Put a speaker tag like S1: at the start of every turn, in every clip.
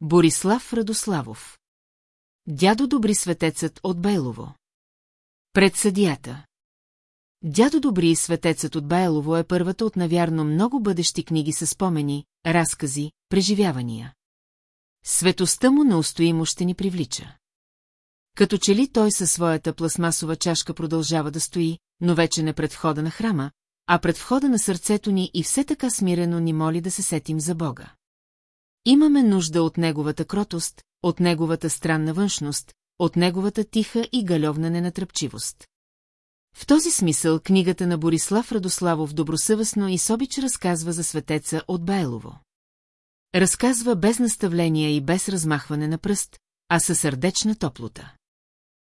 S1: Борислав Радославов. Дядо Добри светецът от Байлово. Пред съдията. Дядо Добри и светецът от Байлово е първата от навярно много бъдещи книги с спомени, разкази, преживявания. Светостта му неустоимо ще ни привлича. Като че ли той със своята пластмасова чашка продължава да стои, но вече не пред входа на храма, а пред входа на сърцето ни и все така смирено ни моли да се сетим за Бога. Имаме нужда от неговата кротост, от неговата странна външност, от неговата тиха и галевна ненатръпчивост. В този смисъл книгата на Борислав Радославов добросъвестно и Собич разказва за светеца от Байлово. Разказва без наставления и без размахване на пръст, а със сърдечна топлота.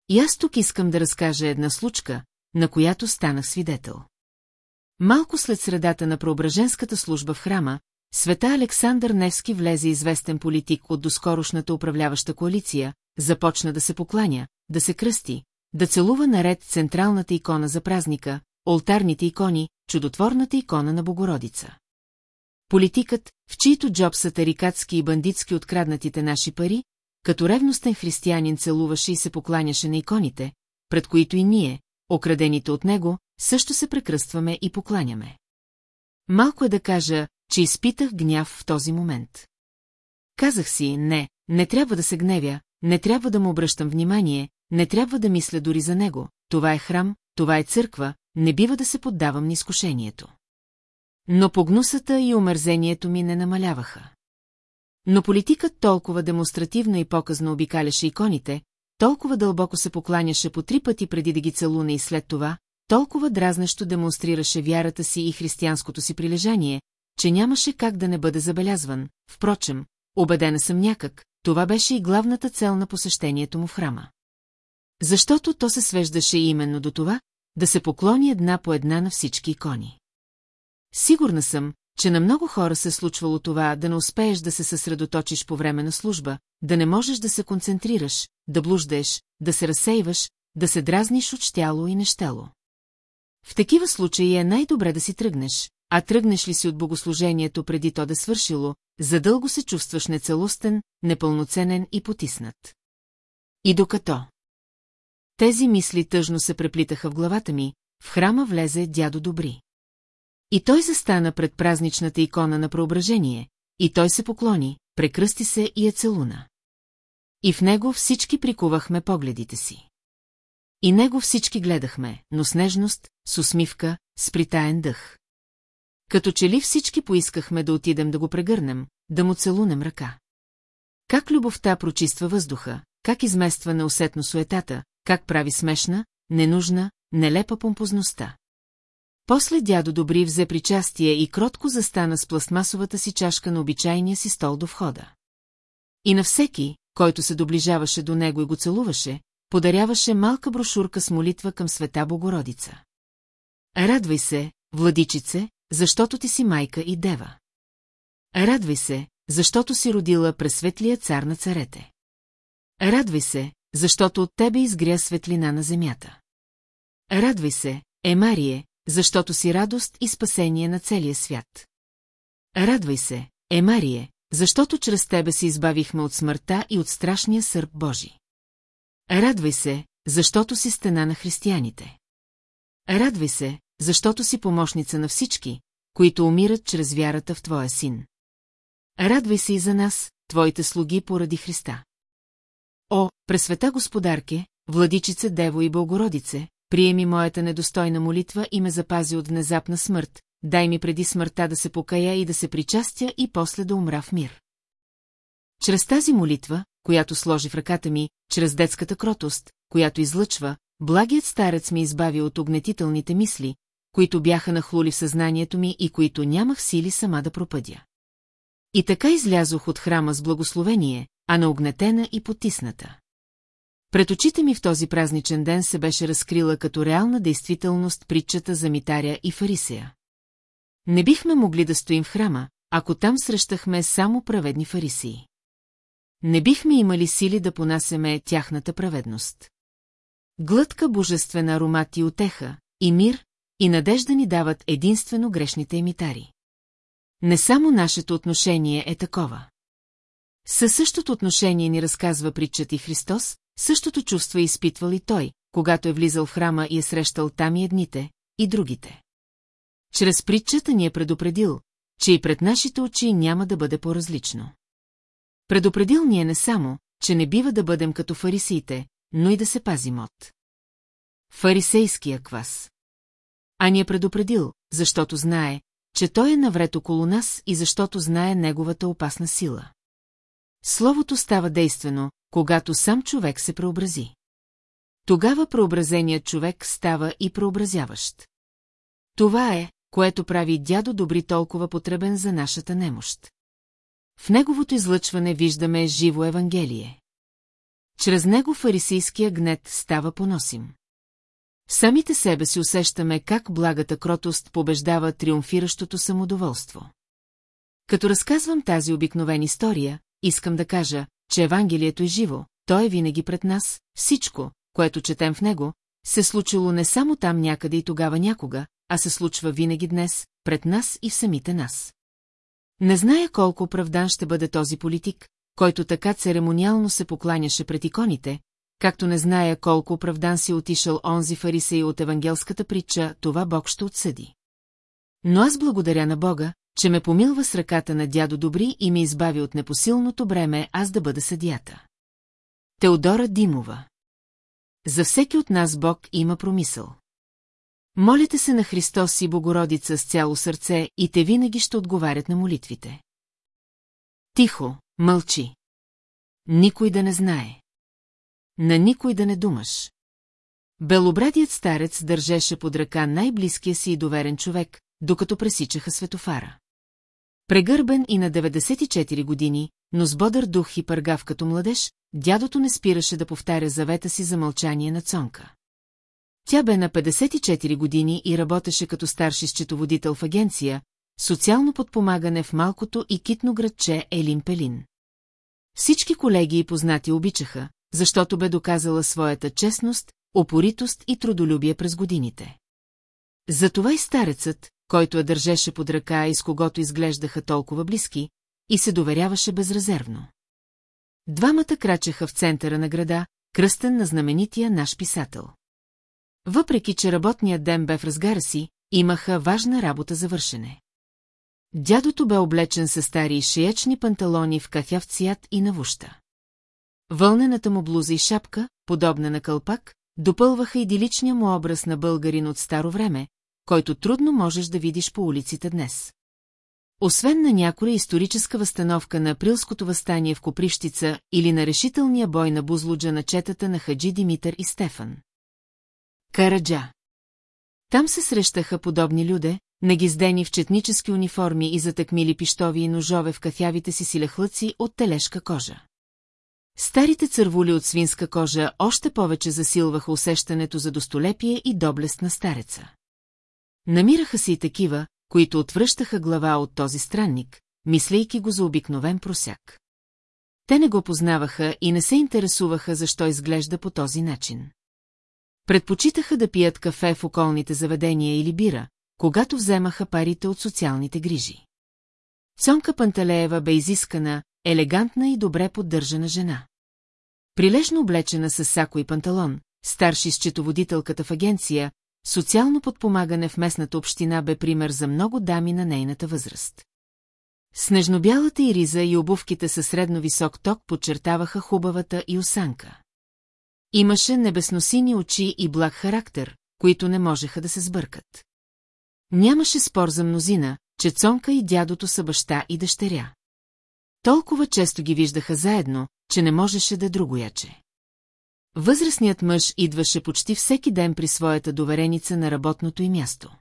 S1: И аз тук искам да разкажа една случка, на която станах свидетел. Малко след средата на Преображенската служба в храма, света Александър Невски влезе известен политик от доскорошната управляваща коалиция, започна да се покланя, да се кръсти, да целува наред централната икона за празника, олтарните икони, чудотворната икона на Богородица. Политикът, в чието джоб са тарикатски и бандитски откраднатите наши пари, като ревностен християнин целуваше и се покланяше на иконите, пред които и ние, окрадените от него, също се прекръстваме и покланяме. Малко е да кажа, че изпитах гняв в този момент. Казах си, не, не трябва да се гневя, не трябва да му обръщам внимание, не трябва да мисля дори за него, това е храм, това е църква, не бива да се поддавам на изкушението. Но погнусата и омързението ми не намаляваха. Но политикът толкова демонстративно и показно обикаляше иконите, толкова дълбоко се покланяше по три пъти преди да ги целуне и след това, толкова дразнещо демонстрираше вярата си и християнското си прилежание, че нямаше как да не бъде забелязван, впрочем, убедена съм някак, това беше и главната цел на посещението му в храма. Защото то се свеждаше именно до това, да се поклони една по една на всички икони. Сигурна съм, че на много хора се е случвало това да не успееш да се съсредоточиш по време на служба, да не можеш да се концентрираш, да блуждаеш, да се разсейваш, да се дразниш от щяло и нещело. В такива случаи е най-добре да си тръгнеш, а тръгнеш ли си от богослужението преди то да е свършило, задълго се чувстваш нецелостен, непълноценен и потиснат. И докато... Тези мисли тъжно се преплитаха в главата ми, в храма влезе дядо Добри. И той застана пред празничната икона на преображение, и той се поклони, прекръсти се и я е целуна. И в него всички прикувахме погледите си. И него всички гледахме, но с нежност, с усмивка, с притаен дъх. Като че ли всички поискахме да отидем да го прегърнем, да му целунем ръка. Как любовта прочиства въздуха, как измества неусетно суетата, как прави смешна, ненужна, нелепа помпозността. После дядо Добри взе причастие и кротко застана с пластмасовата си чашка на обичайния си стол до входа. И на всеки, който се доближаваше до него и го целуваше, подаряваше малка брошурка с молитва към света Богородица. Радвай се, владичице, защото ти си майка и дева. Радвай се, защото си родила през светлия цар на царете. Радвай се, защото от тебе изгря светлина на земята. Радвай се, Емарие, защото си радост и спасение на целия свят. Радвай се, Емарие, защото чрез тебе се избавихме от смъртта и от страшния сърб Божий. Радвай се, защото си стена на християните. Радвай се, защото си помощница на всички, които умират чрез вярата в Твоя син. Радвай се и за нас, Твоите слуги поради Христа. О, пресвета господарке, владичице Дево и Богородице, приеми моята недостойна молитва и ме запази от внезапна смърт, дай ми преди смъртта да се покая и да се причастя и после да умра в мир. Чрез тази молитва, която сложи в ръката ми, чрез детската кротост, която излъчва, благият старец ми избави от огнетителните мисли, които бяха нахлули в съзнанието ми и които нямах сили сама да пропъдя. И така излязох от храма с благословение, а на огнетена и потисната. Пред очите ми в този празничен ден се беше разкрила като реална действителност притчата за Митаря и Фарисея. Не бихме могли да стоим в храма, ако там срещахме само праведни фарисии. Не бихме имали сили да понасеме тяхната праведност. Глътка божествена аромат и отеха, и мир, и надежда ни дават единствено грешните емитари. Не само нашето отношение е такова. Със същото отношение ни разказва притчата и Христос, същото чувство е изпитвал и той, когато е влизал в храма и е срещал там и едните, и другите. Чрез притчата ни е предупредил, че и пред нашите очи няма да бъде по-различно. Предупредил ни е не само, че не бива да бъдем като фарисиите, но и да се пазим от. Фарисейския квас а ни е предупредил, защото знае, че той е навред около нас и защото знае неговата опасна сила. Словото става действено, когато сам човек се преобрази. Тогава преобразеният човек става и преобразяващ. Това е, което прави дядо добри толкова потребен за нашата немощ. В неговото излъчване виждаме живо Евангелие. Чрез него фарисийския гнет става поносим. Самите себе си усещаме как благата кротост побеждава триумфиращото самодоволство. Като разказвам тази обикновена история, искам да кажа, че Евангелието е живо, то е винаги пред нас, всичко, което четем в него, се случило не само там някъде и тогава някога, а се случва винаги днес, пред нас и в самите нас. Не зная колко оправдан ще бъде този политик, който така церемониално се покланяше пред иконите, както не зная колко оправдан си отишъл онзи фарисей от евангелската притча, това Бог ще отсъди. Но аз благодаря на Бога, че ме помилва с ръката на дядо Добри и ме избави от непосилното бреме аз да бъда съдията. Теодора Димова За всеки от нас Бог има промисъл. Молите се на Христос и Богородица с цяло сърце и те винаги ще отговарят на молитвите. Тихо, мълчи. Никой да не знае. На никой да не думаш. Белобрадият старец държеше под ръка най-близкия си и доверен човек, докато пресичаха светофара. Прегърбен и на 94 години, но с бодър дух и пъргав като младеж, дядото не спираше да повтаря завета си за мълчание на Цонка. Тя бе на 54 години и работеше като старши счетоводител в агенция, социално подпомагане в малкото и китно градче Елин Пелин. Всички колеги и познати обичаха, защото бе доказала своята честност, опоритост и трудолюбие през годините. Затова и старецът, който я държеше под ръка и с когото изглеждаха толкова близки, и се доверяваше безрезервно. Двамата крачеха в центъра на града, кръстен на знаменития наш писател. Въпреки, че работният ден бе в разгара си, имаха важна работа за вършене. Дядото бе облечен със стари шиечни панталони в кафяв цият и навуща. Вълнената му блуза и шапка, подобна на кълпак, допълваха идиличния му образ на българин от старо време, който трудно можеш да видиш по улиците днес. Освен на някоя историческа възстановка на априлското въстание в Коприщица или на решителния бой на Бузлуджа на четата на Хаджи Димитър и Стефан. Караджа. Там се срещаха подобни люде, нагиздени в четнически униформи и затъкмили пиштови и ножове в кафявите си силехлъци от телешка кожа. Старите цървули от свинска кожа още повече засилваха усещането за достолепие и доблест на стареца. Намираха се и такива, които отвръщаха глава от този странник, мислейки го за обикновен просяк. Те не го познаваха и не се интересуваха защо изглежда по този начин. Предпочитаха да пият кафе в околните заведения или бира, когато вземаха парите от социалните грижи. Цонка Панталеева бе изискана, елегантна и добре поддържана жена прилежно облечена с сако и панталон, старши счетоводителката в агенция, социално подпомагане в местната община бе пример за много дами на нейната възраст. Снежнобялата и риза и обувките със средно висок ток подчертаваха хубавата и осанка. Имаше небесносини очи и благ характер, които не можеха да се сбъркат. Нямаше спор за мнозина, че Цонка и дядото са баща и дъщеря. Толкова често ги виждаха заедно, че не можеше да другояче. Възрастният мъж идваше почти всеки ден при своята довереница на работното й място.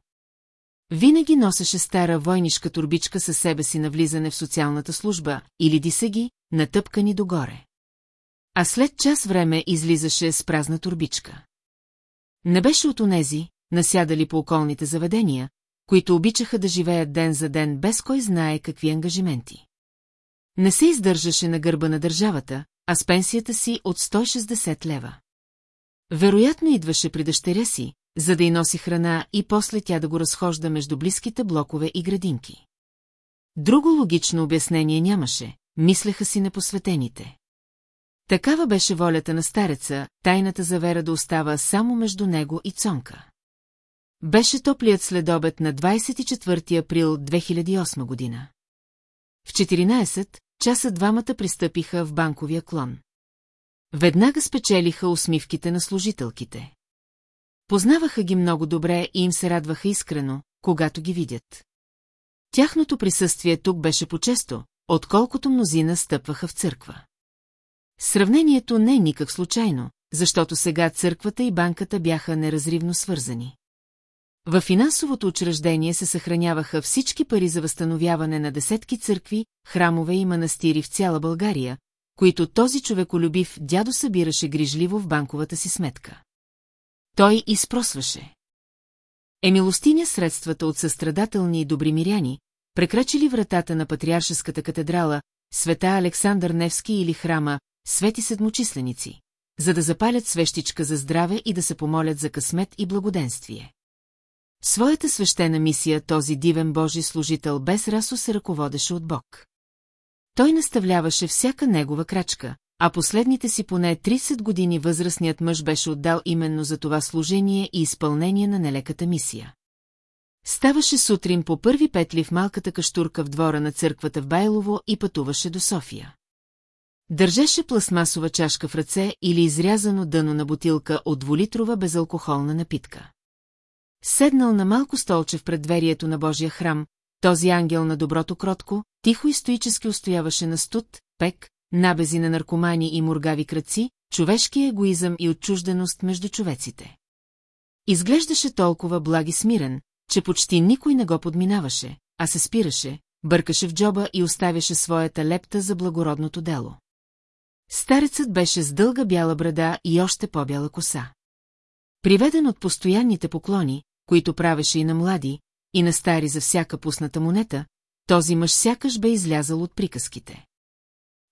S1: Винаги носеше стара войнишка турбичка със себе си на влизане в социалната служба или дисаги, натъпкани догоре. А след час време излизаше с празна турбичка. Не беше от онези, насядали по околните заведения, които обичаха да живеят ден за ден без кой знае какви ангажименти. Не се издържаше на гърба на държавата, а с пенсията си от 160 лева. Вероятно идваше при дъщеря си, за да й носи храна и после тя да го разхожда между близките блокове и градинки. Друго логично обяснение нямаше, мислеха си непосветените. Такава беше волята на стареца, тайната за Вера да остава само между него и Цонка. Беше топлият следобед на 24 април 2008 година. В 14, часа двамата пристъпиха в банковия клон. Веднага спечелиха усмивките на служителките. Познаваха ги много добре и им се радваха искрено, когато ги видят. Тяхното присъствие тук беше по-често, отколкото мнозина стъпваха в църква. Сравнението не е никак случайно, защото сега църквата и банката бяха неразривно свързани. Във финансовото учреждение се съхраняваха всички пари за възстановяване на десетки църкви, храмове и манастири в цяла България, които този човеколюбив дядо събираше грижливо в банковата си сметка. Той изпросваше. Е милостиня средствата от състрадателни и добри миряни, прекрачили вратата на Патриаршеската катедрала, света Александър Невски или храма, свети седмочисленици, за да запалят свещичка за здраве и да се помолят за късмет и благоденствие своята свещена мисия този дивен Божи служител без расо се ръководеше от Бог. Той наставляваше всяка негова крачка, а последните си поне 30 години възрастният мъж беше отдал именно за това служение и изпълнение на нелеката мисия. Ставаше сутрин по първи петли в малката каштурка в двора на църквата в Байлово и пътуваше до София. Държеше пластмасова чашка в ръце или изрязано дъно на бутилка от дволитрова безалкохолна напитка. Седнал на малко столче в предверието на Божия храм, този ангел на доброто кротко, тихо и стоически устояваше на студ, пек, набези на наркомани и мургави кръци, човешки егоизъм и отчужденост между човеците. Изглеждаше толкова благ и смирен, че почти никой не го подминаваше, а се спираше, бъркаше в джоба и оставяше своята лепта за благородното дело. Старецът беше с дълга бяла брада и още по-бяла коса. Приведен от постоянните поклони, които правеше и на млади, и на стари за всяка пусната монета, този мъж сякаш бе излязал от приказките.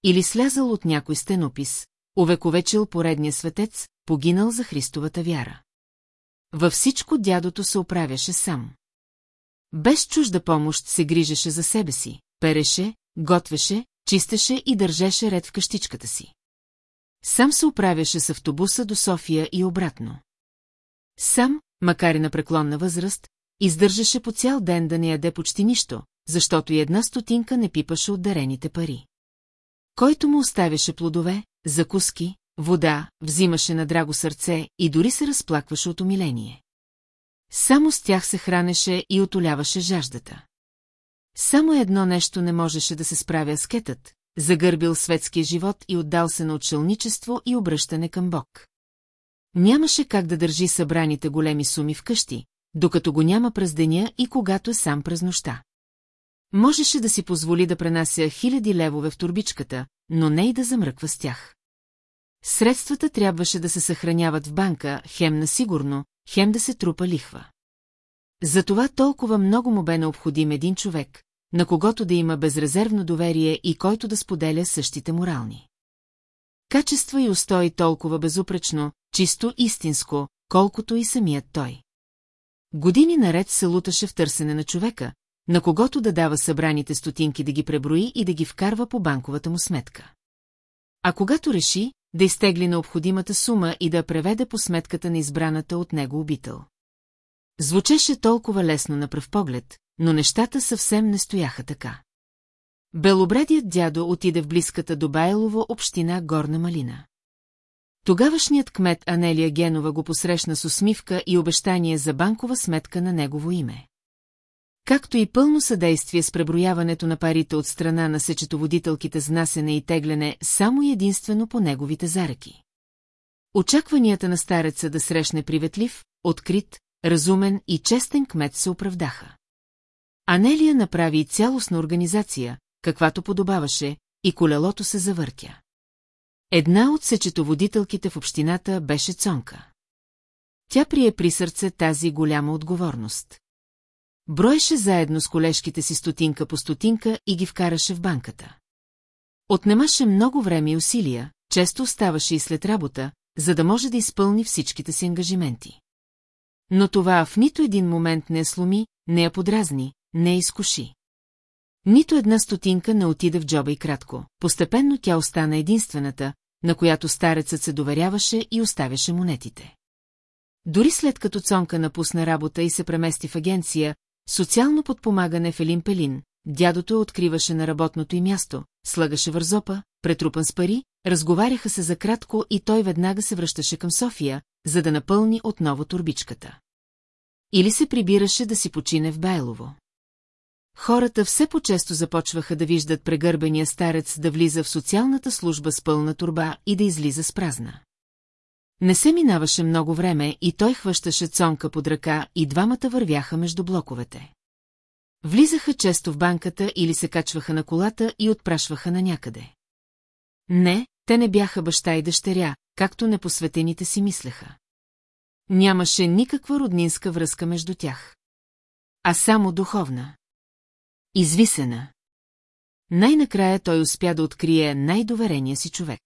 S1: Или слязал от някой стенопис, увековечил поредния светец, погинал за Христовата вяра. Във всичко дядото се оправяше сам. Без чужда помощ се грижеше за себе си, переше, готвеше, чистеше и държеше ред в къщичката си. Сам се оправяше с автобуса до София и обратно. Сам макар и на преклонна възраст, издържаше по цял ден да не яде почти нищо, защото и една стотинка не пипаше от дарените пари. Който му оставяше плодове, закуски, вода, взимаше на драго сърце и дори се разплакваше от умиление. Само с тях се хранеше и отоляваше жаждата. Само едно нещо не можеше да се справя с кетът, загърбил светския живот и отдал се на отшелничество и обръщане към Бог. Нямаше как да държи събраните големи суми в къщи, докато го няма през деня и когато е сам през нощта. Можеше да си позволи да пренася хиляди левове в турбичката, но не и да замръква с тях. Средствата трябваше да се съхраняват в банка, хем на сигурно, хем да се трупа лихва. Затова толкова много му бе необходим един човек, на когото да има безрезервно доверие и който да споделя същите морални Качества и устои толкова безупречно, чисто истинско, колкото и самият той. Години наред се луташе в търсене на човека, на когото да дава събраните стотинки да ги преброи и да ги вкарва по банковата му сметка. А когато реши, да изтегли необходимата сума и да преведе по сметката на избраната от него обител. Звучеше толкова лесно на пръв поглед, но нещата съвсем не стояха така. Белобрадият дядо отиде в близката до Байлово община Горна Малина. Тогавашният кмет Анелия Генова го посрещна с усмивка и обещание за банкова сметка на негово име. Както и пълно съдействие с преброяването на парите от страна на сечетоводителките с насене и тегляне само единствено по неговите зареки. Очакванията на стареца да срещне приветлив, открит, разумен и честен кмет се оправдаха. Анелия направи и цялостна организация, каквато подобаваше, и колелото се завъртя. Една от сечетоводителките в общината беше Цонка. Тя прие при сърце тази голяма отговорност. Броеше заедно с колежките си стотинка по стотинка и ги вкараше в банката. Отнемаше много време и усилия, често оставаше и след работа, за да може да изпълни всичките си ангажименти. Но това в нито един момент не сломи, не я подразни, не изкуши. Нито една стотинка не отида в джоба и кратко. Постепенно тя остана единствената, на която старецът се доверяваше и оставяше монетите. Дори след като Цонка напусна работа и се премести в агенция, социално подпомагане в Елин Пелин, дядото откриваше на работното й място, слагаше вързопа, претрупан с пари, разговаряха се за кратко и той веднага се връщаше към София, за да напълни отново турбичката. Или се прибираше да си почине в Байлово. Хората все по-често започваха да виждат прегърбения старец да влиза в социалната служба с пълна турба и да излиза с празна. Не се минаваше много време и той хващаше цонка под ръка и двамата вървяха между блоковете. Влизаха често в банката или се качваха на колата и отпрашваха на някъде. Не, те не бяха баща и дъщеря, както непосветените си мислеха. Нямаше никаква роднинска връзка между тях. А само духовна. Извисена. Най-накрая той успя да открие най-доверения си човек.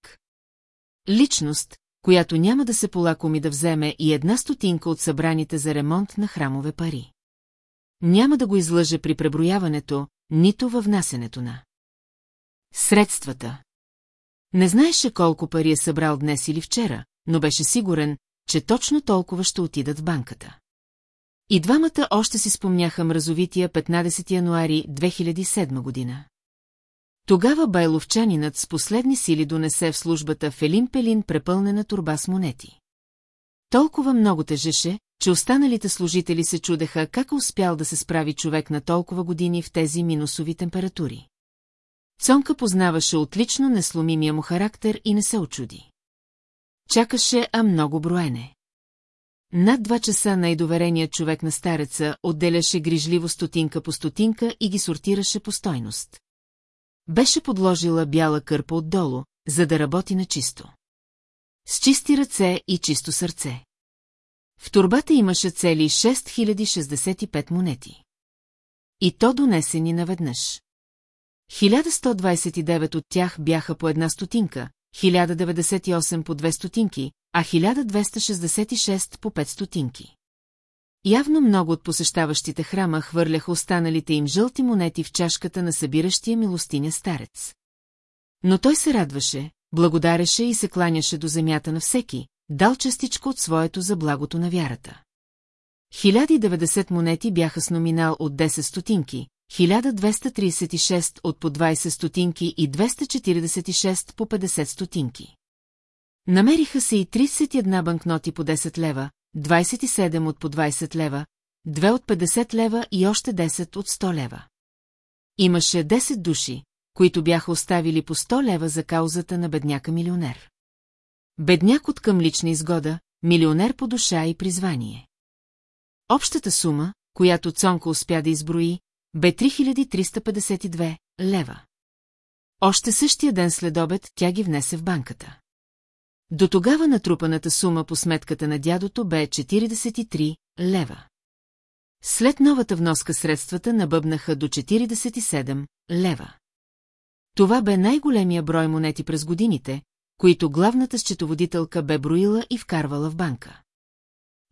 S1: Личност, която няма да се полакоми да вземе и една стотинка от събраните за ремонт на храмове пари. Няма да го излъже при преброяването, нито във внасенето на. Средствата. Не знаеше колко пари е събрал днес или вчера, но беше сигурен, че точно толкова ще отидат в банката. И двамата още си спомняха мразовития 15 януари 2007 година. Тогава байловчанинът с последни сили донесе в службата Фелин Пелин препълнена турба с монети. Толкова много тежеше, че останалите служители се чудеха как успял да се справи човек на толкова години в тези минусови температури. Цонка познаваше отлично несломимия му характер и не се очуди. Чакаше, а много броене. Над два часа най-довереният човек на стареца отделяше грижливо стотинка по стотинка и ги сортираше по стойност. Беше подложила бяла кърпа отдолу, за да работи на чисто. С чисти ръце и чисто сърце. В турбата имаше цели 6065 монети. И то донесени наведнъж. 1129 от тях бяха по една стотинка, 1098 по 2 стотинки, а 1266 по 5 стотинки. Явно много от посещаващите храма хвърляха останалите им жълти монети в чашката на събиращия милостиня старец. Но той се радваше, благодареше и се кланяше до земята на всеки, дал частичко от своето за благото на вярата. 1090 монети бяха с номинал от 10 стотинки, 1236 от по 20 стотинки и 246 по 50 стотинки. Намериха се и 31 банкноти по 10 лева, 27 от по 20 лева, 2 от 50 лева и още 10 от 100 лева. Имаше 10 души, които бяха оставили по 100 лева за каузата на бедняка милионер. Бедняк от към лична изгода, милионер по душа и призвание. Общата сума, която Цонка успя да изброи, бе 3352 лева. Още същия ден след обед тя ги внесе в банката. До тогава натрупаната сума по сметката на дядото бе 43 лева. След новата вноска средствата набъбнаха до 47 лева. Това бе най-големия брой монети през годините, които главната счетоводителка бе броила и вкарвала в банка.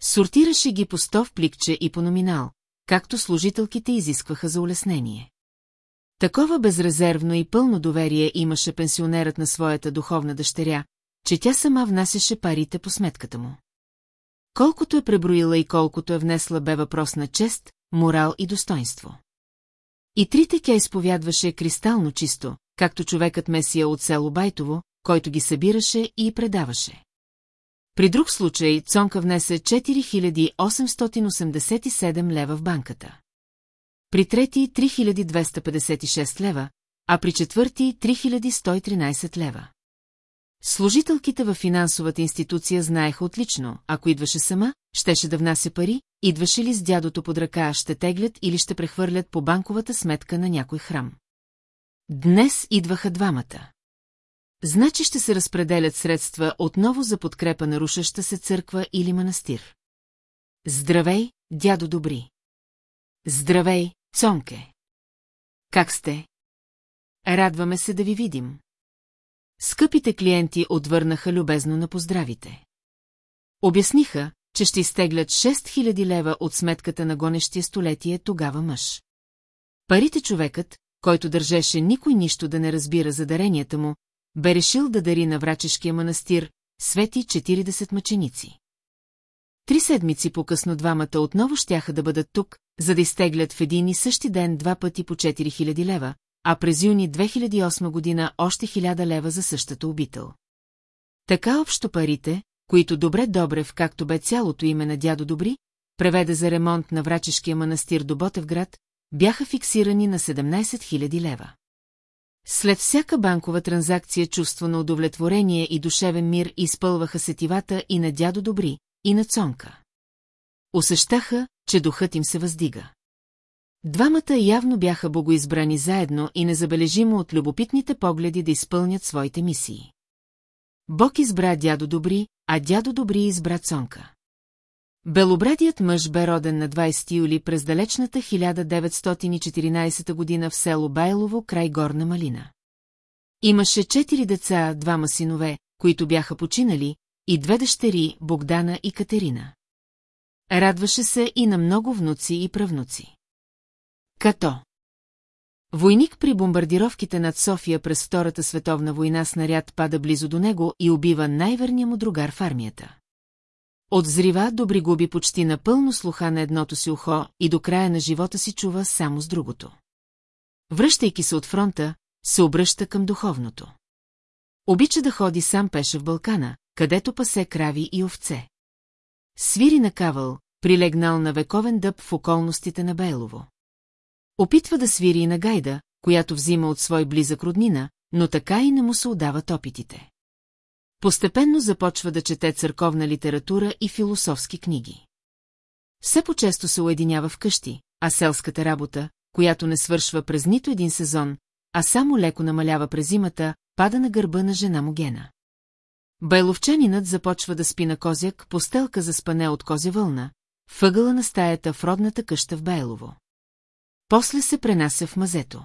S1: Сортираше ги по 100 в пликче и по номинал, както служителките изискваха за улеснение. Такова безрезервно и пълно доверие имаше пенсионерът на своята духовна дъщеря, че тя сама внасяше парите по сметката му. Колкото е преброила и колкото е внесла бе въпрос на чест, морал и достоинство. И трите тя изповядваше кристално чисто, както човекът Месия от село Байтово, който ги събираше и предаваше. При друг случай Цонка внесе 4887 лева в банката. При трети 3256 лева, а при четвърти 3113 лева. Служителките във финансовата институция знаеха отлично, ако идваше сама, щеше да внася пари, идваше ли с дядото под ръка, ще теглят или ще прехвърлят по банковата сметка на някой храм. Днес идваха двамата. Значи ще се разпределят средства отново за подкрепа на рушаща се църква или манастир. Здравей, дядо Добри! Здравей, Цонке! Как сте? Радваме се да ви видим. Скъпите клиенти отвърнаха любезно на поздравите. Обясниха, че ще изтеглят 6000 лева от сметката на гонещия столетие тогава мъж. Парите човекът, който държеше никой нищо да не разбира за даренията му, бе решил да дари на врачешкия манастир свети 40 мъченици. Три седмици по-късно двамата отново щяха да бъдат тук, за да изтеглят в един и същи ден два пъти по 4000 лева, а през юни 2008 година още 1000 лева за същата обител. Така общо парите, които добре Добрев, както бе цялото име на дядо Добри, преведе за ремонт на врачешкия манастир до Ботевград, бяха фиксирани на 17 000 лева. След всяка банкова транзакция чувство на удовлетворение и душевен мир изпълваха сетивата и на дядо Добри, и на Цонка. Усещаха, че духът им се въздига. Двамата явно бяха богоизбрани заедно и незабележимо от любопитните погледи да изпълнят своите мисии. Бог избра дядо Добри, а дядо Добри избра Цонка. Белобрадият мъж бе роден на 20 юли през далечната 1914 година в село Байлово край Горна Малина. Имаше четири деца, двама синове, които бяха починали, и две дъщери, Богдана и Катерина. Радваше се и на много внуци и правнуци. Като Войник при бомбардировките над София през Втората световна война снаряд пада близо до него и убива най-верния му другар в армията. От взрива добри губи почти напълно слуха на едното си ухо и до края на живота си чува само с другото. Връщайки се от фронта, се обръща към духовното. Обича да ходи сам пеше в Балкана, където пасе крави и овце. Свири на кавъл, прилегнал на вековен дъб в околностите на Бейлово. Опитва да свири и на гайда, която взима от свой близък роднина, но така и не му се отдават опитите. Постепенно започва да чете църковна литература и философски книги. Все по-често се уединява вкъщи, а селската работа, която не свършва през нито един сезон, а само леко намалява през зимата, пада на гърба на жена му Гена. Байловчанинът започва да спи на козяк, постелка за спане от козя вълна, въгъла на стаята в родната къща в Байлово. После се пренася в мазето.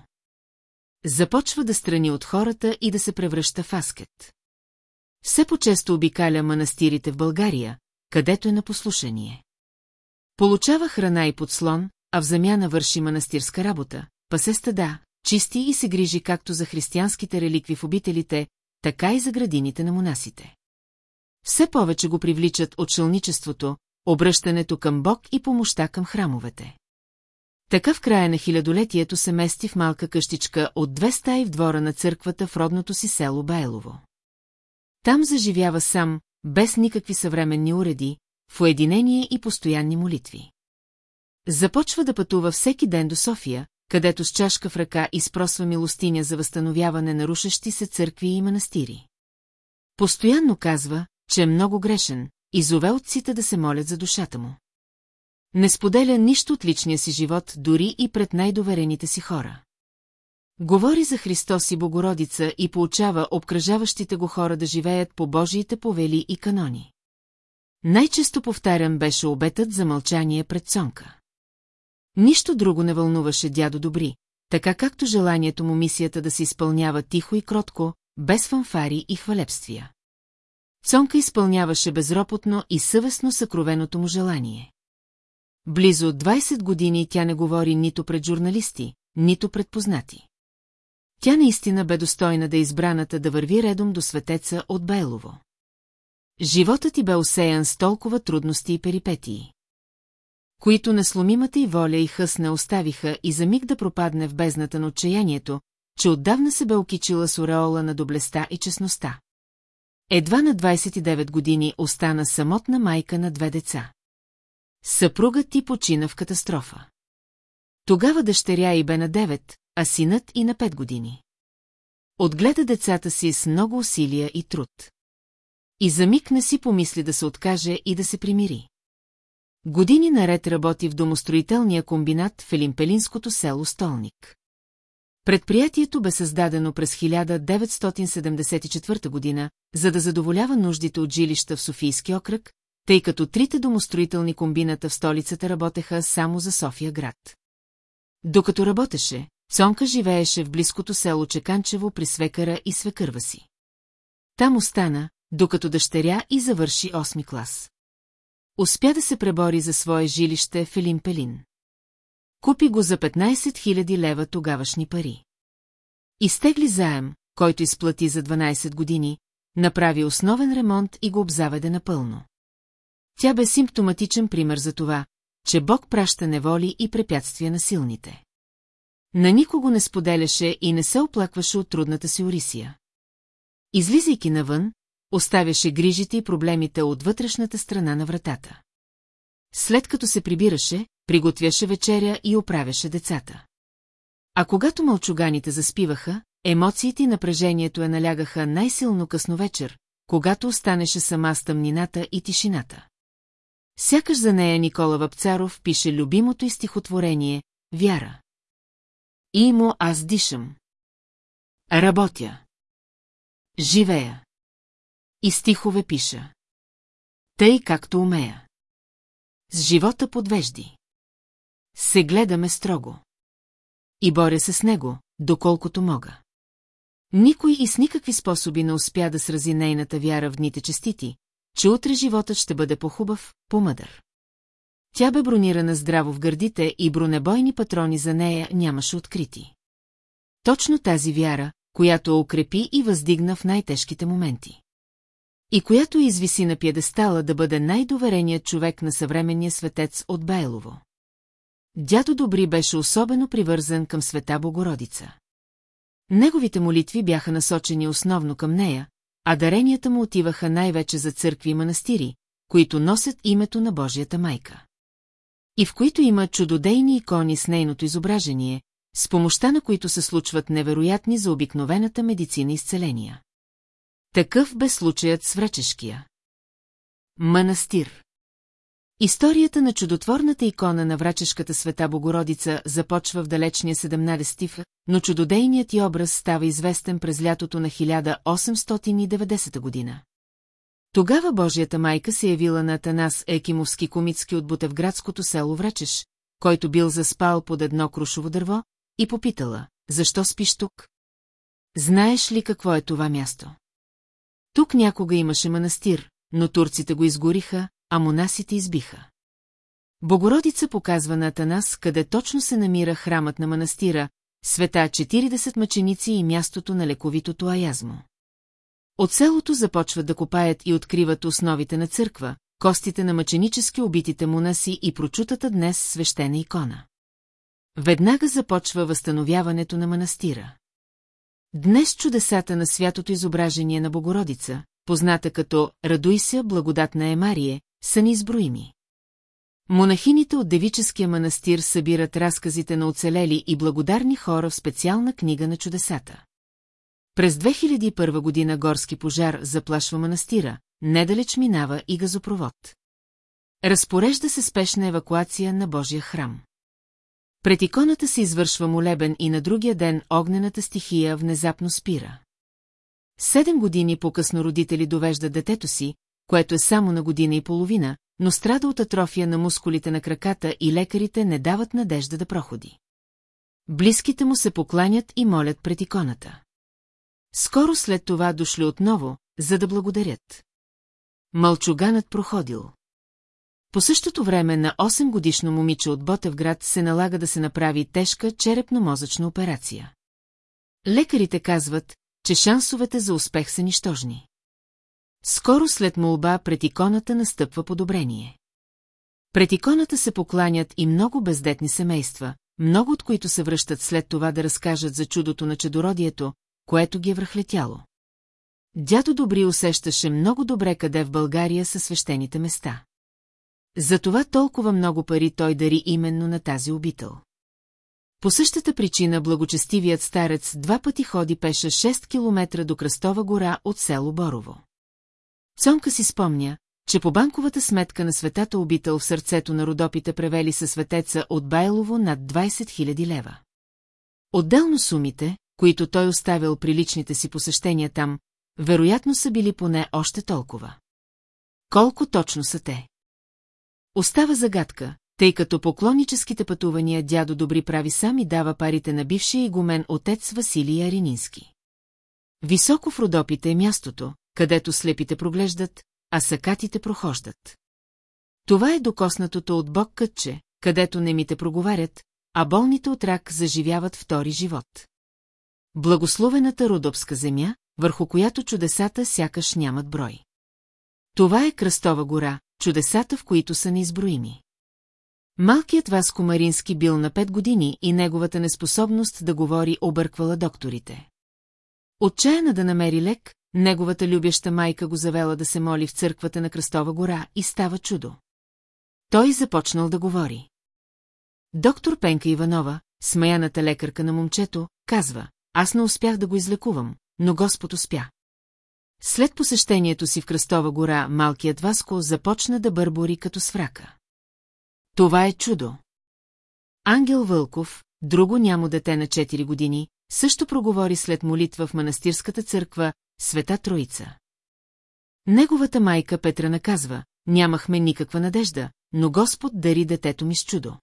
S1: Започва да страни от хората и да се превръща в аскет. Все по-често обикаля манастирите в България, където е на послушание. Получава храна и подслон, а в замяна върши манастирска работа, пасе стада, чисти и се грижи както за християнските реликви в обителите, така и за градините на монасите. Все повече го привличат отшелничеството, обръщането към Бог и помощта към храмовете. Така в края на хилядолетието се мести в малка къщичка от две стаи в двора на църквата в родното си село Байлово. Там заживява сам, без никакви съвременни уреди, в уединение и постоянни молитви. Започва да пътува всеки ден до София, където с чашка в ръка изпросва милостиня за възстановяване на рушещи се църкви и манастири. Постоянно казва, че е много грешен, и зове отците да се молят за душата му. Не споделя нищо от личния си живот, дори и пред най-доверените си хора. Говори за Христос и Богородица и получава обкръжаващите го хора да живеят по Божиите повели и канони. Най-често повтарян беше обетът за мълчание пред Сонка. Нищо друго не вълнуваше дядо Добри, така както желанието му мисията да се изпълнява тихо и кротко, без фанфари и хвалебствия. Цонка изпълняваше безропотно и съвестно съкровеното му желание. Близо 20 години тя не говори нито пред журналисти, нито пред познати. Тя наистина бе достойна да е избраната да върви редом до светеца от Байлово. Животът ти бе осеян с толкова трудности и перипетии, които несломимата и воля и хъс не оставиха и за миг да пропадне в бездната на отчаянието, че отдавна се бе окичила с ореола на доблестта и честността. Едва на 29 години остана самотна майка на две деца. Съпругът ти почина в катастрофа. Тогава дъщеря и бе на а синът и на пет години. Отгледа децата си с много усилия и труд. И за миг не си помисли да се откаже и да се примири. Години наред работи в домостроителния комбинат в Елимпелинското село Столник. Предприятието бе създадено през 1974 година, за да задоволява нуждите от жилища в Софийски окръг, тъй като трите домостроителни комбината в столицата работеха само за София град. Докато работеше, Цонка живееше в близкото село Чеканчево при свекара и свекърва си. Там остана, докато дъщеря и завърши 8 клас. Успя да се пребори за свое жилище в елимпелин. Купи го за 15 000 лева тогавашни пари. Изтегли заем, който изплати за 12 години, направи основен ремонт и го обзаведе напълно. Тя бе симптоматичен пример за това, че Бог праща неволи и препятствия на силните. На никого не споделяше и не се оплакваше от трудната си Орисия. Излизайки навън, оставяше грижите и проблемите от вътрешната страна на вратата. След като се прибираше, приготвяше вечеря и оправяше децата. А когато мълчуганите заспиваха, емоциите и напрежението я налягаха най-силно късно вечер, когато останеше сама с тъмнината и тишината. Сякаш за нея Никола Вапцаров пише любимото и стихотворение «Вяра». И му аз дишам. Работя. Живея. И стихове пиша. Тъй както умея. С живота подвежди. Се гледаме строго. И боря се с него, доколкото мога. Никой и с никакви способи не успя да срази нейната вяра в дните честити, че утре животът ще бъде по-хубав, по-мъдър. Тя бе бронирана здраво в гърдите и бронебойни патрони за нея нямаше открити. Точно тази вяра, която укрепи и въздигна в най-тежките моменти. И която извиси на пьедестала да бъде най-довереният човек на съвременния светец от Байлово. Дядо Добри беше особено привързан към света Богородица. Неговите молитви бяха насочени основно към нея, а даренията му отиваха най-вече за църкви и манастири, които носят името на Божията майка и в които има чудодейни икони с нейното изображение, с помощта на които се случват невероятни за обикновената медицина изцеления. Такъв бе случаят с Врачешкия. Манастир Историята на чудотворната икона на врачешката света Богородица започва в далечния 17 в, но чудодейният й образ става известен през лятото на 1890 година. Тогава Божията майка се явила на Атанас Екимовски комицки от бутевградското село Врачеш, който бил заспал под едно крушово дърво, и попитала, защо спиш тук? Знаеш ли какво е това място? Тук някога имаше манастир, но турците го изгориха, а монасите избиха. Богородица показва на Атанас къде точно се намира храмът на манастира, света 40 мъченици и мястото на лековитото аязмо. От селото започват да копаят и откриват основите на църква, костите на мъченически убитите монаси и прочутата днес свещена икона. Веднага започва възстановяването на манастира. Днес чудесата на святото изображение на Богородица, позната като «Радуй се, благодат Емарие», са неизброими. Монахините от девическия манастир събират разказите на оцелели и благодарни хора в специална книга на чудесата. През 2001 година горски пожар заплашва манастира, недалеч минава и газопровод. Разпорежда се спешна евакуация на Божия храм. Пред иконата се извършва молебен и на другия ден огнената стихия внезапно спира. Седем години по-късно родители довежда детето си, което е само на година и половина, но страда от атрофия на мускулите на краката и лекарите не дават надежда да проходи. Близките му се покланят и молят пред иконата. Скоро след това дошли отново, за да благодарят. Мълчуганът проходил. По същото време на 8 годишно момиче от Ботевград се налага да се направи тежка черепно-мозъчна операция. Лекарите казват, че шансовете за успех са нищожни. Скоро след молба пред иконата настъпва подобрение. Пред иконата се покланят и много бездетни семейства, много от които се връщат след това да разкажат за чудото на чедородието, което ги е връхлетяло. Дядо Добри усещаше много добре къде в България са свещените места. Затова толкова много пари той дари именно на тази обител. По същата причина благочестивият старец два пъти ходи пеша 6 километра до Кръстова гора от село Борово. Цонка си спомня, че по банковата сметка на светата обител в сърцето на Родопите превели със светеца от Байлово над 20 000 лева. Отделно сумите, които той оставил при личните си посещения там, вероятно са били поне още толкова. Колко точно са те? Остава загадка, тъй като поклонническите пътувания дядо Добри прави сам и дава парите на бившия и игумен отец Василий Аринински. Високо в Родопите е мястото, където слепите проглеждат, а сакатите прохождат. Това е докоснатото от Бог кътче, където немите проговарят, а болните от рак заживяват втори живот. Благословената Родопска земя, върху която чудесата сякаш нямат брой. Това е Кръстова гора, чудесата в които са неизброими. Малкият Васко Марински бил на пет години и неговата неспособност да говори обърквала докторите. Отчаяна да намери лек, неговата любяща майка го завела да се моли в църквата на Кръстова гора и става чудо. Той започнал да говори. Доктор Пенка Иванова, смаяната лекарка на момчето, казва, аз не успях да го излекувам, но Господ успя. След посещението си в Кръстова гора, малкият Васко започна да бърбори като сврака. Това е чудо. Ангел Вълков, друго нямо дете на 4 години, също проговори след молитва в манастирската църква Света Троица. Неговата майка Петра наказва, нямахме никаква надежда, но Господ дари детето ми с чудо.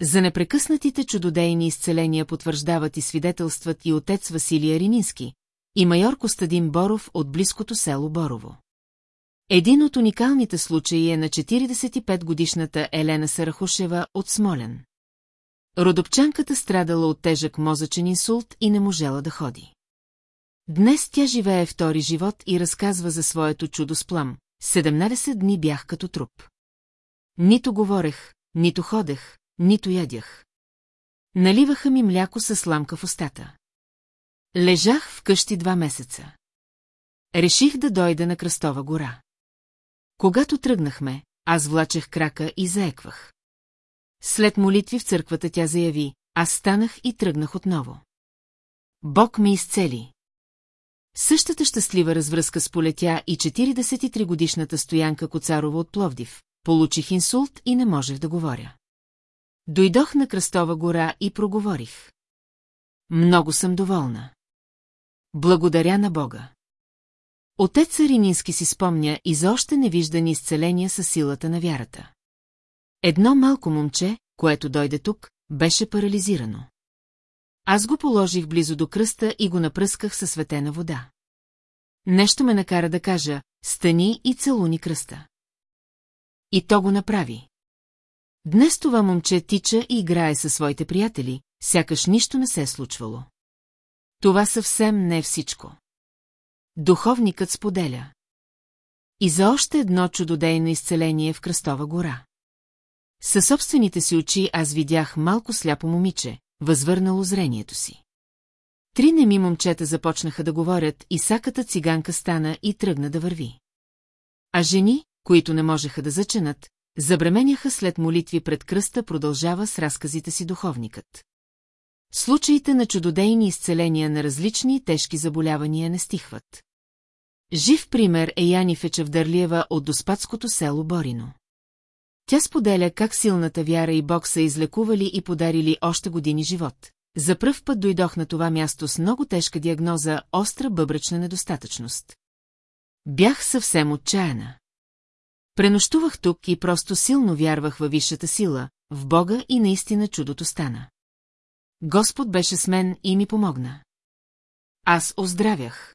S1: За непрекъснатите чудодейни изцеления потвърждават и свидетелстват и отец Василия Ринински, и майор Костадин Боров от близкото село Борово. Един от уникалните случаи е на 45-годишната Елена Сарахушева от Смолен. Родопчанката страдала от тежък мозъчен инсулт и не можела да ходи. Днес тя живее втори живот и разказва за своето чудо с плам. 17 дни бях като труп. Нито говорех, нито ходех, нито ядях. Наливаха ми мляко със сламка в устата. Лежах вкъщи два месеца. Реших да дойда на Кръстова гора. Когато тръгнахме, аз влачех крака и заеквах. След молитви в църквата тя заяви, аз станах и тръгнах отново. Бог ме изцели. Същата щастлива развръзка с полетя и 43-годишната стоянка Коцарова от Пловдив. Получих инсулт и не можех да говоря. Дойдох на Кръстова гора и проговорих. Много съм доволна. Благодаря на Бога. Отец Саринински си спомня и за още невиждани изцеления със силата на вярата. Едно малко момче, което дойде тук, беше парализирано. Аз го положих близо до кръста и го напръсках със светена вода. Нещо ме накара да кажа, стани и целуни кръста. И то го направи. Днес това момче тича и играе със своите приятели, сякаш нищо не се е случвало. Това съвсем не е всичко. Духовникът споделя. И за още едно чудодейно изцеление в Кръстова гора. Със собствените си очи аз видях малко сляпо момиче, възвърнало зрението си. Три неми момчета започнаха да говорят и саката циганка стана и тръгна да върви. А жени, които не можеха да заченат, Забременяха след молитви пред кръста, продължава с разказите си духовникът. Случаите на чудодейни изцеления на различни тежки заболявания не стихват. Жив пример е Яни Фечевдърлиева от доспадското село Борино. Тя споделя как силната вяра и Бог са излекували и подарили още години живот. За пръв път дойдох на това място с много тежка диагноза – остра бъбречна недостатъчност. Бях съвсем отчаяна. Пренощувах тук и просто силно вярвах във висшата сила, в Бога и наистина чудото стана. Господ беше с мен и ми помогна. Аз оздравях.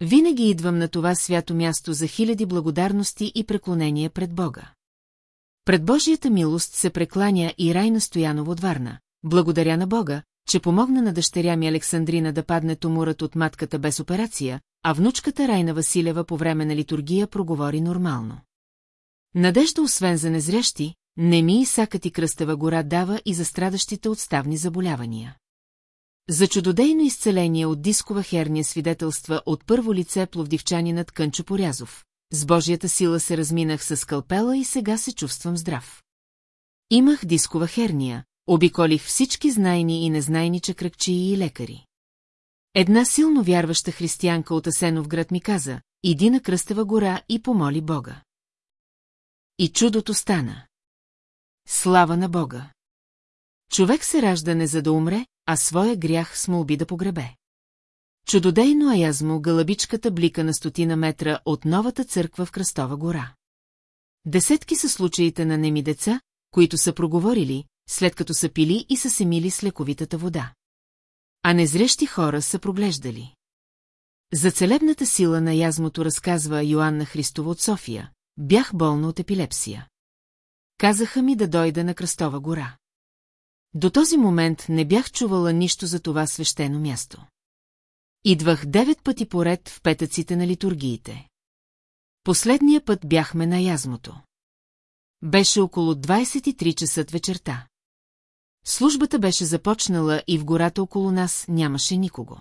S1: Винаги идвам на това свято място за хиляди благодарности и преклонения пред Бога. Пред Божията милост се прекланя и Райна Стоянова от Варна. Благодаря на Бога, че помогна на дъщеря ми Александрина да падне туморът от матката без операция, а внучката Райна Василева по време на литургия проговори нормално. Надежда освен за незрящи, не ми Исака ти кръстева гора дава и за страдащите от ставни заболявания. За чудодейно изцеление от дискова херния свидетелства от първо лице пловдивчанинът Кънчо Порязов. С божията сила се разминах с скалпела и сега се чувствам здрав. Имах дискова херния, обиколих всички знайни и незнайни чакръкчии и лекари. Една силно вярваща християнка от Асенов град ми каза, иди на Кръстева гора и помоли Бога. И чудото стана. Слава на Бога! Човек се ражда не за да умре, а своя грях с молби да погребе. Чудодейно аязмо галабичката блика на стотина метра от новата църква в Кръстова гора. Десетки са случаите на неми деца, които са проговорили, след като са пили и са се мили с лековитата вода. А незрещи хора са проглеждали. За целебната сила на язмото разказва Йоанна Христова от София, Бях болна от епилепсия. Казаха ми да дойда на Кръстова гора. До този момент не бях чувала нищо за това свещено място. Идвах девет пъти поред в петъците на литургиите. Последния път бяхме на язмото. Беше около 23 часа вечерта. Службата беше започнала и в гората около нас нямаше никого.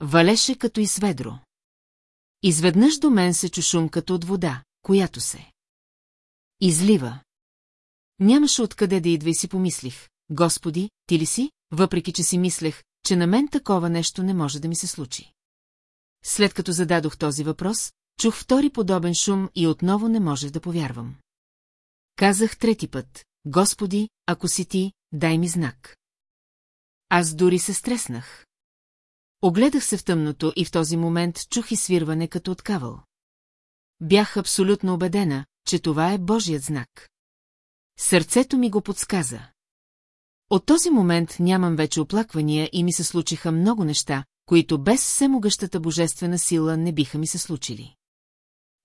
S1: Валеше като и сведро. Изведнъж до мен се чу шум като от вода, която се. Излива. Нямаше откъде да идва и си помислих, Господи, ти ли си, въпреки че си мислех, че на мен такова нещо не може да ми се случи. След като зададох този въпрос, чух втори подобен шум и отново не можех да повярвам. Казах трети път, Господи, ако си ти, дай ми знак. Аз дори се стреснах. Огледах се в тъмното и в този момент чух и свирване като откавал. Бях абсолютно убедена, че това е Божият знак. Сърцето ми го подсказа. От този момент нямам вече оплаквания и ми се случиха много неща, които без всемогъщата божествена сила не биха ми се случили.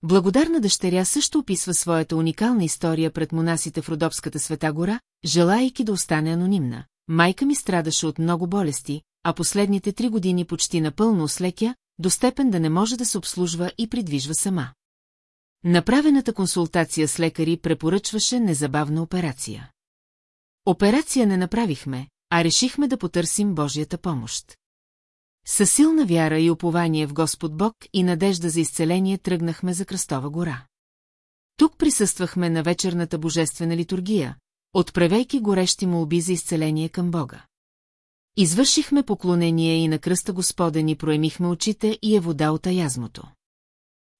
S1: Благодарна дъщеря също описва своята уникална история пред монасите в Родопската света гора, желаяйки да остане анонимна. Майка ми страдаше от много болести, а последните три години почти напълно ослекя, до степен да не може да се обслужва и придвижва сама. Направената консултация с лекари препоръчваше незабавна операция. Операция не направихме, а решихме да потърсим Божията помощ. Със силна вяра и упование в Господ Бог и надежда за изцеление тръгнахме за Кръстова гора. Тук присъствахме на вечерната божествена литургия, отправейки горещи молби за изцеление към Бога. Извършихме поклонение и на кръста Господен и проемихме очите и е вода от аязмото.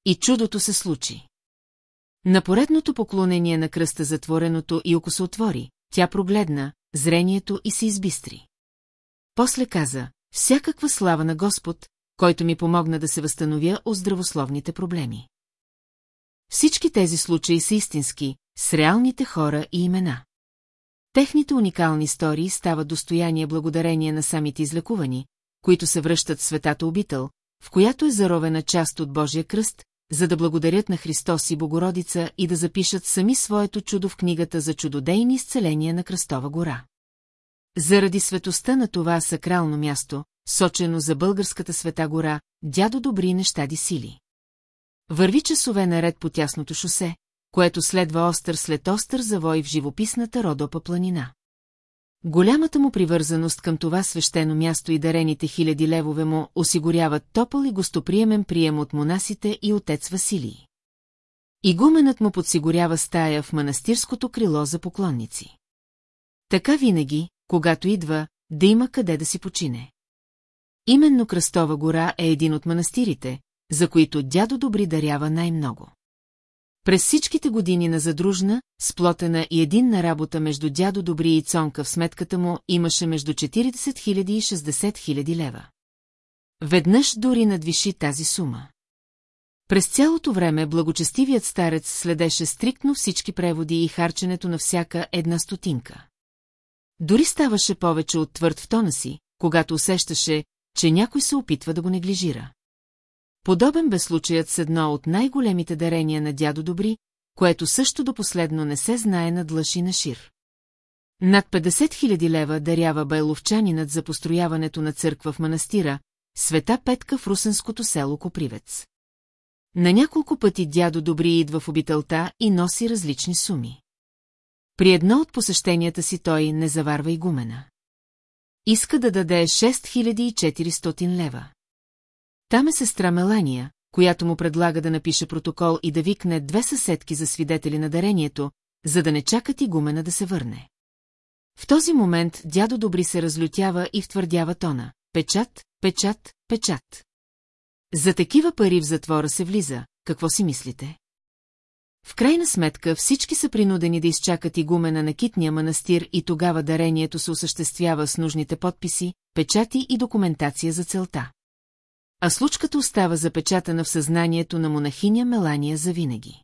S1: И чудото се случи. На поредното поклонение на кръста затвореното и око се отвори, тя прогледна, зрението и се избистри. После каза, всякаква слава на Господ, който ми помогна да се възстановя от здравословните проблеми. Всички тези случаи са истински, с реалните хора и имена. Техните уникални истории стават достояние благодарение на самите излекувани, които се връщат в светата обител, в която е заровена част от Божия кръст, за да благодарят на Христос и Богородица и да запишат сами своето чудо в книгата за чудодейни изцеления на Кръстова гора. Заради светостта на това сакрално място, сочено за българската света гора, дядо добри ди сили. Върви часове наред по тясното шосе, което следва остър след остър завой в живописната Родопа планина. Голямата му привързаност към това свещено място и дарените хиляди левове му осигуряват топъл и гостоприемен прием от монасите и отец Василий. Игуменът му подсигурява стая в манастирското крило за поклонници. Така винаги, когато идва, да има къде да си почине. Именно Кръстова гора е един от манастирите, за които дядо Добри дарява най-много. През всичките години на задружна, сплотена и единна работа между дядо Добри и Цонка в сметката му имаше между 40 000 и 60 000 лева. Веднъж дори надвиши тази сума. През цялото време благочестивият старец следеше стриктно всички преводи и харченето на всяка една стотинка. Дори ставаше повече от твърд в тона си, когато усещаше, че някой се опитва да го неглижира. Подобен бе случаят с едно от най-големите дарения на дядо Добри, което също до последно не се знае на длъж и на шир. Над 50 000 лева дарява байловчанинът за построяването на църква в манастира, света Петка в русенското село Копривец. На няколко пъти дядо Добри идва в обителта и носи различни суми. При едно от посещенията си той не заварва и гумена. Иска да даде 6400 лева. Там е сестра Мелания, която му предлага да напише протокол и да викне две съседки за свидетели на дарението, за да не чакат игумена да се върне. В този момент дядо Добри се разлютява и втвърдява тона. Печат, печат, печат. За такива пари в затвора се влиза, какво си мислите? В крайна сметка всички са принудени да изчакат игумена на китния манастир и тогава дарението се осъществява с нужните подписи, печати и документация за целта а случката остава запечатана в съзнанието на монахиня Мелания завинаги.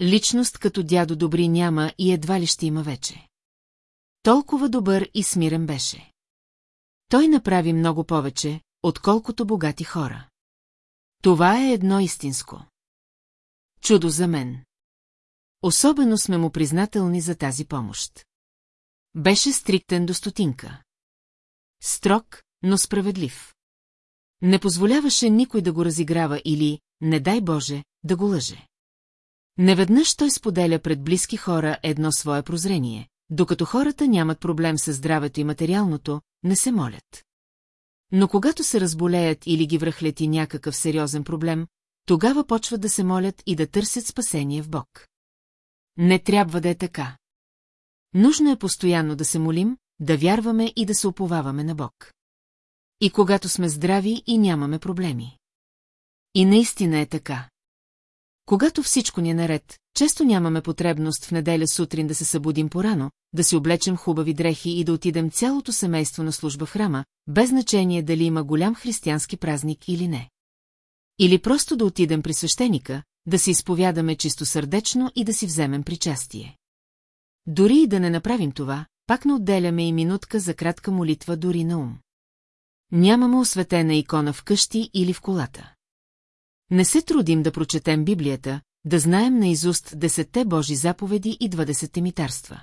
S1: Личност като дядо добри няма и едва ли ще има вече. Толкова добър и смирен беше. Той направи много повече, отколкото богати хора. Това е едно истинско. Чудо за мен. Особено сме му признателни за тази помощ. Беше стриктен до стотинка. Строг, но справедлив. Не позволяваше никой да го разиграва или, не дай Боже, да го лъже. Неведнъж той споделя пред близки хора едно свое прозрение, докато хората нямат проблем със здравето и материалното, не се молят. Но когато се разболеят или ги връхлети някакъв сериозен проблем, тогава почват да се молят и да търсят спасение в Бог. Не трябва да е така. Нужно е постоянно да се молим, да вярваме и да се уповаваме на Бог и когато сме здрави и нямаме проблеми. И наистина е така. Когато всичко ни е наред, често нямаме потребност в неделя сутрин да се събудим порано, да си облечем хубави дрехи и да отидем цялото семейство на служба в храма, без значение дали има голям християнски празник или не. Или просто да отидем при свещеника, да се изповядаме чистосърдечно и да си вземем причастие. Дори и да не направим това, пак не отделяме и минутка за кратка молитва дори на ум. Нямаме осветена икона в къщи или в колата. Не се трудим да прочетем Библията, да знаем наизуст десетте Божи заповеди и двадесетте митарства.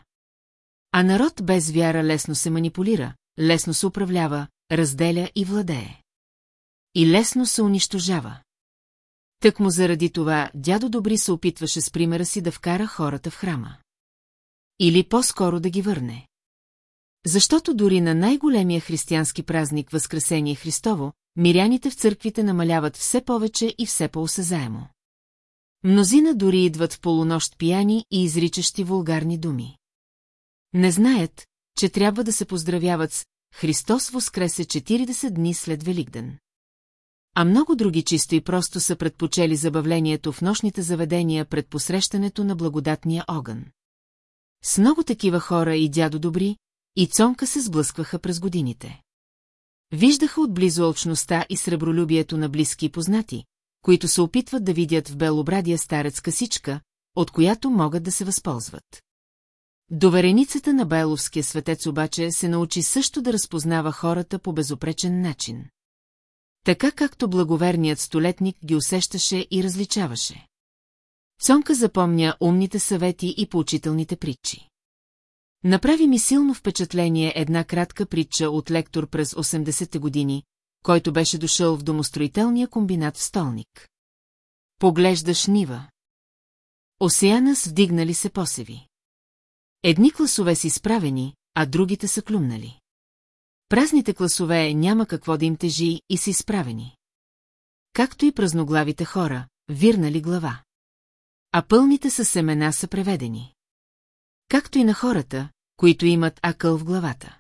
S1: А народ без вяра лесно се манипулира, лесно се управлява, разделя и владее. И лесно се унищожава. Тък му заради това дядо Добри се опитваше с примера си да вкара хората в храма. Или по-скоро да ги върне. Защото дори на най-големия християнски празник Възкресение Христово, миряните в църквите намаляват все повече и все по-осезаемо. Мнозина дори идват в полунощ пияни и изричащи вулгарни думи. Не знаят, че трябва да се поздравяват с Христос Воскресе 40 дни след Великден. А много други чисто и просто са предпочели забавлението в нощните заведения пред посрещането на благодатния огън. С много такива хора и дядо добри, и Цонка се сблъскваха през годините. Виждаха отблизо очността и сребролюбието на близки и познати, които се опитват да видят в белобрадия старец касичка, от която могат да се възползват. Довереницата на байловския светец обаче се научи също да разпознава хората по безопречен начин. Така както благоверният столетник ги усещаше и различаваше. Цонка запомня умните съвети и поучителните притчи. Направи ми силно впечатление една кратка притча от лектор през 80-те години, който беше дошъл в домостроителния комбинат в Столник. Поглеждаш нива. Осеяна с вдигнали се посеви. Едни класове си справени, а другите са клюмнали. Празните класове няма какво да им тежи и са изправени. Както и празноглавите хора, вирнали глава. А пълните са семена са преведени. Както и на хората, които имат акъл в главата.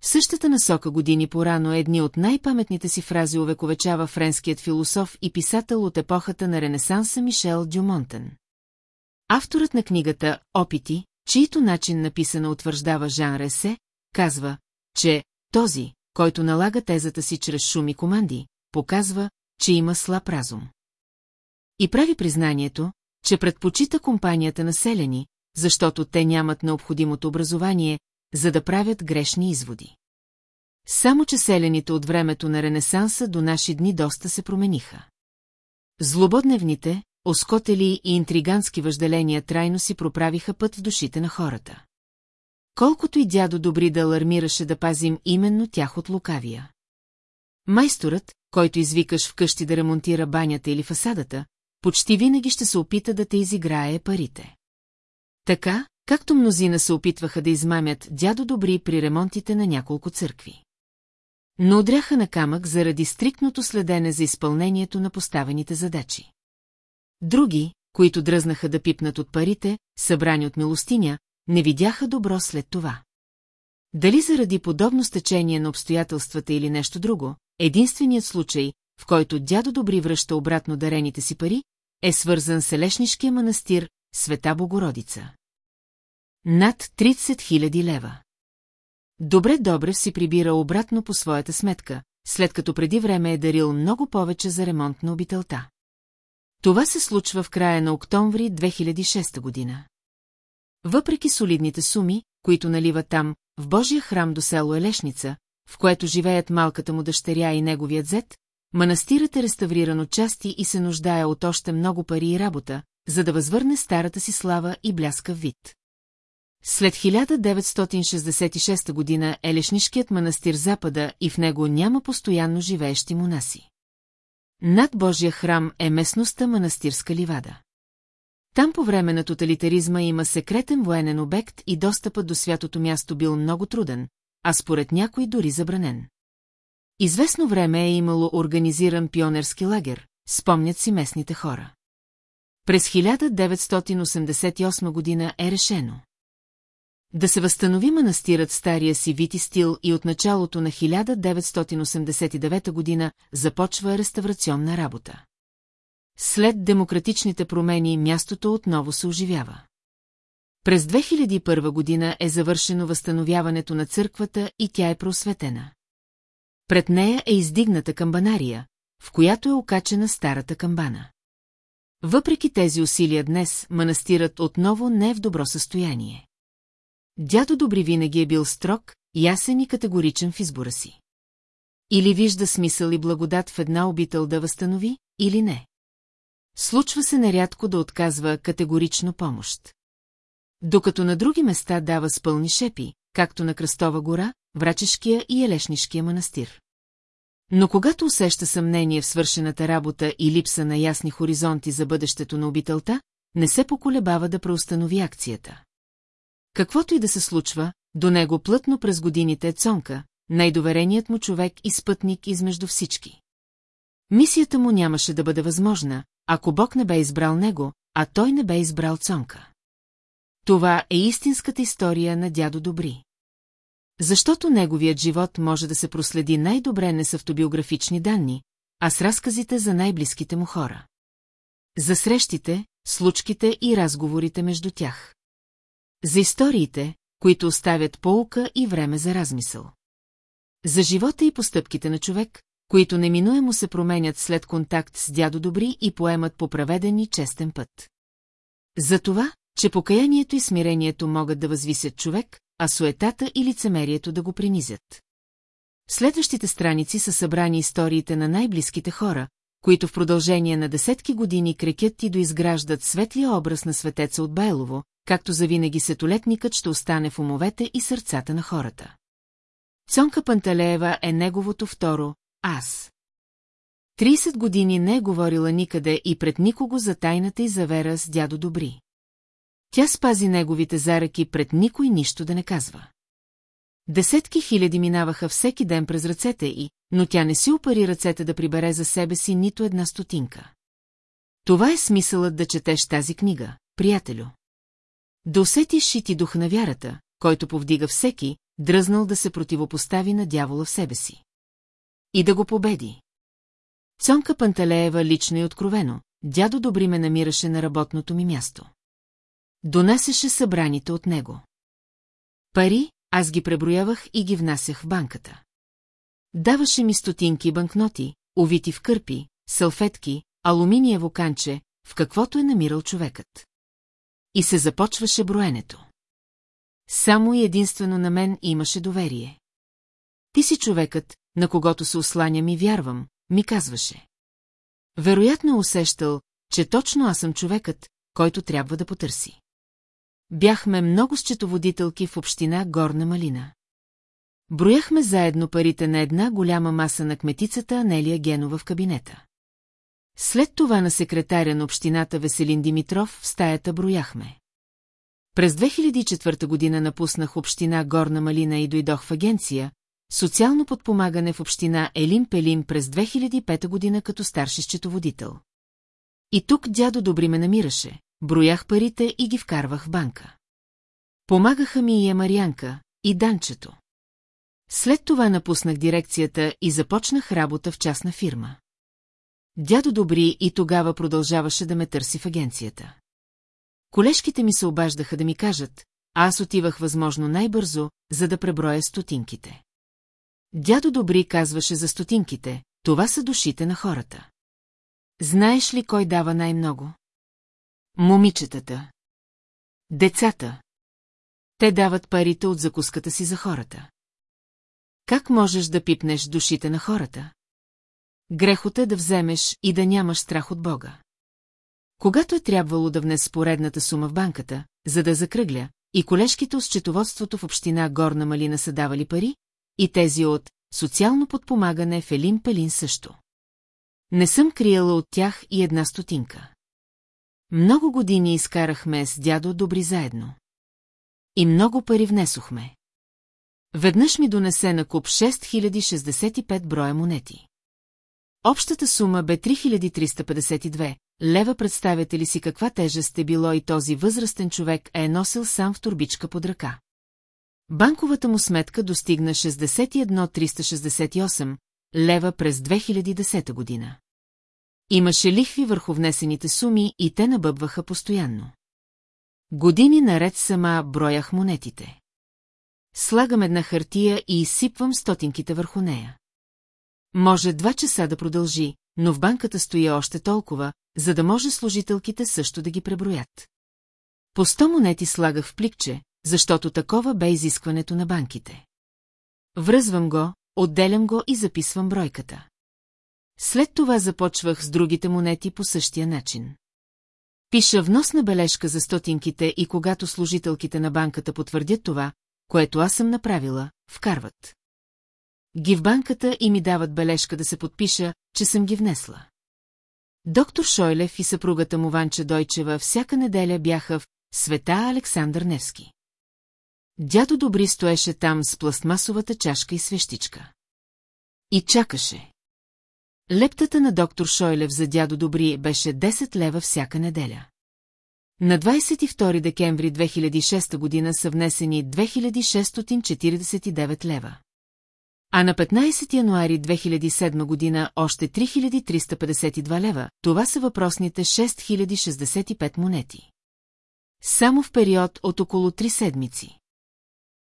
S1: В същата насока години порано едни от най-паметните си фрази увековечава френският философ и писател от епохата на Ренесанса Мишел Дюмонтен. Авторът на книгата «Опити», чието начин написана утвърждава Жан Ресе, казва, че този, който налага тезата си чрез шуми команди, показва, че има слаб разум. И прави признанието, че предпочита компанията населени, защото те нямат необходимото образование, за да правят грешни изводи. Само че селените от времето на Ренесанса до наши дни доста се промениха. Злободневните, оскотели и интригански въжделения трайно си проправиха път в душите на хората. Колкото и дядо Добри да алармираше да пазим именно тях от лукавия. Майсторът, който извикаш вкъщи да ремонтира банята или фасадата, почти винаги ще се опита да те изиграе парите. Така, както мнозина се опитваха да измамят дядо Добри при ремонтите на няколко църкви. Но удряха на камък заради стриктното следене за изпълнението на поставените задачи. Други, които дръзнаха да пипнат от парите, събрани от милостиня, не видяха добро след това. Дали заради подобно стечение на обстоятелствата или нещо друго, единственият случай, в който дядо Добри връща обратно дарените си пари, е свързан с Елешнишкия манастир Света Богородица. Над 30 000 лева. Добре Добрев си прибира обратно по своята сметка, след като преди време е дарил много повече за ремонт на обителта. Това се случва в края на октомври 2006 година. Въпреки солидните суми, които налива там, в Божия храм до село Елешница, в което живеят малката му дъщеря и неговият зет, манастирът е реставриран от части и се нуждае от още много пари и работа, за да възвърне старата си слава и бляскав вид. След 1966 година е лешнишкият манастир Запада и в него няма постоянно живеещи монаси. Над Божия храм е местността Манастирска ливада. Там по време на тоталитаризма има секретен военен обект и достъпът до святото място бил много труден, а според някой дори забранен. Известно време е имало организиран пионерски лагер, спомнят си местните хора. През 1988 година е решено. Да се възстанови манастирът в стария си вид и стил и от началото на 1989 година започва реставрационна работа. След демократичните промени мястото отново се оживява. През 2001 година е завършено възстановяването на църквата и тя е просветена. Пред нея е издигната камбанария, в която е окачена старата камбана. Въпреки тези усилия днес, манастирът отново не е в добро състояние. Дядо Добри винаги е бил строг, ясен и категоричен в избора си. Или вижда смисъл и благодат в една обител да възстанови, или не. Случва се нарядко да отказва категорично помощ. Докато на други места дава спълни шепи, както на Кръстова гора, Врачешкия и Елешнишкия манастир. Но когато усеща съмнение в свършената работа и липса на ясни хоризонти за бъдещето на обителта, не се поколебава да преустанови акцията. Каквото и да се случва, до него плътно през годините е Цонка, най-довереният му човек и спътник измежду всички. Мисията му нямаше да бъде възможна, ако Бог не бе избрал него, а той не бе избрал Цонка. Това е истинската история на дядо Добри. Защото неговият живот може да се проследи най-добре не с автобиографични данни, а с разказите за най-близките му хора. За срещите, случките и разговорите между тях. За историите, които оставят полука и време за размисъл. За живота и постъпките на човек, които неминуемо се променят след контакт с дядо Добри и поемат по праведен и честен път. За това, че покаянието и смирението могат да възвисят човек, а суетата и лицемерието да го принизят. В следващите страници са събрани историите на най-близките хора, които в продължение на десетки години крекят и доизграждат светлия образ на светеца от Байлово, както завинаги сетолетникът ще остане в умовете и сърцата на хората. Цонка Панталеева е неговото второ «Аз». 30 години не е говорила никъде и пред никого за тайната и завера с дядо Добри. Тя спази неговите заръки пред никой нищо да не казва. Десетки хиляди минаваха всеки ден през ръцете й, но тя не си опари ръцете да прибере за себе си нито една стотинка. Това е смисълът да четеш тази книга, приятелю. Да усетиш и ти дух на вярата, който повдига всеки, дръзнал да се противопостави на дявола в себе си. И да го победи. Цонка Панталеева лично и откровено, дядо Добри ме намираше на работното ми място. Донасеше събраните от него. Пари аз ги преброявах и ги внасях в банката. Даваше ми стотинки банкноти, увити в кърпи, салфетки, алуминиево канче, в каквото е намирал човекът. И се започваше броенето. Само и единствено на мен имаше доверие. Ти си човекът, на когото се осланям и вярвам, ми казваше. Вероятно усещал, че точно аз съм човекът, който трябва да потърси. Бяхме много счетоводителки в община Горна Малина. Брояхме заедно парите на една голяма маса на кметицата Анелия Генова в кабинета. След това на секретаря на общината Веселин Димитров в стаята брояхме. През 2004 година напуснах община Горна Малина и дойдох в агенция «Социално подпомагане в община Елин Пелин» през 2005 година като старши счетоводител. И тук дядо Добри ме намираше, броях парите и ги вкарвах в банка. Помагаха ми и Емарианка, и Данчето. След това напуснах дирекцията и започнах работа в частна фирма. Дядо Добри и тогава продължаваше да ме търси в агенцията. Колежките ми се обаждаха да ми кажат, а аз отивах възможно най-бързо, за да преброя стотинките. Дядо Добри казваше за стотинките, това са душите на хората. Знаеш ли кой дава най-много? Момичетата. Децата. Те дават парите от закуската си за хората. Как можеш да пипнеш душите на хората? Грехот е да вземеш и да нямаш страх от Бога. Когато е трябвало да внес поредната сума в банката, за да закръгля, и колежките от счетоводството в община Горна Малина са давали пари, и тези от социално подпомагане в Елин Пелин също. Не съм криела от тях и една стотинка. Много години изкарахме с дядо добри заедно. И много пари внесохме. Веднъж ми донесе на куп 6065 броя монети. Общата сума бе 3352, лева представяте ли си каква тежест е било и този възрастен човек е носил сам в турбичка под ръка. Банковата му сметка достигна 61368 лева през 2010 година. Имаше лихви върху внесените суми и те набъбваха постоянно. Години наред сама броях монетите. Слагам една хартия и изсипвам стотинките върху нея. Може два часа да продължи, но в банката стоя още толкова, за да може служителките също да ги преброят. По сто монети слагах в пликче, защото такова бе изискването на банките. Връзвам го, отделям го и записвам бройката. След това започвах с другите монети по същия начин. Пиша вносна бележка за стотинките и когато служителките на банката потвърдят това, което аз съм направила, вкарват. Ги в банката и ми дават бележка да се подпиша, че съм ги внесла. Доктор Шойлев и съпругата му Ванче Дойчева всяка неделя бяха в Света Александър Невски. Дядо Добри стоеше там с пластмасовата чашка и свещичка. И чакаше. Лептата на доктор Шойлев за дядо Добри беше 10 лева всяка неделя. На 22 декември 2006 година са внесени 2649 лева. А на 15 януари 2007 година още 3352 лева, това са въпросните 6065 монети. Само в период от около 3 седмици.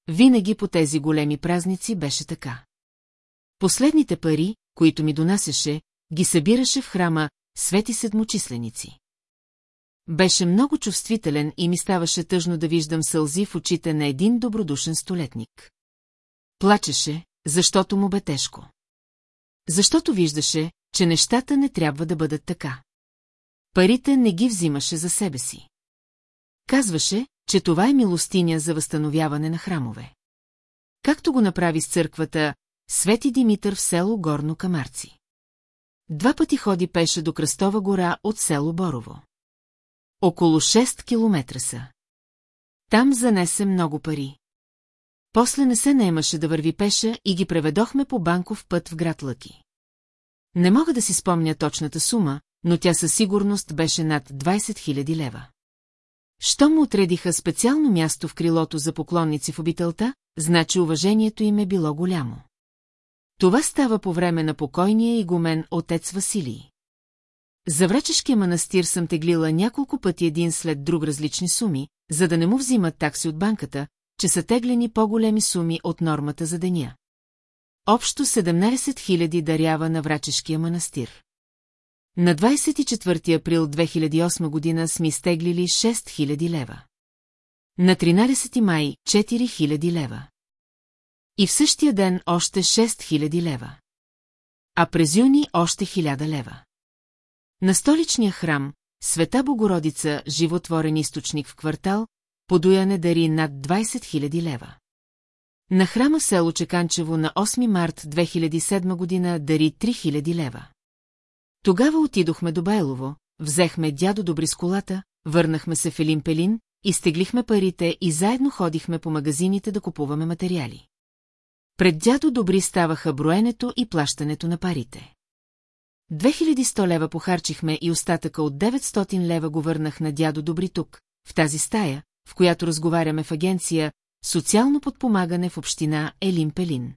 S1: Винаги по тези големи празници беше така. Последните пари, които ми донасеше, ги събираше в храма свети седмочисленици. Беше много чувствителен и ми ставаше тъжно да виждам сълзи в очите на един добродушен столетник. Плачеше, защото му бе тежко. Защото виждаше, че нещата не трябва да бъдат така. Парите не ги взимаше за себе си. Казваше, че това е милостиня за възстановяване на храмове. Както го направи с църквата Свети Димитър в село Горно Камарци. Два пъти ходи пеше до Кръстова гора от село Борово. Около 6 километра са. Там занесе много пари. После не се наемаше да върви пеша и ги преведохме по банков път в град Лъки. Не мога да си спомня точната сума, но тя със сигурност беше над 20 000 лева. Що му отредиха специално място в крилото за поклонници в обителта, значи уважението им е било голямо. Това става по време на покойния игумен отец Василий. За врачешкия манастир съм теглила няколко пъти един след друг различни суми, за да не му взимат такси от банката, че са теглени по-големи суми от нормата за деня. Общо 17 000 дарява на врачешкия манастир. На 24 април 2008 година сме изтеглили 6 000 лева. На 13 май 4 000 лева. И в същия ден още 6000 лева. А през юни още 1000 лева. На столичния храм, Света Богородица, животворен източник в квартал, подояне дари над 20 000 лева. На храма село Чеканчево на 8 март 2007 година дари 3000 лева. Тогава отидохме до Байлово, взехме дядо добри с колата, върнахме се в елимпелин, изтеглихме парите и заедно ходихме по магазините да купуваме материали. Пред дядо добри ставаха броенето и плащането на парите. 2100 лева похарчихме и остатъка от 900 лева го върнах на дядо Добри тук, в тази стая, в която разговаряме в агенция «Социално подпомагане в община Елин Пелин».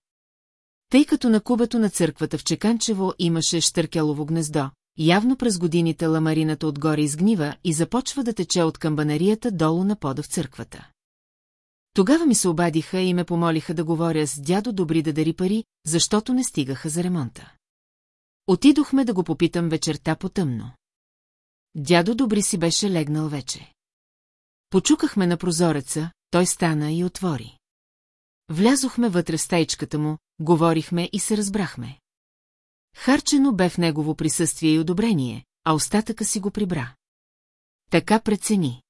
S1: Тъй като на кубето на църквата в Чеканчево имаше штъркелово гнездо, явно през годините ламарината отгоре изгнива и започва да тече от камбанарията долу на пода в църквата. Тогава ми се обадиха и ме помолиха да говоря с дядо Добри да дари пари, защото не стигаха за ремонта. Отидохме да го попитам вечерта потъмно. Дядо Добри си беше легнал вече. Почукахме на прозореца, той стана и отвори. Влязохме вътре в стайчката му, говорихме и се разбрахме. Харчено бе в негово присъствие и одобрение, а остатъка си го прибра. Така прецени.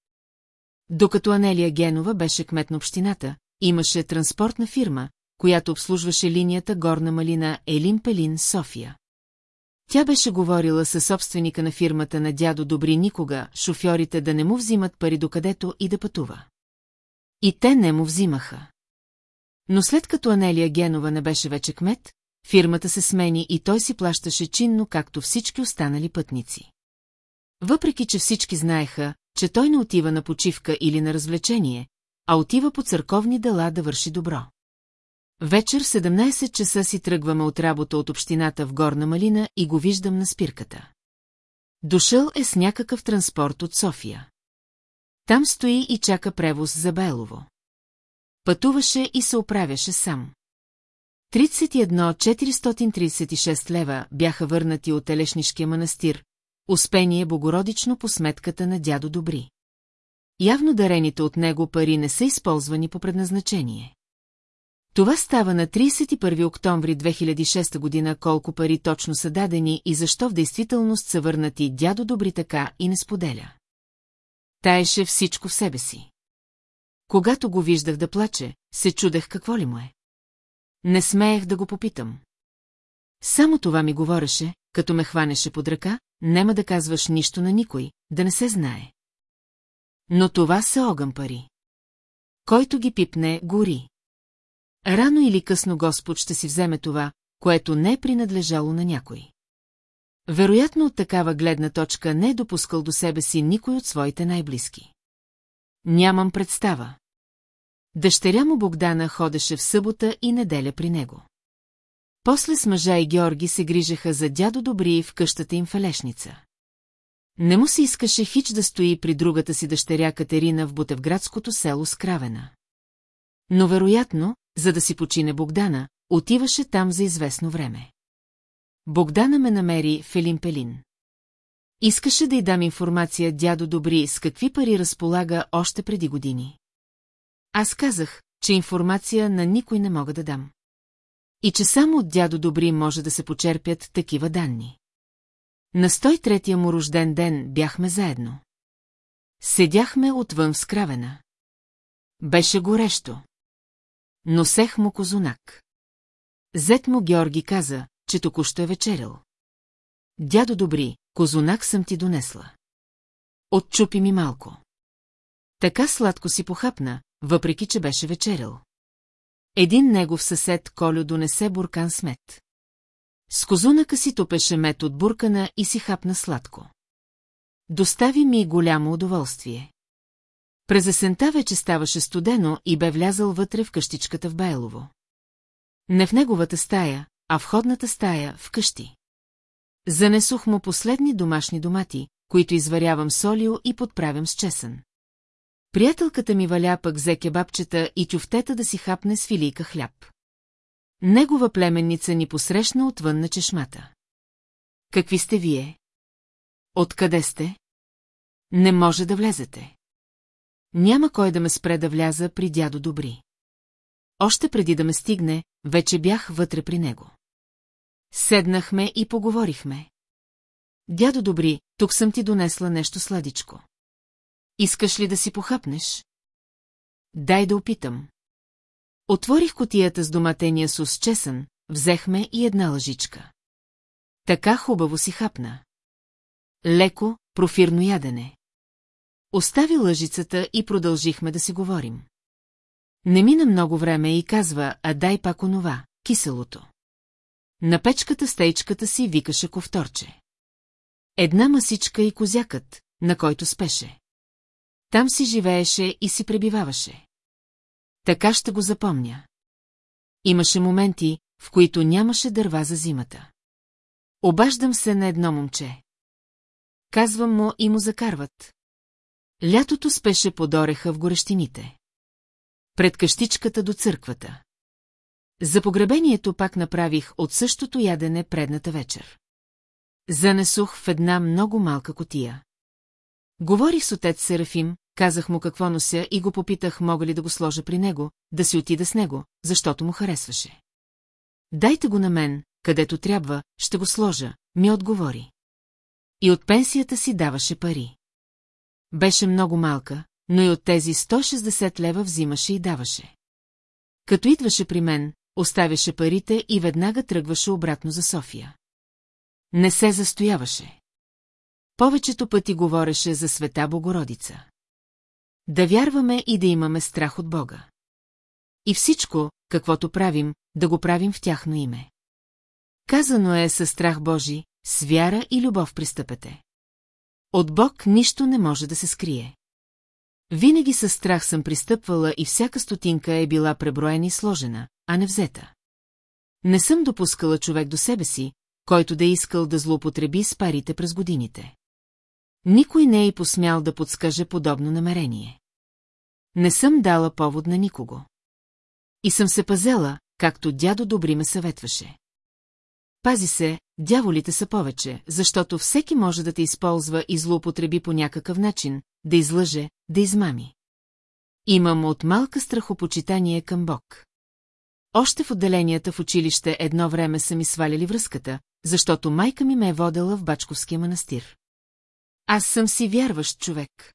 S1: Докато Анелия Генова беше кмет на общината, имаше транспортна фирма, която обслужваше линията Горна Малина Елин Пелин София. Тя беше говорила със собственика на фирмата на дядо Добри никога, шофьорите да не му взимат пари докъдето и да пътува. И те не му взимаха. Но след като Анелия Генова не беше вече кмет, фирмата се смени и той си плащаше чинно, както всички останали пътници. Въпреки, че всички знаеха, че той не отива на почивка или на развлечение, а отива по църковни дела да върши добро. Вечер 17 часа си тръгваме от работа от общината в Горна Малина и го виждам на спирката. Дошъл е с някакъв транспорт от София. Там стои и чака превоз за белово. Пътуваше и се оправяше сам. 31 436 лева бяха върнати от Елешнишкия манастир, успение богородично по сметката на дядо Добри. Явно дарените от него пари не са използвани по предназначение. Това става на 31 октомври 2006 година колко пари точно са дадени и защо в действителност са върнати дядо Добри така и не споделя. Таеше всичко в себе си. Когато го виждах да плаче, се чудех какво ли му е. Не смеех да го попитам. Само това ми говореше, като ме хванеше под ръка, нема да казваш нищо на никой, да не се знае. Но това са огън пари. Който ги пипне, гори. Рано или късно Господ ще си вземе това, което не е принадлежало на някой. Вероятно от такава гледна точка не е допускал до себе си никой от своите най-близки. Нямам представа. Дъщеря му Богдана ходеше в събота и неделя при него. После с мъжа и Георги се грижаха за дядо Добри в къщата им в Не му се искаше хич да стои при другата си дъщеря Катерина в бутевградското село Скравена. Но вероятно, за да си почине Богдана, отиваше там за известно време. Богдана ме намери Фелин Пелин. Искаше да й дам информация дядо Добри с какви пари разполага още преди години. Аз казах, че информация на никой не мога да дам. И че само от дядо Добри може да се почерпят такива данни. На 103-я му рожден ден бяхме заедно. Седяхме отвън в скравена. Беше горещо. Носех му козунак. Зет му Георги каза, че току-що е вечерял. Дядо Добри, козунак съм ти донесла. Отчупи ми малко. Така сладко си похапна, въпреки че беше вечерял. Един негов съсед Колю донесе буркан с мед. С козунака си топеше мед от буркана и си хапна сладко. Достави ми голямо удоволствие. През есента вече ставаше студено и бе влязъл вътре в къщичката в Байлово. Не в неговата стая, а в ходната стая в къщи. Занесох му последни домашни домати, които изварявам солио и подправям с чесън. Приятелката ми валя пък взе кебабчета и тюфтета да си хапне с филийка хляб. Негова племенница ни посрещна отвън на чешмата. Какви сте вие? Откъде сте? Не може да влезете. Няма кой да ме спре да вляза при дядо Добри. Още преди да ме стигне, вече бях вътре при него. Седнахме и поговорихме. Дядо Добри, тук съм ти донесла нещо сладичко. Искаш ли да си похапнеш? Дай да опитам. Отворих котията с доматения сус чесън, взехме и една лъжичка. Така хубаво си хапна. Леко, профирно ядене. Остави лъжицата и продължихме да си говорим. Не мина много време и казва, а дай пак онова, киселото. На печката стейчката си викаше ковторче. Една масичка и козякът, на който спеше. Там си живееше и си пребиваваше. Така ще го запомня. Имаше моменти, в които нямаше дърва за зимата. Обаждам се на едно момче. Казвам му и му закарват. Лятото спеше под ореха в горещините. Пред къщичката до църквата. За погребението пак направих от същото ядене предната вечер. Занесох в една много малка котия. Говорих с отец Серафим, казах му какво нося и го попитах мога ли да го сложа при него, да си отида с него, защото му харесваше. Дайте го на мен, където трябва, ще го сложа, ми отговори. И от пенсията си даваше пари. Беше много малка, но и от тези 160 лева взимаше и даваше. Като идваше при мен, оставяше парите и веднага тръгваше обратно за София. Не се застояваше. Повечето пъти говореше за света Богородица. Да вярваме и да имаме страх от Бога. И всичко, каквото правим, да го правим в тяхно име. Казано е със страх Божи, с вяра и любов пристъпете. От Бог нищо не може да се скрие. Винаги със страх съм пристъпвала и всяка стотинка е била преброена и сложена, а не взета. Не съм допускала човек до себе си, който да е искал да злоупотреби с парите през годините. Никой не е и посмял да подскаже подобно намерение. Не съм дала повод на никого. И съм се пазела, както дядо Добри ме съветваше. Пази се, дяволите са повече, защото всеки може да те използва и злоупотреби по някакъв начин, да излъже, да измами. Имам от малка страхопочитание към Бог. Още в отделенията в училище едно време са ми сваляли връзката, защото майка ми ме е водела в Бачковския манастир. Аз съм си вярващ човек.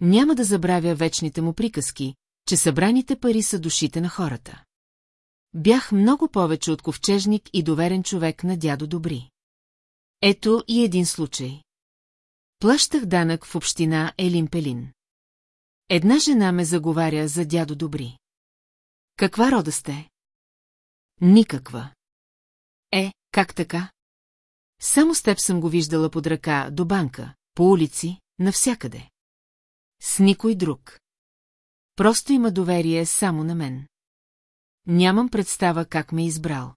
S1: Няма да забравя вечните му приказки, че събраните пари са душите на хората. Бях много повече от ковчежник и доверен човек на дядо Добри. Ето и един случай. Плащах данък в община Елимпелин. Една жена ме заговаря за дядо Добри. Каква рода сте? Никаква. Е, как така? Само с теб съм го виждала под ръка, до банка, по улици, навсякъде. С никой друг. Просто има доверие само на мен. Нямам представа как ме е избрал.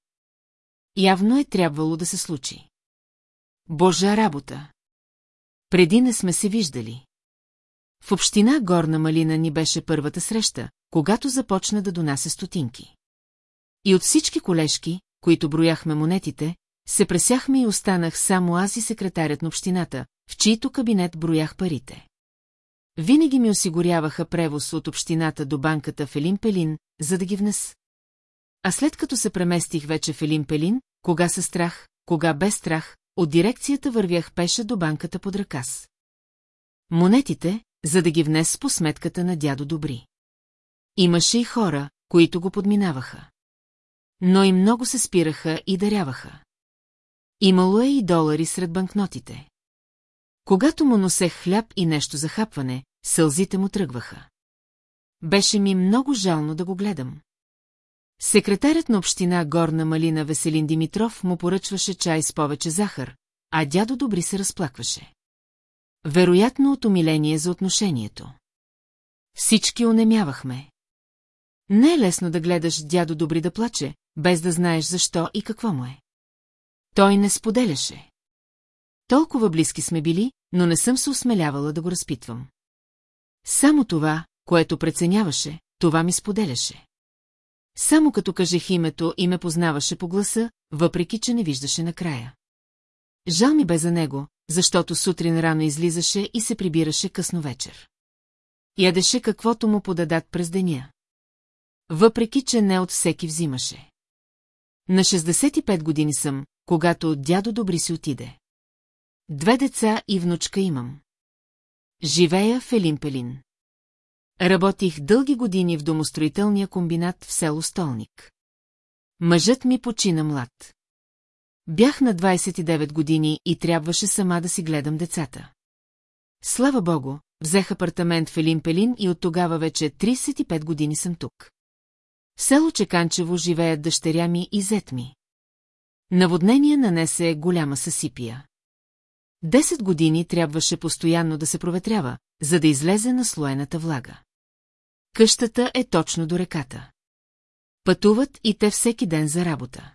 S1: Явно е трябвало да се случи. Божа работа! Преди не сме се виждали. В община Горна Малина ни беше първата среща, когато започна да донася стотинки. И от всички колежки, които брояхме монетите, се пресяхме и останах само аз и секретарят на общината, в чийто кабинет броях парите. Винаги ми осигуряваха превоз от общината до банката в елимпелин, за да ги внес. А след като се преместих вече в елимпелин, кога се страх, кога без страх, от дирекцията вървях пеше до банката под ръкас. Монетите, за да ги внес по сметката на дядо Добри. Имаше и хора, които го подминаваха. Но и много се спираха и даряваха. Имало е и долари сред банкнотите. Когато му носех хляб и нещо за хапване, сълзите му тръгваха. Беше ми много жално да го гледам. Секретарят на община Горна Малина Веселин Димитров му поръчваше чай с повече захар, а дядо Добри се разплакваше. Вероятно от умиление за отношението. Всички онемявахме. Не е лесно да гледаш дядо Добри да плаче, без да знаеш защо и какво му е. Той не споделяше. Толкова близки сме били, но не съм се осмелявала да го разпитвам. Само това, което преценяваше, това ми споделяше. Само като кажех името и ме познаваше по гласа, въпреки че не виждаше накрая. Жал ми бе за него, защото сутрин рано излизаше и се прибираше късно вечер. Ядеше каквото му подадат през деня. Въпреки, че не от всеки взимаше. На 65 години съм, когато дядо Добри си отиде. Две деца и внучка имам. Живея в Елимпелин. Работих дълги години в домостроителния комбинат в село Столник. Мъжът ми почина млад. Бях на 29 години и трябваше сама да си гледам децата. Слава богу, взех апартамент в Елимпелин и от тогава вече 35 години съм тук. В село Чеканчево живеят дъщеря ми и зет ми. Наводнение нанесе голяма съсипия. Десет години трябваше постоянно да се проветрява, за да излезе на слоената влага. Къщата е точно до реката. Пътуват и те всеки ден за работа.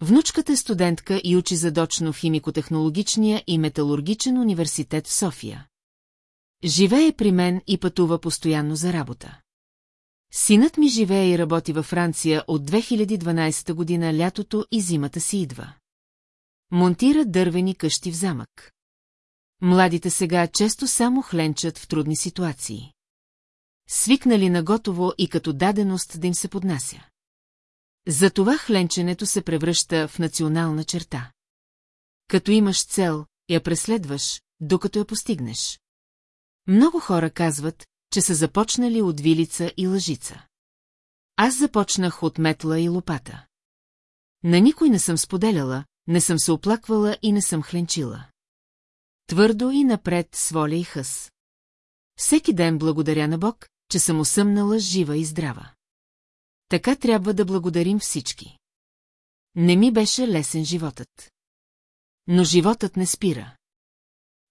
S1: Внучката е студентка и учи задочно в химикотехнологичния и металургичен университет в София. Живее при мен и пътува постоянно за работа. Синът ми живее и работи във Франция от 2012 година лятото и зимата си идва. Монтира дървени къщи в замък. Младите сега често само хленчат в трудни ситуации. Свикнали на готово и като даденост да им се поднася. Затова хленченето се превръща в национална черта. Като имаш цел, я преследваш, докато я постигнеш. Много хора казват, че са започнали от вилица и лъжица. Аз започнах от метла и лопата. На никой не съм споделяла, не съм се оплаквала и не съм хленчила. Твърдо и напред с воля и хъс. Всеки ден благодаря на Бог, че съм усъмнала жива и здрава. Така трябва да благодарим всички. Не ми беше лесен животът. Но животът не спира.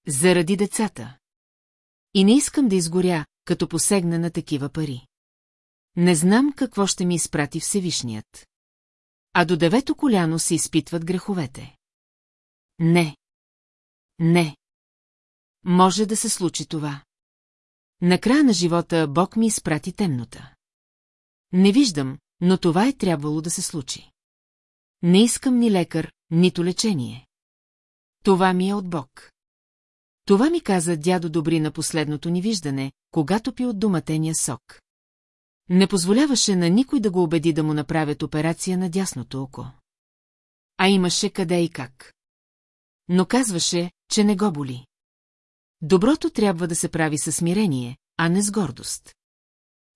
S1: Заради децата. И не искам да изгоря, като посегна на такива пари. Не знам какво ще ми изпрати Всевишният. А до девето коляно се изпитват греховете. Не. Не. Може да се случи това. На края на живота Бог ми изпрати темнота. Не виждам, но това е трябвало да се случи. Не искам ни лекар, нито лечение. Това ми е от Бог. Това ми каза дядо Добри на последното ни виждане, когато пи от доматения сок. Не позволяваше на никой да го убеди да му направят операция на дясното око. А имаше къде и как. Но казваше, че не го боли. Доброто трябва да се прави със смирение, а не с гордост.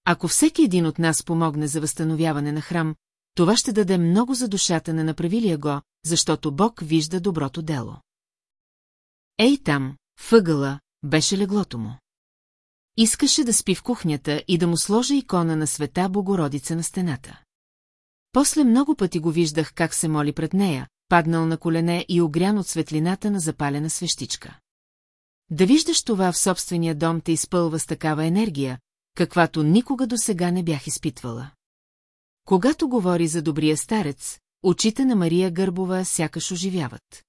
S1: Ако всеки един от нас помогне за възстановяване на храм, това ще даде много за душата на направилия го, защото Бог вижда доброто дело. Ей там, Въгъла беше леглото му. Искаше да спи в кухнята и да му сложа икона на света Богородица на стената. После много пъти го виждах как се моли пред нея, паднал на колене и огрян от светлината на запалена свещичка. Да виждаш това в собствения дом те изпълва с такава енергия, каквато никога до сега не бях изпитвала. Когато говори за добрия старец, очите на Мария Гърбова сякаш оживяват.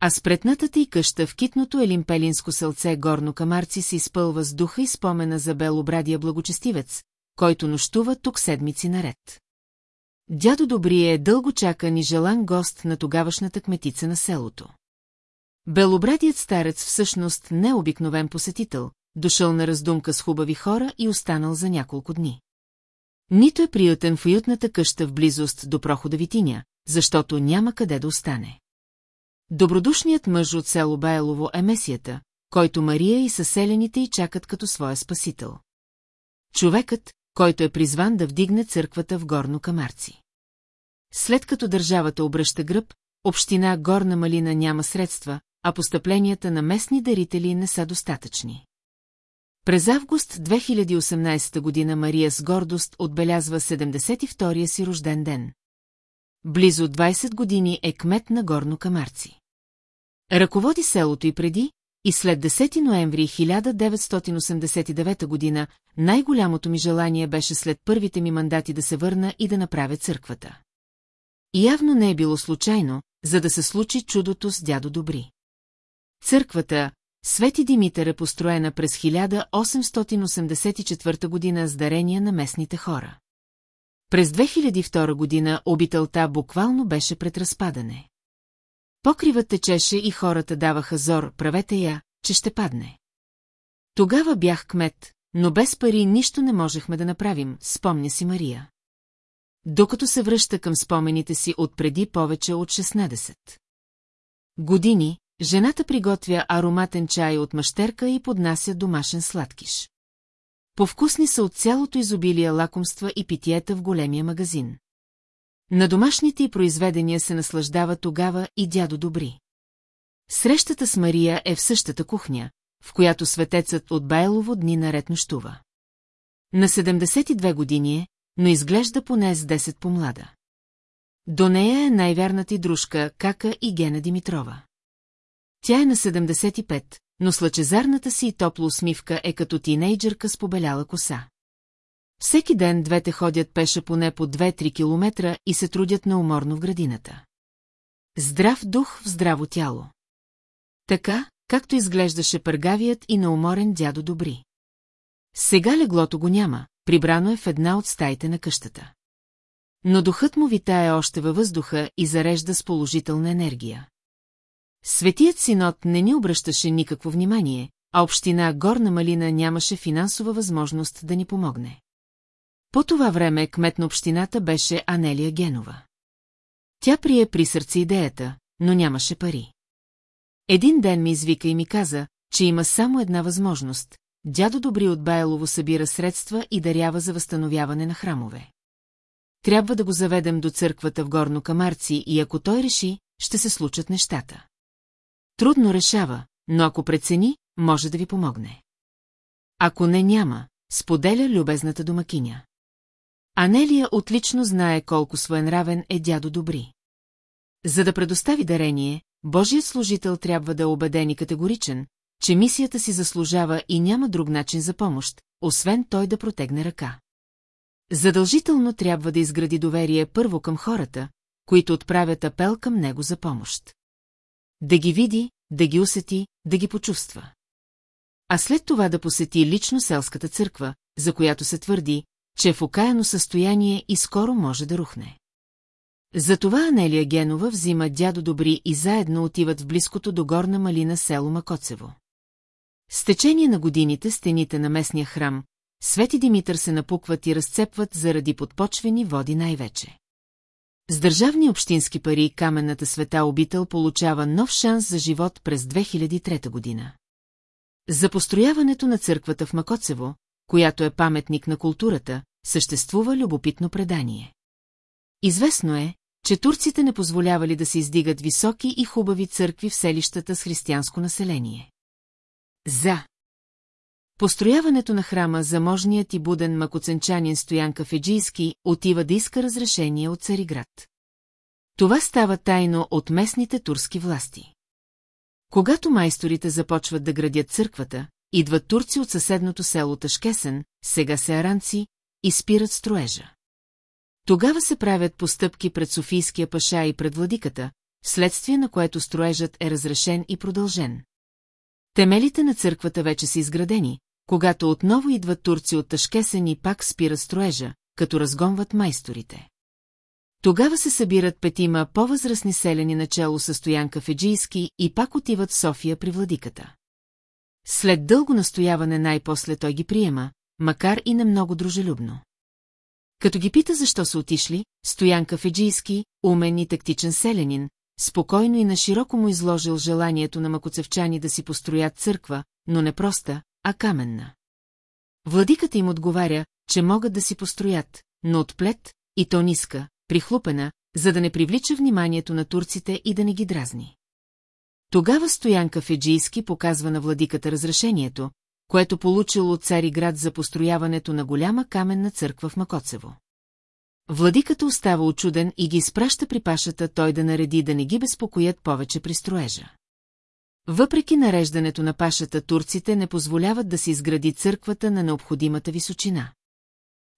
S1: А спретнатата и къща в китното елимпелинско селце Горно Камарци се изпълва с духа и спомена за белобрадия благочестивец, който нощува тук седмици наред. Дядо Добрие е дълго чакан и желан гост на тогавашната кметица на селото. Белобрадият старец всъщност не е обикновен посетител, дошъл на раздумка с хубави хора и останал за няколко дни. Нито е приятен в уютната къща в близост до прохода Витиня, защото няма къде да остане. Добродушният мъж от село Байлово е месията, който Мария и съселените й чакат като своя спасител. Човекът, който е призван да вдигне църквата в Горно Камарци. След като държавата обръща гръб, община Горна Малина няма средства, а постъпленията на местни дарители не са достатъчни. През август 2018 година Мария с гордост отбелязва 72-я си рожден ден. Близо 20 години е кмет на Горно Камарци. Ръководи селото и преди, и след 10 ноември 1989 година най-голямото ми желание беше след първите ми мандати да се върна и да направя църквата. И явно не е било случайно, за да се случи чудото с дядо Добри. Църквата Свети Димитър е построена през 1884 година с дарения на местните хора. През 2002 година обителта буквално беше пред разпадане. Покрива течеше и хората даваха зор, правете я, че ще падне. Тогава бях кмет, но без пари нищо не можехме да направим, спомня си Мария. Докато се връща към спомените си от преди повече от 16. Години, жената приготвя ароматен чай от мащерка и поднася домашен сладкиш. Повкусни са от цялото изобилие лакомства и питиета в големия магазин. На домашните и произведения се наслаждава тогава и дядо Добри. Срещата с Мария е в същата кухня, в която светецът от Байлово дни наред нощува. На 72 години е, но изглежда поне с 10 по-млада. До нея е най-вярната и дружка Кака и Гена Димитрова. Тя е на 75, но слъчезарната си и топла усмивка е като тинейджърка с побеляла коса. Всеки ден двете ходят пеша поне по 2-3 километра и се трудят науморно в градината. Здрав дух в здраво тяло. Така, както изглеждаше пъргавият и науморен дядо Добри. Сега леглото го няма, прибрано е в една от стаите на къщата. Но духът му витае още във въздуха и зарежда с положителна енергия. Светият синот не ни обръщаше никакво внимание, а община Горна Малина нямаше финансова възможност да ни помогне. По това време кмет на общината беше Анелия Генова. Тя прие при сърце идеята, но нямаше пари. Един ден ми извика и ми каза, че има само една възможност. Дядо Добри от Байлово събира средства и дарява за възстановяване на храмове. Трябва да го заведем до църквата в Горно Камарци и ако той реши, ще се случат нещата. Трудно решава, но ако прецени, може да ви помогне. Ако не няма, споделя любезната домакиня. Анелия отлично знае колко своенравен е дядо Добри. За да предостави дарение, Божият служител трябва да е убеден и категоричен, че мисията си заслужава и няма друг начин за помощ, освен той да протегне ръка. Задължително трябва да изгради доверие първо към хората, които отправят апел към него за помощ. Да ги види, да ги усети, да ги почувства. А след това да посети лично селската църква, за която се твърди, че е в окаяно състояние и скоро може да рухне. Затова Анелия Генова взима дядо Добри и заедно отиват в близкото до горна малина село Макоцево. С течение на годините стените на местния храм, Свети Димитър се напукват и разцепват заради подпочвени води най-вече. С държавни общински пари каменната света обител получава нов шанс за живот през 2003 година. За построяването на църквата в Макоцево, която е паметник на културата, съществува любопитно предание. Известно е, че турците не позволявали да се издигат високи и хубави църкви в селищата с християнско население. За Построяването на храма заможният и буден макоценчанин Стоян Кафеджийски отива да иска разрешение от Цариград. Това става тайно от местните турски власти. Когато майсторите започват да градят църквата, идват турци от съседното село Ташкесен, сега се аранци, и спират строежа. Тогава се правят постъпки пред Софийския паша и пред владиката, следствие на което строежът е разрешен и продължен. Темелите на църквата вече са изградени, когато отново идват турци от Ташкесен и пак спират строежа, като разгонват майсторите. Тогава се събират петима по-възрастни селени начало състоянка Феджийски и пак отиват в София при владиката. След дълго настояване най-после той ги приема, макар и не много дружелюбно. Като ги пита защо са отишли, Стоянка Феджийски, умен и тактичен селянин, спокойно и нашироко му изложил желанието на макоцевчани да си построят църква, но не проста, а каменна. Владиката им отговаря, че могат да си построят, но от плет, и то ниска, прихлупена, за да не привлича вниманието на турците и да не ги дразни. Тогава Стоянка Феджийски показва на владиката разрешението, което получил от цари град за построяването на голяма каменна църква в Макоцево. Владиката остава очуден и ги изпраща при пашата той да нареди да не ги безпокоят повече при строежа. Въпреки нареждането на пашата, турците не позволяват да се изгради църквата на необходимата височина.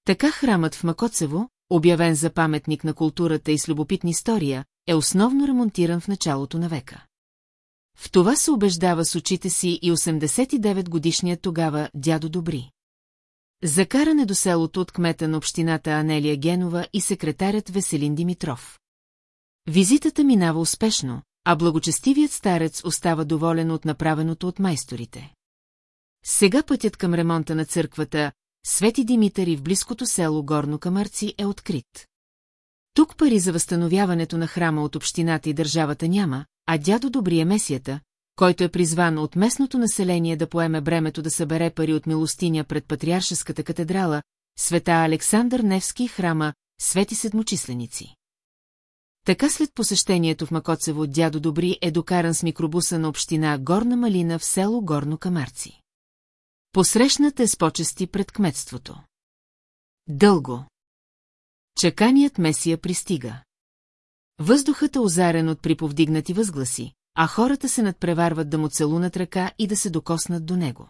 S1: Така храмът в Макоцево, обявен за паметник на културата и с любопитна история, е основно ремонтиран в началото на века. В това се убеждава с очите си и 89-годишният тогава дядо Добри. Закаране до селото от кмета на общината Анелия Генова и секретарят Веселин Димитров. Визитата минава успешно, а благочестивият старец остава доволен от направеното от майсторите. Сега пътят към ремонта на църквата Свети Димитър и в близкото село Горно Камърци е открит. Тук пари за възстановяването на храма от общината и държавата няма, а дядо е месията, който е призван от местното население да поеме бремето да събере пари от милостиня пред Патриаршеската катедрала, света Александър Невски и храма Свети Седмочисленици. Така след посещението в Макоцево дядо Добри е докаран с микробуса на община Горна Малина в село Горно Камарци. Посрещната е с почести пред кметството. Дълго. Чаканият месия пристига. Въздухът е озарен от приповдигнати възгласи, а хората се надпреварват да му целунат ръка и да се докоснат до него.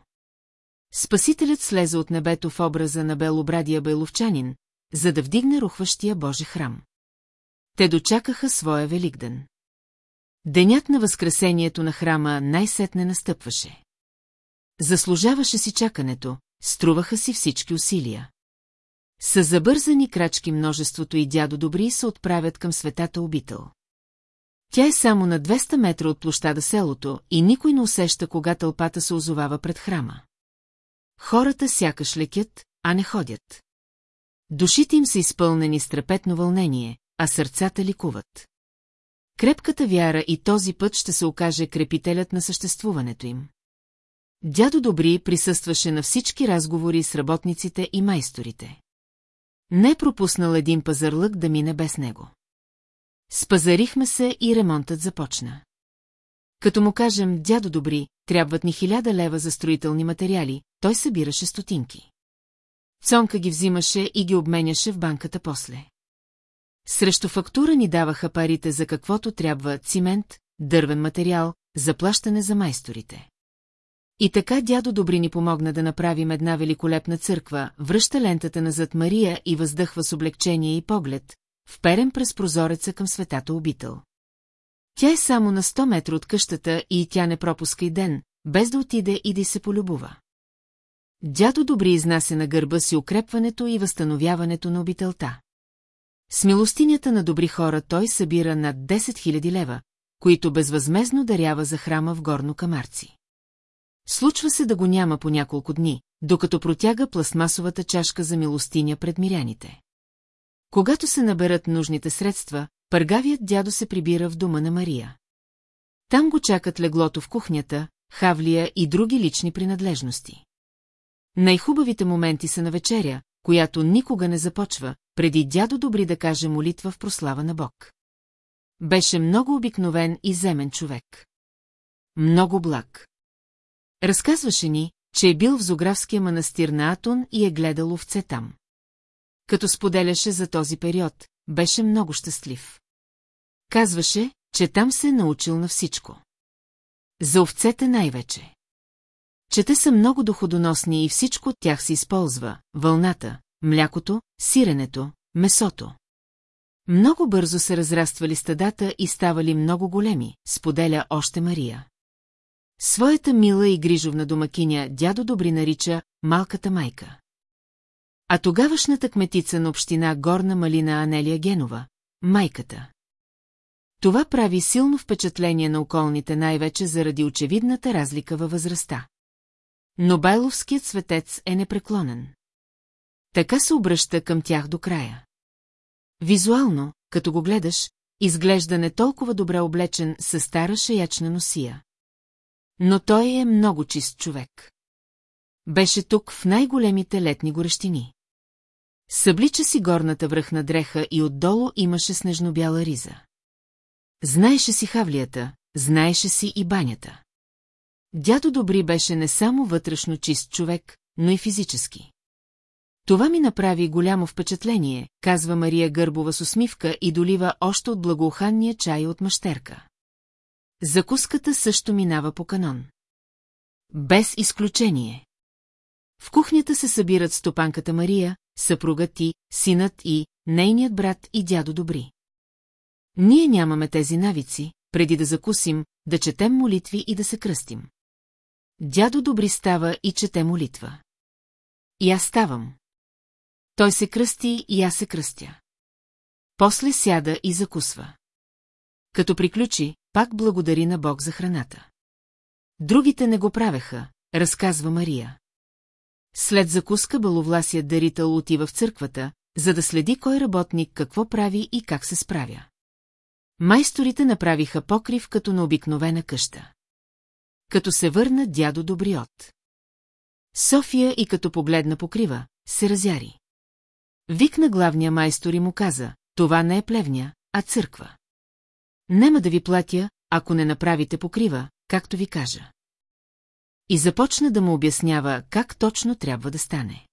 S1: Спасителят слезе от небето в образа на белобрадия байловчанин, за да вдигне рухващия Божи храм. Те дочакаха своя Великден. Денят на възкресението на храма най-сетне настъпваше. Заслужаваше си чакането, струваха си всички усилия. С забързани крачки множеството и дядо Добри се отправят към светата обител. Тя е само на 200 метра от площада селото и никой не усеща кога тълпата се озовава пред храма. Хората сякаш лекят, а не ходят. Душите им са изпълнени с трепетно вълнение, а сърцата ликуват. Крепката вяра и този път ще се окаже крепителят на съществуването им. Дядо Добри присъстваше на всички разговори с работниците и майсторите. Не е пропуснал един пазарлък да мине без него. Спазарихме се и ремонтът започна. Като му кажем, дядо добри, трябват ни хиляда лева за строителни материали, той събираше стотинки. Цонка ги взимаше и ги обменяше в банката после. Срещу фактура ни даваха парите за каквото трябва цимент, дървен материал, заплащане за майсторите. И така дядо Добри ни помогна да направим една великолепна църква, връща лентата назад Мария и въздъхва с облегчение и поглед, вперен през прозореца към светата обител. Тя е само на 100 метра от къщата и тя не пропуска и ден, без да отиде и да се полюбува. Дядо Добри изнася на гърба си укрепването и възстановяването на обителта. С милостинята на добри хора той събира над 10 000 лева, които безвъзмезно дарява за храма в Горно Камарци. Случва се да го няма по няколко дни, докато протяга пластмасовата чашка за милостиня пред миряните. Когато се наберат нужните средства, пъргавият дядо се прибира в дома на Мария. Там го чакат леглото в кухнята, хавлия и други лични принадлежности. Най-хубавите моменти са на вечеря, която никога не започва, преди дядо Добри да каже молитва в прослава на Бог. Беше много обикновен и земен човек. Много благ. Разказваше ни, че е бил в Зографския манастир на Атон и е гледал овце там. Като споделяше за този период, беше много щастлив. Казваше, че там се е научил на всичко. За овцете най-вече. Че те са много доходоносни и всичко от тях се използва – вълната, млякото, сиренето, месото. Много бързо се разраствали стадата и ставали много големи, споделя още Мария. Своята мила и грижовна домакиня дядо Добри нарича «малката майка». А тогавашната кметица на община Горна Малина Анелия Генова – майката. Това прави силно впечатление на околните най-вече заради очевидната разлика във възрастта. Но Байловският светец е непреклонен. Така се обръща към тях до края. Визуално, като го гледаш, изглежда не толкова добре облечен с стара шаячна носия. Но той е много чист човек. Беше тук в най-големите летни горещини. Съблича си горната връхна дреха и отдолу имаше снежно-бяла риза. Знаеше си хавлията, знаеше си и банята. Дядо Добри беше не само вътрешно чист човек, но и физически. Това ми направи голямо впечатление, казва Мария Гърбова с усмивка и долива още от благоуханния чай от мащерка. Закуската също минава по канон. Без изключение. В кухнята се събират стопанката Мария, съпругът ти, синът и нейният брат и дядо Добри. Ние нямаме тези навици, преди да закусим, да четем молитви и да се кръстим. Дядо Добри става и чете молитва. И аз ставам. Той се кръсти и аз се кръстя. После сяда и закусва. Като приключи, пак благодари на Бог за храната. Другите не го правеха, разказва Мария. След закуска баловласият дарител отива в църквата, за да следи кой работник какво прави и как се справя. Майсторите направиха покрив като на обикновена къща. Като се върна дядо Добриот. София и като погледна покрива, се разяри. Викна главния майстор и му каза, това не е плевня, а църква. Нема да ви платя, ако не направите покрива, както ви кажа. И започна да му обяснява как точно трябва да стане.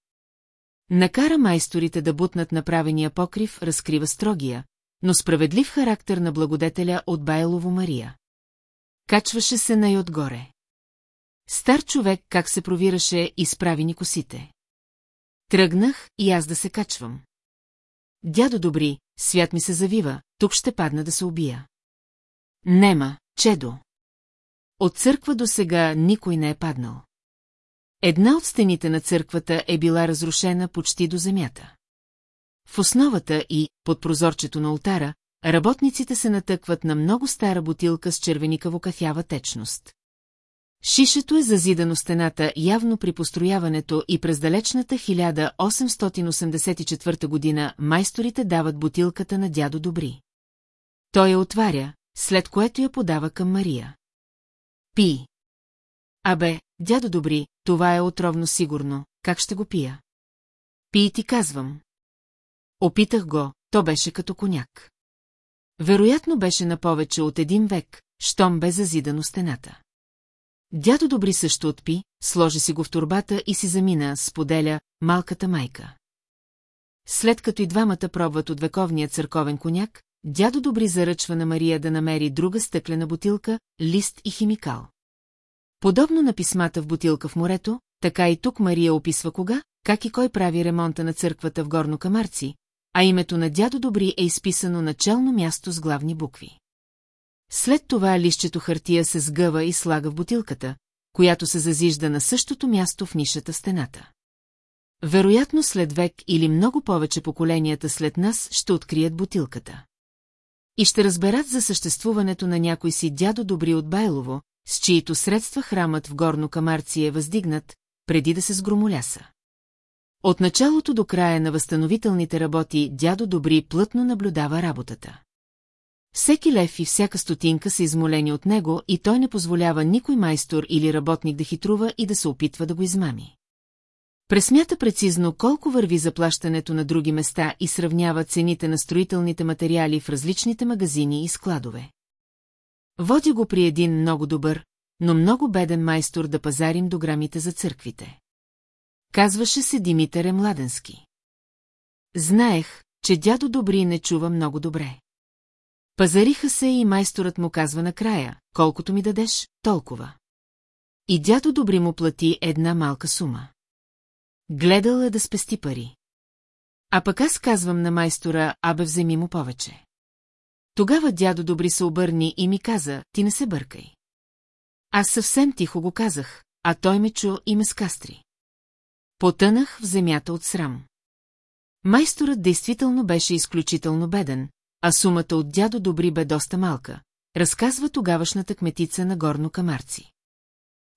S1: Накара майсторите да бутнат направения покрив, разкрива строгия, но справедлив характер на благодетеля от Байлово Мария. Качваше се най-отгоре. Стар човек как се провираше и справи ни косите. Тръгнах и аз да се качвам. Дядо добри, свят ми се завива, тук ще падна да се убия. Нема, чедо. От църква до сега никой не е паднал. Една от стените на църквата е била разрушена почти до земята. В основата и, под прозорчето на ултара, работниците се натъкват на много стара бутилка с червеникаво кафява течност. Шишето е зазидано стената явно при построяването и през далечната 1884 година майсторите дават бутилката на дядо Добри. Той я отваря, след което я подава към Мария. Пи. Абе, дядо добри, това е отровно сигурно, как ще го пия? Пи ти казвам. Опитах го, то беше като коняк. Вероятно беше на повече от един век, щом бе зазидано стената. Дядо Добри също отпи, сложи си го в турбата и си замина, споделя малката майка. След като и двамата пробват от вековния църковен коняк, Дядо Добри заръчва на Мария да намери друга стъклена бутилка, лист и химикал. Подобно на писмата в бутилка в морето, така и тук Мария описва кога, как и кой прави ремонта на църквата в Горно Камарци, а името на дядо Добри е изписано на челно място с главни букви. След това лището хартия се сгъва и слага в бутилката, която се зазижда на същото място в нишата стената. Вероятно след век или много повече поколенията след нас ще открият бутилката. И ще разберат за съществуването на някой си дядо Добри от Байлово, с чието средства храмът в Горно Камарци е въздигнат, преди да се сгромоляса. От началото до края на възстановителните работи дядо Добри плътно наблюдава работата. Всеки лев и всяка стотинка са измолени от него и той не позволява никой майстор или работник да хитрува и да се опитва да го измами. Пресмята прецизно колко върви заплащането на други места и сравнява цените на строителните материали в различните магазини и складове. Води го при един много добър, но много беден майстор да пазарим до грамите за църквите. Казваше се Димитър Младенски. Знаех, че дядо Добри не чува много добре. Пазариха се и майсторът му казва накрая, колкото ми дадеш, толкова. И дядо Добри му плати една малка сума. Гледал е да спести пари. А пък аз казвам на майстора, абе вземи му повече. Тогава дядо Добри се обърни и ми каза, ти не се бъркай. Аз съвсем тихо го казах, а той ме чу и ме скастри. Потънах в земята от срам. Майсторът действително беше изключително беден, а сумата от дядо Добри бе доста малка, разказва тогавашната кметица на Горно Камарци.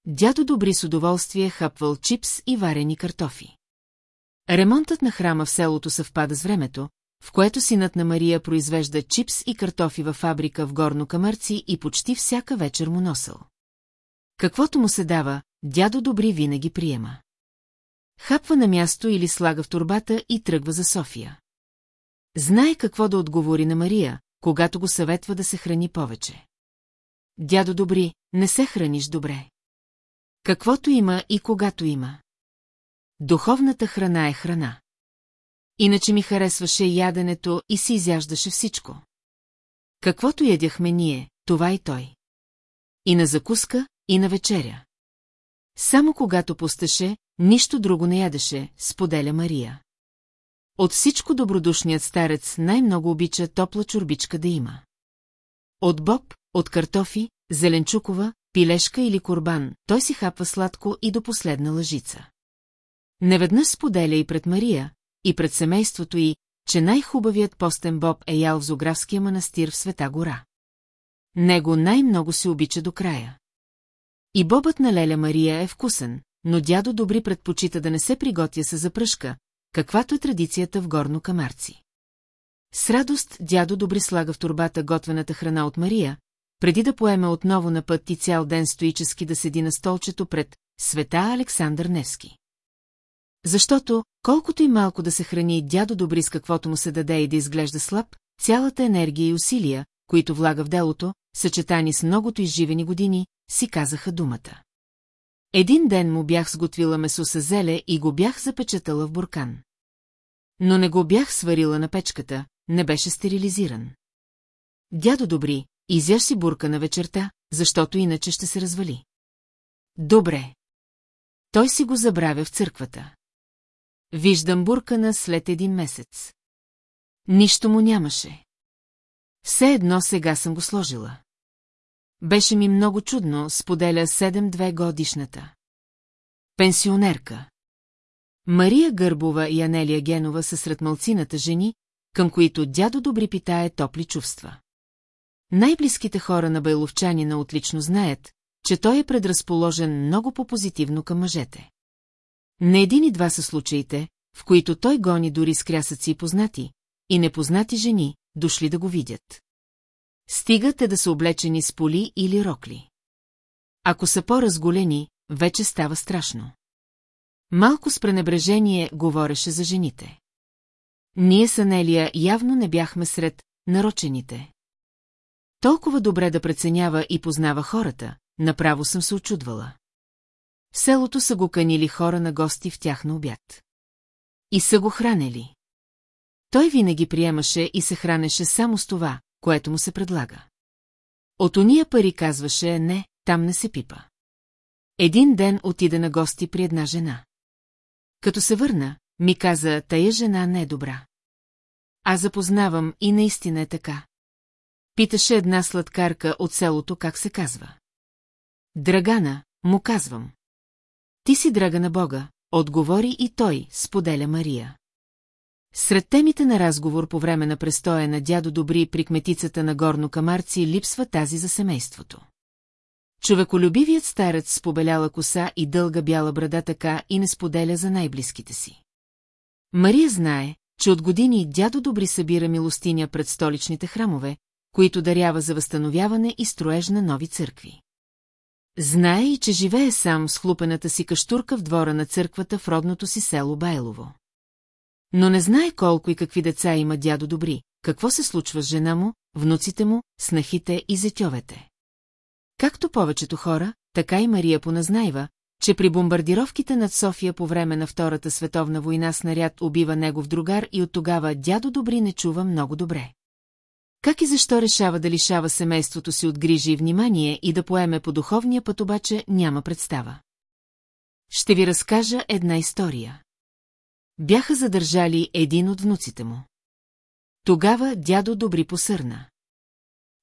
S1: Дядо Добри с удоволствие хапвал чипс и варени картофи. Ремонтът на храма в селото съвпада с времето, в което синът на Мария произвежда чипс и картофи във фабрика в Горно Камърци и почти всяка вечер му носил. Каквото му се дава, дядо Добри винаги приема. Хапва на място или слага в турбата и тръгва за София. Знае какво да отговори на Мария, когато го съветва да се храни повече. Дядо Добри, не се храниш добре. Каквото има и когато има. Духовната храна е храна. Иначе ми харесваше яденето и си изяждаше всичко. Каквото ядяхме ние, това и той. И на закуска, и на вечеря. Само когато пустеше, нищо друго не ядеше, споделя Мария. От всичко добродушният старец най-много обича топла чурбичка да има. От боб, от картофи, зеленчукова, пилешка или курбан, той си хапва сладко и до последна лъжица. Неведнъж споделя и пред Мария, и пред семейството й, че най-хубавият постен боб е ял в Зографския манастир в Света гора. Него най-много се обича до края. И бобът на Леля Мария е вкусен, но дядо Добри предпочита да не се приготвя се запръшка, каквато е традицията в Горно Камарци. С радост дядо Добри слага в турбата готвената храна от Мария, преди да поеме отново на път и цял ден стоически да седи на столчето пред света Александър Невски. Защото, колкото и малко да се храни дядо добри с каквото му се даде и да изглежда слаб, цялата енергия и усилия, които влага в делото, съчетани с многото изживени години, си казаха думата. Един ден му бях сготвила месо с зеле и го бях запечатала в буркан. Но не го бях сварила на печката, не беше стерилизиран. Дядо Добри, Изяж си бурка на вечерта, защото иначе ще се развали. Добре. Той си го забравя в църквата. Виждам буркана след един месец. Нищо му нямаше. Все едно сега съм го сложила. Беше ми много чудно, споделя 7-2 годишната. Пенсионерка. Мария Гърбова и Анелия Генова са сред малцината жени, към които дядо Добри питае топли чувства. Най-близките хора на байловчанина отлично знаят, че той е предразположен много по-позитивно към мъжете. Не един и два са случаите, в които той гони дори с крясъци и познати, и непознати жени, дошли да го видят. Стигат е да са облечени с поли или рокли. Ако са по-разголени, вече става страшно. Малко с пренебрежение говореше за жените. Ние с Анелия явно не бяхме сред нарочените. Толкова добре да преценява и познава хората, направо съм се очудвала. В селото са го канили хора на гости в тях на обяд. И са го хранели. Той винаги приемаше и се хранеше само с това, което му се предлага. От ония пари казваше не, там не се пипа. Един ден отида на гости при една жена. Като се върна, ми каза, тая жена не е добра. Аз запознавам и наистина е така. Питаше една сладкарка от селото как се казва. Драгана, му казвам. Ти си драга на Бога, отговори и той, споделя Мария. Сред темите на разговор по време на престоя на дядо Добри при кметицата на Горно Камарци липсва тази за семейството. Човеколюбивият старец с побеляла коса и дълга бяла брада така и не споделя за най-близките си. Мария знае, че от години дядо Добри събира милостиня пред столичните храмове, които дарява за възстановяване и строеж на нови църкви. Знае и, че живее сам с хлупената си каштурка в двора на църквата в родното си село Байлово. Но не знае колко и какви деца има дядо Добри, какво се случва с жена му, внуците му, снахите и зетьовете. Както повечето хора, така и Мария поназнайва, че при бомбардировките над София по време на Втората световна война снаряд убива негов другар и от тогава дядо Добри не чува много добре. Как и защо решава да лишава семейството си от грижи и внимание и да поеме по духовния път обаче няма представа. Ще ви разкажа една история. Бяха задържали един от внуците му. Тогава дядо Добри посърна.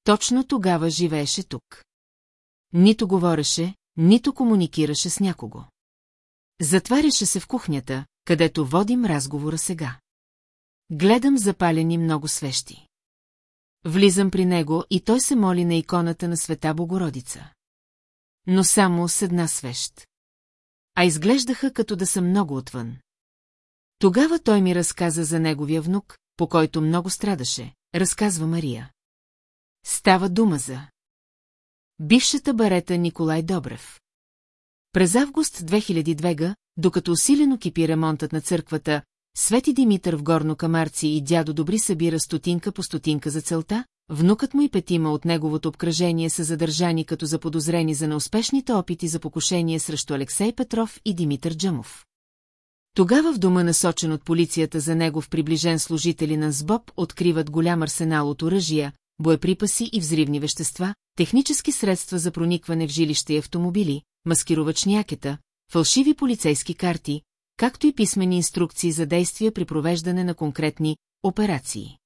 S1: Точно тогава живееше тук. Нито говореше, нито комуникираше с някого. Затваряше се в кухнята, където водим разговора сега. Гледам запалени много свещи. Влизам при него и той се моли на иконата на света Богородица. Но само с една свещ. А изглеждаха като да са много отвън. Тогава той ми разказа за неговия внук, по който много страдаше, разказва Мария. Става дума за бившата барета Николай Добрев. През август 2002 докато усилено кипи ремонтът на църквата, Свети Димитър в горно камарци и дядо Добри събира стотинка по стотинка за целта, внукът му и петима от неговото обкръжение са задържани като заподозрени за неуспешните опити за покушение срещу Алексей Петров и Димитър Джамов. Тогава в дома насочен от полицията за негов приближен служители на СБОП откриват голям арсенал от оръжия, боеприпаси и взривни вещества, технически средства за проникване в жилище и автомобили, маскировачни фалшиви полицейски карти, както и писмени инструкции за действия при провеждане на конкретни операции.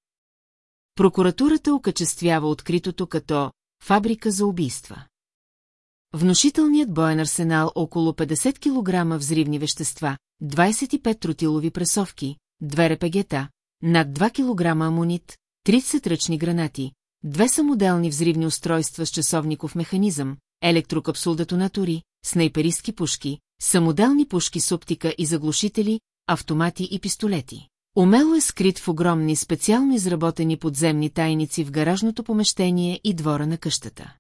S1: Прокуратурата окачествява откритото като фабрика за убийства. Внушителният боен арсенал около 50 кг взривни вещества, 25 тротилови пресовки, 2 репегета, над 2 кг амонит, 30 ръчни гранати, две самоделни взривни устройства с часовников механизъм, електрокапсул детонатори, снайперистки пушки, самоделни пушки с оптика и заглушители, автомати и пистолети. Умело е скрит в огромни специално изработени подземни тайници в гаражното помещение и двора на къщата.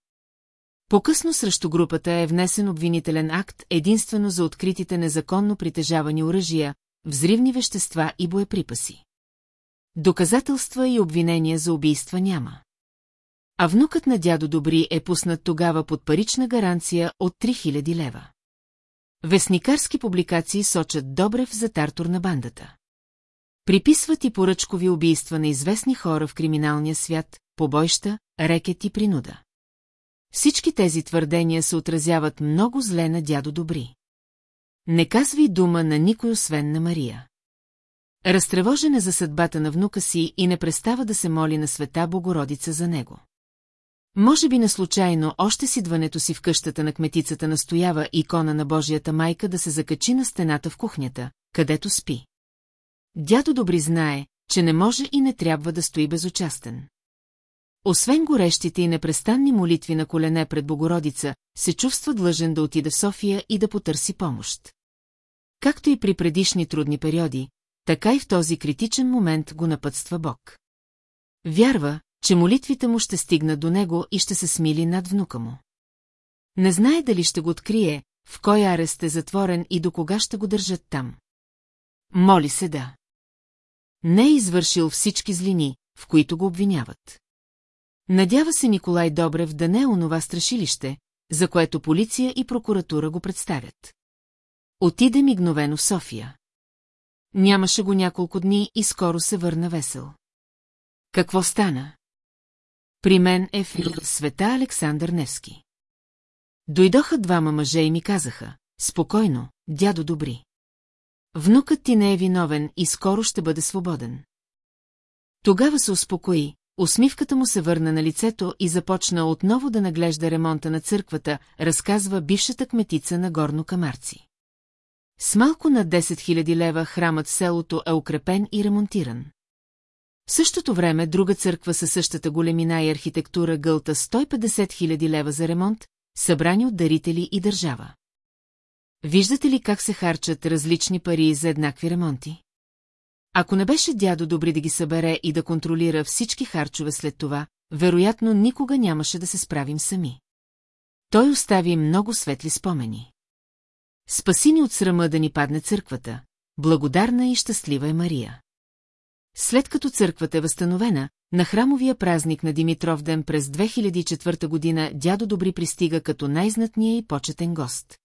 S1: По-късно срещу групата е внесен обвинителен акт единствено за откритите незаконно притежавани оръжия, взривни вещества и боеприпаси. Доказателства и обвинения за убийства няма а внукът на дядо Добри е пуснат тогава под парична гаранция от 3000 лева. Вестникарски публикации сочат Добрев за тартор на бандата. Приписват и поръчкови убийства на известни хора в криминалния свят, побойща, рекет и принуда. Всички тези твърдения се отразяват много зле на дядо Добри. Не казвай дума на никой, освен на Мария. Разтревожен е за съдбата на внука си и не престава да се моли на света Богородица за него. Може би неслучайно още с идването си в къщата на кметицата настоява икона на Божията майка да се закачи на стената в кухнята, където спи. Дядо Добри знае, че не може и не трябва да стои безучастен. Освен горещите и непрестанни молитви на колене пред Богородица, се чувства длъжен да отиде в София и да потърси помощ. Както и при предишни трудни периоди, така и в този критичен момент го напътства Бог. Вярва, че молитвите му ще стигнат до него и ще се смили над внука му. Не знае дали ще го открие, в кой арест е затворен и до кога ще го държат там. Моли се да. Не е извършил всички злини, в които го обвиняват. Надява се Николай Добрев да не е онова страшилище, за което полиция и прокуратура го представят. Отиде мигновено в София. Нямаше го няколко дни и скоро се върна весел. Какво стана? При мен е в света Александър Невски. Дойдоха двама мъже и ми казаха, спокойно, дядо добри. Внукът ти не е виновен и скоро ще бъде свободен. Тогава се успокои, усмивката му се върна на лицето и започна отново да наглежда ремонта на църквата, разказва бившата кметица на Горно Камарци. С малко над 10 000 лева храмът в селото е укрепен и ремонтиран. В същото време друга църква със същата големина и архитектура гълта 150 000 лева за ремонт, събрани от дарители и държава. Виждате ли как се харчат различни пари за еднакви ремонти? Ако не беше дядо добри да ги събере и да контролира всички харчове след това, вероятно никога нямаше да се справим сами. Той остави много светли спомени. Спаси ни от срама да ни падне църквата, благодарна и щастлива е Мария. След като църквата е възстановена, на храмовия празник на Димитров ден през 2004 година дядо Добри пристига като най-знатния и почетен гост.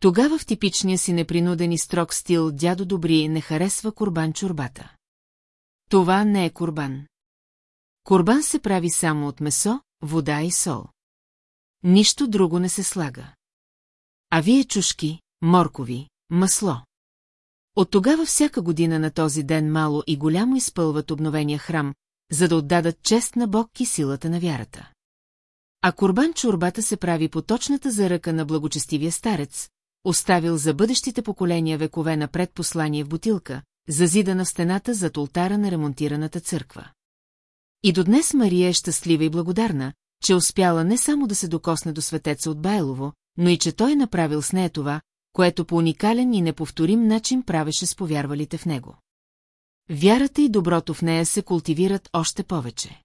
S1: Тогава в типичния си непринуден и строг стил дядо Добри не харесва курбан чорбата. Това не е курбан. Курбан се прави само от месо, вода и сол. Нищо друго не се слага. А вие чушки, моркови, масло. От тогава всяка година на този ден мало и голямо изпълват обновения храм, за да отдадат чест на Бог и силата на вярата. А курбан чурбата се прави по точната заръка на благочестивия старец, оставил за бъдещите поколения векове напред послание в бутилка, зазидана в стената зад ултара на ремонтираната църква. И до днес Мария е щастлива и благодарна, че успяла не само да се докосне до светеца от Байлово, но и че той е направил с нея това, което по уникален и неповторим начин правеше с повярвалите в него. Вярата и доброто в нея се култивират още повече.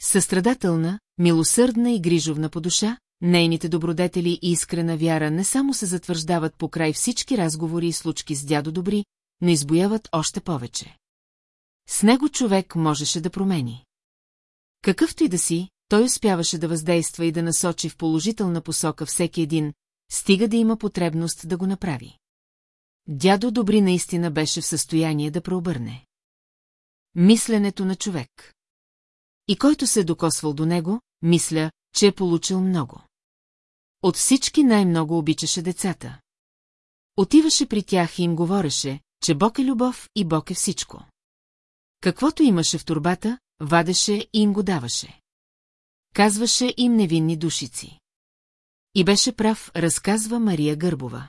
S1: Състрадателна, милосърдна и грижовна по душа, нейните добродетели и искрена вяра не само се затвърждават по край всички разговори и случки с дядо Добри, но избояват още повече. С него човек можеше да промени. Какъвто и да си, той успяваше да въздейства и да насочи в положителна посока всеки един, стига да има потребност да го направи. Дядо Добри наистина беше в състояние да преобърне. Мисленето на човек. И който се е докосвал до него, мисля, че е получил много. От всички най-много обичаше децата. Отиваше при тях и им говореше, че Бог е любов и Бог е всичко. Каквото имаше в турбата, вадеше и им го даваше. Казваше им невинни душици. И беше прав, разказва Мария Гърбова.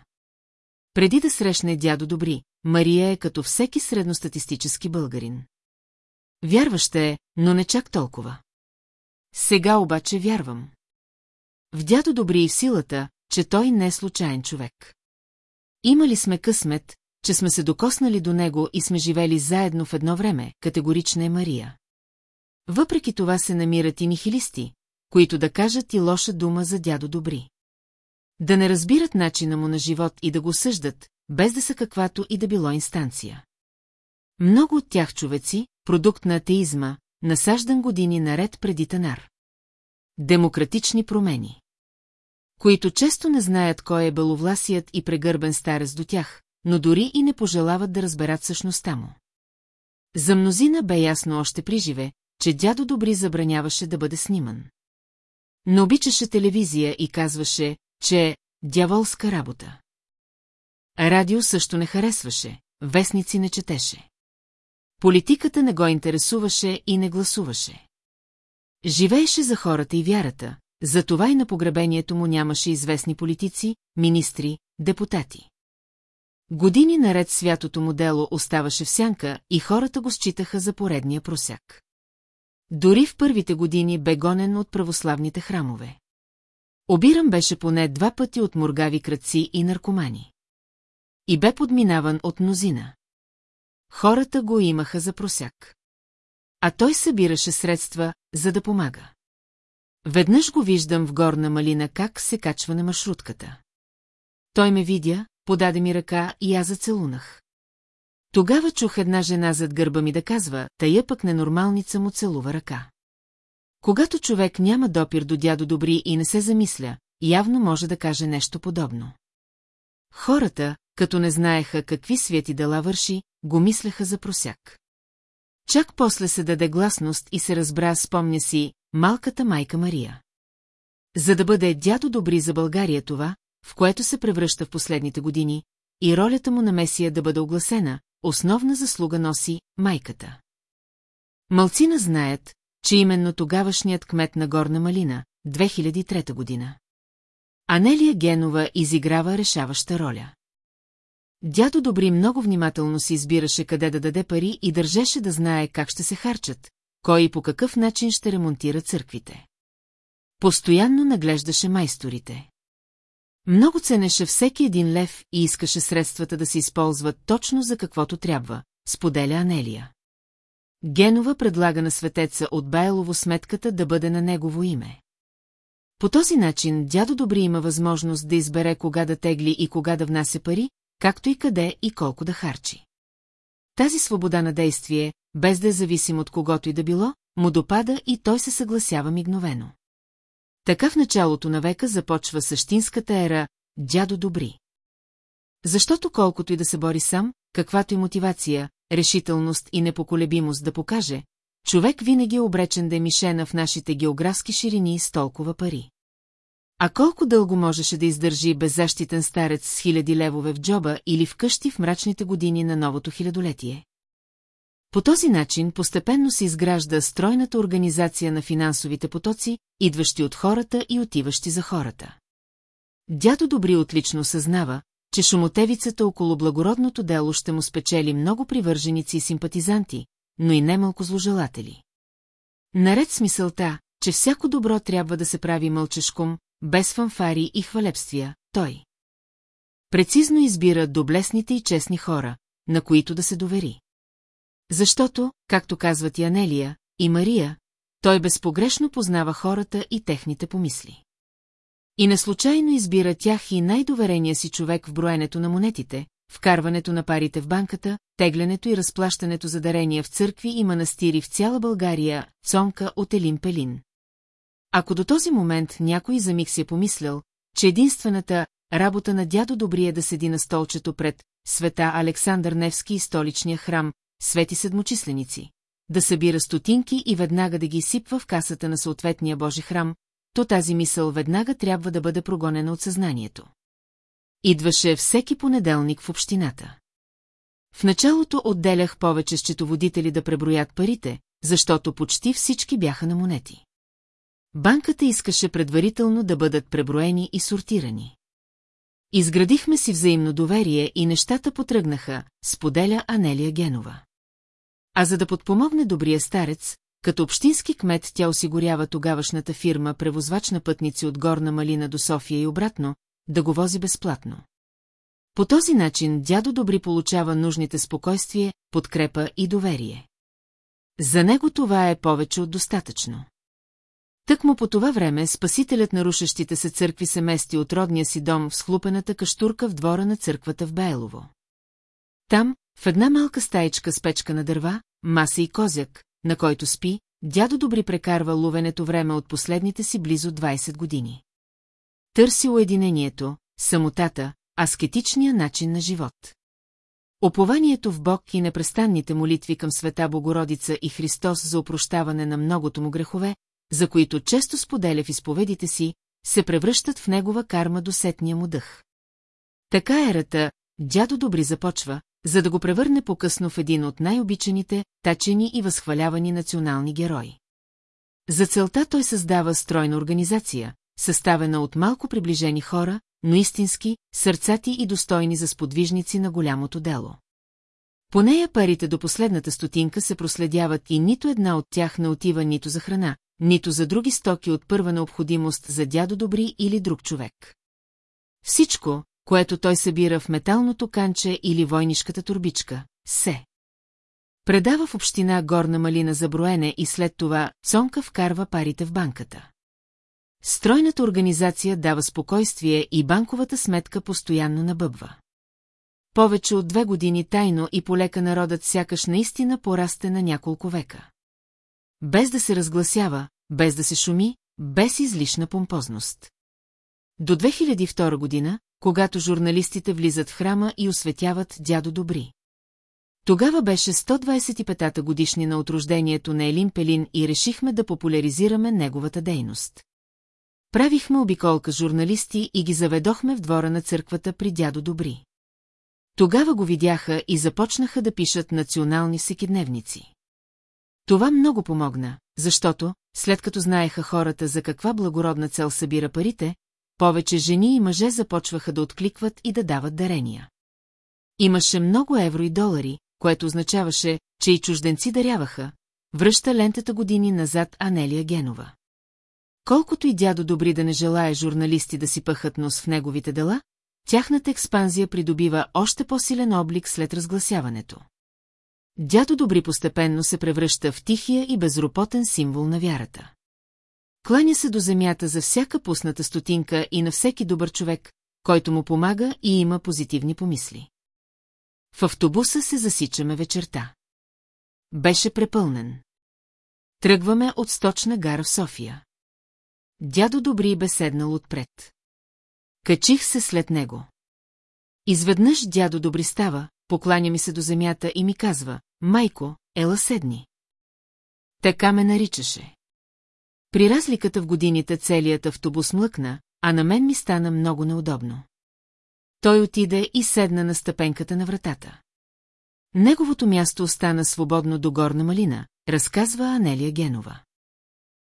S1: Преди да срещне дядо Добри, Мария е като всеки средностатистически българин. Вярваща е, но не чак толкова. Сега обаче вярвам. В дядо Добри и в силата, че той не е случайен човек. Имали сме късмет, че сме се докоснали до него и сме живели заедно в едно време, категорична е Мария. Въпреки това се намират и нихилисти, които да кажат и лоша дума за дядо Добри. Да не разбират начина му на живот и да го съждат, без да са каквато и да било инстанция. Много от тях човеци, продукт на атеизма, насаждан години наред преди Танар. Демократични промени които често не знаят кой е беловласият и прегърбен старец до тях, но дори и не пожелават да разберат същността му. За мнозина бе ясно още при живе, че дядо Добри забраняваше да бъде сниман. Но обичаше телевизия и казваше, че дяволска работа. Радио също не харесваше, вестници не четеше. Политиката не го интересуваше и не гласуваше. Живееше за хората и вярата, затова и на погребението му нямаше известни политици, министри, депутати. Години наред святото му дело оставаше в сянка и хората го считаха за поредния просяк. Дори в първите години бе гонен от православните храмове. Обирам беше поне два пъти от моргави кръци и наркомани. И бе подминаван от мнозина. Хората го имаха за просяк. А той събираше средства, за да помага. Веднъж го виждам в горна малина как се качва на маршрутката. Той ме видя, подаде ми ръка и аз зацелунах. Тогава чух една жена зад гърба ми да казва, тая пък ненормалница му целува ръка. Когато човек няма допир до дядо добри и не се замисля, явно може да каже нещо подобно. Хората, като не знаеха какви свети дела върши, го мислеха за просяк. Чак после се даде гласност и се разбра, спомня си, малката майка Мария. За да бъде дядо добри за България това, в което се превръща в последните години, и ролята му на Месия да бъде огласена, основна заслуга носи майката. Малцина знаят, че именно тогавашният кмет на Горна Малина, 2003 година. Анелия Генова изиграва решаваща роля. Дядо Добри много внимателно си избираше къде да даде пари и държеше да знае как ще се харчат, кой и по какъв начин ще ремонтира църквите. Постоянно наглеждаше майсторите. Много ценеше всеки един лев и искаше средствата да се използват точно за каквото трябва, споделя Анелия. Генова предлага на светеца от Байлово сметката да бъде на негово име. По този начин дядо Добри има възможност да избере кога да тегли и кога да внася пари, както и къде и колко да харчи. Тази свобода на действие, без да е зависим от когото и да било, му допада и той се съгласява мигновено. Така в началото на века започва същинската ера «Дядо Добри». Защото колкото и да се бори сам, каквато и мотивация, решителност и непоколебимост да покаже, човек винаги е обречен да е мишена в нашите географски ширини с толкова пари. А колко дълго можеше да издържи беззащитен старец с хиляди левове в джоба или в къщи в мрачните години на новото хилядолетие? По този начин постепенно се изгражда стройната организация на финансовите потоци, идващи от хората и отиващи за хората. Дядо Добри отлично съзнава, че шумотевицата около благородното дело ще му спечели много привърженици и симпатизанти, но и немалко зложелатели. Наред с мисълта, че всяко добро трябва да се прави мълчешком, без фанфари и хвалебствия, той. Прецизно избира доблесните и честни хора, на които да се довери. Защото, както казват и Анелия, и Мария, той безпогрешно познава хората и техните помисли. И неслучайно избира тях и най-доверения си човек в броенето на монетите, вкарването на парите в банката, теглянето и разплащането за дарения в църкви и манастири в цяла България, цонка от Елин Пелин. Ако до този момент някой за миг си е помислял, че единствената работа на дядо е да седи на столчето пред света Александър Невски и столичния храм, свети седмочисленици, да събира стотинки и веднага да ги сипва в касата на съответния Божи храм, то тази мисъл веднага трябва да бъде прогонена от съзнанието. Идваше всеки понеделник в общината. В началото отделях повече счетоводители да преброят парите, защото почти всички бяха на монети. Банката искаше предварително да бъдат преброени и сортирани. Изградихме си взаимно доверие и нещата потръгнаха, споделя Анелия Генова. А за да подпомогне добрия старец, като общински кмет тя осигурява тогавашната фирма превозвач на пътници от Горна Малина до София и обратно, да го вози безплатно. По този начин дядо Добри получава нужните спокойствие, подкрепа и доверие. За него това е повече от достатъчно. Тък му по това време спасителят на рушещите се църкви се мести от родния си дом в схлупената каштурка в двора на църквата в Бейлово. Там, в една малка стаичка с печка на дърва, маса и козяк, на който спи, дядо Добри прекарва лувенето време от последните си близо 20 години. Търси уединението, самотата, аскетичния начин на живот. Опованието в Бог и непрестанните молитви към света Богородица и Христос за опрощаване на многото му грехове, за които често споделя в изповедите си, се превръщат в негова карма до сетния му дъх. Така ерата, дядо Добри започва, за да го превърне по-късно в един от най-обичаните, тачени и възхвалявани национални герои. За целта той създава стройна организация, съставена от малко приближени хора, но истински, сърцати и достойни за сподвижници на голямото дело. По нея парите до последната стотинка се проследяват и нито една от тях не отива нито за храна, нито за други стоки от първа необходимост за дядо Добри или друг човек. Всичко, което той събира в металното канче или войнишката турбичка, се. Предава в община Горна Малина за броене и след това Цонка вкарва парите в банката. Стройната организация дава спокойствие и банковата сметка постоянно набъбва. Повече от две години тайно и полека народът сякаш наистина порасте на няколко века. Без да се разгласява, без да се шуми, без излишна помпозност. До 2002 година, когато журналистите влизат в храма и осветяват дядо Добри. Тогава беше 125-та годишнина от рождението на Елин Пелин и решихме да популяризираме неговата дейност. Правихме обиколка с журналисти и ги заведохме в двора на църквата при дядо Добри. Тогава го видяха и започнаха да пишат национални всекидневници. Това много помогна, защото, след като знаеха хората за каква благородна цел събира парите, повече жени и мъже започваха да откликват и да дават дарения. Имаше много евро и долари, което означаваше, че и чужденци даряваха, връща лентата години назад Анелия Генова. Колкото и дядо добри да не желая журналисти да си пъхат нос в неговите дела, тяхната експанзия придобива още по-силен облик след разгласяването. Дядо добри постепенно се превръща в тихия и безропотен символ на вярата. Кланя се до земята за всяка пусната стотинка и на всеки добър човек, който му помага и има позитивни помисли. В автобуса се засичаме вечерта. Беше препълнен. Тръгваме от сточна гара в София. Дядо Добри бе седнал отпред. Качих се след него. Изведнъж дядо Добри става, покланя ми се до земята и ми казва, «Майко, ела седни». Така ме наричаше. При разликата в годините целият автобус млъкна, а на мен ми стана много неудобно. Той отиде и седна на стъпенката на вратата. Неговото място остана свободно до горна малина, разказва Анелия Генова.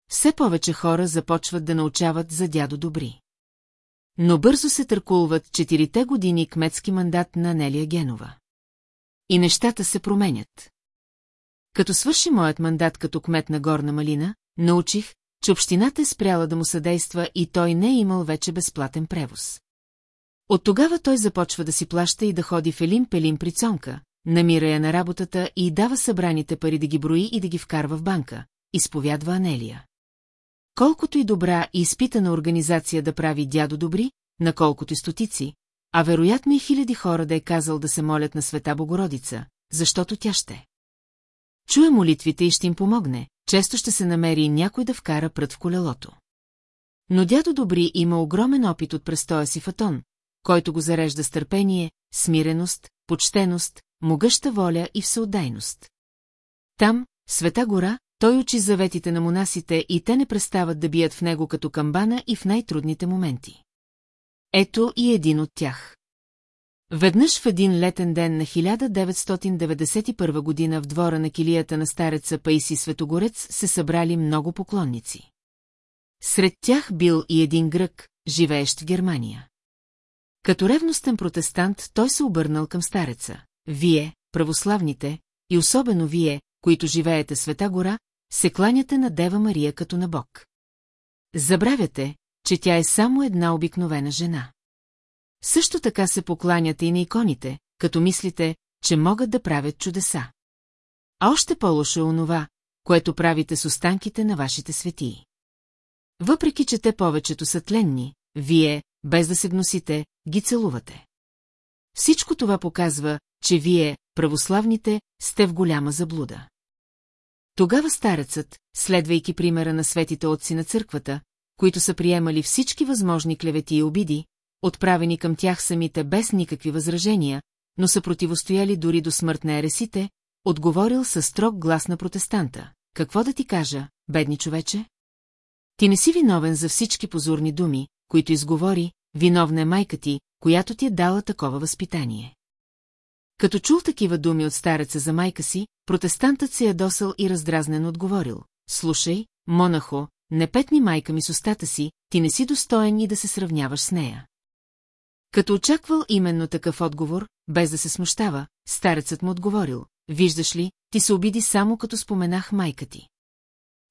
S1: Все повече хора започват да научават за дядо добри. Но бързо се търкулват четирите години кметски мандат на Анелия Генова. И нещата се променят. Като свърши моят мандат като кмет на Горна Малина, научих, че общината е спряла да му съдейства и той не е имал вече безплатен превоз. От тогава той започва да си плаща и да ходи в Елим-Пелим при Цонка, намира я на работата и дава събраните пари да ги брои и да ги вкарва в банка, изповядва Анелия. Колкото и добра и изпитана организация да прави дядо добри, наколкото и стотици, а вероятно и хиляди хора да е казал да се молят на света Богородица, защото тя ще. Чуе молитвите и ще им помогне, често ще се намери някой да вкара прът в колелото. Но дядо Добри има огромен опит от престоя си фатон, който го зарежда с търпение, смиреност, почтеност, могъща воля и всеотдайност. Там, Света гора, той учи заветите на монасите и те не престават да бият в него като камбана и в най-трудните моменти. Ето и един от тях. Веднъж в един летен ден на 1991 година в двора на килията на стареца Паиси Светогорец се събрали много поклонници. Сред тях бил и един грък, живеещ в Германия. Като ревностен протестант той се обърнал към стареца. Вие, православните, и особено вие, които живеете Света гора, се кланяте на Дева Мария като на Бог. Забравяте, че тя е само една обикновена жена. Също така се покланяте и на иконите, като мислите, че могат да правят чудеса. А още по-лошо е онова, което правите с останките на вашите светии. Въпреки, че те повечето са тленни, вие, без да се гносите, ги целувате. Всичко това показва, че вие, православните, сте в голяма заблуда. Тогава старецът, следвайки примера на светите отци на църквата, които са приемали всички възможни клевети и обиди, отправени към тях самите без никакви възражения, но са противостояли дори до смърт на ересите, отговорил със строг глас на протестанта. Какво да ти кажа, бедни човече? Ти не си виновен за всички позорни думи, които изговори, виновна е майка ти, която ти е дала такова възпитание. Като чул такива думи от стареца за майка си, протестантът се ядосал е и раздразнен отговорил. Слушай, монахо, не петни майка ми с устата си, ти не си достоен и да се сравняваш с нея. Като очаквал именно такъв отговор, без да се смущава, старецът му отговорил, виждаш ли, ти се обиди само като споменах майка ти.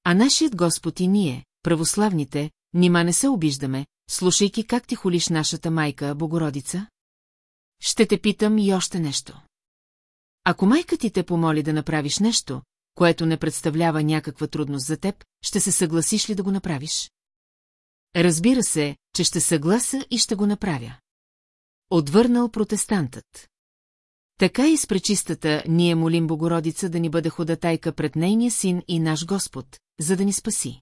S1: А нашият Господ и ние, православните, нима не се обиждаме, слушайки как ти холиш нашата майка, Богородица? Ще те питам и още нещо. Ако майка ти те помоли да направиш нещо, което не представлява някаква трудност за теб, ще се съгласиш ли да го направиш? Разбира се, че ще съгласа и ще го направя. Отвърнал протестантът. Така и с пречистата ние молим Богородица да ни бъде ходатайка пред нейния син и наш Господ, за да ни спаси.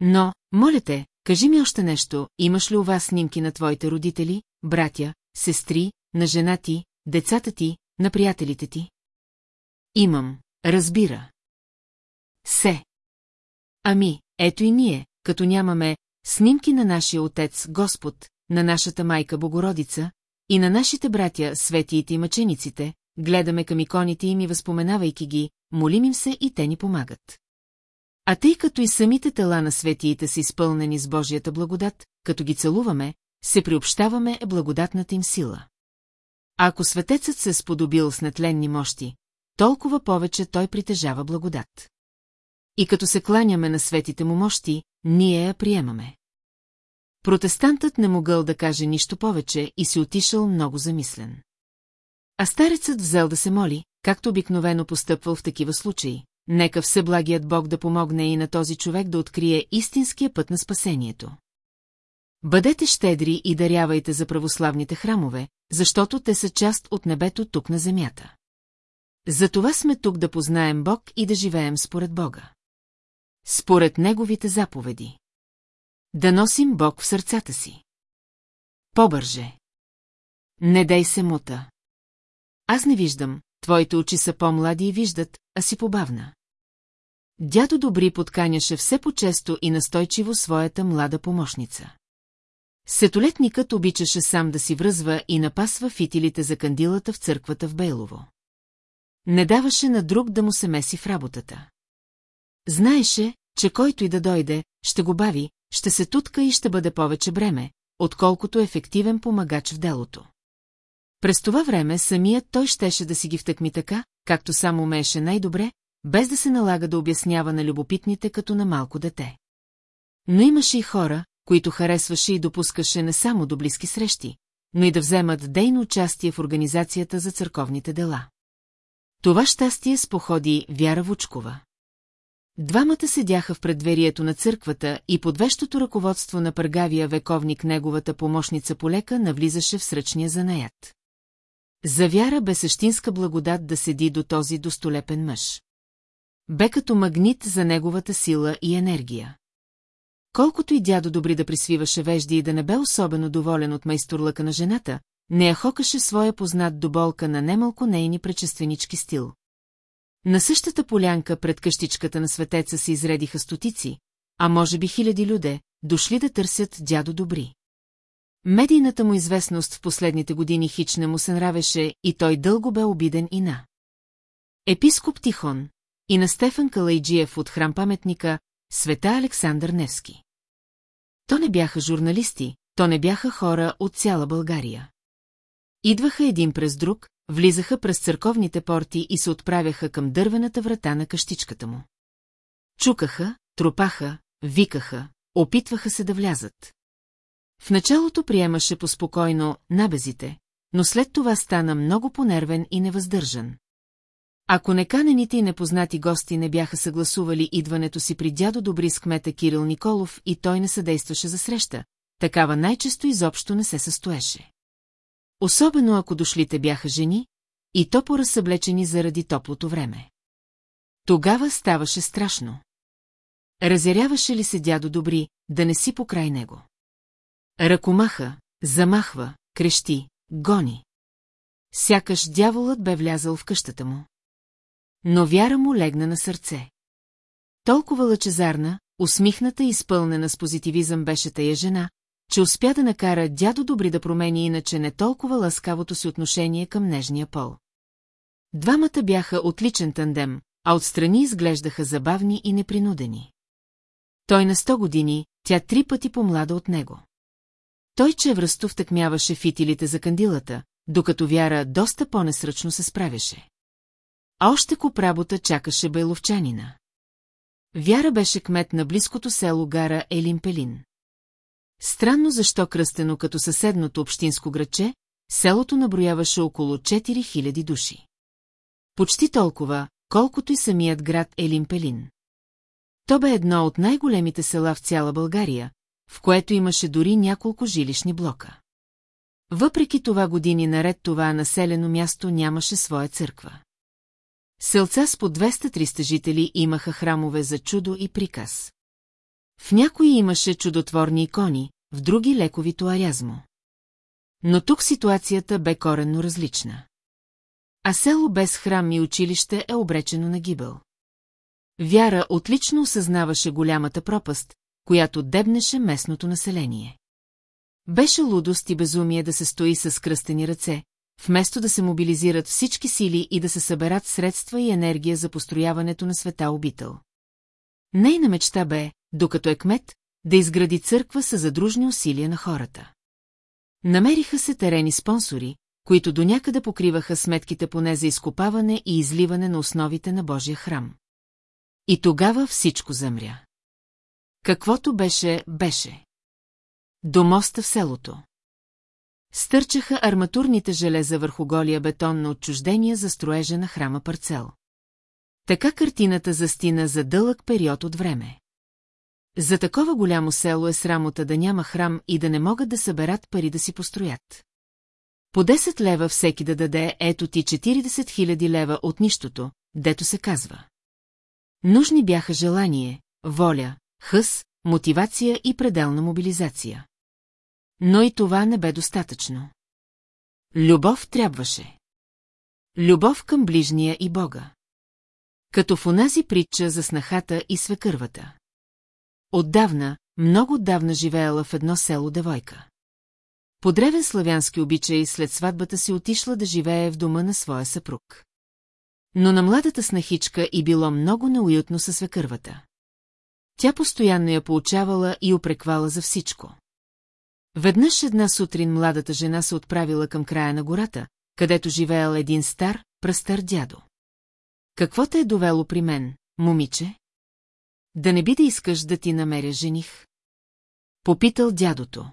S1: Но, моля те, кажи ми още нещо, имаш ли у вас снимки на твоите родители, братя, сестри, на жена ти, децата ти, на приятелите ти? Имам, разбира. Се. Ами, ето и ние, като нямаме снимки на нашия отец Господ, на нашата майка Богородица и на нашите братя, светиите и мъчениците, гледаме към иконите им и възпоменавайки ги, молим им се и те ни помагат. А тъй като и самите тела на светиите са изпълнени с Божията благодат, като ги целуваме, се приобщаваме е благодатната им сила. А ако светецът се е сподобил с нетленни мощи, толкова повече той притежава благодат. И като се кланяме на светите му мощи, ние я приемаме. Протестантът не могъл да каже нищо повече и си отишъл много замислен. А старецът взел да се моли, както обикновено постъпвал в такива случаи. Нека всеблагият Бог да помогне и на този човек да открие истинския път на спасението. Бъдете щедри и дарявайте за православните храмове, защото те са част от небето тук на земята. Затова сме тук да познаем Бог и да живеем според Бога. Според Неговите заповеди. Да носим Бог в сърцата си. Побърже. Не дай се мута. Аз не виждам, твоите очи са по-млади и виждат, а си побавна. Дядо Добри подканяше все по-често и настойчиво своята млада помощница. Сетолетникът обичаше сам да си връзва и напасва фитилите за кандилата в църквата в Бейлово. Не даваше на друг да му се меси в работата. Знаеше, че който и да дойде, ще го бави, ще се тутка и ще бъде повече бреме, отколкото ефективен помагач в делото. През това време самият той щеше да си ги втъкми така, както само умееше най-добре, без да се налага да обяснява на любопитните като на малко дете. Но имаше и хора, които харесваше и допускаше не само до близки срещи, но и да вземат дейно участие в организацията за църковните дела. Това щастие споходи Вяра Вучкова. Двамата седяха в предверието на църквата и под вещото ръководство на пъргавия вековник неговата помощница полека навлизаше в сръчния занаят. За вяра бе същинска благодат да седи до този достолепен мъж. Бе като магнит за неговата сила и енергия. Колкото и дядо добри да присвиваше вежди и да не бе особено доволен от майсторлъка на жената, не я хокаше своя познат до болка на немалко нейни пречественички стил. На същата полянка пред къщичката на светеца се изредиха стотици, а може би хиляди люде, дошли да търсят дядо добри. Медийната му известност в последните години хич не му се нравеше и той дълго бе обиден и на. Епископ Тихон и на Стефан Калайджиев от храм паметника Света Александър Невски. То не бяха журналисти, то не бяха хора от цяла България. Идваха един през друг, влизаха през църковните порти и се отправяха към дървената врата на къщичката му. Чукаха, тропаха, викаха, опитваха се да влязат. В началото приемаше поспокойно набезите, но след това стана много понервен и невъздържан. Ако неканените и непознати гости не бяха съгласували идването си при дядо Добри с кмета Кирил Николов и той не съдействаше за среща, такава най-често изобщо не се състоеше. Особено ако дошлите бяха жени, и то поразсъблечени заради топлото време. Тогава ставаше страшно. Разяряваше ли се дядо добри, да не си покрай него? Ръкомаха, замахва, крещи, гони. Сякаш дяволът бе влязал в къщата му. Но вяра му легна на сърце. Толкова лъчезарна, усмихната и изпълнена с позитивизъм беше тая жена, че успя да накара дядо Добри да промени иначе не толкова ласкавото си отношение към нежния пол. Двамата бяха отличен тандем, а отстрани изглеждаха забавни и непринудени. Той на сто години, тя три пъти по-млада от него. Той чевръсто втъкмяваше фитилите за кандилата, докато Вяра доста по-несръчно се справяше. А още куп работа чакаше байловчанина. Вяра беше кмет на близкото село Гара Елимпелин. Странно защо кръстено като съседното общинско градче, селото наброяваше около 4000 души. Почти толкова, колкото и самият град Елимпелин. То бе едно от най-големите села в цяла България, в което имаше дори няколко жилищни блока. Въпреки това години наред това населено място нямаше своя църква. Селца с по 200-300 жители имаха храмове за чудо и приказ. В някои имаше чудотворни икони, в други лековито арязмо. Но тук ситуацията бе коренно различна. А село без храм и училище е обречено на гибел. Вяра отлично осъзнаваше голямата пропаст, която дебнеше местното население. Беше лудост и безумие да се стои с кръстени ръце, вместо да се мобилизират всички сили и да се съберат средства и енергия за построяването на света обител. Нейна мечта бе, докато е кмет, да изгради църква са задружни усилия на хората. Намериха се терени спонсори, които до някъде покриваха сметките поне за изкопаване и изливане на основите на Божия храм. И тогава всичко замря. Каквото беше, беше. До моста в селото. Стърчаха арматурните железа върху голия бетон на отчуждения за строежа на храма парцел. Така картината застина за дълъг период от време. За такова голямо село е срамота да няма храм и да не могат да съберат пари да си построят. По 10 лева всеки да даде ето ти 40 000 лева от нищото, дето се казва. Нужни бяха желание, воля, хъс, мотивация и пределна мобилизация. Но и това не бе достатъчно. Любов трябваше. Любов към ближния и Бога. Като в онази притча за снахата и свекървата. Отдавна, много отдавна живеела в едно село девойка. По древен славянски обичай след сватбата си отишла да живее в дома на своя съпруг. Но на младата снахичка и било много неуютно със свекървата. Тя постоянно я получавала и опреквала за всичко. Веднъж една сутрин младата жена се отправила към края на гората, където живеел един стар, пръстар дядо. Какво те е довело при мен, момиче? Да не би да искаш да ти намеря жених? Попитал дядото.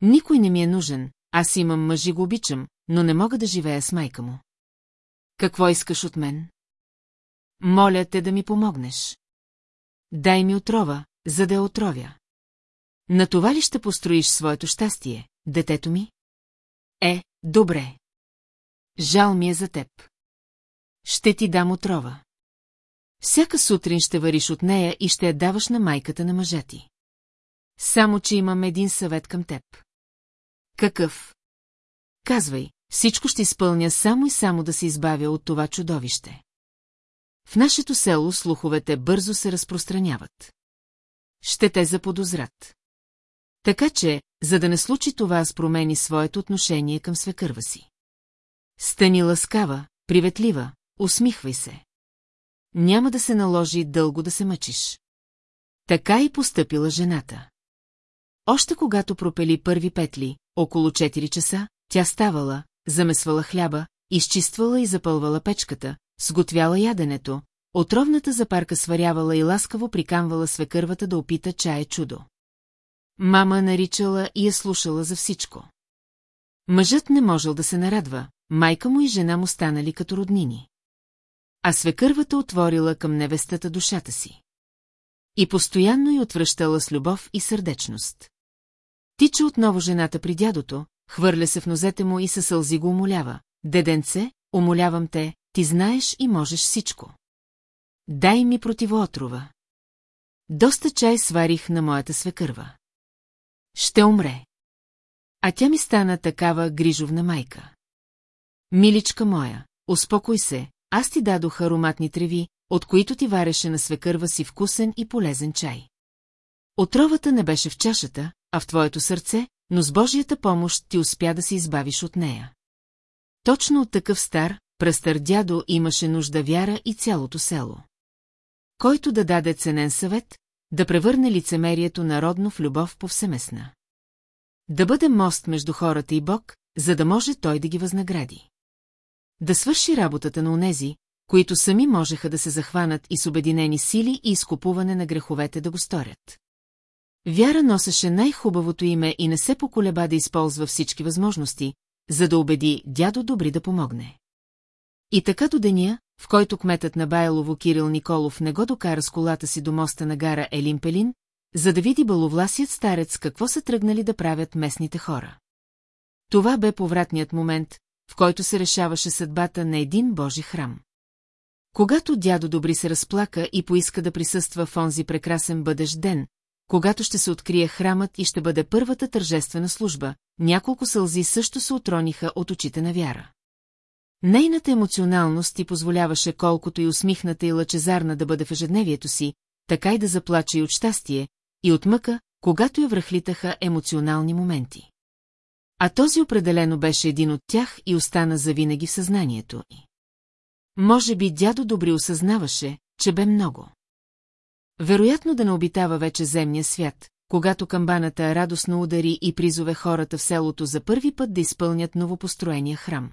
S1: Никой не ми е нужен, аз имам мъж и го обичам, но не мога да живея с майка му. Какво искаш от мен? Моля те да ми помогнеш. Дай ми отрова, за да я отровя. На това ли ще построиш своето щастие, детето ми? Е, добре. Жал ми е за теб. Ще ти дам отрова. Всяка сутрин ще вариш от нея и ще я даваш на майката на мъжа ти. Само, че имам един съвет към теб. Какъв? Казвай, всичко ще изпълня само и само да се избавя от това чудовище. В нашето село слуховете бързо се разпространяват. Ще те заподозрат. Така че, за да не случи това, аз промени своето отношение към свекърва си. Стани ласкава, приветлива, усмихвай се няма да се наложи дълго да се мъчиш. Така и постъпила жената. Още когато пропели първи петли, около 4 часа, тя ставала, замесвала хляба, изчиствала и запълвала печката, сготвяла яденето, отровната запарка сварявала и ласкаво прикамвала свекървата да опита чае чудо. Мама наричала и я слушала за всичко. Мъжът не можел да се нарадва, майка му и жена му станали като роднини а свекървата отворила към невестата душата си. И постоянно й отвръщала с любов и сърдечност. Тича отново жената при дядото, хвърля се в нозете му и със сълзи го умолява. Деденце, умолявам те, ти знаеш и можеш всичко. Дай ми противоотрова. Доста чай сварих на моята свекърва. Ще умре. А тя ми стана такава грижовна майка. Миличка моя, успокой се, аз ти дадох ароматни треви, от които ти вареше на свекърва си вкусен и полезен чай. Отровата не беше в чашата, а в твоето сърце, но с Божията помощ ти успя да се избавиш от нея. Точно от такъв стар, пръстър дядо имаше нужда вяра и цялото село. Който да даде ценен съвет, да превърне лицемерието народно в любов повсеместна. Да бъде мост между хората и Бог, за да може той да ги възнагради. Да свърши работата на онези, които сами можеха да се захванат и с обединени сили и изкупуване на греховете да го сторят. Вяра носеше най-хубавото име и не се поколеба да използва всички възможности, за да убеди дядо Добри да помогне. И така до деня, в който кметът на Байлово Кирил Николов не го докара с колата си до моста на гара Елимпелин, за да види баловласият старец какво са тръгнали да правят местните хора. Това бе повратният момент, в който се решаваше съдбата на един Божи храм. Когато дядо Добри се разплака и поиска да присъства в онзи прекрасен бъдещ ден, когато ще се открие храмът и ще бъде първата тържествена служба, няколко сълзи също се отрониха от очите на вяра. Нейната емоционалност ти позволяваше колкото и усмихната и лъчезарна да бъде в ежедневието си, така и да заплаче и от щастие, и от мъка, когато я връхлитаха емоционални моменти. А този определено беше един от тях и остана завинаги в съзнанието ни. Може би дядо добри осъзнаваше, че бе много. Вероятно да не обитава вече земния свят, когато камбаната радостно удари и призове хората в селото за първи път да изпълнят новопостроения храм.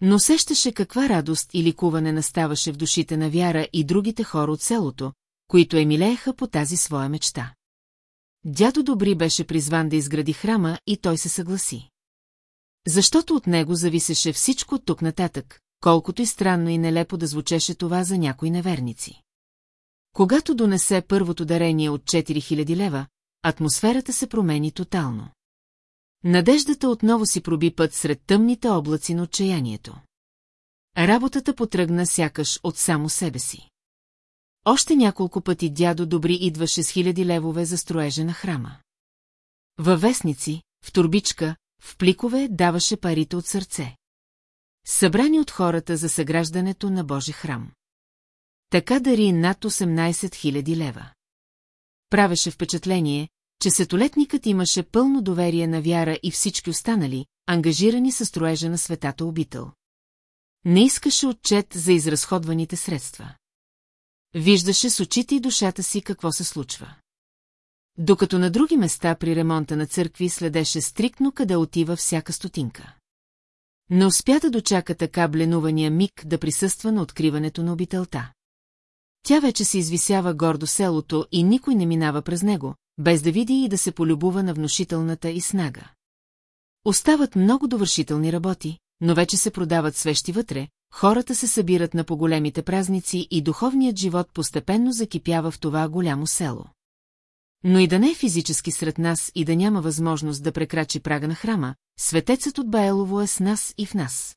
S1: Но сещаше каква радост и ликуване наставаше в душите на Вяра и другите хора от селото, които емилееха по тази своя мечта. Дядо Добри беше призван да изгради храма и той се съгласи. Защото от него зависеше всичко тук нататък, колкото и странно и нелепо да звучеше това за някои неверници. Когато донесе първото дарение от 4000 лева, атмосферата се промени тотално. Надеждата отново си проби път сред тъмните облаци на отчаянието. Работата потръгна сякаш от само себе си. Още няколко пъти дядо Добри идваше с хиляди левове за строежа на храма. Във вестници, в турбичка, в пликове даваше парите от сърце. Събрани от хората за съграждането на Божи храм. Така дари над 18 000 лева. Правеше впечатление, че сетолетникът имаше пълно доверие на вяра и всички останали, ангажирани със строежа на светата обител. Не искаше отчет за изразходваните средства. Виждаше с очите и душата си какво се случва. Докато на други места при ремонта на църкви следеше стриктно къде отива всяка стотинка. Не успя да дочака така бленувания миг да присъства на откриването на обителта. Тя вече се извисява гордо селото и никой не минава през него, без да види и да се полюбува на внушителната и снага. Остават много довършителни работи, но вече се продават свещи вътре, хората се събират на по-големите празници и духовният живот постепенно закипява в това голямо село. Но и да не е физически сред нас и да няма възможност да прекрачи прага на храма, светецът от Баелово е с нас и в нас.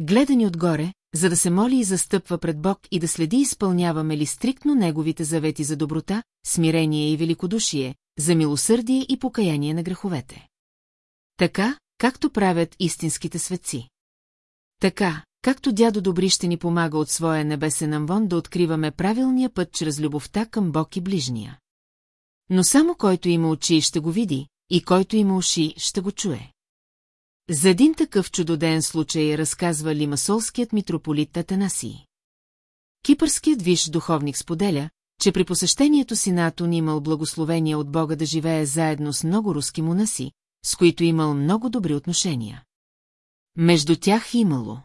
S1: Гледани отгоре, за да се моли и застъпва пред Бог и да следи изпълняваме ли стриктно неговите завети за доброта, смирение и великодушие, за милосърдие и покаяние на греховете. Така, както правят истинските светци. Така, както дядо Добри ще ни помага от своя небесен амвон да откриваме правилния път чрез любовта към Бог и ближния. Но само който има очи ще го види, и който има уши ще го чуе. За един такъв чудоден случай разказва лимасолският митрополит Атанасий. Кипърският виш духовник споделя, че при посещението си на Атон имал благословение от Бога да живее заедно с много руски монаси, с които имал много добри отношения. Между тях имало.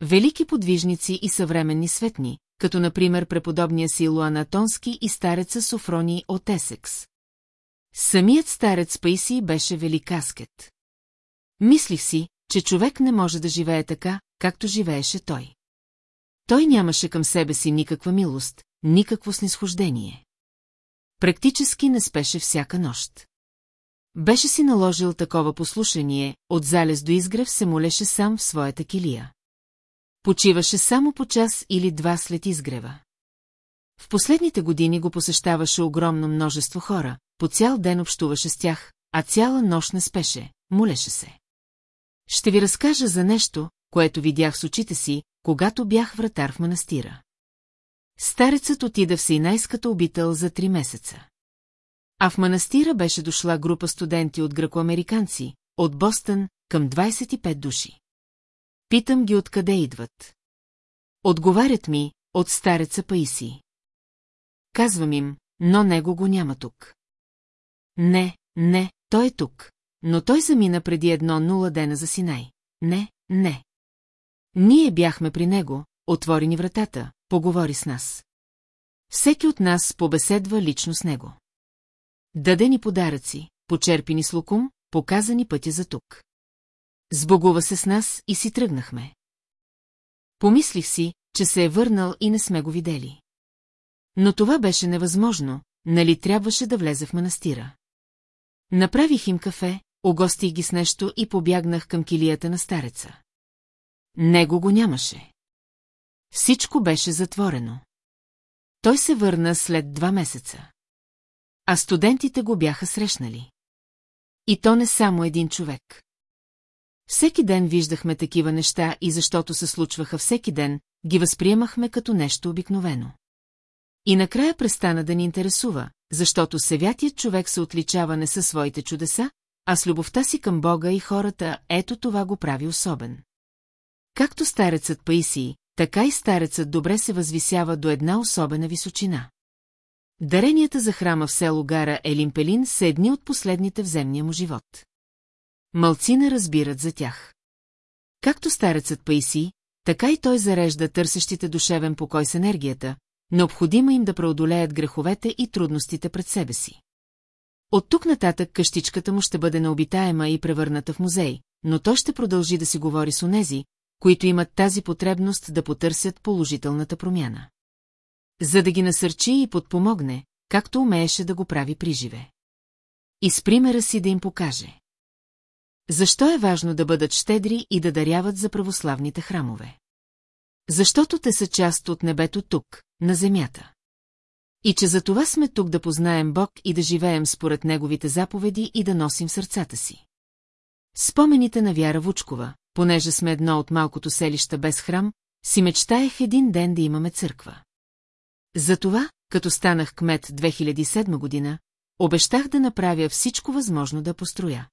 S1: Велики подвижници и съвременни светни, като например преподобния си Луан Атонски и стареца Софрони от Есекс. Самият старец Пейси беше великаскет. Мислих си, че човек не може да живее така, както живееше той. Той нямаше към себе си никаква милост, никакво снисхождение. Практически не спеше всяка нощ. Беше си наложил такова послушание, от залез до изгрев се молеше сам в своята килия. Почиваше само по час или два след изгрева. В последните години го посещаваше огромно множество хора, по цял ден общуваше с тях, а цяла нощ не спеше, молеше се. Ще ви разкажа за нещо, което видях с очите си, когато бях вратар в манастира. Старецът отида в Синайската обител за три месеца. А в манастира беше дошла група студенти от гръкоамериканци, от Бостън, към 25 души. Питам ги откъде идват. Отговарят ми, от стареца Паиси. Казвам им, но него го няма тук. Не, не, той е тук, но той замина преди едно нула дена за Синай. Не, не. Ние бяхме при него, отвори ни вратата, поговори с нас. Всеки от нас побеседва лично с него. Даде ни подаръци, почерпи ни с лукум, показани пътя за тук. Сбогува се с нас и си тръгнахме. Помислих си, че се е върнал и не сме го видели. Но това беше невъзможно, нали трябваше да влезе в манастира. Направих им кафе, огостих ги с нещо и побягнах към килията на стареца. Него го нямаше. Всичко беше затворено. Той се върна след два месеца. А студентите го бяха срещнали. И то не само един човек. Всеки ден виждахме такива неща и защото се случваха всеки ден, ги възприемахме като нещо обикновено. И накрая престана да ни интересува, защото севятият човек се отличава не със своите чудеса, а с любовта си към Бога и хората, ето това го прави особен. Както старецът Паисий, така и старецът добре се възвисява до една особена височина. Даренията за храма в село Гара Елимпелин са едни от последните в земния му живот. Малци не разбират за тях. Както старецът Паиси, така и той зарежда търсещите душевен покой с енергията, необходимо им да преодолеят греховете и трудностите пред себе си. От тук нататък къщичката му ще бъде необитаема и превърната в музей, но то ще продължи да си говори с онези, които имат тази потребност да потърсят положителната промяна. За да ги насърчи и подпомогне, както умееше да го прави приживе. И с примера си да им покаже. Защо е важно да бъдат щедри и да даряват за православните храмове? Защото те са част от небето тук, на земята. И че за това сме тук да познаем Бог и да живеем според Неговите заповеди и да носим сърцата си. Спомените на Вяра Вучкова, понеже сме едно от малкото селища без храм, си мечтаех един ден да имаме църква. Затова, като станах кмет 2007 година, обещах да направя всичко възможно да построя.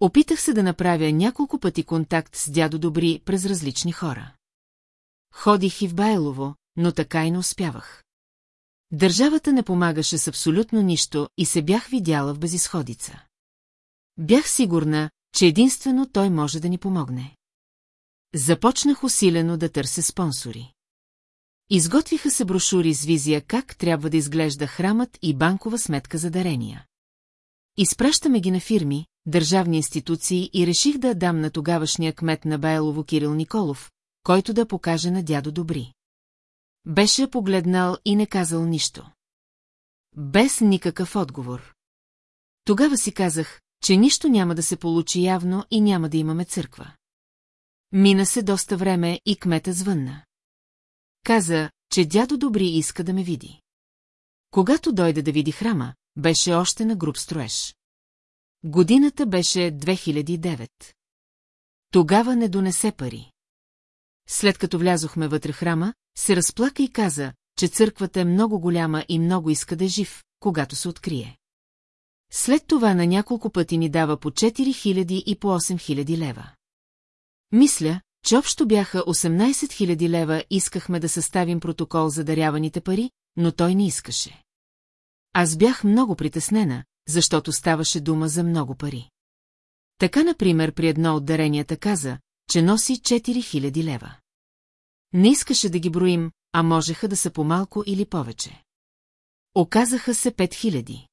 S1: Опитах се да направя няколко пъти контакт с дядо Добри през различни хора. Ходих и в Байлово, но така и не успявах. Държавата не помагаше с абсолютно нищо и се бях видяла в безисходица. Бях сигурна, че единствено той може да ни помогне. Започнах усилено да търся спонсори. Изготвиха се брошури с визия как трябва да изглежда храмът и банкова сметка за дарения. Изпращаме ги на фирми, държавни институции и реших да дам на тогавашния кмет на Байлово Кирил Николов, който да покаже на дядо Добри. Беше погледнал и не казал нищо. Без никакъв отговор. Тогава си казах, че нищо няма да се получи явно и няма да имаме църква. Мина се доста време и кмета звънна. Каза, че дядо Добри иска да ме види. Когато дойде да види храма, беше още на груб строеж. Годината беше 2009. Тогава не донесе пари. След като влязохме вътре храма, се разплака и каза, че църквата е много голяма и много иска да е жив, когато се открие. След това на няколко пъти ни дава по 4000 и по 8000 лева. Мисля, че общо бяха 18 000 лева, искахме да съставим протокол за даряваните пари, но той не искаше. Аз бях много притеснена, защото ставаше дума за много пари. Така, например, при едно от даренията каза, че носи 4000 лева. Не искаше да ги броим, а можеха да са по-малко или повече. Оказаха се 5000.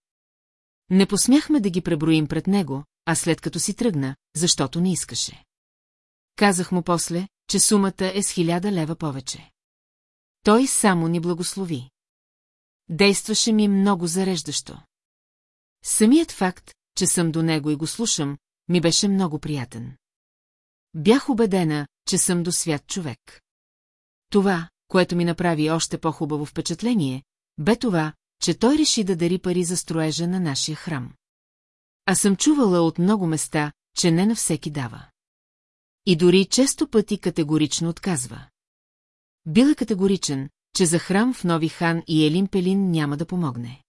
S1: Не посмяхме да ги преброим пред него, а след като си тръгна, защото не искаше. Казах му после, че сумата е с 1000 лева повече. Той само ни благослови. Действаше ми много зареждащо. Самият факт, че съм до него и го слушам, ми беше много приятен. Бях убедена, че съм до свят човек. Това, което ми направи още по-хубаво впечатление, бе това, че той реши да дари пари за строежа на нашия храм. А съм чувала от много места, че не на всеки дава. И дори често пъти категорично отказва. Бил е категоричен, че за храм в Нови хан и елим Пелин няма да помогне.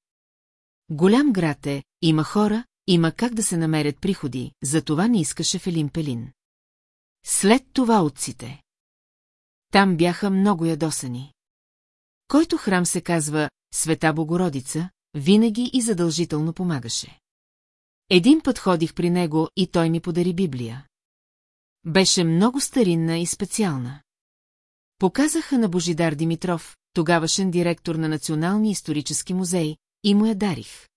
S1: Голям град е, има хора, има как да се намерят приходи, за това не искаше Фелин Пелин. След това отците. Там бяха много ядосани. Който храм се казва Света Богородица, винаги и задължително помагаше. Един път ходих при него и той ми подари Библия. Беше много старинна и специална. Показаха на Божидар Димитров, тогавашен директор на Националния исторически музей, и му я дарих.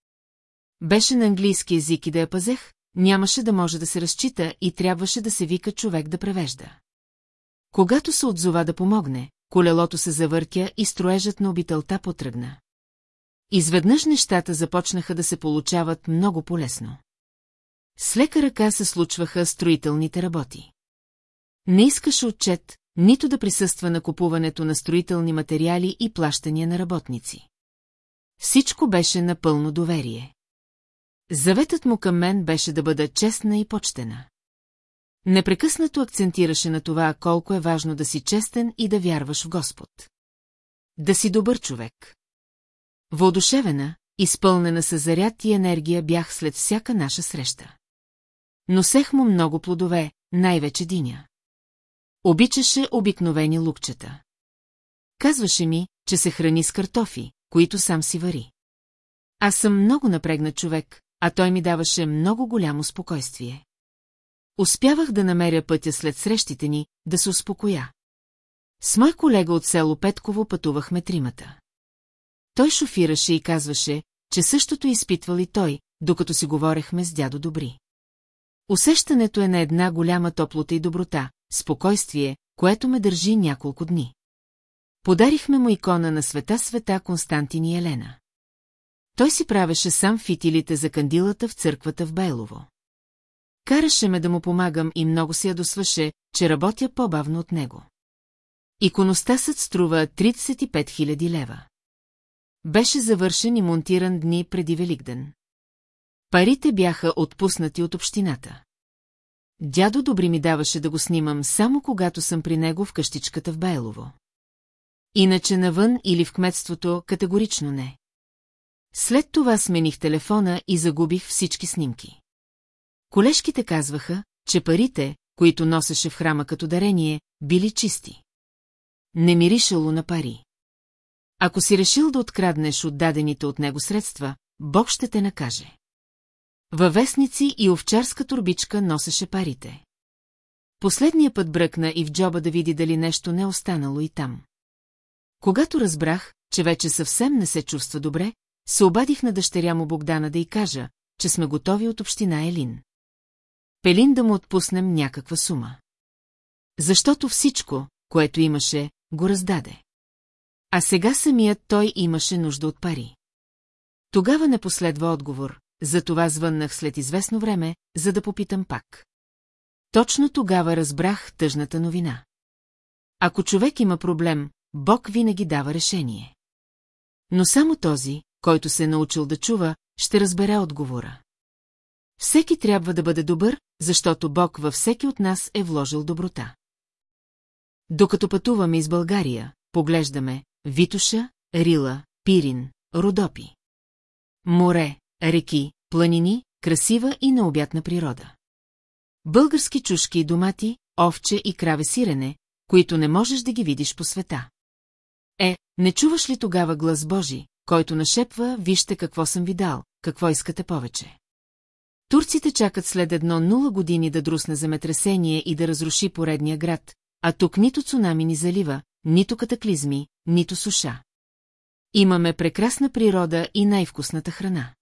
S1: Беше на английски език и да я пазех, нямаше да може да се разчита и трябваше да се вика човек да превежда. Когато се отзова да помогне, колелото се завъртя и строежът на обителта потръгна. Изведнъж нещата започнаха да се получават много полезно. С лека ръка се случваха строителните работи. Не искаше отчет, нито да присъства на купуването на строителни материали и плащания на работници. Всичко беше напълно доверие. Заветът му към мен беше да бъда честна и почтена. Непрекъснато акцентираше на това, колко е важно да си честен и да вярваш в Господ. Да си добър човек. Водушевена, изпълнена с заряд и енергия бях след всяка наша среща. Носех му много плодове, най-вече диня. Обичаше обикновени лукчета. Казваше ми, че се храни с картофи, които сам си вари. Аз съм много напрегнат човек, а той ми даваше много голямо спокойствие. Успявах да намеря пътя след срещите ни, да се успокоя. С мой колега от село Петково пътувахме тримата. Той шофираше и казваше, че същото изпитвал и той, докато си говорехме с дядо Добри. Усещането е на една голяма топлота и доброта, спокойствие, което ме държи няколко дни. Подарихме му икона на света света Константин и Елена. Той си правеше сам фитилите за кандилата в църквата в Байлово. Караше ме да му помагам и много се ядосваше, че работя по-бавно от него. Иконостасът струва 35 000 лева. Беше завършен и монтиран дни преди Великден. Парите бяха отпуснати от общината. Дядо Добри ми даваше да го снимам само когато съм при него в къщичката в Байлово. Иначе навън или в кметството категорично не. След това смених телефона и загубих всички снимки. Колежките казваха, че парите, които носеше в храма като дарение, били чисти. Не миришало на пари. Ако си решил да откраднеш от дадените от него средства, Бог ще те накаже. Във вестници и овчарска турбичка носеше парите. Последния път бръкна и в джоба да види дали нещо не е останало и там. Когато разбрах, че вече съвсем не се чувства добре, се обадих на дъщеря му Богдана да й кажа, че сме готови от община Елин. Пелин да му отпуснем някаква сума. Защото всичко, което имаше, го раздаде. А сега самият той имаше нужда от пари. Тогава не последва отговор, затова звъннах след известно време, за да попитам пак. Точно тогава разбрах тъжната новина. Ако човек има проблем, Бог винаги дава решение. Но само този, който се е научил да чува, ще разбере отговора. Всеки трябва да бъде добър, защото Бог във всеки от нас е вложил доброта. Докато пътуваме из България, поглеждаме Витуша, Рила, Пирин, Родопи. Море, реки, планини, красива и необятна природа. Български чушки и домати, овче и краве сирене, които не можеш да ги видиш по света. Е, не чуваш ли тогава глас Божи, който нашепва, вижте какво съм ви дал, какво искате повече? Турците чакат след едно нула години да друсне земетресение и да разруши поредния град, а тук нито цунами ни залива, нито катаклизми, нито суша. Имаме прекрасна природа и най-вкусната храна.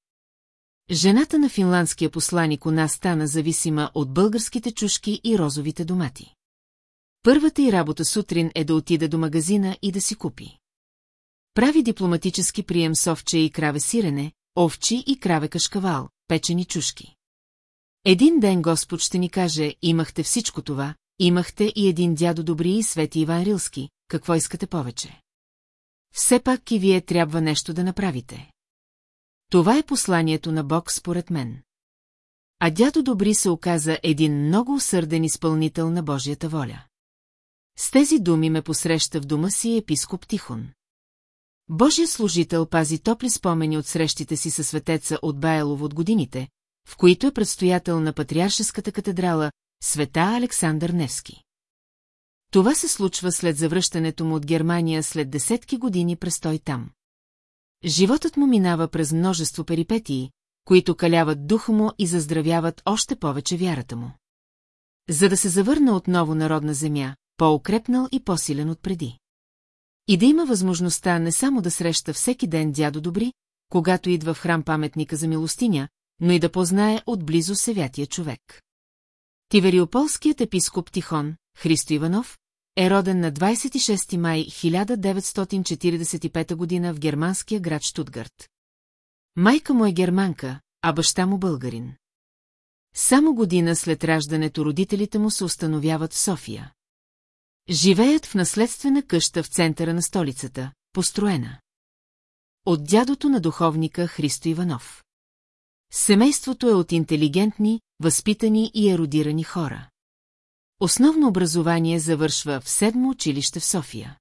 S1: Жената на финландския посланик у нас стана зависима от българските чушки и розовите домати. Първата й работа сутрин е да отида до магазина и да си купи. Прави дипломатически прием с овче и краве сирене, овчи и краве кашкавал, печени чушки. Един ден Господ ще ни каже, имахте всичко това, имахте и един дядо добри и свети Иван Рилски, какво искате повече? Все пак и вие трябва нещо да направите. Това е посланието на Бог според мен. А дядо Добри се оказа един много усърден изпълнител на Божията воля. С тези думи ме посреща в дома си епископ Тихон. Божия служител пази топли спомени от срещите си със светеца от Байлов от годините, в които е предстоятел на Патриаршеската катедрала, света Александър Невски. Това се случва след завръщането му от Германия след десетки години престой там. Животът му минава през множество перипетии, които каляват духа му и заздравяват още повече вярата му. За да се завърна отново народна земя, по-укрепнал и по-силен от преди. И да има възможността не само да среща всеки ден дядо Добри, когато идва в храм паметника за милостиня, но и да познае отблизо севятия човек. Тивериополският епископ Тихон, Христо Иванов, е роден на 26 май 1945 г. в германския град Штутгарт. Майка му е германка, а баща му българин. Само година след раждането родителите му се установяват в София. Живеят в наследствена къща в центъра на столицата, построена. От дядото на духовника Христо Иванов. Семейството е от интелигентни, възпитани и еродирани хора. Основно образование завършва в седмо училище в София.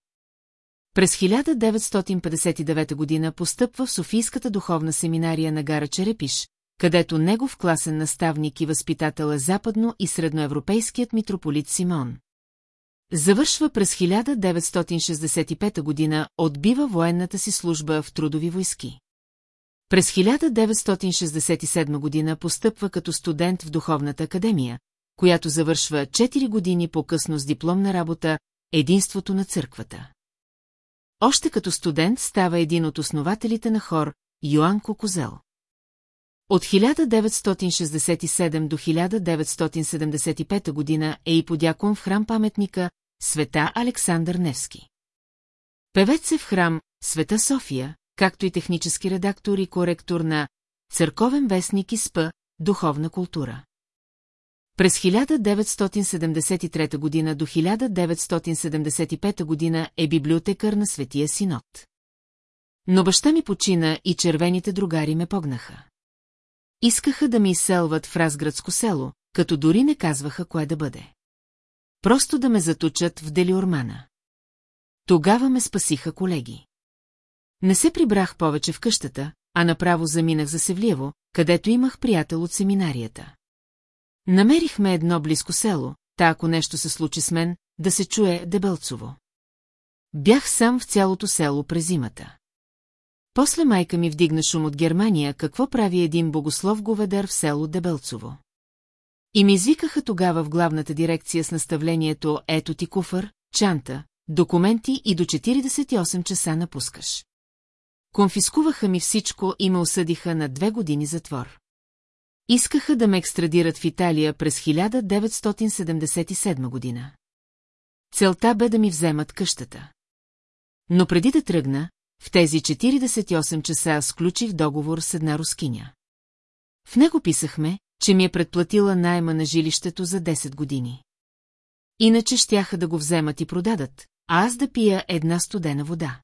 S1: През 1959 година постъпва в Софийската духовна семинария на гара Черепиш, където негов класен наставник и възпитател е западно и средноевропейският митрополит Симон, Завършва през 1965 година, отбива военната си служба в трудови войски. През 1967 година постъпва като студент в Духовната академия, която завършва 4 години по-късно с дипломна работа «Единството на църквата». Още като студент става един от основателите на хор Йоанко Козел. От 1967 до 1975 година е и подякон в храм паметника Света Александър Невски. Певец е в храм Света София, както и технически редактор и коректор на Църковен вестник и СП Духовна култура. През 1973 година до 1975 година е библиотекар на Светия Синод. Но баща ми почина и червените другари ме погнаха. Искаха да ми изселват в разградско село, като дори не казваха кое да бъде. Просто да ме заточат в Делиормана. Тогава ме спасиха колеги. Не се прибрах повече в къщата, а направо заминах за Севлиево, където имах приятел от семинарията. Намерихме едно близко село, та ако нещо се случи с мен, да се чуе Дебелцово. Бях сам в цялото село през зимата. После майка ми вдигна шум от Германия какво прави един богослов говедар в село Дебелцово. И ми извикаха тогава в главната дирекция с наставлението «Ето ти куфър, чанта, документи и до 48 часа напускаш». Конфискуваха ми всичко и ме осъдиха на две години затвор. Искаха да ме екстрадират в Италия през 1977 година. Целта бе да ми вземат къщата. Но преди да тръгна, в тези 48 часа сключих договор с една рускиня. В него писахме, че ми е предплатила найма на жилището за 10 години. Иначе щяха да го вземат и продадат, а аз да пия една студена вода.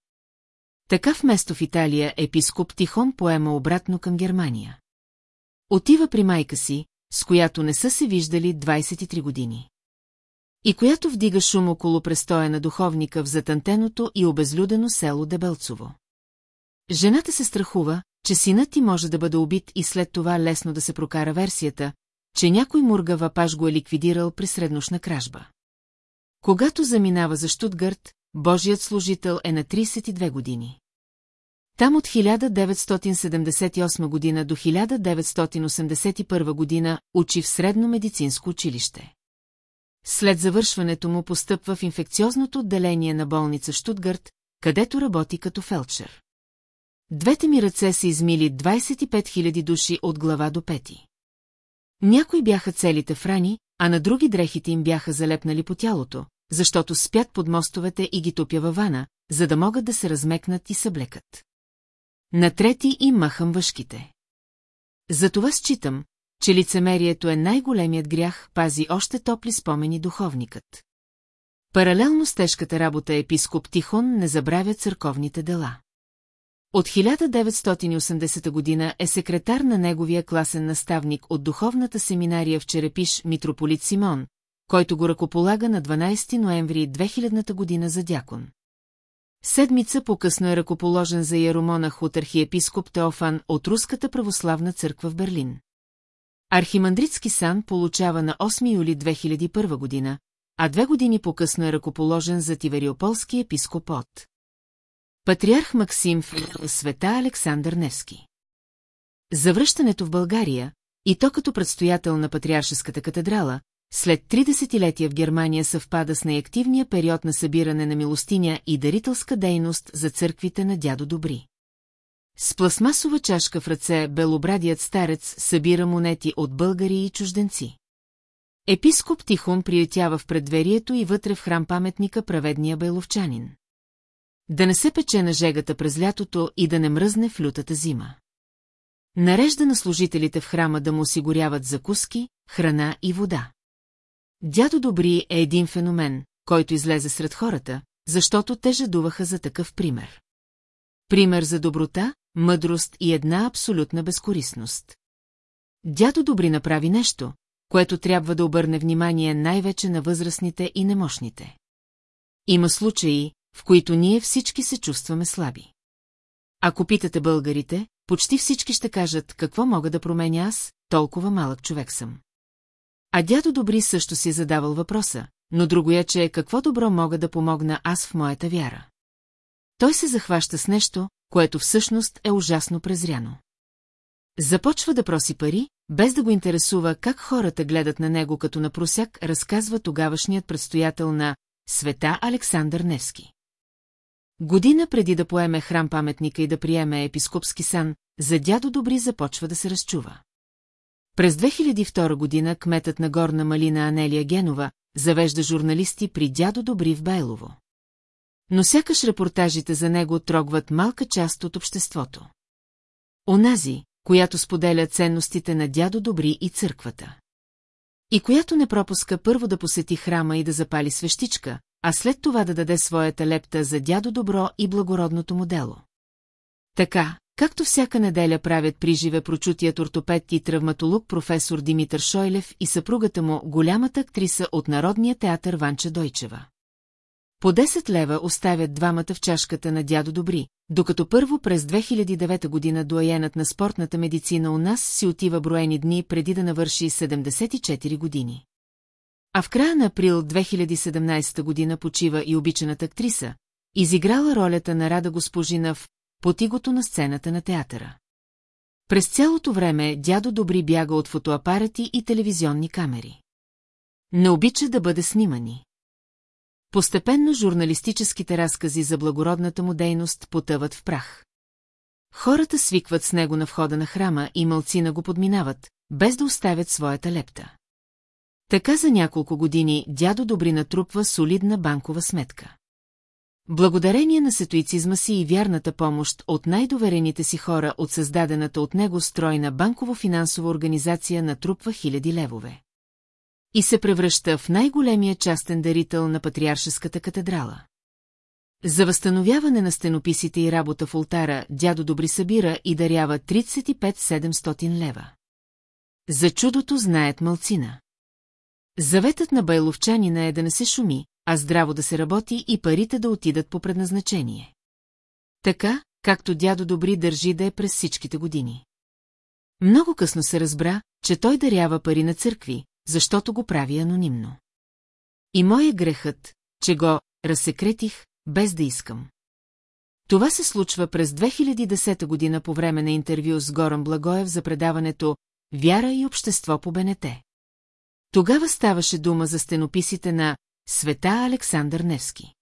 S1: Така вместо в Италия епископ Тихон поема обратно към Германия. Отива при майка си, с която не са се виждали 23 години и която вдига шум около престоя на духовника в затантеното и обезлюдено село Дебелцово. Жената се страхува, че синът ти може да бъде убит и след това лесно да се прокара версията, че някой мургава паш го е ликвидирал при средношна кражба. Когато заминава за Штутгарт, Божият служител е на 32 години. Там от 1978 година до 1981 година учи в средно медицинско училище след завършването му постъпва в инфекциозното отделение на болница Штутгарт, където работи като фелчер. Двете ми ръце са измили 25 000 души от глава до пети. Някои бяха целите в рани, а на други дрехите им бяха залепнали по тялото, защото спят под мостовете и ги топя във вана, за да могат да се размекнат и съблекат. На трети им махам въшките. Затова считам, че лицемерието е най-големият грях, пази още топли спомени духовникът. Паралелно с тежката работа епископ Тихон не забравя църковните дела. От 1980 година е секретар на неговия класен наставник от духовната семинария в Черепиш митрополит Симон, който го ръкополага на 12 ноември 2000 година за дякон. Седмица по-късно е ръкоположен за Яромонах от архиепископ Теофан от Руската православна църква в Берлин. Архимандритски сан получава на 8 юли 2001 година, а две години по-късно е ръкоположен за Тивериополски епископот. Патриарх Максим в света Александър Невски. Завръщането в България, и то като предстоятел на Патриаршеската катедрала, след три десетилетия в Германия съвпада с неактивния период на събиране на милостиня и дарителска дейност за църквите на дядо Добри. С пластмасова чашка в ръце белобрадият старец събира монети от българи и чужденци. Епископ Тихон приятява в предверието и вътре в храм паметника праведния беловчанин. Да не се пече на жегата през лятото и да не мръзне в лютата зима. Нарежда на служителите в храма да му осигуряват закуски, храна и вода. Дядо Добри е един феномен, който излезе сред хората, защото те жадуваха за такъв пример. Пример за доброта, мъдрост и една абсолютна безкорисност. Дядо Добри направи нещо, което трябва да обърне внимание най-вече на възрастните и немощните. Има случаи, в които ние всички се чувстваме слаби. Ако питате българите, почти всички ще кажат какво мога да променя аз, толкова малък човек съм. А дядо Добри също си е задавал въпроса, но другоя, е, че е какво добро мога да помогна аз в моята вяра. Той се захваща с нещо, което всъщност е ужасно презряно. Започва да проси пари, без да го интересува как хората гледат на него като на просяк, разказва тогавашният предстоятел на света Александър Невски. Година преди да поеме храм паметника и да приеме епископски сан, за дядо Добри започва да се разчува. През 2002 година кметът на Горна Малина Анелия Генова завежда журналисти при дядо Добри в Байлово но сякаш репортажите за него трогват малка част от обществото. Онази, която споделя ценностите на дядо Добри и църквата. И която не пропуска първо да посети храма и да запали свещичка, а след това да даде своята лепта за дядо Добро и благородното му дело. Така, както всяка неделя правят приживе прочутият ортопед и травматолог професор Димитър Шойлев и съпругата му, голямата актриса от Народния театър Ванча Дойчева. По 10 лева оставят двамата в чашката на дядо Добри, докато първо през 2009 година доаенът на спортната медицина у нас си отива броени дни преди да навърши 74 години. А в края на април 2017 година почива и обичаната актриса, изиграла ролята на Рада Госпожина в «Потигото на сцената на театъра». През цялото време дядо Добри бяга от фотоапарати и телевизионни камери. Не обича да бъде снимани. Постепенно журналистическите разкази за благородната му дейност потъват в прах. Хората свикват с него на входа на храма и мълцина го подминават, без да оставят своята лепта. Така за няколко години дядо Добри натрупва солидна банкова сметка. Благодарение на сетуицизма си и вярната помощ от най-доверените си хора от създадената от него стройна банково-финансова организация натрупва хиляди левове и се превръща в най-големия частен дарител на Патриаршеската катедрала. За възстановяване на стенописите и работа в ултара дядо Добри събира и дарява 35-700 лева. За чудото знаят малцина. Заветът на байловчанина е да не се шуми, а здраво да се работи и парите да отидат по предназначение. Така, както дядо Добри държи да е през всичките години. Много късно се разбра, че той дарява пари на църкви, защото го прави анонимно. И мой е грехът, че го разсекретих, без да искам. Това се случва през 2010 година по време на интервю с Горан Благоев за предаването «Вяра и общество по БНТ». Тогава ставаше дума за стенописите на «Света Александър Невски».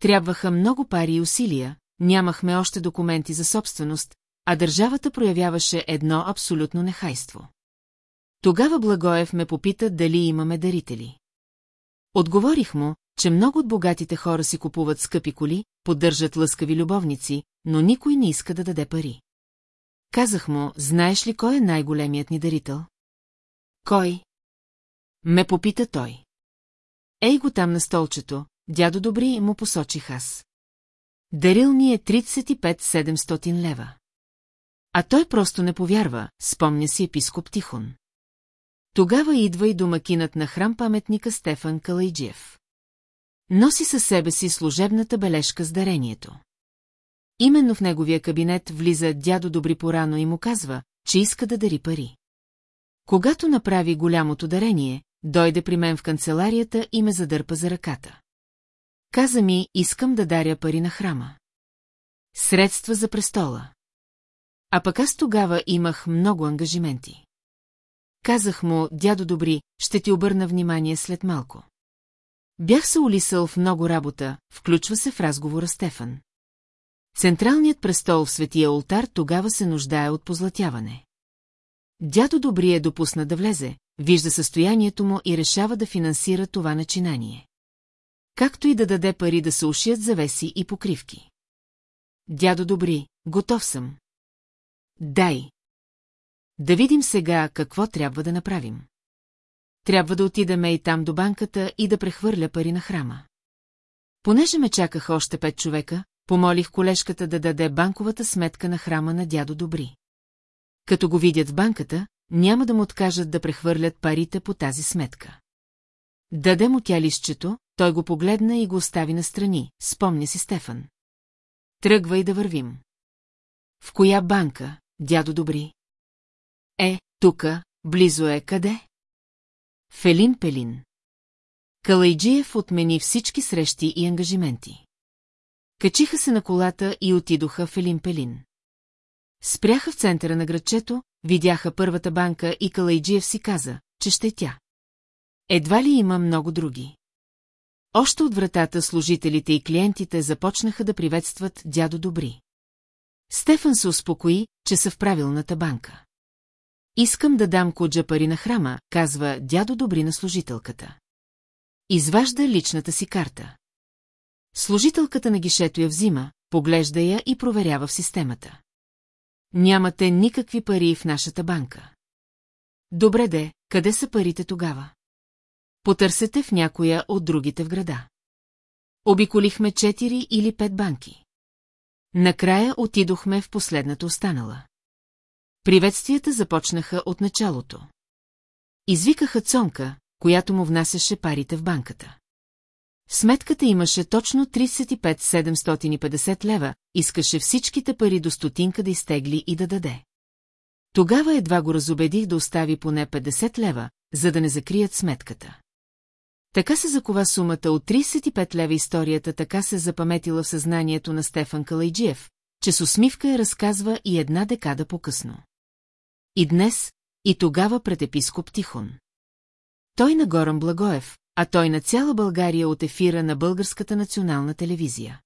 S1: Трябваха много пари и усилия, нямахме още документи за собственост, а държавата проявяваше едно абсолютно нехайство. Тогава Благоев ме попита дали имаме дарители. Отговорих му, че много от богатите хора си купуват скъпи коли, поддържат лъскави любовници, но никой не иска да даде пари. Казах му, знаеш ли кой е най-големият ни дарител? Кой? Ме попита той. Ей го там на столчето, дядо Добри му посочих аз. Дарил ни е 35-700 лева. А той просто не повярва, спомня си епископ Тихон. Тогава идва и домакинът на храм-паметника Стефан Калайджиев. Носи със себе си служебната бележка с дарението. Именно в неговия кабинет влиза дядо Добри порано и му казва, че иска да дари пари. Когато направи голямото дарение, дойде при мен в канцеларията и ме задърпа за ръката. Каза ми, искам да даря пари на храма. Средства за престола. А пък аз тогава имах много ангажименти. Казах му, дядо Добри, ще ти обърна внимание след малко. Бях се улисал в много работа, включва се в разговора Стефан. Централният престол в Светия ултар тогава се нуждае от позлатяване. Дядо Добри е допусна да влезе, вижда състоянието му и решава да финансира това начинание. Както и да даде пари да се ушият завеси и покривки. Дядо Добри, готов съм. Дай. Да видим сега какво трябва да направим. Трябва да отидеме и там до банката и да прехвърля пари на храма. Понеже ме чакаха още пет човека, помолих колежката да даде банковата сметка на храма на дядо Добри. Като го видят в банката, няма да му откажат да прехвърлят парите по тази сметка. Даде му тя лището, той го погледна и го остави настрани, спомня си Стефан. Тръгвай да вървим. В коя банка, дядо Добри? Е, тука, близо е къде? Фелин Пелин. Калайджиев отмени всички срещи и ангажименти. Качиха се на колата и отидоха в Елин Пелин. Спряха в центъра на градчето, видяха първата банка и Калайджиев си каза, че ще е тя. Едва ли има много други. Още от вратата служителите и клиентите започнаха да приветстват дядо Добри. Стефан се успокои, че са в правилната банка. Искам да дам коджа пари на храма, казва дядо Добри на служителката. Изважда личната си карта. Служителката на гишето я взима, поглежда я и проверява в системата. Нямате никакви пари в нашата банка. Добре де, къде са парите тогава? Потърсете в някоя от другите в града. Обиколихме четири или пет банки. Накрая отидохме в последната останала. Приветствията започнаха от началото. Извикаха Цонка, която му внасяше парите в банката. В сметката имаше точно 35 750 лева, искаше всичките пари до стотинка да изтегли и да даде. Тогава едва го разобедих да остави поне 50 лева, за да не закрият сметката. Така се закова сумата от 35 лева историята така се запаметила в съзнанието на Стефан Калайджиев, че с усмивка я разказва и една декада по-късно. И днес, и тогава пред епископ Тихон. Той на Горан Благоев, а той на цяла България от ефира на Българската национална телевизия.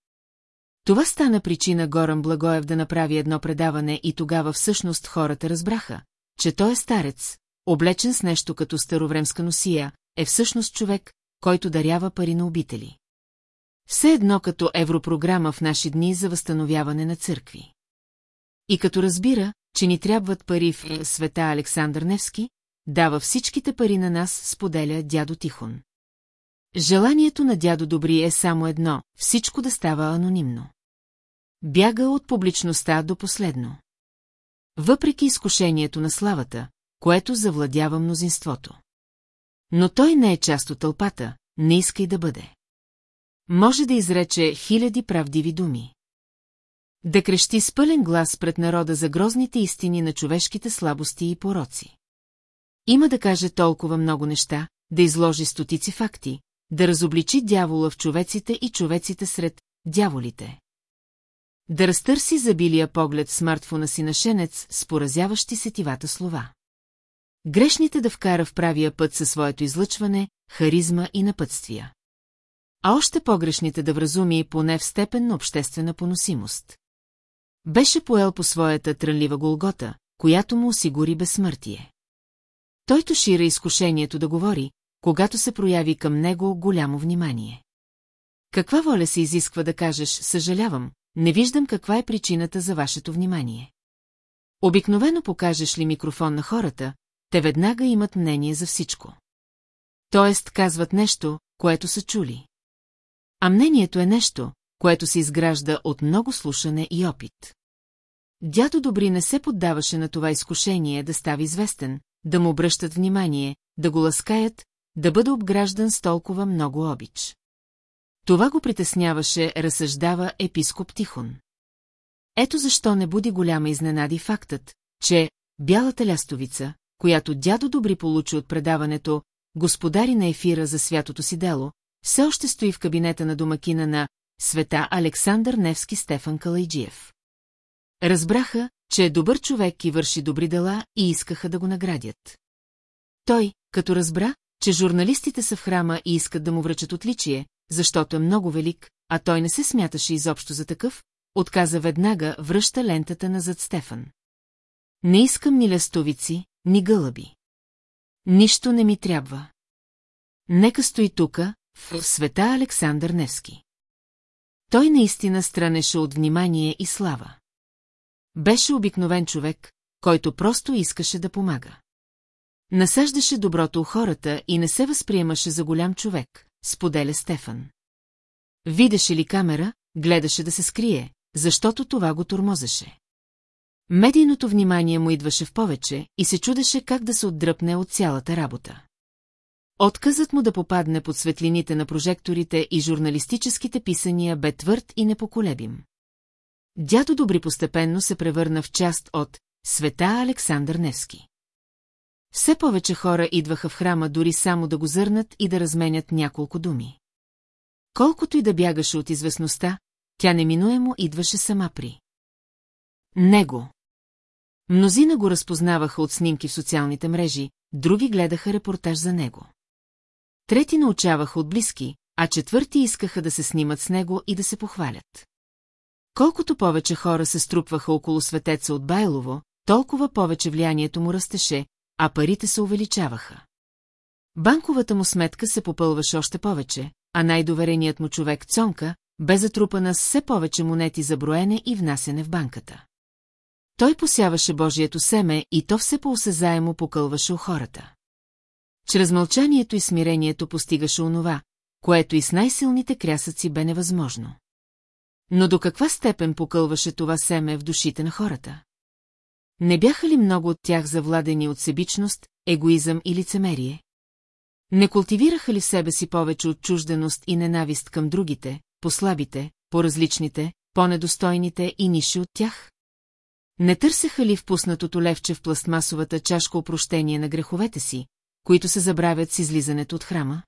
S1: Това стана причина Горан Благоев да направи едно предаване и тогава всъщност хората разбраха, че той е старец, облечен с нещо като старовремска носия, е всъщност човек, който дарява пари на обители. Все едно като европрограма в наши дни за възстановяване на църкви. И като разбира, че ни трябват пари в е, света Александър Невски, дава всичките пари на нас, споделя дядо Тихон. Желанието на дядо Добри е само едно – всичко да става анонимно. Бяга от публичността до последно. Въпреки изкушението на славата, което завладява мнозинството. Но той не е част от тълпата, не иска и да бъде. Може да изрече хиляди правдиви думи. Да крещи с пълен глас пред народа за грозните истини на човешките слабости и пороци. Има да каже толкова много неща, да изложи стотици факти, да разобличи дявола в човеците и човеците сред дяволите. Да разтърси забилия поглед в смартфона си на шенец с поразяващи сетивата слова. Грешните да вкара в правия път със своето излъчване, харизма и напътствия. А още погрешните да вразуми поне в степен на обществена поносимост. Беше поел по своята трънлива голгота, която му осигури безсмъртие. Той тушира изкушението да говори, когато се прояви към него голямо внимание. Каква воля се изисква да кажеш «Съжалявам, не виждам каква е причината за вашето внимание». Обикновено покажеш ли микрофон на хората, те веднага имат мнение за всичко. Тоест казват нещо, което са чули. А мнението е нещо, което се изгражда от много слушане и опит. Дядо Добри не се поддаваше на това изкушение да става известен, да му обръщат внимание, да го ласкаят, да бъде обграждан с толкова много обич. Това го притесняваше, разсъждава епископ Тихон. Ето защо не буди голяма изненади фактът, че бялата лястовица, която дядо Добри получи от предаването «Господари на ефира за святото си дело», все още стои в кабинета на домакина на «Света Александър Невски Стефан Калайджиев». Разбраха, че е добър човек и върши добри дела и искаха да го наградят. Той, като разбра, че журналистите са в храма и искат да му връчат отличие, защото е много велик, а той не се смяташе изобщо за такъв, отказа веднага, връща лентата назад Стефан. Не искам ни лестовици, ни гълъби. Нищо не ми трябва. Нека стои тука, в света Александър Невски. Той наистина странеше от внимание и слава. Беше обикновен човек, който просто искаше да помага. Насаждаше доброто у хората и не се възприемаше за голям човек, споделя Стефан. Видеше ли камера, гледаше да се скрие, защото това го тормозеше. Медийното внимание му идваше в повече и се чудеше как да се отдръпне от цялата работа. Отказът му да попадне под светлините на прожекторите и журналистическите писания бе твърд и непоколебим. Дядо Добри постепенно се превърна в част от света Александър Невски. Все повече хора идваха в храма дори само да го зърнат и да разменят няколко думи. Колкото и да бягаше от известността, тя неминуемо идваше сама при. Него. Мнозина го разпознаваха от снимки в социалните мрежи, други гледаха репортаж за него. Трети научаваха от близки, а четвърти искаха да се снимат с него и да се похвалят. Колкото повече хора се струпваха около светеца от Байлово, толкова повече влиянието му растеше, а парите се увеличаваха. Банковата му сметка се попълваше още повече, а най-довереният му човек Цонка бе затрупана с все повече монети за броене и внасене в банката. Той посяваше Божието семе и то все по-осезаемо покълваше у хората. Чрез мълчанието и смирението постигаше онова, което и с най-силните крясъци бе невъзможно. Но до каква степен покълваше това семе в душите на хората? Не бяха ли много от тях завладени от себичност, егоизъм и лицемерие? Не култивираха ли в себе си повече от чужденост и ненавист към другите, послабите, по-различните, по-недостойните и ниши от тях? Не търсеха ли впуснатото левче в пластмасовата чашка опрощение на греховете си, които се забравят с излизането от храма?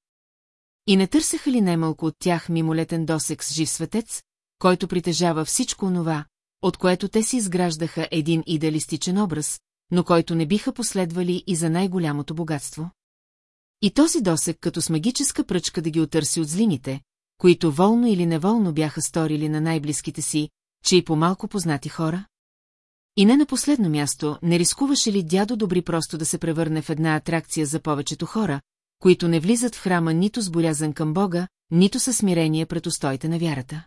S1: И не търсеха ли немалко от тях мимолетен досек с жив светец, който притежава всичко онова, от което те си изграждаха един идеалистичен образ, но който не биха последвали и за най-голямото богатство. И този досек като с магическа пръчка да ги отърси от злините, които волно или неволно бяха сторили на най-близките си, че и по-малко познати хора? И не на последно място, не рискуваше ли дядо Добри просто да се превърне в една атракция за повечето хора, които не влизат в храма нито с болязан към Бога, нито със смирение пред устоите на вярата?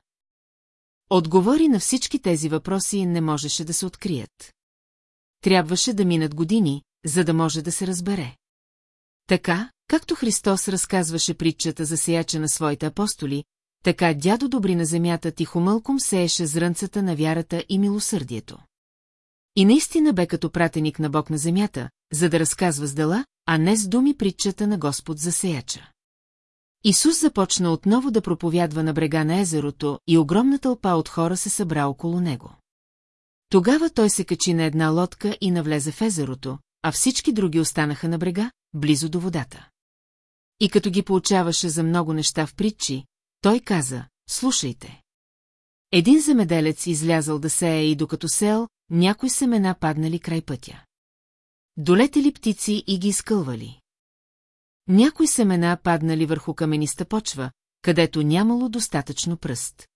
S1: Отговори на всички тези въпроси не можеше да се открият. Трябваше да минат години, за да може да се разбере. Така, както Христос разказваше притчата за сеяча на своите апостоли, така дядо Добри на земята тихомълком сееше зрънцата на вярата и милосърдието. И наистина бе като пратеник на Бог на земята, за да разказва с дела, а не с думи притчата на Господ за сеяча. Исус започна отново да проповядва на брега на езерото и огромна тълпа от хора се събра около него. Тогава той се качи на една лодка и навлезе в езерото, а всички други останаха на брега, близо до водата. И като ги получаваше за много неща в притчи, той каза, слушайте. Един земеделец излязъл да сее и докато сел, някои семена паднали край пътя. Долетели птици и ги изкълвали. Някои семена паднали върху камениста почва, където нямало достатъчно пръст.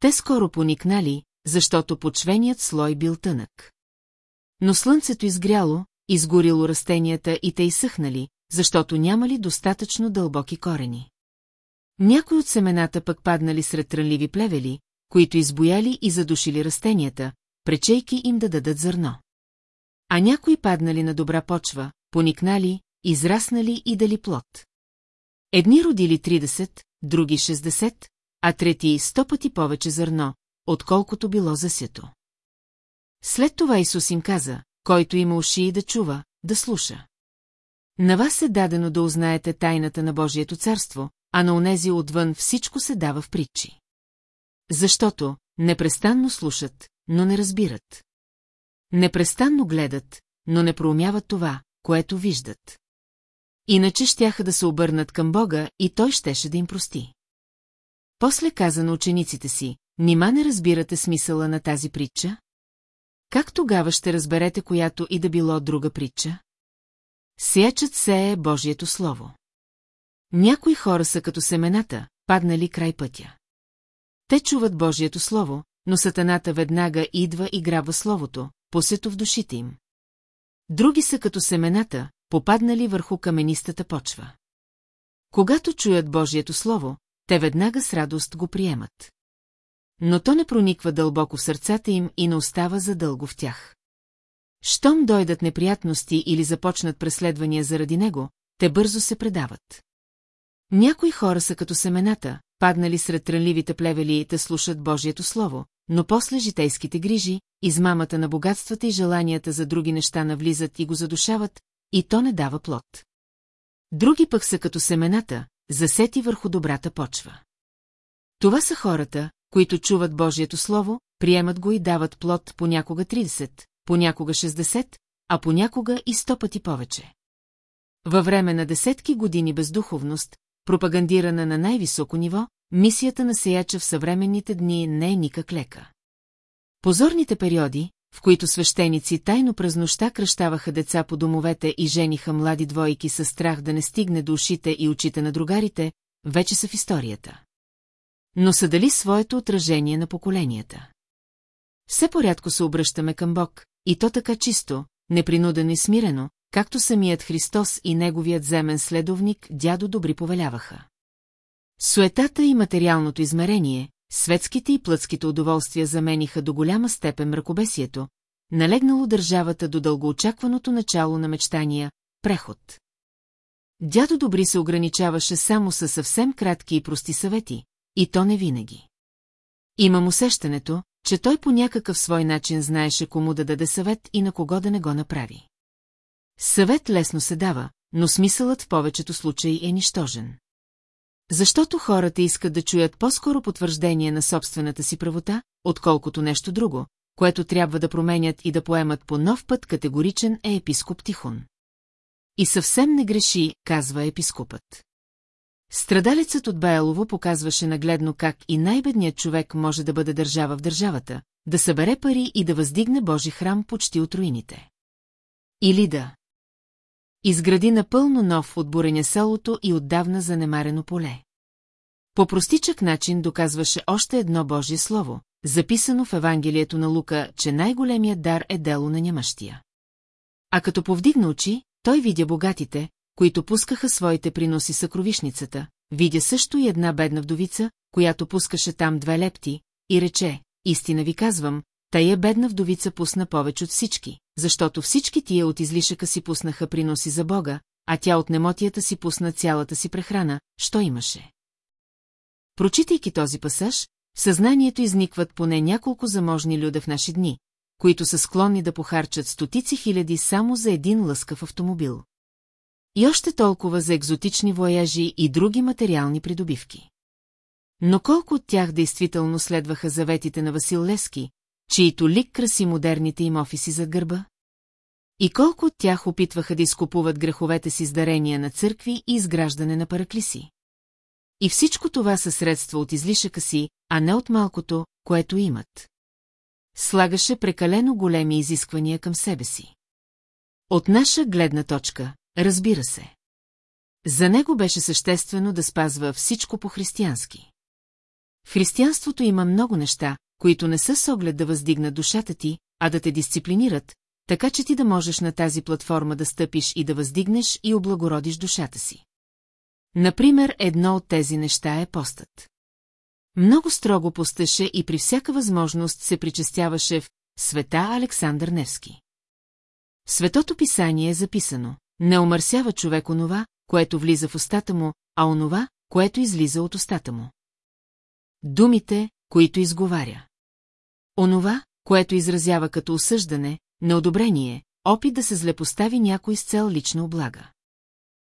S1: Те скоро поникнали, защото почвеният слой бил тънък. Но слънцето изгряло, изгорило растенията и те изсъхнали, защото нямали достатъчно дълбоки корени. Някои от семената пък паднали сред трънливи плевели, които избояли и задушили растенията, пречейки им да дадат зърно. А някои паднали на добра почва, поникнали, израснали и дали плод. Едни родили 30, други 60, а трети 100 пъти повече зърно, отколкото било засето. След това Исус им каза, който има уши и да чува, да слуша. На вас е дадено да узнаете тайната на Божието царство, а на онези отвън всичко се дава в притчи. Защото непрестанно слушат, но не разбират. Непрестанно гледат, но не проумяват това, което виждат. Иначе щяха да се обърнат към Бога и той щеше да им прости. После каза на учениците си, нима не разбирате смисъла на тази притча? Как тогава ще разберете която и да било друга притча? Сячат се е Божието Слово. Някои хора са като семената, паднали край пътя. Те чуват Божието Слово, но сатаната веднага идва и грабва Словото, посето в душите им. Други са като семената, попаднали върху каменистата почва. Когато чуят Божието Слово, те веднага с радост го приемат. Но то не прониква дълбоко в сърцата им и не остава задълго в тях. Щом дойдат неприятности или започнат преследвания заради него, те бързо се предават. Някои хора са като семената, паднали сред трънливите плевели и те слушат Божието Слово, но после житейските грижи, измамата на богатствата и желанията за други неща навлизат и го задушават, и то не дава плод. Други пък са като семената, засети върху добрата почва. Това са хората, които чуват Божието Слово, приемат го и дават плод понякога 30, понякога 60, а понякога и 100 пъти повече. Във време на десетки години бездуховност, пропагандирана на най-високо ниво, мисията на сеяча в съвременните дни не е никак лека. Позорните периоди, в които свещеници тайно през нощта кръщаваха деца по домовете и жениха млади двойки със страх да не стигне до ушите и очите на другарите, вече са в историята. Но са дали своето отражение на поколенията. Все порядко се обръщаме към Бог, и то така чисто, непринудено и смирено, както самият Христос и неговият земен следовник дядо добри повеляваха. Суетата и материалното измерение, светските и плътските удоволствия замениха до голяма степен мракобесието, налегнало държавата до дългоочакваното начало на мечтания – преход. Дядо Добри се ограничаваше само със съвсем кратки и прости съвети, и то не винаги. Имам усещането, че той по някакъв свой начин знаеше кому да даде съвет и на кого да не го направи. Съвет лесно се дава, но смисълът в повечето случаи е нищожен. Защото хората искат да чуят по-скоро потвърждение на собствената си правота, отколкото нещо друго, което трябва да променят и да поемат по нов път категоричен е епископ Тихон. И съвсем не греши, казва епископът. Страдалецът от Баелово показваше нагледно как и най-бедният човек може да бъде държава в държавата, да събере пари и да въздигне Божи храм почти от руините. Или да. Изгради напълно нов от буреня селото и отдавна занемарено поле. По простичък начин доказваше още едно Божие слово, записано в Евангелието на Лука, че най-големият дар е дело на нямащия. А като повдигна очи, той видя богатите, които пускаха своите приноси съкровишницата, видя също и една бедна вдовица, която пускаше там две лепти, и рече, истина ви казвам, тая бедна вдовица пусна повече от всички, защото всички тия от излишъка си пуснаха приноси за Бога, а тя от немотията си пусна цялата си прехрана, що имаше. Прочитайки този пасаж, в съзнанието изникват поне няколко заможни люда в наши дни, които са склонни да похарчат стотици хиляди само за един лъскав автомобил. И още толкова за екзотични вояжи и други материални придобивки. Но колко от тях действително следваха заветите на Васил Лески чието лик краси модерните им офиси за гърба? И колко от тях опитваха да изкупуват греховете си с дарения на църкви и изграждане на параклиси? И всичко това са средства от излишъка си, а не от малкото, което имат. Слагаше прекалено големи изисквания към себе си. От наша гледна точка, разбира се. За него беше съществено да спазва всичко по-християнски. В християнството има много неща, които не са с оглед да въздигнат душата ти, а да те дисциплинират, така че ти да можеш на тази платформа да стъпиш и да въздигнеш и облагородиш душата си. Например, едно от тези неща е постът. Много строго постеше и при всяка възможност се причастяваше в света Александър Невски. В светото писание е записано, не омърсява човек онова, което влиза в устата му, а онова, което излиза от устата му. Думите, които изговаря. Онова, което изразява като осъждане, неодобрение, опит да се злепостави някой с цел лична облага.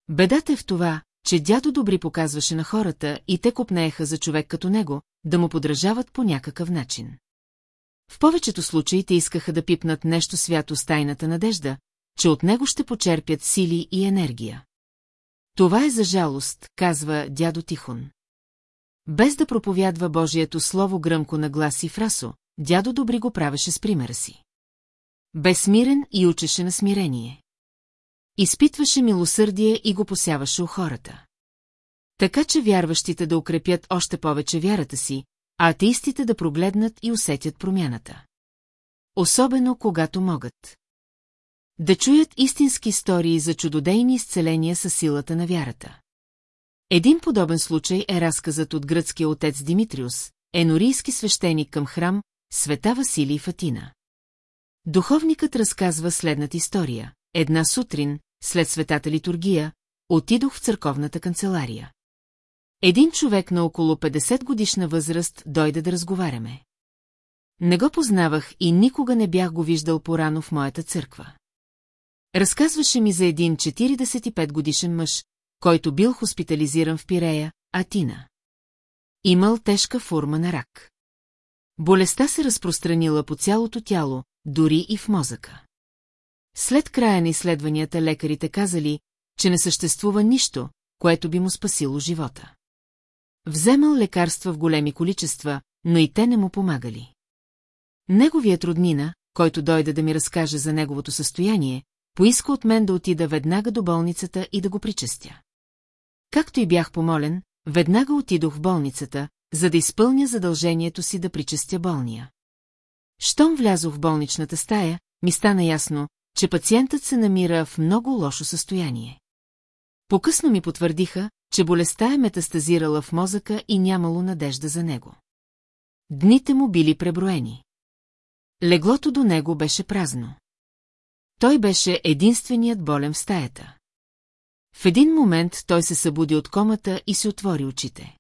S1: Бедата е в това, че дядо Добри показваше на хората и те копнееха за човек като него, да му подражават по някакъв начин. В повечето случаи те искаха да пипнат нещо свято с тайната надежда, че от него ще почерпят сили и енергия. Това е за жалост, казва дядо Тихон. Без да проповядва Божието слово гръмко на глас и фрасо, дядо Добри го правеше с примера си. Безмирен и учеше на смирение. Изпитваше милосърдие и го посяваше у хората. Така че вярващите да укрепят още повече вярата си, а атеистите да прогледнат и усетят промяната. Особено когато могат. Да чуят истински истории за чудодейни изцеления със силата на вярата. Един подобен случай е разказът от гръцкия отец Димитриус, енорийски свещеник към храм, света Василий в Атина. Духовникът разказва следната история. Една сутрин, след светата литургия, отидох в църковната канцелария. Един човек на около 50 годишна възраст дойде да разговаряме. Не го познавах и никога не бях го виждал порано в моята църква. Разказваше ми за един 45 годишен мъж, който бил хоспитализиран в Пирея, Атина. Имал тежка форма на рак. Болестта се разпространила по цялото тяло, дори и в мозъка. След края на изследванията лекарите казали, че не съществува нищо, което би му спасило живота. Вземал лекарства в големи количества, но и те не му помагали. Неговият роднина, който дойде да ми разкаже за неговото състояние, поиска от мен да отида веднага до болницата и да го причестя. Както и бях помолен, веднага отидох в болницата, за да изпълня задължението си да причастя болния. Щом влязох в болничната стая, ми стана ясно, че пациентът се намира в много лошо състояние. Покъсно ми потвърдиха, че болестта е метастазирала в мозъка и нямало надежда за него. Дните му били преброени. Леглото до него беше празно. Той беше единственият болен в стаята. В един момент той се събуди от комата и си отвори очите.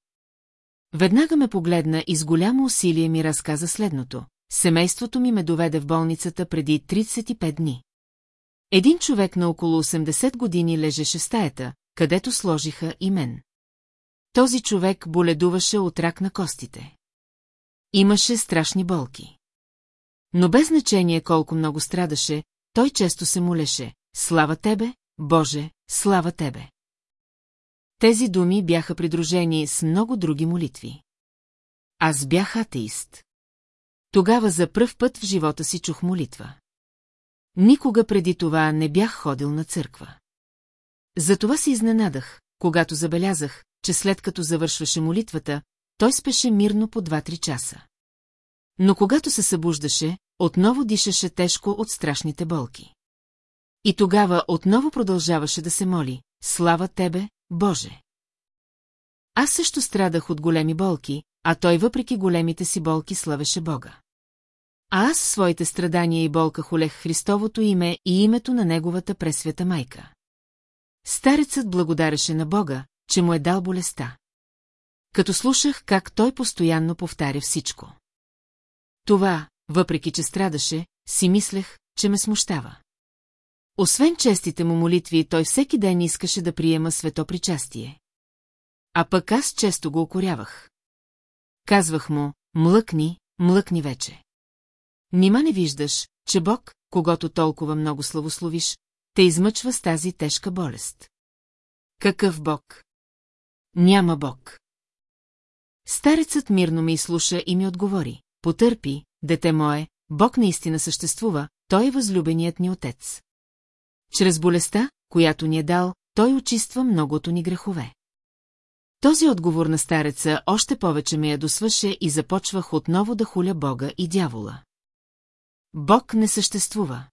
S1: Веднага ме погледна и с голямо усилие ми разказа следното. Семейството ми ме доведе в болницата преди 35 дни. Един човек на около 80 години лежеше в стаята, където сложиха и мен. Този човек боледуваше от рак на костите. Имаше страшни болки. Но без значение колко много страдаше, той често се молеше. Слава тебе, Боже, Слава тебе! Тези думи бяха придружени с много други молитви. Аз бях атеист. Тогава за пръв път в живота си чух молитва. Никога преди това не бях ходил на църква. Затова се изненадах, когато забелязах, че след като завършваше молитвата, той спеше мирно по 2-3 часа. Но когато се събуждаше, отново дишаше тежко от страшните болки. И тогава отново продължаваше да се моли, слава тебе, Боже! Аз също страдах от големи болки, а той въпреки големите си болки славеше Бога. А аз в своите страдания и болка холех Христовото име и името на неговата пресвета майка. Старецът благодареше на Бога, че му е дал болестта. Като слушах как той постоянно повтаря всичко. Това, въпреки че страдаше, си мислех, че ме смущава. Освен честите му молитви, той всеки ден искаше да приема светопричастие. А пък аз често го укорявах. Казвах му, млъкни, млъкни вече. Нима не виждаш, че Бог, когато толкова много славословиш, те измъчва с тази тежка болест. Какъв Бог? Няма Бог. Старецът мирно ми изслуша и ми отговори. Потърпи, дете мое, Бог наистина съществува, той е възлюбеният ни отец. Чрез болестта, която ни е дал, той очиства многото ни грехове. Този отговор на стареца още повече ме я досваше и започвах отново да хуля Бога и дявола. Бог не съществува.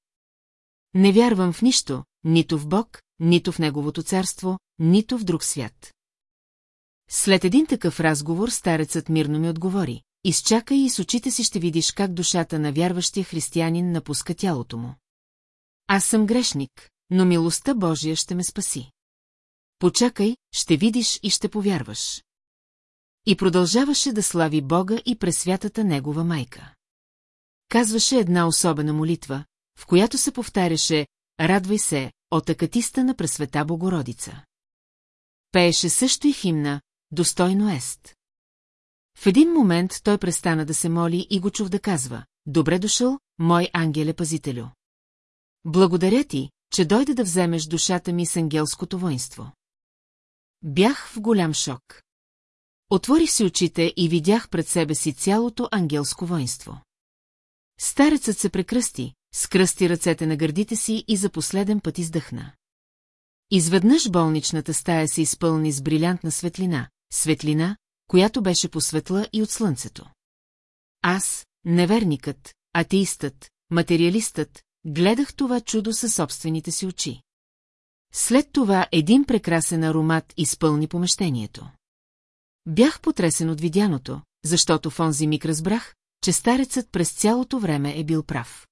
S1: Не вярвам в нищо, нито в Бог, нито в Неговото царство, нито в друг свят. След един такъв разговор старецът мирно ми отговори. Изчакай и с очите си ще видиш как душата на вярващия християнин напуска тялото му. Аз съм грешник, но милостта Божия ще ме спаси. Почакай, ще видиш и ще повярваш. И продължаваше да слави Бога и пресвятата негова майка. Казваше една особена молитва, в която се повтаряше «Радвай се, отъкатиста на пресвета Богородица». Пееше също и химна «Достойно ест». В един момент той престана да се моли и го чув да казва «Добре дошъл, мой ангеле пазителю». Благодаря ти, че дойде да вземеш душата ми с ангелското воинство. Бях в голям шок. Отворих си очите и видях пред себе си цялото ангелско воинство. Старецът се прекръсти, скръсти ръцете на гърдите си и за последен път издъхна. Изведнъж болничната стая се изпълни с брилянтна светлина, светлина, която беше посветла и от слънцето. Аз, неверникът, атеистът, материалистът, Гледах това чудо със собствените си очи. След това един прекрасен аромат изпълни помещението. Бях потресен от видяното, защото в онзи миг разбрах, че старецът през цялото време е бил прав.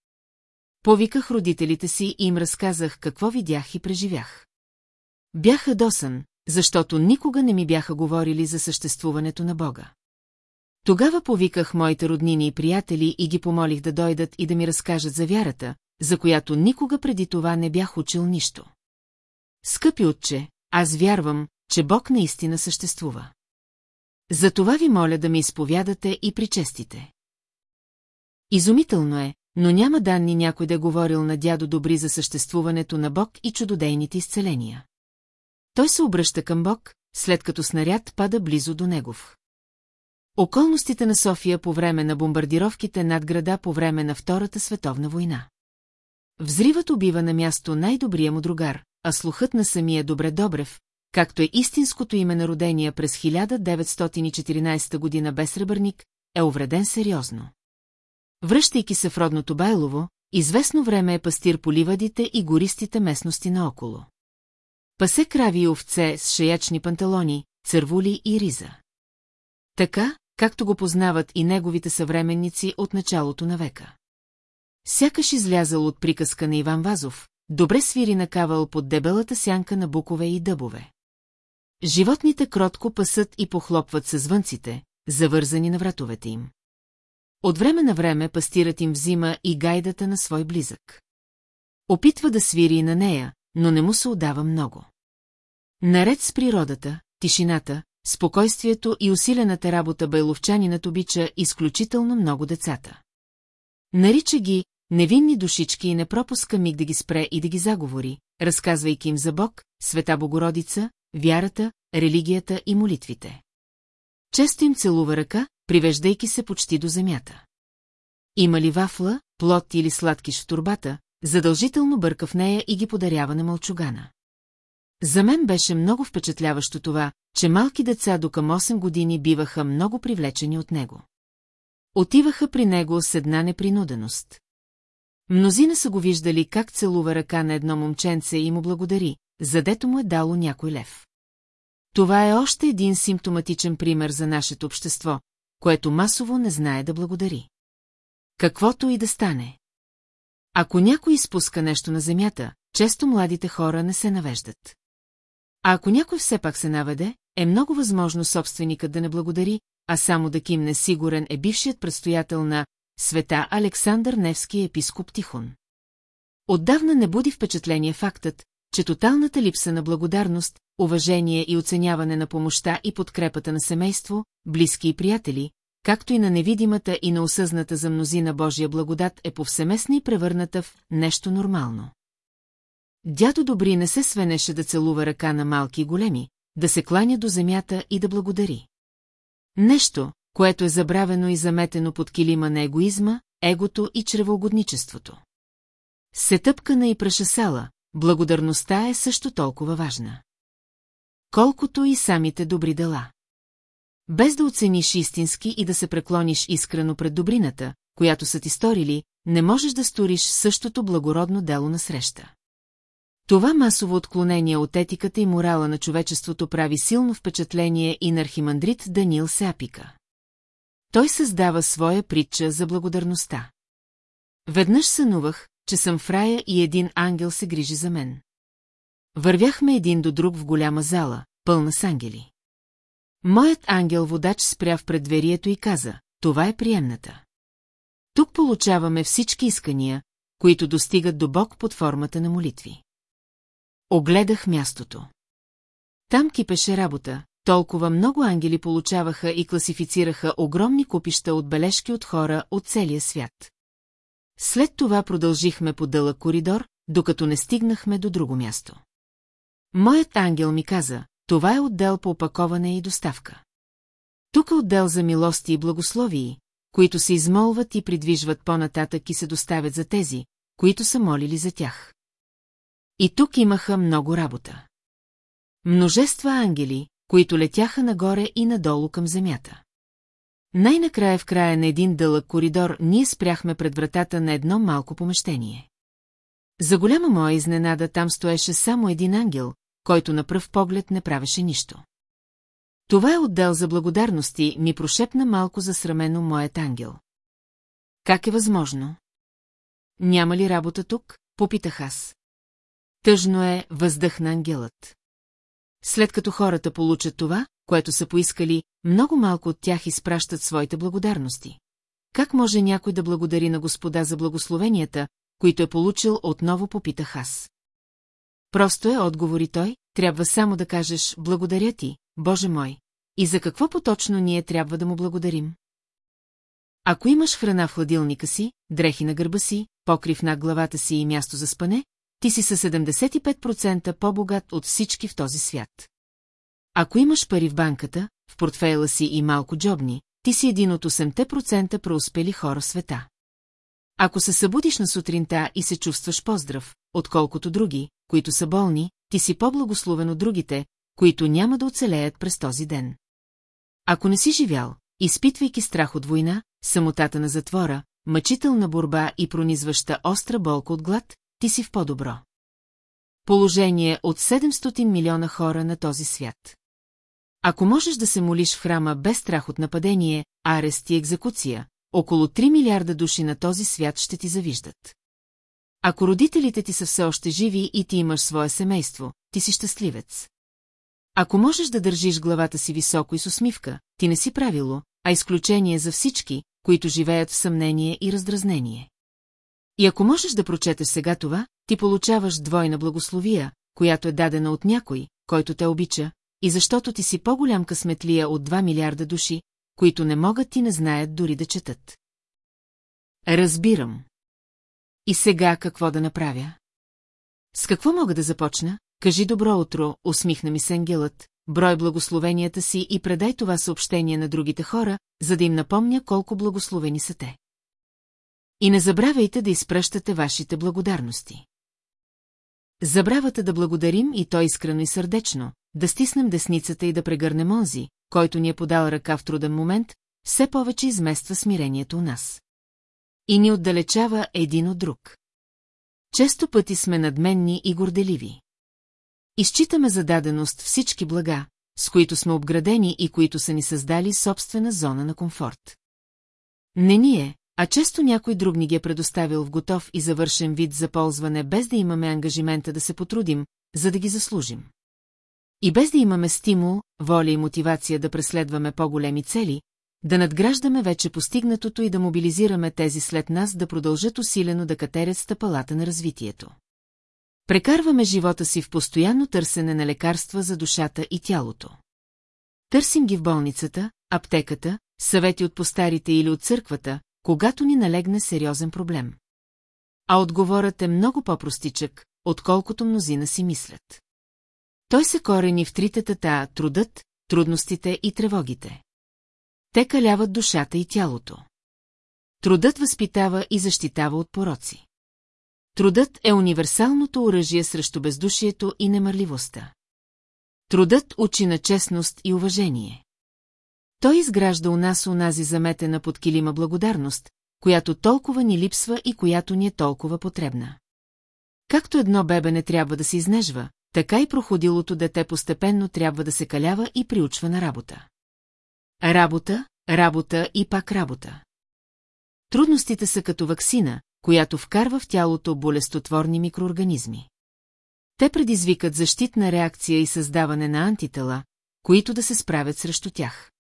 S1: Повиках родителите си и им разказах какво видях и преживях. Бях досън, защото никога не ми бяха говорили за съществуването на Бога. Тогава повиках моите роднини и приятели и ги помолих да дойдат и да ми разкажат за вярата, за която никога преди това не бях учил нищо. Скъпи отче, аз вярвам, че Бог наистина съществува. Затова ви моля да ме изповядате и причестите. Изумително е, но няма данни някой да е говорил на дядо Добри за съществуването на Бог и чудодейните изцеления. Той се обръща към Бог, след като снаряд пада близо до негов. Околностите на София по време на бомбардировките над града по време на Втората световна война. Взривът убива на място най-добрия му другар, а слухът на самия Добре Добрев, както е истинското име на родения през 1914 година без сребърник, е увреден сериозно. Връщайки се в родното Байлово, известно време е пастир по ливадите и гористите местности наоколо. Пасе крави и овце с шеячни панталони, цървули и риза. Така, както го познават и неговите съвременници от началото на века. Сякаш излязал от приказка на Иван Вазов, добре свири на кавал под дебелата сянка на букове и дъбове. Животните кротко пасат и похлопват със звънците, завързани на вратовете им. От време на време пастират им взима и гайдата на свой близък. Опитва да свири и на нея, но не му се отдава много. Наред с природата, тишината, спокойствието и усилената работа байловчанинът обича изключително много децата. Нарича ги Невинни душички и не пропуска миг да ги спре и да ги заговори, разказвайки им за Бог, Света Богородица, вярата, религията и молитвите. Често им целува ръка, привеждайки се почти до земята. Има ли вафла, плод или сладкиш в турбата, задължително бърка в нея и ги подарява на мълчугана. За мен беше много впечатляващо това, че малки деца до към 8 години биваха много привлечени от него. Отиваха при него с една непринуденост. Мнозина са го виждали как целува ръка на едно момченце и му благодари, задето му е дало някой лев. Това е още един симптоматичен пример за нашето общество, което масово не знае да благодари. Каквото и да стане. Ако някой изпуска нещо на земята, често младите хора не се навеждат. А ако някой все пак се наведе, е много възможно собственикът да не благодари, а само да кимне сигурен е бившият предстоятел на света Александър Невски епископ Тихон. Отдавна не буди впечатление фактът, че тоталната липса на благодарност, уважение и оценяване на помощта и подкрепата на семейство, близки и приятели, както и на невидимата и на осъзната за мнозина Божия благодат е повсеместна и превърната в нещо нормално. Дядо Добри не се свенеше да целува ръка на малки и големи, да се кланя до земята и да благодари. Нещо, което е забравено и заметено под килима на егоизма, егото и чревоугодничеството. Сетъпкана и прашасала, благодарността е също толкова важна. Колкото и самите добри дела. Без да оцениш истински и да се преклониш искрено пред добрината, която са ти сторили, не можеш да сториш същото благородно дело на среща. Това масово отклонение от етиката и морала на човечеството прави силно впечатление и на архимандрит Данил Сапика. Той създава своя притча за благодарността. Веднъж сънувах, че съм в рая и един ангел се грижи за мен. Вървяхме един до друг в голяма зала, пълна с ангели. Моят ангел-водач спря в предверието и каза, това е приемната. Тук получаваме всички искания, които достигат до Бог под формата на молитви. Огледах мястото. Там кипеше работа, толкова много ангели получаваха и класифицираха огромни купища от бележки от хора от целия свят. След това продължихме по дълъг коридор, докато не стигнахме до друго място. Моят ангел ми каза, това е отдел по опаковане и доставка. Тук е отдел за милости и благословии, които се измолват и придвижват по-нататък и се доставят за тези, които са молили за тях. И тук имаха много работа. Множества ангели, които летяха нагоре и надолу към земята. Най-накрая в края на един дълъг коридор ние спряхме пред вратата на едно малко помещение. За голяма моя изненада там стоеше само един ангел, който на пръв поглед не правеше нищо. Това е отдел за благодарности, ми прошепна малко засрамено моят ангел. Как е възможно? Няма ли работа тук? Попитах аз. Тъжно е, въздъхна ангелът. След като хората получат това, което са поискали, много малко от тях изпращат своите благодарности. Как може някой да благодари на Господа за благословенията, които е получил, отново попитах аз. Просто е отговори той, трябва само да кажеш «Благодаря ти, Боже мой!» И за какво поточно ние трябва да му благодарим? Ако имаш храна в хладилника си, дрехи на гърба си, покрив над главата си и място за спане, ти си със 75% по-богат от всички в този свят. Ако имаш пари в банката, в портфейла си и малко джобни, ти си един от 8% преуспели хора в света. Ако се събудиш на сутринта и се чувстваш поздрав, отколкото други, които са болни, ти си по-благословен от другите, които няма да оцелеят през този ден. Ако не си живял, изпитвайки страх от война, самотата на затвора, мъчителна борба и пронизваща остра болка от глад, ти си в по-добро. Положение от 700 милиона хора на този свят. Ако можеш да се молиш в храма без страх от нападение, арест и екзекуция, около 3 милиарда души на този свят ще ти завиждат. Ако родителите ти са все още живи и ти имаш свое семейство, ти си щастливец. Ако можеш да държиш главата си високо и с усмивка, ти не си правило, а изключение за всички, които живеят в съмнение и раздразнение. И ако можеш да прочетеш сега това, ти получаваш двойна благословия, която е дадена от някой, който те обича, и защото ти си по-голям късметлия от 2 милиарда души, които не могат и не знаят дори да четат. Разбирам. И сега какво да направя? С какво мога да започна? Кажи добро утро, усмихна ми се ангелът, брой благословенията си и предай това съобщение на другите хора, за да им напомня колко благословени са те. И не забравяйте да изпращате вашите благодарности. Забравата да благодарим и то искрено и сърдечно, да стиснем десницата и да прегърнем онзи, който ни е подал ръка в труден момент, все повече измества смирението у нас. И ни отдалечава един от друг. Често пъти сме надменни и горделиви. Изчитаме за даденост всички блага, с които сме обградени и които са ни създали собствена зона на комфорт. Не ние, а често някой друг ни ги е предоставил в готов и завършен вид за ползване, без да имаме ангажимента да се потрудим, за да ги заслужим. И без да имаме стимул, воля и мотивация да преследваме по-големи цели, да надграждаме вече постигнатото и да мобилизираме тези след нас да продължат усилено да катерят стъпалата на развитието. Прекарваме живота си в постоянно търсене на лекарства за душата и тялото. Търсим ги в болницата, аптеката, съвети от постарите или от църквата, когато ни налегне сериозен проблем. А отговорът е много по-простичък, отколкото мнозина си мислят. Той се корени в трите тата – трудът, трудностите и тревогите. Те каляват душата и тялото. Трудът възпитава и защитава от пороци. Трудът е универсалното оръжие срещу бездушието и немърливостта. Трудът учи на честност и уважение. Той изгражда у нас унази заметена под килима благодарност, която толкова ни липсва и която ни е толкова потребна. Както едно бебе не трябва да се изнежва, така и проходилото дете постепенно трябва да се калява и приучва на работа. Работа, работа и пак работа. Трудностите са като ваксина, която вкарва в тялото болестотворни микроорганизми. Те предизвикат защитна реакция и създаване на антитела, които да се справят срещу тях.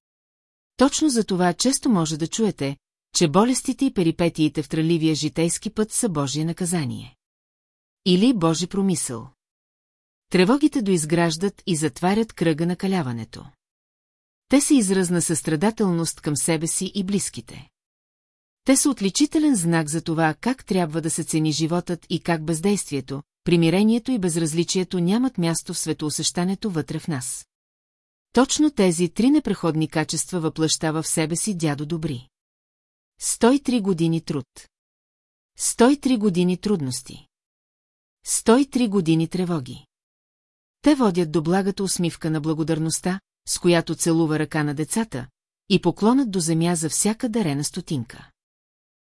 S1: Точно за това често може да чуете, че болестите и перипетиите в траливия житейски път са Божие наказание. Или Божи промисъл. Тревогите доизграждат и затварят кръга на каляването. Те се изразна състрадателност към себе си и близките. Те са отличителен знак за това как трябва да се цени животът и как бездействието, примирението и безразличието нямат място в светоусещането вътре в нас. Точно тези три непреходни качества въплащава в себе си дядо Добри. 103 години труд. 103 години трудности. 103 години тревоги. Те водят до благата усмивка на благодарността, с която целува ръка на децата, и поклонът до земя за всяка дарена стотинка.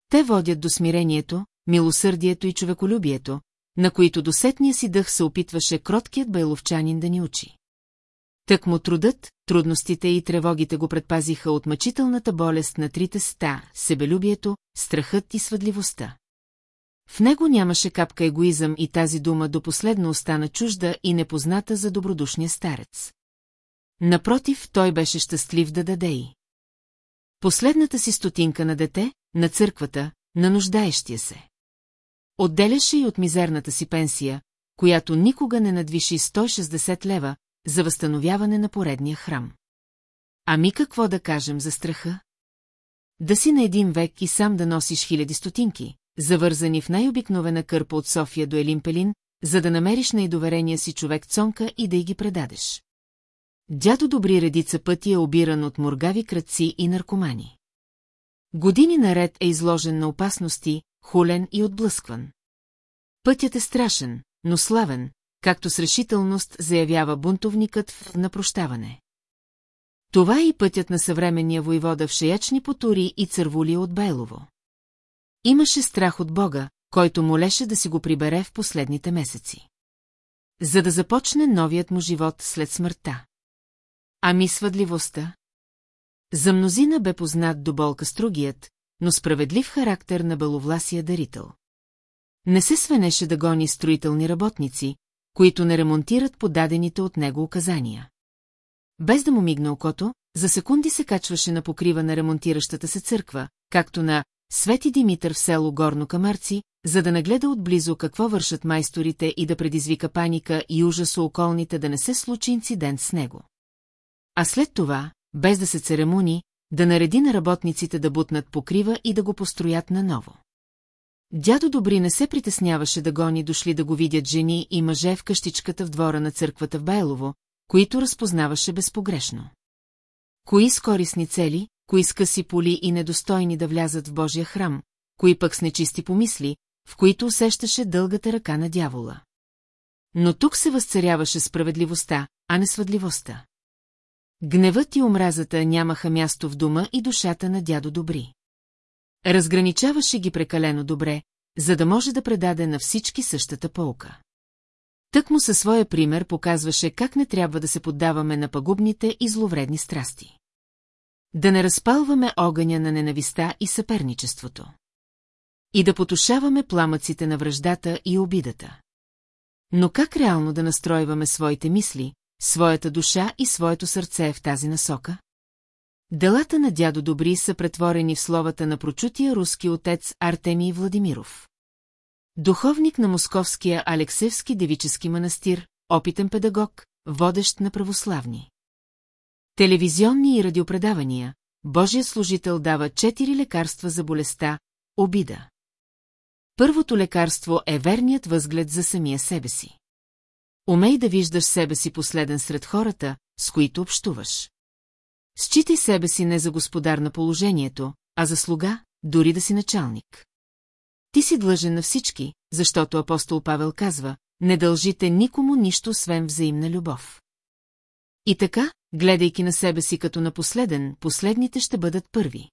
S1: Те водят до смирението, милосърдието и човеколюбието, на които досетния си дъх се опитваше кроткият байловчанин да ни учи. Тък му трудът, трудностите и тревогите го предпазиха от мъчителната болест на трите ста – себелюбието, страхът и свъдливостта. В него нямаше капка егоизъм и тази дума до последно остана чужда и непозната за добродушния старец. Напротив, той беше щастлив да даде и. Последната си стотинка на дете, на църквата, на нуждаещия се. Отделяше и от мизерната си пенсия, която никога не надвиши 160 лева, за възстановяване на поредния храм. Ами какво да кажем за страха? Да си на един век и сам да носиш хиляди стотинки, завързани в най-обикновена кърпа от София до Елимпелин, за да намериш на доверения си човек Цонка и да й ги предадеш. Дядо Добри редица пъти е обиран от моргави кръци и наркомани. Години наред е изложен на опасности, хулен и отблъскван. Пътят е страшен, но славен, както с решителност заявява бунтовникът в напрощаване. Това е и пътят на съвременния войвода в шеячни потури и цървули от Байлово. Имаше страх от Бога, който молеше да си го прибере в последните месеци. За да започне новият му живот след смъртта. Ами свъдливостта? За мнозина бе познат до болка строгият, но справедлив характер на беловласия дарител. Не се свенеше да гони строителни работници, които не ремонтират подадените от него указания. Без да му мигна окото, за секунди се качваше на покрива на ремонтиращата се църква, както на Свети Димитър в село Горно Камарци, за да нагледа отблизо какво вършат майсторите и да предизвика паника и ужас у околните да не се случи инцидент с него. А след това, без да се церемони, да нареди на работниците да бутнат покрива и да го построят наново. Дядо Добри не се притесняваше да гони дошли да го видят жени и мъже в къщичката в двора на църквата в Байлово, които разпознаваше безпогрешно. Кои с корисни цели, кои с къси поли и недостойни да влязат в Божия храм, кои пък с нечисти помисли, в които усещаше дългата ръка на дявола. Но тук се възцаряваше справедливостта, а не свъдливостта. Гневът и омразата нямаха място в дома и душата на дядо Добри. Разграничаваше ги прекалено добре, за да може да предаде на всички същата полка. Тък му със своя пример показваше как не трябва да се поддаваме на пагубните и зловредни страсти. Да не разпалваме огъня на ненависта и съперничеството. И да потушаваме пламъците на връждата и обидата. Но как реално да настройваме своите мисли, своята душа и своето сърце в тази насока? Делата на дядо Добри са претворени в словата на прочутия руски отец Артемий Владимиров. Духовник на Московския Алексевски девически манастир, опитен педагог, водещ на православни. Телевизионни и радиопредавания, Божия служител дава четири лекарства за болестта – обида. Първото лекарство е верният възглед за самия себе си. Умей да виждаш себе си последен сред хората, с които общуваш. Считай себе си не за господар на положението, а за слуга, дори да си началник. Ти си длъжен на всички, защото апостол Павел казва, не дължите никому нищо, освен взаимна любов. И така, гледайки на себе си като на последен, последните ще бъдат първи.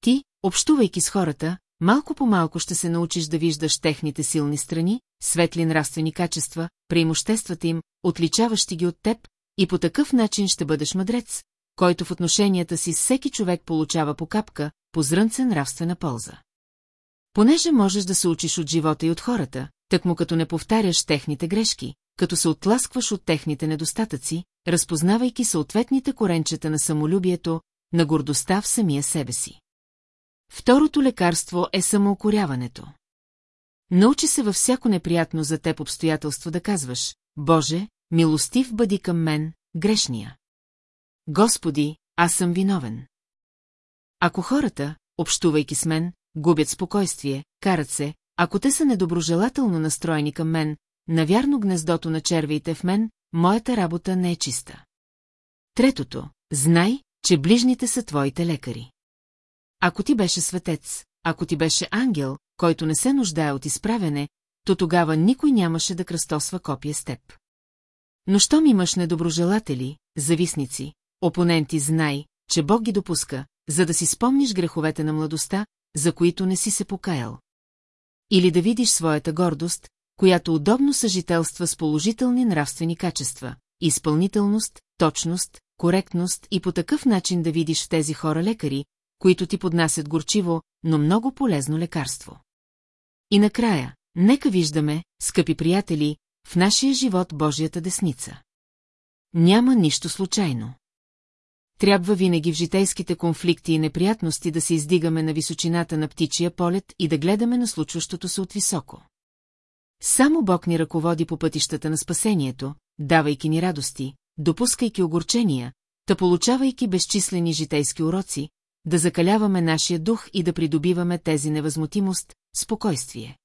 S1: Ти, общувайки с хората, малко по малко ще се научиш да виждаш техните силни страни, светли нравствени качества, преимуществата им, отличаващи ги от теб, и по такъв начин ще бъдеш мъдрец, който в отношенията си всеки човек получава по капка, по зрънце нравствена полза. Понеже можеш да се учиш от живота и от хората, так му като не повтаряш техните грешки, като се отласкваш от техните недостатъци, разпознавайки съответните коренчета на самолюбието, на гордостта в самия себе си. Второто лекарство е самоукоряването. Научи се във всяко неприятно за теб обстоятелство да казваш, Боже, милостив бъди към мен, грешния. Господи, аз съм виновен. Ако хората, общувайки с мен, губят спокойствие, карат се, ако те са недоброжелателно настроени към мен, навярно гнездото на червеите в мен, моята работа не е чиста. Третото, знай, че ближните са твоите лекари. Ако ти беше светец, ако ти беше ангел, който не се нуждае от изправяне, то тогава никой нямаше да кръстосва копие с теб. Но щом имаш недоброжелатели, зависници, Опоненти знай, че Бог ги допуска, за да си спомниш греховете на младостта, за които не си се покаял. Или да видиш своята гордост, която удобно съжителства с положителни нравствени качества – изпълнителност, точност, коректност и по такъв начин да видиш в тези хора лекари, които ти поднасят горчиво, но много полезно лекарство. И накрая, нека виждаме, скъпи приятели, в нашия живот Божията десница. Няма нищо случайно трябва винаги в житейските конфликти и неприятности да се издигаме на височината на птичия полет и да гледаме на случващото се от високо. Само Бог ни ръководи по пътищата на спасението, давайки ни радости, допускайки огорчения, да получавайки безчислени житейски уроци, да закаляваме нашия дух и да придобиваме тези невъзмутимост, спокойствие.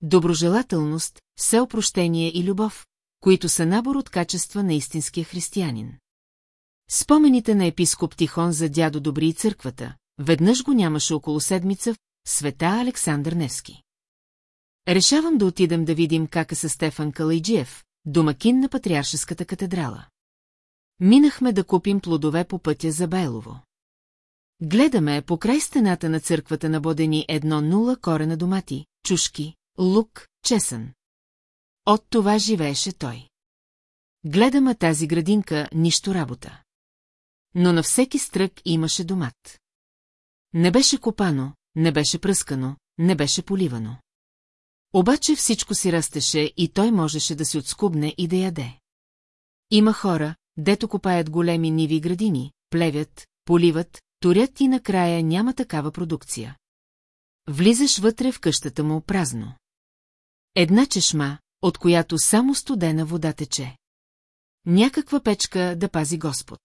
S1: Доброжелателност, всеопрощение и любов, които са набор от качества на истинския християнин. Спомените на епископ Тихон за дядо Добри и църквата, веднъж го нямаше около седмица в света Александър Невски. Решавам да отидем да видим как е със Стефан Калайджиев, домакин на Патриаршеската катедрала. Минахме да купим плодове по пътя за Байлово. Гледаме по край стената на църквата на бодени едно нула корена домати, чушки, лук, чесън. От това живееше той. Гледаме тази градинка, нищо работа но на всеки стрък имаше домат. Не беше копано, не беше пръскано, не беше поливано. Обаче всичко си растеше и той можеше да се отскубне и да яде. Има хора, дето копаят големи ниви градини, плевят, поливат, турят и накрая няма такава продукция. Влизаш вътре в къщата му празно. Една чешма, от която само студена вода тече. Някаква печка да пази Господ.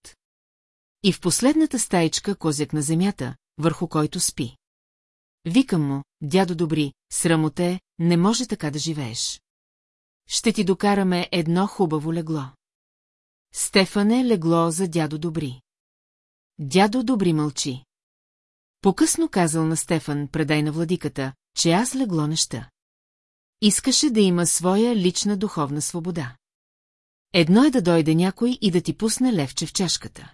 S1: И в последната стаичка козек на земята, върху който спи. Викам му, дядо добри, срамоте не може така да живееш. Ще ти докараме едно хубаво легло. Стефане легло за дядо добри. Дядо добри мълчи. Покъсно казал на Стефан, предай на владиката, че аз легло неща. Искаше да има своя лична духовна свобода. Едно е да дойде някой и да ти пусне левче в чашката.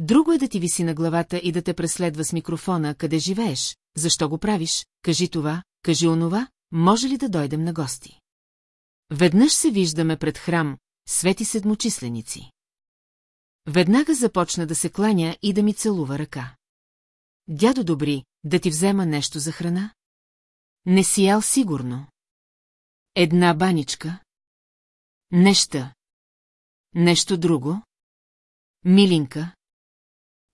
S1: Друго е да ти виси на главата и да те преследва с микрофона, къде живееш, защо го правиш, кажи това, кажи онова, може ли да дойдем на гости. Веднъж се виждаме пред храм, свети седмочисленици. Веднага започна да се кланя и да ми целува ръка. Дядо добри, да ти взема нещо за храна? Не си ял сигурно. Една баничка? Неща. Нещо друго? Милинка?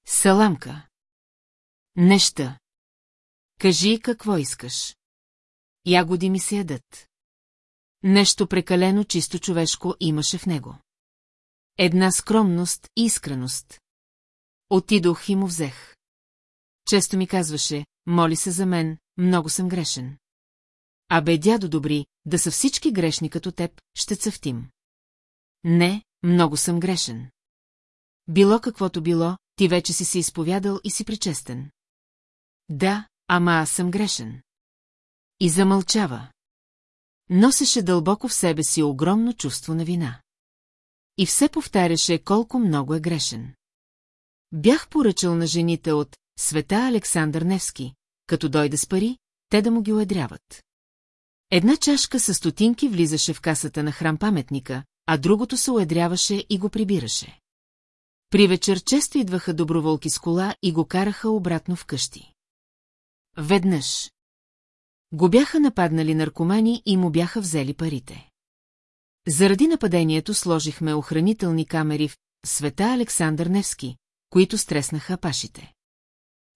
S1: Саламка. Неща. Кажи какво искаш. Ягоди ми се ядат. Нещо прекалено чисто човешко имаше в него. Една скромност и искреност. Отидох и му взех. Често ми казваше, моли се за мен, много съм грешен. А бе, дядо добри, да са всички грешни като теб, ще цъфтим. Не, много съм грешен. Било каквото било, ти вече си се изповядал и си причестен. Да, ама аз съм грешен. И замълчава. Носеше дълбоко в себе си огромно чувство на вина. И все повтаряше колко много е грешен. Бях поръчал на жените от света Александър Невски, като дойде с пари, те да му ги уедряват. Една чашка със стотинки влизаше в касата на храм паметника, а другото се уедряваше и го прибираше. При вечер често идваха доброволки с кола и го караха обратно в къщи. Веднъж. Го бяха нападнали наркомани и му бяха взели парите. Заради нападението сложихме охранителни камери в света Александър Невски, които стреснаха пашите.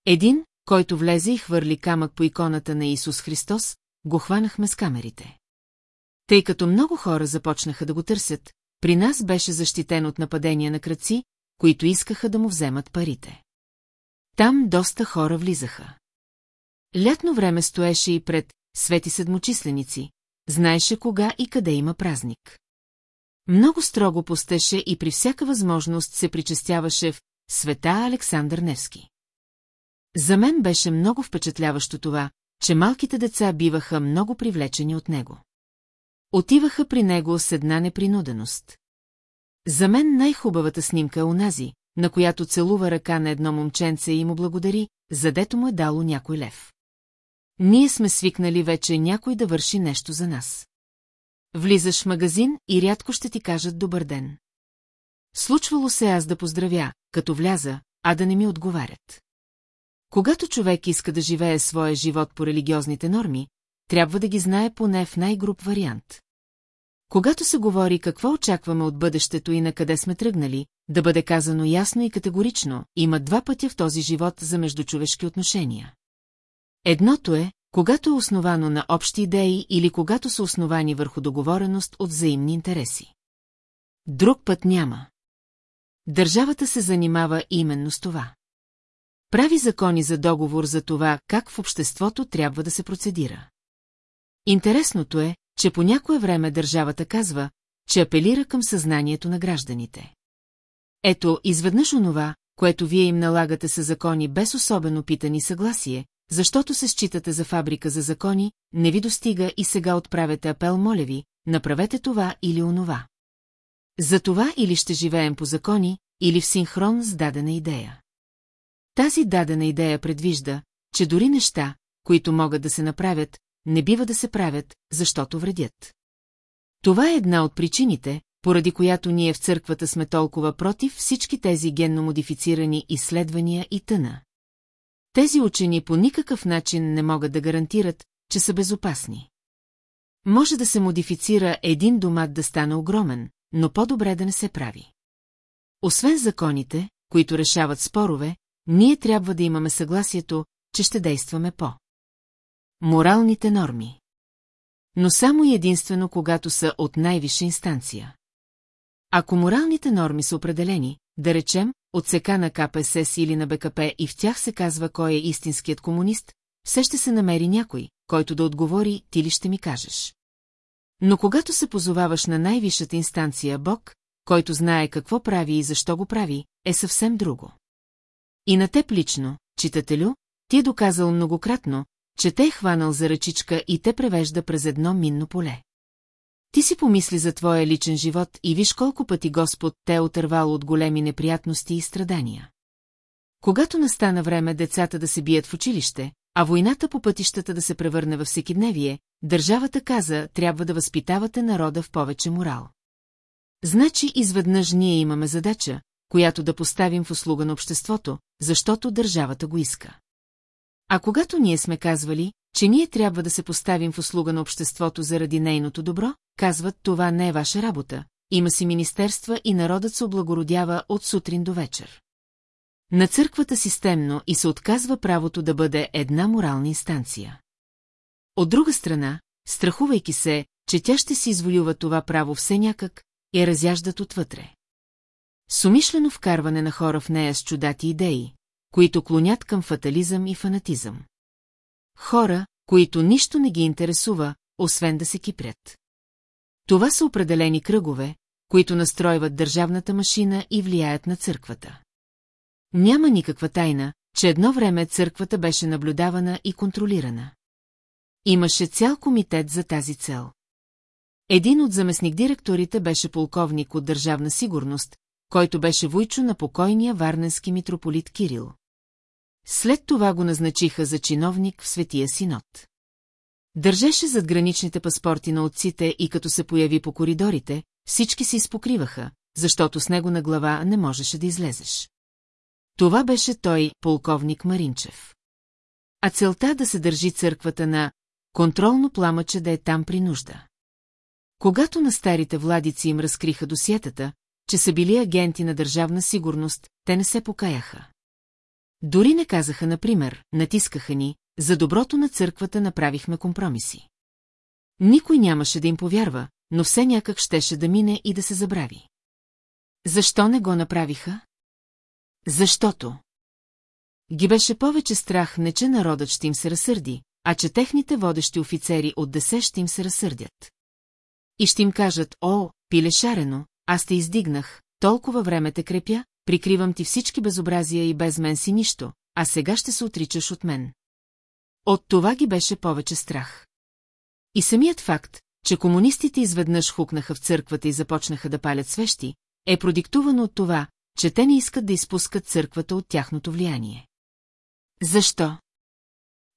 S1: Един, който влезе и хвърли камък по иконата на Исус Христос, го хванахме с камерите. Тъй като много хора започнаха да го търсят, при нас беше защитен от нападения на кръци, които искаха да му вземат парите. Там доста хора влизаха. Лятно време стоеше и пред свети седмочисленици, знаеше кога и къде има празник. Много строго постеше и при всяка възможност се причастяваше в света Александър Невски. За мен беше много впечатляващо това, че малките деца биваха много привлечени от него. Отиваха при него с една непринуденост. За мен най-хубавата снимка е унази, на която целува ръка на едно момченце и му благодари, задето му е дало някой лев. Ние сме свикнали вече някой да върши нещо за нас. Влизаш в магазин и рядко ще ти кажат добър ден. Случвало се аз да поздравя, като вляза, а да не ми отговарят. Когато човек иска да живее своя живот по религиозните норми, трябва да ги знае поне в най-груп вариант. Когато се говори какво очакваме от бъдещето и на къде сме тръгнали, да бъде казано ясно и категорично, има два пътя в този живот за междучовешки отношения. Едното е, когато е основано на общи идеи или когато са основани върху договореност от взаимни интереси. Друг път няма. Държавата се занимава именно с това. Прави закони за договор за това, как в обществото трябва да се процедира. Интересното е, че по някое време държавата казва, че апелира към съзнанието на гражданите. Ето, изведнъж онова, което вие им налагате са закони без особено питани съгласие, защото се считате за фабрика за закони, не ви достига и сега отправяте апел, моля ви, направете това или онова. За това или ще живеем по закони, или в синхрон с дадена идея. Тази дадена идея предвижда, че дори неща, които могат да се направят, не бива да се правят, защото вредят. Това е една от причините, поради която ние в църквата сме толкова против всички тези генно модифицирани изследвания и тъна. Тези учени по никакъв начин не могат да гарантират, че са безопасни. Може да се модифицира един домат да стане огромен, но по-добре да не се прави. Освен законите, които решават спорове, ние трябва да имаме съгласието, че ще действаме по. Моралните норми. Но само и единствено когато са от най-висша инстанция. Ако моралните норми са определени, да речем, от сека на КПСС или на БКП и в тях се казва кой е истинският комунист, все ще се намери някой, който да отговори ти ли ще ми кажеш. Но когато се позоваваш на най-висшата инстанция Бог, който знае какво прави и защо го прави, е съвсем друго. И на теб лично, читателю, ти е доказал многократно, че те е хванал за ръчичка и те превежда през едно минно поле. Ти си помисли за твоя личен живот и виж колко пъти Господ те е отървал от големи неприятности и страдания. Когато настана време децата да се бият в училище, а войната по пътищата да се превърне във всекидневие, държавата каза, трябва да възпитавате народа в повече морал. Значи изведнъж ние имаме задача, която да поставим в услуга на обществото, защото държавата го иска. А когато ние сме казвали, че ние трябва да се поставим в услуга на обществото заради нейното добро, казват това не е ваша работа, има си министерства и народът се облагородява от сутрин до вечер. На църквата системно и се отказва правото да бъде една морална инстанция. От друга страна, страхувайки се, че тя ще си изволюва това право все някак, я разяждат отвътре. Сумишлено вкарване на хора в нея с чудати идеи, които клонят към фатализъм и фанатизъм. Хора, които нищо не ги интересува, освен да се кипрят. Това са определени кръгове, които настройват държавната машина и влияят на църквата. Няма никаква тайна, че едно време църквата беше наблюдавана и контролирана. Имаше цял комитет за тази цел. Един от заместник-директорите беше полковник от Държавна сигурност, който беше войчо на покойния варненски митрополит Кирил. След това го назначиха за чиновник в Светия Синод. Държеше зад граничните паспорти на отците и като се появи по коридорите, всички се изпокриваха, защото с него на глава не можеше да излезеш. Това беше той, полковник Маринчев. А целта да се държи църквата на контролно пламъче да е там при нужда. Когато на старите владици им разкриха досиетата, че са били агенти на държавна сигурност, те не се покаяха. Дори не казаха, например, натискаха ни, за доброто на църквата направихме компромиси. Никой нямаше да им повярва, но все някак щеше да мине и да се забрави. Защо не го направиха? Защото. Ги беше повече страх не, че народът ще им се разсърди, а че техните водещи офицери от десе ще им се разсърдят. И ще им кажат, о, пиле шарено, аз те издигнах, толкова време те крепя, прикривам ти всички безобразия и без мен си нищо, а сега ще се отричаш от мен. От това ги беше повече страх. И самият факт, че комунистите изведнъж хукнаха в църквата и започнаха да палят свещи, е продиктувано от това, че те не искат да изпускат църквата от тяхното влияние. Защо?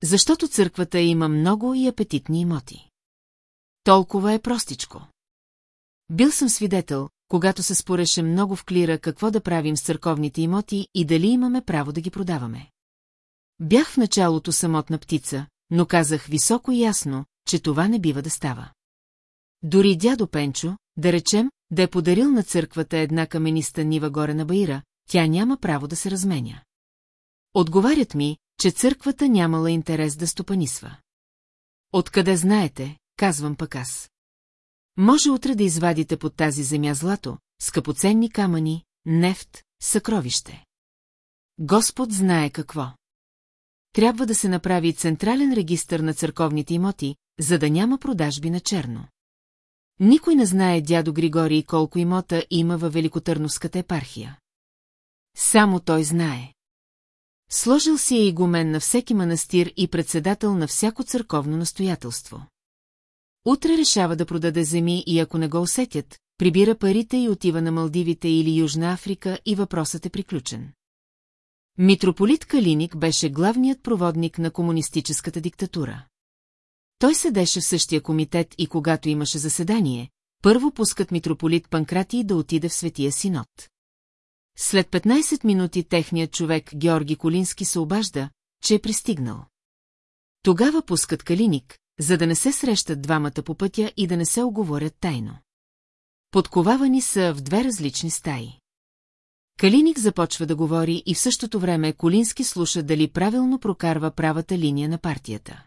S1: Защото църквата има много и апетитни имоти. Толкова е простичко. Бил съм свидетел, когато се спореше много в клира какво да правим с църковните имоти и дали имаме право да ги продаваме. Бях в началото самотна птица, но казах високо и ясно, че това не бива да става. Дори дядо Пенчо, да речем, да е подарил на църквата една камениста нива горе на Баира, тя няма право да се разменя. Отговарят ми, че църквата нямала интерес да стопанисва. Откъде знаете, казвам пък аз. Може утре да извадите под тази земя злато, скъпоценни камъни, нефт, съкровище. Господ знае какво. Трябва да се направи централен регистър на църковните имоти, за да няма продажби на черно. Никой не знае дядо Григорий колко имота има във Великотърновската епархия. Само той знае. Сложил си е игумен на всеки манастир и председател на всяко църковно настоятелство. Утре решава да продаде земи и ако не го усетят, прибира парите и отива на Малдивите или Южна Африка и въпросът е приключен. Митрополит Калиник беше главният проводник на комунистическата диктатура. Той седеше в същия комитет и когато имаше заседание, първо пускат митрополит Панкратий да отиде в Светия Синод. След 15 минути техният човек Георги Колински се обажда, че е пристигнал. Тогава пускат Калиник, за да не се срещат двамата по пътя и да не се оговорят тайно. Подковавани са в две различни стаи. Калиник започва да говори и в същото време Колински слуша дали правилно прокарва правата линия на партията.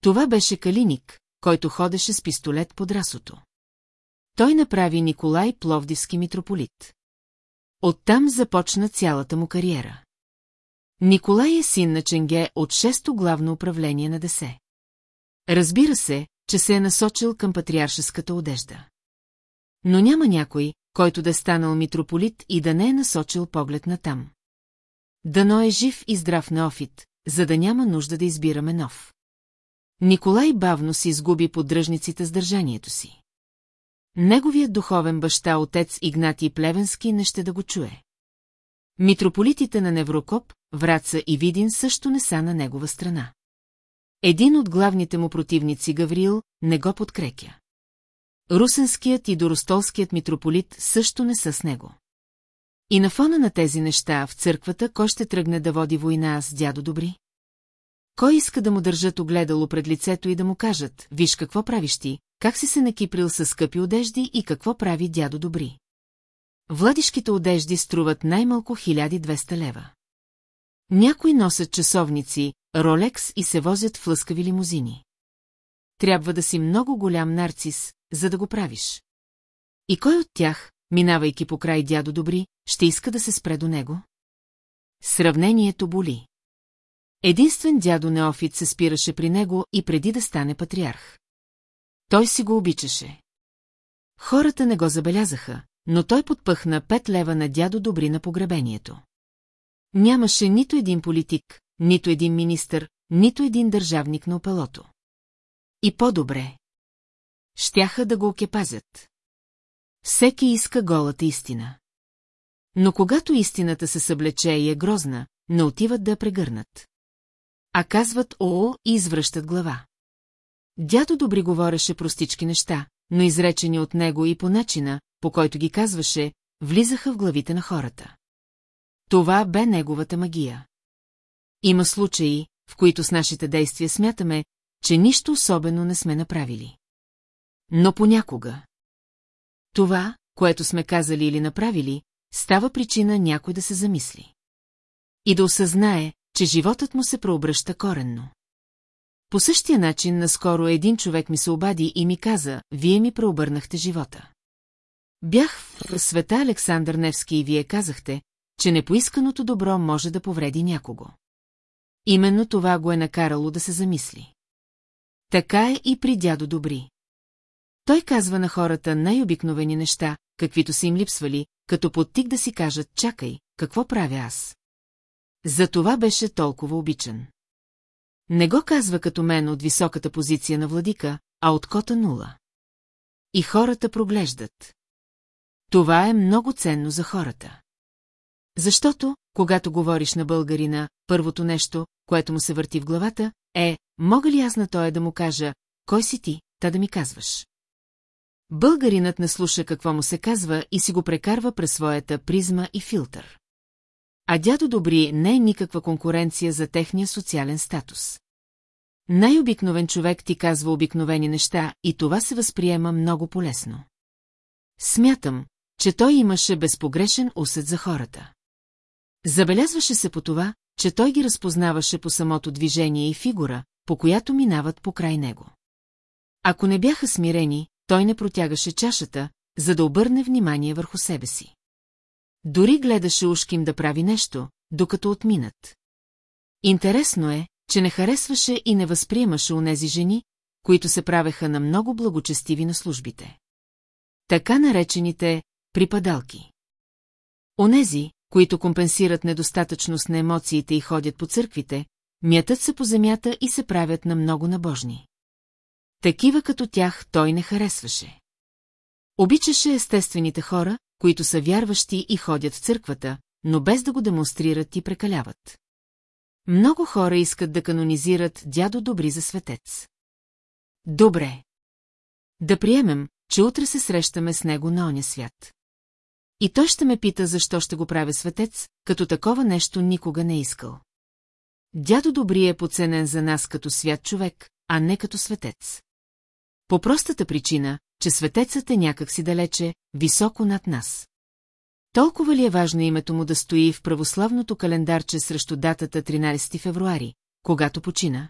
S1: Това беше Калиник, който ходеше с пистолет под расото. Той направи Николай Пловдивски митрополит. Оттам започна цялата му кариера. Николай е син на Ченге от шесто главно управление на десе. Разбира се, че се е насочил към патриаршеската одежда. Но няма някой, който да е станал митрополит и да не е насочил поглед на там. Дано е жив и здрав на офит, за да няма нужда да избираме нов. Николай бавно си изгуби поддръжниците с държанието си. Неговият духовен баща отец Игнатий Плевенски не ще да го чуе. Митрополитите на Неврокоп, Враца и Видин също не са на негова страна. Един от главните му противници Гавриил не го подкрепя. Русенският и Доростолският митрополит също не са с него. И на фона на тези неща в църквата кой ще тръгне да води война с дядо Добри? Кой иска да му държат огледало пред лицето и да му кажат, виж какво правиш ти, как си се накиприл със скъпи одежди и какво прави дядо Добри? Владишките одежди струват най-малко 1200 лева. Някои носят часовници, Ролекс и се возят в лъскави лимузини. Трябва да си много голям нарцис, за да го правиш. И кой от тях, минавайки по край дядо Добри, ще иска да се спре до него? Сравнението боли. Единствен дядо Неофит се спираше при него и преди да стане патриарх. Той си го обичаше. Хората не го забелязаха, но той подпъхна пет лева на дядо Добри на погребението. Нямаше нито един политик, нито един министър, нито един държавник на опалото. И по-добре. Щяха да го окепазят. Всеки иска голата истина. Но когато истината се съблече и е грозна, не отиват да я прегърнат. А казват О и извръщат глава. Дядо Добри говореше простички неща, но изречени от него и по начина, по който ги казваше, влизаха в главите на хората. Това бе неговата магия. Има случаи, в които с нашите действия смятаме, че нищо особено не сме направили. Но понякога. Това, което сме казали или направили, става причина някой да се замисли. И да осъзнае, че животът му се преобръща коренно. По същия начин наскоро един човек ми се обади и ми каза, вие ми преобърнахте живота. Бях в света Александър Невски и вие казахте, че непоисканото добро може да повреди някого. Именно това го е накарало да се замисли. Така е и при дядо Добри. Той казва на хората най-обикновени неща, каквито са им липсвали, като подтик да си кажат «Чакай, какво правя аз?» За това беше толкова обичан. Не го казва като мен от високата позиция на владика, а от кота нула. И хората проглеждат. Това е много ценно за хората. Защото, когато говориш на българина, първото нещо, което му се върти в главата, е, мога ли аз на тоя да му кажа, кой си ти, та да ми казваш. Българинът не слуша какво му се казва и си го прекарва през своята призма и филтър. А дядо Добри не е никаква конкуренция за техния социален статус. Най-обикновен човек ти казва обикновени неща и това се възприема много полезно. Смятам, че той имаше безпогрешен усет за хората. Забелязваше се по това, че той ги разпознаваше по самото движение и фигура, по която минават покрай него. Ако не бяха смирени, той не протягаше чашата, за да обърне внимание върху себе си. Дори гледаше ушким да прави нещо, докато отминат. Интересно е, че не харесваше и не възприемаше онези жени, които се правеха на много благочестиви на службите. Така наречените припадалки. Онези, които компенсират недостатъчност на емоциите и ходят по църквите, мятат се по земята и се правят на много набожни. Такива като тях той не харесваше. Обичаше естествените хора, които са вярващи и ходят в църквата, но без да го демонстрират и прекаляват. Много хора искат да канонизират дядо Добри за светец. Добре. Да приемем, че утре се срещаме с него на оня свят. И той ще ме пита защо ще го правя светец, като такова нещо никога не е искал. Дядо Добри е поценен за нас като свят човек, а не като светец. По простата причина, че светецът е някакси далече, високо над нас. Толкова ли е важно името му да стои в православното календарче срещу датата 13 февруари, когато почина?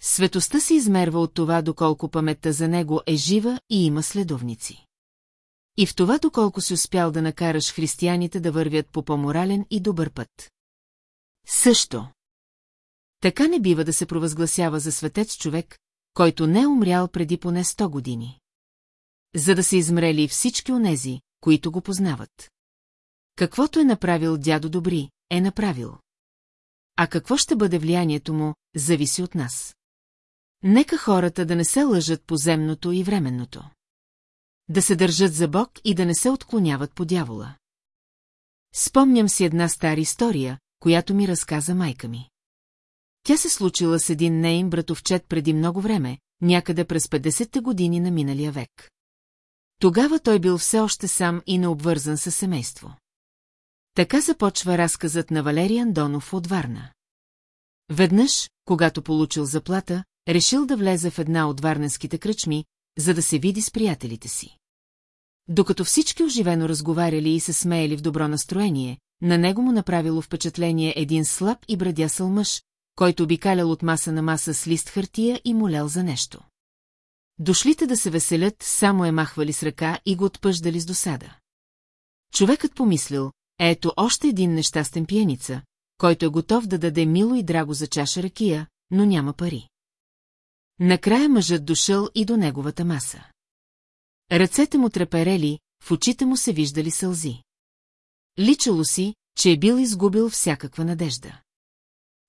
S1: Светостта се измерва от това, доколко паметта за него е жива и има следовници. И в това доколко си успял да накараш християните да вървят по по-морален и добър път. Също. Така не бива да се провъзгласява за светец човек, който не е умрял преди поне 100 години. За да се измрели всички онези, които го познават. Каквото е направил дядо Добри, е направил. А какво ще бъде влиянието му, зависи от нас. Нека хората да не се лъжат по земното и временното да се държат за Бог и да не се отклоняват по дявола. Спомням си една стара история, която ми разказа майка ми. Тя се случила с един нейн братовчет преди много време, някъде през 50-те години на миналия век. Тогава той бил все още сам и необвързан със семейство. Така започва разказът на Валерия Андонов от Варна. Веднъж, когато получил заплата, решил да влезе в една от варненските кръчми, за да се види с приятелите си. Докато всички оживено разговаряли и се смеели в добро настроение, на него му направило впечатление един слаб и брадясъл мъж, който обикалял от маса на маса с лист хартия и молял за нещо. Дошлите да се веселят, само е махвали с ръка и го отпъждали с досада. Човекът помислил, ето още един нещастен пиеница, който е готов да даде мило и драго за чаша ракия, но няма пари. Накрая мъжът дошъл и до неговата маса. Ръцете му треперели, в очите му се виждали сълзи. Личало си, че е бил изгубил всякаква надежда.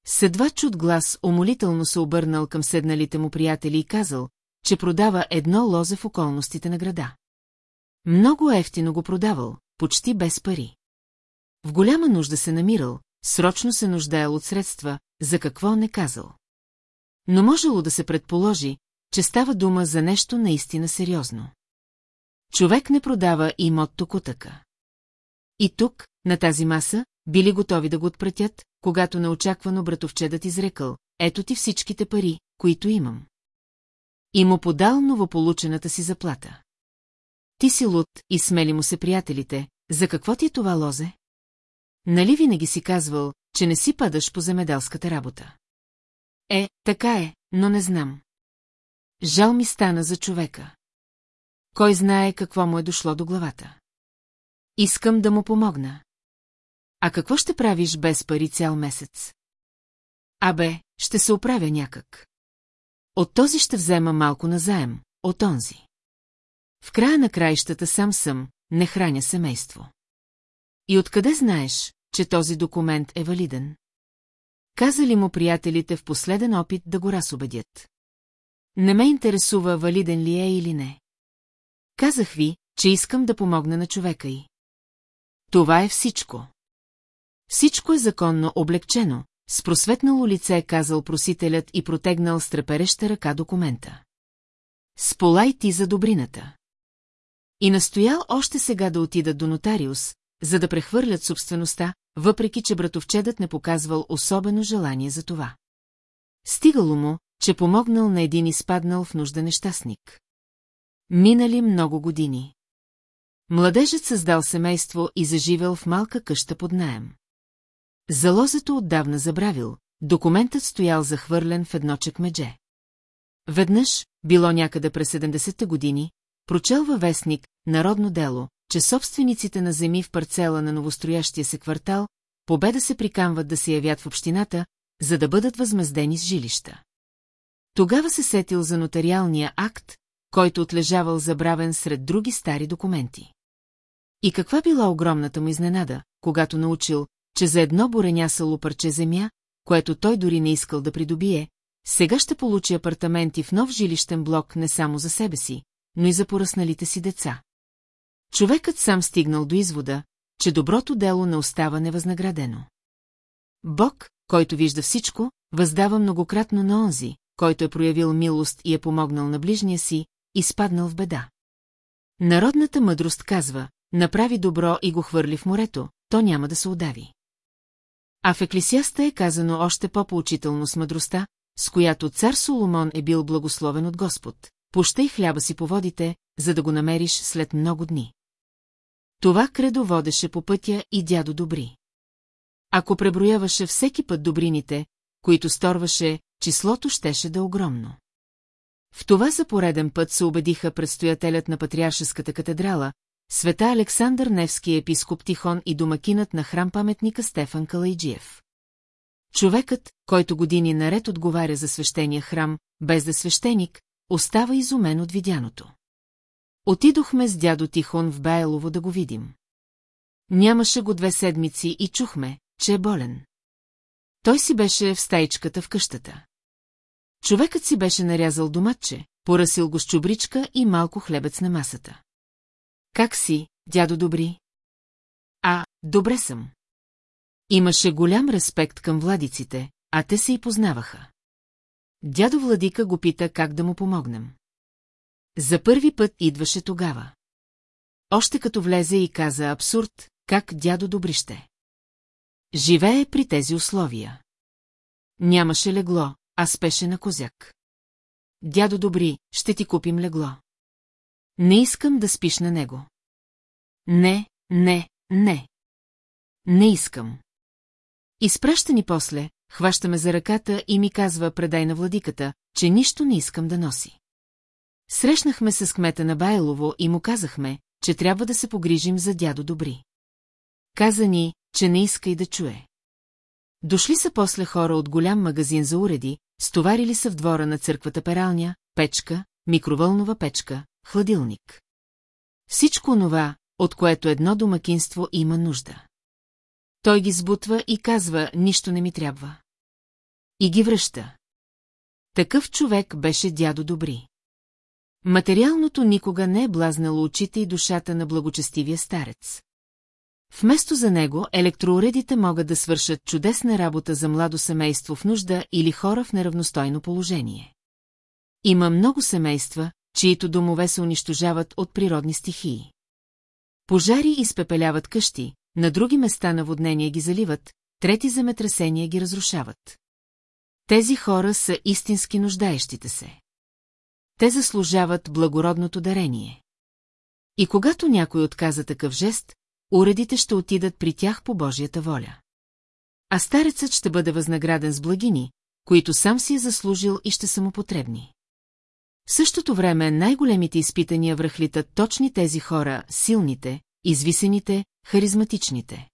S1: Седвач от глас умолително се обърнал към седналите му приятели и казал, че продава едно лозе в околностите на града. Много ефтино го продавал, почти без пари. В голяма нужда се намирал, срочно се нуждаел от средства, за какво не казал но можело да се предположи, че става дума за нещо наистина сериозно. Човек не продава имот токутъка. И тук, на тази маса, били готови да го отпратят, когато неочаквано братовчедът изрекал, ето ти всичките пари, които имам. И му подал новополучената си заплата. Ти си луд и смели му се приятелите, за какво ти е това лозе? Нали винаги си казвал, че не си падаш по земеделската работа? Е, така е, но не знам. Жал ми стана за човека. Кой знае какво му е дошло до главата. Искам да му помогна. А какво ще правиш без пари цял месец? Абе, ще се оправя някак. От този ще взема малко назаем, от онзи. В края на краищата сам съм, не храня семейство. И откъде знаеш, че този документ е валиден? Казали му приятелите в последен опит да го разобедят. Не ме интересува валиден ли е или не. Казах ви, че искам да помогна на човека й. Това е всичко. Всичко е законно облегчено, с просветнало лице казал просителят и протегнал с трепереща ръка документа. Сполай ти за добрината. И настоял още сега да отида до нотариус, за да прехвърлят собствеността, въпреки че братовчедът не показвал особено желание за това. Стигало му, че помогнал на един изпаднал в нужда нещастник. Минали много години. Младежът създал семейство и заживел в малка къща под наем. Залозето отдавна забравил, документът стоял захвърлен в едно чекмедже. Веднъж, било някъде през 70-те години, прочел във вестник «Народно дело», че собствениците на земи в парцела на новостроящия се квартал, победа се прикамват да се явят в общината, за да бъдат възмездени с жилища. Тогава се сетил за нотариалния акт, който отлежавал забравен сред други стари документи. И каква била огромната му изненада, когато научил, че за едно буренясало парче земя, което той дори не искал да придобие, сега ще получи апартаменти в нов жилищен блок не само за себе си, но и за поръсналите си деца. Човекът сам стигнал до извода, че доброто дело не остава невъзнаградено. Бог, който вижда всичко, въздава многократно на онзи, който е проявил милост и е помогнал на ближния си, изпаднал в беда. Народната мъдрост казва, направи добро и го хвърли в морето, то няма да се удави. А в еклисиаста е казано още по-поучително с мъдростта, с която цар Соломон е бил благословен от Господ. Пощай хляба си по водите, за да го намериш след много дни. Това кредо водеше по пътя и дядо Добри. Ако преброяваше всеки път добрините, които сторваше, числото щеше да е огромно. В това за пореден път се убедиха предстоятелят на Патриаршеската катедрала, света Александър Невски епископ Тихон и домакинът на храм-паметника Стефан Калайджиев. Човекът, който години наред отговаря за свещения храм, без да е свещеник, остава изумен от видяното. Отидохме с дядо Тихон в Байлово да го видим. Нямаше го две седмици и чухме, че е болен. Той си беше в стаичката в къщата. Човекът си беше нарязал доматче, поръсил го с чубричка и малко хлебец на масата. Как си, дядо добри? А, добре съм. Имаше голям респект към владиците, а те се и познаваха. Дядо Владика го пита как да му помогнем. За първи път идваше тогава. Още като влезе и каза абсурд, как дядо Добрище. Живее при тези условия. Нямаше легло, а спеше на козяк. Дядо Добри, ще ти купим легло. Не искам да спиш на него. Не, не, не. Не искам. Изпраща ни после, хващаме за ръката и ми казва предай на владиката, че нищо не искам да носи. Срещнахме се с кмета на Байлово и му казахме, че трябва да се погрижим за дядо Добри. Каза ни, че не иска и да чуе. Дошли са после хора от голям магазин за уреди, стоварили са в двора на църквата пералня, печка, микровълнова печка, хладилник. Всичко онова, от което едно домакинство има нужда. Той ги сбутва и казва, нищо не ми трябва. И ги връща. Такъв човек беше дядо Добри. Материалното никога не е блазнало очите и душата на благочестивия старец. Вместо за него електроуредите могат да свършат чудесна работа за младо семейство в нужда или хора в неравностойно положение. Има много семейства, чието домове се унищожават от природни стихии. Пожари изпепеляват къщи, на други места наводнения ги заливат, трети земетресения ги разрушават. Тези хора са истински нуждаещите се те заслужават благородното дарение. И когато някой отказа такъв жест, уредите ще отидат при тях по Божията воля. А старецът ще бъде възнаграден с благини, които сам си е заслужил и ще са му потребни. В същото време най-големите изпитания връхлитат точни тези хора, силните, извисените, харизматичните.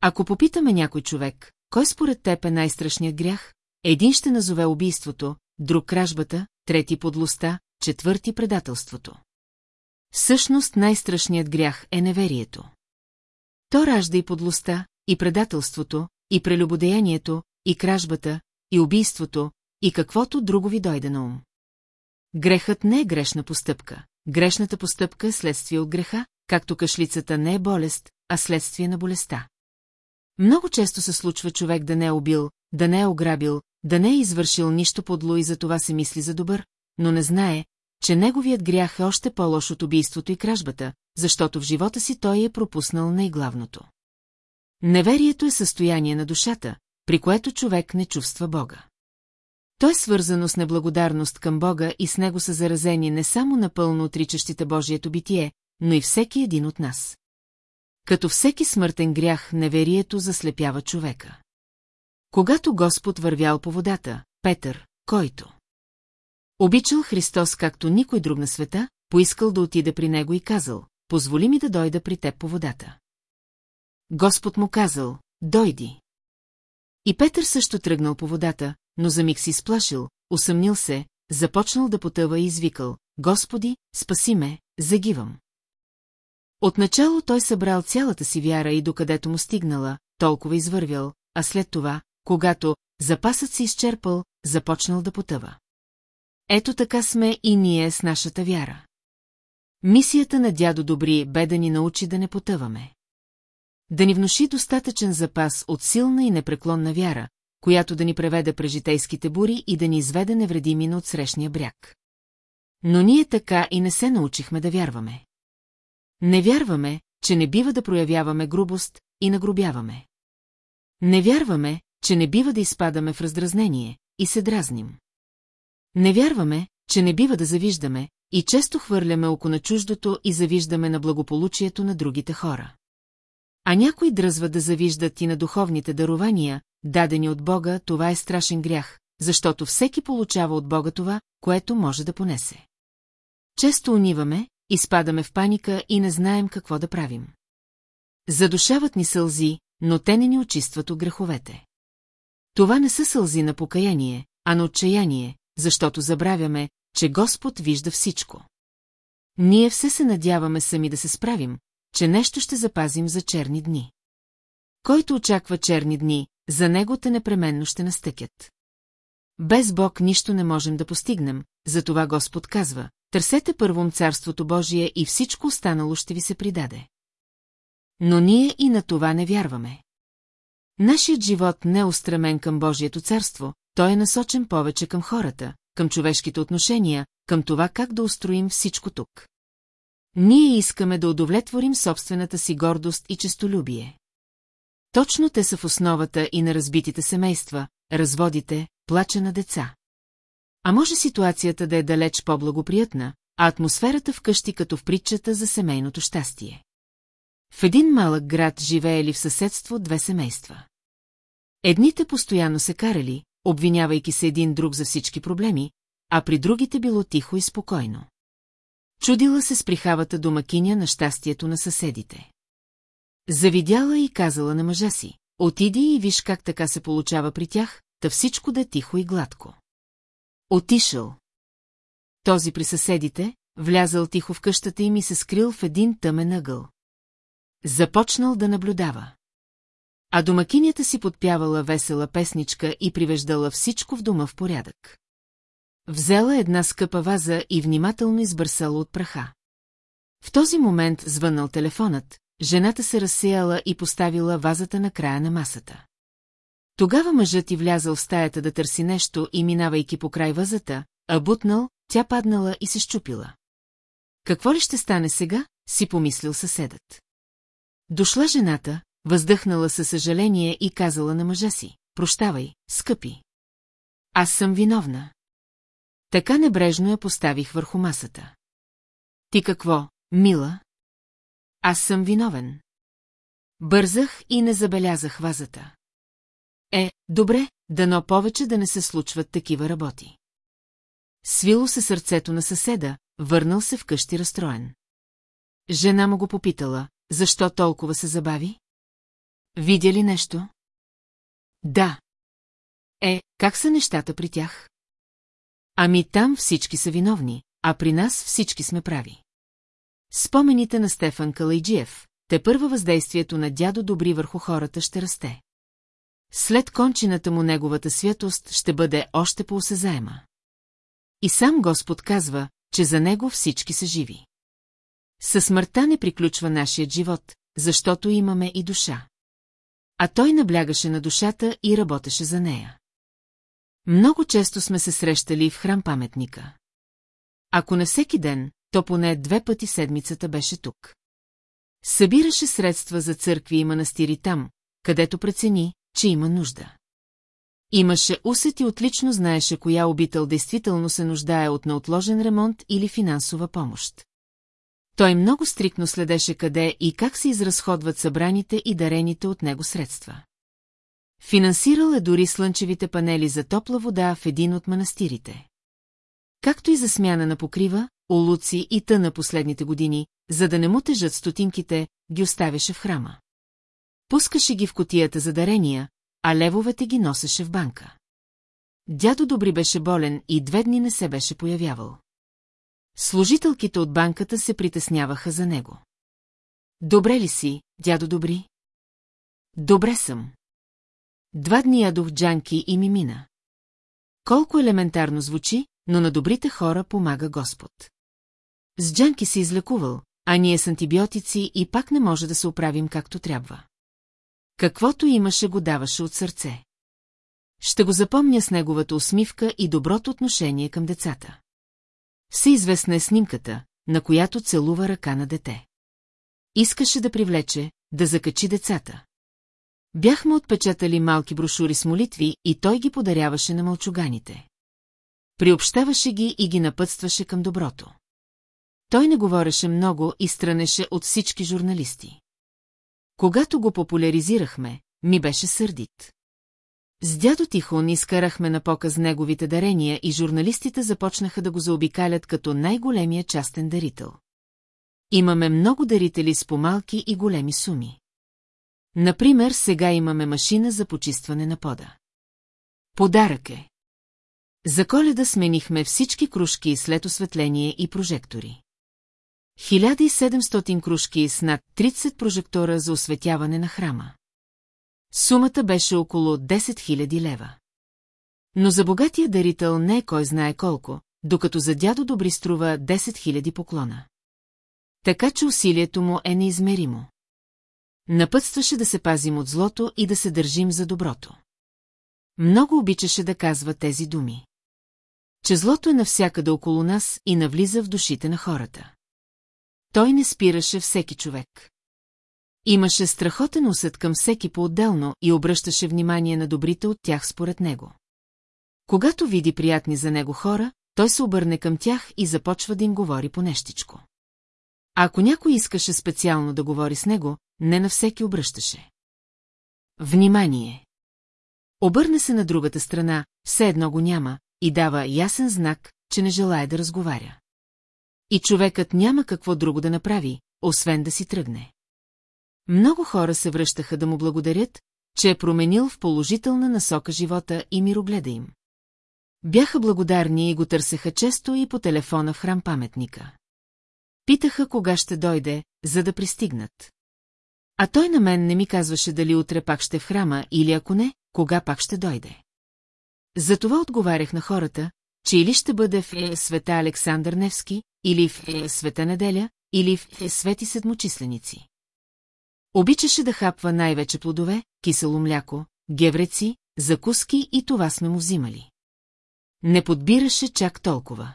S1: Ако попитаме някой човек, кой според теб е най-страшният грях, един ще назове убийството, друг кражбата, трети подлостта, четвърти предателството. Всъщност най-страшният грях е неверието. То ражда и подлостта, и предателството, и прелюбодеянието, и кражбата, и убийството, и каквото друго ви дойде на ум. Грехът не е грешна постъпка. Грешната постъпка е следствие от греха, както кашлицата не е болест, а следствие на болестта. Много често се случва човек да не е убил, да не е ограбил, да не е извършил нищо подло и за това се мисли за добър, но не знае, че неговият грях е още по-лош от убийството и кражбата, защото в живота си той е пропуснал най-главното. Неверието е състояние на душата, при което човек не чувства Бога. Той е свързано с неблагодарност към Бога и с него са заразени не само напълно отричащите Божието битие, но и всеки един от нас. Като всеки смъртен грях, неверието заслепява човека. Когато Господ вървял по водата, Петър, който обичал Христос както никой друг на света, поискал да отида при него и казал, позволи ми да дойда при теб по водата. Господ му казал, дойди. И Петър също тръгнал по водата, но за миг си сплашил, усъмнил се, започнал да потъва и извикал, Господи, спаси ме, загивам. Отначало той събрал цялата си вяра и докъдето му стигнала, толкова извървял, а след това, когато запасът се изчерпал, започнал да потъва. Ето така сме и ние с нашата вяра. Мисията на дядо Добри бе да ни научи да не потъваме. Да ни внуши достатъчен запас от силна и непреклонна вяра, която да ни преведе през житейските бури и да ни изведе невредими на отсрещния бряг. Но ние така и не се научихме да вярваме. Не вярваме, че не бива да проявяваме грубост и нагрубяваме. Не вярваме, че не бива да изпадаме в раздразнение и се дразним. Не вярваме, че не бива да завиждаме и често хвърляме око на чуждото и завиждаме на благополучието на другите хора. А някои дръзват да завиждат и на духовните дарования, дадени от Бога, това е страшен грях, защото всеки получава от Бога това, което може да понесе. Често униваме, изпадаме в паника и не знаем какво да правим. Задушават ни сълзи, но те не ни очистват от греховете. Това не са сълзи на покаяние, а на отчаяние, защото забравяме, че Господ вижда всичко. Ние все се надяваме сами да се справим, че нещо ще запазим за черни дни. Който очаква черни дни, за него те непременно ще настъкят. Без Бог нищо не можем да постигнем, затова Господ казва, търсете първом Царството Божие и всичко останало ще ви се придаде. Но ние и на това не вярваме. Нашият живот не е устремен към Божието царство, той е насочен повече към хората, към човешките отношения, към това как да устроим всичко тук. Ние искаме да удовлетворим собствената си гордост и честолюбие. Точно те са в основата и на разбитите семейства, разводите, плача на деца. А може ситуацията да е далеч по-благоприятна, а атмосферата вкъщи като в притчата за семейното щастие. В един малък град живеели в съседство две семейства. Едните постоянно се карали, обвинявайки се един друг за всички проблеми, а при другите било тихо и спокойно. Чудила се с прихавата домакиня на щастието на съседите. Завидяла и казала на мъжа си, отиди и виж как така се получава при тях, та всичко да е тихо и гладко. Отишъл. Този при съседите, влязал тихо в къщата им и се скрил в един тъмен ъгъл. Започнал да наблюдава. А домакинята си подпявала весела песничка и привеждала всичко в дома в порядък. Взела една скъпа ваза и внимателно избърсала от праха. В този момент звъннал телефонът, жената се разсеяла и поставила вазата на края на масата. Тогава мъжът и влязал в стаята да търси нещо и минавайки по край вазата, а бутнал, тя паднала и се щупила. Какво ли ще стане сега, си помислил съседът. Дошла жената, въздъхнала със съжаление и казала на мъжа си, прощавай, скъпи. Аз съм виновна. Така небрежно я поставих върху масата. Ти какво, мила? Аз съм виновен. Бързах и не забелязах вазата. Е, добре, дано повече да не се случват такива работи. Свило се сърцето на съседа, върнал се вкъщи разстроен. Жена му го попитала, защо толкова се забави? Видя ли нещо? Да. Е, как са нещата при тях? Ами там всички са виновни, а при нас всички сме прави. Спомените на Стефан Калайджиев, те първа въздействието на дядо Добри върху хората ще расте. След кончината му неговата святост ще бъде още по-осезаема. И сам Господ казва, че за него всички са живи. Със смъртта не приключва нашият живот, защото имаме и душа. А той наблягаше на душата и работеше за нея. Много често сме се срещали в храм паметника. Ако на всеки ден, то поне две пъти седмицата беше тук. Събираше средства за църкви и манастири там, където прецени, че има нужда. Имаше усет и отлично знаеше коя обител действително се нуждае от неотложен ремонт или финансова помощ. Той много стрикно следеше къде и как се изразходват събраните и дарените от него средства. Финансирал е дори слънчевите панели за топла вода в един от манастирите. Както и за смяна на покрива, улуци и тъна последните години, за да не му тежат стотинките, ги оставяше в храма. Пускаше ги в котията за дарения, а левовете ги носеше в банка. Дядо Добри беше болен и две дни не се беше появявал. Служителките от банката се притесняваха за него. Добре ли си, дядо Добри? Добре съм. Два дни ядох джанки и ми мина. Колко елементарно звучи, но на добрите хора помага Господ. С джанки се излекувал, а ние с антибиотици и пак не може да се оправим както трябва. Каквото имаше го даваше от сърце. Ще го запомня с неговата усмивка и доброто отношение към децата. Всеизвестна е снимката, на която целува ръка на дете. Искаше да привлече, да закачи децата. Бяхме отпечатали малки брошури с молитви и той ги подаряваше на мълчуганите. Приобщаваше ги и ги напътстваше към доброто. Той не говореше много и странеше от всички журналисти. Когато го популяризирахме, ми беше сърдит. С дядо Тихон изкарахме на показ неговите дарения и журналистите започнаха да го заобикалят като най-големия частен дарител. Имаме много дарители с помалки и големи суми. Например, сега имаме машина за почистване на пода. Подарък е. За коледа сменихме всички кружки след осветление и прожектори. 1700 кружки с над 30 прожектора за осветяване на храма. Сумата беше около 10 000 лева. Но за богатия дарител не е кой знае колко, докато за дядо Добри струва 10 000 поклона. Така че усилието му е неизмеримо. Напътстваше да се пазим от злото и да се държим за доброто. Много обичаше да казва тези думи. Че злото е навсякъде около нас и навлиза в душите на хората. Той не спираше всеки човек. Имаше страхотен усет към всеки по-отделно и обръщаше внимание на добрите от тях според него. Когато види приятни за него хора, той се обърне към тях и започва да им говори по нещичко. А ако някой искаше специално да говори с него, не на всеки обръщаше. Внимание! Обърна се на другата страна, все едно го няма, и дава ясен знак, че не желая да разговаря. И човекът няма какво друго да направи, освен да си тръгне. Много хора се връщаха да му благодарят, че е променил в положителна насока живота и мирогледа им. Бяха благодарни и го търсеха често и по телефона в храм паметника. Питаха кога ще дойде, за да пристигнат. А той на мен не ми казваше дали утре пак ще в храма или ако не, кога пак ще дойде. Затова отговарях на хората, че или ще бъде в е света Александър Невски, или в е света Неделя, или в е свети седмочисленици. Обичаше да хапва най-вече плодове, кисело мляко, гевреци, закуски и това сме му взимали. Не подбираше чак толкова.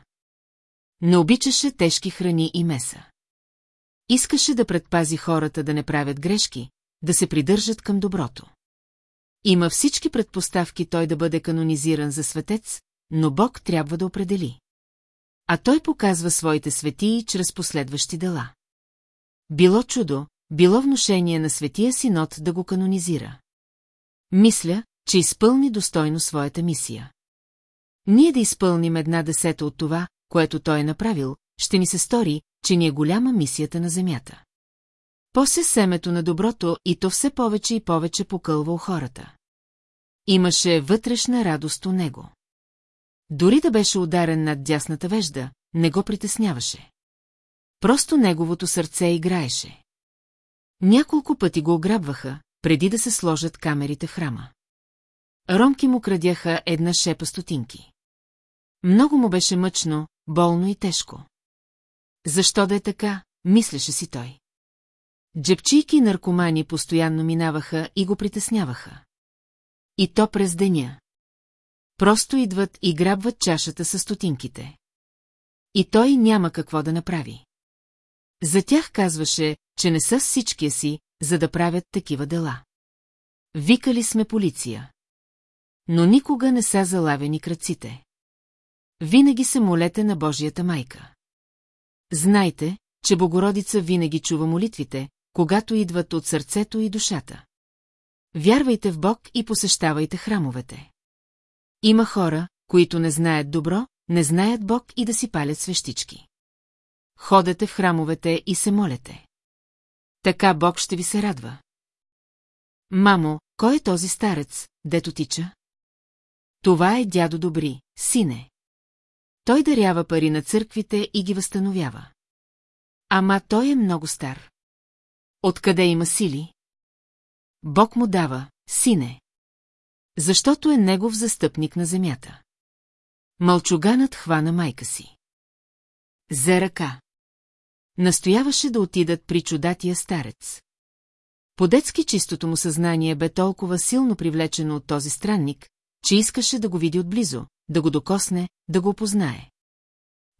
S1: Не обичаше тежки храни и меса. Искаше да предпази хората да не правят грешки, да се придържат към доброто. Има всички предпоставки той да бъде канонизиран за светец, но Бог трябва да определи. А той показва своите светии чрез последващи дела. Било чудо, било внушение на Светия Синод да го канонизира. Мисля, че изпълни достойно своята мисия. Ние да изпълним една десета от това, което той е направил, ще ни се стори, че ни е голяма мисията на Земята. После семето на доброто и то все повече и повече покълва у хората. Имаше вътрешна радост у него. Дори да беше ударен над дясната вежда, не го притесняваше. Просто неговото сърце играеше. Няколко пъти го ограбваха, преди да се сложат камерите в храма. Ромки му крадяха една шепа стотинки. Много му беше мъчно, болно и тежко. Защо да е така, мислеше си той. Джепчийки и наркомани постоянно минаваха и го притесняваха. И то през деня. Просто идват и грабват чашата с стотинките. И той няма какво да направи. За тях казваше, че не са всичкия си, за да правят такива дела. Викали сме полиция. Но никога не са залавени кръците. Винаги се молете на Божията майка. Знайте, че Богородица винаги чува молитвите, когато идват от сърцето и душата. Вярвайте в Бог и посещавайте храмовете. Има хора, които не знаят добро, не знаят Бог и да си палят свещички ходете в храмовете и се молете. Така Бог ще ви се радва. Мамо, кой е този старец, дето тича? Това е дядо Добри, сине. Той дарява пари на църквите и ги възстановява. Ама той е много стар. Откъде има сили? Бог му дава, сине. Защото е негов застъпник на земята. Мълчуганът хвана майка си. За ръка. Настояваше да отидат при чудатия старец. По-детски чистото му съзнание бе толкова силно привлечено от този странник, че искаше да го види отблизо, да го докосне, да го опознае.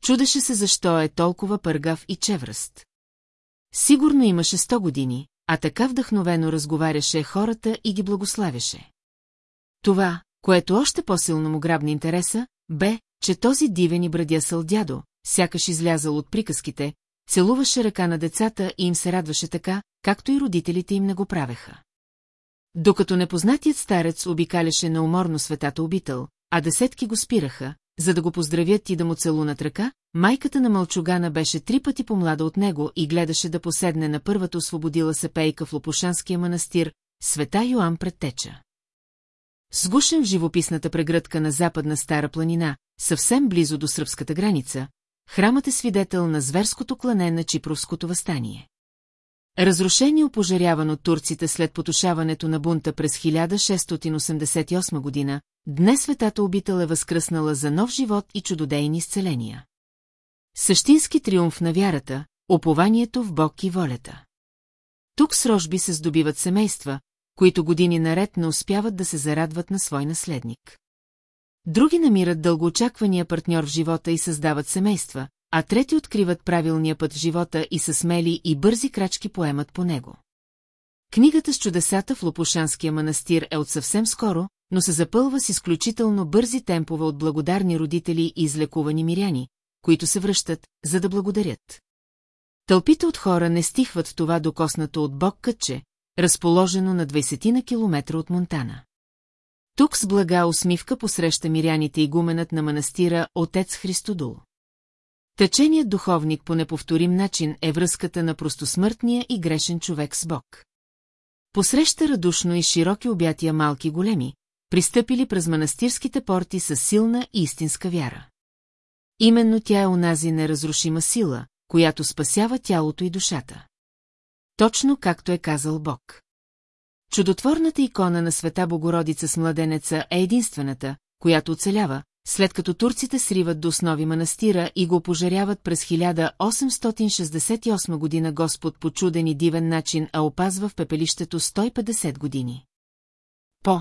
S1: Чудеше се защо е толкова пъргав и чевръст. Сигурно имаше сто години, а така вдъхновено разговаряше хората и ги благославяше. Това, което още по-силно му грабна интереса, бе, че този дивен и брадясъл дядо, сякаш излязал от приказките, целуваше ръка на децата и им се радваше така, както и родителите им не го правеха. Докато непознатият старец обикаляше неуморно светата обител, а десетки го спираха, за да го поздравят и да му целунат ръка, майката на мълчугана беше три пъти по-млада от него и гледаше да поседне на първата освободила се пейка в Лопушанския манастир, света Йоан предтеча. Сгушен в живописната прегръдка на западна Стара планина, съвсем близо до сръбската граница, Храмът е свидетел на зверското клане на Чипровското въстание. Разрушен и опожаряван от турците след потушаването на бунта през 1688 година, днес светата обител е възкръснала за нов живот и чудодейни изцеления. Същински триумф на вярата, опованието в Бог и волята. Тук с рожби се здобиват семейства, които години наред не успяват да се зарадват на свой наследник. Други намират дългоочаквания партньор в живота и създават семейства, а трети откриват правилния път в живота и са смели и бързи крачки поемат по него. Книгата с чудесата в Лопушанския манастир е от съвсем скоро, но се запълва с изключително бързи темпове от благодарни родители и излекувани миряни, които се връщат, за да благодарят. Тълпите от хора не стихват това докоснато от Бог кътче, разположено на 20 на километра от Монтана. Тук с блага усмивка посреща миряните и гуменът на манастира Отец Христодул. Тъченият духовник по неповторим начин е връзката на простосмъртния и грешен човек с Бог. Посреща радушно и широки обятия малки големи, пристъпили през манастирските порти с силна и истинска вяра. Именно тя е унази неразрушима сила, която спасява тялото и душата. Точно както е казал Бог. Чудотворната икона на света Богородица с младенеца е единствената, която оцелява, след като турците сриват до основи манастира и го пожаряват през 1868 година Господ по чуден и дивен начин, а опазва в пепелището 150 години. По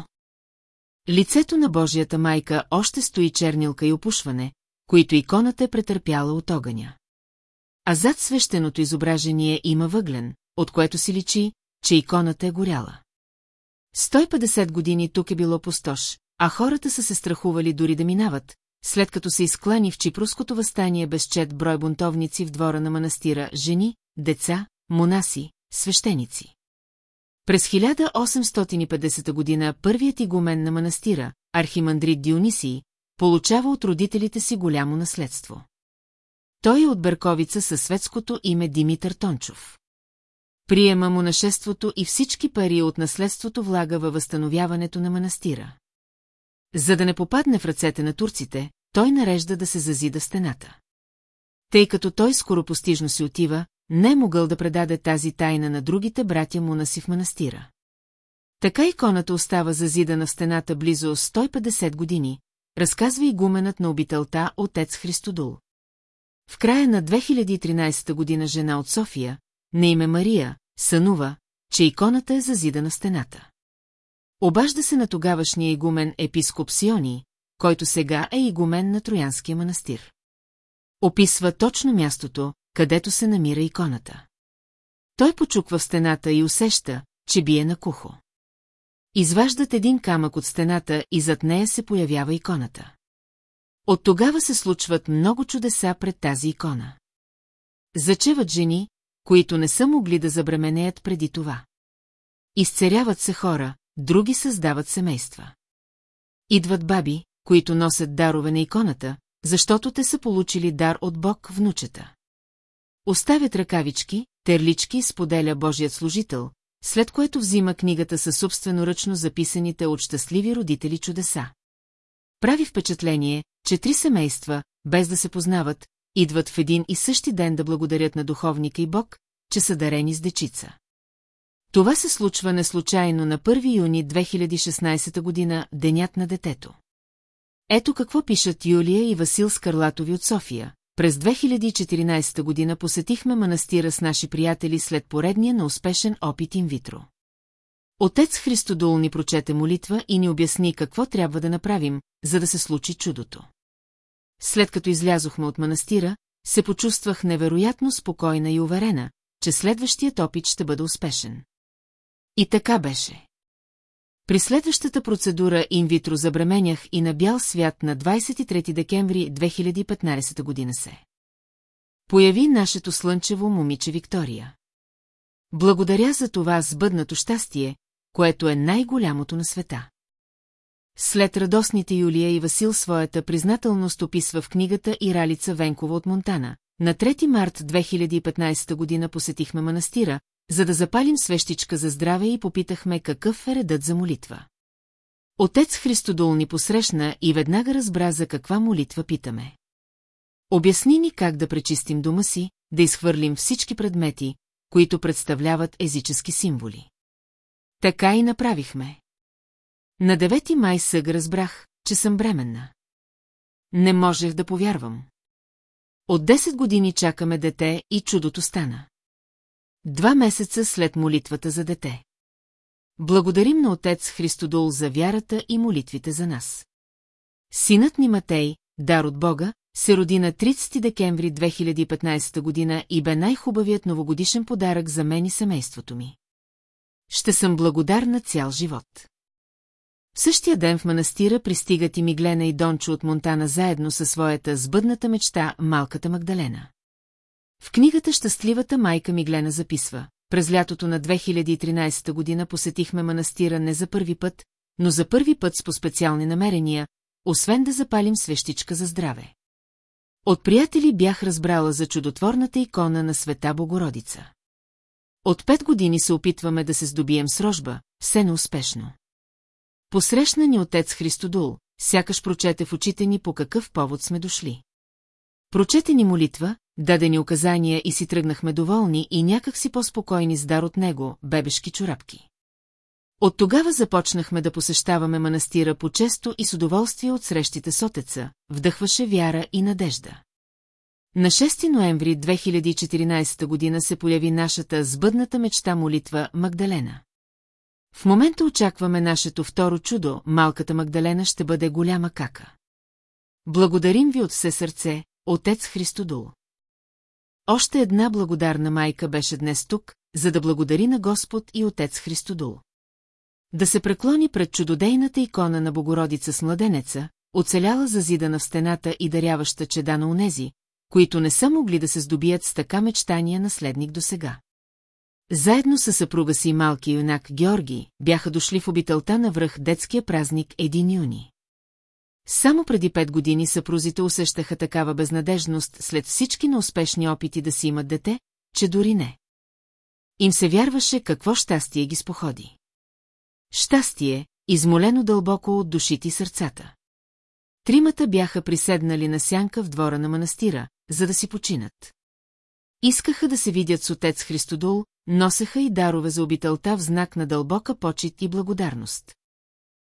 S1: лицето на Божията майка още стои чернилка и опушване, които иконата е претърпяла от огъня. А зад свещеното изображение има въглен, от което си личи, че иконата е горяла. 150 години тук е било пустош, а хората са се страхували дори да минават, след като се изклани в чипруското възстание безчет брой бунтовници в двора на манастира, жени, деца, монаси, свещеници. През 1850 година първият игумен на манастира, архимандрит Дионисий, получава от родителите си голямо наследство. Той е от Берковица със светското име Димитър Тончов. Приема нашеството и всички пари от наследството влага във възстановяването на манастира. За да не попадне в ръцете на турците, той нарежда да се зазида стената. Тъй като той скоропостижно си отива, не е могъл да предаде тази тайна на другите братя му наси в манастира. Така иконата остава зазидана в стената близо 150 години, разказва и гуменът на обителта отец Христодул. В края на 2013 година жена от София, на име Мария, сънува, че иконата е зазида на стената. Обажда се на тогавашния игумен епископ Сиони, който сега е игумен на Троянския манастир. Описва точно мястото, където се намира иконата. Той почуква в стената и усеща, че бие на кухо. Изваждат един камък от стената и зад нея се появява иконата. От тогава се случват много чудеса пред тази икона. Зачеват жени, които не са могли да забременеят преди това. Изцеряват се хора, други създават семейства. Идват баби, които носят дарове на иконата, защото те са получили дар от Бог внучета. Оставят ръкавички, терлички споделя Божият служител, след което взима книгата със собственоръчно записаните от щастливи родители чудеса. Прави впечатление, че три семейства, без да се познават, идват в един и същи ден да благодарят на духовника и Бог, че са дарени с дечица. Това се случва неслучайно на 1 юни 2016 година, Денят на детето. Ето какво пишат Юлия и Васил Скарлатови от София. През 2014 година посетихме манастира с наши приятели след поредния на успешен опит инвитро. Отец Христодол ни прочете молитва и ни обясни какво трябва да направим, за да се случи чудото след като излязохме от манастира, се почувствах невероятно спокойна и уверена, че следващият опит ще бъде успешен. И така беше. При следващата процедура инвитро забременях и на бял свят на 23 декември 2015 година се. Появи нашето слънчево момиче Виктория. Благодаря за това сбъднато щастие, което е най-голямото на света. След радостните Юлия и Васил своята признателност описва в книгата и Ралица Венкова от Монтана. На 3 март 2015 година посетихме манастира, за да запалим свещичка за здраве и попитахме какъв е редът за молитва. Отец Христодол ни посрещна и веднага разбра за каква молитва питаме. Обясни ни как да пречистим дома си, да изхвърлим всички предмети, които представляват езически символи. Така и направихме. На 9 май съг разбрах, че съм бременна. Не можех да повярвам. От 10 години чакаме дете и чудото стана. Два месеца след молитвата за дете. Благодарим на отец Христодол за вярата и молитвите за нас. Синът ни Матей, дар от Бога, се роди на 30 декември 2015 година и бе най-хубавият новогодишен подарък за мен и семейството ми. Ще съм благодарна цял живот. В същия ден в манастира пристигат и Миглена и Дончо от Монтана заедно със своята сбъдната мечта Малката Магдалена. В книгата Щастливата майка Миглена записва През лятото на 2013 година посетихме манастира не за първи път, но за първи път с по специални намерения, освен да запалим свещичка за здраве. От приятели бях разбрала за чудотворната икона на света Богородица. От пет години се опитваме да се здобием с рожба, все неуспешно. Посрещна ни отец Христодул, сякаш прочете в очите ни по какъв повод сме дошли. Прочете ни молитва, даде ни указания и си тръгнахме доволни и някак си по-спокойни с дар от него, бебешки чорапки. От тогава започнахме да посещаваме манастира по-често и с удоволствие от срещите с отеца, вдъхваше вяра и надежда. На 6 ноември 2014 година се появи нашата сбъдната мечта молитва Магдалена. В момента очакваме нашето второ чудо, малката Магдалена ще бъде голяма кака. Благодарим ви от все сърце, отец Христодул. Още една благодарна майка беше днес тук, за да благодари на Господ и отец Христодул. Да се преклони пред чудодейната икона на Богородица с младенеца, оцеляла зазидана в стената и даряваща чеда на унези, които не са могли да се здобият с така мечтания наследник досега. Заедно с съпруга си малки юнак Георги бяха дошли в обителта на връх детския празник 1 юни. Само преди пет години съпрузите усещаха такава безнадежност след всички неуспешни опити да си имат дете, че дори не. Им се вярваше какво щастие ги споходи. Щастие, измолено дълбоко от душите и сърцата. Тримата бяха приседнали на сянка в двора на манастира, за да си починат. Искаха да се видят с отец Христодул, носеха и дарове за обителта в знак на дълбока почет и благодарност.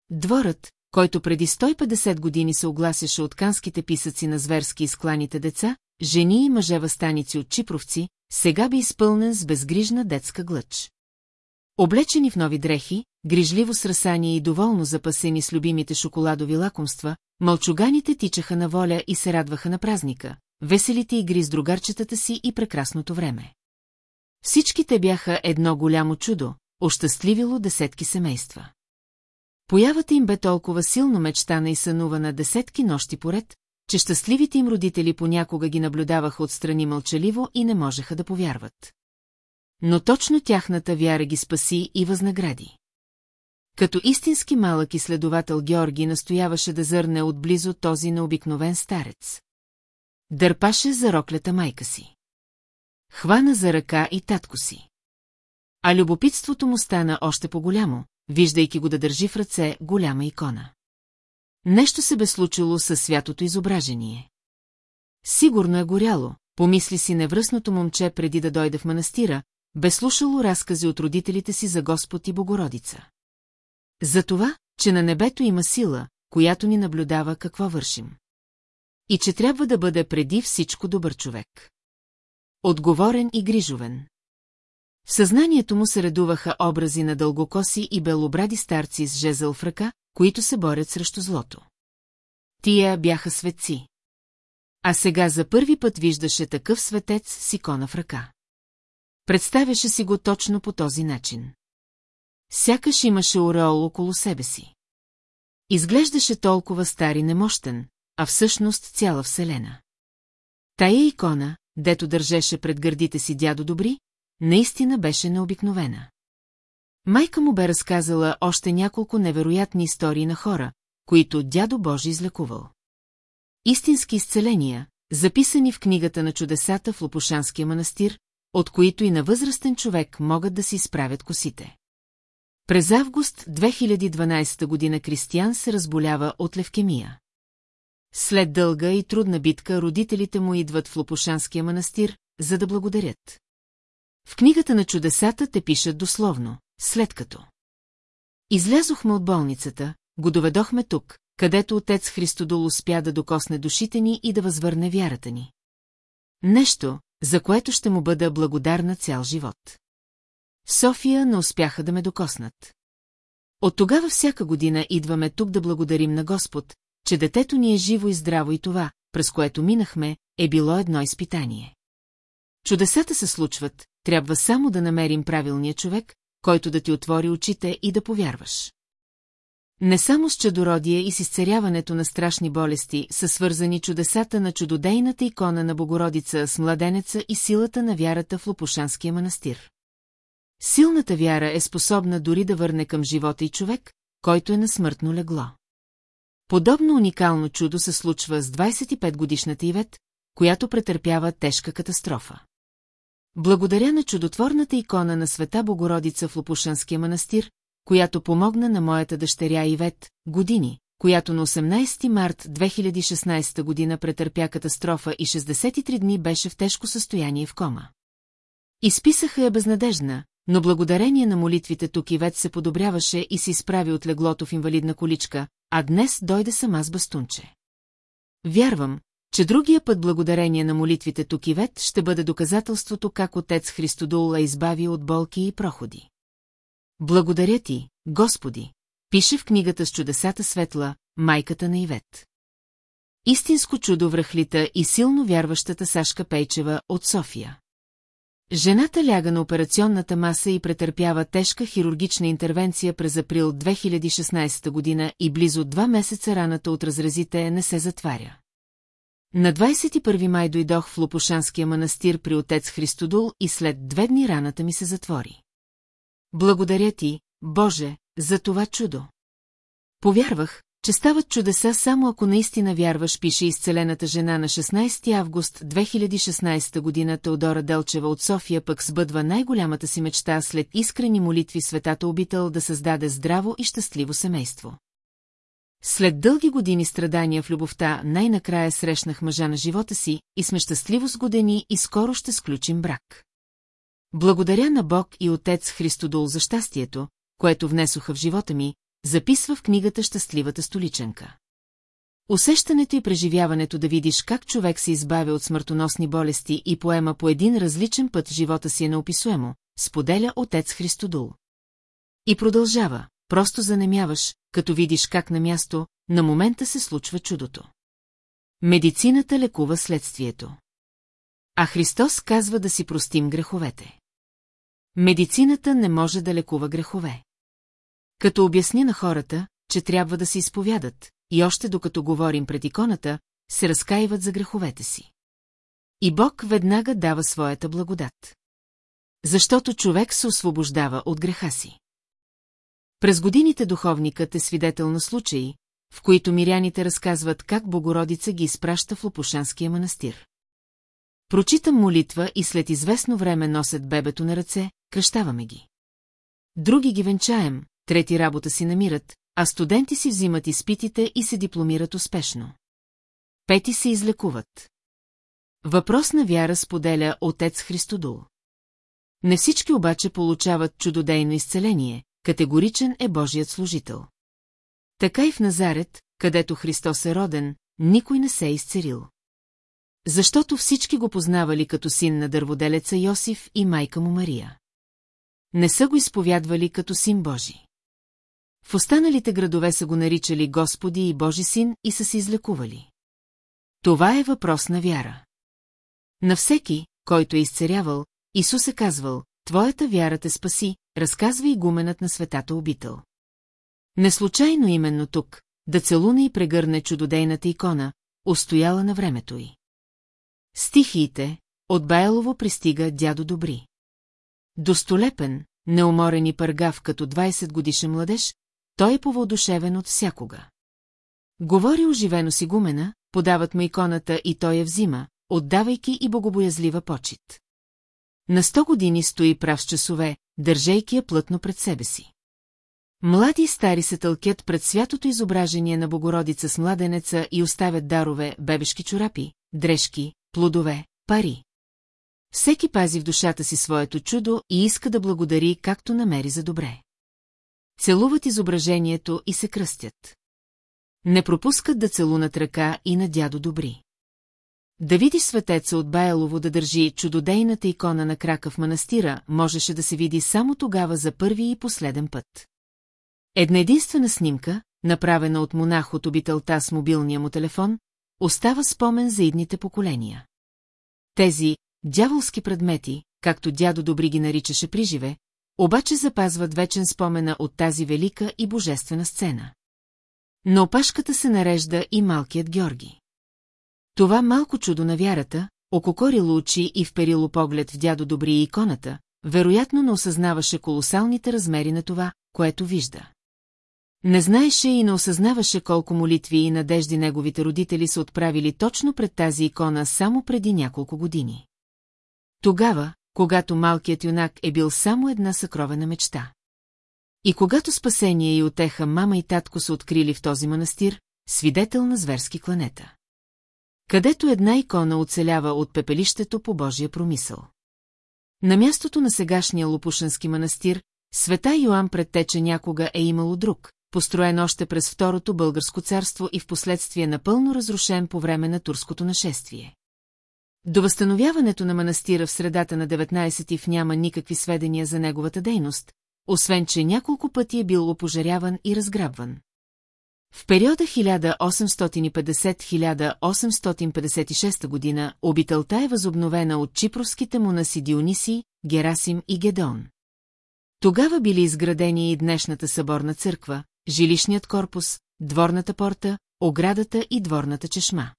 S1: Дворът, който преди 150 години се огласяше от канските писъци на зверски изкланите деца, жени и мъже възстаници от чипровци, сега би изпълнен с безгрижна детска глъч. Облечени в нови дрехи, грижливо срасани и доволно запасени с любимите шоколадови лакомства, мълчуганите тичаха на воля и се радваха на празника, веселите игри с другарчетата си и прекрасното време. Всички те бяха едно голямо чудо, ощастливило десетки семейства. Появата им бе толкова силно мечтана и сънувана десетки нощи поред, че щастливите им родители понякога ги наблюдаваха отстрани мълчаливо и не можеха да повярват. Но точно тяхната вяра ги спаси и възнагради. Като истински малък изследовател Георги настояваше да зърне отблизо този необикновен старец. Дърпаше за роклята майка си. Хвана за ръка и татко си. А любопитството му стана още по-голямо, виждайки го да държи в ръце голяма икона. Нещо се бе случило със святото изображение. Сигурно е горяло, помисли си невръсното момче преди да дойде в манастира, бе слушало разкази от родителите си за Господ и Богородица. За това, че на небето има сила, която ни наблюдава какво вършим и че трябва да бъде преди всичко добър човек. Отговорен и грижовен. В съзнанието му се редуваха образи на дългокоси и белобради старци с жезъл в ръка, които се борят срещу злото. Тия бяха светци. А сега за първи път виждаше такъв светец с икона в ръка. Представяше си го точно по този начин. Сякаш имаше ореол около себе си. Изглеждаше толкова стар и немощен, а всъщност цяла вселена. Тая икона, дето държеше пред гърдите си дядо Добри, наистина беше необикновена. Майка му бе разказала още няколко невероятни истории на хора, които дядо Божи излекувал. Истински изцеления, записани в книгата на чудесата в Лопушанския манастир, от които и на възрастен човек могат да си изправят косите. През август 2012 година Кристиян се разболява от левкемия. След дълга и трудна битка родителите му идват в Лопушанския манастир, за да благодарят. В книгата на чудесата те пишат дословно, след като. Излязохме от болницата, го доведохме тук, където отец Христодол успя да докосне душите ни и да възвърне вярата ни. Нещо, за което ще му бъда благодарна цял живот. София не успяха да ме докоснат. От тогава всяка година идваме тук да благодарим на Господ, че детето ни е живо и здраво и това, през което минахме, е било едно изпитание. Чудесата се случват, трябва само да намерим правилния човек, който да ти отвори очите и да повярваш. Не само с чадородие и с изцеряването на страшни болести са свързани чудесата на чудодейната икона на Богородица с младенеца и силата на вярата в Лопушанския манастир. Силната вяра е способна дори да върне към живота и човек, който е на смъртно легло. Подобно уникално чудо се случва с 25-годишната Ивет, която претърпява тежка катастрофа. Благодаря на чудотворната икона на света Богородица в Лопушанския манастир, която помогна на моята дъщеря Ивет, години, която на 18 март 2016 година претърпя катастрофа и 63 дни беше в тежко състояние в кома. Изписаха я безнадежна, но благодарение на молитвите тук Ивет се подобряваше и се изправи от леглото в инвалидна количка, а днес дойде сама с бастунче. Вярвам, че другия път благодарение на молитвите тук Ивет ще бъде доказателството как отец Христодул е избави от болки и проходи. Благодаря ти, Господи, пише в книгата с чудесата светла, майката на Ивет. Истинско чудо връхлита и силно вярващата Сашка Пейчева от София. Жената ляга на операционната маса и претърпява тежка хирургична интервенция през април 2016 година и близо два месеца раната от разразите не се затваря. На 21 май дойдох в Лопушанския манастир при отец Христодул и след две дни раната ми се затвори. Благодаря ти, Боже, за това чудо. Повярвах, че стават чудеса само ако наистина вярваш, пише изцелената жена на 16 август 2016 година Теодора Делчева от София пък сбъдва най-голямата си мечта след искрени молитви светата обител да създаде здраво и щастливо семейство. След дълги години страдания в любовта най-накрая срещнах мъжа на живота си и сме щастливо сгодени и скоро ще сключим брак. Благодаря на Бог и Отец Христодол за щастието, което внесоха в живота ми, записва в книгата «Щастливата столиченка». Усещането и преживяването да видиш как човек се избавя от смъртоносни болести и поема по един различен път живота си е неописуемо, споделя отец Христодул. И продължава, просто занемяваш, като видиш как на място, на момента се случва чудото. Медицината лекува следствието. А Христос казва да си простим греховете. Медицината не може да лекува грехове. Като обясни на хората, че трябва да се изповядат, и още докато говорим пред иконата, се разкаиват за греховете си. И Бог веднага дава своята благодат. Защото човек се освобождава от греха си. През годините духовникът е свидетел на случаи, в които миряните разказват как Богородица ги изпраща в Лопушанския манастир. Прочитам молитва и след известно време носят бебето на ръце, кръщаваме ги. Други ги венчаем, трети работа си намират, а студенти си взимат изпитите и се дипломират успешно. Пети се излекуват. Въпрос на вяра споделя отец Христодул. Не всички обаче получават чудодейно изцеление, категоричен е Божият служител. Така и в Назарет, където Христос е роден, никой не се е изцерил. Защото всички го познавали като син на дърводелеца Йосиф и майка му Мария. Не са го изповядвали като син Божий. В останалите градове са го наричали Господи и Божи син и са се излекували. Това е въпрос на вяра. На всеки, който е изцерявал, Исус е казвал, Твоята вяра те спаси, разказва и гуменът на светата обител. Неслучайно именно тук, да целуне и прегърне чудодейната икона, устояла на времето й. Стихиите, от Байлово пристига дядо Добри. Достолепен, неуморен и пъргав като 20 годишен младеж, той е поводушевен от всякога. Говори оживено си гумена, подават му иконата и той я взима, отдавайки и богобоязлива почет. На сто години стои прав с часове, държейки я плътно пред себе си. Млади и стари се тълкят пред святото изображение на Богородица с младенеца и оставят дарове, бебешки чорапи, дрежки, плодове, пари. Всеки пази в душата си своето чудо и иска да благодари, както намери за добре. Целуват изображението и се кръстят. Не пропускат да целунат ръка и на дядо Добри. Да видиш светеца от Байлово да държи чудодейната икона на крака в манастира, можеше да се види само тогава за първи и последен път. Една единствена снимка, направена от монах от обителта с мобилния му телефон, остава спомен за идните поколения. Тези дяволски предмети, както дядо Добри ги наричаше приживе, обаче запазват вечен спомена от тази велика и божествена сцена. На опашката се нарежда и малкият Георги. Това малко чудо на вярата, ококорило очи и вперило поглед в дядо Добри и иконата, вероятно не осъзнаваше колосалните размери на това, което вижда. Не знаеше и не осъзнаваше колко молитви и надежди неговите родители са отправили точно пред тази икона само преди няколко години. Тогава, когато малкият юнак е бил само една съкровена мечта. И когато спасение и отеха мама и татко са открили в този манастир, свидетел на зверски кланета. Където една икона оцелява от пепелището по Божия промисъл. На мястото на сегашния Лопушенски манастир, света Йоан предтече някога е имало друг, построен още през Второто българско царство и в последствие напълно разрушен по време на турското нашествие. До възстановяването на манастира в средата на 19 в няма никакви сведения за неговата дейност, освен че няколко пъти е бил опожаряван и разграбван. В периода 1850-1856 година обителта е възобновена от чипровските монаси Диониси, Герасим и Гедон. Тогава били изградени и днешната съборна църква, жилищният корпус, дворната порта, оградата и дворната чешма.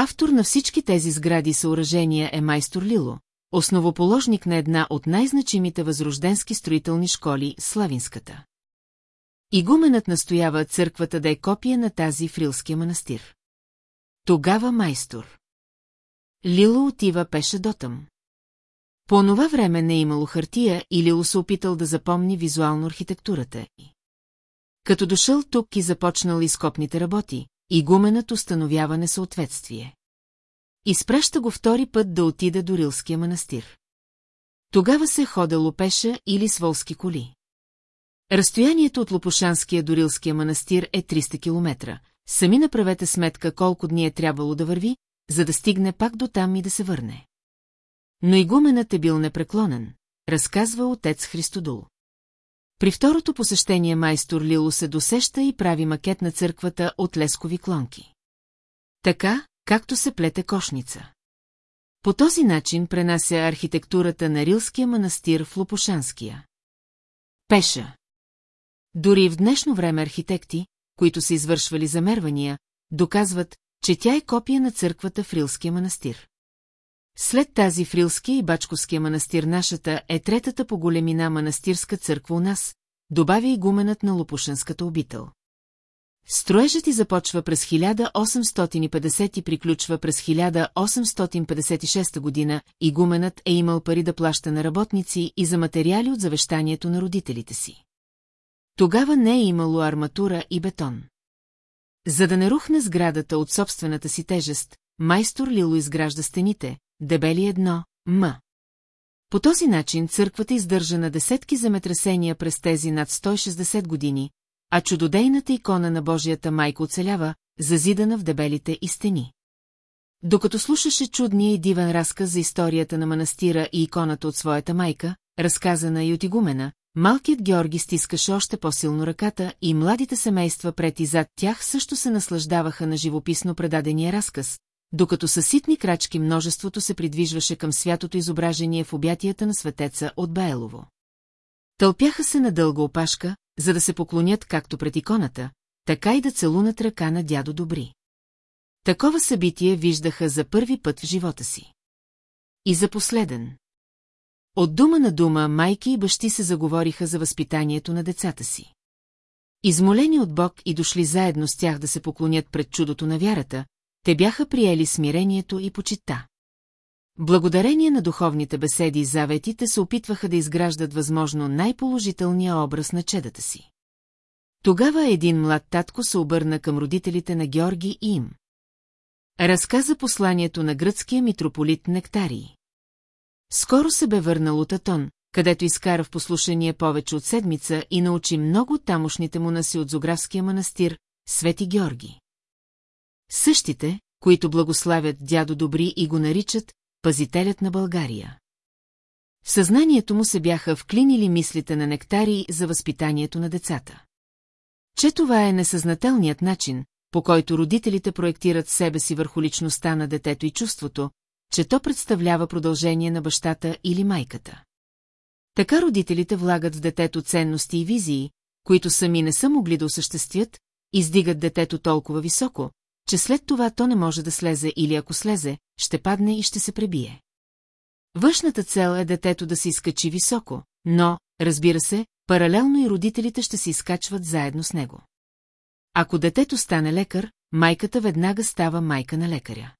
S1: Автор на всички тези сгради и съоръжения е майстор Лило, основоположник на една от най-значимите възрожденски строителни школи – Славинската. Игуменът настоява църквата да е копия на тази Фрилския манастир. Тогава майстор. Лило отива пеше дотъм. По онова време не е имало хартия и Лило се опитал да запомни визуално архитектурата Като дошъл тук и започнал изкопните работи, игуменът установява несъответствие. Изпраща го втори път да отида до Рилския манастир. Тогава се ходело пеша или с волски коли. Разстоянието от Лопушанския до Рилския манастир е 300 км. Сами направете сметка колко дни е трябвало да върви, за да стигне пак до там и да се върне. Но игуменът е бил непреклонен, разказва отец Христодул. При второто посещение майстор Лило се досеща и прави макет на църквата от лескови клонки. Така, както се плете кошница. По този начин пренася архитектурата на Рилския манастир в Лопошанския. Пеша. Дори в днешно време архитекти, които са извършвали замервания, доказват, че тя е копия на църквата в Рилския манастир. След тази Фрилски и Бачковския манастир нашата е третата по големина манастирска църква у нас, добави игуменът на Лопушенската обител. Строежът и започва през 1850 и приключва през 1856 година, игуменът е имал пари да плаща на работници и за материали от завещанието на родителите си. Тогава не е имало арматура и бетон. За да не рухне сградата от собствената си тежест, майстор Лило изгражда стените, дебели едно, М. По този начин църквата издържа на десетки земетресения през тези над 160 години, а чудодейната икона на Божията майка оцелява, зазидана в дебелите и стени. Докато слушаше чудния и дивен разказ за историята на манастира и иконата от своята майка, разказана и от игумена, малкият Георги стискаше още по-силно ръката и младите семейства пред и зад тях също се наслаждаваха на живописно предадения разказ, докато със ситни крачки множеството се придвижваше към святото изображение в обятията на светеца от Баелово. Тълпяха се на дълга опашка, за да се поклонят както пред иконата, така и да целунат ръка на дядо Добри. Такова събитие виждаха за първи път в живота си. И за последен. От дума на дума майки и бащи се заговориха за възпитанието на децата си. Измолени от Бог и дошли заедно с тях да се поклонят пред чудото на вярата, те бяха приели смирението и почита. Благодарение на духовните беседи и заветите се опитваха да изграждат възможно най-положителния образ на чедата си. Тогава един млад татко се обърна към родителите на Георги и им. Разказа посланието на гръцкия митрополит Нектарий. Скоро се бе върнал от Атон, където изкара в послушание повече от седмица и научи много тамошните му наси от Зографския манастир, Свети Георги. Същите, които благославят дядо Добри и го наричат пазителят на България. В съзнанието му се бяха вклинили мислите на нектари за възпитанието на децата. Че това е несъзнателният начин, по който родителите проектират себе си върху личността на детето и чувството, че то представлява продължение на бащата или майката. Така родителите влагат в детето ценности и визии, които сами не са могли да осъществят, издигат детето толкова високо, че след това то не може да слезе или ако слезе, ще падне и ще се пребие. Външната цел е детето да се изкачи високо, но, разбира се, паралелно и родителите ще се изкачват заедно с него. Ако детето стане лекар, майката веднага става майка на лекаря.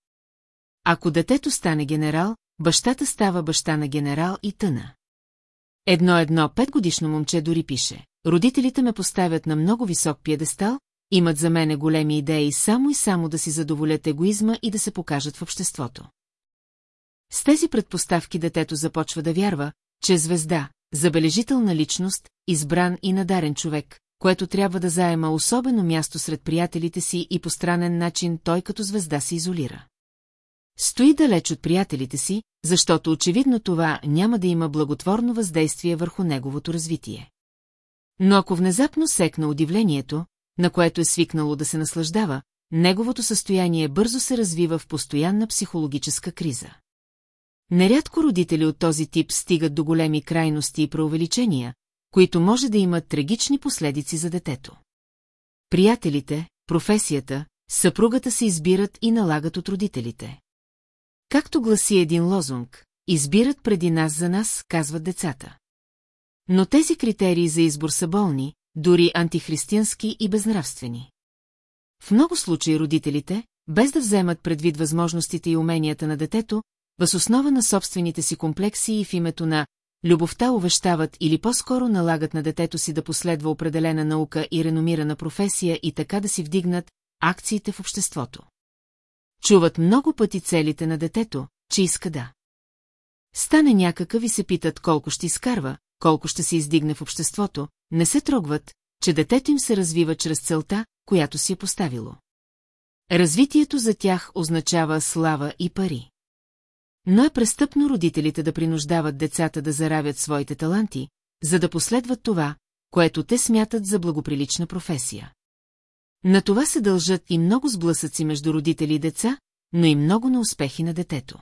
S1: Ако детето стане генерал, бащата става баща на генерал и тъна. Едно-едно петгодишно момче дори пише. Родителите ме поставят на много висок пиедестал, имат за мене големи идеи само и само да си задоволят егоизма и да се покажат в обществото. С тези предпоставки детето започва да вярва, че звезда, забележителна личност, избран и надарен човек, което трябва да заема особено място сред приятелите си и по странен начин той като звезда се изолира. Стои далеч от приятелите си, защото очевидно това няма да има благотворно въздействие върху неговото развитие. Но ако внезапно секна удивлението, на което е свикнало да се наслаждава, неговото състояние бързо се развива в постоянна психологическа криза. Нерядко родители от този тип стигат до големи крайности и преувеличения, които може да имат трагични последици за детето. Приятелите, професията, съпругата се избират и налагат от родителите. Както гласи един лозунг, избират преди нас за нас, казват децата. Но тези критерии за избор са болни, дори антихристиянски и безнравствени. В много случаи родителите, без да вземат предвид възможностите и уменията на детето, въз основа на собствените си комплекси и в името на любовта увещават или по-скоро налагат на детето си да последва определена наука и реномирана професия и така да си вдигнат акциите в обществото. Чуват много пъти целите на детето, че иска да. Стане някакъв и се питат колко ще изкарва, колко ще се издигне в обществото, не се трогват, че детето им се развива чрез целта, която си е поставило. Развитието за тях означава слава и пари. Но е престъпно родителите да принуждават децата да заравят своите таланти, за да последват това, което те смятат за благоприлична професия. На това се дължат и много сблъсъци между родители и деца, но и много на успехи на детето.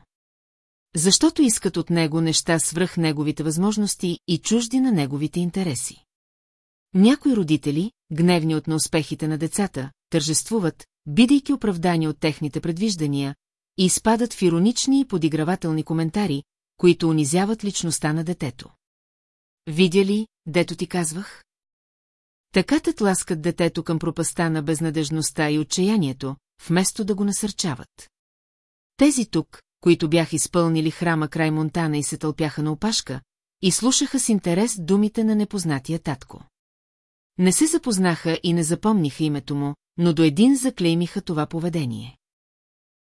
S1: Защото искат от него неща свръх неговите възможности и чужди на неговите интереси. Някои родители, гневни от неуспехите на децата, тържествуват, бидейки оправдани от техните предвиждания, и изпадат в иронични и подигравателни коментари, които унизяват личността на детето. Видя ли, дето ти казвах? Така те тласкат детето към пропаста на безнадежността и отчаянието, вместо да го насърчават. Тези тук, които бях изпълнили храма край Монтана и се тълпяха на опашка, и слушаха с интерес думите на непознатия татко. Не се запознаха и не запомниха името му, но до един заклеймиха това поведение.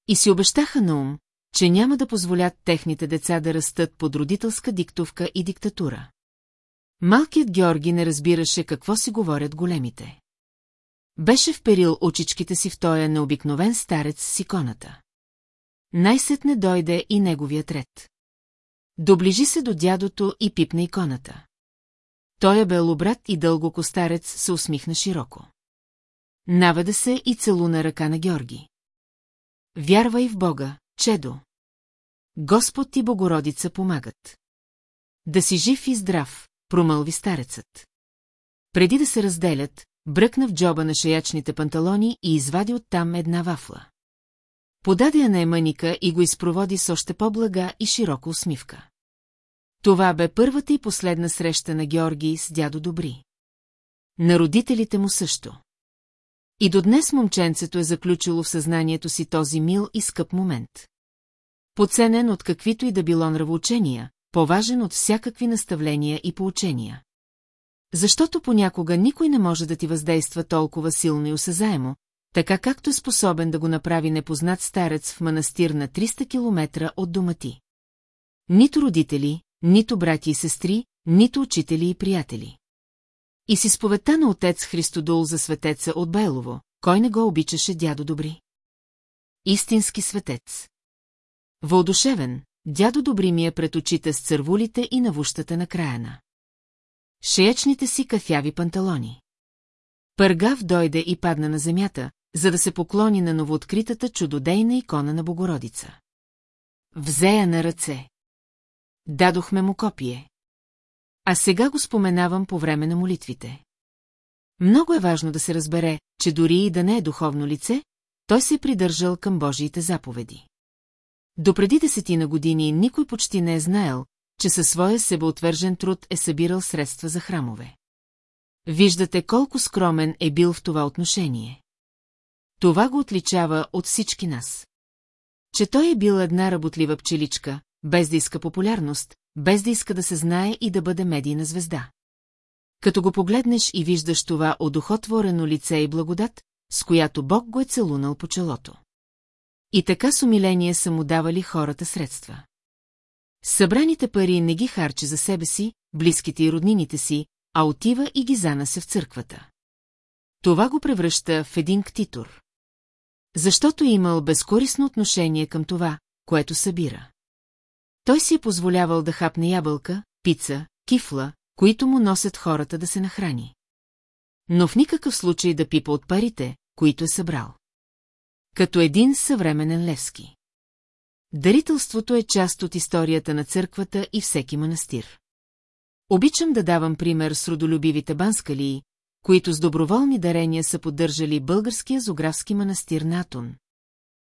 S1: И си обещаха на ум, че няма да позволят техните деца да растат под родителска диктовка и диктатура. Малкият Георги не разбираше какво си говорят големите. Беше вперил очичките си в тоя необикновен старец с иконата. Най-сетне дойде и неговият ред. Доближи се до дядото и пипна иконата. Той е белобрат и дълго костарец се усмихна широко. Наведа се и целуна ръка на Георги. Вярвай в Бога, чедо. Господ и Богородица помагат. Да си жив и здрав, промълви старецът. Преди да се разделят, бръкна в джоба на шаячните панталони и извади оттам една вафла. Подаде я на Еманика и го изпроводи с още по-блага и широка усмивка. Това бе първата и последна среща на Георгий с дядо Добри. На родителите му също. И до днес момченцето е заключило в съзнанието си този мил и скъп момент. Поценен от каквито и да било нравоучения, поважен от всякакви наставления и поучения. Защото понякога никой не може да ти въздейства толкова силно и осезаемо, така както е способен да го направи непознат старец в манастир на 300 км от дома ти. Нито родители, нито брати и сестри, нито учители и приятели. И си споведта на отец Христодул за светеца от Белово, кой не го обичаше дядо Добри. Истински светец. Въодушевен, дядо Добри ми е пред очите с цървулите и навущата на краяна. Шеячните си кафяви панталони. Пъргав дойде и падна на земята, за да се поклони на новооткритата чудодейна икона на Богородица. Взея на ръце. Дадохме му копие. А сега го споменавам по време на молитвите. Много е важно да се разбере, че дори и да не е духовно лице, той се е придържал към Божиите заповеди. Допреди десетина години никой почти не е знаел, че със своя себеотвържен труд е събирал средства за храмове. Виждате колко скромен е бил в това отношение. Това го отличава от всички нас. Че той е бил една работлива пчеличка, без да иска популярност, без да иска да се знае и да бъде медийна звезда. Като го погледнеш и виждаш това одухотворено лице и благодат, с която Бог го е целунал по челото. И така с умиление са му давали хората средства. Събраните пари не ги харчи за себе си, близките и роднините си, а отива и ги занася в църквата. Това го превръща в един ктитор. Защото е имал безкорисно отношение към това, което събира. Той си е позволявал да хапне ябълка, пица, кифла, които му носят хората да се нахрани. Но в никакъв случай да пипа от парите, които е събрал. Като един съвременен Левски. Дарителството е част от историята на църквата и всеки манастир. Обичам да давам пример с родолюбивите банскалии, които с доброволни дарения са поддържали българския зографски манастир Натун.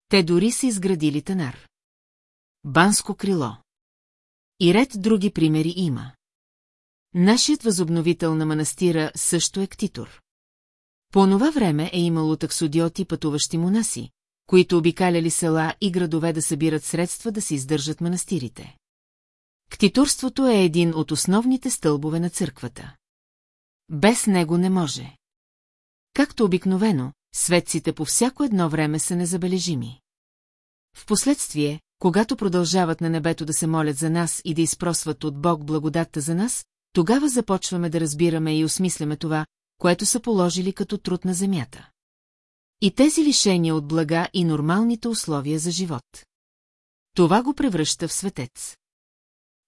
S1: Те дори са изградили тенар. Банско крило. И ред други примери има. Нашият възобновител на манастира също е ктитор. По онова време е имало таксодиоти пътуващи монаси, които обикаляли села и градове да събират средства да се издържат манастирите. Ктитурството е един от основните стълбове на църквата. Без него не може. Както обикновено, светците по всяко едно време са незабележими. Впоследствие, когато продължават на небето да се молят за нас и да изпросват от Бог благодатта за нас, тогава започваме да разбираме и осмисляме това, което са положили като труд на земята. И тези лишения от блага и нормалните условия за живот. Това го превръща в светец.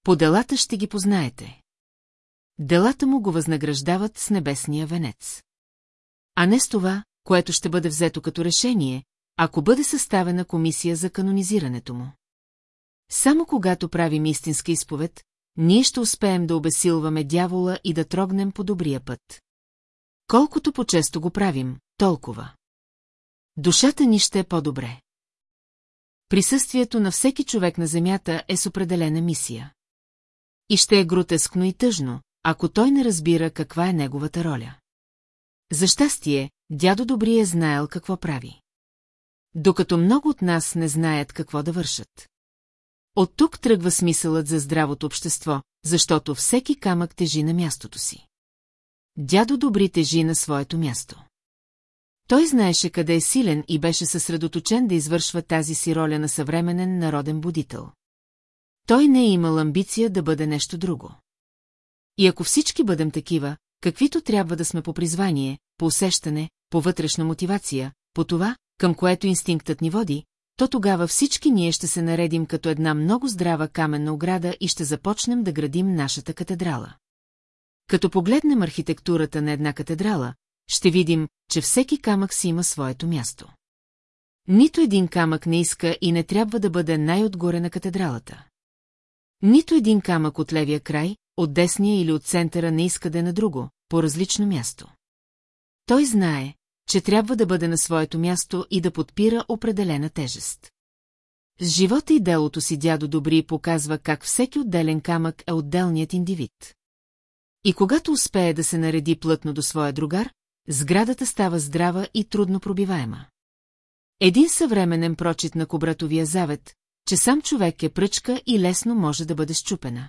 S1: По делата ще ги познаете. Делата му го възнаграждават с небесния венец. А не с това, което ще бъде взето като решение, ако бъде съставена комисия за канонизирането му. Само когато правим истинска изповед, ние ще успеем да обесилваме дявола и да трогнем по добрия път. Колкото по-често го правим, толкова. Душата ни ще е по-добре. Присъствието на всеки човек на земята е с определена мисия. И ще е гротескно и тъжно, ако той не разбира каква е неговата роля. За щастие, дядо Добри е знаел какво прави. Докато много от нас не знаят какво да вършат. От тук тръгва смисълът за здравото общество, защото всеки камък тежи на мястото си. Дядо Добри тежи на своето място. Той знаеше къде е силен и беше съсредоточен да извършва тази си роля на съвременен народен будител. Той не е имал амбиция да бъде нещо друго. И ако всички бъдем такива, каквито трябва да сме по призвание, по усещане, по вътрешна мотивация, по това, към което инстинктът ни води, то тогава всички ние ще се наредим като една много здрава каменна ограда и ще започнем да градим нашата катедрала. Като погледнем архитектурата на една катедрала, ще видим, че всеки камък си има своето място. Нито един камък не иска и не трябва да бъде най-отгоре на катедралата. Нито един камък от левия край, от десния или от центъра не иска да е на друго, по различно място. Той знае, че трябва да бъде на своето място и да подпира определена тежест. С живота и делото си дядо Добри показва как всеки отделен камък е отделният индивид. И когато успее да се нареди плътно до своя другар, сградата става здрава и трудно пробиваема. Един съвременен прочит на кобратовия завет, че сам човек е пръчка и лесно може да бъде щупена.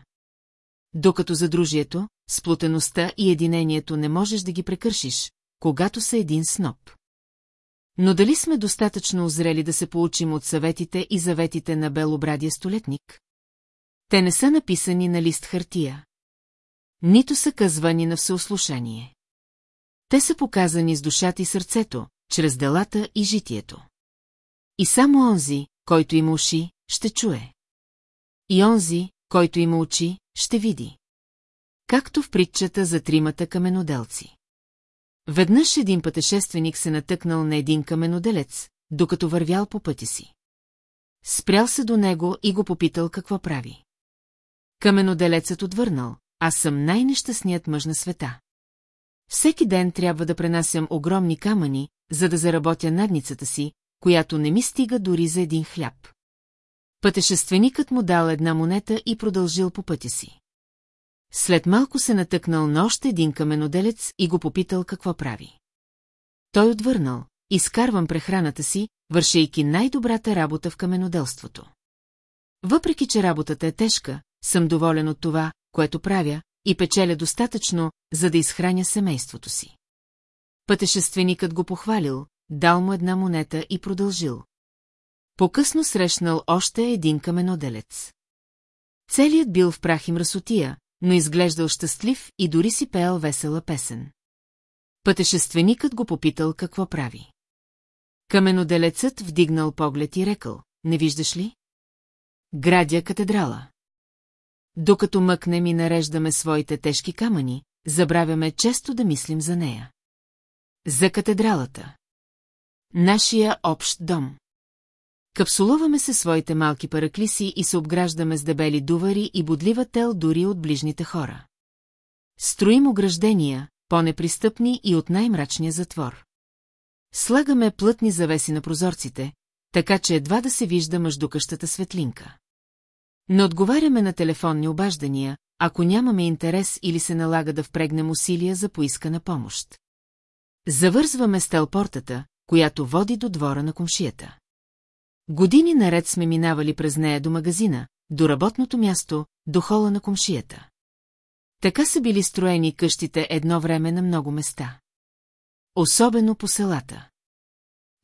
S1: Докато задружието, сплутеността и единението не можеш да ги прекършиш, когато са един сноб. Но дали сме достатъчно озрели да се получим от съветите и заветите на белобрадия столетник? Те не са написани на лист хартия. Нито са казвани на всеослушание. Те са показани с душата и сърцето, чрез делата и житието. И само онзи, който има уши, ще чуе. И онзи, който има очи, ще види. Както в притчата за тримата каменоделци. Веднъж един пътешественик се натъкнал на един каменоделец, докато вървял по пътя си. Спрял се до него и го попитал какво прави. Каменоделецът отвърнал, аз съм най-нещастният мъж на света. Всеки ден трябва да пренасям огромни камъни, за да заработя надницата си, която не ми стига дори за един хляб. Пътешественикът му дал една монета и продължил по пътя си. След малко се натъкнал на още един каменоделец и го попитал какво прави. Той отвърнал, изкарвам прехраната си, вършейки най-добрата работа в каменоделството. Въпреки, че работата е тежка, съм доволен от това, което правя, и печеля достатъчно, за да изхраня семейството си. Пътешественикът го похвалил, дал му една монета и продължил. Покъсно срещнал още един каменоделец. Целият бил в прах и мръсотия, но изглеждал щастлив и дори си пеел весела песен. Пътешественикът го попитал какво прави. Каменоделецът вдигнал поглед и рекал, не виждаш ли? Градя катедрала. Докато мъкнем и нареждаме своите тежки камъни, забравяме често да мислим за нея. За катедралата. Нашия общ дом. Капсулуваме се своите малки параклиси и се обграждаме с дебели дувари и бодлива тел дори от ближните хора. Строим ограждения, по-непристъпни и от най-мрачния затвор. Слагаме плътни завеси на прозорците, така че едва да се вижда мъждукащата светлинка. Не отговаряме на телефонни обаждания, ако нямаме интерес или се налага да впрегнем усилия за поискана помощ. Завързваме стелпортата, която води до двора на комшията. Години наред сме минавали през нея до магазина, до работното място, до хола на комшията. Така са били строени къщите едно време на много места. Особено по селата.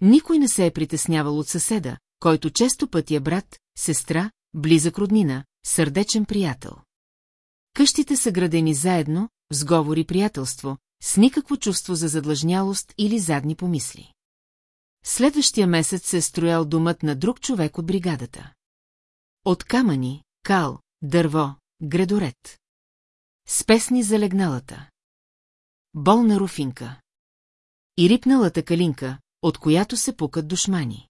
S1: Никой не се е притеснявал от съседа, който често пъти е брат, сестра, близък роднина, сърдечен приятел. Къщите са градени заедно, сговори сговор и приятелство, с никакво чувство за задлъжнялост или задни помисли. Следващия месец се е строял домът на друг човек от бригадата. От камъни, кал, дърво, градорет. С песни залегналата. Болна руфинка. И рипналата калинка, от която се пукат душмани.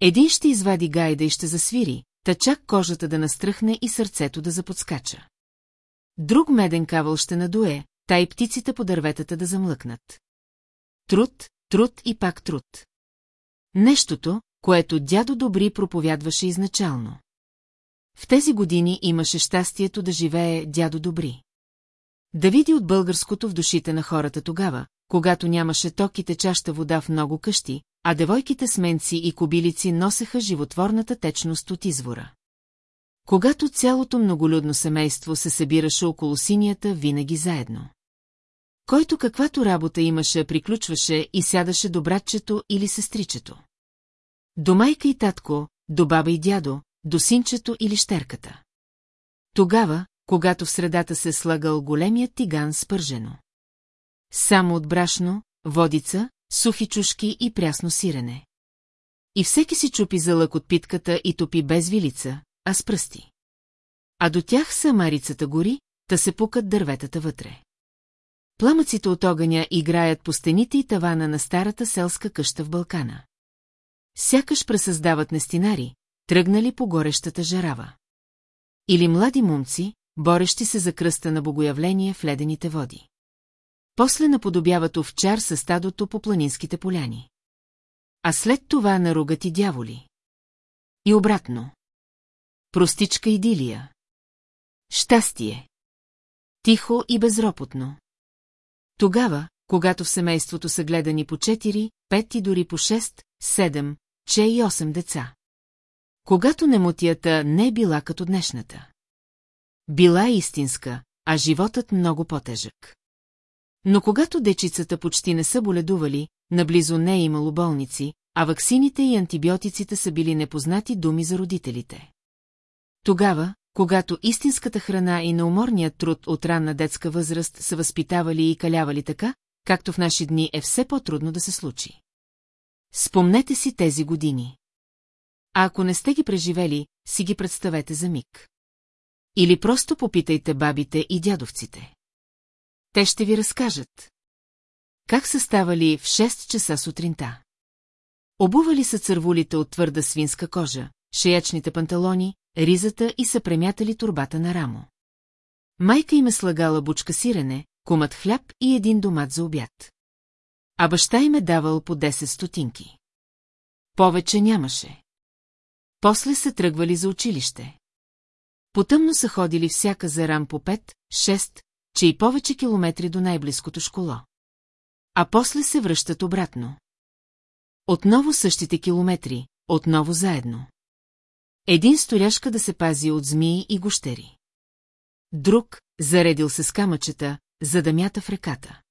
S1: Един ще извади гайда и ще засвири, та чак кожата да настръхне и сърцето да заподскача. Друг меден кавал ще надуе, та и птиците по дърветата да замлъкнат. Труд, труд и пак труд. Нещото, което дядо Добри проповядваше изначално. В тези години имаше щастието да живее дядо Добри. Да види от българското в душите на хората тогава, когато нямаше ток и течаща вода в много къщи, а девойките сменци и кобилици носеха животворната течност от извора. Когато цялото многолюдно семейство се събираше около синията винаги заедно който каквато работа имаше приключваше и сядаше до братчето или сестричето. До майка и татко, до баба и дядо, до синчето или щерката. Тогава, когато в средата се слагал големият тиган спържено. Само от брашно, водица, сухи чушки и прясно сирене. И всеки си чупи за лък от питката и топи без вилица, а с пръсти. А до тях самарицата гори, та се пукат дърветата вътре. Пламъците от огъня играят по стените и тавана на старата селска къща в Балкана. Сякаш пресъздават нестинари, тръгнали по горещата жарава. Или млади момци, борещи се за кръста на богоявление в ледените води. После наподобяват овчар със стадото по планинските поляни. А след това наругат и дяволи. И обратно. Простичка идилия. Щастие. Тихо и безропотно. Тогава, когато в семейството са гледани по 4, 5 и дори по 6, 7, че и 8 деца. Когато немотията не е била като днешната. Била е истинска, а животът много по-тежък. Но когато дечицата почти не са боледували, наблизо не е имало болници, а ваксините и антибиотиците са били непознати думи за родителите. Тогава, когато истинската храна и неуморният труд от ранна детска възраст са възпитавали и калявали така, както в наши дни е все по-трудно да се случи. Спомнете си тези години. А ако не сте ги преживели, си ги представете за миг. Или просто попитайте бабите и дядовците. Те ще ви разкажат. Как са ставали в 6 часа сутринта? Обували са цървулите от твърда свинска кожа, шеячните панталони, ризата и са премятали турбата на рамо. Майка им е слагала бучка сирене, кумът хляб и един домат за обяд. А баща им е давал по 10 стотинки. Повече нямаше. После са тръгвали за училище. Потъмно са ходили всяка за рам по 5, 6, че и повече километри до най-близкото школо. А после се връщат обратно. Отново същите километри, отново заедно. Един столяшка да се пази от змии и гощери. Друг, заредил се с камъчета, за да мята в реката.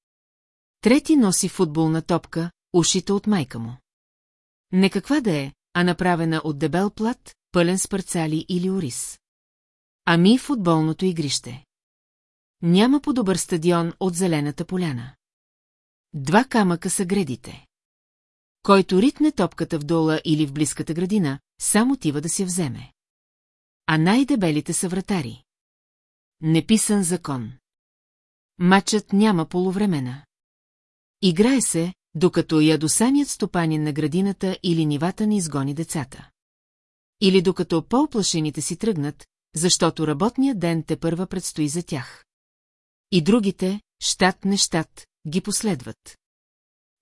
S1: Трети носи футболна топка, ушита от майка му. Не каква да е, а направена от дебел плат, пълен с парцали или ориз. Ами футболното игрище. Няма по-добър стадион от зелената поляна. Два камъка са гредите. Който ритне топката в дола или в близката градина, само тива да си вземе. А най-дебелите са вратари. Неписан закон. Мачът няма полувремена. Играе се, докато ядосаният стопанин на градината или нивата не изгони децата. Или докато по-оплашените си тръгнат, защото работният ден те първа предстои за тях. И другите, щат не щат, ги последват.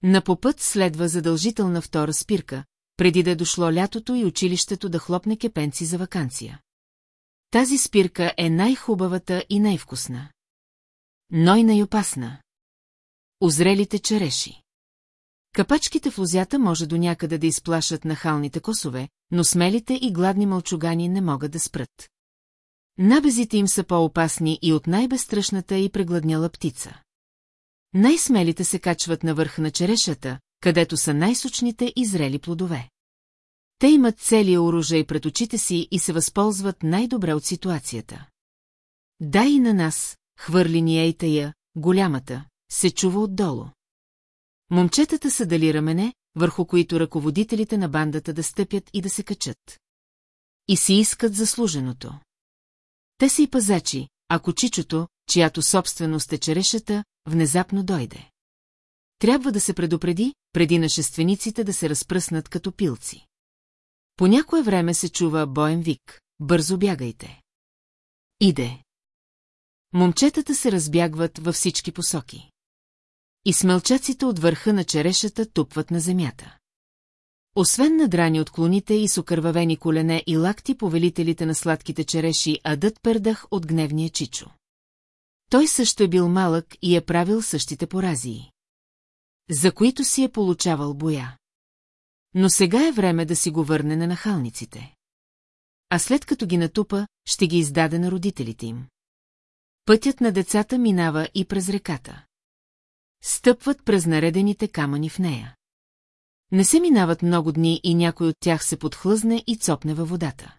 S1: На попът следва задължителна втора спирка, преди да е дошло лятото и училището да хлопне кепенци за вакансия. Тази спирка е най-хубавата и най-вкусна. Но и най-опасна. Озрелите череши. Капачките в лузята може до някъде да изплашат нахалните косове, но смелите и гладни мълчугани не могат да спрат. Набезите им са по-опасни и от най-безстрашната и прегладняла птица. Най-смелите се качват на върха на черешата, където са най-сочните и зрели плодове. Те имат целия оръжай пред очите си и се възползват най-добре от ситуацията. Да и на нас, хвърли ни ейтая, голямата, се чува отдолу. Момчетата са дали рамене, върху които ръководителите на бандата да стъпят и да се качат. И си искат заслуженото. Те са и пазачи, ако чичото, чиято собственост е черешата, внезапно дойде. Трябва да се предупреди, преди нашествениците да се разпръснат като пилци. По някое време се чува боен вик. Бързо бягайте. Иде. Момчетата се разбягват във всички посоки. И смълчаците от върха на черешата тупват на земята. Освен надрани от клоните и сокървавени колене и лакти, повелителите на сладките череши адът пердах от гневния чичо. Той също е бил малък и е правил същите поразии за които си е получавал боя. Но сега е време да си го върне на нахалниците. А след като ги натупа, ще ги издаде на родителите им. Пътят на децата минава и през реката. Стъпват през наредените камъни в нея. Не се минават много дни и някой от тях се подхлъзне и цопне във водата.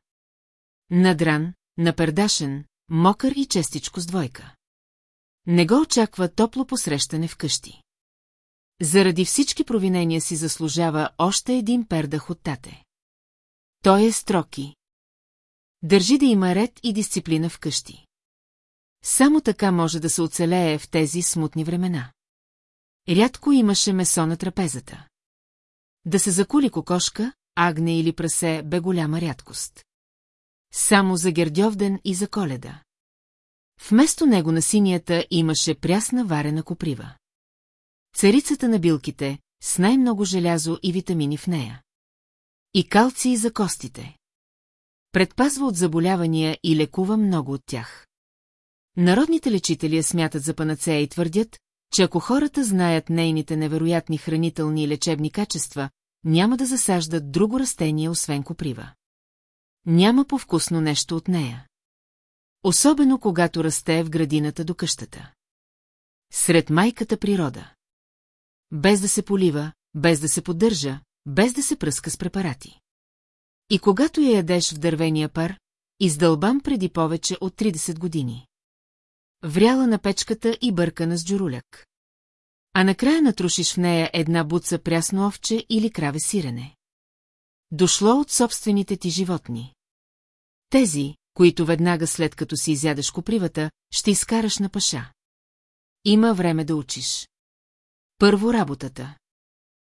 S1: Надран, напердашен, мокър и честичко с двойка. Не го очаква топло посрещане вкъщи. Заради всички провинения си заслужава още един пердах от тате. Той е строки. Държи да има ред и дисциплина в къщи. Само така може да се оцелее в тези смутни времена. Рядко имаше месо на трапезата. Да се закули кокошка, агне или прасе бе голяма рядкост. Само за Гердьовден и за Коледа. Вместо него на синията имаше прясна варена коприва. Царицата на билките, с най-много желязо и витамини в нея. И калци за костите. Предпазва от заболявания и лекува много от тях. Народните лечители я смятат за панацея и твърдят, че ако хората знаят нейните невероятни хранителни и лечебни качества, няма да засаждат друго растение, освен коприва. Няма повкусно нещо от нея. Особено когато расте в градината до къщата. Сред майката природа без да се полива, без да се поддържа, без да се пръска с препарати. И когато я ядеш в дървения пар, издълбан преди повече от 30 години. Вряла на печката и бъркана с джуруляк. А накрая натрушиш в нея една буца прясно овче или краве сирене. Дошло от собствените ти животни. Тези, които веднага след като си изядеш копривата, ще изкараш на паша. Има време да учиш. Първо работата.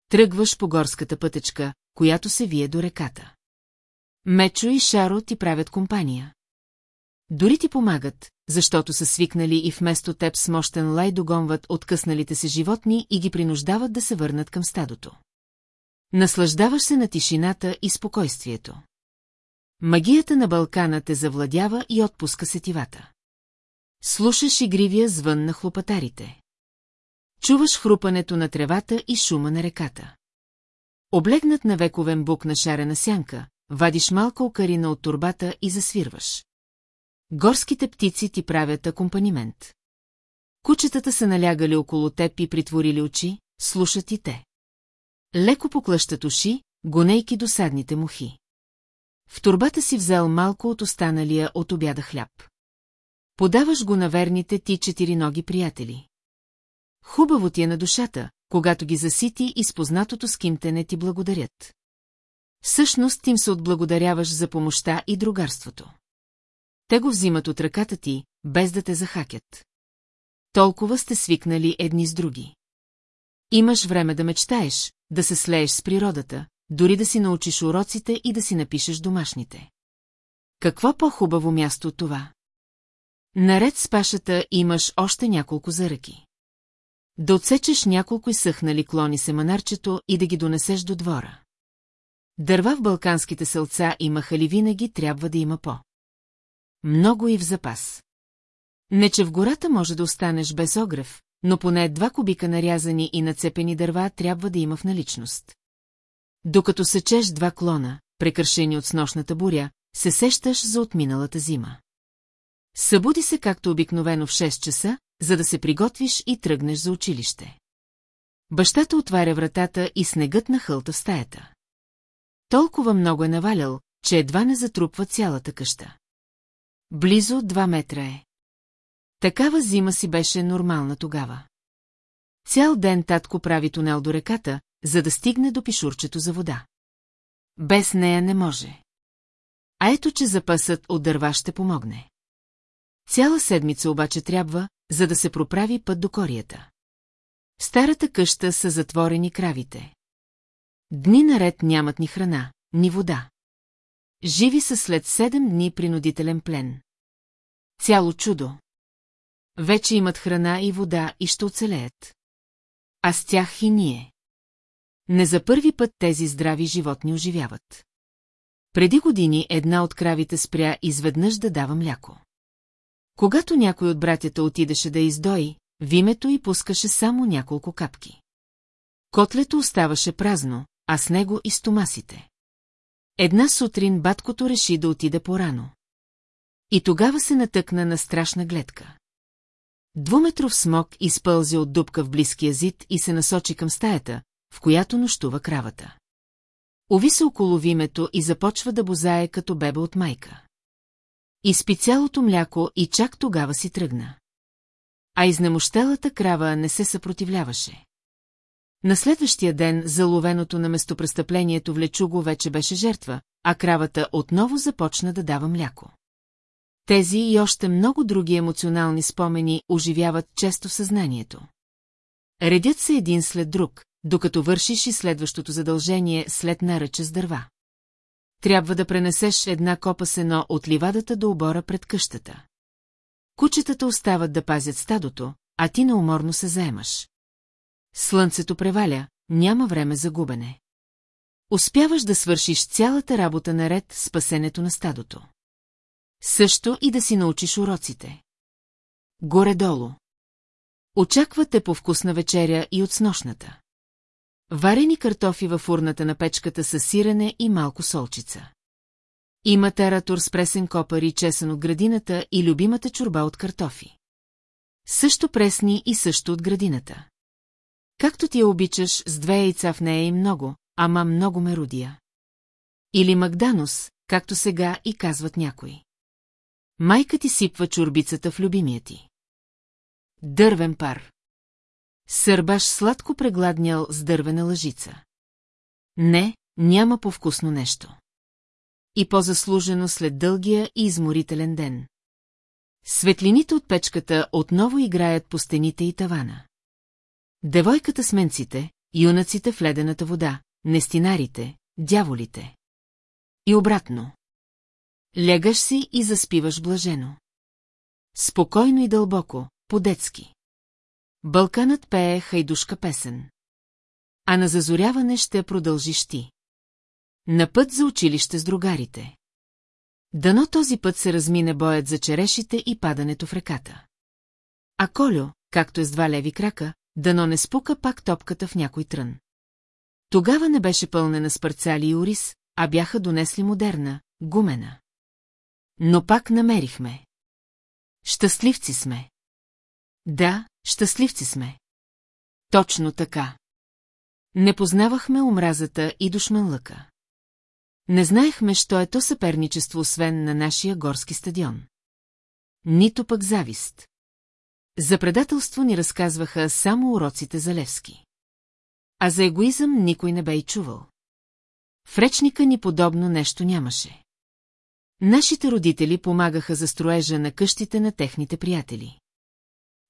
S1: Тръгваш по горската пътечка, която се вие до реката. Мечо и Шаро ти правят компания. Дори ти помагат, защото са свикнали и вместо теб с мощен лай догонват откъсналите се животни и ги принуждават да се върнат към стадото. Наслаждаваш се на тишината и спокойствието. Магията на Балкана те завладява и отпуска сетивата. Слушаш игривия звън на хлопатарите. Чуваш хрупането на тревата и шума на реката. Облегнат на вековен бук на шарена сянка, вадиш малко окарина от турбата и засвирваш. Горските птици ти правят акомпанимент. Кучетата са налягали около теб и притворили очи, слушат и те. Леко поклъщат уши, гонейки досадните мухи. В турбата си взел малко от останалия от обяда хляб. Подаваш го на верните ти четириноги приятели. Хубаво ти е на душата, когато ги засити и с познатото не ти благодарят. Всъщност им се отблагодаряваш за помощта и другарството. Те го взимат от ръката ти, без да те захакят. Толкова сте свикнали едни с други. Имаш време да мечтаеш, да се слееш с природата, дори да си научиш уроците и да си напишеш домашните. Какво по-хубаво място от това? Наред с пашата имаш още няколко заръки. Да отсечеш няколко изсъхнали клони семанарчето и да ги донесеш до двора. Дърва в балканските селца имаха ли винаги трябва да има по. Много и в запас. Не, че в гората може да останеш без огрев, но поне два кубика нарязани и нацепени дърва трябва да има в наличност. Докато сечеш два клона, прекършени от сношната буря, се сещаш за отминалата зима. Събуди се както обикновено в 6 часа, за да се приготвиш и тръгнеш за училище. Бащата отваря вратата и снегът на хълта в стаята. Толкова много е навалял, че едва не затрупва цялата къща. Близо два метра е. Такава зима си беше нормална тогава. Цял ден татко прави тунел до реката, за да стигне до пишурчето за вода. Без нея не може. А ето, че запасът от дърва ще помогне. Цяла седмица обаче трябва, за да се проправи път до корията. В старата къща са затворени кравите. Дни наред нямат ни храна, ни вода. Живи са след седем дни принудителен плен. Цяло чудо. Вече имат храна и вода и ще оцелеят. А с тях и ние. Не за първи път тези здрави животни оживяват. Преди години една от кравите спря изведнъж да дава мляко. Когато някой от братята отидеше да издои, вимето й пускаше само няколко капки. Котлето оставаше празно, а с него и стомасите. Една сутрин баткото реши да отиде порано. И тогава се натъкна на страшна гледка. Двуметров смок изпълзи от дупка в близкия зид и се насочи към стаята, в която нощува кравата. Ови се около вимето и започва да бозае като бебе от майка. Изпи цялото мляко и чак тогава си тръгна. А изнемощелата крава не се съпротивляваше. На следващия ден заловеното на местопрестъплението Лечуго вече беше жертва, а кравата отново започна да дава мляко. Тези и още много други емоционални спомени оживяват често съзнанието. Редят се един след друг, докато вършиш и следващото задължение след наръча с дърва трябва да пренесеш една копа сено от ливадата до обора пред къщата. Кучетата остават да пазят стадото, а ти неуморно се заемаш. Слънцето преваля, няма време за губене. Успяваш да свършиш цялата работа наред спасенето на стадото. Също и да си научиш уроците. Горе-долу. Очаква те по вкусна вечеря и от снощната. Варени картофи във фурната на печката са сирене и малко солчица. Има тератор с пресен копър и чесън от градината и любимата чорба от картофи. Също пресни и също от градината. Както ти я обичаш, с две яйца в нея и много, ама много мерудия. Или Магданус, както сега и казват някои. Майка ти сипва чурбицата в любимия ти. Дървен пар. Сърбаш сладко прегладнял с дървена лъжица. Не, няма по-вкусно нещо. И по-заслужено след дългия и изморителен ден. Светлините от печката отново играят по стените и тавана. Девойката с менците, юнаците в ледената вода, нестинарите, дяволите. И обратно. Лягаш си и заспиваш блажено. Спокойно и дълбоко, по-детски. Балканът пее хайдушка песен. А на зазоряване ще продължиш ти. На път за училище с другарите. Дано този път се размине боят за черешите и падането в реката. А Колю, както е с два леви крака, дано не спука пак топката в някой трън. Тогава не беше пълнена с парцали и урис, а бяха донесли модерна, гумена. Но пак намерихме. Щастливци сме. Да, Щастливци сме. Точно така. Не познавахме омразата и душманлъка. Не знаехме, що е то съперничество, освен на нашия горски стадион. Нито пък завист. За предателство ни разказваха само уроците за Левски. А за егоизъм никой не бе и чувал. В речника ни подобно нещо нямаше. Нашите родители помагаха за строежа на къщите на техните приятели.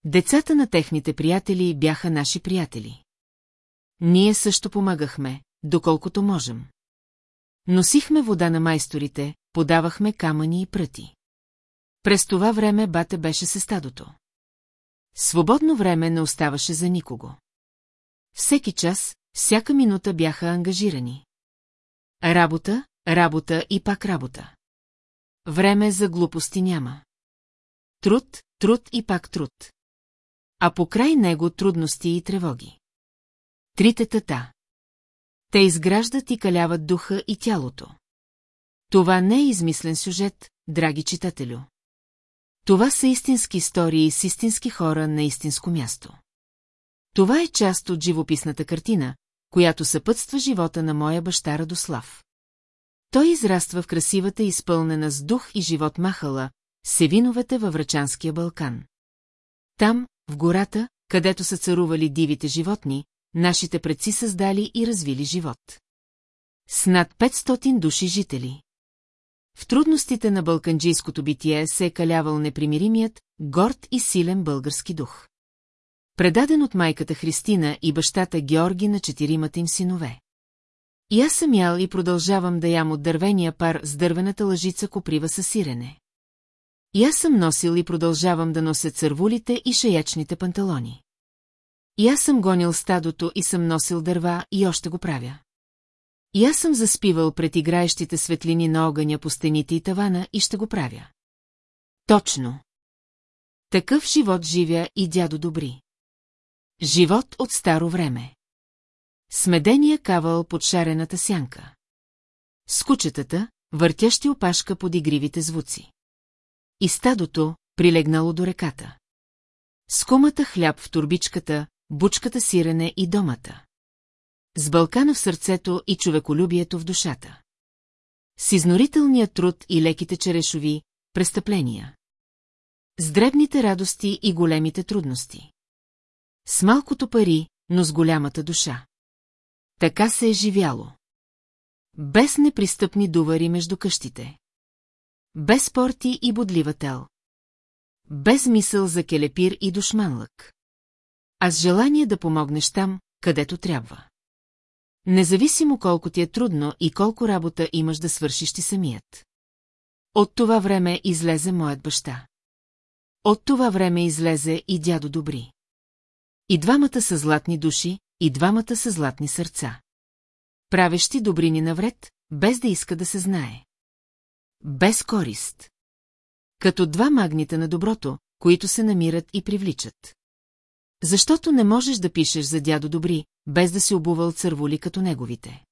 S1: Децата на техните приятели бяха наши приятели. Ние също помагахме, доколкото можем. Носихме вода на майсторите, подавахме камъни и пръти. През това време бате беше се стадото. Свободно време не оставаше за никого. Всеки час, всяка минута бяха ангажирани. Работа, работа и пак работа. Време за глупости няма. Труд, труд и пак труд а покрай него трудности и тревоги. Трите тата. Те изграждат и каляват духа и тялото. Това не е измислен сюжет, драги читателю. Това са истински истории с истински хора на истинско място. Това е част от живописната картина, която съпътства живота на моя баща Радослав. Той израства в красивата изпълнена с дух и живот махала, Севиновете във Врачанския Балкан. Там, в гората, където са царували дивите животни, нашите предци създали и развили живот. С над 500 души жители. В трудностите на балканджийското битие се е калявал непримиримият, горд и силен български дух. Предаден от майката Христина и бащата Георги на четиримата им синове. И аз съм ял и продължавам да ям от дървения пар с дървената лъжица коприва със сирене. И аз съм носил и продължавам да нося цървулите и шаячните панталони. И аз съм гонил стадото и съм носил дърва и още го правя. И аз съм заспивал пред играещите светлини на огъня по стените и тавана и ще го правя. Точно. Такъв живот живя и дядо добри. Живот от старо време. Смедения кавал под шарената сянка. Скучетата, въртящи опашка под игривите звуци. И стадото, прилегнало до реката. Скумата хляб в турбичката, бучката сирене и домата. С Балкана в сърцето и човеколюбието в душата. С изнорителния труд и леките черешови, престъпления. С дребните радости и големите трудности. С малкото пари, но с голямата душа. Така се е живяло. Без непристъпни дувари между къщите. Без порти и бодлива тел. Без мисъл за келепир и душманлък. А с желание да помогнеш там, където трябва. Независимо колко ти е трудно и колко работа имаш да свършиш ти самият. От това време излезе моят баща. От това време излезе и дядо Добри. И двамата са златни души, и двамата са златни сърца. Правещи добрини навред, без да иска да се знае. Без корист. Като два магнита на доброто, които се намират и привличат. Защото не можеш да пишеш за дядо Добри, без да си обувал църволи като неговите.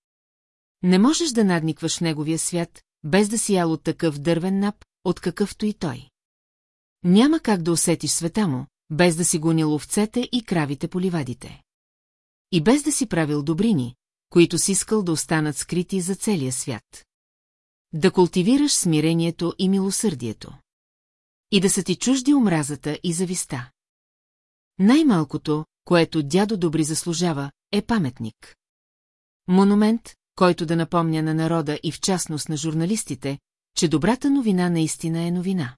S1: Не можеш да надникваш неговия свят, без да си ял от такъв дървен нап, от какъвто и той. Няма как да усетиш света му, без да си гонил овцете и кравите по ливадите. И без да си правил добрини, които си искал да останат скрити за целия свят. Да култивираш смирението и милосърдието. И да са ти чужди омразата и зависта. Най-малкото, което дядо Добри заслужава, е паметник. Монумент, който да напомня на народа и в частност на журналистите, че добрата новина наистина е новина.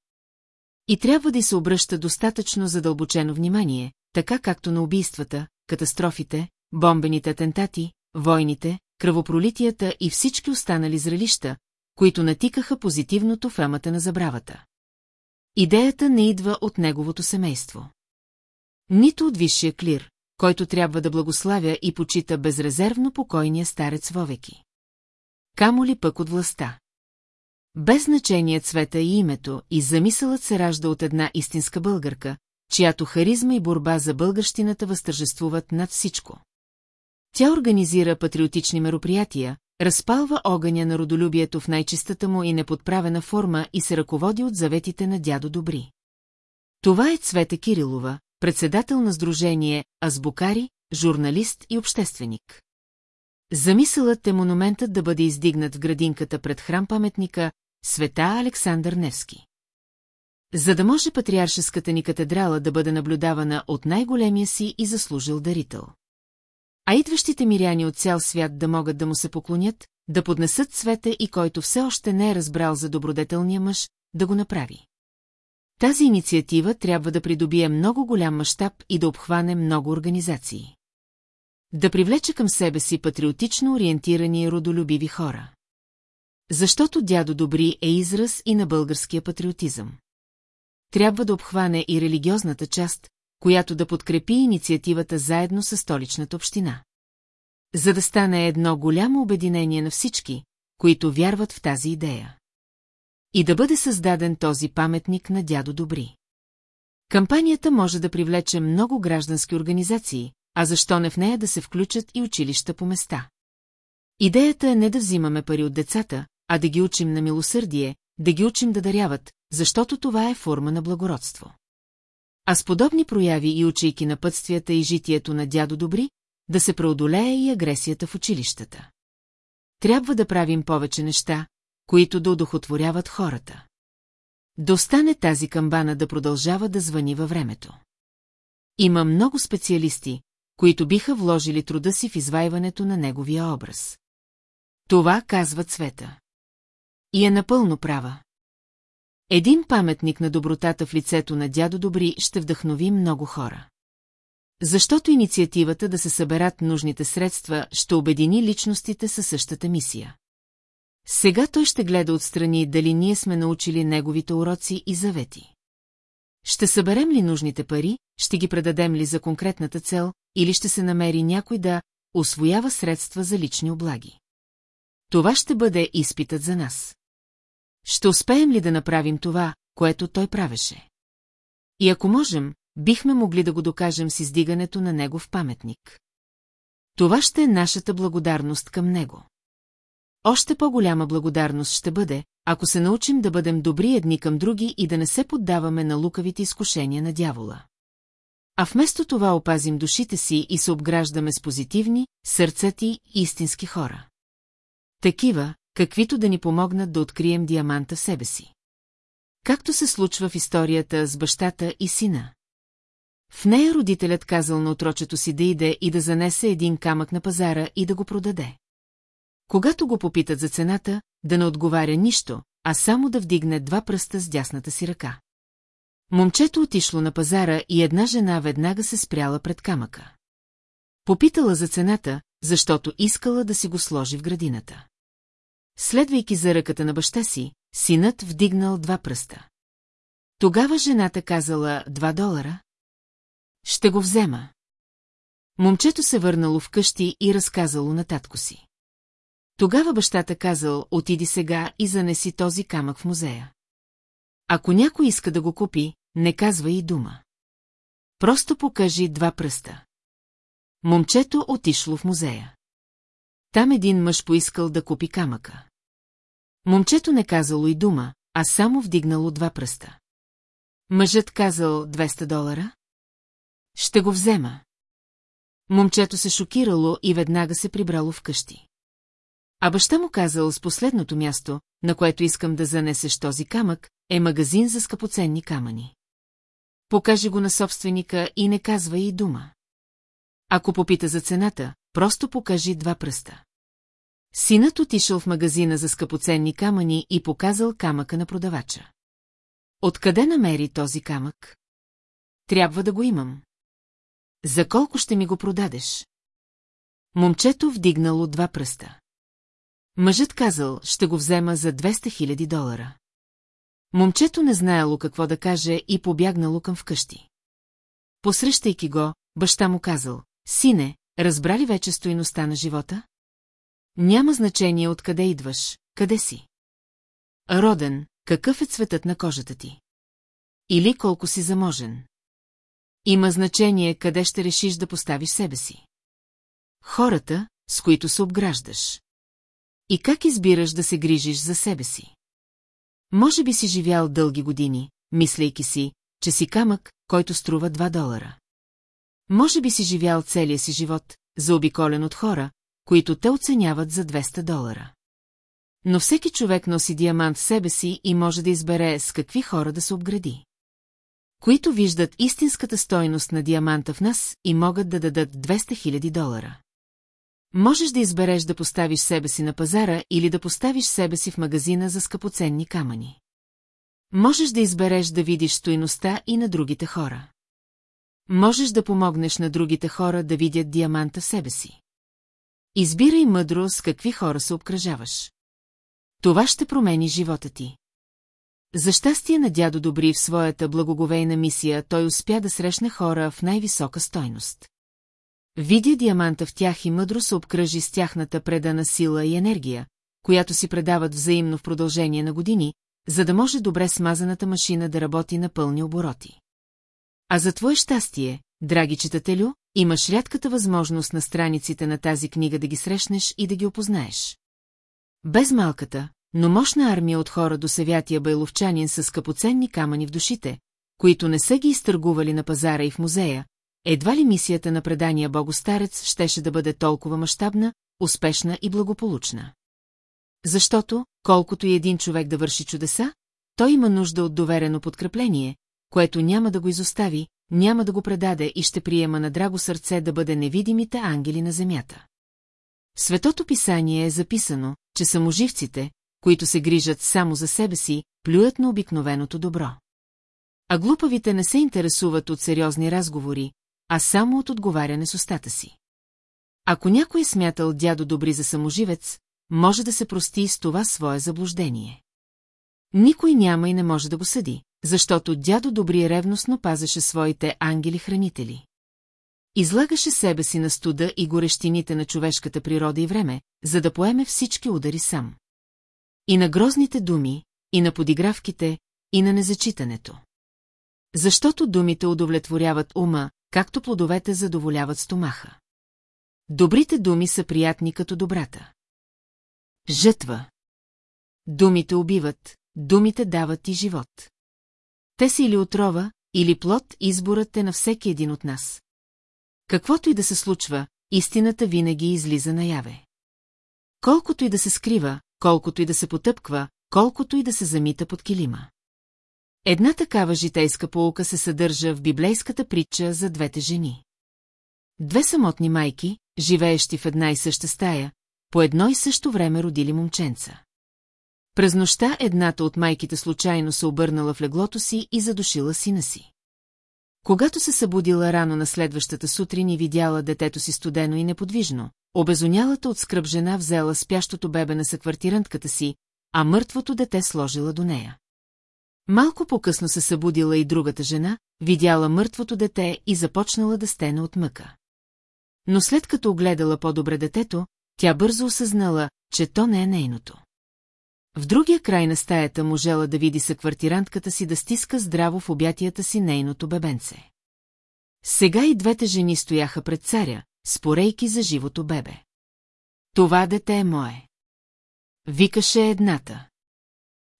S1: И трябва да се обръща достатъчно задълбочено внимание, така както на убийствата, катастрофите, бомбените атентати, войните, кръвопролитията и всички останали зрелища, които натикаха позитивното в рамата на забравата. Идеята не идва от неговото семейство. Нито от висшия клир, който трябва да благославя и почита безрезервно покойния старец вовеки. Камо ли пък от властта? Без значение цвета и името, и замисълът се ражда от една истинска българка, чиято харизма и борба за българщината възтържествуват над всичко. Тя организира патриотични мероприятия, Разпалва огъня на родолюбието в най-чистата му и неподправена форма и се ръководи от заветите на дядо Добри. Това е Цвета Кирилова, председател на сдружение Азбукари, журналист и общественик. Замисълът е монументът да бъде издигнат в градинката пред храм-паметника Света Александър Невски. За да може патриаршеската ни катедрала да бъде наблюдавана от най-големия си и заслужил дарител а идващите миряни от цял свят да могат да му се поклонят, да поднесат цвете и който все още не е разбрал за добродетелния мъж, да го направи. Тази инициатива трябва да придобие много голям мащаб и да обхване много организации. Да привлече към себе си патриотично ориентирани и родолюбиви хора. Защото дядо Добри е израз и на българския патриотизъм. Трябва да обхване и религиозната част, която да подкрепи инициативата заедно с столичната община. За да стане едно голямо обединение на всички, които вярват в тази идея. И да бъде създаден този паметник на дядо Добри. Кампанията може да привлече много граждански организации, а защо не в нея да се включат и училища по места. Идеята е не да взимаме пари от децата, а да ги учим на милосърдие, да ги учим да даряват, защото това е форма на благородство. А с подобни прояви и учейки на пътствията и житието на дядо Добри, да се преодолее и агресията в училищата. Трябва да правим повече неща, които да удохотворяват хората. Достане тази камбана да продължава да звъни във времето. Има много специалисти, които биха вложили труда си в извайването на неговия образ. Това казва цвета. И е напълно права. Един паметник на добротата в лицето на дядо Добри ще вдъхнови много хора. Защото инициативата да се съберат нужните средства ще обедини личностите със същата мисия. Сега той ще гледа отстрани дали ние сме научили неговите уроци и завети. Ще съберем ли нужните пари, ще ги предадем ли за конкретната цел или ще се намери някой да освоява средства за лични облаги. Това ще бъде изпитът за нас. Ще успеем ли да направим това, което той правеше? И ако можем, бихме могли да го докажем с издигането на негов паметник. Това ще е нашата благодарност към него. Още по-голяма благодарност ще бъде, ако се научим да бъдем добри едни към други и да не се поддаваме на лукавите изкушения на дявола. А вместо това опазим душите си и се обграждаме с позитивни, сърцати и истински хора. Такива, каквито да ни помогнат да открием диаманта в себе си. Както се случва в историята с бащата и сина. В нея родителят казал на отрочето си да иде и да занесе един камък на пазара и да го продаде. Когато го попитат за цената, да не отговаря нищо, а само да вдигне два пръста с дясната си ръка. Момчето отишло на пазара и една жена веднага се спряла пред камъка. Попитала за цената, защото искала да си го сложи в градината. Следвайки за ръката на баща си, синът вдигнал два пръста. Тогава жената казала два долара. Ще го взема. Момчето се върнало вкъщи и разказало на татко си. Тогава бащата казал, отиди сега и занеси този камък в музея. Ако някой иска да го купи, не казва и дума. Просто покажи два пръста. Момчето отишло в музея. Там един мъж поискал да купи камъка. Момчето не казало и дума, а само вдигнало два пръста. Мъжът казал 200 долара? Ще го взема. Момчето се шокирало и веднага се прибрало вкъщи. А баща му казал с последното място, на което искам да занесеш този камък, е магазин за скъпоценни камъни. Покажи го на собственика и не казва и дума. Ако попита за цената, просто покажи два пръста. Синът отишъл в магазина за скъпоценни камъни и показал камъка на продавача. Откъде намери този камък? Трябва да го имам. За колко ще ми го продадеш? Момчето вдигнало два пръста. Мъжът казал, ще го взема за 200 000 долара. Момчето не знаело какво да каже и побягнало към вкъщи. Посрещайки го, баща му казал, сине, разбрали вече стоиността на живота? Няма значение откъде идваш, къде си. Роден, какъв е цветът на кожата ти? Или колко си заможен? Има значение къде ще решиш да поставиш себе си. Хората, с които се обграждаш. И как избираш да се грижиш за себе си? Може би си живял дълги години, мислейки си, че си камък, който струва 2 долара. Може би си живял целия си живот, заобиколен от хора, които те оценяват за 200 долара. Но всеки човек носи диамант в себе си и може да избере с какви хора да се обгради. Които виждат истинската стойност на диаманта в нас и могат да дадат 200 000 долара. Можеш да избереш да поставиш себе си на пазара или да поставиш себе си в магазина за скъпоценни камъни. Можеш да избереш да видиш стойността и на другите хора. Можеш да помогнеш на другите хора да видят диаманта в себе си. Избирай мъдро с какви хора се обкръжаваш. Това ще промени живота ти. За щастие на дядо Добри в своята благоговейна мисия той успя да срещне хора в най-висока стойност. Видя диаманта в тях и мъдро се обкръжи с тяхната предана сила и енергия, която си предават взаимно в продължение на години, за да може добре смазаната машина да работи на пълни обороти. А за твое щастие, Драги читателю, имаш рядката възможност на страниците на тази книга да ги срещнеш и да ги опознаеш. Без малката, но мощна армия от хора до севятия байловчанин с скъпоценни камъни в душите, които не са ги изтъргували на пазара и в музея, едва ли мисията на предания богостарец щеше да бъде толкова мащабна, успешна и благополучна. Защото, колкото и един човек да върши чудеса, той има нужда от доверено подкрепление, което няма да го изостави, няма да го предаде и ще приема на драго сърце да бъде невидимите ангели на земята. В Светото писание е записано, че саможивците, които се грижат само за себе си, плюят на обикновеното добро. А глупавите не се интересуват от сериозни разговори, а само от отговаряне с устата си. Ако някой е смятал дядо добри за саможивец, може да се прости с това свое заблуждение. Никой няма и не може да го съди, защото дядо Добри е ревностно пазеше своите ангели-хранители. Излагаше себе си на студа и горещините на човешката природа и време, за да поеме всички удари сам. И на грозните думи, и на подигравките, и на незачитането. Защото думите удовлетворяват ума, както плодовете задоволяват стомаха. Добрите думи са приятни като добрата. Жътва. Думите убиват, думите дават и живот. Те са или отрова, или плод, изборът е на всеки един от нас. Каквото и да се случва, истината винаги излиза наяве. Колкото и да се скрива, колкото и да се потъпква, колкото и да се замита под килима. Една такава житейска полука се съдържа в библейската притча за двете жени. Две самотни майки, живеещи в една и съща стая, по едно и също време родили момченца. През нощта едната от майките случайно се обърнала в леглото си и задушила сина си. Когато се събудила рано на следващата сутрин и видяла детето си студено и неподвижно, обезонялата от скръп жена взела спящото бебе на съквартирантката си, а мъртвото дете сложила до нея. Малко по-късно се събудила и другата жена, видяла мъртвото дете и започнала да стена от мъка. Но след като огледала по-добре детето, тя бързо осъзнала, че то не е нейното. В другия край на стаята можела да види съквартирантката си да стиска здраво в обятията си нейното бебенце. Сега и двете жени стояха пред царя, спорейки за живото бебе. Това дете е мое. Викаше едната.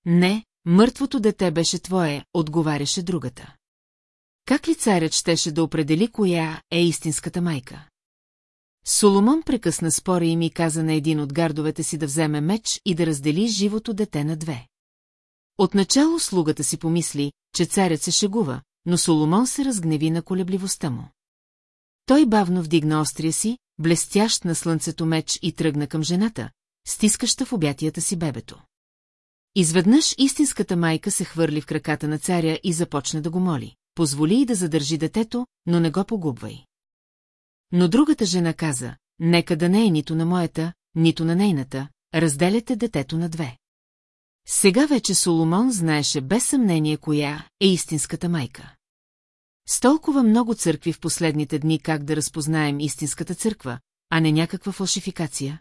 S1: Не, мъртвото дете беше твое, отговаряше другата. Как ли царят щеше да определи коя е истинската майка? Соломон прекъсна спора и ми каза на един от гардовете си да вземе меч и да раздели живото дете на две. Отначало слугата си помисли, че царят се шегува, но Соломон се разгневи на колебливостта му. Той бавно вдигна острия си, блестящ на слънцето меч и тръгна към жената, стискаща в обятията си бебето. Изведнъж истинската майка се хвърли в краката на царя и започна да го моли. Позволи и да задържи детето, но не го погубвай. Но другата жена каза, нека да не е нито на моята, нито на нейната, разделете детето на две. Сега вече Соломон знаеше без съмнение коя е истинската майка. С толкова много църкви в последните дни как да разпознаем истинската църква, а не някаква фалшификация.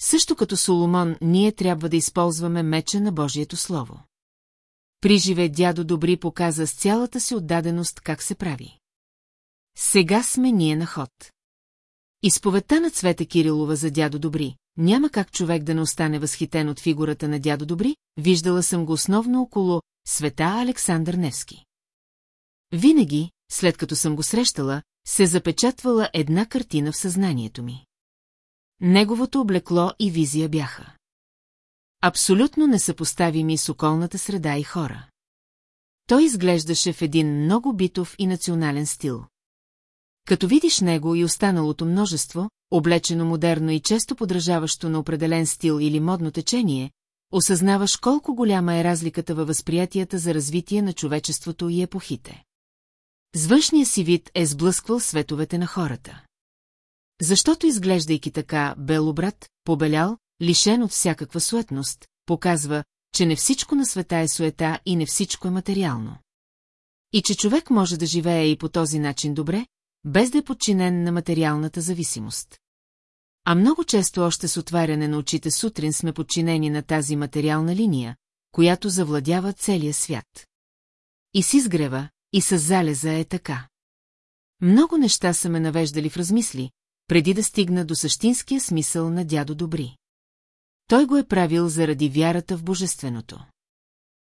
S1: Също като Соломон, ние трябва да използваме меча на Божието Слово. Приживе дядо Добри показа с цялата си отдаденост как се прави. Сега сме ние на ход. Изповедта на Цвета Кирилова за дядо Добри. Няма как човек да не остане възхитен от фигурата на дядо Добри, виждала съм го основно около света Александър Невски. Винаги, след като съм го срещала, се запечатвала една картина в съзнанието ми. Неговото облекло и визия бяха. Абсолютно несъпоставими с околната среда и хора. Той изглеждаше в един много битов и национален стил. Като видиш него и останалото множество, облечено модерно и често подражаващо на определен стил или модно течение, осъзнаваш колко голяма е разликата във възприятията за развитие на човечеството и епохите. С си вид е сблъсквал световете на хората. Защото изглеждайки така, белобрат, побелял, лишен от всякаква суетност, показва, че не всичко на света е суета и не всичко е материално. И че човек може да живее и по този начин добре, без да е подчинен на материалната зависимост. А много често още с отваряне на очите сутрин сме подчинени на тази материална линия, която завладява целия свят. И с изгрева, и с залеза е така. Много неща са ме навеждали в размисли, преди да стигна до същинския смисъл на дядо Добри. Той го е правил заради вярата в божественото.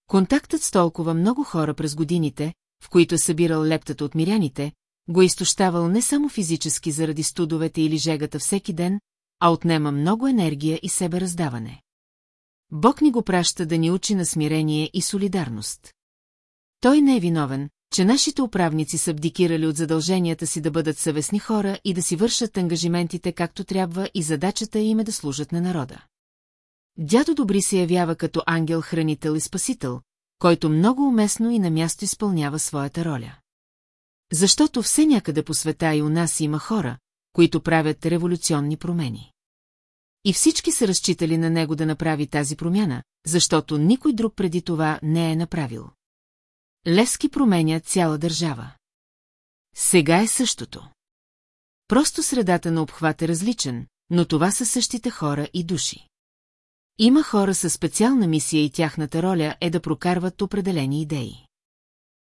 S1: Контактът с толкова много хора през годините, в които е събирал лептата от миряните, го изтощавал не само физически заради студовете или жегата всеки ден, а отнема много енергия и себе раздаване. Бог ни го праща да ни учи на смирение и солидарност. Той не е виновен, че нашите управници са абдикирали от задълженията си да бъдат съвестни хора и да си вършат ангажиментите както трябва и задачата им е да служат на народа. Дядо Добри се явява като ангел-хранител и спасител, който много уместно и на място изпълнява своята роля. Защото все някъде по света и у нас има хора, които правят революционни промени. И всички са разчитали на него да направи тази промяна, защото никой друг преди това не е направил. Левски променя цяла държава. Сега е същото. Просто средата на обхват е различен, но това са същите хора и души. Има хора със специална мисия и тяхната роля е да прокарват определени идеи.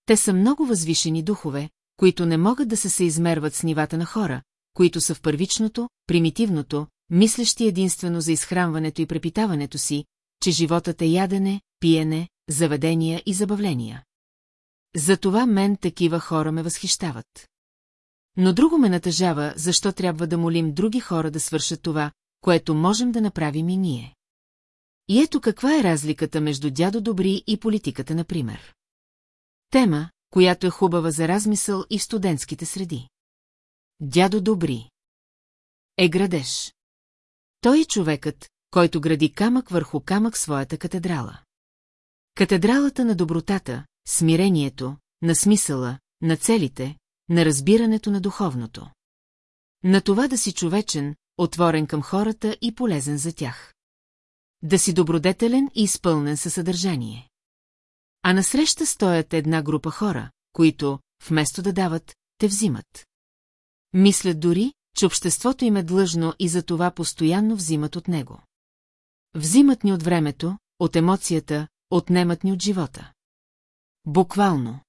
S1: Те са много възвишени духове, които не могат да се съизмерват с нивата на хора, които са в първичното, примитивното, мислещи единствено за изхранването и препитаването си, че животът е ядене, пиене, заведения и забавления. Затова мен такива хора ме възхищават. Но друго ме натъжава, защо трябва да молим други хора да свършат това, което можем да направим и ние. И ето каква е разликата между дядо Добри и политиката, например. Тема, която е хубава за размисъл и в студентските среди. Дядо Добри е градеш. Той е човекът, който гради камък върху камък своята катедрала. Катедралата на добротата, смирението, на смисъла, на целите, на разбирането на духовното. На това да си човечен, отворен към хората и полезен за тях. Да си добродетелен и изпълнен със съдържание. А насреща стоят една група хора, които, вместо да дават, те взимат. Мислят дори, че обществото им е длъжно и за това постоянно взимат от него. Взимат ни от времето, от емоцията, отнемат ни от живота. Буквално.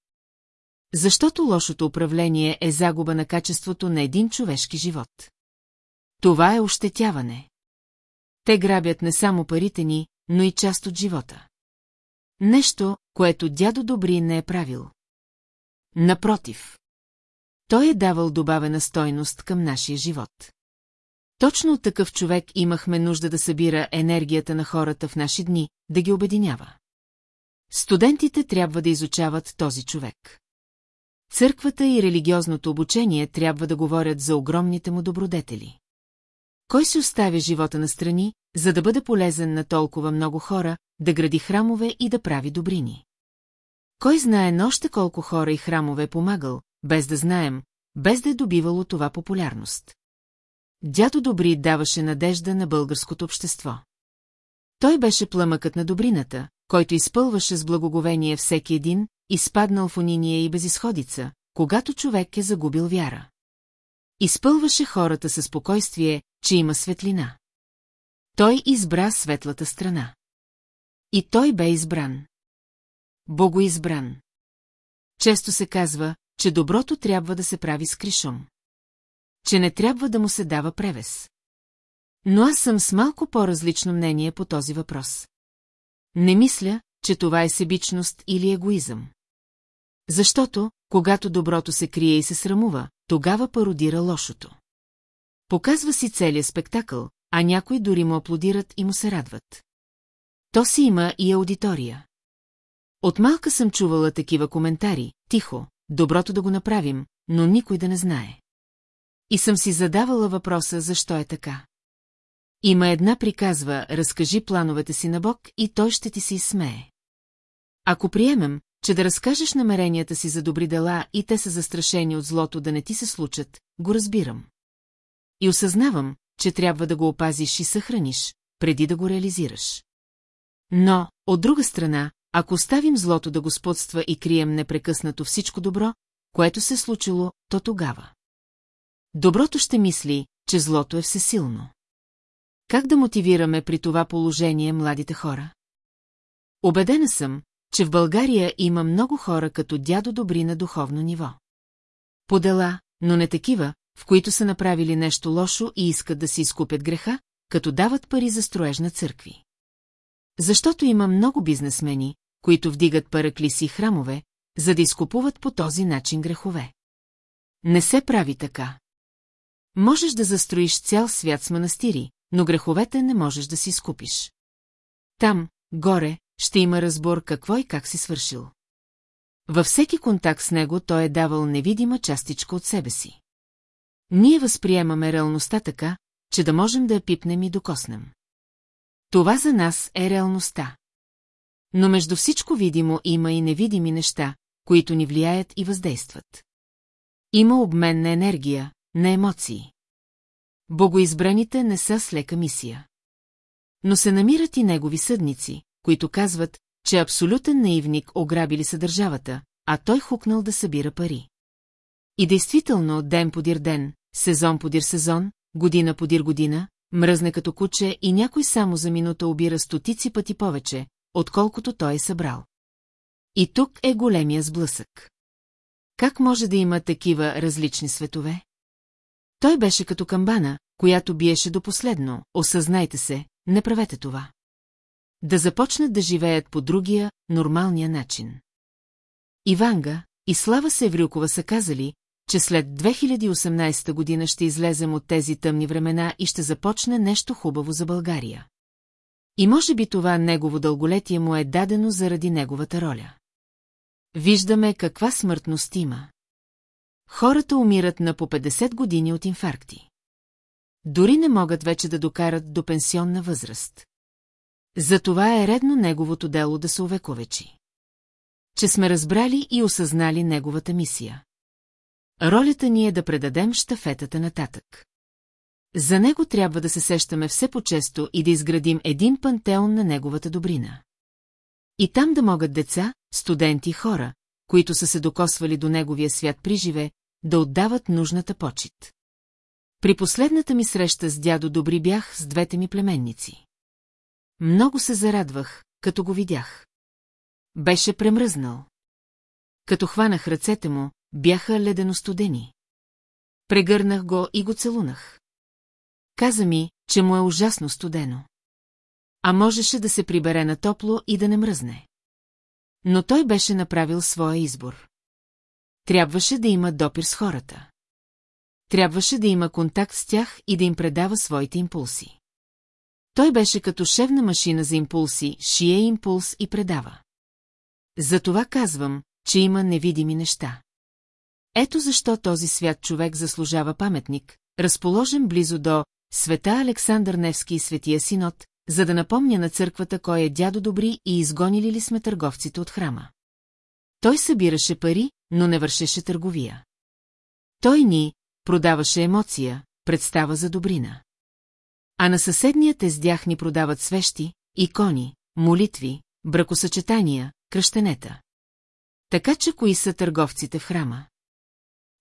S1: Защото лошото управление е загуба на качеството на един човешки живот. Това е ощетяване. Те грабят не само парите ни, но и част от живота. Нещо, което дядо Добри не е правил. Напротив. Той е давал добавена стойност към нашия живот. Точно от такъв човек имахме нужда да събира енергията на хората в наши дни, да ги обединява. Студентите трябва да изучават този човек. Църквата и религиозното обучение трябва да говорят за огромните му добродетели. Кой си оставя живота на страни, за да бъде полезен на толкова много хора, да гради храмове и да прави добрини? Кой знае още колко хора и храмове е помагал, без да знаем, без да е добивало това популярност? Дядо Добри даваше надежда на българското общество. Той беше пламъкът на добрината, който изпълваше с благоговение всеки един, изпаднал в униния и безисходица, когато човек е загубил вяра. Изпълваше хората със спокойствие, че има светлина. Той избра светлата страна. И той бе избран. Богоизбран. Често се казва, че доброто трябва да се прави с кришом. Че не трябва да му се дава превес. Но аз съм с малко по-различно мнение по този въпрос. Не мисля, че това е себичност или егоизъм. Защото, когато доброто се крие и се срамува, тогава пародира лошото. Показва си целият спектакъл, а някои дори му аплодират и му се радват. То си има и аудитория. От малка съм чувала такива коментари, тихо, доброто да го направим, но никой да не знае. И съм си задавала въпроса, защо е така. Има една приказва, разкажи плановете си на Бог и той ще ти се изсмее. Ако приемем, че да разкажеш намеренията си за добри дела и те са застрашени от злото да не ти се случат, го разбирам. И осъзнавам, че трябва да го опазиш и съхраниш, преди да го реализираш. Но, от друга страна, ако оставим злото да господства и крием непрекъснато всичко добро, което се е случило, то тогава. Доброто ще мисли, че злото е всесилно. Как да мотивираме при това положение младите хора? Обедена съм, че в България има много хора като дядо добри на духовно ниво. Подела, но не такива, в които са направили нещо лошо и искат да си изкупят греха, като дават пари за строеж на църкви. Защото има много бизнесмени, които вдигат параклиси и храмове, за да изкупуват по този начин грехове. Не се прави така. Можеш да застроиш цял свят с манастири, но греховете не можеш да си скупиш. Там, горе, ще има разбор какво и как си свършил. Във всеки контакт с него той е давал невидима частичка от себе си. Ние възприемаме реалността така, че да можем да я пипнем и докоснем. Това за нас е реалността. Но между всичко видимо има и невидими неща, които ни влияят и въздействат. Има обмен на енергия, на емоции. Богоизбраните не са с лека мисия. Но се намират и негови съдници, които казват, че абсолютен наивник ограбили се държавата, а той хукнал да събира пари. И действително, ден подир ден, сезон подир сезон, година подир година, мръзне като куче и някой само за минута обира стотици пъти повече, отколкото той е събрал. И тук е големия сблъсък. Как може да има такива различни светове? Той беше като камбана, която биеше до последно, осъзнайте се, не правете това. Да започнат да живеят по другия, нормалния начин. Иванга и Слава Севрюкова са казали, че след 2018 година ще излезем от тези тъмни времена и ще започне нещо хубаво за България. И може би това негово дълголетие му е дадено заради неговата роля. Виждаме каква смъртност има. Хората умират на по 50 години от инфаркти. Дори не могат вече да докарат до пенсионна възраст. Затова е редно неговото дело да се увековечи. Че сме разбрали и осъзнали неговата мисия. Ролята ни е да предадем штафетата нататък. За него трябва да се сещаме все по-често и да изградим един пантеон на неговата добрина. И там да могат деца, студенти, хора, които са се докосвали до неговия свят приживе, да отдават нужната почет. При последната ми среща с дядо Добри бях с двете ми племенници. Много се зарадвах, като го видях. Беше премръзнал. Като хванах ръцете му, бяха ледено студени. Прегърнах го и го целунах. Каза ми, че му е ужасно студено. А можеше да се прибере на топло и да не мръзне. Но той беше направил своя избор. Трябваше да има допир с хората. Трябваше да има контакт с тях и да им предава своите импулси. Той беше като шевна машина за импулси, шие импулс и предава. Затова казвам, че има невидими неща. Ето защо този свят човек заслужава паметник, разположен близо до света Александър Невски и Светия Синод, за да напомня на църквата кой е дядо добри и изгонили ли сме търговците от храма. Той събираше пари, но не вършеше търговия. Той ни продаваше емоция, представа за добрина. А на съседния тездях ни продават свещи, икони, молитви, бракосъчетания, кръщенета. Така че кои са търговците в храма?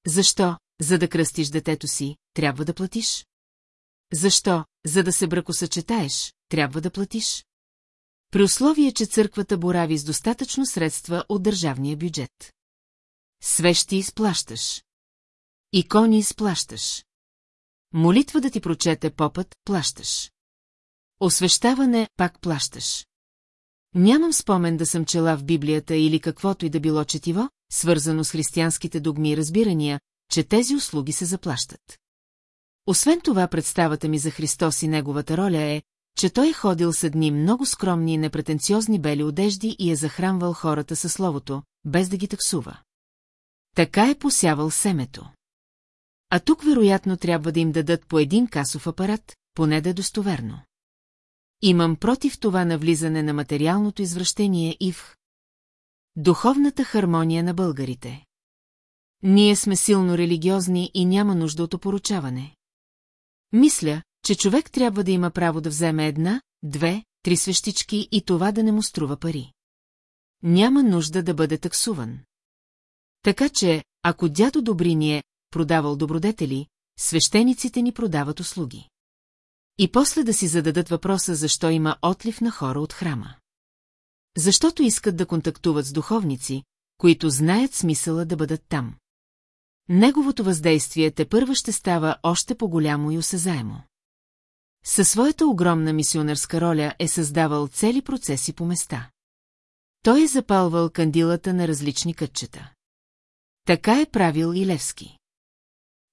S1: Защо, за да кръстиш детето си, трябва да платиш? Защо, за да се бракосъчетаеш, трябва да платиш? При условие, че църквата борави с достатъчно средства от държавния бюджет. Свещи изплащаш. Икони изплащаш. Молитва да ти прочете попът, плащаш. Освещаване, пак плащаш. Нямам спомен да съм чела в Библията или каквото и да било четиво, свързано с християнските догми и разбирания, че тези услуги се заплащат. Освен това, представата ми за Христос и неговата роля е, че той е ходил с едни много скромни и непретенциозни бели одежди и е захранвал хората със словото, без да ги таксува. Така е посявал семето. А тук вероятно трябва да им дадат по един касов апарат, поне да е достоверно. Имам против това навлизане на материалното извращение и в духовната хармония на българите. Ние сме силно религиозни и няма нужда от опоручаване. Мисля, че човек трябва да има право да вземе една, две, три свещички и това да не му струва пари. Няма нужда да бъде таксуван. Така че, ако дядо е продавал добродетели, свещениците ни продават услуги. И после да си зададат въпроса, защо има отлив на хора от храма. Защото искат да контактуват с духовници, които знаят смисъла да бъдат там. Неговото въздействие те първа ще става още по-голямо и осезаемо. Със своята огромна мисионерска роля е създавал цели процеси по места. Той е запалвал кандилата на различни кътчета. Така е правил и Левски.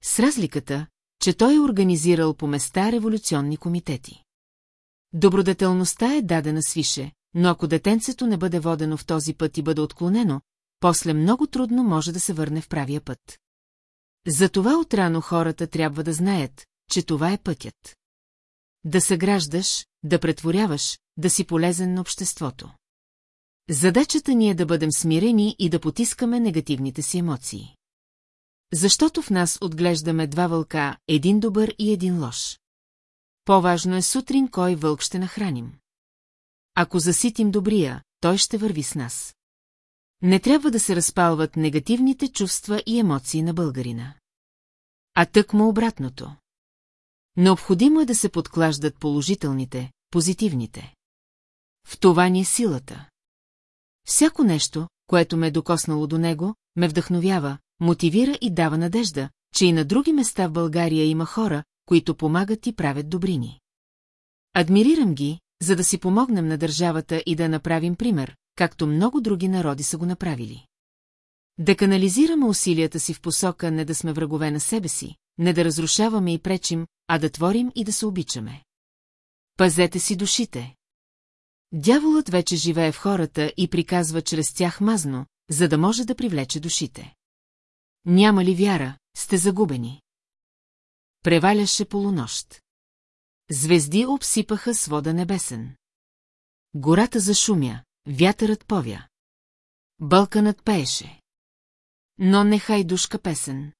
S1: С разликата, че той е организирал по места революционни комитети. Добродетелността е дадена свише, но ако детенцето не бъде водено в този път и бъде отклонено, после много трудно може да се върне в правия път. Затова отрано хората трябва да знаят, че това е пътят. Да съграждаш, да претворяваш, да си полезен на обществото. Задачата ни е да бъдем смирени и да потискаме негативните си емоции. Защото в нас отглеждаме два вълка, един добър и един лош. По-важно е сутрин кой вълк ще нахраним. Ако заситим добрия, той ще върви с нас. Не трябва да се разпалват негативните чувства и емоции на българина. А тък му обратното. Необходимо е да се подклаждат положителните, позитивните. В това ни е силата. Всяко нещо, което ме е докоснало до него, ме вдъхновява, мотивира и дава надежда, че и на други места в България има хора, които помагат и правят добрини. Адмирирам ги, за да си помогнем на държавата и да направим пример, както много други народи са го направили. Да канализираме усилията си в посока не да сме врагове на себе си, не да разрушаваме и пречим, а да творим и да се обичаме. Пазете си душите. Дяволът вече живее в хората и приказва чрез тях мазно, за да може да привлече душите. Няма ли вяра, сте загубени. Преваляше полунощ. Звезди обсипаха свода небесен. Гората зашумя, вятърът повя. Бълканът пееше. Но не хайдушка песен.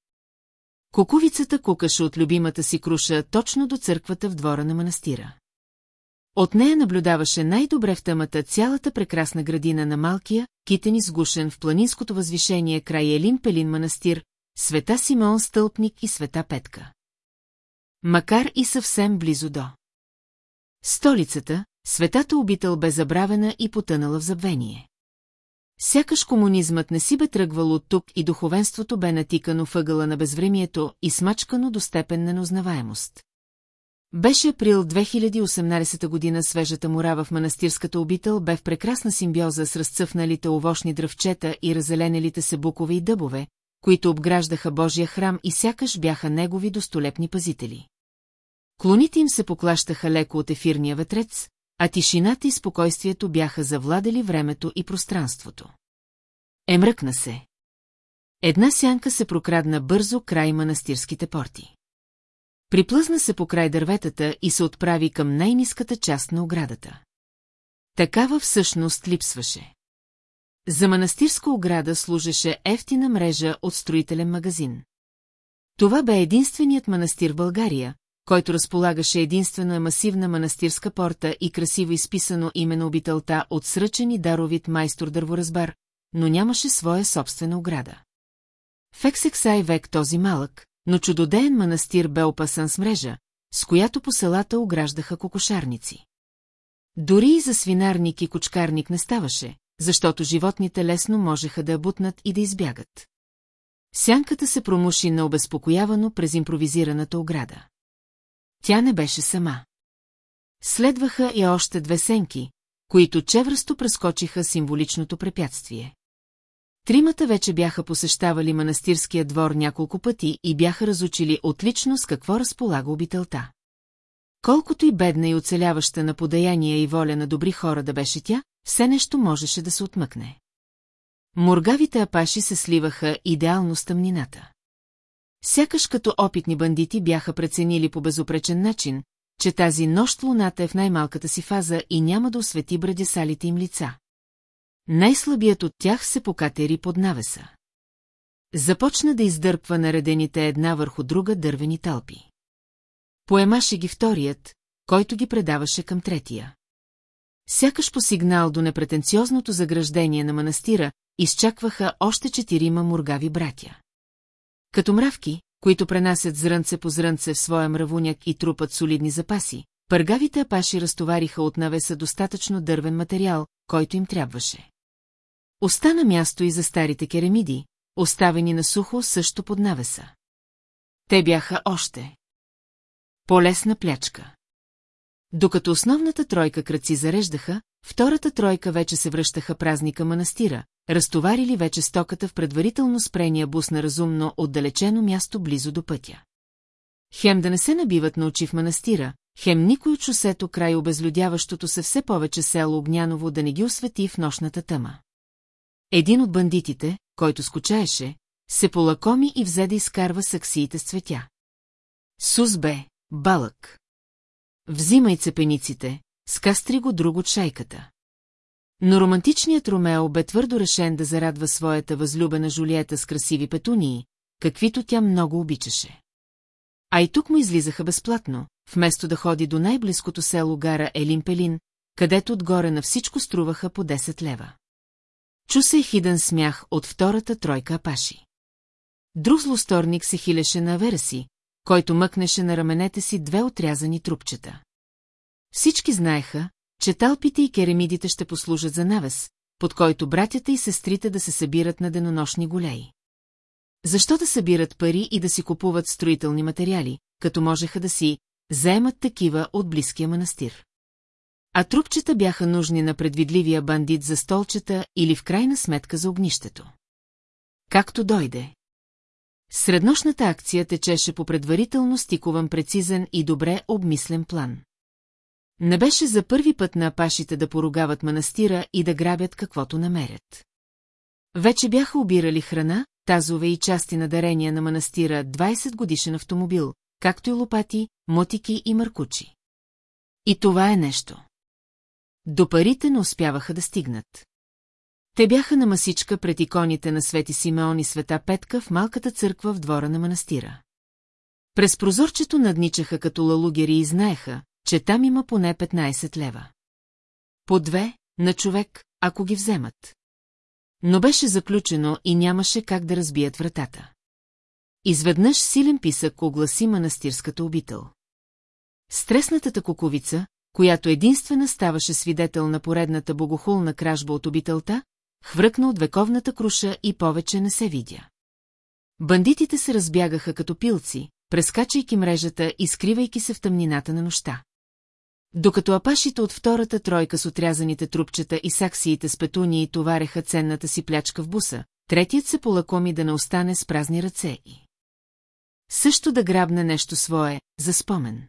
S1: Кукувицата кукаше от любимата си круша точно до църквата в двора на манастира. От нея наблюдаваше най-добре в тъмата цялата прекрасна градина на малкия, китен изгушен в планинското възвишение край Елин Пелин манастир, света Симеон Стълпник и света Петка. Макар и съвсем близо до. Столицата, светата обител бе забравена и потънала в забвение. Сякаш комунизмът не си бе тръгвал от тук и духовенството бе натикано въгъла на безвремието и смачкано до степен на неузнаваемост. Беше април 2018 година свежата мора в манастирската обител бе в прекрасна симбиоза с разцъфналите овощни дръвчета и разеленелите се букове и дъбове, които обграждаха Божия храм и сякаш бяха негови достолепни пазители. Клоните им се поклащаха леко от ефирния ветрец, а тишината и спокойствието бяха завладели времето и пространството. Емръкна се. Една сянка се прокрадна бързо край манастирските порти. Приплъзна се покрай дърветата и се отправи към най-низката част на оградата. Такава всъщност липсваше. За манастирска ограда служеше ефтина мрежа от строителен магазин. Това бе единственият манастир в България, който разполагаше единствено е масивна манастирска порта и красиво изписано име на обителта от сръчен и даровит майстор дърворазбар, но нямаше своя собствена ограда. В Ексексай век този малък, но чудодеен манастир бе опасан с мрежа, с която по селата ограждаха кокошарници. Дори и за свинарник и кочкарник не ставаше, защото животните лесно можеха да бутнат и да избягат. Сянката се промуши необезпокоявано през импровизираната ограда. Тя не беше сама. Следваха и още две сенки, които чевръсто прескочиха символичното препятствие. Тримата вече бяха посещавали манастирския двор няколко пъти и бяха разучили отлично с какво разполага обителта. Колкото и бедна и оцеляваща на подаяние и воля на добри хора да беше тя, все нещо можеше да се отмъкне. Моргавите апаши се сливаха идеално с тъмнината. Сякаш като опитни бандити бяха преценили по безопречен начин, че тази нощ луната е в най-малката си фаза и няма да освети брадесалите им лица. Най-слабият от тях се покатери под навеса. Започна да издърпва наредените една върху друга дървени талпи. Поемаше ги вторият, който ги предаваше към третия. Сякаш по сигнал до непретенциозното заграждение на манастира, изчакваха още четирима мургави братя. Като мравки, които пренасят зрънце по зрънце в своя мравуняк и трупат солидни запаси, пъргавите апаши разтовариха от навеса достатъчно дървен материал, който им трябваше. Остана място и за старите керамиди, оставени на сухо също под навеса. Те бяха още. Полесна плячка. Докато основната тройка кръци зареждаха, втората тройка вече се връщаха празника манастира, разтоварили вече стоката в предварително спрения бус на разумно отдалечено място близо до пътя. Хем да не се набиват на очи в манастира, хем никой от шосето край обезлюдяващото се все повече село Огняново да не ги освети в нощната тъма. Един от бандитите, който скучаеше, се полакоми и взе да изкарва саксиите с цветя. Сус бе, балък. Взимай цепениците, скастри го друго чайката. Но романтичният Ромео бе твърдо решен да зарадва своята възлюбена Жулиета с красиви петунии, каквито тя много обичаше. А и тук му излизаха безплатно, вместо да ходи до най-близкото село Гара Елимпелин, където отгоре на всичко струваха по 10 лева. Чу се хиден смях от втората тройка апаши. Друг злосторник се хилеше на вера си, който мъкнеше на раменете си две отрязани трупчета. Всички знаеха, че талпите и керамидите ще послужат за навес, под който братята и сестрите да се събират на денонощни голеи. Защо да събират пари и да си купуват строителни материали, като можеха да си заемат такива от близкия манастир? А трупчета бяха нужни на предвидливия бандит за столчета или в крайна сметка за огнището. Както дойде. Среднощната акция течеше по предварително стикован прецизен и добре обмислен план. Не беше за първи път на апашите да поругават манастира и да грабят каквото намерят. Вече бяха обирали храна, тазове и части на дарения на манастира 20 годишен автомобил, както и лопати, мотики и маркучи. И това е нещо. До парите не успяваха да стигнат. Те бяха на масичка пред иконите на Свети Симеон и Света Петка в малката църква в двора на манастира. През прозорчето надничаха като лалугери и знаеха, че там има поне 15 лева. По две, на човек, ако ги вземат. Но беше заключено и нямаше как да разбият вратата. Изведнъж силен писък огласи манастирската обител. Стреснатата куковица, която единствена ставаше свидетел на поредната богохулна кражба от обителта, хвръкна от вековната круша и повече не се видя. Бандитите се разбягаха като пилци, прескачайки мрежата и скривайки се в тъмнината на нощта. Докато апашите от втората тройка с отрязаните трупчета и саксиите с и товареха ценната си плячка в буса, третият се полакоми да не остане с празни ръце и... Също да грабне нещо свое, за спомен.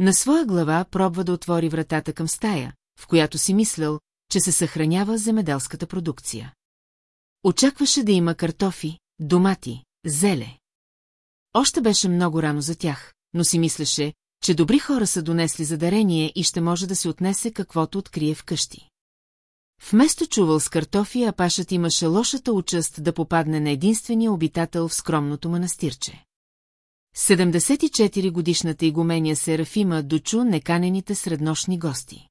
S1: На своя глава пробва да отвори вратата към стая, в която си мислял, че се съхранява земеделската продукция. Очакваше да има картофи, домати, зеле. Още беше много рано за тях, но си мислеше, че добри хора са донесли за дарение и ще може да се отнесе каквото открие вкъщи. Вместо чувал с картофи, Апашът имаше лошата участ да попадне на единствения обитател в скромното манастирче. 74-годишната игумения Серафима дочу неканените среднощни гости.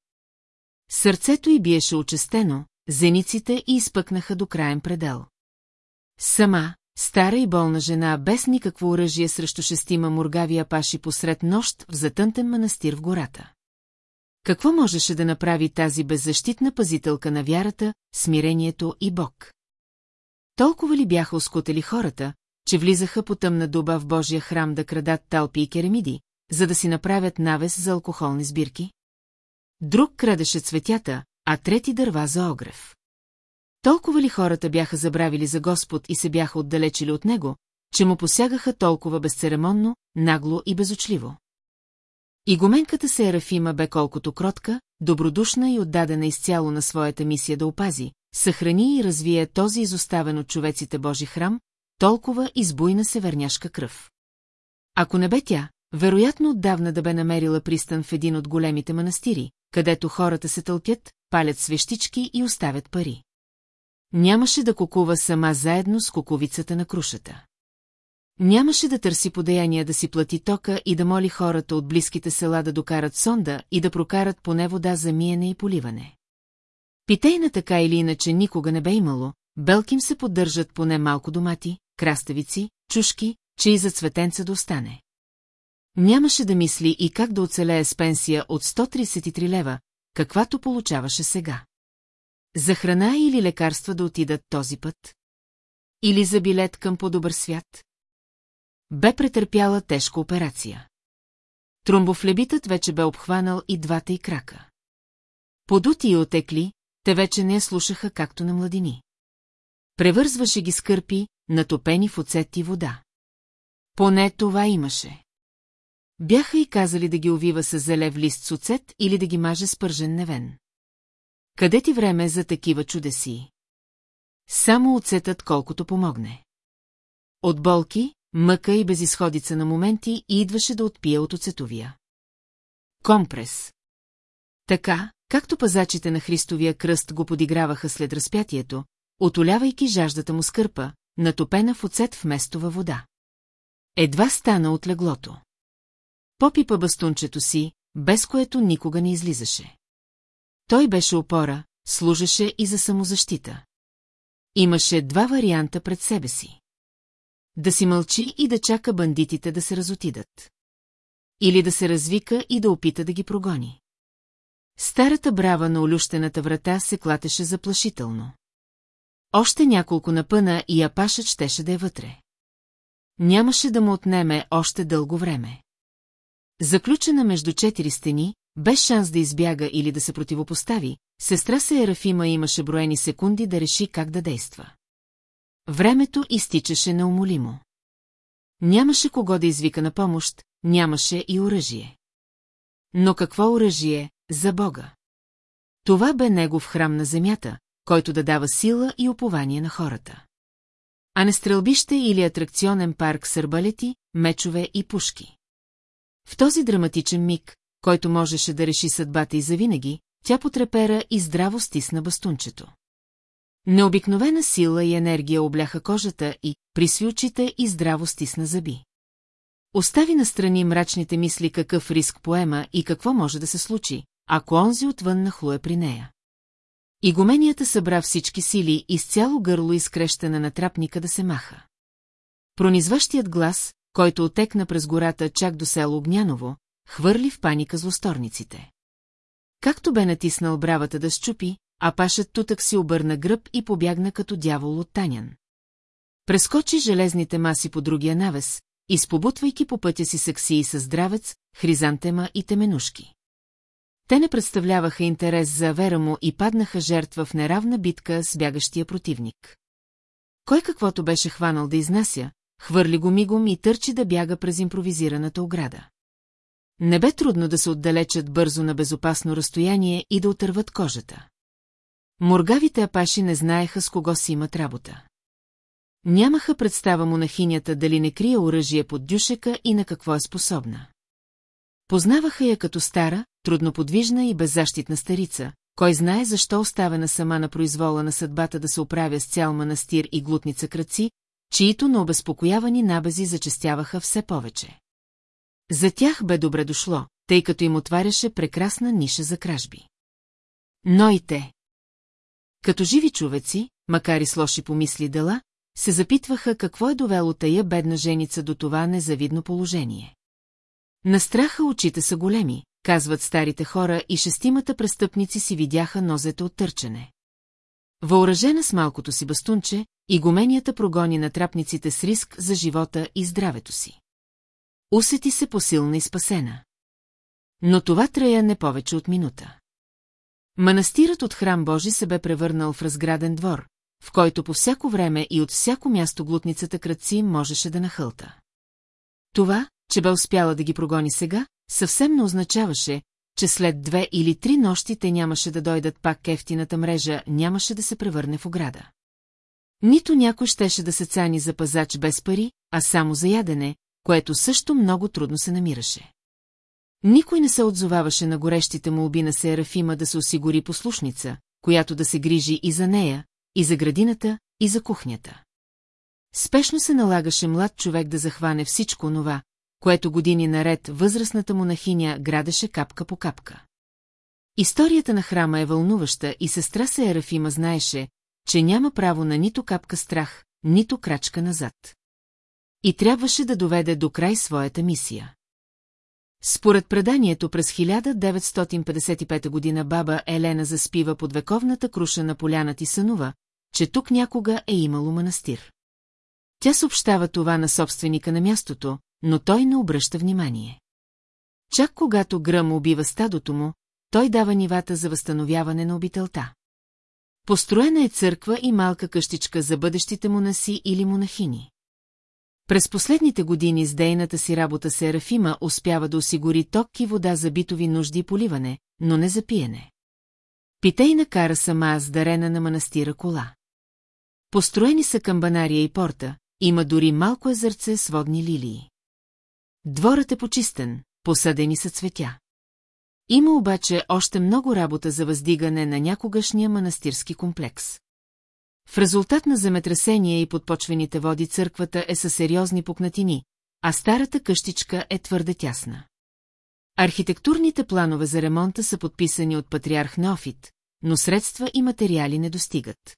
S1: Сърцето й биеше очестено, зениците й изпъкнаха до краен предел. Сама, стара и болна жена, без никакво оръжие срещу шестима мургавия паши посред нощ в затънтен манастир в гората. Какво можеше да направи тази беззащитна пазителка на вярата, смирението и Бог? Толкова ли бяха оскотели хората, че влизаха по тъмна дуба в Божия храм да крадат талпи и керамиди, за да си направят навес за алкохолни сбирки? Друг крадеше цветята, а трети дърва за огрев. Толкова ли хората бяха забравили за Господ и се бяха отдалечили от Него, че му посягаха толкова безцеремонно, нагло и безочливо? И гоменката Ерафима бе колкото кротка, добродушна и отдадена изцяло на своята мисия да опази, съхрани и развие този изоставен от човеците Божи храм, толкова избуйна северняшка кръв. Ако не бе тя, вероятно отдавна да бе намерила пристан в един от големите манастири, където хората се тълпят, палят свещички и оставят пари. Нямаше да кукува сама заедно с куковицата на крушата. Нямаше да търси подаяния да си плати тока и да моли хората от близките села да докарат сонда и да прокарат поне вода за миене и поливане. Питейна така или иначе никога не бе имало, белким се поддържат поне малко домати, краставици, чушки, че и за цветенца да остане. Нямаше да мисли и как да оцелее с пенсия от 133 лева, каквато получаваше сега. За храна или лекарства да отидат този път? Или за билет към по-добър свят? Бе претърпяла тежка операция. Тромбофлебитът вече бе обхванал и двата й крака. Подути и отекли, те вече не я слушаха както на младини. Превързваше ги скърпи, натопени в оцет и вода. Поне това имаше. Бяха и казали да ги увива с зелев лист с оцет или да ги маже с пържен невен. Къде ти време за такива чудеси? Само оцетът колкото помогне. От болки, мъка и безисходица на моменти и идваше да отпия от оцетовия. Компрес. Така, както пазачите на Христовия кръст го подиграваха след разпятието, отолявайки жаждата му скърпа, натопена в оцет вместо във вода. Едва стана от леглото. Попипа бастунчето си, без което никога не излизаше. Той беше опора, служеше и за самозащита. Имаше два варианта пред себе си. Да си мълчи и да чака бандитите да се разотидат. Или да се развика и да опита да ги прогони. Старата брава на олющената врата се клатеше заплашително. Още няколко напъна и Апашът щеше да е вътре. Нямаше да му отнеме още дълго време. Заключена между четири стени, без шанс да избяга или да се противопостави, сестра Серафима имаше броени секунди да реши как да действа. Времето изтичаше неумолимо. Нямаше кого да извика на помощ, нямаше и оръжие. Но какво оръжие за Бога? Това бе негов храм на земята, който да дава сила и упование на хората. А не стрелбище или атракционен парк с арбалети, мечове и пушки. В този драматичен миг, който можеше да реши съдбата и завинаги, тя потрепера и здраво стисна бастунчето. Необикновена сила и енергия обляха кожата и при очите и здраво стисна зъби. Остави настрани мрачните мисли какъв риск поема и какво може да се случи, ако онзи отвън нахлуе при нея. Игуменията събра всички сили и с цяло гърло изкрещане на трапника да се маха. Пронизващият глас, който отекна през гората чак до село Огняново, хвърли в паника злосторниците. Както бе натиснал бравата да щупи, а пашът тутък си обърна гръб и побягна като дявол от Танян. Прескочи железните маси по другия навес, изпобутвайки по пътя си саксии с здравец, хризантема и теменушки. Те не представляваха интерес за вера му и паднаха жертва в неравна битка с бягащия противник. Кой каквото беше хванал да изнася, хвърли го мигом и търчи да бяга през импровизираната ограда. Не бе трудно да се отдалечат бързо на безопасно разстояние и да отърват кожата. Моргавите апаши не знаеха с кого си имат работа. Нямаха представа му на хинята дали не крие оръжие под дюшека и на какво е способна. Познаваха я като стара, трудноподвижна и беззащитна старица, кой знае защо оставена сама на произвола на съдбата да се оправя с цял манастир и глутница кръци, чието на обезпокоявани набази зачестяваха все повече. За тях бе добре дошло, тъй като им отваряше прекрасна ниша за кражби. Но и те. Като живи човеци, макар и с лоши помисли дела, се запитваха какво е довело тая бедна женица до това незавидно положение. На страха очите са големи, казват старите хора и шестимата престъпници си видяха нозете от търчене. Въоръжена с малкото си бастунче, игуменията прогони на трапниците с риск за живота и здравето си. Усети се посилна и спасена. Но това трая не повече от минута. Манастирът от храм Божи се бе превърнал в разграден двор, в който по всяко време и от всяко място глутницата кръци можеше да нахълта. Това, че бе успяла да ги прогони сега, съвсем не означаваше, че след две или три нощи те нямаше да дойдат пак ефтината мрежа, нямаше да се превърне в ограда. Нито някой щеше да се цани за пазач без пари, а само за ядене, което също много трудно се намираше. Никой не се отзоваваше на горещите му оби на Серафима да се осигури послушница, която да се грижи и за нея, и за градината, и за кухнята. Спешно се налагаше млад човек да захване всичко нова, което години наред възрастната монахиня градеше капка по капка. Историята на храма е вълнуваща и сестра Серафима знаеше, че няма право на нито капка страх, нито крачка назад. И трябваше да доведе до край своята мисия. Според преданието през 1955 година баба Елена заспива под вековната круша на поляната и сънува, че тук някога е имало манастир. Тя съобщава това на собственика на мястото, но той не обръща внимание. Чак когато гръм убива стадото му, той дава нивата за възстановяване на обителта. Построена е църква и малка къщичка за бъдещите монаси или монахини. През последните години с дейната си работа Серафима успява да осигури ток и вода за битови нужди и поливане, но не за пиене. Питейна кара сама с дарена на манастира кола. Построени са камбанария и порта, има дори малко езерце с водни лилии. Дворът е почистен, посадени са цветя. Има обаче още много работа за въздигане на някогашния манастирски комплекс. В резултат на земетресение и подпочвените води църквата е със сериозни пукнатини, а старата къщичка е твърде тясна. Архитектурните планове за ремонта са подписани от патриарх Неофит, но средства и материали не достигат.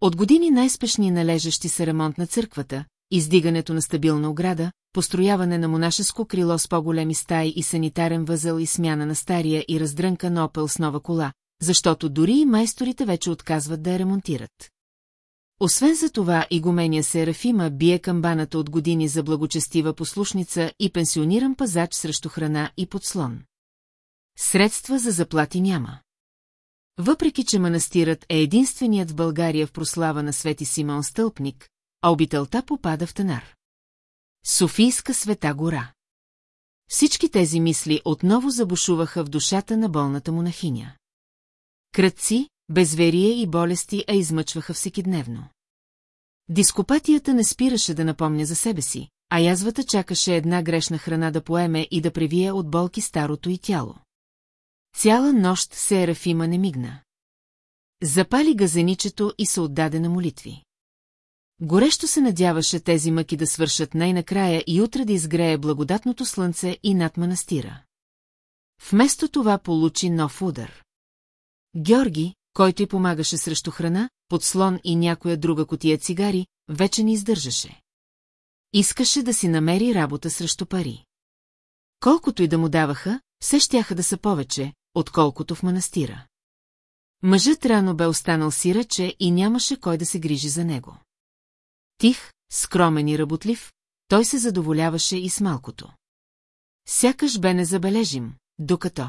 S1: От години най-спешни належащи са ремонт на църквата, издигането на стабилна ограда, построяване на монашеско крило с по-големи стаи и санитарен възел и смяна на стария и раздрънка на опел с нова кола, защото дори и майсторите вече отказват да я ремонтират. Освен за това и Серафима бие камбаната от години за благочестива послушница и пенсиониран пазач срещу храна и подслон. Средства за заплати няма. Въпреки, че манастирът е единственият в България в прослава на свети Симон Стълпник, а обителта попада в Танар. Софийска света гора. Всички тези мисли отново забушуваха в душата на болната монахиня. Кръци, безверие и болести а измъчваха всекидневно. Дископатията не спираше да напомня за себе си, а язвата чакаше една грешна храна да поеме и да превие от болки старото и тяло. Цяла нощ Серафима не мигна. Запали газеничето и се отдаде на молитви. Горещо се надяваше тези мъки да свършат най-накрая и утре да изгрее благодатното слънце и над манастира. Вместо това получи нов удар. Георги, който й помагаше срещу храна, подслон и някоя друга котия цигари, вече не издържаше. Искаше да си намери работа срещу пари. Колкото и да му даваха, все щяха да са повече, отколкото в манастира. Мъжът рано бе останал сираче и нямаше кой да се грижи за него. Тих, скромен и работлив, той се задоволяваше и с малкото. Сякаш бе незабележим, докато.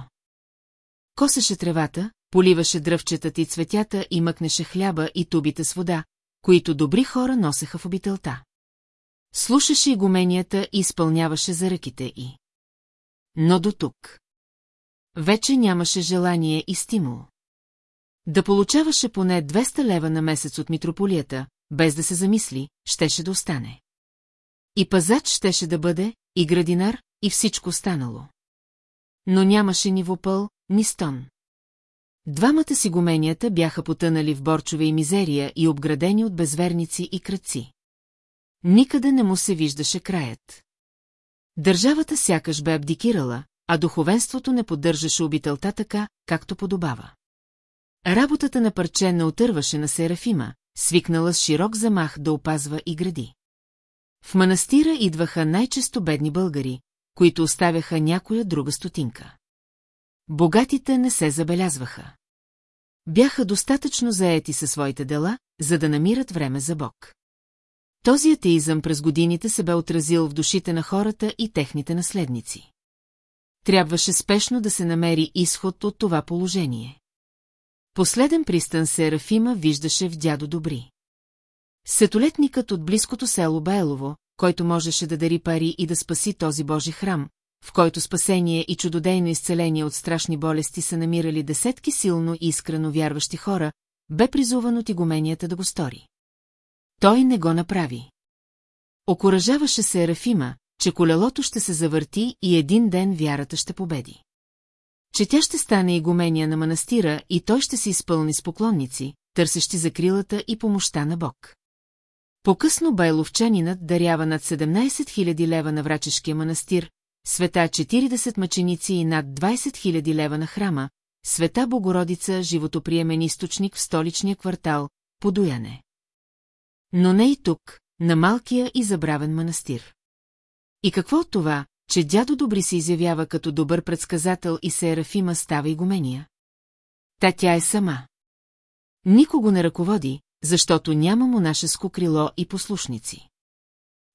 S1: Косеше тревата, поливаше дръвчетата и цветята и мъкнеше хляба и тубите с вода, които добри хора носеха в обителта. Слушаше и гоменията и изпълняваше за ръките и. Но до тук. Вече нямаше желание и стимул. Да получаваше поне 200 лева на месец от митрополията, без да се замисли, щеше да остане. И пазач щеше да бъде, и градинар, и всичко останало. Но нямаше ни вопъл, ни стон. Двамата си гуменията бяха потънали в борчове и мизерия и обградени от безверници и кръци. Никъде не му се виждаше краят. Държавата сякаш бе абдикирала, а духовенството не поддържаше обителта така, както подобава. Работата на парче не отърваше на Серафима, свикнала с широк замах да опазва и гради. В манастира идваха най-често бедни българи, които оставяха някоя друга стотинка. Богатите не се забелязваха. Бяха достатъчно заети със своите дела, за да намират време за Бог. Този атеизъм през годините се бе отразил в душите на хората и техните наследници. Трябваше спешно да се намери изход от това положение. Последен пристан Серафима виждаше в дядо Добри. Сетолетникът от близкото село Байлово, който можеше да дари пари и да спаси този Божи храм, в който спасение и чудодейно изцеление от страшни болести са намирали десетки силно и искрено вярващи хора, бе призуван от игуменията да го стори. Той не го направи. Окоръжаваше се Ерафима, че колелото ще се завърти и един ден вярата ще победи че тя ще стане игумения на манастира и той ще се изпълни с поклонници, търсещи закрилата и помощта на Бог. По-късно байловчанинът дарява над 17 000 лева на врачешкия манастир, света 40 мъченици и над 20 000 лева на храма, света Богородица животоприемен източник в столичния квартал, подуяне. Но не и тук, на малкия и забравен манастир. И какво от това, че дядо Добри се изявява като добър предсказател и Серафима става игумения. Та тя е сама. Никого не ръководи, защото няма му наше крило и послушници.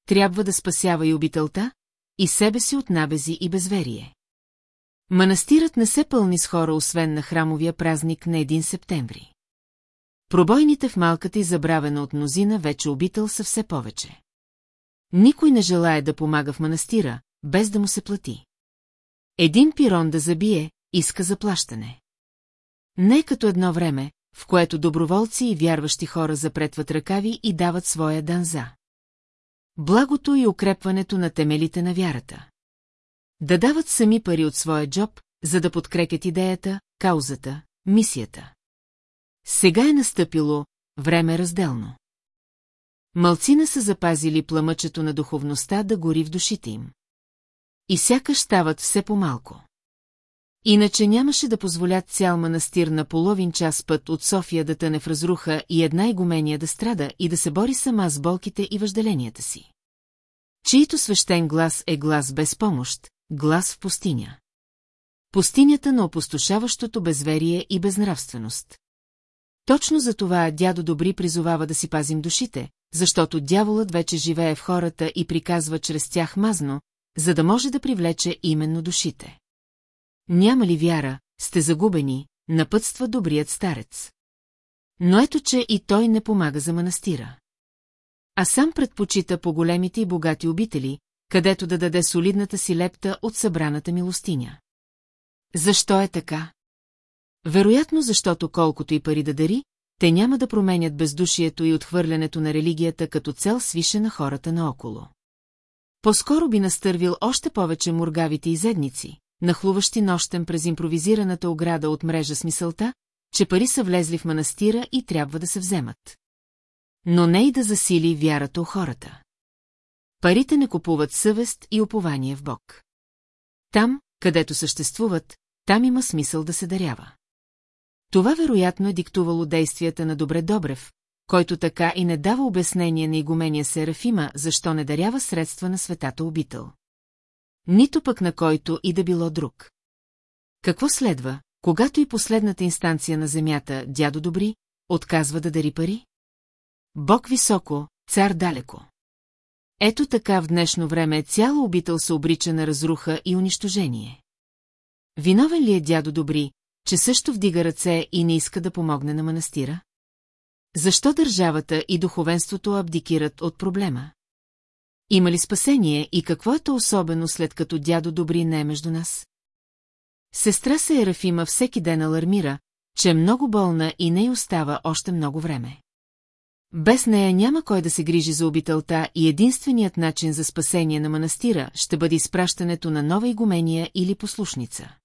S1: Трябва да спасява и обителта, и себе си от набези и безверие. Манастирът не се пълни с хора, освен на храмовия празник на 1 септември. Пробойните в малката и забравена от мнозина вече обител са все повече. Никой не желая да помага в манастира, без да му се плати. Един пирон да забие, иска заплащане. Не като едно време, в което доброволци и вярващи хора запретват ръкави и дават своя данза. Благото и укрепването на темелите на вярата. Да дават сами пари от своя джоб, за да подкрепят идеята, каузата, мисията. Сега е настъпило време разделно. Малцина са запазили пламъчето на духовността да гори в душите им и сякаш стават все по-малко. Иначе нямаше да позволят цял манастир на половин час път от София да тъне в разруха и една игумения да страда и да се бори сама с болките и въжделенията си. Чието свещен глас е глас без помощ, глас в пустиня. Пустинята на опустошаващото безверие и безнравственост. Точно за това дядо Добри призовава да си пазим душите, защото дяволът вече живее в хората и приказва чрез тях мазно, за да може да привлече именно душите. Няма ли вяра, сте загубени, напътства добрият старец. Но ето, че и той не помага за манастира. А сам предпочита по големите и богати обители, където да даде солидната си лепта от събраната милостиня. Защо е така? Вероятно, защото колкото и пари да дари, те няма да променят бездушието и отхвърлянето на религията като цел свише на хората наоколо. По-скоро би настървил още повече мургавите и зедници, нахлуващи нощем през импровизираната ограда от мрежа с мисълта, че пари са влезли в манастира и трябва да се вземат. Но не и да засили вярата у хората. Парите не купуват съвест и упование в Бог. Там, където съществуват, там има смисъл да се дарява. Това вероятно е диктувало действията на Добре Добрев, който така и не дава обяснение на игумения Серафима, защо не дарява средства на светата обител. Нито пък на който и да било друг. Какво следва, когато и последната инстанция на земята, дядо Добри, отказва да дари пари? Бог високо, цар далеко. Ето така в днешно време цяла обител се обрича на разруха и унищожение. Виновен ли е дядо Добри, че също вдига ръце и не иска да помогне на манастира? Защо държавата и духовенството абдикират от проблема? Има ли спасение и какво е то особено след като дядо Добри не е между нас? Сестра се Ерафима всеки ден алармира, че е много болна и не й остава още много време. Без нея няма кой да се грижи за обителта и единственият начин за спасение на манастира ще бъде изпращането на нова игумения или послушница.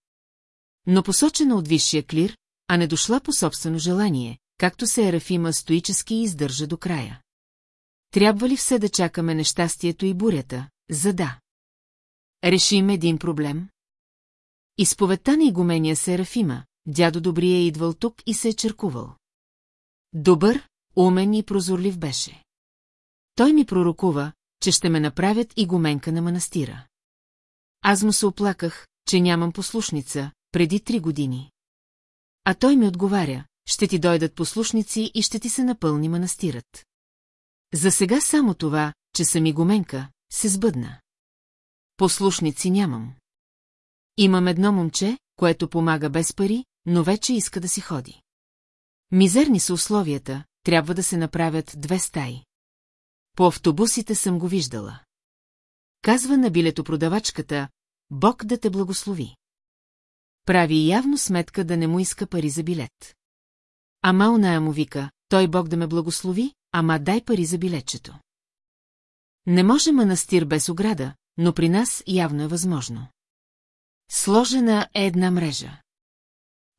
S1: Но посочена от висшия клир, а не дошла по собствено желание, както се Ерафима стоически издържа до края. Трябва ли все да чакаме нещастието и бурята, за да? Решим един проблем? Изповедта на игумения Ерафима, дядо Добрия е идвал тук и се е черкувал. Добър, умен и прозорлив беше. Той ми пророкува, че ще ме направят игуменка на манастира. Аз му се оплаках, че нямам послушница, преди три години. А той ми отговаря, ще ти дойдат послушници и ще ти се напълни манастират. За сега само това, че съм и гоменка, се сбъдна. Послушници нямам. Имам едно момче, което помага без пари, но вече иска да си ходи. Мизерни са условията, трябва да се направят две стаи. По автобусите съм го виждала. Казва на билетопродавачката, Бог да те благослови. Прави явно сметка да не му иска пари за билет. Ама оная му вика, той Бог да ме благослови, ама дай пари за билечето. Не може манастир без ограда, но при нас явно е възможно. Сложена е една мрежа.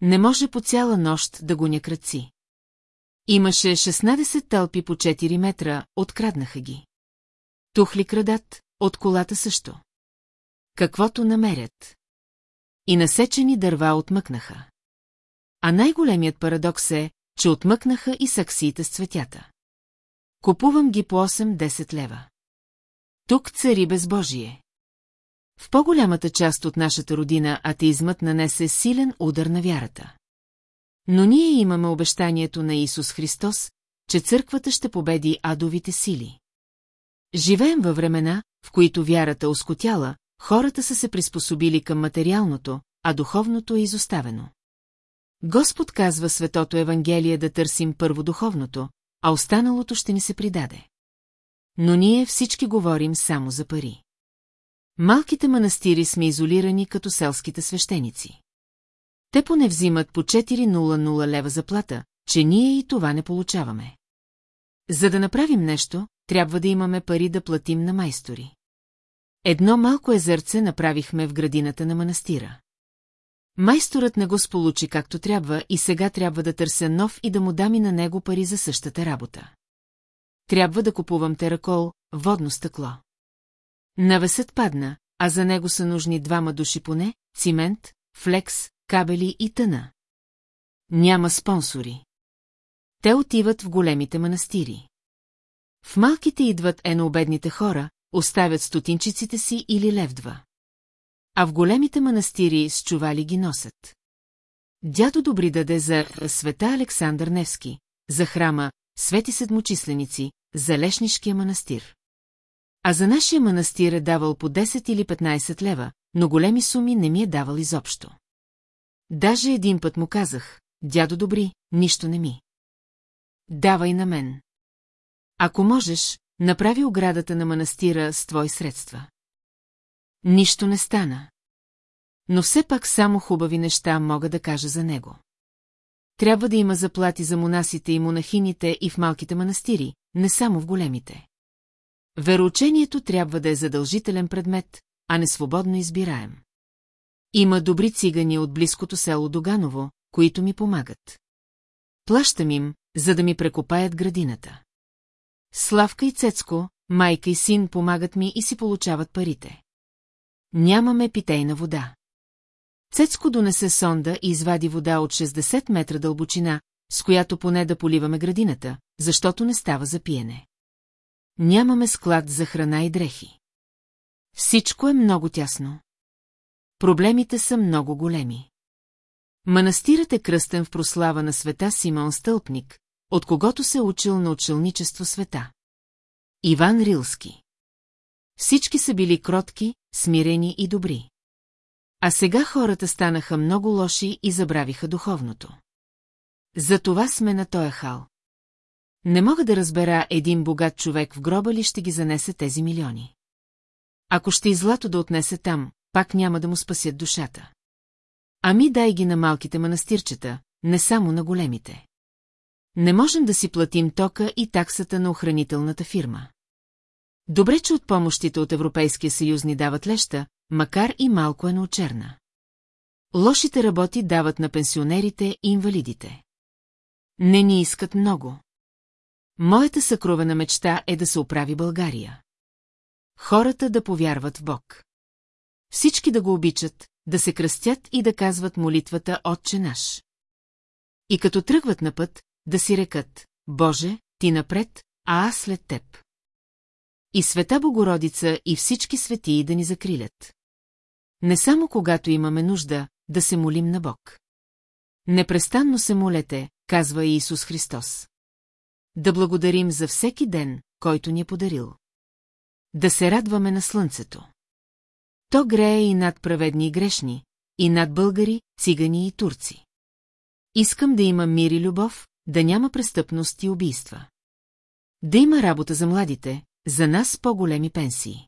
S1: Не може по цяла нощ да гоня кръци. Имаше 16 тълпи по 4 метра, откраднаха ги. Тухли крадат, от колата също. Каквото намерят. И насечени дърва отмъкнаха. А най-големият парадокс е, че отмъкнаха и саксиите с цветята. Купувам ги по 8-10 лева. Тук цари безбожие. В по-голямата част от нашата родина атеизмът нанесе силен удар на вярата. Но ние имаме обещанието на Исус Христос, че църквата ще победи адовите сили. Живеем във времена, в които вярата оскотяла, хората са се приспособили към материалното, а духовното е изоставено. Господ казва светото Евангелие да търсим първо духовното, а останалото ще ни се придаде. Но ние всички говорим само за пари. Малките манастири сме изолирани като селските свещеници. Те поне взимат по 400 лева заплата, че ние и това не получаваме. За да направим нещо, трябва да имаме пари да платим на майстори. Едно малко езерце направихме в градината на манастира. Майсторът не го сполучи както трябва и сега трябва да търся нов и да му дам и на него пари за същата работа. Трябва да купувам теракол, водно стъкло. Навесът падна, а за него са нужни двама души поне, цимент, флекс, кабели и тъна. Няма спонсори. Те отиват в големите манастири. В малките идват енообедните хора, оставят стотинчиците си или левдва а в големите манастири с чували ги носят. Дядо добри даде за света Александър Невски, за храма, свети седмочисленици, за Лешнишкия манастир. А за нашия манастир е давал по 10 или 15 лева, но големи суми не ми е давал изобщо. Даже един път му казах, дядо добри, нищо не ми. Давай на мен. Ако можеш, направи оградата на манастира с твои средства. Нищо не стана. Но все пак само хубави неща мога да кажа за него. Трябва да има заплати за монасите и монахините и в малките манастири, не само в големите. Вероучението трябва да е задължителен предмет, а не свободно избираем. Има добри цигани от близкото село Доганово, които ми помагат. Плащам им, за да ми прекопаят градината. Славка и Цецко, майка и син помагат ми и си получават парите. Нямаме питейна вода. Цецко донесе сонда и извади вода от 60 метра дълбочина, с която поне да поливаме градината, защото не става за пиене. Нямаме склад за храна и дрехи. Всичко е много тясно. Проблемите са много големи. Манастирът е кръстен в прослава на света Симон Стълпник, от когото се е учил на учелничество света. Иван Рилски всички са били кротки, смирени и добри. А сега хората станаха много лоши и забравиха духовното. Затова сме на тоя хал. Не мога да разбера един богат човек в гроба ли ще ги занесе тези милиони. Ако ще и злато да отнесе там, пак няма да му спасят душата. Ами дай ги на малките манастирчета, не само на големите. Не можем да си платим тока и таксата на охранителната фирма. Добре, че от помощите от Европейския съюз ни дават леща, макар и малко е научерна. Лошите работи дават на пенсионерите и инвалидите. Не ни искат много. Моята съкровена мечта е да се оправи България. Хората да повярват в Бог. Всички да го обичат, да се кръстят и да казват молитвата Отче наш. И като тръгват на път, да си рекат, Боже, ти напред, а аз след теб. И света Богородица и всички светии да ни закрилят. Не само когато имаме нужда, да се молим на Бог. Непрестанно се молете, казва Иисус Христос. Да благодарим за всеки ден, който ни е подарил. Да се радваме на слънцето. То грее и над праведни и грешни, и над българи, цигани и турци. Искам да има мир и любов, да няма престъпност и убийства. Да има работа за младите, за нас по-големи пенсии.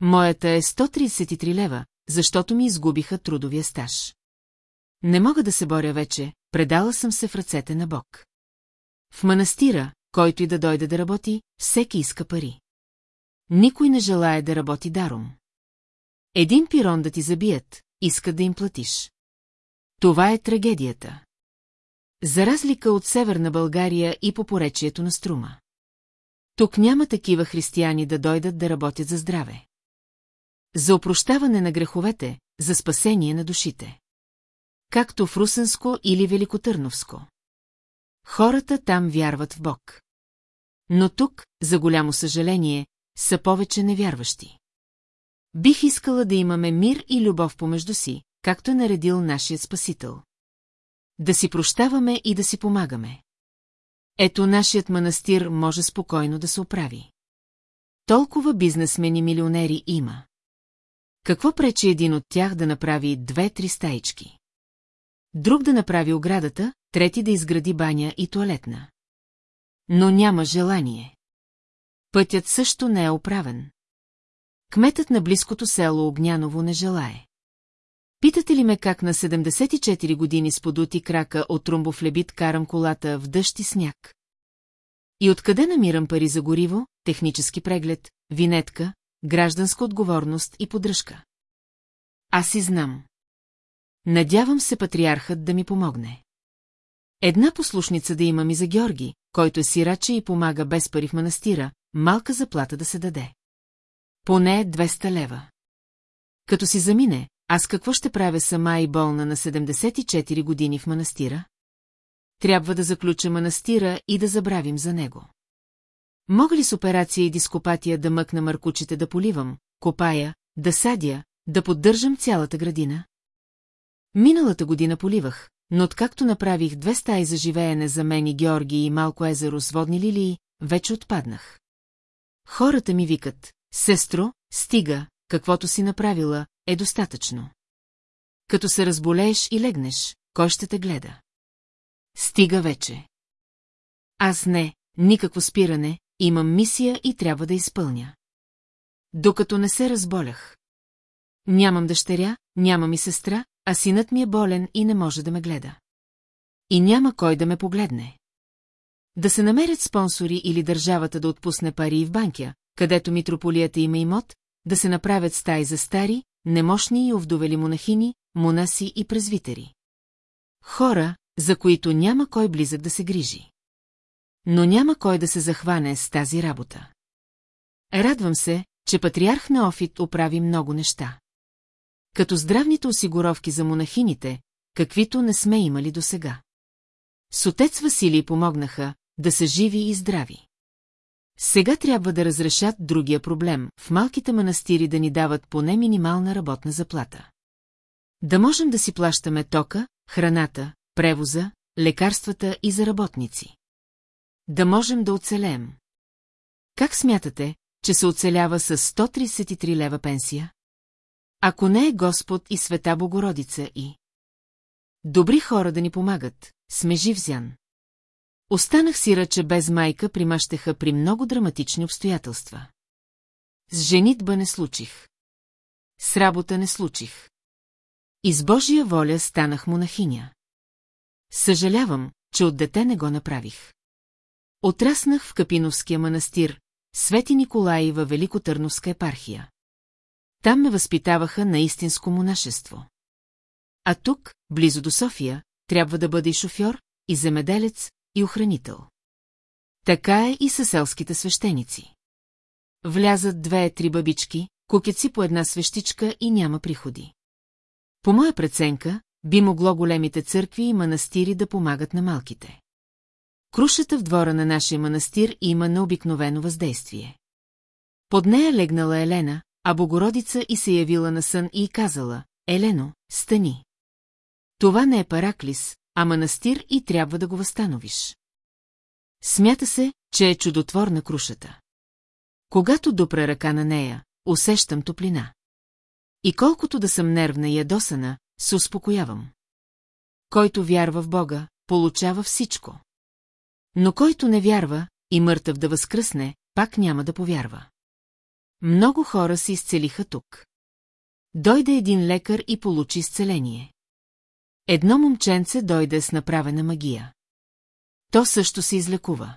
S1: Моята е 133 лева, защото ми изгубиха трудовия стаж. Не мога да се боря вече, предала съм се в ръцете на Бог. В манастира, който и да дойде да работи, всеки иска пари. Никой не желая да работи даром. Един пирон да ти забият, иска да им платиш. Това е трагедията. За разлика от Северна България и по поречието на Струма. Тук няма такива християни да дойдат да работят за здраве. За опрощаване на греховете, за спасение на душите. Както в Русенско или Великотърновско. Хората там вярват в Бог. Но тук, за голямо съжаление, са повече невярващи. Бих искала да имаме мир и любов помежду си, както е наредил нашият Спасител. Да си прощаваме и да си помагаме. Ето нашият манастир може спокойно да се оправи. Толкова бизнесмени милионери има. Какво пречи един от тях да направи две-три стаички? Друг да направи оградата, трети да изгради баня и туалетна. Но няма желание. Пътят също не е оправен. Кметът на близкото село Огняново не желае. Питате ли ме как на 74 години с подути крака от тромбофлебит карам колата в дъжд и сняг? И откъде намирам пари за гориво, технически преглед, винетка, гражданска отговорност и поддръжка? Аз и знам. Надявам се патриархът да ми помогне. Една послушница да имам и за Георги, който е сираче и помага без пари в манастира, малка заплата да се даде. Поне 200 лева. Като си замине, аз какво ще правя сама и болна на 74 години в манастира? Трябва да заключа манастира и да забравим за него. Мога ли с операция и дископатия да мъкна мъркучите да поливам, копая, да садя, да поддържам цялата градина? Миналата година поливах, но откакто направих две стаи за живеене за мен и Георги и малко езеро с водни лилии, вече отпаднах. Хората ми викат, сестро, стига, каквото си направила, е достатъчно. Като се разболееш и легнеш, кой ще те гледа? Стига вече. Аз не, никакво спиране, имам мисия и трябва да изпълня. Докато не се разболях. Нямам дъщеря, нямам и сестра, а синът ми е болен и не може да ме гледа. И няма кой да ме погледне. Да се намерят спонсори или държавата да отпусне пари и в банкя, където митрополията има имот, да се направят стаи за стари, немощни и овдовели монахини, монаси и презвитери. Хора, за които няма кой близък да се грижи. Но няма кой да се захване с тази работа. Радвам се, че патриарх Неофит оправи много неща. Като здравните осигуровки за монахините, каквито не сме имали досега. С отец Василий помогнаха да са живи и здрави. Сега трябва да разрешат другия проблем – в малките манастири да ни дават поне минимална работна заплата. Да можем да си плащаме тока, храната, превоза, лекарствата и за работници. Да можем да оцелеем. Как смятате, че се оцелява с 133 лева пенсия? Ако не е Господ и Света Богородица и... Добри хора да ни помагат, сме жив зян. Останах сираче без майка примащаха при много драматични обстоятелства. С женитба не случих. С работа не случих. И с Божия воля станах монахиня. Съжалявам, че от дете не го направих. Отраснах в Капиновския манастир, Свети Николай във Великотърновска епархия. Там ме възпитаваха на истинско монашество. А тук, близо до София, трябва да бъде и шофьор, и земеделец, и охранител. Така е и със селските свещеници. Влязат две-три бабички, кукеци по една свещичка и няма приходи. По моя преценка, би могло големите църкви и манастири да помагат на малките. Крушата в двора на нашия манастир има необикновено въздействие. Под нея легнала Елена, а Богородица и се явила на сън и казала, Елено, стани. Това не е Параклис, а манастир и трябва да го възстановиш. Смята се, че е чудотворна крушата. Когато допре ръка на нея, усещам топлина. И колкото да съм нервна и ядосана, се успокоявам. Който вярва в Бога, получава всичко. Но който не вярва и мъртъв да възкръсне, пак няма да повярва. Много хора се изцелиха тук. Дойде един лекар и получи изцеление. Едно момченце дойде с направена магия. То също се излекува.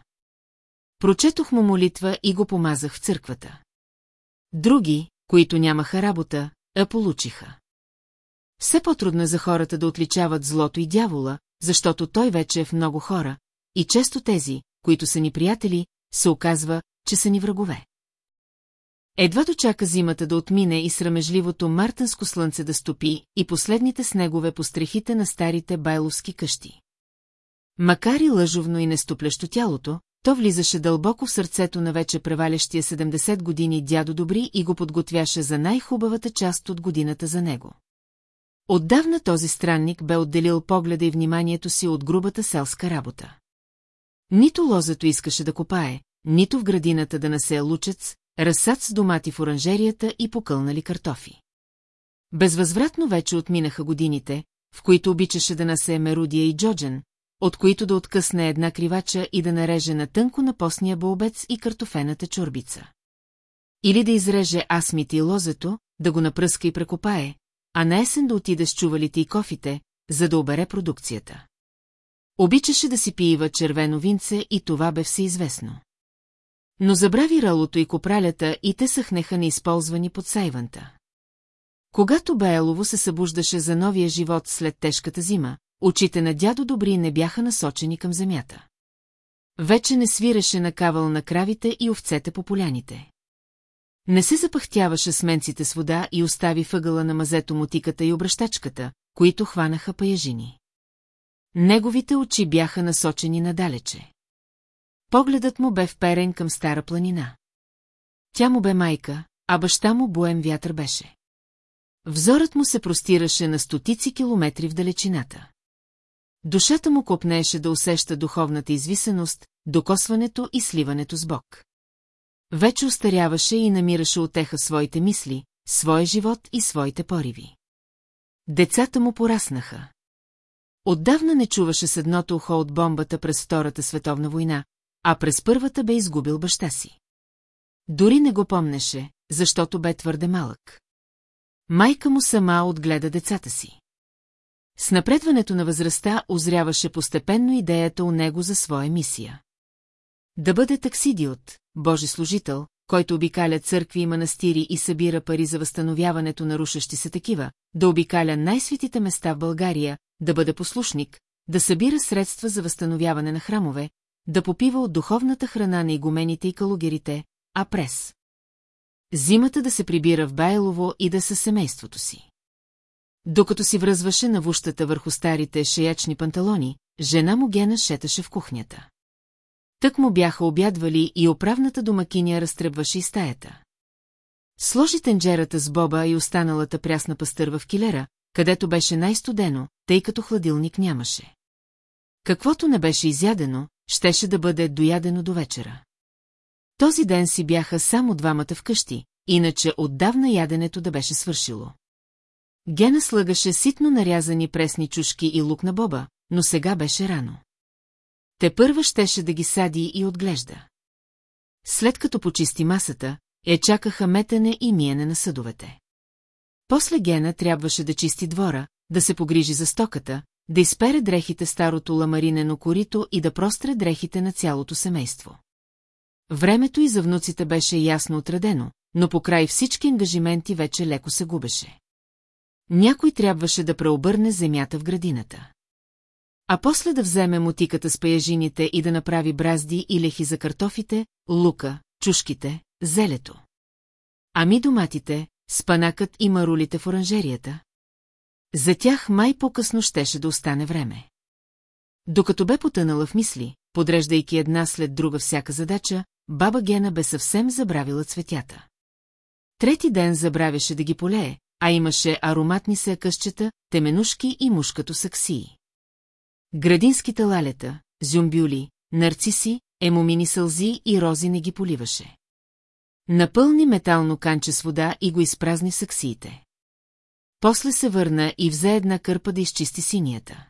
S1: Прочетох му молитва и го помазах в църквата. Други, които нямаха работа, я получиха. Все по-трудно е за хората да отличават злото и дявола, защото той вече е в много хора, и често тези, които са ни приятели, се оказва, че са ни врагове. Едва дочака зимата да отмине и срамежливото мартенско слънце да стопи и последните снегове по стрехите на старите байловски къщи. Макар и лъжовно и нестоплящо тялото, то влизаше дълбоко в сърцето на вече превалящия 70 години дядо Добри и го подготвяше за най-хубавата част от годината за него. Отдавна този странник бе отделил погледа и вниманието си от грубата селска работа. Нито лозето искаше да копае, нито в градината да насе лучец, разсад с домати в оранжерията и покълнали картофи. Безвъзвратно вече отминаха годините, в които обичаше да насе Мерудия и Джоджен, от които да откъсне една кривача и да нареже на тънко на постния бълбец и картофената чорбица. Или да изреже асмите и лозето, да го напръска и прекопае, а на есен да отида с чувалите и кофите, за да обере продукцията. Обичаше да си пиева червено винце и това бе всеизвестно. Но забрави ралото и копралята и те съхнеха неизползвани под сайванта. Когато Беелово се събуждаше за новия живот след тежката зима, очите на дядо Добри не бяха насочени към земята. Вече не свиреше на кавал на кравите и овцете по поляните. Не се запахтяваше с менците с вода и остави въгъла на мазето мутиката и обращачката, които хванаха паяжини. Неговите очи бяха насочени надалече. Погледът му бе вперен към стара планина. Тя му бе майка, а баща му боем вятър беше. Взорът му се простираше на стотици километри в далечината. Душата му копнееше да усеща духовната извисеност, докосването и сливането с Бог. Вече устаряваше и намираше отеха своите мисли, своя живот и своите пориви. Децата му пораснаха. Отдавна не чуваше с едното ухо от бомбата през Втората световна война, а през първата бе изгубил баща си. Дори не го помнеше, защото бе твърде малък. Майка му сама отгледа децата си. С напредването на възрастта озряваше постепенно идеята у него за своя мисия. Да бъде таксидиот, божи служител, който обикаля църкви и манастири и събира пари за възстановяването на рушащи се такива, да обикаля най-светите места в България, да бъде послушник, да събира средства за възстановяване на храмове, да попива от духовната храна на игумените и калугерите, а през. Зимата да се прибира в Байлово и да със семейството си. Докато си връзваше вущата върху старите шеячни панталони, жена му Гена шеташе в кухнята. Тък му бяха обядвали и оправната домакиня разтръбваше и стаята. Сложи тенджерата с боба и останалата прясна пастърва в килера, където беше най-студено, тъй като хладилник нямаше. Каквото не беше изядено, щеше да бъде доядено до вечера. Този ден си бяха само двамата вкъщи, иначе отдавна яденето да беше свършило. Гена слагаше ситно нарязани пресни чушки и лук на боба, но сега беше рано. Те първа щеше да ги сади и отглежда. След като почисти масата, я чакаха метане и миене на съдовете. После Гена трябваше да чисти двора, да се погрижи за стоката, да изпере дрехите старото ламаринено корито и да простре дрехите на цялото семейство. Времето и за внуците беше ясно отредено, но покрай всички ангажименти вече леко се губеше. Някой трябваше да преобърне земята в градината. А после да вземе мотиката с паяжините и да направи бразди и лехи за картофите, лука, чушките, зелето. Ами доматите, спанакът и марулите в оранжерията, за тях май по-късно щеше да остане време. Докато бе потънала в мисли, подреждайки една след друга всяка задача, баба Гена бе съвсем забравила цветята. Трети ден забравяше да ги полее, а имаше ароматни се къщета, теменушки и мушкато саксии. Градинските лалета, зюмбюли, нарциси, емомини сълзи и рози не ги поливаше. Напълни метално канче с вода и го изпразни саксиите. После се върна и взе една кърпа да изчисти синията.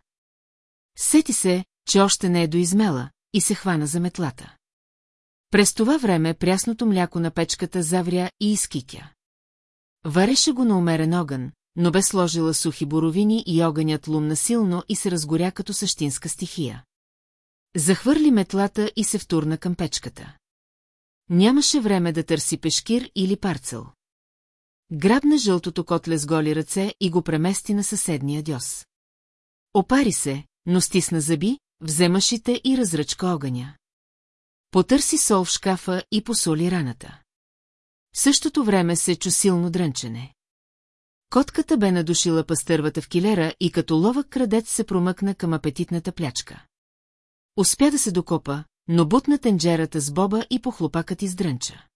S1: Сети се, че още не е доизмела и се хвана за метлата. През това време прясното мляко на печката завря и изкикя. Вареше го на умерен огън, но бе сложила сухи боровини и огънят лумна силно и се разгоря като същинска стихия. Захвърли метлата и се втурна към печката. Нямаше време да търси пешкир или парцел. Грабна жълтото котле с голи ръце и го премести на съседния дьос. Опари се, но стисна зъби, вземашите и разръчка огъня. Потърси сол в шкафа и посоли раната. В същото време се чу силно дрънчене. Котката бе надушила пастървата в килера и като ловък крадец се промъкна към апетитната плячка. Успя да се докопа, но бутна тенджерата с боба и похлопакът издрънча.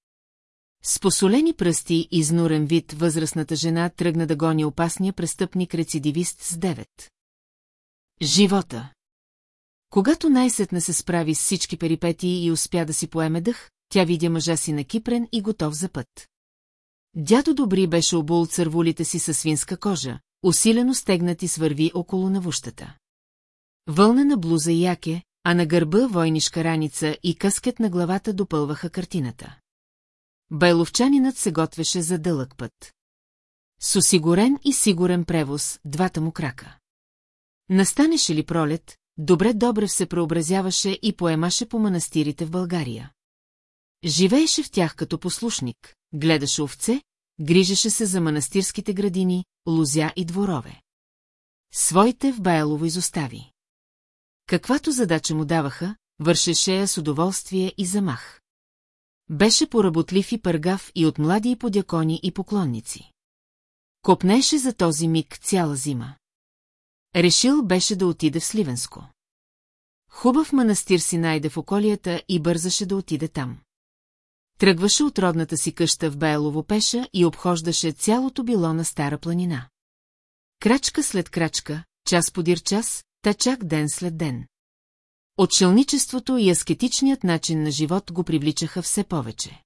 S1: С посолени пръсти и изнурен вид възрастната жена тръгна да гони опасния престъпник-рецидивист с девет. Живота Когато най-сетне се справи с всички перипетии и успя да си поеме дъх, тя видя мъжа си на Кипрен и готов за път. Дядо Добри беше обул цървулите си със свинска кожа, усилено стегнати с върви около навущата. Вълна на блуза и яке, а на гърба войнишка раница и къскет на главата допълваха картината. Байловчанинът се готвеше за дълъг път. С осигурен и сигурен превоз, двата му крака. Настанеше ли пролет, добре добре се преобразяваше и поемаше по манастирите в България. Живееше в тях като послушник, гледаше овце, грижеше се за манастирските градини, лузя и дворове. Своите в Байлово изостави. Каквато задача му даваха, вършеше я с удоволствие и замах. Беше поработлив и пъргав и от млади и подякони и поклонници. Копнеше за този миг цяла зима. Решил беше да отиде в Сливенско. Хубав манастир си найде в околията и бързаше да отиде там. Тръгваше от родната си къща в Байлово пеша и обхождаше цялото било на Стара планина. Крачка след крачка, час подир час, та чак ден след ден. Отшелничеството и аскетичният начин на живот го привличаха все повече.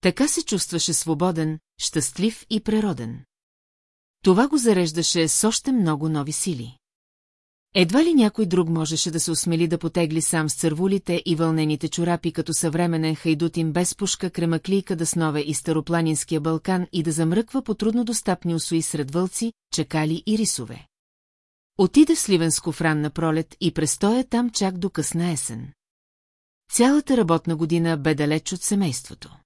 S1: Така се чувстваше свободен, щастлив и природен. Това го зареждаше с още много нови сили. Едва ли някой друг можеше да се осмели да потегли сам с цървулите и вълнените чорапи като съвременен хайдутин без пушка, кремаклийка да снове и старопланинския Балкан и да замръква по труднодостъпни усои сред вълци, чакали и рисове. Отиде в Сливенско в ранна пролет и престоя там чак до късна есен. Цялата работна година бе далеч от семейството.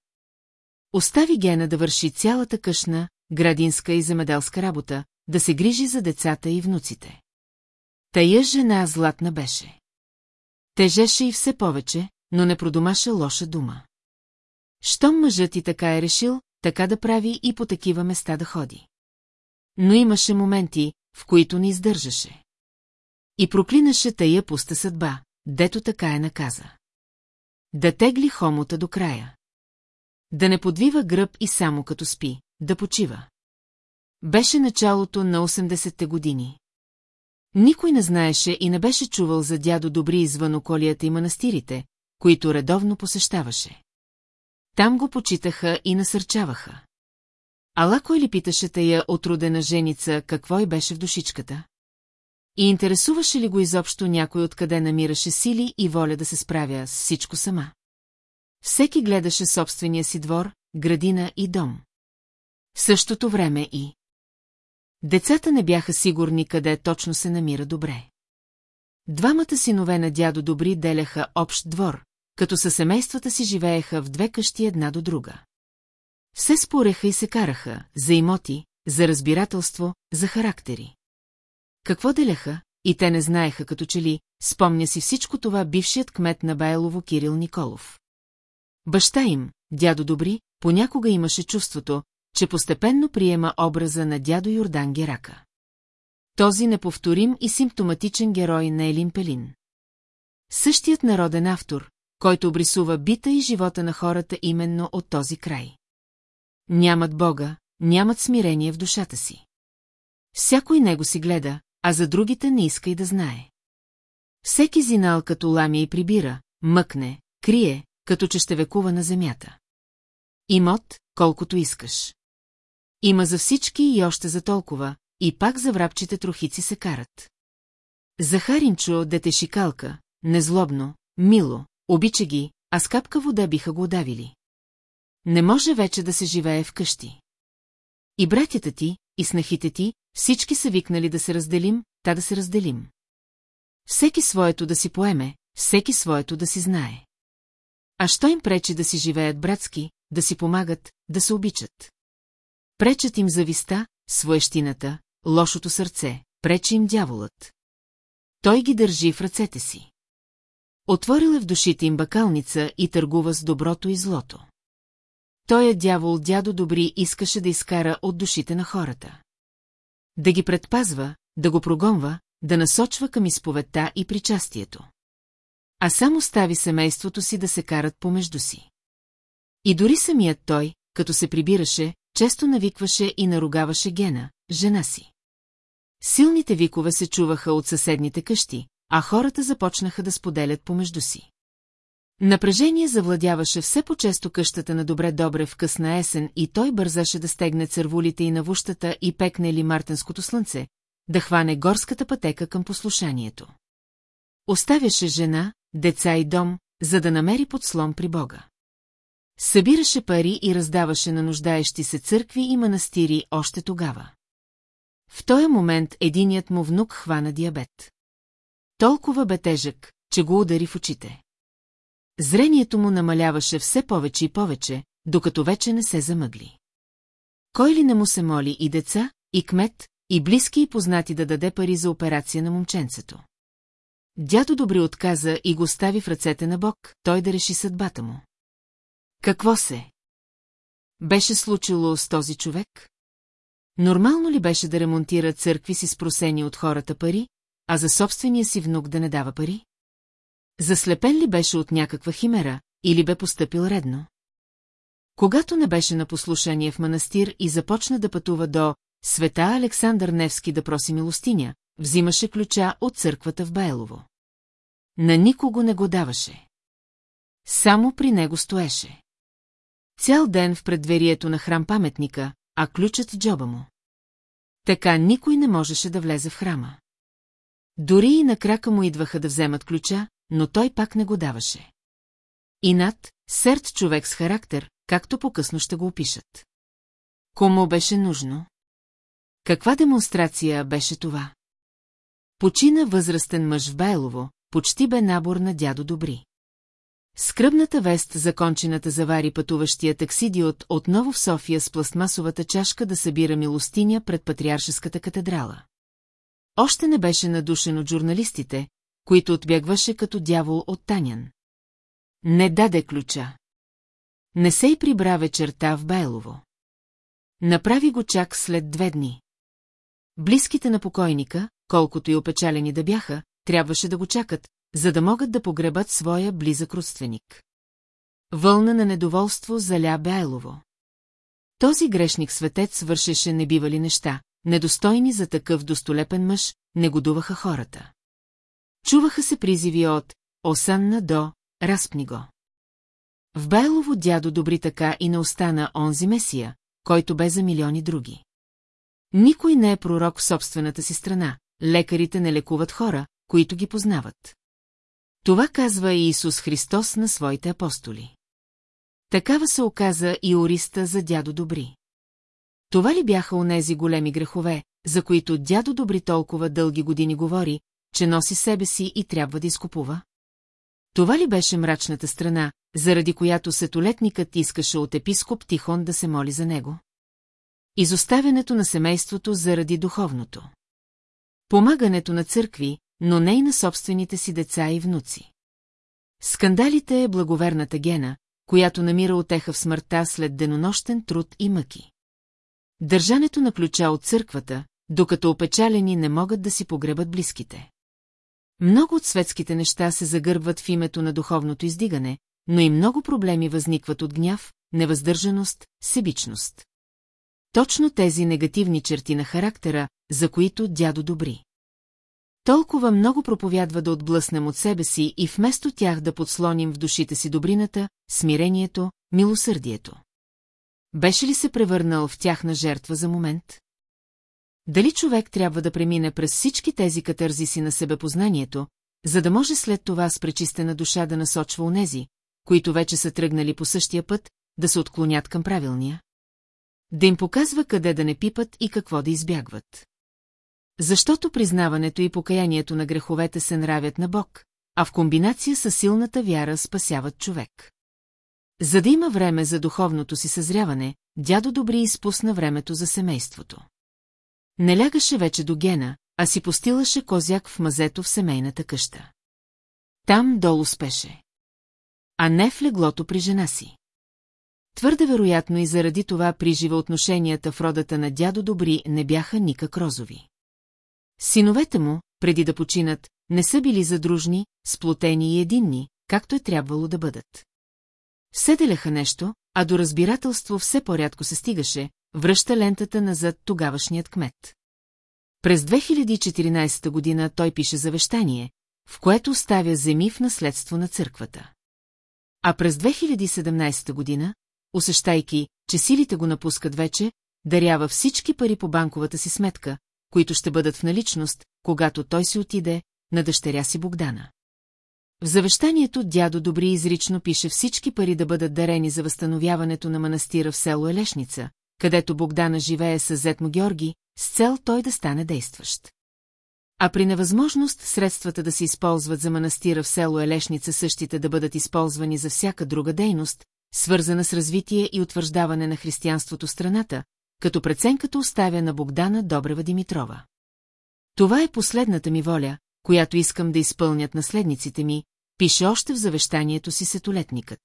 S1: Остави Гена да върши цялата къшна, градинска и земеделска работа, да се грижи за децата и внуците. Тая жена златна беше. Тежеше и все повече, но не продумаше лоша дума. Щом мъжът и така е решил, така да прави и по такива места да ходи. Но имаше моменти, в които ни издържаше. И проклинаше тая пуста съдба, дето така е наказа. Да тегли хомота до края. Да не подвива гръб и само като спи, да почива. Беше началото на 80-те години. Никой не знаеше и не беше чувал за дядо Добри извън околията и манастирите, които редовно посещаваше. Там го почитаха и насърчаваха. Ала ли питаше тая отрудена женица какво й беше в душичката? И интересуваше ли го изобщо някой откъде намираше сили и воля да се справя с всичко сама? Всеки гледаше собствения си двор, градина и дом. В същото време и... Децата не бяха сигурни къде точно се намира добре. Двамата синове на дядо Добри деляха общ двор, като със семействата си живееха в две къщи една до друга. Все спореха и се караха, за имоти, за разбирателство, за характери. Какво деляха, и те не знаеха като че ли, спомня си всичко това бившият кмет на Байлово Кирил Николов. Баща им, дядо Добри, понякога имаше чувството, че постепенно приема образа на дядо Йордан Герака. Този неповторим и симптоматичен герой на Елин Пелин. Същият народен автор, който обрисува бита и живота на хората именно от този край нямат Бога, нямат смирение в душата си. Всякой него си гледа, а за другите не иска и да знае. Всеки зинал като ламя и прибира, мъкне, крие, като че ще векува на земята. Имот, колкото искаш. Има за всички и още за толкова, и пак за врабчите трохици се карат. Захаринчо дете шикалка, незлобно, мило, обича ги, а с капка вода биха го удавили. Не може вече да се живее вкъщи. И братята ти, и снахите ти, всички са викнали да се разделим, та да се разделим. Всеки своето да си поеме, всеки своето да си знае. А що им пречи да си живеят братски, да си помагат, да се обичат? Пречат им зависта, своещината, лошото сърце, пречи им дяволът. Той ги държи в ръцете си. Отворил е в душите им бакалница и търгува с доброто и злото той е дявол дядо Добри искаше да изкара от душите на хората. Да ги предпазва, да го прогонва, да насочва към изповедта и причастието. А само стави семейството си да се карат помежду си. И дори самият той, като се прибираше, често навикваше и наругаваше Гена, жена си. Силните викове се чуваха от съседните къщи, а хората започнаха да споделят помежду си. Напрежение завладяваше все по-често къщата на Добре Добре в късна есен и той бързаше да стегне цървулите и навущата и пекне ли мартенското слънце, да хване горската пътека към послушанието. Оставяше жена, деца и дом, за да намери подслон при Бога. Събираше пари и раздаваше на нуждаещи се църкви и манастири още тогава. В този момент единият му внук хвана диабет. Толкова бе тежък, че го удари в очите. Зрението му намаляваше все повече и повече, докато вече не се замъгли. Кой ли не му се моли и деца, и кмет, и близки и познати да даде пари за операция на момченцето? Дядо добре отказа и го стави в ръцете на Бог, той да реши съдбата му. Какво се? Беше случило с този човек? Нормално ли беше да ремонтира църкви си спросени от хората пари, а за собствения си внук да не дава пари? Заслепен ли беше от някаква химера, или бе поступил редно? Когато не беше на послушание в манастир и започна да пътува до света Александър Невски да проси милостиня, взимаше ключа от църквата в Байлово. На никого не го даваше. Само при него стоеше. Цял ден в предверието на храм паметника, а ключът в джоба му. Така никой не можеше да влезе в храма. Дори и на крака му идваха да вземат ключа, но той пак не го даваше. И над серд човек с характер, както по-късно ще го опишат. Кому беше нужно? Каква демонстрация беше това? Почина възрастен мъж в Байлово, почти бе набор на дядо Добри. Скръбната вест за кончената завари пътуващия таксидиот отново в София с пластмасовата чашка да събира милостиня пред Патриаршеската катедрала. Още не беше надушен от журналистите, които отбягваше като дявол от Танян. Не даде ключа. Не се и прибра вечерта в Байлово. Направи го чак след две дни. Близките на покойника, колкото и опечалени да бяха, трябваше да го чакат, за да могат да погребат своя близък родственик. Вълна на недоволство заля Байлово. Този грешник светец вършеше небивали неща, недостойни за такъв достолепен мъж, негодуваха хората. Чуваха се призиви от «Осанна до распни го». В Байлово дядо добри така и не остана онзи месия, който бе за милиони други. Никой не е пророк в собствената си страна, лекарите не лекуват хора, които ги познават. Това казва и Исус Христос на своите апостоли. Такава се оказа и ориста за дядо Добри. Това ли бяха онези големи грехове, за които дядо Добри толкова дълги години говори, че носи себе си и трябва да изкупува? Това ли беше мрачната страна, заради която сетолетникът искаше от епископ Тихон да се моли за него? Изоставянето на семейството заради духовното. Помагането на църкви, но не и на собствените си деца и внуци. Скандалите е благоверната гена, която намира отеха в смъртта след денонощен труд и мъки. Държането на ключа от църквата, докато опечалени не могат да си погребат близките. Много от светските неща се загърбват в името на духовното издигане, но и много проблеми възникват от гняв, невъздържаност, себичност. Точно тези негативни черти на характера, за които дядо добри. Толкова много проповядва да отблъснем от себе си и вместо тях да подслоним в душите си добрината, смирението, милосърдието. Беше ли се превърнал в тяхна жертва за момент? Дали човек трябва да премине през всички тези катързиси на себепознанието, за да може след това с пречистена душа да насочва унези, които вече са тръгнали по същия път, да се отклонят към правилния? Да им показва къде да не пипат и какво да избягват. Защото признаването и покаянието на греховете се нравят на Бог, а в комбинация с силната вяра спасяват човек. За да има време за духовното си съзряване, дядо Добри изпусна времето за семейството. Не лягаше вече до Гена, а си постилаше козяк в мазето в семейната къща. Там долу спеше. А не в леглото при жена си. Твърде вероятно и заради това прижива отношенията в родата на дядо Добри не бяха никак розови. Синовете му, преди да починат, не са били задружни, сплотени и единни, както е трябвало да бъдат. Седеляха нещо, а до разбирателство все по-рядко се стигаше, връща лентата назад тогавашният кмет. През 2014 година той пише завещание, в което оставя земи в наследство на църквата. А през 2017 година, усещайки, че силите го напускат вече, дарява всички пари по банковата си сметка, които ще бъдат в наличност, когато той си отиде, на дъщеря си Богдана. В завещанието дядо Добри изрично пише всички пари да бъдат дарени за възстановяването на манастира в село Елешница, където Богдана живее с зет му Георги, с цел той да стане действащ. А при невъзможност средствата да се използват за манастира в село Елешница същите да бъдат използвани за всяка друга дейност, свързана с развитие и утвърждаване на християнството страната, като преценката оставя на Богдана Добрева Димитрова. Това е последната ми воля, която искам да изпълнят наследниците ми, пише още в завещанието си сетолетникът.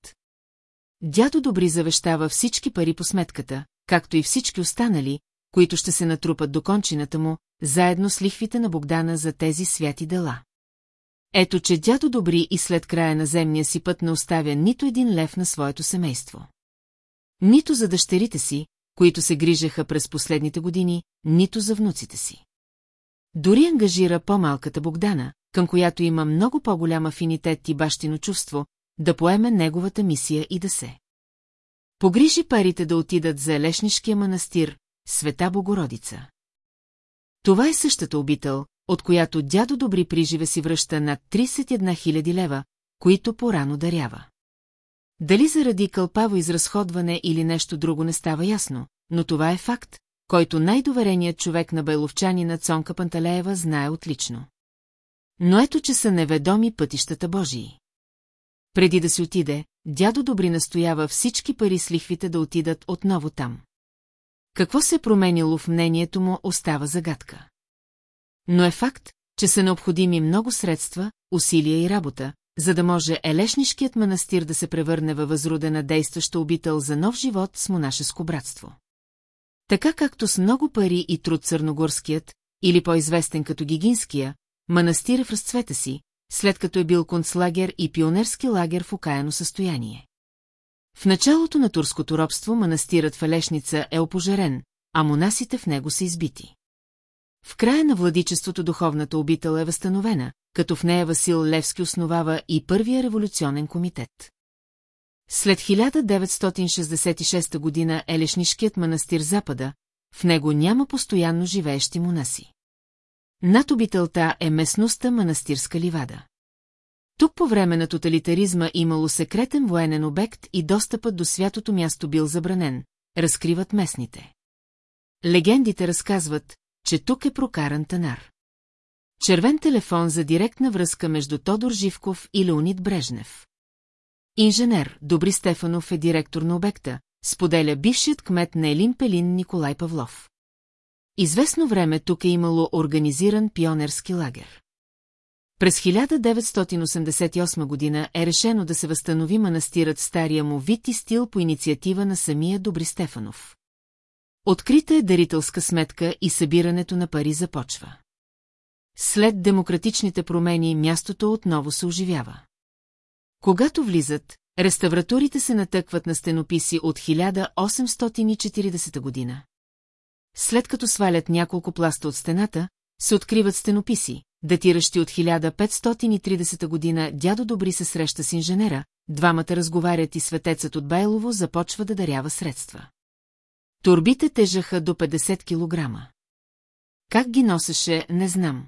S1: Дядо Добри завещава всички пари по сметката, както и всички останали, които ще се натрупат до кончината му, заедно с лихвите на Богдана за тези святи дела. Ето, че дядо Добри и след края на земния си път не оставя нито един лев на своето семейство. Нито за дъщерите си, които се грижаха през последните години, нито за внуците си. Дори ангажира по-малката Богдана, към която има много по-голям афинитет и бащино чувство, да поеме неговата мисия и да се. Погрижи парите да отидат за Елешнишкия манастир, Света Богородица. Това е същата обител, от която дядо Добри приживе си връща над 31 000 лева, които порано дарява. Дали заради кълпаво изразходване или нещо друго не става ясно, но това е факт, който най-довереният човек на байловчанина Цонка Панталеева знае отлично. Но ето, че са неведоми пътищата Божии. Преди да си отиде, дядо Добри настоява всички пари с лихвите да отидат отново там. Какво се е променило в мнението му остава загадка. Но е факт, че са необходими много средства, усилия и работа, за да може елешнишкият манастир да се превърне във възрудена действаща обител за нов живот с монашеско братство. Така както с много пари и труд Църногорският, или по-известен като Гигинския, Манастир в разцвета си, след като е бил концлагер и пионерски лагер в окаяно състояние. В началото на турското робство манастирът в Алешница е опожарен, а монасите в него са избити. В края на владичеството духовната обител е възстановена, като в нея Васил Левски основава и първия революционен комитет. След 1966 година е лешнишкият манастир Запада, в него няма постоянно живеещи монаси. Над обителта е местността Манастирска ливада. Тук по време на тоталитаризма имало секретен военен обект и достъпът до святото място бил забранен, разкриват местните. Легендите разказват, че тук е прокаран танар. Червен телефон за директна връзка между Тодор Живков и Леонид Брежнев. Инженер Добри Стефанов е директор на обекта, споделя бившият кмет на Елин Пелин Николай Павлов. Известно време тук е имало организиран пионерски лагер. През 1988 година е решено да се възстанови манастирът стария му вид и стил по инициатива на самия Добри Стефанов. Открита е дарителска сметка и събирането на пари започва. След демократичните промени мястото отново се оживява. Когато влизат, реставраторите се натъкват на стенописи от 1840 година след като свалят няколко пласта от стената, се откриват стенописи, датиращи от 1530 година дядо Добри се среща с инженера, двамата разговарят и светецът от Байлово започва да дарява средства. Турбите тежаха до 50 кг. Как ги носеше, не знам.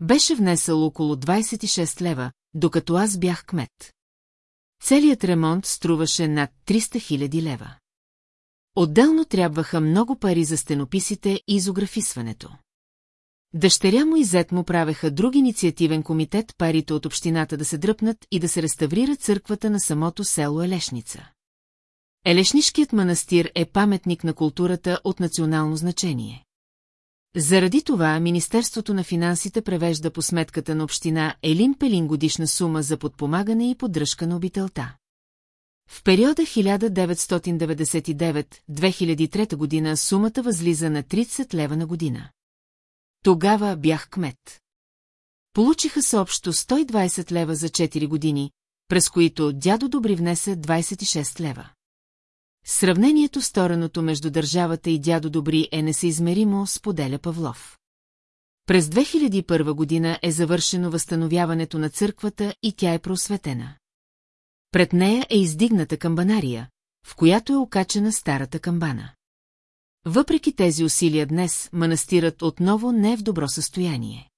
S1: Беше внесъл около 26 лева, докато аз бях кмет. Целият ремонт струваше над 300 000 лева. Отделно трябваха много пари за стенописите и изографисването. Дъщеря му и зет му правеха друг инициативен комитет парите от общината да се дръпнат и да се реставрира църквата на самото село Елешница. Елешнишкият манастир е паметник на културата от национално значение. Заради това Министерството на финансите превежда по сметката на община Елин Пелин годишна сума за подпомагане и поддръжка на обителта. В периода 1999-2003 година сумата възлиза на 30 лева на година. Тогава бях кмет. Получиха се общо 120 лева за 4 години, през които дядо Добри внесе 26 лева. Сравнението стореното между държавата и дядо Добри е несъизмеримо, споделя Павлов. През 2001 година е завършено възстановяването на църквата и тя е просветена. Пред нея е издигната камбанария, в която е окачена старата камбана. Въпреки тези усилия днес, манастирът отново не е в добро състояние.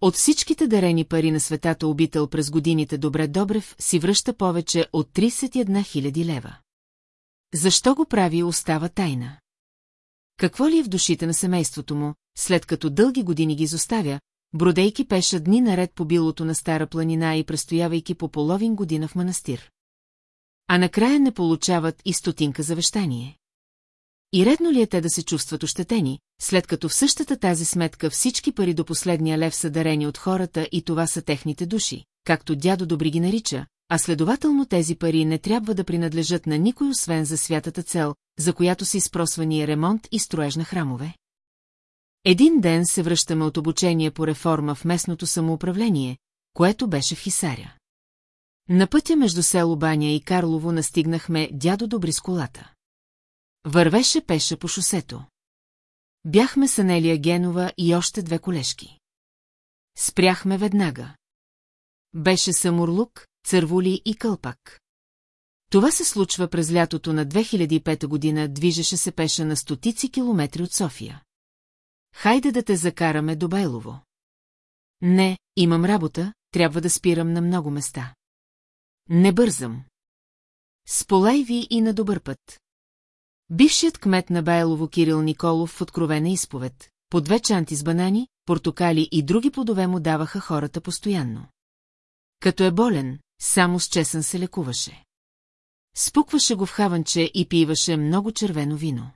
S1: От всичките дарени пари на светата обител през годините Добре Добрев си връща повече от 31 000 лева. Защо го прави остава тайна? Какво ли е в душите на семейството му, след като дълги години ги изоставя, бродейки пеша дни наред по билото на Стара планина и престоявайки по половин година в манастир. А накрая не получават и стотинка завещание. И редно ли е те да се чувстват ощетени, след като в същата тази сметка всички пари до последния лев са дарени от хората и това са техните души, както дядо Добри ги нарича, а следователно тези пари не трябва да принадлежат на никой освен за святата цел, за която са изпросвани ремонт и строеж на храмове? Един ден се връщаме от обучение по реформа в местното самоуправление, което беше в Хисаря. На пътя между село Баня и Карлово настигнахме дядо Добри с колата. Вървеше пеше по шосето. Бяхме с Анелия Генова и още две колешки. Спряхме веднага. Беше самурлук, цървули и кълпак. Това се случва през лятото на 2005 година, движеше се пеше на стотици километри от София. Хайде да те закараме до Байлово. Не, имам работа, трябва да спирам на много места. Не бързам. Сполай ви и на добър път. Бившият кмет на Байлово Кирил Николов в откровена изповед, по две чанти с банани, портокали и други плодове му даваха хората постоянно. Като е болен, само с чесън се лекуваше. Спукваше го в хаванче и пиваше много червено вино.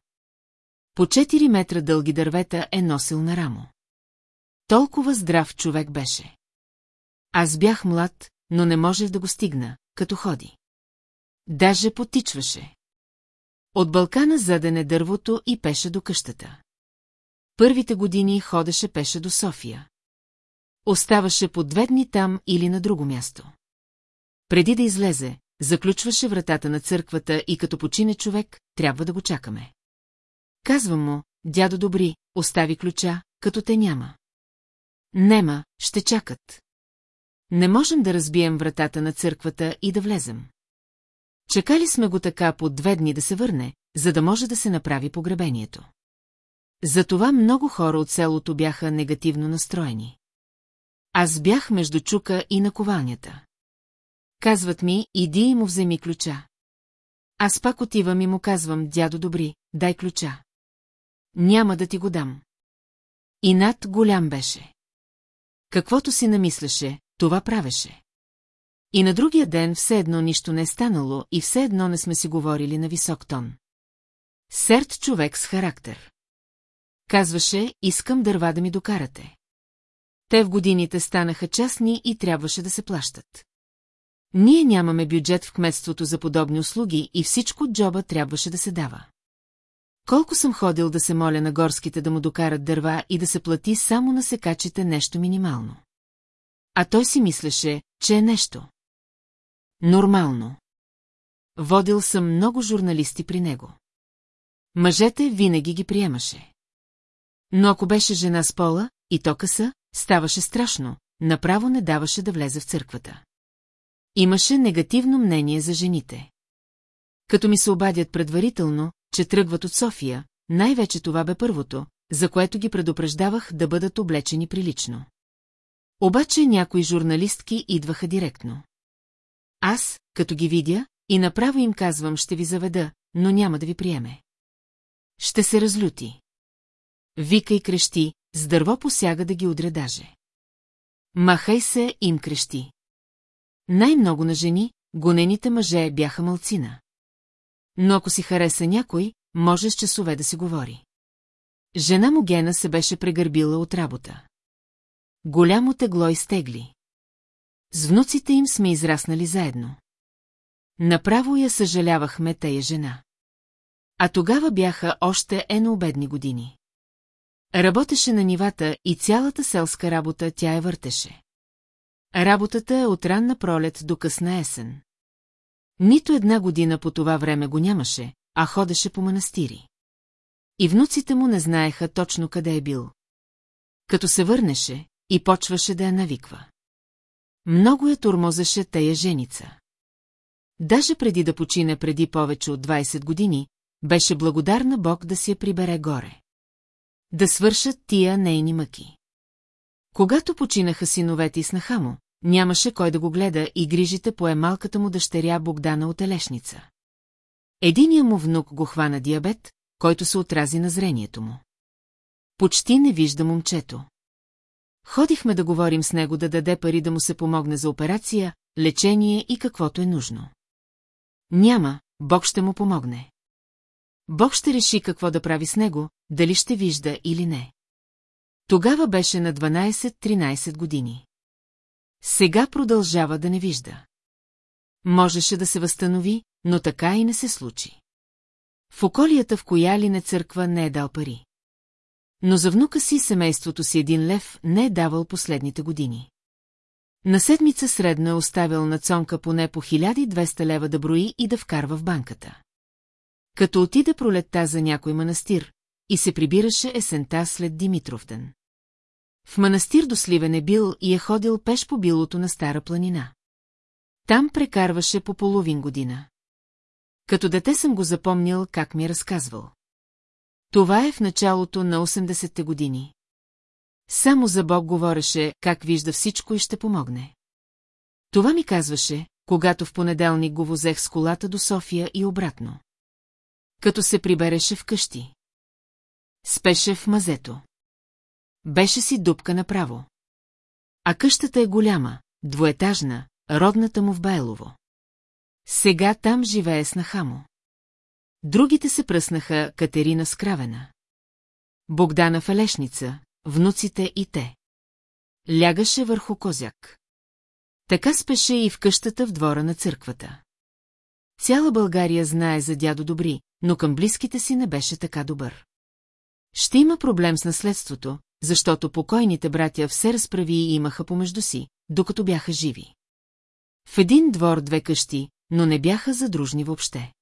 S1: По 4 метра дълги дървета е носил на рамо. Толкова здрав човек беше. Аз бях млад, но не можех да го стигна, като ходи. Даже потичваше. От Балкана задене дървото и пеше до къщата. Първите години ходеше пеше до София. Оставаше по две дни там или на друго място. Преди да излезе, заключваше вратата на църквата и като почине човек, трябва да го чакаме. Казвам му, дядо добри, остави ключа, като те няма. Нема, ще чакат. Не можем да разбием вратата на църквата и да влезем. Чакали сме го така по две дни да се върне, за да може да се направи погребението. Затова много хора от селото бяха негативно настроени. Аз бях между чука и на ковалнята. Казват ми, иди и му вземи ключа. Аз пак отивам и му казвам, дядо добри, дай ключа няма да ти го дам. И над голям беше. Каквото си намисляше, това правеше. И на другия ден все едно нищо не е станало и все едно не сме си говорили на висок тон. Серд човек с характер. Казваше, искам дърва да ми докарате. Те в годините станаха частни и трябваше да се плащат. Ние нямаме бюджет в кметството за подобни услуги и всичко от джоба трябваше да се дава. Колко съм ходил да се моля на горските да му докарат дърва и да се плати само на секачите нещо минимално. А той си мислеше, че е нещо. Нормално. Водил съм много журналисти при него. Мъжете винаги ги приемаше. Но ако беше жена с пола и то къса, ставаше страшно, направо не даваше да влезе в църквата. Имаше негативно мнение за жените. Като ми се обадят предварително, че тръгват от София, най-вече това бе първото, за което ги предупреждавах да бъдат облечени прилично. Обаче някои журналистки идваха директно. Аз, като ги видя, и направо им казвам ще ви заведа, но няма да ви приеме. Ще се разлюти. Вика и крещи, с дърво посяга да ги удря даже. Махай се им крещи. Най-много на жени, гонените мъже бяха малцина но ако си хареса някой, може с часове да си говори. Жена му Гена се беше прегърбила от работа. Голямо тегло изтегли. С внуците им сме израснали заедно. Направо я съжалявахме тая жена. А тогава бяха още обедни години. Работеше на нивата и цялата селска работа тя я въртеше. Работата е от ранна пролет до късна есен. Нито една година по това време го нямаше, а ходеше по манастири. И внуците му не знаеха точно къде е бил. Като се върнеше и почваше да я навиква. Много я турмозаше тая женица. Даже преди да почине преди повече от 20 години, беше благодарна Бог да си я прибере горе. Да свършат тия нейни мъки. Когато починаха синовете и снаха му, нямаше кой да го гледа и грижите пое малката му дъщеря Богдана от Елешница. Единия му внук го хвана диабет, който се отрази на зрението му. Почти не вижда момчето. Ходихме да говорим с него да даде пари да му се помогне за операция, лечение и каквото е нужно. Няма, Бог ще му помогне. Бог ще реши какво да прави с него, дали ще вижда или не. Тогава беше на 12-13 години. Сега продължава да не вижда. Можеше да се възстанови, но така и не се случи. В околията в коя ли не църква не е дал пари. Но за внука си семейството си един лев не е давал последните години. На седмица средно е оставил на Цонка поне по 1200 лева да брои и да вкарва в банката. Като отида пролетта за някой манастир и се прибираше есента след Димитровден. В манастир до Сливен е бил и е ходил пеш по билото на Стара планина. Там прекарваше по половин година. Като дете съм го запомнил как ми е разказвал. Това е в началото на 80-те години. Само за Бог говореше как вижда всичко и ще помогне. Това ми казваше, когато в понеделник го возех с колата до София и обратно. Като се прибереше вкъщи. Спеше в мазето. Беше си дупка направо. А къщата е голяма, двоетажна, родната му в Байлово. Сега там живее снаха му. Другите се пръснаха Катерина Скравена. Богдана Фалешница, внуците и те. Лягаше върху козяк. Така спеше и в къщата в двора на църквата. Цяла България знае за дядо Добри, но към близките си не беше така добър. Ще има проблем с наследството, защото покойните братя все разправи и имаха помежду си, докато бяха живи. В един двор две къщи, но не бяха задружни въобще.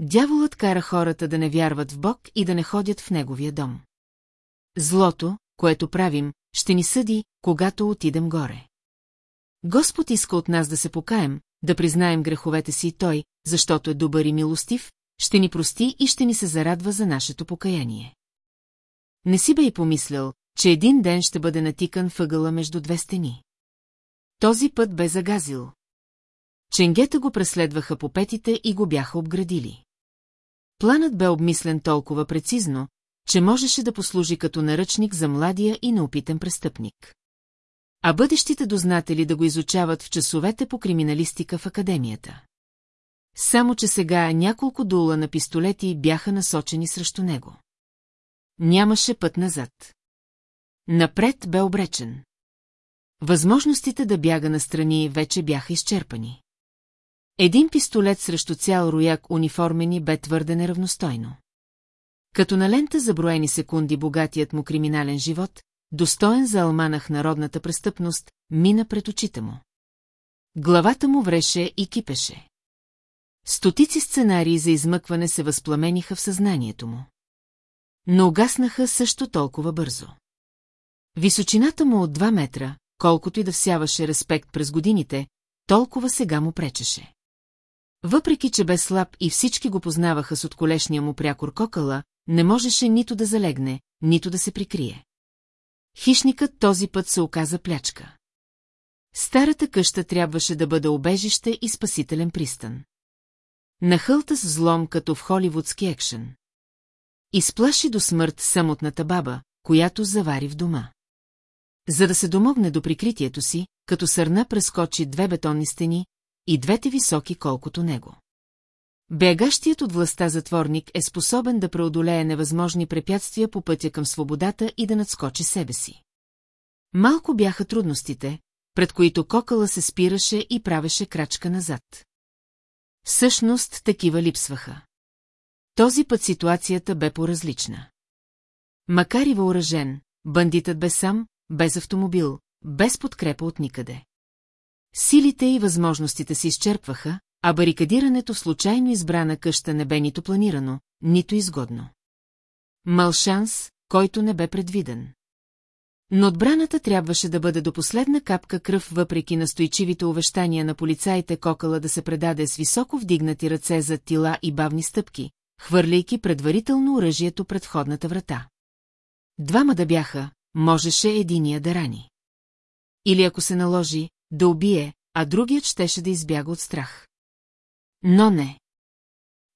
S1: Дяволът кара хората да не вярват в Бог и да не ходят в неговия дом. Злото, което правим, ще ни съди, когато отидем горе. Господ иска от нас да се покаем, да признаем греховете си и Той, защото е добър и милостив, ще ни прости и ще ни се зарадва за нашето покаяние. Не си бе и помислял, че един ден ще бъде натикан въгъла между две стени. Този път бе загазил. Ченгета го преследваха по петите и го бяха обградили. Планът бе обмислен толкова прецизно, че можеше да послужи като наръчник за младия и неопитен престъпник. А бъдещите дознатели да го изучават в часовете по криминалистика в академията. Само, че сега няколко дула на пистолети бяха насочени срещу него. Нямаше път назад. Напред бе обречен. Възможностите да бяга настрани вече бяха изчерпани. Един пистолет срещу цял рояк униформени бе твърде неравностойно. Като на лента за броени секунди богатият му криминален живот, достоен за алманах народната престъпност, мина пред очите му. Главата му вреше и кипеше. Стотици сценарии за измъкване се възпламениха в съзнанието му но угаснаха също толкова бързо. Височината му от 2 метра, колкото и да всяваше респект през годините, толкова сега му пречеше. Въпреки, че бе слаб и всички го познаваха с отколешния му прякор кокала, не можеше нито да залегне, нито да се прикрие. Хищникът този път се оказа плячка. Старата къща трябваше да бъде обежище и спасителен пристан. Нахълта с взлом като в холивудски екшен. Изплаши до смърт самотната баба, която завари в дома. За да се домогне до прикритието си, като сърна прескочи две бетонни стени и двете високи колкото него. Бегащият от властта затворник е способен да преодолее невъзможни препятствия по пътя към свободата и да надскочи себе си. Малко бяха трудностите, пред които кокала се спираше и правеше крачка назад. Всъщност такива липсваха. Този път ситуацията бе по различна. Макар и въоръжен, бандитът бе сам, без автомобил, без подкрепа от никъде. Силите и възможностите се изчерпваха, а барикадирането в случайно избрана къща не бе нито планирано, нито изгодно. Мал шанс, който не бе предвиден. Но отбраната трябваше да бъде до последна капка кръв, въпреки настойчивите увещания на полицаите кокала да се предаде с високо вдигнати ръце за тила и бавни стъпки, хвърляйки предварително оръжието пред входната врата. Двама да бяха, можеше единия да рани. Или ако се наложи, да убие, а другият щеше да избяга от страх. Но не.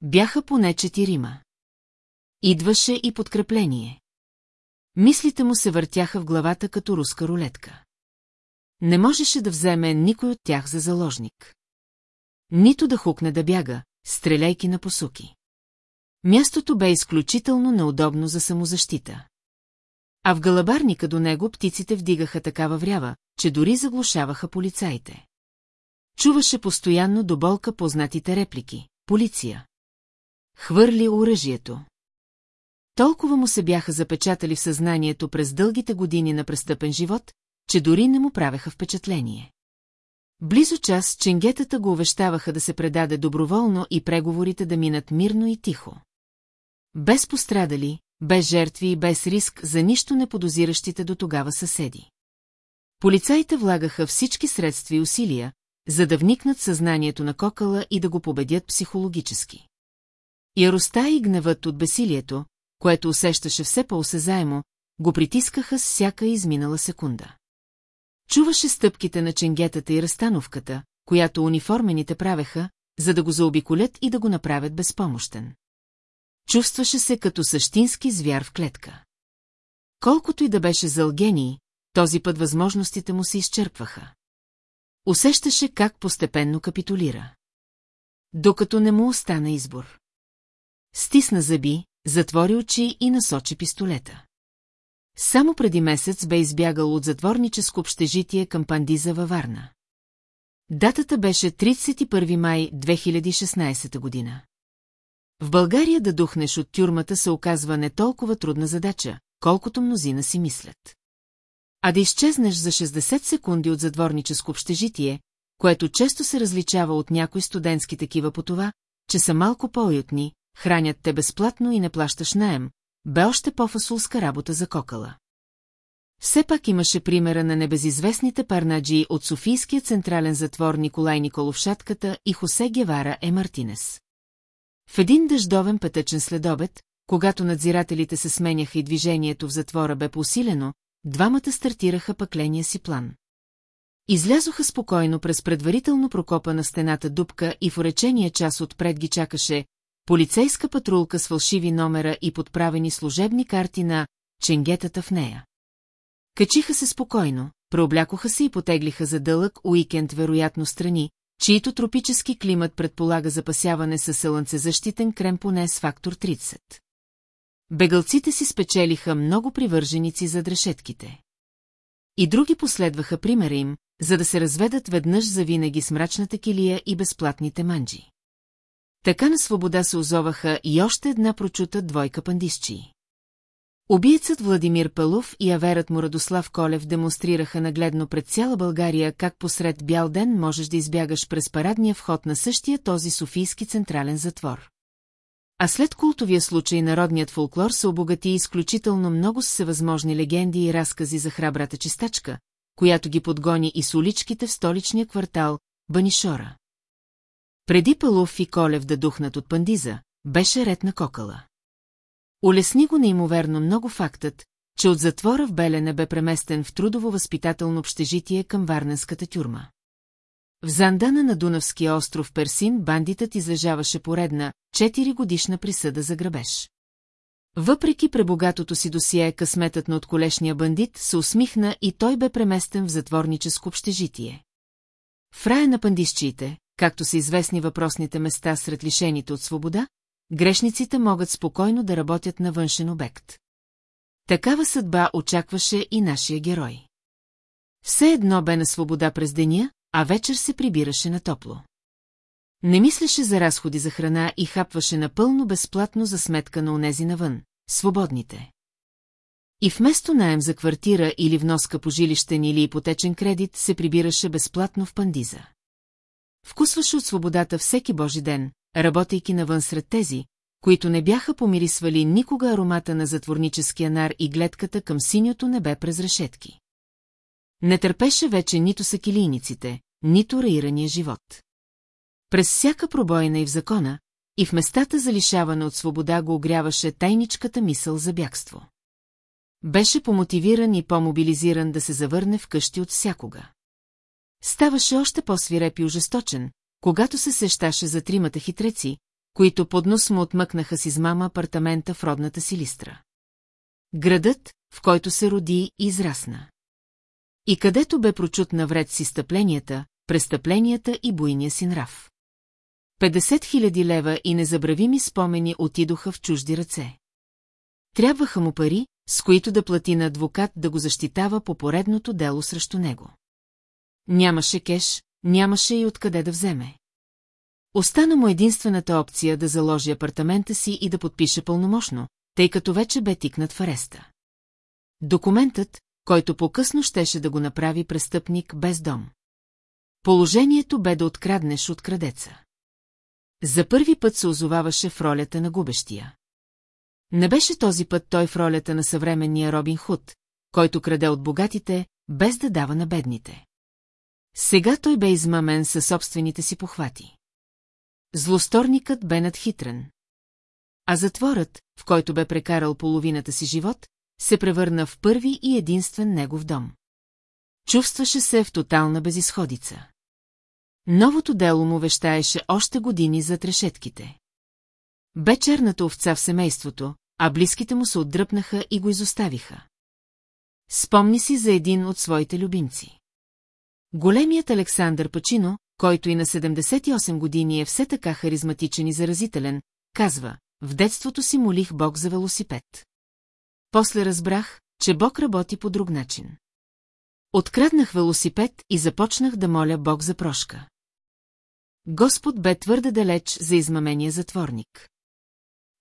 S1: Бяха поне четирима. Идваше и подкрепление. Мислите му се въртяха в главата като руска рулетка. Не можеше да вземе никой от тях за заложник. Нито да хукне да бяга, стреляйки на посуки. Мястото бе изключително неудобно за самозащита. А в галабарника до него птиците вдигаха такава врява, че дори заглушаваха полицаите. Чуваше постоянно до болка познатите реплики. Полиция. Хвърли оръжието. Толкова му се бяха запечатали в съзнанието през дългите години на престъпен живот, че дори не му правеха впечатление. Близо час ченгетата го увещаваха да се предаде доброволно и преговорите да минат мирно и тихо. Без пострадали, без жертви и без риск за нищо не подозиращите до тогава съседи. Полицаите влагаха всички средства и усилия, за да вникнат съзнанието на кокала и да го победят психологически. Яростта и гневът от бесилието, което усещаше все по-осезаемо, го притискаха с всяка изминала секунда. Чуваше стъпките на ченгетата и разстановката, която униформените правеха, за да го заобиколят и да го направят безпомощен чувстваше се като същински звяр в клетка. Колкото и да беше за Алгений, този път възможностите му се изчерпваха. Усещаше как постепенно капитулира. Докато не му остана избор. Стисна зъби, затвори очи и насочи пистолета. Само преди месец бе избягал от затворническо общежитие към Пандиза във Варна. Датата беше 31 май 2016 година. В България да духнеш от тюрмата се оказва не толкова трудна задача, колкото мнозина си мислят. А да изчезнеш за 60 секунди от задворническо общежитие, което често се различава от някои студентски такива по това, че са малко по-уютни, хранят те безплатно и не плащаш наем, бе още по-фасулска работа за кокала. Все пак имаше примера на небезизвестните парнаджии от Софийския централен затвор Николай Николов Шатката и Хосе Гевара Е. Мартинес. В един дъждовен пътъчен следобед, когато надзирателите се сменяха и движението в затвора бе посилено, двамата стартираха пъкления си план. Излязоха спокойно през предварително прокопа на стената дупка и в уречения час отпред ги чакаше полицейска патрулка с фалшиви номера и подправени служебни карти на ченгетата в нея. Качиха се спокойно, преоблякоха се и потеглиха за дълъг уикенд вероятно страни, чието тропически климат предполага запасяване със слънцезащитен крем поне с фактор 30. Бегалците си спечелиха много привърженици за дрешетките. И други последваха примера им, за да се разведат веднъж завинаги с мрачната килия и безплатните манджи. Така на свобода се озоваха и още една прочута двойка пандисчии. Убийцът Владимир Пелов и аверът му Радослав Колев демонстрираха нагледно пред цяла България как посред бял ден можеш да избягаш през парадния вход на същия този Софийски централен затвор. А след култовия случай народният фолклор се обогати изключително много с всевъзможни легенди и разкази за храбрата чистачка, която ги подгони и с уличките в столичния квартал Банишора. Преди Пелов и Колев да духнат от пандиза, беше ред на кокала. Улесни го неимоверно много фактът, че от затвора в Белене бе преместен в трудово-възпитателно общежитие към Варненската тюрма. В Зандана на Дунавския остров Персин бандитът излежаваше поредна, 4 годишна присъда за грабеж. Въпреки пребогатото си досие, късметът на отколешния бандит се усмихна и той бе преместен в затворническо общежитие. В рая на пандишчиите, както са известни въпросните места сред лишените от свобода, грешниците могат спокойно да работят на външен обект. Такава съдба очакваше и нашия герой. Все едно бе на свобода през деня, а вечер се прибираше на топло. Не мислеше за разходи за храна и хапваше напълно безплатно за сметка на онези навън, свободните. И вместо найем за квартира или вноска по жилищен или ипотечен кредит се прибираше безплатно в пандиза. Вкусваше от свободата всеки божи ден, работейки навън сред тези, които не бяха помирисвали никога аромата на затворническия нар и гледката към синьото небе през решетки. Не търпеше вече нито сакилийниците, нито раирания живот. През всяка пробойна и в закона, и в местата за лишаване от свобода го огряваше тайничката мисъл за бягство. Беше помотивиран и по-мобилизиран да се завърне вкъщи от всякога. Ставаше още по-свиреп и ужесточен когато се сещаше за тримата хитреци, които под нос му отмъкнаха с измама апартамента в родната си листра. Градът, в който се роди и израсна. И където бе прочут навред си стъпленията, престъпленията и буйния си нрав. 50 хиляди лева и незабравими спомени отидоха в чужди ръце. Трябваха му пари, с които да плати на адвокат да го защитава по поредното дело срещу него. Нямаше кеш, нямаше и откъде да вземе. Остана му единствената опция да заложи апартамента си и да подпише пълномощно, тъй като вече бе тикнат в ареста. Документът, който по-късно щеше да го направи престъпник без дом. Положението бе да откраднеш от крадеца. За първи път се озоваваше в ролята на губещия. Не беше този път той в ролята на съвременния Робин Худ, който краде от богатите, без да дава на бедните. Сега той бе измамен със собствените си похвати. Злосторникът бе надхитрен. А затворът, в който бе прекарал половината си живот, се превърна в първи и единствен негов дом. Чувстваше се в тотална безисходица. Новото дело му вещаеше още години зад решетките. Бе черната овца в семейството, а близките му се отдръпнаха и го изоставиха. Спомни си за един от своите любимци. Големият Александър Пачино, който и на 78 години е все така харизматичен и заразителен, казва, в детството си молих Бог за велосипед. После разбрах, че Бог работи по друг начин. Откраднах велосипед и започнах да моля Бог за прошка. Господ бе твърде далеч за измамения затворник.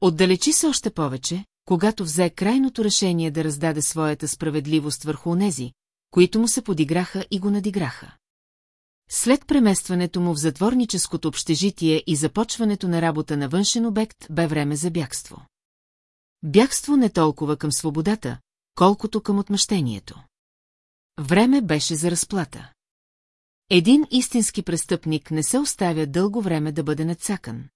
S1: Отдалечи се още повече, когато взе крайното решение да раздаде своята справедливост върху онези, които му се подиграха и го надиграха. След преместването му в затворническото общежитие и започването на работа на външен обект бе време за бягство. Бягство не толкова към свободата, колкото към отмъщението. Време беше за разплата. Един истински престъпник не се оставя дълго време да бъде надсакан.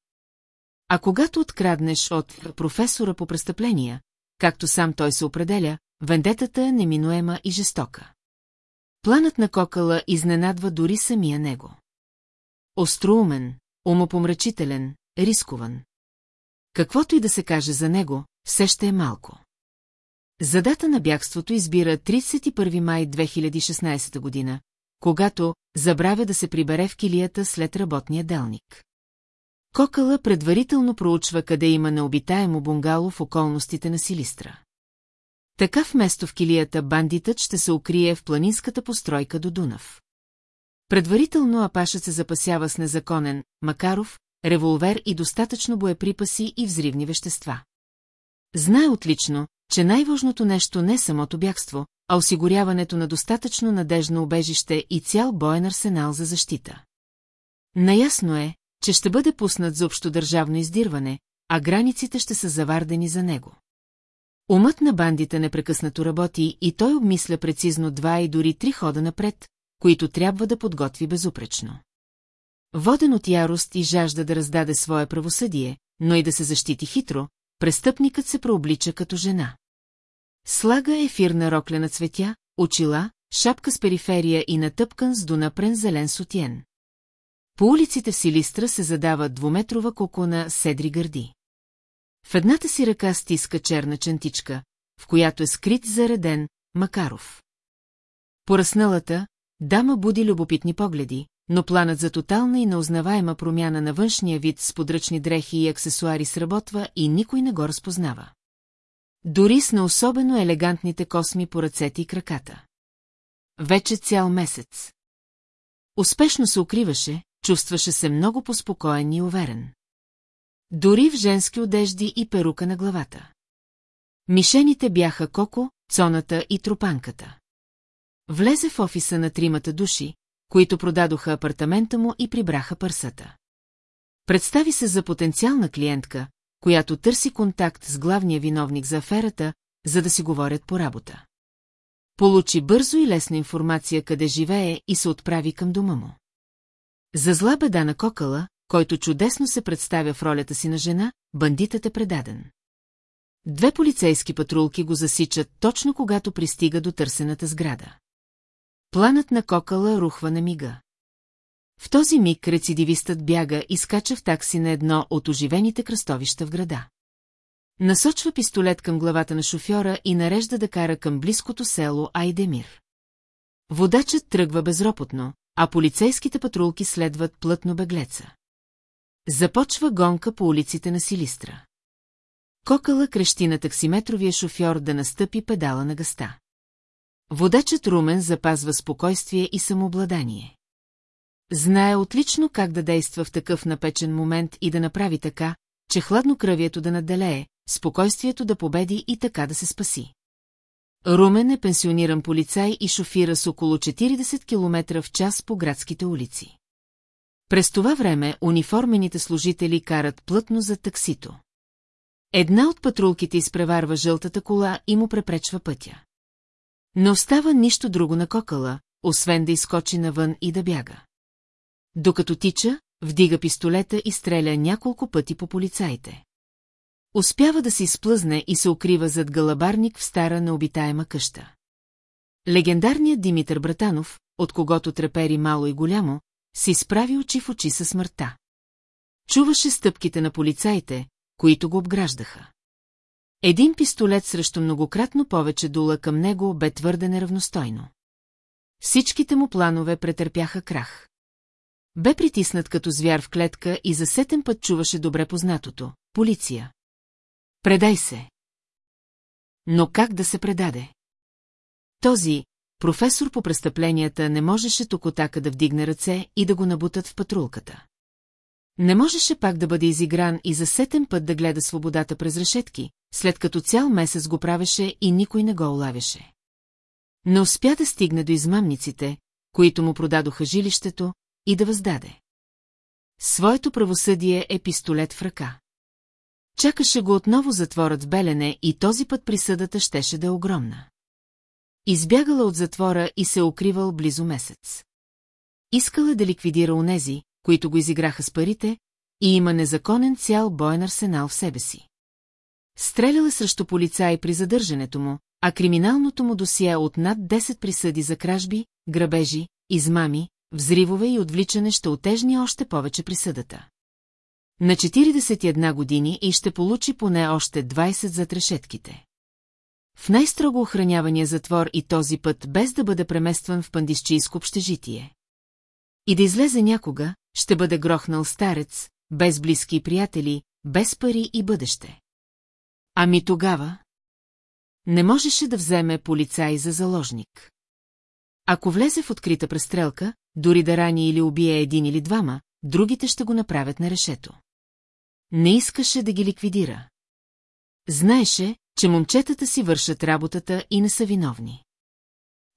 S1: А когато откраднеш от професора по престъпления, както сам той се определя, вендетата е неминуема и жестока. Планът на кокала изненадва дори самия него. Остроумен, умопомрачителен, рискован. Каквото и да се каже за него, все ще е малко. За дата на бягството избира 31 май 2016 година, когато забравя да се прибере в килията след работния делник. Кокала предварително проучва къде има необитаемо бунгало в околностите на Силистра. Така вместо в килията бандитът ще се укрие в планинската постройка до Дунав. Предварително Апашът се запасява с незаконен, Макаров, револвер и достатъчно боеприпаси и взривни вещества. Знае отлично, че най-важното нещо не е самото бягство, а осигуряването на достатъчно надежно обежище и цял боен арсенал за защита. Наясно е, че ще бъде пуснат за общодържавно издирване, а границите ще са завардени за него. Умът на бандите непрекъснато работи и той обмисля прецизно два и дори три хода напред, които трябва да подготви безупречно. Воден от ярост и жажда да раздаде свое правосъдие, но и да се защити хитро, престъпникът се прооблича като жена. Слага ефирна рокля на цветя, очила, шапка с периферия и натъпкан с донапрен зелен сутиен. По улиците в Силистра се задава двуметрова кокона седри гърди. В едната си ръка стиска черна чантичка, в която е скрит зареден Макаров. Поръсналата дама буди любопитни погледи, но планът за тотална и неузнаваема промяна на външния вид с подръчни дрехи и аксесуари сработва и никой не го разпознава. Дори с на особено елегантните косми по ръцете и краката. Вече цял месец. Успешно се укриваше, чувстваше се много поспокоен и уверен. Дори в женски одежди и перука на главата. Мишените бяха Коко, Цоната и Тропанката. Влезе в офиса на тримата души, които продадоха апартамента му и прибраха парсата. Представи се за потенциална клиентка, която търси контакт с главния виновник за аферата, за да си говорят по работа. Получи бързо и лесна информация къде живее и се отправи към дома му. За зла беда на кокала, който чудесно се представя в ролята си на жена, бандитът е предаден. Две полицейски патрулки го засичат точно когато пристига до търсената сграда. Планът на кокала рухва на мига. В този миг рецидивистът бяга и скача в такси на едно от оживените кръстовища в града. Насочва пистолет към главата на шофьора и нарежда да кара към близкото село Айдемир. Водачът тръгва безропотно, а полицейските патрулки следват плътно беглеца. Започва гонка по улиците на Силистра. Кокала крещи на таксиметровия шофьор да настъпи педала на гъста. Водачът Румен запазва спокойствие и самообладание. Знае отлично как да действа в такъв напечен момент и да направи така, че хладнокръвието да надделее, спокойствието да победи и така да се спаси. Румен е пенсиониран полицай и шофира с около 40 км в час по градските улици. През това време униформените служители карат плътно за таксито. Една от патрулките изпреварва жълтата кола и му препречва пътя. Не остава нищо друго на кокала, освен да изкочи навън и да бяга. Докато тича, вдига пистолета и стреля няколко пъти по полицаите. Успява да се изплъзне и се укрива зад галабарник в стара необитаема къща. Легендарният Димитър Братанов, от когото трепери мало и голямо, си справи очи в очи със смъртта. Чуваше стъпките на полицаите, които го обграждаха. Един пистолет срещу многократно повече дула към него бе твърде неравностойно. Всичките му планове претърпяха крах. Бе притиснат като звяр в клетка и за сетен път чуваше добре познатото – полиция. Предай се! Но как да се предаде? Този професор по престъпленията не можеше токотака да вдигне ръце и да го набутат в патрулката. Не можеше пак да бъде изигран и за сетен път да гледа свободата през решетки, след като цял месец го правеше и никой не го улавяше. Не успя да стигне до измамниците, които му продадоха жилището, и да въздаде. Своето правосъдие е пистолет в ръка. Чакаше го отново затворът в Белене и този път присъдата щеше да е огромна. Избягала от затвора и се укривал близо месец. Искала да ликвидира унези, които го изиграха с парите, и има незаконен цял боен арсенал в себе си. Стреляла срещу полицаи при задържането му, а криминалното му досие от над 10 присъди за кражби, грабежи, измами, взривове и отвличане ще отежни още повече присъдата. На 41 години и ще получи поне още 20 за трешетките. В най-строго охранявания затвор и този път без да бъде преместван в пандисчийско общежитие. И да излезе някога, ще бъде грохнал старец, без близки и приятели, без пари и бъдеще. Ами тогава? Не можеше да вземе полицай за заложник. Ако влезе в открита престрелка, дори да рани или убие един или двама, другите ще го направят на решето. Не искаше да ги ликвидира. Знаеше, че момчетата си вършат работата и не са виновни.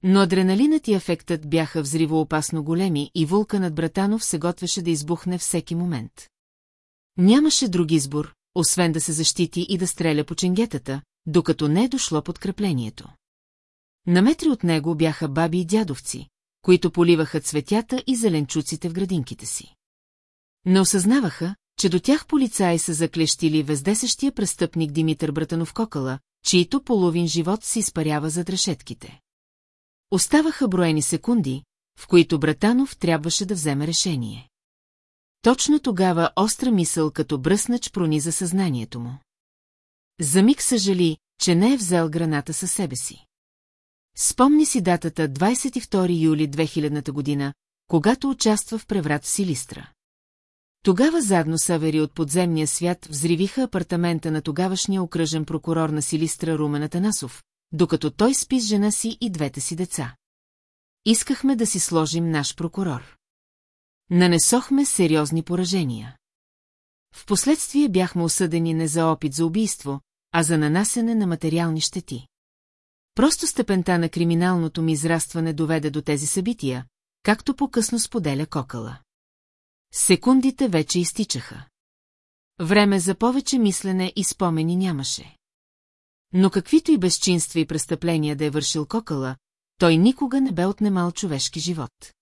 S1: Но адреналинът и ефектът бяха взривоопасно големи и вулканът Братанов се готвеше да избухне всеки момент. Нямаше друг избор, освен да се защити и да стреля по ченгетата, докато не е дошло подкреплението. На метри от него бяха баби и дядовци, които поливаха цветята и зеленчуците в градинките си. Не осъзнаваха, че до тях полицаи са заклещили вездесещия престъпник Димитър Братанов Кокала, чието половин живот се изпарява зад решетките. Оставаха броени секунди, в които Братанов трябваше да вземе решение. Точно тогава остра мисъл като бръснач прониза съзнанието му. За миг съжали, че не е взел граната със себе си. Спомни си датата 22 юли 2000 година, когато участва в преврат в Силистра. Тогава заедно с Авери от подземния свят взривиха апартамента на тогавашния окръжен прокурор на Силистра Румен Атанасов, докато той спи с жена си и двете си деца. Искахме да си сложим наш прокурор. Нанесохме сериозни поражения. Впоследствие бяхме осъдени не за опит за убийство, а за нанасене на материални щети. Просто степента на криминалното ми израстване доведе до тези събития, както по-късно споделя Кокала. Секундите вече изтичаха. Време за повече мислене и спомени нямаше. Но каквито и безчинства и престъпления да е вършил кокала, той никога не бе отнемал човешки живот.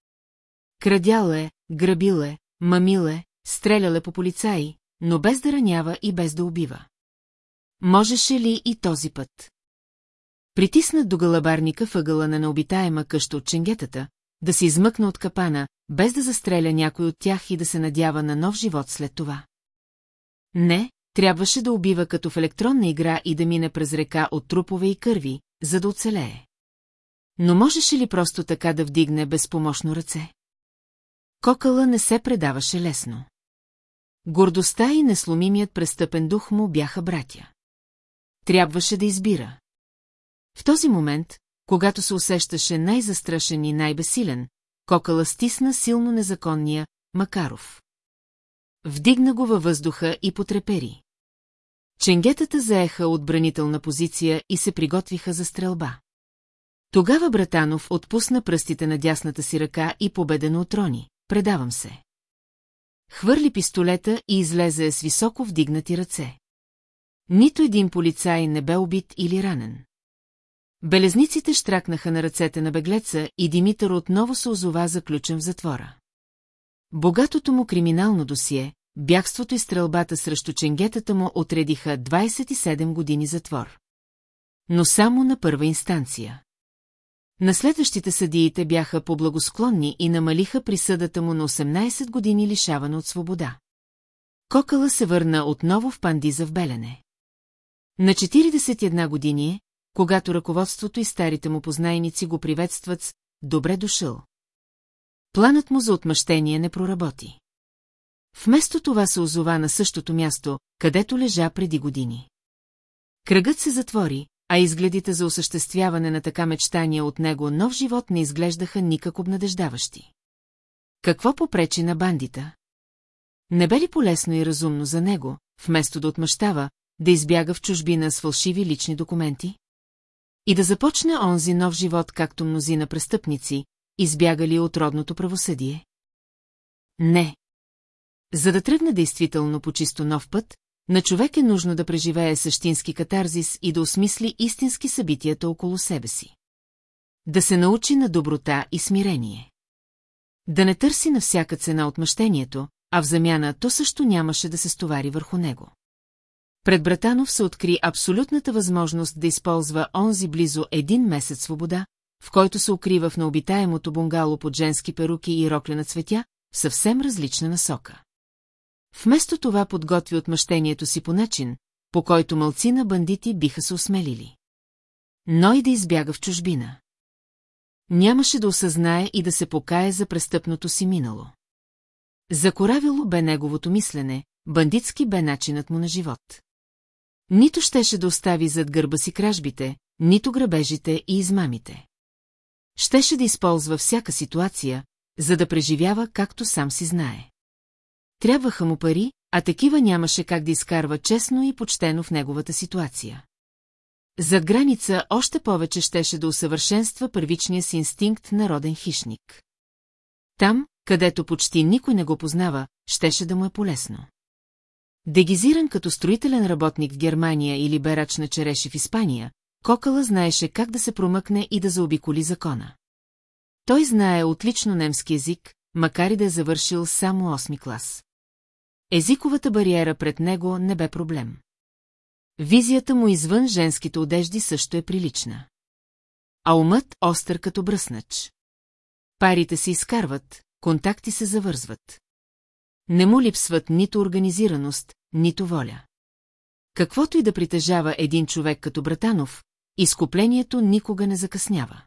S1: Крадял е, грабил е, мамил е, стрелял е по полицаи, но без да ранява и без да убива. Можеше ли и този път? Притиснат до галабарника въгъла на необитаема къща от ченгетата, да се измъкна от капана, без да застреля някой от тях и да се надява на нов живот след това. Не, трябваше да убива като в електронна игра и да мине през река от трупове и кърви, за да оцелее. Но можеше ли просто така да вдигне безпомощно ръце? Кокала не се предаваше лесно. Гордостта и несломимият престъпен дух му бяха братя. Трябваше да избира. В този момент, когато се усещаше най-застрашен и най-бесилен, Кокала стисна силно незаконния Макаров. Вдигна го във въздуха и потрепери. Ченгетата заеха отбранителна позиция и се приготвиха за стрелба. Тогава Братанов отпусна пръстите на дясната си ръка и победено отрони. Предавам се. Хвърли пистолета и излезе с високо вдигнати ръце. Нито един полицай не бе убит или ранен. Белезниците штракнаха на ръцете на беглеца и Димитър отново се озова заключен в затвора. Богатото му криминално досие, бягството и стрелбата срещу ченгетата му отредиха 27 години затвор. Но само на първа инстанция. На следващите съдиите бяха по-благосклонни и намалиха присъдата му на 18 години лишаване от свобода. Кокала се върна отново в пандиза в Белене. На 41 години когато ръководството и старите му познайници го приветстват с «добре дошъл». Планът му за отмъщение не проработи. Вместо това се озова на същото място, където лежа преди години. Кръгът се затвори, а изгледите за осъществяване на така мечтания от него нов живот не изглеждаха никак обнадеждаващи. Какво попречи на бандита? Не бе ли полезно и разумно за него, вместо да отмъщава, да избяга в чужбина с фалшиви лични документи? И да започне онзи нов живот, както мнозина престъпници, избягали от родното правосъдие? Не. За да тръгне действително по чисто нов път, на човек е нужно да преживее същински катарзис и да осмисли истински събитията около себе си. Да се научи на доброта и смирение. Да не търси на всяка цена отмъщението, а в замяна то също нямаше да се стовари върху него. Пред Братанов се откри абсолютната възможност да използва онзи близо един месец свобода, в който се укрива в необитаемото бунгало под женски перуки и рокля на цветя, съвсем различна насока. Вместо това подготви отмъщението си по начин, по който мълцина бандити биха се осмелили. Но и да избяга в чужбина. Нямаше да осъзнае и да се покае за престъпното си минало. Закоравило бе неговото мислене, бандитски бе начинът му на живот. Нито щеше да остави зад гърба си кражбите, нито грабежите и измамите. Щеше да използва всяка ситуация, за да преживява както сам си знае. Трябваха му пари, а такива нямаше как да изкарва честно и почтено в неговата ситуация. Зад граница още повече щеше да усъвършенства първичния си инстинкт на роден хищник. Там, където почти никой не го познава, щеше да му е полезно. Дегизиран като строителен работник в Германия или берач на череши в Испания, Кокала знаеше как да се промъкне и да заобиколи закона. Той знае отлично немски език, макар и да е завършил само 8 клас. Езиковата бариера пред него не бе проблем. Визията му извън женските одежди също е прилична. А умът остър като бръснач. Парите се изкарват, контакти се завързват. Не му липсват нито организираност, нито воля. Каквото и да притежава един човек като Братанов, изкуплението никога не закъснява.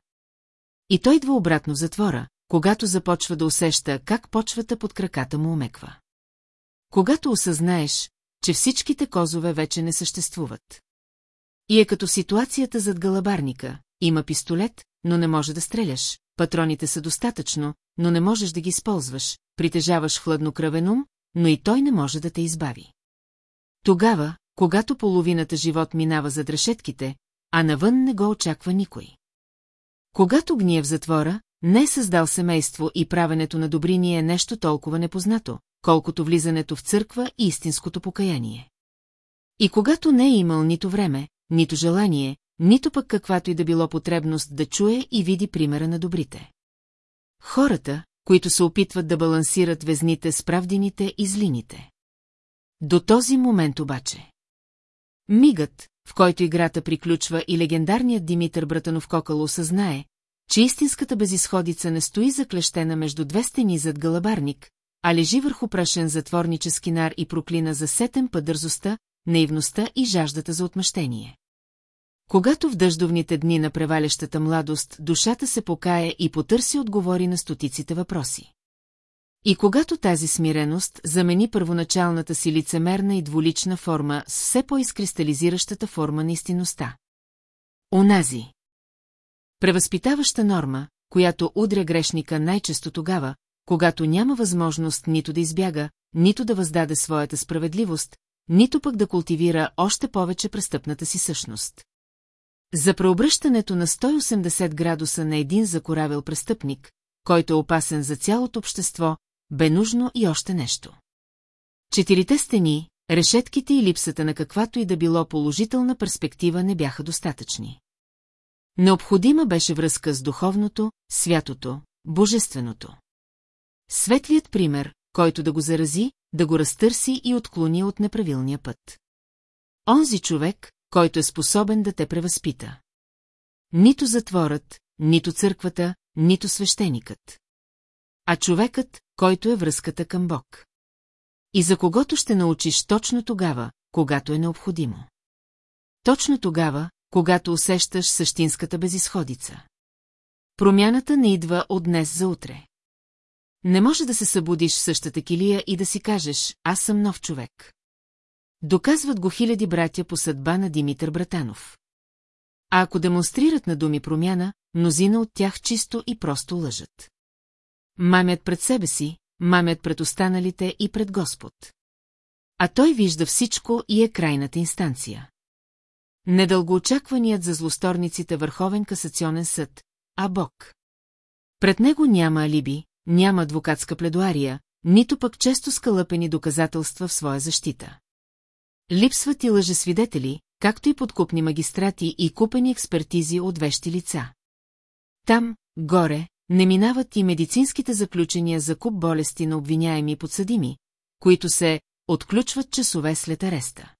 S1: И той идва обратно в затвора, когато започва да усеща как почвата под краката му омеква. Когато осъзнаеш, че всичките козове вече не съществуват. И е като ситуацията зад галабарника, има пистолет, но не може да стреляш, патроните са достатъчно, но не можеш да ги използваш, притежаваш хладнокръвен ум, но и той не може да те избави. Тогава, когато половината живот минава зад решетките, а навън не го очаква никой. Когато гния в затвора, не е създал семейство и правенето на добрини е нещо толкова непознато, колкото влизането в църква и истинското покаяние. И когато не е имал нито време, нито желание, нито пък каквато и да било потребност да чуе и види примера на добрите. Хората, които се опитват да балансират везните с правдините и злините. До този момент обаче. Мигът, в който играта приключва и легендарният Димитър Братанов Кокало осъзнае, че истинската безисходица не стои заклещена между две стени зад галабарник, а лежи върху прашен затворнически нар и проклина за сетен път дързостта, наивността и жаждата за отмъщение. Когато в дъждовните дни на превалящата младост душата се покая и потърси отговори на стотиците въпроси. И когато тази смиреност замени първоначалната си лицемерна и дволична форма с все по-изкристализиращата форма на истинността. Онази. Превъзпитаваща норма, която удря грешника най-често тогава, когато няма възможност нито да избяга, нито да въздаде своята справедливост, нито пък да култивира още повече престъпната си същност. За преобръщането на 180 градуса на един закоравил престъпник, който е опасен за цялото общество, бе нужно и още нещо. Четирите стени, решетките и липсата на каквато и да било положителна перспектива не бяха достатъчни. Необходима беше връзка с духовното, святото, божественото. Светлият пример, който да го зарази, да го разтърси и отклони от неправилния път. Онзи човек, който е способен да те превъзпита. Нито затворът, нито църквата, нито свещеникът. А човекът, който е връзката към Бог. И за когото ще научиш точно тогава, когато е необходимо. Точно тогава, когато усещаш същинската безисходица. Промяната не идва от днес за утре. Не може да се събудиш в същата килия и да си кажеш, аз съм нов човек. Доказват го хиляди братя по съдба на Димитър Братанов. А ако демонстрират на думи промяна, мнозина от тях чисто и просто лъжат. Мамят пред себе си, мамят пред останалите и пред Господ. А той вижда всичко и е крайната инстанция. Недългоочакваният за злосторниците Върховен касационен съд, а Бог. Пред него няма алиби, няма адвокатска пледуария, нито пък често скалъпени доказателства в своя защита. Липсват и лъжесвидетели, както и подкупни магистрати и купени експертизи от вещи лица. Там, горе, не минават и медицинските заключения за куп болести на обвиняеми и подсъдими, които се отключват часове след ареста.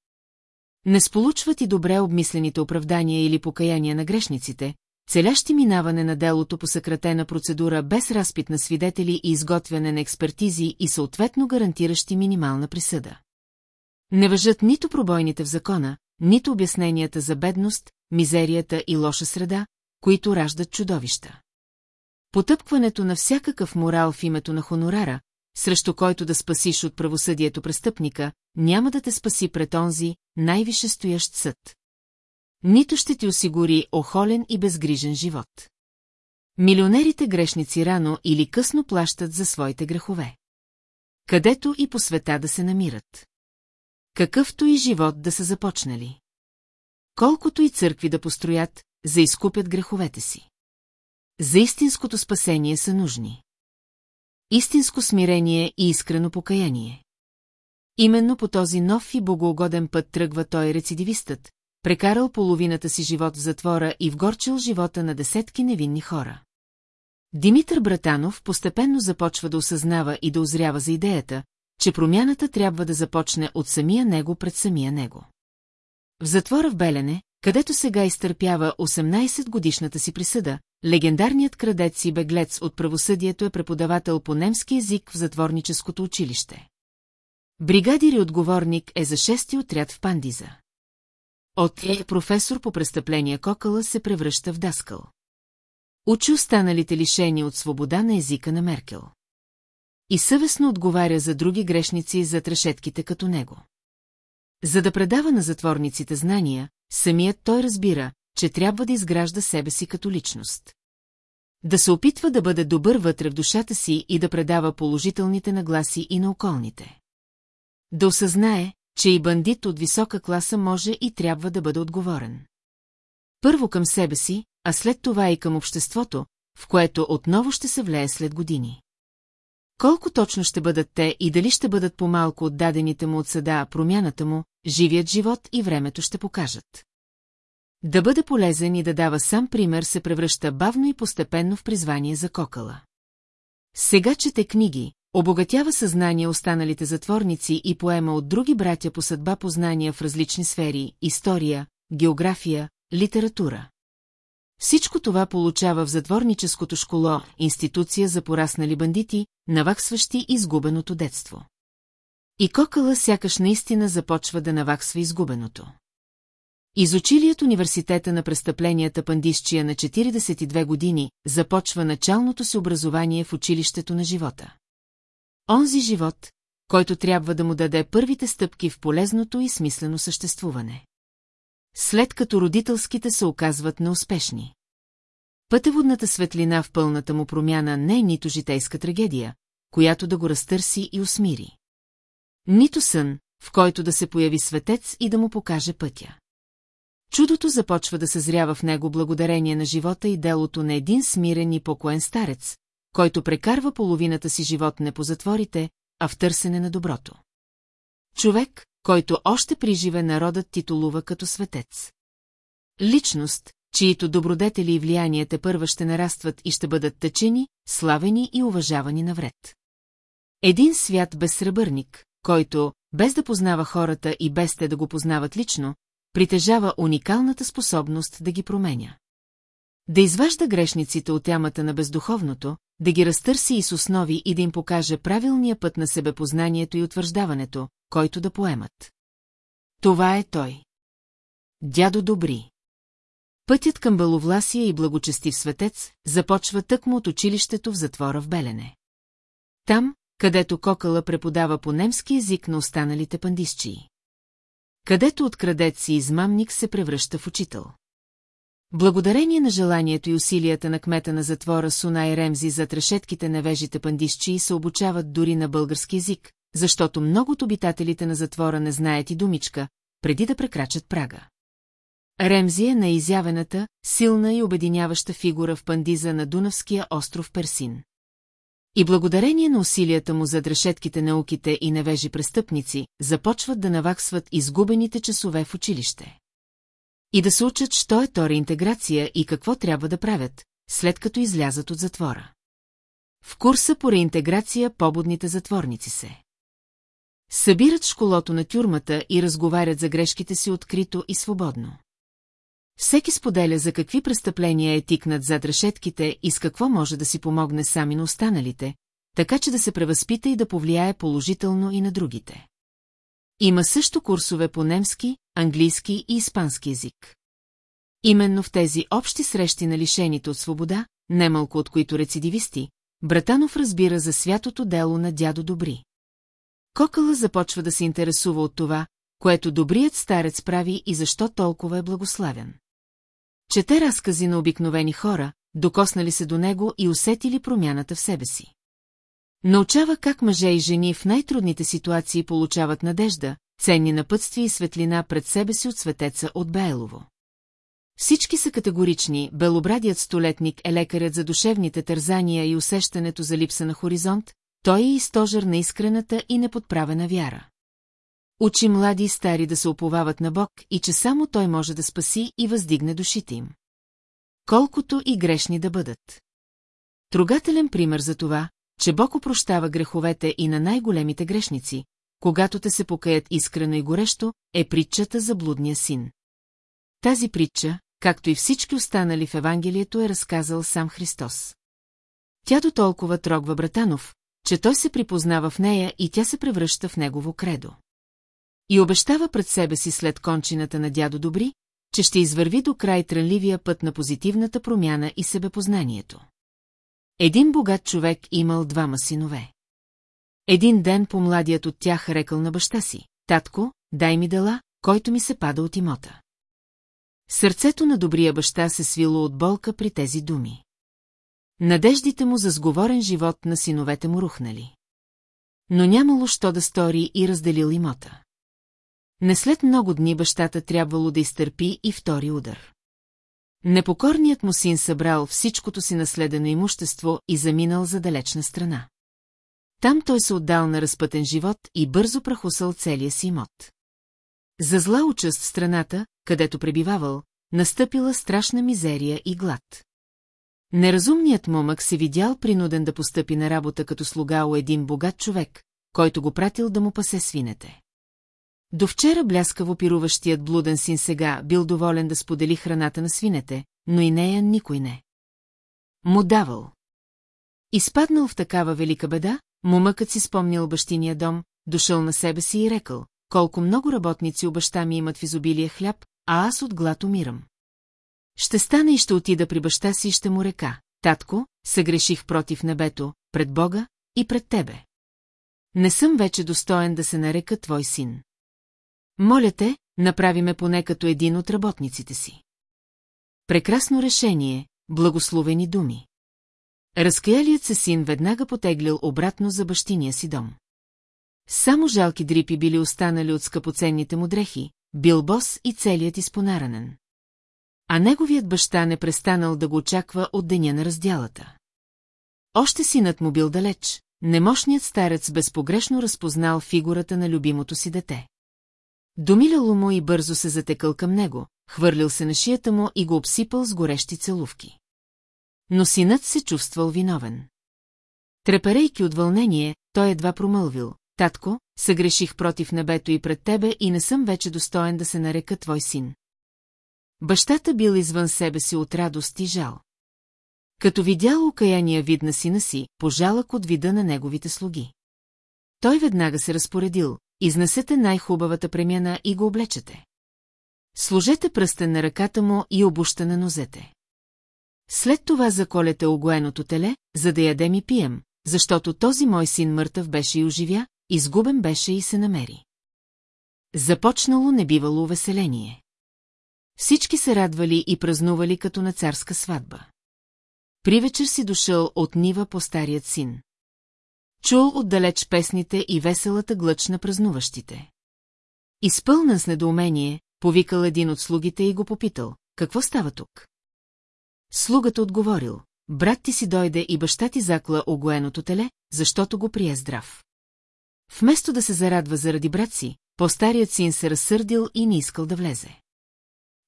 S1: Не сполучват и добре обмислените оправдания или покаяния на грешниците, целящи минаване на делото по съкратена процедура без разпит на свидетели и изготвяне на експертизи и съответно гарантиращи минимална присъда. Не въжат нито пробойните в закона, нито обясненията за бедност, мизерията и лоша среда, които раждат чудовища. Потъпкването на всякакъв морал в името на хонорара, срещу който да спасиш от правосъдието престъпника, няма да те спаси пред онзи най-више стоящ съд. Нито ще ти осигури охолен и безгрижен живот. Милионерите грешници рано или късно плащат за своите грехове. Където и по света да се намират. Какъвто и живот да са започнали. Колкото и църкви да построят, за изкупят греховете си. За истинското спасение са нужни. Истинско смирение и искрено покаяние. Именно по този нов и богоугоден път тръгва той рецидивистът, прекарал половината си живот в затвора и вгорчил живота на десетки невинни хора. Димитър Братанов постепенно започва да осъзнава и да озрява за идеята, че промяната трябва да започне от самия него пред самия него. В затвора в Белене, където сега изтърпява 18-годишната си присъда, легендарният крадец и беглец от правосъдието е преподавател по немски язик в затворническото училище. Бригадир и отговорник е за шести отряд в Пандиза. От е професор по престъпления Кокала се превръща в даскал. Учи останалите лишени от свобода на езика на Меркел. И съвестно отговаря за други грешници за трешетките като него. За да предава на затворниците знания, самият той разбира, че трябва да изгражда себе си като личност. Да се опитва да бъде добър вътре в душата си и да предава положителните нагласи и на околните. Да осъзнае, че и бандит от висока класа може и трябва да бъде отговорен. Първо към себе си, а след това и към обществото, в което отново ще се влее след години. Колко точно ще бъдат те и дали ще бъдат по-малко отдадените му от съда, промяната му, живият живот и времето ще покажат. Да бъде полезен и да дава сам пример се превръща бавно и постепенно в призвание за кокала. Сега чете книги, обогатява съзнание останалите затворници и поема от други братя по съдба познания в различни сфери – история, география, литература. Всичко това получава в затворническото школо институция за пораснали бандити, наваксващи изгубеното детство. И кокала сякаш наистина започва да наваксва изгубеното. от университета на престъпленията пандисчия на 42 години започва началното си образование в училището на живота. Онзи живот, който трябва да му даде първите стъпки в полезното и смислено съществуване след като родителските се оказват неуспешни. Пътеводната светлина в пълната му промяна не е нито житейска трагедия, която да го разтърси и усмири. Нито сън, в който да се появи светец и да му покаже пътя. Чудото започва да съзрява в него благодарение на живота и делото на един смирен и покоен старец, който прекарва половината си живот не по затворите, а в търсене на доброто. Човек, който още приживе народът титулува като светец. Личност, чието добродетели и влиянията първа ще нарастват и ще бъдат тъчени, славени и уважавани навред. Един свят без сребърник, който, без да познава хората и без те да го познават лично, притежава уникалната способност да ги променя. Да изважда грешниците от ямата на бездуховното, да ги разтърси и с основи и да им покаже правилния път на себепознанието и утвърждаването, който да поемат. Това е той. Дядо Добри. Пътят към баловласия и благочестив светец започва тъкмо от училището в затвора в Белене. Там, където Кокала преподава по немски език на останалите пандисчии. Където от крадец и измамник се превръща в учител. Благодарение на желанието и усилията на кмета на затвора Суна и Ремзи зад решетките вежите пандишчи се обучават дори на български язик, защото много от обитателите на затвора не знаят и думичка, преди да прекрачат прага. Ремзи е най-изявената, силна и обединяваща фигура в пандиза на Дунавския остров Персин. И благодарение на усилията му зад решетките науките и невежи престъпници, започват да наваксват изгубените часове в училище и да се учат, що е то реинтеграция и какво трябва да правят, след като излязат от затвора. В курса по реинтеграция побудните затворници се. Събират школото на тюрмата и разговарят за грешките си открито и свободно. Всеки споделя за какви престъпления е тикнат зад решетките и с какво може да си помогне сами на останалите, така че да се превъзпита и да повлияе положително и на другите. Има също курсове по немски, английски и испански език. Именно в тези общи срещи на лишените от свобода, немалко от които рецидивисти, Братанов разбира за святото дело на дядо Добри. Кокала започва да се интересува от това, което добрият старец прави и защо толкова е благославен. Чете разкази на обикновени хора, докоснали се до него и усетили промяната в себе си. Научава как мъже и жени в най-трудните ситуации получават надежда, ценни напътствия и светлина пред себе си от светеца от Баелово. Всички са категорични, белобрадият столетник е лекарят за душевните тързания и усещането за липса на хоризонт, той е изтожър на искрената и неподправена вяра. Учи млади и стари да се оповават на Бог и че само той може да спаси и въздигне душите им. Колкото и грешни да бъдат. Трогателен пример за това, че Бог опрощава греховете и на най-големите грешници, когато те се покаят искрено и горещо, е притчата за блудния син. Тази притча, както и всички останали в Евангелието, е разказал сам Христос. Тя до толкова трогва Братанов, че той се припознава в нея и тя се превръща в негово кредо. И обещава пред себе си след кончината на дядо Добри, че ще извърви до край трънливия път на позитивната промяна и себепознанието. Един богат човек имал двама синове. Един ден по-младият от тях рекал на баща си, татко, дай ми дела, който ми се пада от имота. Сърцето на добрия баща се свило от болка при тези думи. Надеждите му за сговорен живот на синовете му рухнали. Но нямало що да стори и разделил имота. Не след много дни бащата трябвало да изтърпи и втори удар. Непокорният му син събрал всичкото си наследено имущество и заминал за далечна страна. Там той се отдал на разпътен живот и бързо прахусал целия си имот. За зла участ в страната, където пребивавал, настъпила страшна мизерия и глад. Неразумният момък се видял принуден да постъпи на работа като слуга у един богат човек, който го пратил да му пасе свинете. До вчера бляскаво пируващият блуден син сега бил доволен да сподели храната на свинете, но и нея никой не. Му давал. Изпаднал в такава велика беда, Момъкът си спомнял бащиния дом, дошъл на себе си и рекал, колко много работници у баща ми имат в изобилие хляб, а аз от глад умирам. Ще стана и ще отида при баща си и ще му река, татко, съгреших против небето, пред Бога и пред тебе. Не съм вече достоен да се нарека твой син. Моля те, направи ме поне като един от работниците си. Прекрасно решение, благословени думи. Разкаялият се син веднага потеглил обратно за бащиния си дом. Само жалки дрипи били останали от скъпоценните му дрехи, бил бос и целият изпонаранен. А неговият баща не престанал да го очаква от деня на разделата. Още синът му бил далеч, немощният старец безпогрешно разпознал фигурата на любимото си дете. Домиляло му и бързо се затекал към него, хвърлил се на шията му и го обсипал с горещи целувки. Но синът се чувствал виновен. Треперейки от вълнение, той едва промълвил. Татко, съгреших против небето и пред тебе и не съм вече достоен да се нарека твой син. Бащата бил извън себе си от радост и жал. Като видял окаяния вид на сина си, пожалък от вида на неговите слуги. Той веднага се разпоредил, изнесете най-хубавата премяна и го облечете. Служете пръстен на ръката му и обуща на нозете. След това заколете огоеното теле, за да ядем и пием, защото този мой син мъртъв беше и оживя, изгубен беше и се намери. Започнало небивало увеселение. Всички се радвали и празнували като на царска сватба. При вечер си дошъл от нива по старият син. Чул отдалеч песните и веселата глъч на празнуващите. Изпълнен с недоумение, повикал един от слугите и го попитал, какво става тук? Слугата отговорил, брат ти си дойде и баща ти закла огоеното теле, защото го прие здрав. Вместо да се зарадва заради брат си, по-старият син се разсърдил и не искал да влезе.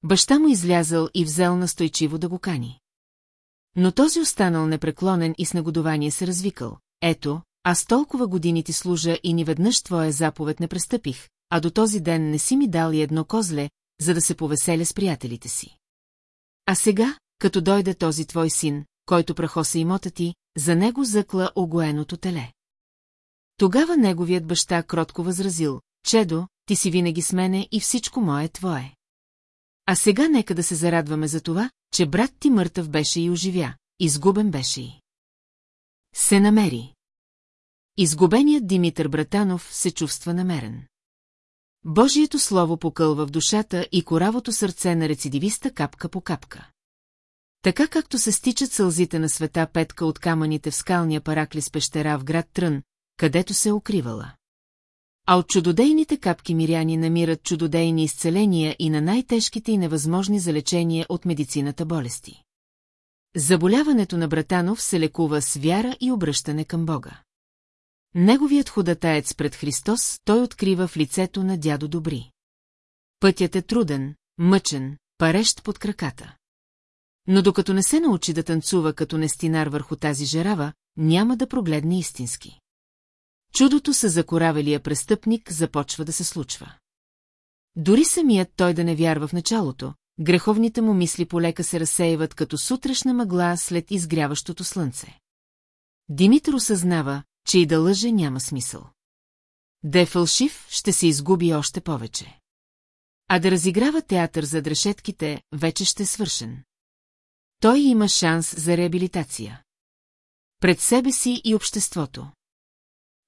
S1: Баща му излязъл и взел настойчиво да го кани. Но този останал непреклонен и с негодование се развикал. Ето, аз толкова години ти служа и ни веднъж твоя заповед не престъпих, а до този ден не си ми дал и едно козле, за да се повеселя с приятелите си. А сега, като дойде този твой син, който прахоса имота ти, за него зъкла огоеното теле. Тогава неговият баща кротко възразил, Чедо, ти си винаги с мене и всичко мое е твое. А сега нека да се зарадваме за това, че брат ти мъртъв беше и оживя, изгубен беше и. Се намери. Изгубеният Димитър Братанов се чувства намерен. Божието слово покълва в душата и коравото сърце на рецидивиста капка по капка. Така както се стичат сълзите на света Петка от камъните в скалния паракли с пещера в град Трън, където се е укривала. А от чудодейните капки миряни намират чудодейни изцеления и на най-тежките и невъзможни залечения от медицината болести. Заболяването на Братанов се лекува с вяра и обръщане към Бога. Неговият ходатаец пред Христос той открива в лицето на дядо Добри. Пътят е труден, мъчен, парещ под краката. Но докато не се научи да танцува като нестинар върху тази жерава, няма да прогледне истински. Чудото за закоравелия престъпник започва да се случва. Дори самият той да не вярва в началото, греховните му мисли полека се разсеиват като сутрешна мъгла след изгряващото слънце. Димитър осъзнава, че и да лъже няма смисъл. Да е фалшив, ще се изгуби още повече. А да разиграва театър зад решетките, вече ще е свършен. Той има шанс за реабилитация. Пред себе си и обществото.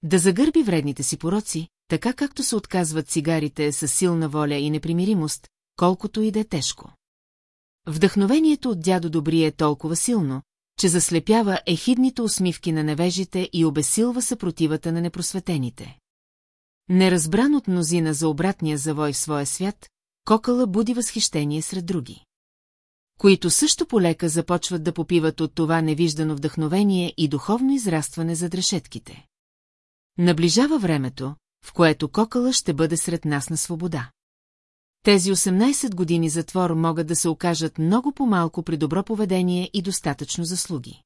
S1: Да загърби вредните си пороци, така както се отказват цигарите с силна воля и непримиримост, колкото и да е тежко. Вдъхновението от дядо Добри е толкова силно, че заслепява ехидните усмивки на невежите и обесилва съпротивата на непросветените. Неразбран от мнозина за обратния завой в своя свят, кокала буди възхищение сред други които също полека започват да попиват от това невиждано вдъхновение и духовно израстване за дрешетките. Наближава времето, в което кокала ще бъде сред нас на свобода. Тези 18 години затвор могат да се окажат много по-малко при добро поведение и достатъчно заслуги.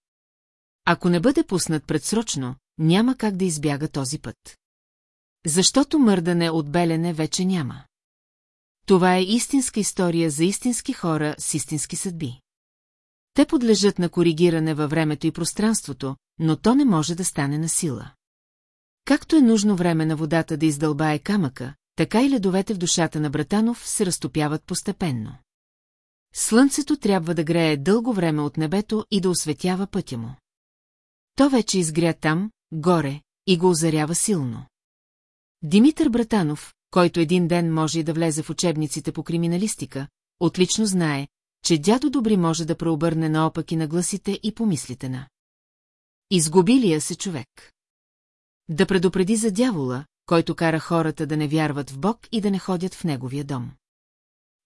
S1: Ако не бъде пуснат предсрочно, няма как да избяга този път. Защото мърдане от белене вече няма. Това е истинска история за истински хора с истински съдби. Те подлежат на коригиране във времето и пространството, но то не може да стане на сила. Както е нужно време на водата да издълбае камъка, така и ледовете в душата на Братанов се разтопяват постепенно. Слънцето трябва да грее дълго време от небето и да осветява пътя му. То вече изгря там, горе, и го озарява силно. Димитър Братанов, който един ден може и да влезе в учебниците по криминалистика, отлично знае, че дядо Добри може да преобърне наопаки на гласите и помислите на. Изгубилия се човек. Да предупреди за дявола, който кара хората да не вярват в Бог и да не ходят в неговия дом.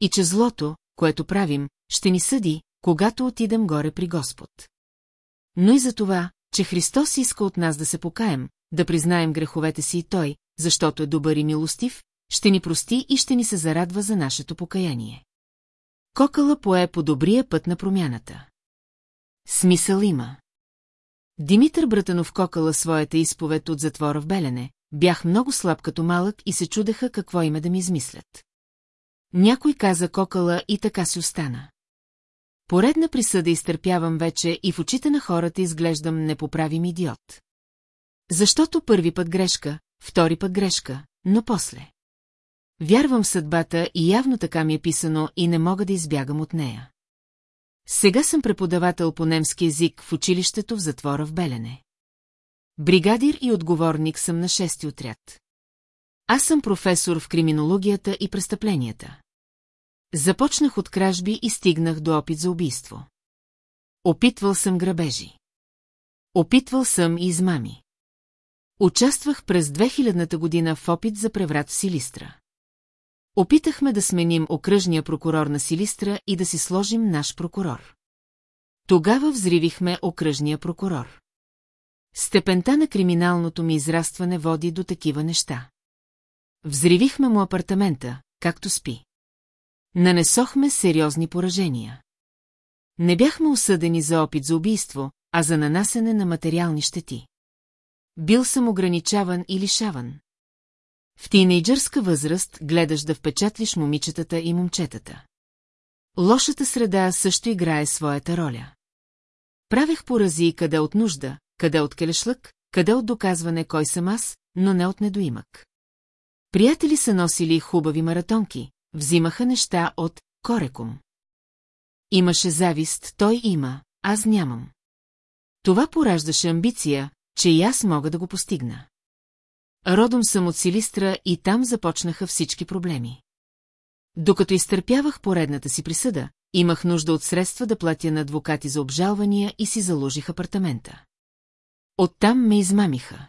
S1: И че злото, което правим, ще ни съди, когато отидем горе при Господ. Но и за това, че Христос иска от нас да се покаем, да признаем греховете си и Той, защото е добър и милостив, ще ни прости и ще ни се зарадва за нашето покаяние. Кокала пое по добрия път на промяната. Смисъл има. Димитър Братанов кокала своята изповед от затвора в Белене, бях много слаб като малък и се чудеха какво име да ми измислят. Някой каза кокала и така си остана. Поредна присъда изтърпявам вече и в очите на хората изглеждам непоправим идиот. Защото първи път грешка, втори път грешка, но после. Вярвам в съдбата и явно така ми е писано и не мога да избягам от нея. Сега съм преподавател по немски език в училището в затвора в Белене. Бригадир и отговорник съм на шести отряд. Аз съм професор в криминологията и престъпленията. Започнах от кражби и стигнах до опит за убийство. Опитвал съм грабежи. Опитвал съм и измами. Участвах през 2000-та година в опит за преврат в Силистра. Опитахме да сменим окръжния прокурор на Силистра и да си сложим наш прокурор. Тогава взривихме окръжния прокурор. Степента на криминалното ми израстване води до такива неща. Взривихме му апартамента, както спи. Нанесохме сериозни поражения. Не бяхме осъдени за опит за убийство, а за нанасене на материални щети. Бил съм ограничаван и лишаван. В тинейджърска възраст гледаш да впечатлиш момичетата и момчетата. Лошата среда също играе своята роля. Правех порази къде от нужда, къде от келешлък, къде от доказване кой съм аз, но не от недоимък. Приятели са носили хубави маратонки, взимаха неща от корекум. Имаше завист, той има, аз нямам. Това пораждаше амбиция, че и аз мога да го постигна. Родом съм от Силистра и там започнаха всички проблеми. Докато изтърпявах поредната си присъда, имах нужда от средства да платя на адвокати за обжалвания и си заложих апартамента. Оттам ме измамиха.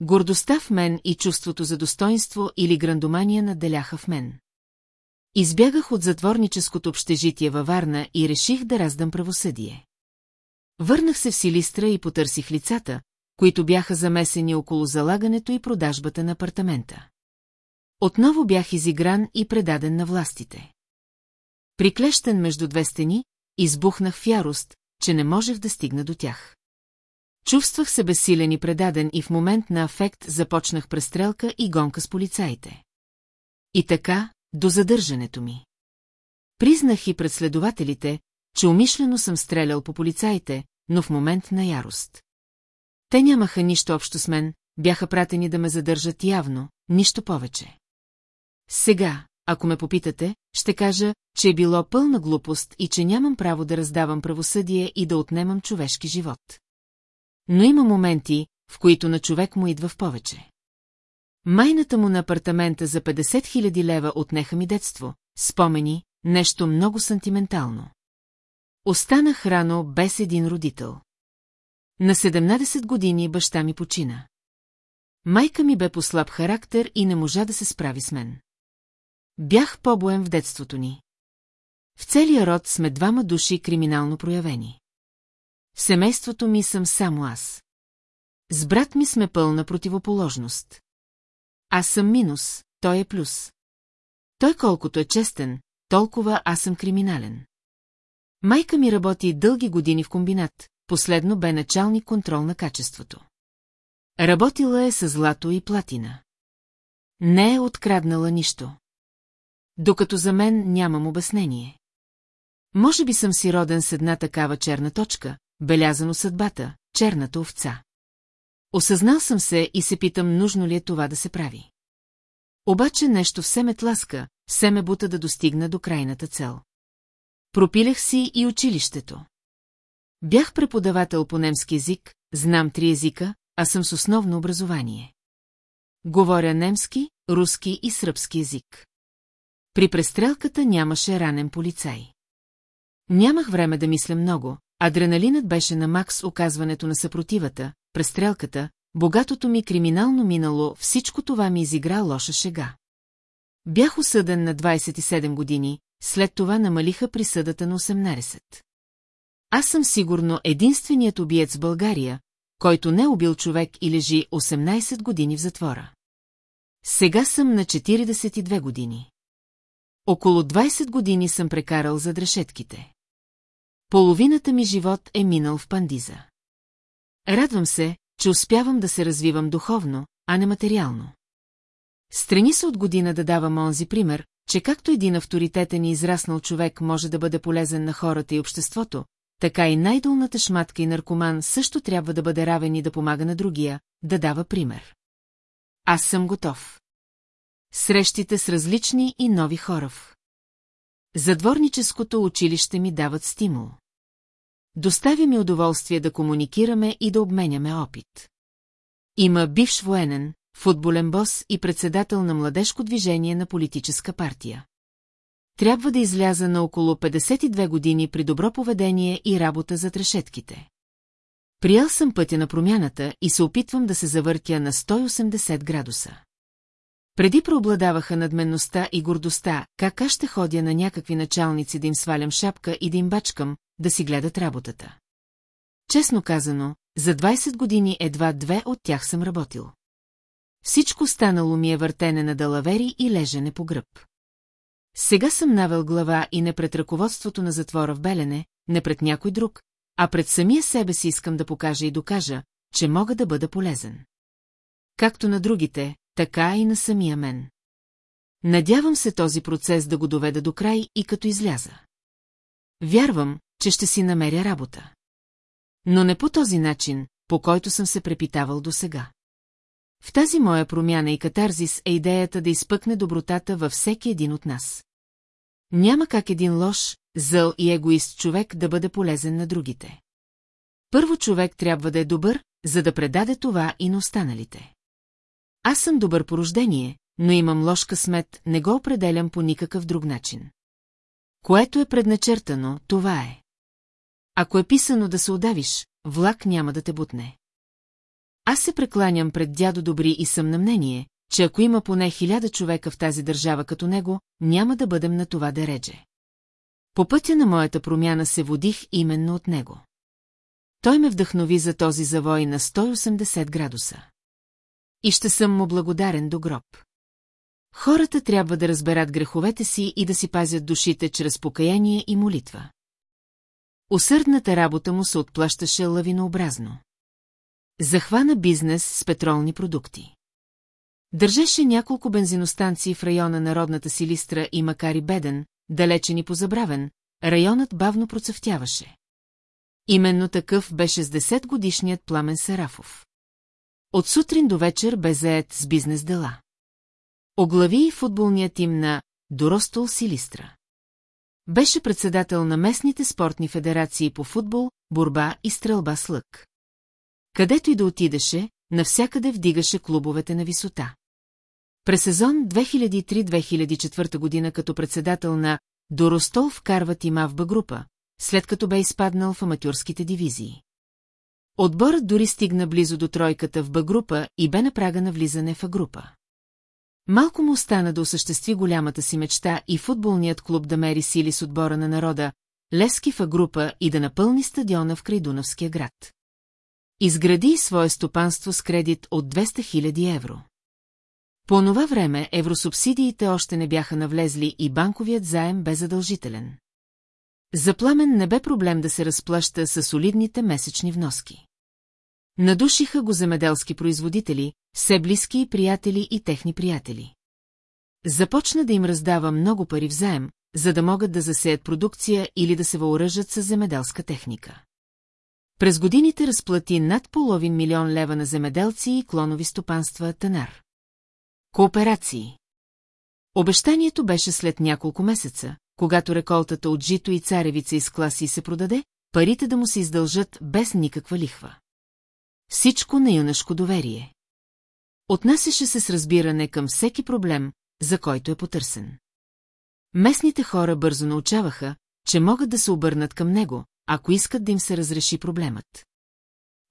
S1: Гордостта в мен и чувството за достоинство или грандомания наделяха в мен. Избягах от затворническото общежитие във Варна и реших да раздам правосъдие. Върнах се в Силистра и потърсих лицата, които бяха замесени около залагането и продажбата на апартамента. Отново бях изигран и предаден на властите. Приклещен между две стени, избухнах в ярост, че не можех да стигна до тях. Чувствах се безсилен и предаден и в момент на афект започнах престрелка и гонка с полицаите. И така, до задържането ми. Признах и пред следователите, че умишлено съм стрелял по полицаите, но в момент на ярост. Те нямаха нищо общо с мен, бяха пратени да ме задържат явно, нищо повече. Сега, ако ме попитате, ще кажа, че е било пълна глупост и че нямам право да раздавам правосъдие и да отнемам човешки живот. Но има моменти, в които на човек му идва в повече. Майната му на апартамента за 50 000 лева отнеха ми детство, спомени, нещо много сантиментално. Останах рано без един родител. На 17 години баща ми почина. Майка ми бе по слаб характер и не можа да се справи с мен. Бях побоем в детството ни. В целия род сме двама души криминално проявени. В семейството ми съм само аз. С брат ми сме пълна противоположност. Аз съм минус, той е плюс. Той колкото е честен, толкова аз съм криминален. Майка ми работи дълги години в комбинат, последно бе началник контрол на качеството. Работила е с злато и платина. Не е откраднала нищо. Докато за мен нямам обяснение. Може би съм си роден с една такава черна точка, белязано съдбата, черната овца. Осъзнал съм се и се питам, нужно ли е това да се прави. Обаче нещо все ме тласка, все ме бута да достигна до крайната цел. Пропилях си и училището. Бях преподавател по немски език, знам три езика, а съм с основно образование. Говоря немски, руски и сръбски език. При престрелката нямаше ранен полицай. Нямах време да мисля много, адреналинът беше на макс оказването на съпротивата, престрелката, богатото ми криминално минало, всичко това ми изигра лоша шега. Бях осъден на 27 години, след това намалиха присъдата на 18. Аз съм сигурно единственият убиец в България, който не е убил човек и лежи 18 години в затвора. Сега съм на 42 години. Около 20 години съм прекарал зад решетките. Половината ми живот е минал в пандиза. Радвам се, че успявам да се развивам духовно, а не материално. Страни се от година да давам онзи пример, че както един авторитетен и израснал човек може да бъде полезен на хората и обществото, така и най-долната шматка и наркоман също трябва да бъде равен и да помага на другия, да дава пример. Аз съм готов. Срещите с различни и нови хора Задворническото училище ми дават стимул. Доставя ми удоволствие да комуникираме и да обменяме опит. Има бивш военен, футболен бос и председател на младежко движение на политическа партия трябва да изляза на около 52 години при добро поведение и работа за трешетките. Приял съм пътя на промяната и се опитвам да се завъртя на 180 градуса. Преди преобладаваха надменността и гордостта, как аз ще ходя на някакви началници да им свалям шапка и да им бачкам, да си гледат работата. Честно казано, за 20 години едва две от тях съм работил. Всичко станало ми е въртене на далавери и лежене по гръб. Сега съм навел глава и не пред ръководството на затвора в Белене, не пред някой друг, а пред самия себе си искам да покажа и докажа, че мога да бъда полезен. Както на другите, така и на самия мен. Надявам се този процес да го доведа до край и като изляза. Вярвам, че ще си намеря работа. Но не по този начин, по който съм се препитавал до сега. В тази моя промяна и катарзис е идеята да изпъкне добротата във всеки един от нас. Няма как един лош, зъл и егоист човек да бъде полезен на другите. Първо човек трябва да е добър, за да предаде това и на останалите. Аз съм добър по рождение, но имам лош късмет, не го определям по никакъв друг начин. Което е предначертано, това е. Ако е писано да се удавиш, влак няма да те бутне. Аз се прекланям пред дядо Добри и съм на мнение, че ако има поне хиляда човека в тази държава като него, няма да бъдем на това да реже. По пътя на моята промяна се водих именно от него. Той ме вдъхнови за този завой на 180 градуса. И ще съм му благодарен до гроб. Хората трябва да разберат греховете си и да си пазят душите чрез покаяние и молитва. Усърдната работа му се отплащаше лавинообразно. Захвана бизнес с петролни продукти. Държеше няколко бензиностанции в района на родната си листра и макар и беден, далечен и позабравен, районът бавно процъфтяваше. Именно такъв беше с 10-годишният Пламен Сарафов. От сутрин до вечер бе заед с бизнес дела. Оглави и футболният тим на Доростол Силистра. Беше председател на местните спортни федерации по футбол, борба и стрелба с лък. Където и да отидеше, навсякъде вдигаше клубовете на висота. През сезон 2003-2004 година като председател на Доростол вкарва Тима в група, след като бе изпаднал в аматюрските дивизии. Отборът дори стигна близо до тройката в Ба-група и бе на прага на влизане в А-група. Малко му остана да осъществи голямата си мечта и футболният клуб да мери сили с отбора на народа, Левски в група и да напълни стадиона в Крайдуновския град. Изгради свое стопанство с кредит от 200 000 евро. По това време евросубсидиите още не бяха навлезли и банковият заем бе задължителен. За пламен не бе проблем да се разплаща с солидните месечни вноски. Надушиха го земеделски производители, все близки и приятели и техни приятели. Започна да им раздава много пари в заем, за да могат да засеят продукция или да се въоръжат с земеделска техника. През годините разплати над половин милион лева на земеделци и клонови стопанства Танар. Кооперации Обещанието беше след няколко месеца, когато реколтата от жито и царевица из класи се продаде, парите да му се издължат без никаква лихва. Всичко на юнашко доверие. Отнасяше се с разбиране към всеки проблем, за който е потърсен. Местните хора бързо научаваха, че могат да се обърнат към него, ако искат да им се разреши проблемът.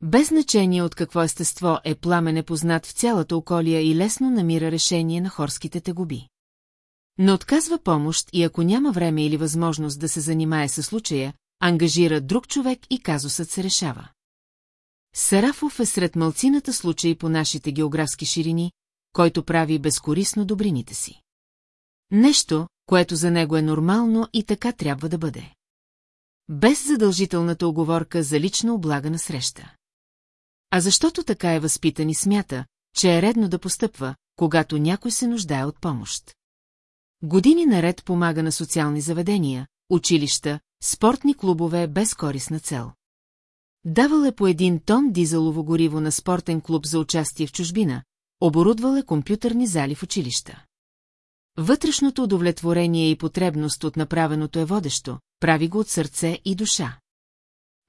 S1: Без значение от какво естество е пламене познат в цялата околия и лесно намира решение на хорските тегуби. Но отказва помощ и ако няма време или възможност да се занимае със случая, ангажира друг човек и казусът се решава. Сарафов е сред малцината случаи по нашите географски ширини, който прави безкорисно добрините си. Нещо, което за него е нормално и така трябва да бъде. Без задължителната оговорка за лична облага на среща. А защото така е възпитан и смята, че е редно да постъпва, когато някой се нуждае от помощ. Години наред помага на социални заведения, училища, спортни клубове без корисна цел. Давал е по един тон дизелово гориво на спортен клуб за участие в чужбина, оборудвал е компютърни зали в училища. Вътрешното удовлетворение и потребност от направеното е водещо, прави го от сърце и душа.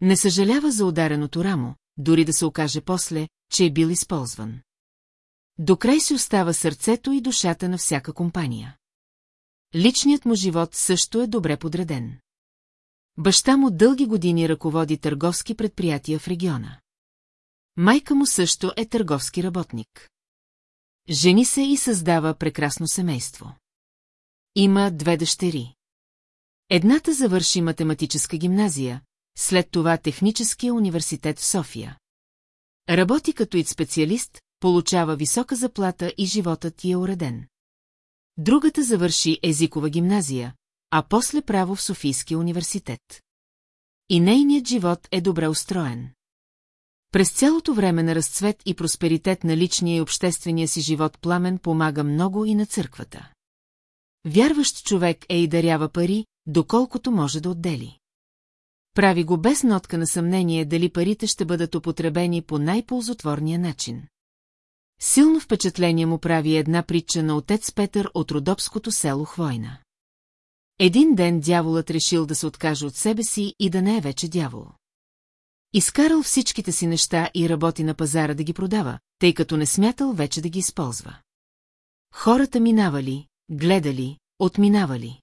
S1: Не съжалява за удареното рамо, дори да се окаже после, че е бил използван. Докрай си остава сърцето и душата на всяка компания. Личният му живот също е добре подреден. Баща му дълги години ръководи търговски предприятия в региона. Майка му също е търговски работник. Жени се и създава прекрасно семейство. Има две дъщери. Едната завърши математическа гимназия, след това Техническия университет в София. Работи като ид специалист, получава висока заплата и животът ти е уреден. Другата завърши езикова гимназия, а после право в Софийския университет. И нейният живот е добре устроен. През цялото време на разцвет и просперитет на личния и обществения си живот пламен помага много и на църквата. Вярващ човек е и дарява пари, доколкото може да отдели. Прави го без нотка на съмнение дали парите ще бъдат употребени по най-ползотворния начин. Силно впечатление му прави една притча на отец Петър от родопското село Хвойна. Един ден дяволът решил да се откаже от себе си и да не е вече дявол. Изкарал всичките си неща и работи на пазара да ги продава, тъй като не смятал вече да ги използва. Хората минавали, гледали, отминавали.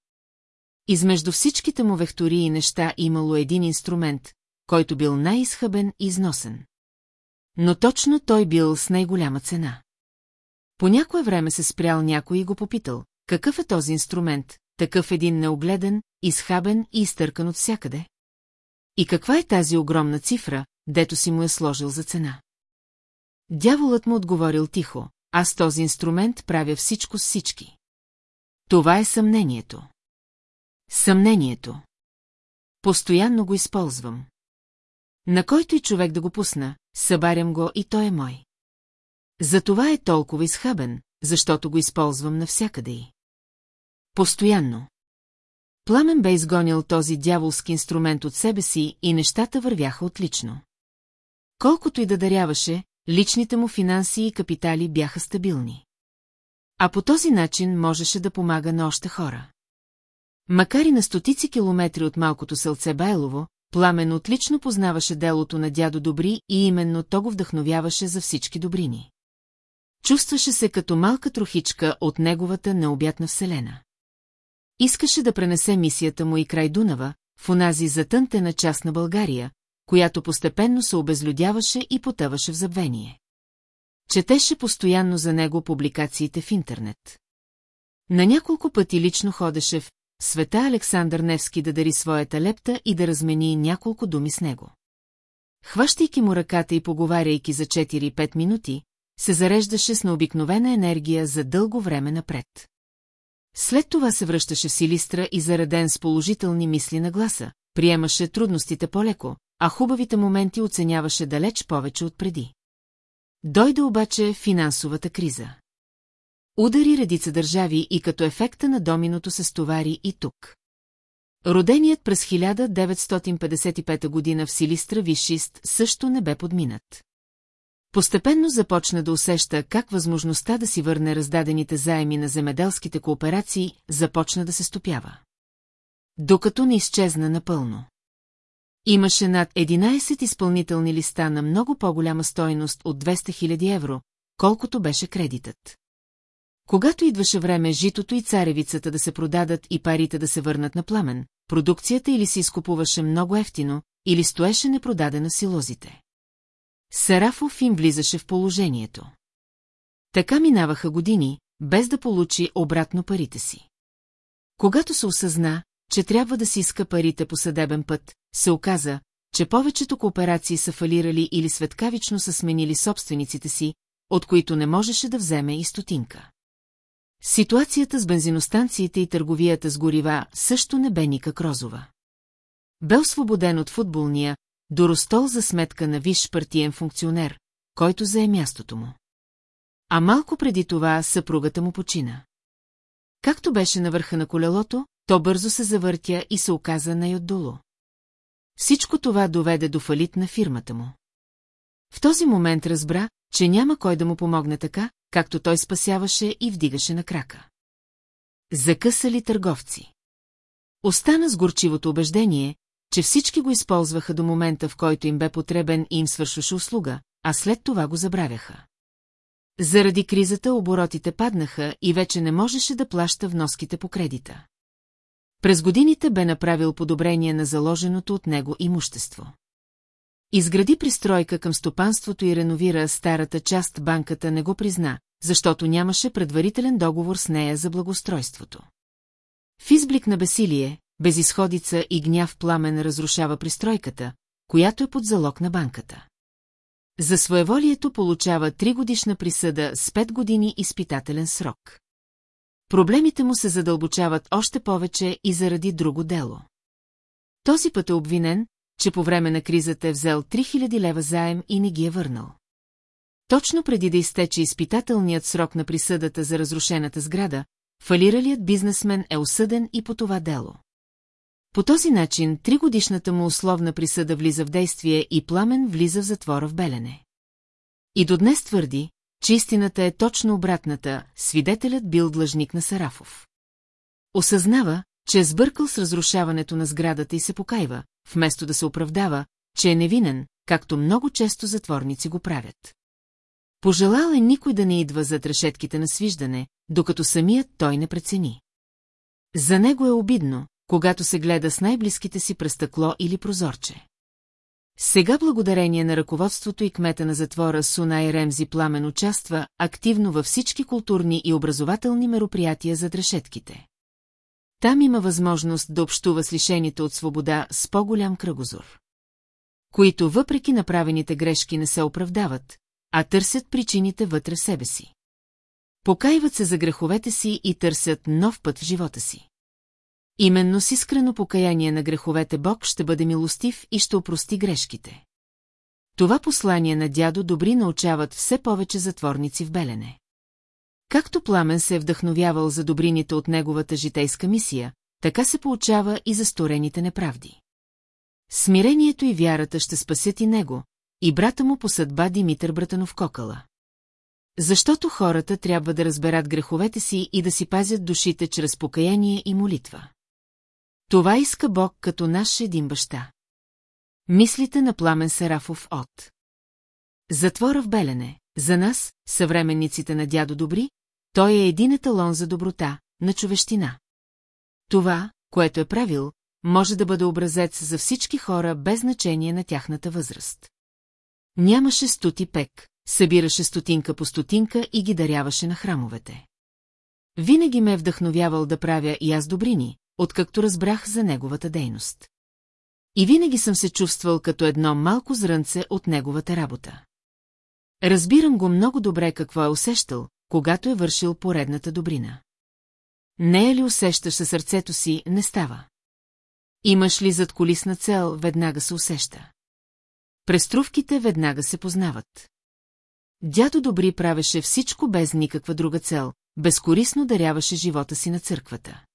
S1: Измежду всичките му вехтори и неща имало един инструмент, който бил най-изхъбен и износен. Но точно той бил с най-голяма цена. По някое време се спрял някой и го попитал, какъв е този инструмент, такъв един неогледен, изхабен и изтъркан от всякъде. И каква е тази огромна цифра, дето си му е сложил за цена? Дяволът му отговорил тихо, аз този инструмент правя всичко с всички. Това е съмнението. Съмнението. Постоянно го използвам. На който и човек да го пусна, събарям го и той е мой. Затова е толкова изхабен, защото го използвам навсякъде и. Постоянно. Пламен бе изгонял този дяволски инструмент от себе си и нещата вървяха отлично. Колкото и да даряваше, личните му финанси и капитали бяха стабилни. А по този начин можеше да помага на още хора. Макар и на стотици километри от малкото селце Байлово, Пламен отлично познаваше делото на дядо Добри и именно то го вдъхновяваше за всички добрини. Чувстваше се като малка трохичка от неговата необятна вселена. Искаше да пренесе мисията му и край Дунава, в онази затънтена част на България, която постепенно се обезлюдяваше и потъваше в забвение. Четеше постоянно за него публикациите в интернет. На няколко пъти лично ходеше в света Александър Невски да дари своята лепта и да размени няколко думи с него. Хващайки му ръката и поговаряйки за 4-5 минути, се зареждаше с необикновена енергия за дълго време напред. След това се връщаше в Силистра и зареден с положителни мисли на гласа, приемаше трудностите по-леко, а хубавите моменти оценяваше далеч повече от преди. Дойде обаче финансовата криза. Удари редица държави и като ефекта на доминото се стовари и тук. Роденият през 1955 година в Силистра вишист също не бе подминат. Постепенно започна да усеща как възможността да си върне раздадените заеми на земеделските кооперации започна да се стопява. Докато не изчезна напълно. Имаше над 11 изпълнителни листа на много по-голяма стойност от 200 000 евро, колкото беше кредитът. Когато идваше време житото и царевицата да се продадат и парите да се върнат на пламен, продукцията или се изкупуваше много ефтино, или стоеше непродадена силозите. лозите. Сарафов им влизаше в положението. Така минаваха години, без да получи обратно парите си. Когато се осъзна, че трябва да си иска парите по съдебен път, се оказа, че повечето кооперации са фалирали или светкавично са сменили собствениците си, от които не можеше да вземе и стотинка. Ситуацията с бензиностанциите и търговията с горива също не бе никак розова. Бе освободен от футболния, Доростол за сметка на виш партиен функционер, който зае мястото му. А малко преди това съпругата му почина. Както беше на върха на колелото, то бързо се завъртя и се оказа най-отдолу. Всичко това доведе до фалит на фирмата му. В този момент разбра, че няма кой да му помогне така, както той спасяваше и вдигаше на крака. Закъсали търговци. Остана с горчивото убеждение, че всички го използваха до момента, в който им бе потребен и им свършваше услуга, а след това го забравяха. Заради кризата оборотите паднаха и вече не можеше да плаща вноските по кредита. През годините бе направил подобрение на заложеното от него имущество. Изгради пристройка към стопанството и реновира старата част банката не го призна, защото нямаше предварителен договор с нея за благоустройството. В изблик на бесилие, безисходица и гняв пламен разрушава пристройката, която е под залог на банката. За своеволието получава тригодишна присъда с 5 години изпитателен срок. Проблемите му се задълбочават още повече и заради друго дело. Този път е обвинен, че по време на кризата е взел 3000 лева заем и не ги е върнал. Точно преди да изтече изпитателният срок на присъдата за разрушената сграда, фалиралият бизнесмен е осъден и по това дело. По този начин тригодишната му условна присъда влиза в действие и пламен влиза в затвора в Белене. И до днес твърди, че истината е точно обратната, свидетелят бил длъжник на Сарафов. Осъзнава, че е сбъркал с разрушаването на сградата и се покаива, вместо да се оправдава, че е невинен, както много често затворници го правят. Пожелал е никой да не идва зад решетките на свиждане, докато самият той не прецени. За него е обидно, когато се гледа с най-близките си през стъкло или прозорче. Сега благодарение на ръководството и кмета на затвора Сунай Ремзи Пламен участва активно във всички културни и образователни мероприятия за решетките. Там има възможност да общува с лишените от свобода с по-голям кръгозор. Които въпреки направените грешки не се оправдават, а търсят причините вътре в себе си. Покайват се за греховете си и търсят нов път в живота си. Именно с искрено покаяние на греховете Бог ще бъде милостив и ще опрости грешките. Това послание на дядо Добри научават все повече затворници в Белене. Както Пламен се е вдъхновявал за добрините от неговата житейска мисия, така се получава и за сторените неправди. Смирението и вярата ще спасят и него, и брата му по съдба Димитър Братанов Кокала. Защото хората трябва да разберат греховете си и да си пазят душите чрез покаяние и молитва. Това иска Бог като наш един баща. Мислите на Пламен Сарафов от Затвора в Белене, за нас, съвременниците на дядо Добри, той е един еталон за доброта, на човещина. Това, което е правил, може да бъде образец за всички хора без значение на тяхната възраст. Нямаше стоти пек, събираше стотинка по стотинка и ги даряваше на храмовете. Винаги ме е вдъхновявал да правя и аз добрини, откакто разбрах за неговата дейност. И винаги съм се чувствал като едно малко зрънце от неговата работа. Разбирам го много добре какво е усещал, когато е вършил поредната добрина. Не е ли усещаш със сърцето си, не става. Имаш ли зад колисна цел, веднага се усеща. Преструвките веднага се познават. Дядо Добри правеше всичко без никаква друга цел, безкорисно даряваше живота си на църквата.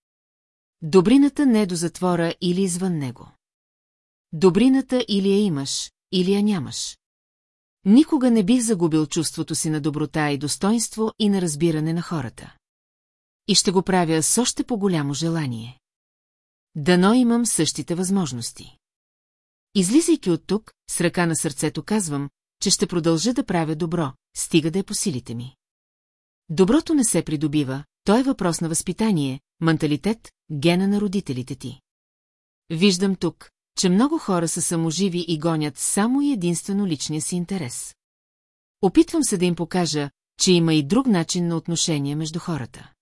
S1: Добрината не е до затвора или извън него. Добрината или я имаш, или я нямаш. Никога не бих загубил чувството си на доброта и достоинство и на разбиране на хората. И ще го правя с още по-голямо желание. Дано имам същите възможности. Излизайки от тук, с ръка на сърцето казвам, че ще продължа да правя добро, стига да е по силите ми. Доброто не се придобива, то е въпрос на възпитание, менталитет, гена на родителите ти. Виждам тук, че много хора са саможиви и гонят само и единствено личния си интерес. Опитвам се да им покажа, че има и друг начин на отношение между хората.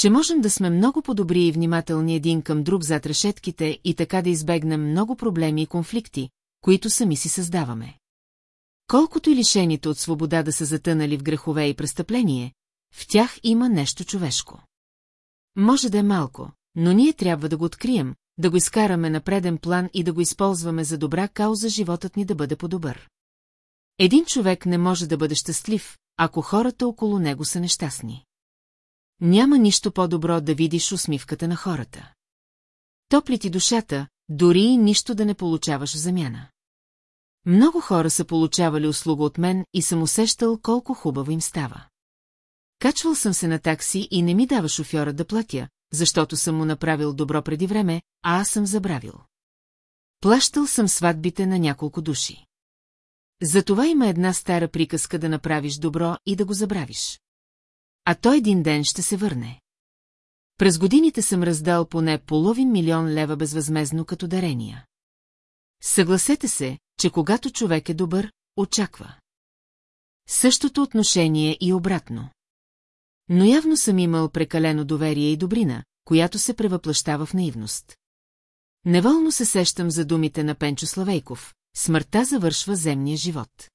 S1: Че можем да сме много по-добри и внимателни един към друг зад решетките и така да избегнем много проблеми и конфликти, които сами си създаваме. Колкото и лишените от свобода да са затънали в грехове и престъпление, в тях има нещо човешко. Може да е малко, но ние трябва да го открием, да го изкараме на преден план и да го използваме за добра кауза животът ни да бъде по-добър. Един човек не може да бъде щастлив, ако хората около него са нещастни. Няма нищо по-добро да видиш усмивката на хората. Топли ти душата, дори и нищо да не получаваш замяна. Много хора са получавали услуга от мен и съм усещал колко хубаво им става. Качвал съм се на такси и не ми дава шофьора да платя, защото съм му направил добро преди време, а аз съм забравил. Плащал съм сватбите на няколко души. Затова има една стара приказка да направиш добро и да го забравиш. А той един ден ще се върне. През годините съм раздал поне половин милион лева безвъзмезно като дарения. Съгласете се, че когато човек е добър, очаква. Същото отношение и обратно. Но явно съм имал прекалено доверие и добрина, която се превъплащава в наивност. Неволно се сещам за думите на Пенчо Славейков. Смъртта завършва земния живот.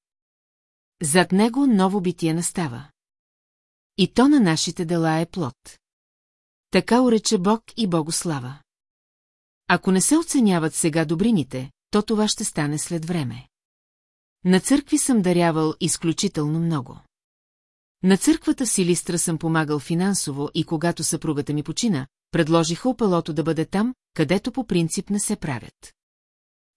S1: Зад него ново битие настава. И то на нашите дела е плод. Така урече Бог и Богослава. Ако не се оценяват сега добрините, то това ще стане след време. На църкви съм дарявал изключително много. На църквата в Силистра съм помагал финансово и когато съпругата ми почина, предложиха опелото да бъде там, където по принцип не се правят.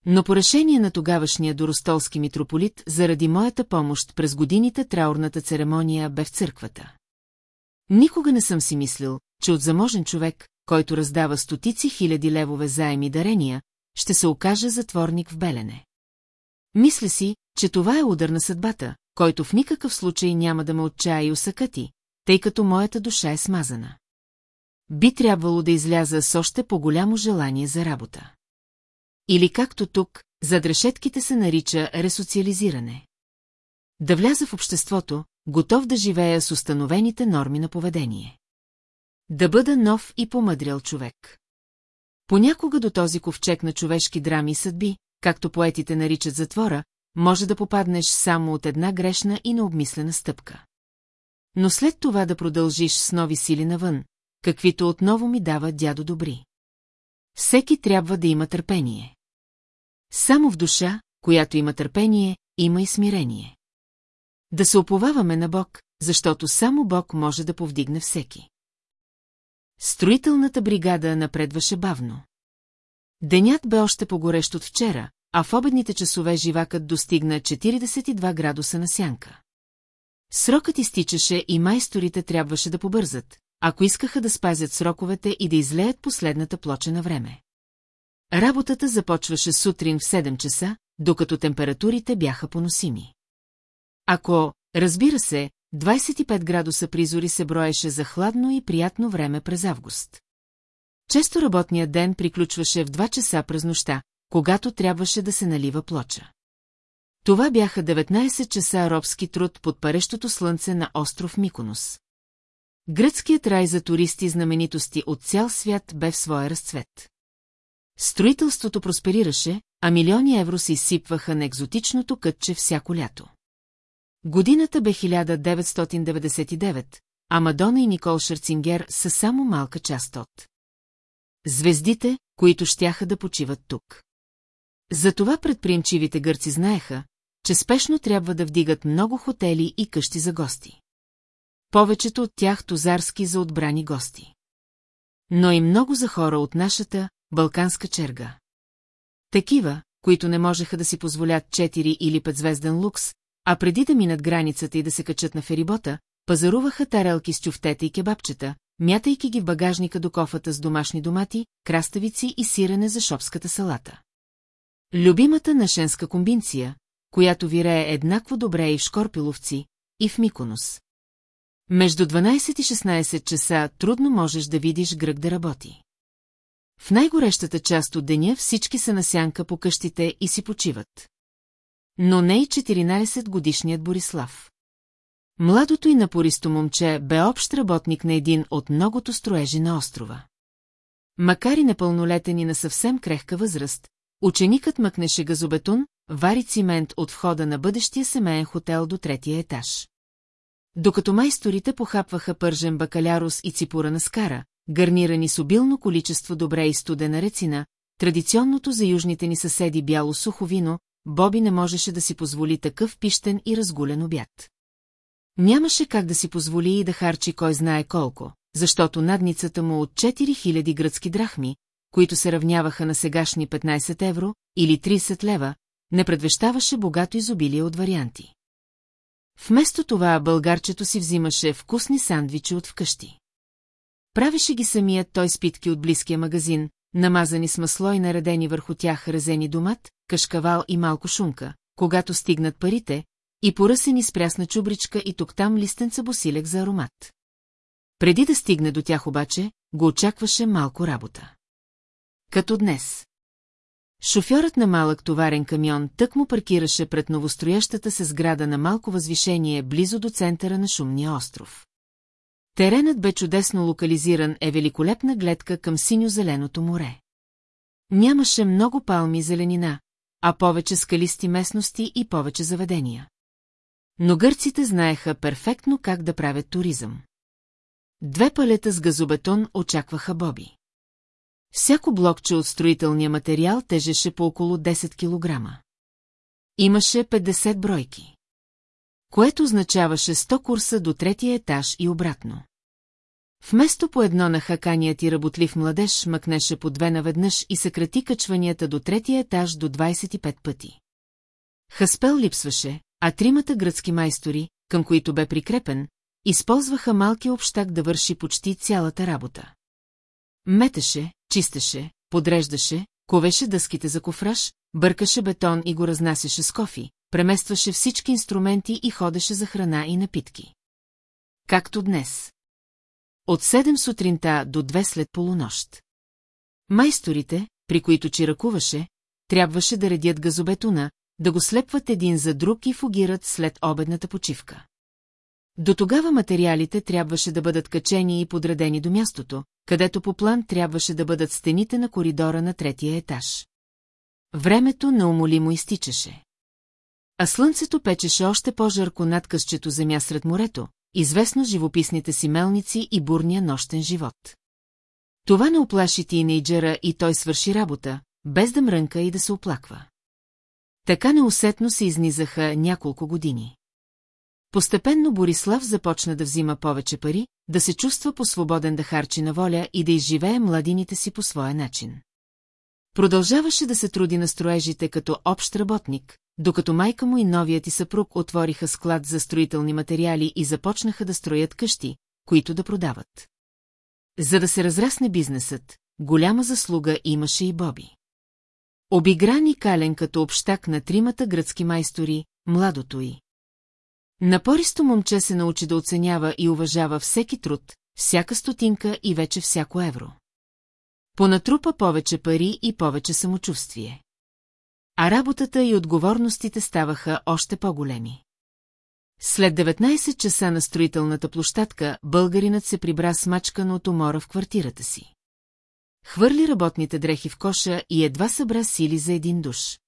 S1: Но по решение на тогавашния доростолски митрополит, заради моята помощ през годините траурната церемония бе в църквата. Никога не съм си мислил, че от заможен човек, който раздава стотици хиляди левове заеми дарения, ще се окаже затворник в Белене. Мисля си, че това е удар на съдбата, който в никакъв случай няма да ме отчая и усъкати, тъй като моята душа е смазана. Би трябвало да изляза с още по-голямо желание за работа. Или както тук, зад решетките се нарича ресоциализиране. Да вляза в обществото, готов да живея с установените норми на поведение. Да бъда нов и помъдрял човек. Понякога до този ковчег на човешки драми и съдби, както поетите наричат затвора, може да попаднеш само от една грешна и необмислена стъпка. Но след това да продължиш с нови сили навън, каквито отново ми дава дядо Добри. Всеки трябва да има търпение. Само в душа, която има търпение, има и смирение. Да се оповаваме на Бог, защото само Бог може да повдигне всеки. Строителната бригада напредваше бавно. Денят бе още погорещ от вчера, а в обедните часове живакът достигна 42 градуса на сянка. Срокът изтичаше и майсторите трябваше да побързат, ако искаха да спазят сроковете и да излеят последната плоча на време. Работата започваше сутрин в 7 часа, докато температурите бяха поносими. Ако, разбира се, 25 градуса призори се броеше за хладно и приятно време през август. Често работният ден приключваше в 2 часа през нощта, когато трябваше да се налива плоча. Това бяха 19 часа робски труд под парещото слънце на остров Миконос. Гръцкият рай за туристи и знаменитости от цял свят бе в своя разцвет. Строителството просперираше, а милиони евро се изсипваха на екзотичното кътче всяко лято. Годината бе 1999, а Мадона и Никол Шерцингер са само малка част от. Звездите, които щяха да почиват тук. Затова предприемчивите гърци знаеха, че спешно трябва да вдигат много хотели и къщи за гости. Повечето от тях тозарски за отбрани гости. Но и много за хора от нашата балканска черга. Такива, които не можеха да си позволят 4 или 5 звезден лукс, а преди да минат границата и да се качат на ферибота, пазаруваха тарелки с чуфтета и кебабчета, мятайки ги в багажника до кофата с домашни домати, краставици и сирене за шопската салата. Любимата на женска комбинция, която вирее еднакво добре и в Шкорпиловци, и в Миконос. Между 12 и 16 часа трудно можеш да видиш гръг да работи. В най-горещата част от деня всички са на сянка по къщите и си почиват. Но не и 14-годишният Борислав. Младото и напористо момче бе общ работник на един от многото строежи на острова. Макар и непълнолетен и на съвсем крехка възраст, Ученикът мъкнеше газобетон, вари цимент от входа на бъдещия семейен хотел до третия етаж. Докато майсторите похапваха пържен бакалярус и ципура на скара, гарнирани с обилно количество добре и студена рецина, традиционното за южните ни съседи бяло сухо вино, Боби не можеше да си позволи такъв пищен и разгулен обяд. Нямаше как да си позволи и да харчи кой знае колко, защото надницата му от 4000 гръцки драхми, които се равняваха на сегашни 15 евро или 30 лева, не предвещаваше богато изобилие от варианти. Вместо това българчето си взимаше вкусни сандвичи от вкъщи. Правеше ги самият той спитки от близкия магазин, намазани с масло и наредени върху тях разени домат, кашкавал и малко шунка, когато стигнат парите, и поръсени с прясна чубричка и тук-там листенца босилек за аромат. Преди да стигне до тях обаче, го очакваше малко работа. Като днес. Шофьорът на малък товарен камион тък му паркираше пред новостроящата се сграда на малко възвишение близо до центъра на шумния остров. Теренът бе чудесно локализиран е великолепна гледка към синьо-зеленото море. Нямаше много палми зеленина, а повече скалисти местности и повече заведения. Но гърците знаеха перфектно как да правят туризъм. Две палета с газобетон очакваха Боби. Всяко блокче от строителния материал тежеше по около 10 кг. Имаше 50 бройки. Което означаваше 100 курса до третия етаж и обратно. Вместо по едно на хаканият и работлив младеж мъкнеше по две наведнъж и съкрати качванията до третия етаж до 25 пъти. Хаспел липсваше, а тримата гръцки майстори, към които бе прикрепен, използваха малкия общак да върши почти цялата работа. Метеше, чистеше, подреждаше, ковеше дъските за кофраж, бъркаше бетон и го разнасяше с кофи, преместваше всички инструменти и ходеше за храна и напитки. Както днес. От 7 сутринта до 2 след полунощ. Майсторите, при които чиракуваше, трябваше да редят газобетуна, да го слепват един за друг и фугират след обедната почивка. До тогава материалите трябваше да бъдат качени и подредени до мястото, където по план трябваше да бъдат стените на коридора на третия етаж. Времето неумолимо изтичаше. А слънцето печеше още по-жарко над късчето земя сред морето, известно живописните си мелници и бурния нощен живот. Това не оплаши тинейджера и той свърши работа, без да мрънка и да се оплаква. Така неусетно се изнизаха няколко години. Постепенно Борислав започна да взима повече пари, да се чувства по-свободен да харчи на воля и да изживее младините си по своя начин. Продължаваше да се труди на строежите като общ работник, докато майка му и новият и съпруг отвориха склад за строителни материали и започнаха да строят къщи, които да продават. За да се разрасне бизнесът, голяма заслуга имаше и Боби. Обигран и кален като общак на тримата гръцки майстори, младото й. Напористо момче се научи да оценява и уважава всеки труд, всяка стотинка и вече всяко евро. Понатрупа повече пари и повече самочувствие. А работата и отговорностите ставаха още по-големи. След 19 часа на строителната площадка, българинът се прибра смачкан от умора в квартирата си. Хвърли работните дрехи в коша и едва събра сили за един душ.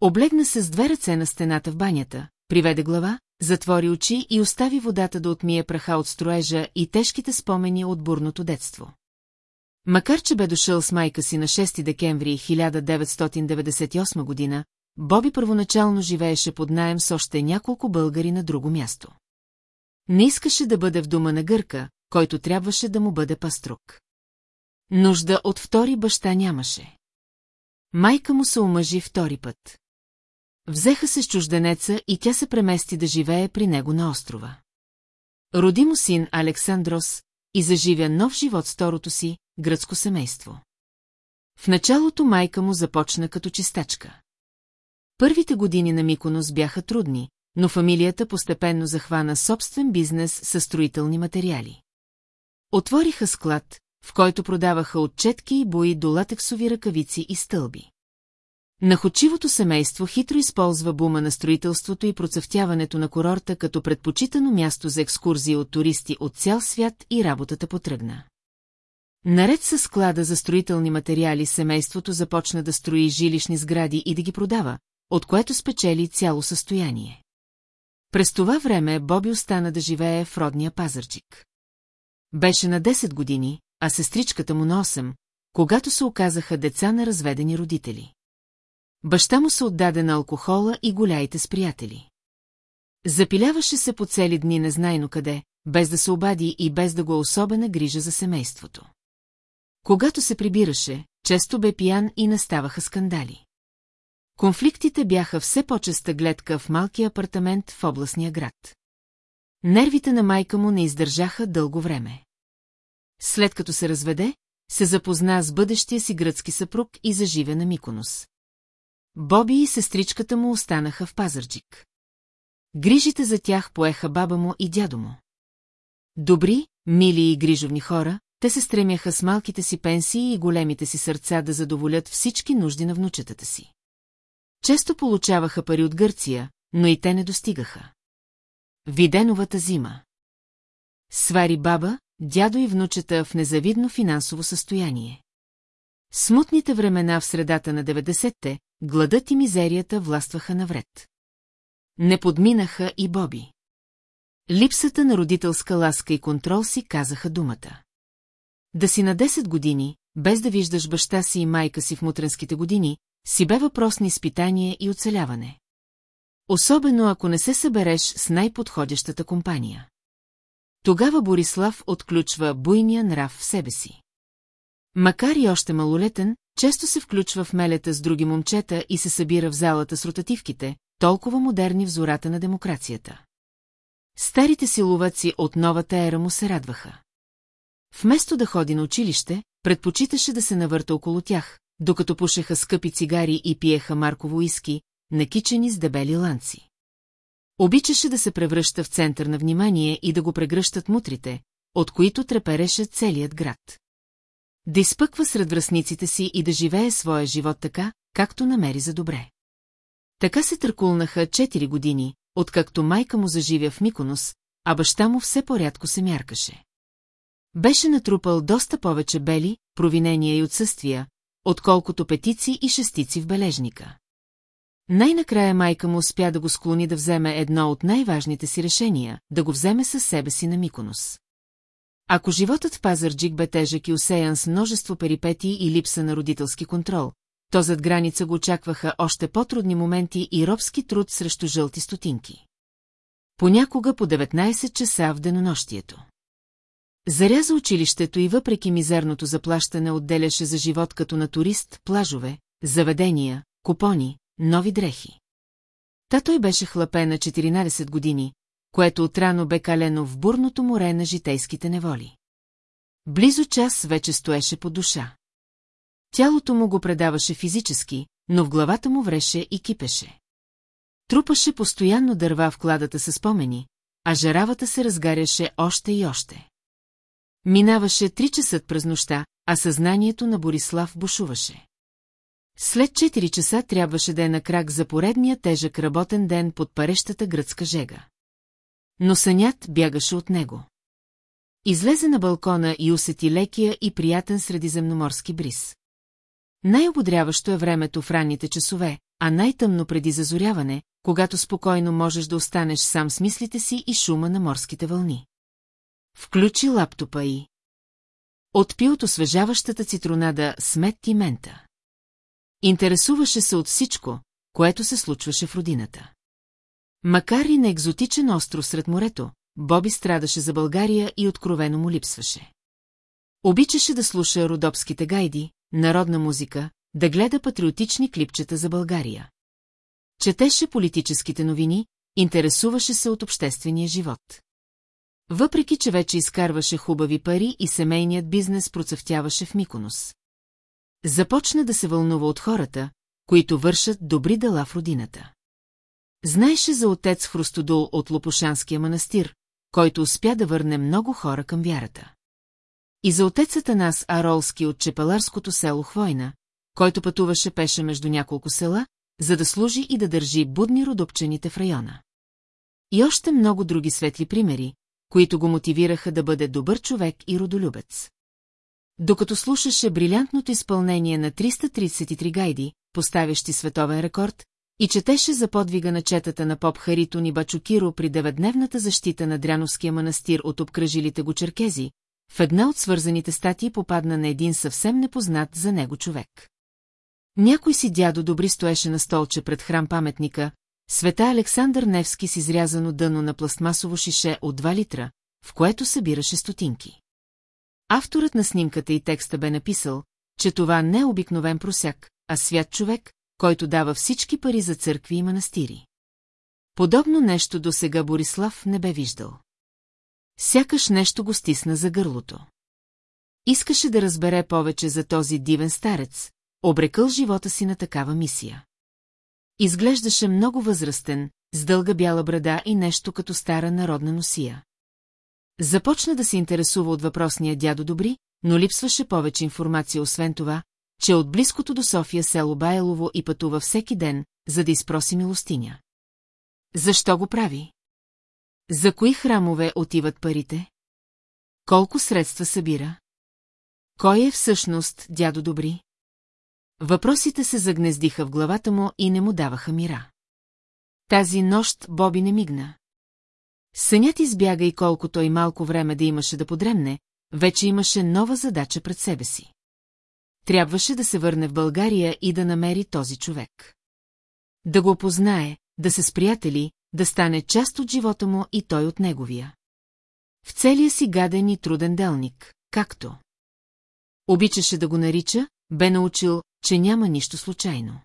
S1: Облегна се с две ръце на стената в банята, приведе глава, затвори очи и остави водата да отмие праха от строежа и тежките спомени от бурното детство. Макар, че бе дошъл с майка си на 6 декември 1998 година, Боби първоначално живееше под найем с още няколко българи на друго място. Не искаше да бъде в дома на гърка, който трябваше да му бъде паструк. Нужда от втори баща нямаше. Майка му се омъжи втори път. Взеха се с чужденеца и тя се премести да живее при него на острова. Роди му син Александрос и заживя нов живот второто си, гръцко семейство. В началото майка му започна като чистачка. Първите години на Миконос бяха трудни, но фамилията постепенно захвана собствен бизнес със строителни материали. Отвориха склад, в който продаваха отчетки и бои до латексови ръкавици и стълби. Находчивото семейство хитро използва бума на строителството и процъфтяването на курорта като предпочитано място за екскурзии от туристи от цял свят и работата потръгна. Наред с склада за строителни материали семейството започна да строи жилищни сгради и да ги продава, от което спечели цяло състояние. През това време Боби остана да живее в родния пазарчик. Беше на 10 години, а сестричката му на 8, когато се оказаха деца на разведени родители. Баща му се отдаде на алкохола и голяйте с приятели. Запиляваше се по цели дни незнайно къде, без да се обади и без да го е особена грижа за семейството. Когато се прибираше, често бе пиян и наставаха скандали. Конфликтите бяха все по-честа гледка в малкия апартамент в областния град. Нервите на майка му не издържаха дълго време. След като се разведе, се запозна с бъдещия си гръцки съпруг и заживе на Миконос. Боби и сестричката му останаха в пазарджик. Грижите за тях поеха баба му и дядо му. Добри, мили и грижовни хора, те се стремяха с малките си пенсии и големите си сърца да задоволят всички нужди на внучетата си. Често получаваха пари от Гърция, но и те не достигаха. Виденовата зима. Свари баба, дядо и внучета в незавидно финансово състояние. Смутните времена в средата на 90-те, Гладът и мизерията властваха навред. Не подминаха и Боби. Липсата на родителска ласка и контрол си казаха думата. Да си на 10 години, без да виждаш баща си и майка си в мутренските години, си бе въпрос на изпитание и оцеляване. Особено ако не се събереш с най-подходящата компания. Тогава Борислав отключва буйния нрав в себе си. Макар и още малолетен, често се включва в мелета с други момчета и се събира в залата с ротативките, толкова модерни в зората на демокрацията. Старите силоваци от новата ера му се радваха. Вместо да ходи на училище, предпочиташе да се навърта около тях, докато пушеха скъпи цигари и пиеха марково иски, накичени с дебели ланци. Обичаше да се превръща в център на внимание и да го прегръщат мутрите, от които трепереше целият град. Да изпъква сред връзниците си и да живее своя живот така, както намери за добре. Така се търкулнаха 4 години, откакто майка му заживя в Миконос, а баща му все по-рядко се мяркаше. Беше натрупал доста повече бели, провинения и отсъствия, отколкото петици и шестици в бележника. Най-накрая майка му успя да го склони да вземе едно от най-важните си решения, да го вземе със себе си на Миконос. Ако животът в Пазарджик бе тежък и усеян с множество перипетии и липса на родителски контрол, то зад граница го очакваха още по-трудни моменти и робски труд срещу жълти стотинки. Понякога по 19 часа в денонощието. Заряза училището и въпреки мизерното заплащане отделяше за живот като на турист плажове, заведения, купони, нови дрехи. Та той беше хлапе на 14 години, което отрано бе калено в бурното море на житейските неволи. Близо час вече стоеше по душа. Тялото му го предаваше физически, но в главата му вреше и кипеше. Трупаше постоянно дърва в кладата със спомени, а жаравата се разгаряше още и още. Минаваше три часа през нощта, а съзнанието на Борислав бушуваше. След 4 часа трябваше да е на крак за поредния тежък работен ден под парещата гръцка жега. Но сънят бягаше от него. Излезе на балкона и усети лекия и приятен средиземноморски бриз. Най-ободряващо е времето в ранните часове, а най-тъмно преди зазоряване, когато спокойно можеш да останеш сам с мислите си и шума на морските вълни. Включи лаптопа и... Отпи от освежаващата цитронада смет и мента. Интересуваше се от всичко, което се случваше в родината. Макар и на екзотичен остров сред морето, Боби страдаше за България и откровено му липсваше. Обичаше да слуша родопските гайди, народна музика, да гледа патриотични клипчета за България. Четеше политическите новини, интересуваше се от обществения живот. Въпреки, че вече изкарваше хубави пари и семейният бизнес процъфтяваше в Миконос. Започна да се вълнува от хората, които вършат добри дела в родината. Знаеше за отец Хрустодул от Лопушанския манастир, който успя да върне много хора към вярата. И за отецата нас Аролски от Чепеларското село Хвойна, който пътуваше пеше между няколко села, за да служи и да държи будни родопчените в района. И още много други светли примери, които го мотивираха да бъде добър човек и родолюбец. Докато слушаше брилянтното изпълнение на 333 гайди, поставящи световен рекорд, и четеше за подвига на четата на поп Харитон и Бачокиро при деветдневната защита на Дряновския манастир от обкръжилите го черкези, в една от свързаните статии попадна на един съвсем непознат за него човек. Някой си дядо добри стоеше на столче пред храм паметника, света Александър Невски с изрязано дъно на пластмасово шише от 2 литра, в което събираше стотинки. Авторът на снимката и текста бе написал, че това не е обикновен просяк, а свят човек, който дава всички пари за църкви и манастири. Подобно нещо до сега Борислав не бе виждал. Сякаш нещо го стисна за гърлото. Искаше да разбере повече за този дивен старец, обрекъл живота си на такава мисия. Изглеждаше много възрастен, с дълга бяла брада и нещо като стара народна носия. Започна да се интересува от въпросния дядо Добри, но липсваше повече информация освен това, че от близкото до София село Байлово и пътува всеки ден, за да изпроси милостиня. Защо го прави? За кои храмове отиват парите? Колко средства събира? Кой е всъщност дядо Добри? Въпросите се загнездиха в главата му и не му даваха мира. Тази нощ Боби не мигна. Сънят избяга и колко той малко време да имаше да подремне, вече имаше нова задача пред себе си трябваше да се върне в България и да намери този човек. Да го познае, да се сприятели, да стане част от живота му и той от неговия. В целия си гаден и труден делник, както. Обичаше да го нарича, бе научил, че няма нищо случайно.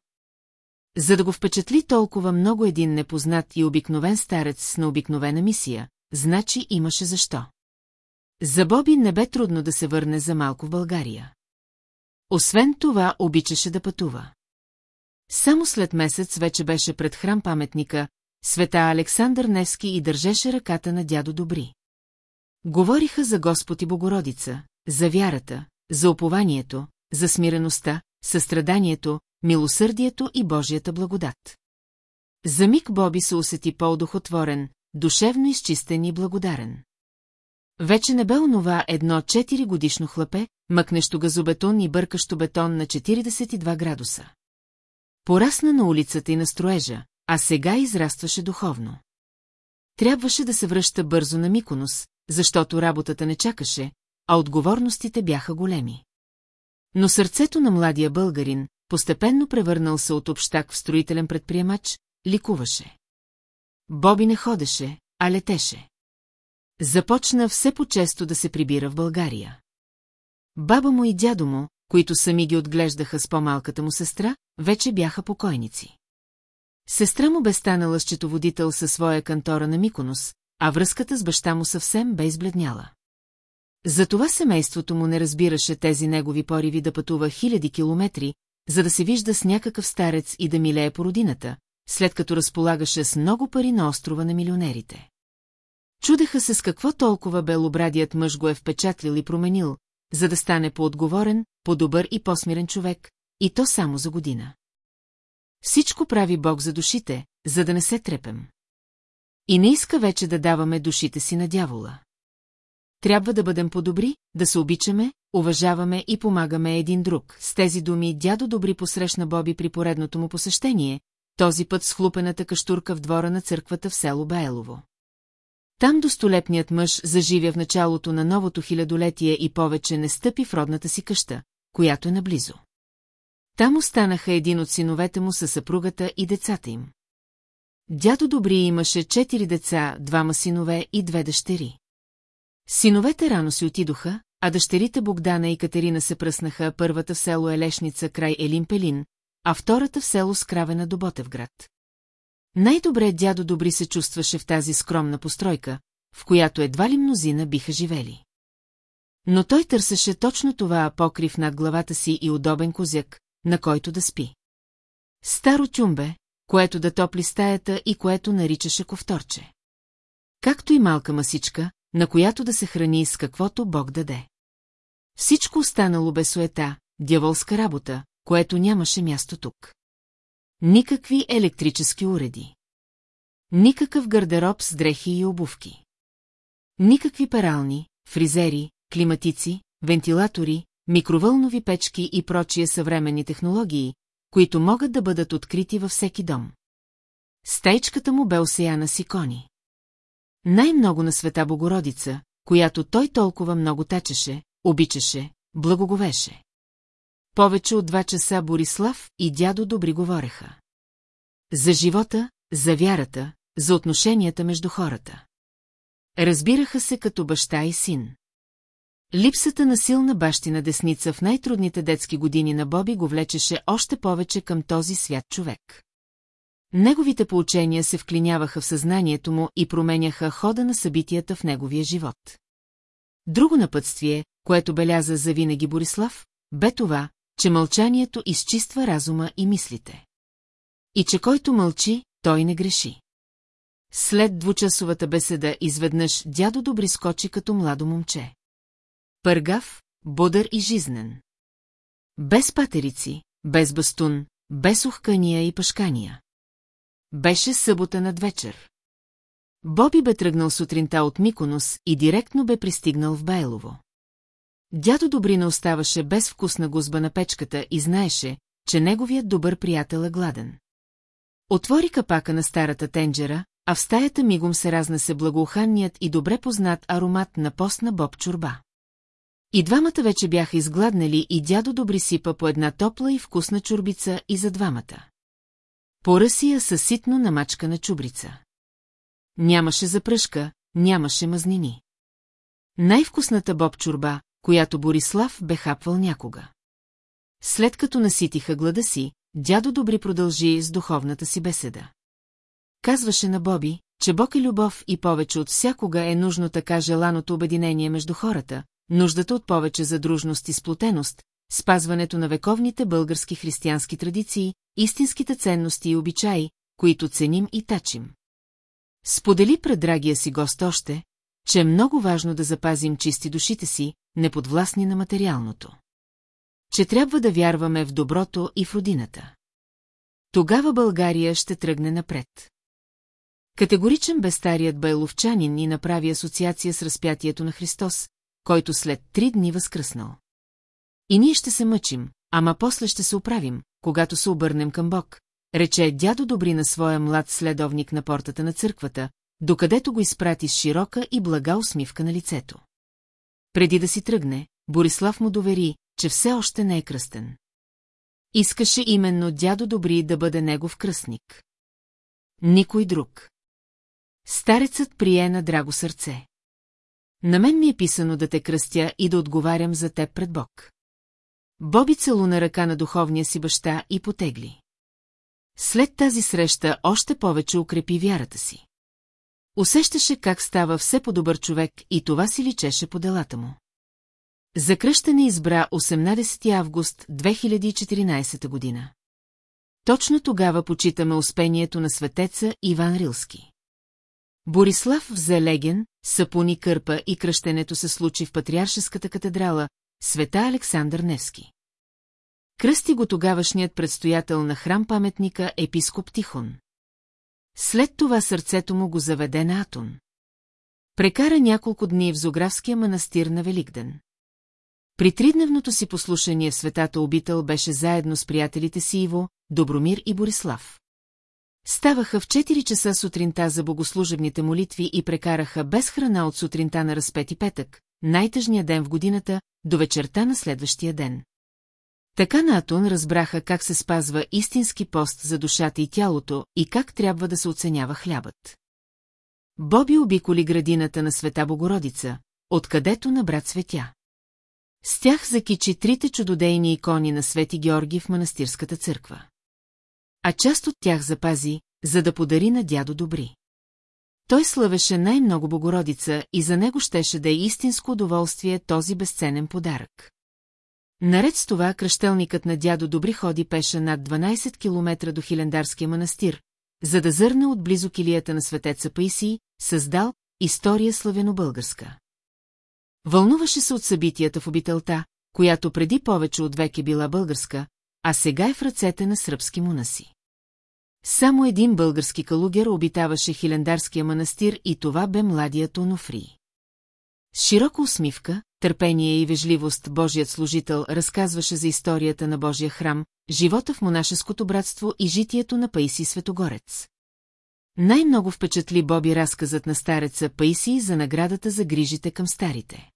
S1: За да го впечатли толкова много един непознат и обикновен старец с необикновена мисия, значи имаше защо. За Боби не бе трудно да се върне за малко в България. Освен това обичаше да пътува. Само след месец вече беше пред храм паметника, света Александър Невски и държеше ръката на дядо Добри. Говориха за Господ и Богородица, за вярата, за опованието, за смиреността, състраданието, милосърдието и Божията благодат. За миг Боби се усети по удохотворен душевно изчистен и благодарен. Вече не бе онова едно 4 годишно хлапе, мъкнещо газобетон и бъркащо бетон на 42 градуса. Порасна на улицата и на строежа, а сега израстваше духовно. Трябваше да се връща бързо на Миконос, защото работата не чакаше, а отговорностите бяха големи. Но сърцето на младия българин, постепенно превърнал се от общак в строителен предприемач, ликуваше. Боби не ходеше, а летеше. Започна все по-често да се прибира в България. Баба му и дядо му, които сами ги отглеждаха с по-малката му сестра, вече бяха покойници. Сестра му бе станала счетоводител със своя кантора на Миконос, а връзката с баща му съвсем бе избледняла. Затова семейството му не разбираше тези негови пориви да пътува хиляди километри, за да се вижда с някакъв старец и да милее по родината, след като разполагаше с много пари на острова на милионерите. Чудеха се с какво толкова белобрадият мъж го е впечатлил и променил, за да стане по-отговорен, по-добър и по-смирен човек, и то само за година. Всичко прави Бог за душите, за да не се трепем. И не иска вече да даваме душите си на дявола. Трябва да бъдем по-добри, да се обичаме, уважаваме и помагаме един друг. С тези думи дядо Добри посрещна Боби при поредното му посещение, този път с хлупената каштурка в двора на църквата в село Баелово. Там достолепният мъж заживя в началото на новото хилядолетие и повече не стъпи в родната си къща, която е наблизо. Там останаха един от синовете му със съпругата и децата им. Дядо Добри имаше четири деца, двама синове и две дъщери. Синовете рано си отидоха, а дъщерите Богдана и Катерина се пръснаха първата в село Елешница край Елимпелин, а втората в село Скравена до Ботевград. Най-добре дядо Добри се чувстваше в тази скромна постройка, в която едва ли мнозина биха живели. Но той търсеше точно това покрив над главата си и удобен козяк, на който да спи. Старо тюмбе, което да топли стаята и което наричаше ковторче. Както и малка масичка, на която да се храни с каквото Бог даде. Всичко останало бе суета, дяволска работа, което нямаше място тук. Никакви електрически уреди. Никакъв гардероб с дрехи и обувки. Никакви перални, фризери, климатици, вентилатори, микровълнови печки и прочие съвременни технологии, които могат да бъдат открити във всеки дом. Стейчката му бе осеяна с икони. Най-много на света Богородица, която той толкова много течеше, обичаше, благоговеше. Повече от два часа Борислав и дядо добри говореха. За живота, за вярата, за отношенията между хората. Разбираха се като баща и син. Липсата на силна бащина десница в най-трудните детски години на Боби го влечеше още повече към този свят човек. Неговите поучения се вклиняваха в съзнанието му и променяха хода на събитията в неговия живот. Друго напътствие, което беляза за винаги Борислав, бе това, че мълчанието изчиства разума и мислите. И че който мълчи, той не греши. След двучасовата беседа изведнъж дядо Добри скочи като младо момче. Пъргав, бодър и жизнен. Без патерици, без бастун, без ухкания и пашкания. Беше събота над вечер. Боби бе тръгнал сутринта от Миконос и директно бе пристигнал в Байлово. Дядо Добрина оставаше без вкусна гузба на печката и знаеше, че неговият добър приятел е гладен. Отвори капака на старата тенджера, а в стаята мигом се разнесе благоуханният и добре познат аромат на постна боб чорба. И двамата вече бяха изгладнали и дядо Добри сипа по една топла и вкусна чурбица и за двамата. Поръсия със ситно намачкана чубрица. Нямаше запръшка, нямаше мазнини. Най-вкусната боб чурба, която Борислав бе хапвал някога. След като наситиха глада си, дядо Добри продължи с духовната си беседа. Казваше на Боби, че Бог е любов и повече от всякога е нужно така желаното обединение между хората, нуждата от повече задружност и сплотеност, спазването на вековните български християнски традиции, истинските ценности и обичаи, които ценим и тачим. Сподели пред драгия си гост още, че е много важно да запазим чисти душите си, неподвластни на материалното. Че трябва да вярваме в доброто и в родината. Тогава България ще тръгне напред. Категоричен бе старият байловчанин и направи асоциация с разпятието на Христос, който след три дни възкръснал. И ние ще се мъчим, ама после ще се оправим, когато се обърнем към Бог, рече дядо Добри на своя млад следовник на портата на църквата, докъдето го изпрати с широка и блага усмивка на лицето. Преди да си тръгне, Борислав му довери, че все още не е кръстен. Искаше именно дядо Добри да бъде негов кръстник. Никой друг. Старецът прие на драго сърце. На мен ми е писано да те кръстя и да отговарям за теб пред Бог. Боби целуна ръка на духовния си баща и потегли. След тази среща още повече укрепи вярата си. Усещаше как става все по-добър човек и това си личеше по делата му. Закръщане избра 18 август 2014 година. Точно тогава почитаме успението на светеца Иван Рилски. Борислав взе леген, сапуни кърпа и кръщенето се случи в Патриаршеската катедрала, света Александър Невски. Кръсти го тогавашният предстоятел на храм паметника епископ Тихон. След това сърцето му го заведе на Атон. Прекара няколко дни в Зографския манастир на Великден. При тридневното си послушание в светата обител беше заедно с приятелите си Иво, Добромир и Борислав. Ставаха в 4 часа сутринта за богослужебните молитви и прекараха без храна от сутринта на разпети петък, най-тъжния ден в годината, до вечерта на следващия ден. Така на Атун разбраха как се спазва истински пост за душата и тялото и как трябва да се оценява хлябът. Боби обиколи градината на Света Богородица, откъдето на брат светя. С тях закичи трите чудодейни икони на Свети Георги в манастирската църква. А част от тях запази, за да подари на дядо добри. Той славеше най-много Богородица и за него щеше да е истинско удоволствие този безценен подарък. Наред с това кръщелникът на дядо Добри ходи пеша над 12 км до Хилендарския манастир, за да зърне от близо килията на светеца Паисий, създал история славено-българска. Вълнуваше се от събитията в обителта, която преди повече от век е била българска, а сега е в ръцете на сръбски мунаси. Само един български калугер обитаваше Хилендарския манастир и това бе младият Онофрий. С широка усмивка, търпение и вежливост Божият служител разказваше за историята на Божия храм, живота в монашеското братство и житието на Паиси Светогорец. Най-много впечатли Боби разказът на стареца Паиси за наградата за грижите към старите.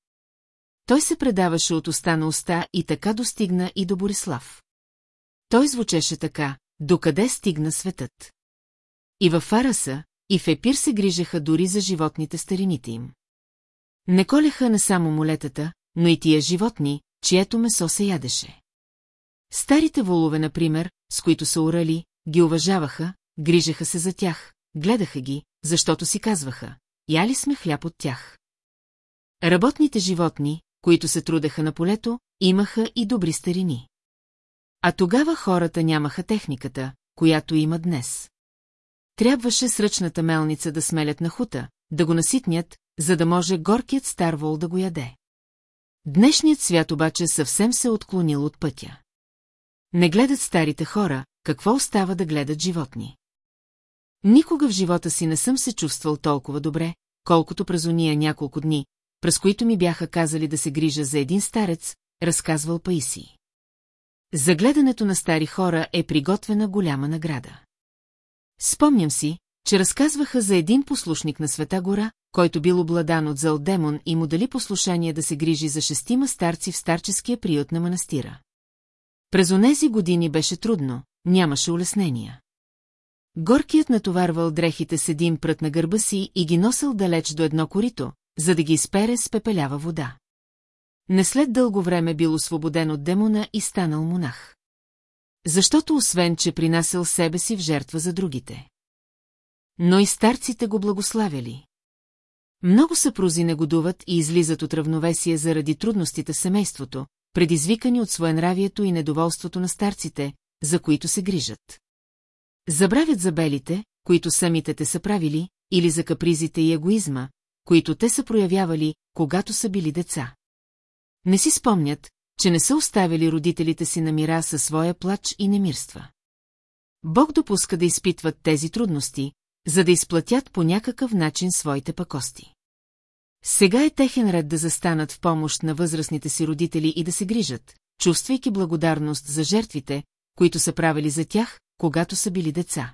S1: Той се предаваше от уста на уста и така достигна и до Борислав. Той звучеше така, докъде стигна светът. И във Фараса, и в Епир се грижеха дори за животните старините им. Не колеха не само молетата, но и тия животни, чието месо се ядеше. Старите волове, например, с които са орали, ги уважаваха, грижаха се за тях, гледаха ги, защото си казваха, яли сме хляб от тях. Работните животни, които се трудеха на полето, имаха и добри старини. А тогава хората нямаха техниката, която има днес. Трябваше сръчната мелница да смелят на хута, да го наситнят, за да може горкият Старвол да го яде. Днешният свят обаче съвсем се е отклонил от пътя. Не гледат старите хора, какво остава да гледат животни. Никога в живота си не съм се чувствал толкова добре, колкото през уния няколко дни, през които ми бяха казали да се грижа за един старец, разказвал Паиси. Загледането на стари хора е приготвена голяма награда. Спомням си, че разказваха за един послушник на света гора, който бил обладан от зъл демон и му дали послушание да се грижи за шестима старци в старческия приют на манастира. През онези години беше трудно, нямаше улеснения. Горкият натоварвал дрехите с един прът на гърба си и ги носил далеч до едно корито, за да ги изпере с пепелява вода. Не след дълго време бил освободен от демона и станал монах. Защото освен, че принасял себе си в жертва за другите. Но и старците го благославяли. Много съпрузи негодуват и излизат от равновесие заради трудностите семейството, предизвикани от своенравието и недоволството на старците, за които се грижат. Забравят за белите, които самите те са правили, или за капризите и егоизма, които те са проявявали, когато са били деца. Не си спомнят, че не са оставили родителите си на мира със своя плач и немирства. Бог допуска да изпитват тези трудности, за да изплатят по някакъв начин своите пакости. Сега е техен ред да застанат в помощ на възрастните си родители и да се грижат, чувствайки благодарност за жертвите, които са правили за тях, когато са били деца.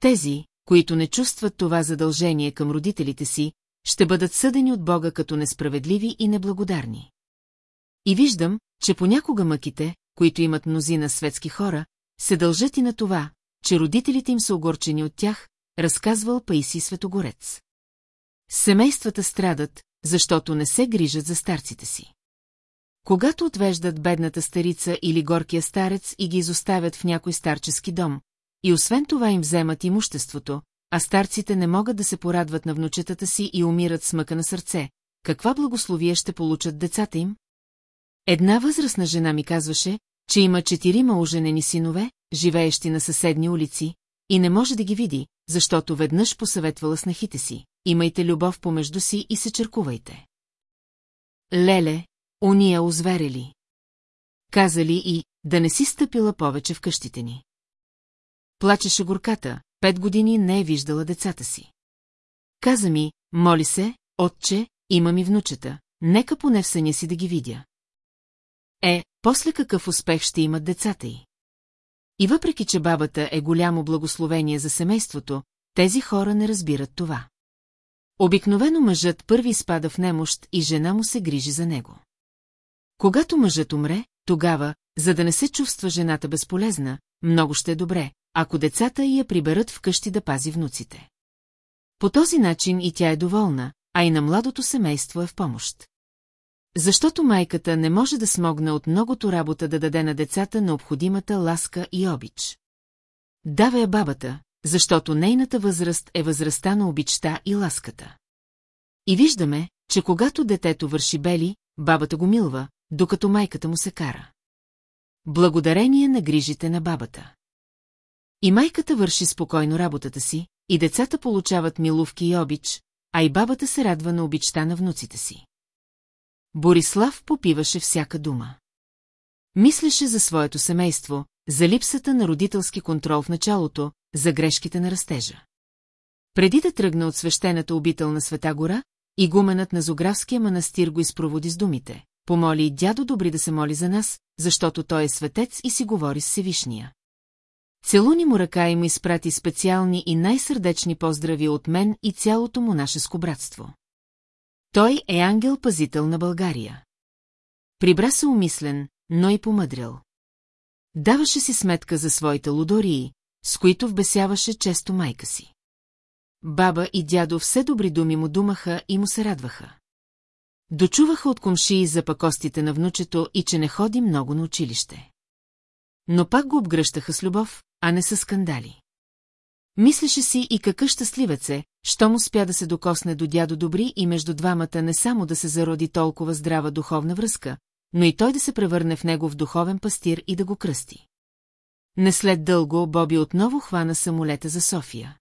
S1: Тези, които не чувстват това задължение към родителите си, ще бъдат съдени от Бога като несправедливи и неблагодарни. И виждам, че понякога мъките, които имат мнозина светски хора, се дължат и на това, че родителите им са огорчени от тях, разказвал Паиси Светогорец. Семействата страдат, защото не се грижат за старците си. Когато отвеждат бедната старица или горкия старец и ги изоставят в някой старчески дом, и освен това им вземат имуществото, а старците не могат да се порадват на внучетата си и умират с мъка на сърце, каква благословие ще получат децата им? Една възрастна жена ми казваше, че има четирима оженени синове, живеещи на съседни улици, и не може да ги види, защото веднъж посъветвала снахите си. Имайте любов помежду си и се черкувайте. Леле, уния озверели. Казали и, да не си стъпила повече в къщите ни. Плачеше горката, пет години не е виждала децата си. Каза ми, моли се, отче, има ми внучета, нека поне в съня си да ги видя. Е, после какъв успех ще имат децата й? И въпреки, че бабата е голямо благословение за семейството, тези хора не разбират това. Обикновено мъжът първи изпада в немощ и жена му се грижи за него. Когато мъжът умре, тогава, за да не се чувства жената безполезна, много ще е добре, ако децата я приберат вкъщи да пази внуците. По този начин и тя е доволна, а и на младото семейство е в помощ. Защото майката не може да смогне от многото работа да даде на децата необходимата ласка и обич. Дава я бабата, защото нейната възраст е възрастта на обичта и ласката. И виждаме, че когато детето върши бели, бабата го милва, докато майката му се кара. Благодарение на грижите на бабата. И майката върши спокойно работата си, и децата получават милувки и обич, а и бабата се радва на обичта на внуците си. Борислав попиваше всяка дума. Мислеше за своето семейство, за липсата на родителски контрол в началото, за грешките на растежа. Преди да тръгна от свещената обител на Света гора, игуменът на Зографския манастир го изпроводи с думите. Помоли и дядо добри да се моли за нас, защото той е светец и си говори с Всевишния. Целуни му ръка и му изпрати специални и най-сърдечни поздрави от мен и цялото му нашеско братство. Той е ангел-пазител на България. Прибра се умислен, но и помъдрил. Даваше си сметка за своите лудории, с които вбесяваше често майка си. Баба и дядо все добри думи му думаха и му се радваха. Дочуваха от комшии за пакостите на внучето и че не ходи много на училище. Но пак го обгръщаха с любов, а не с скандали. Мислеше си и какъв щастливец е, щом успя да се докосне до дядо Добри и между двамата не само да се зароди толкова здрава духовна връзка, но и той да се превърне в негов духовен пастир и да го кръсти. Не след дълго Боби отново хвана самолета за София.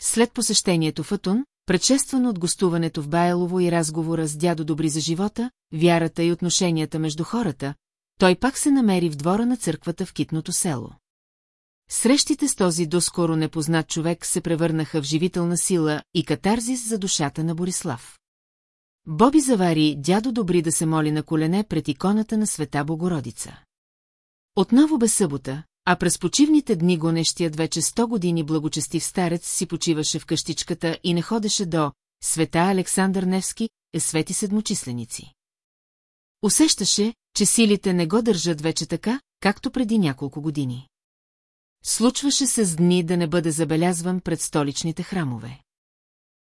S1: След посещението в Атун, предшествано от гостуването в Байлово и разговора с дядо Добри за живота, вярата и отношенията между хората, той пак се намери в двора на църквата в Китното село. Срещите с този доскоро непознат човек се превърнаха в живителна сила и катарзис за душата на Борислав. Боби завари дядо Добри да се моли на колене пред иконата на Света Богородица. Отново бе събота, а през почивните дни гонещият вече 100 години благочестив старец си почиваше в къщичката и не ходеше до Света Александър Невски, е свети седмочисленици. Усещаше, че силите не го държат вече така, както преди няколко години. Случваше се с дни да не бъде забелязван пред столичните храмове.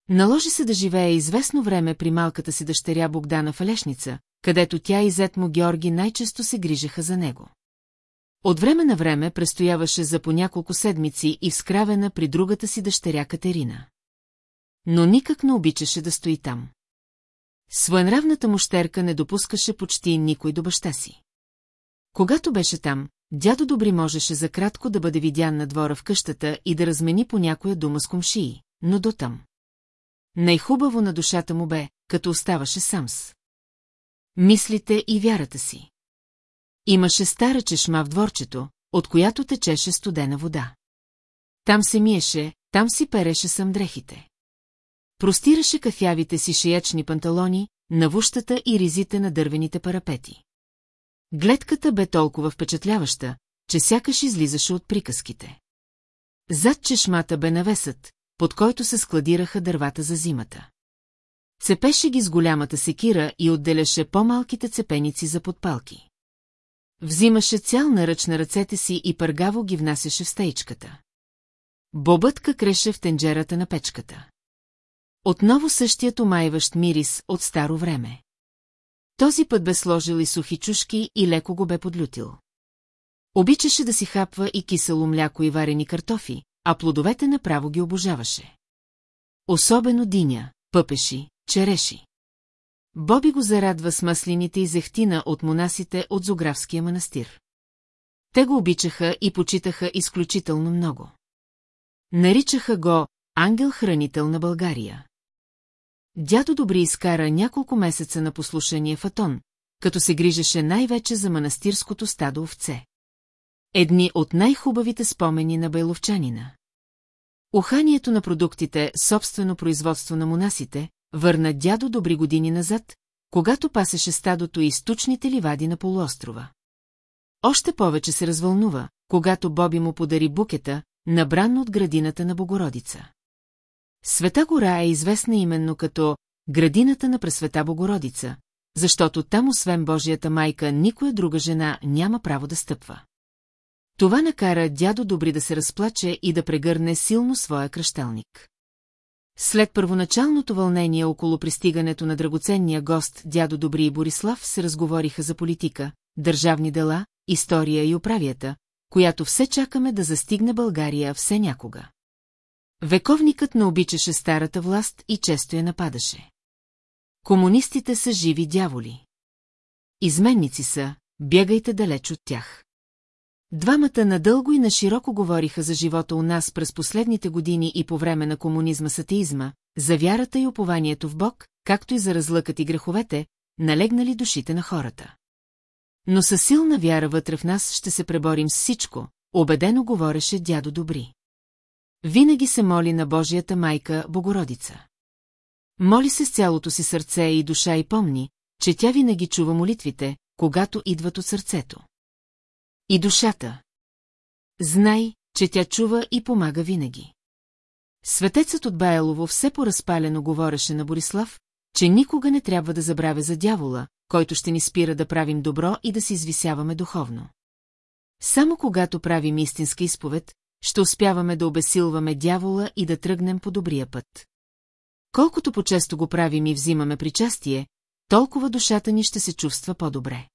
S1: Наложи се да живее известно време при малката си дъщеря Богдана в Алешница, където тя и зет му Георги най-често се грижаха за него. От време на време престояваше за по няколко седмици и вскравена при другата си дъщеря Катерина. Но никак не обичаше да стои там. Своенравната му щерка не допускаше почти никой до баща си. Когато беше там, Дядо Добри можеше за кратко да бъде видян на двора в къщата и да размени по някоя дума с комшии, но дотам. Най-хубаво на душата му бе, като оставаше сам с. Мислите и вярата си. Имаше стара чешма в дворчето, от която течеше студена вода. Там се миеше, там си переше сам дрехите. Простираше кафявите си шиячни панталони, навущата и ризите на дървените парапети. Гледката бе толкова впечатляваща, че сякаш излизаше от приказките. Зад чешмата бе навесът, под който се складираха дървата за зимата. Цепеше ги с голямата секира и отделяше по-малките цепеници за подпалки. Взимаше цял наръч на ръцете си и пъргаво ги внасяше в стейчката. Бобътка креше в тенджерата на печката. Отново същият омайващ мирис от старо време. Този път бе сложил и сухи чушки и леко го бе подлютил. Обичаше да си хапва и кисело мляко и варени картофи, а плодовете направо ги обожаваше. Особено диня, пъпеши, череши. Боби го зарадва с маслините и зехтина от монасите от Зографския манастир. Те го обичаха и почитаха изключително много. Наричаха го «Ангел-хранител на България». Дядо Добри изкара няколко месеца на послушание в Атон, като се грижеше най-вече за манастирското стадо овце. Едни от най-хубавите спомени на байловчанина. Уханието на продуктите, собствено производство на монасите, върна дядо добри години назад, когато пасеше стадото и източните ливади на полуострова. Още повече се развълнува, когато Боби му подари букета, набран от градината на Богородица. Света гора е известна именно като градината на Пресвета Богородица, защото там освен Божията майка никоя друга жена няма право да стъпва. Това накара дядо Добри да се разплаче и да прегърне силно своя кръщалник. След първоначалното вълнение около пристигането на драгоценния гост дядо Добри и Борислав се разговориха за политика, държавни дела, история и управията, която все чакаме да застигне България все някога. Вековникът не обичаше старата власт и често я нападаше. Комунистите са живи дяволи. Изменници са, бягайте далеч от тях. Двамата надълго и нашироко говориха за живота у нас през последните години и по време на комунизма с атеизма, за вярата и упованието в Бог, както и за разлъкът и греховете, налегнали душите на хората. Но със силна вяра вътре в нас ще се преборим с всичко, убедено говореше дядо Добри. Винаги се моли на Божията майка Богородица. Моли се с цялото си сърце и душа и помни, че тя винаги чува молитвите, когато идват от сърцето. И душата. Знай, че тя чува и помага винаги. Светецът от Байлово все поразпалено говореше на Борислав, че никога не трябва да забравя за дявола, който ще ни спира да правим добро и да се извисяваме духовно. Само когато правим истинска изповед, ще успяваме да обесилваме дявола и да тръгнем по добрия път. Колкото по-често го правим и взимаме причастие, толкова душата ни ще се чувства по-добре.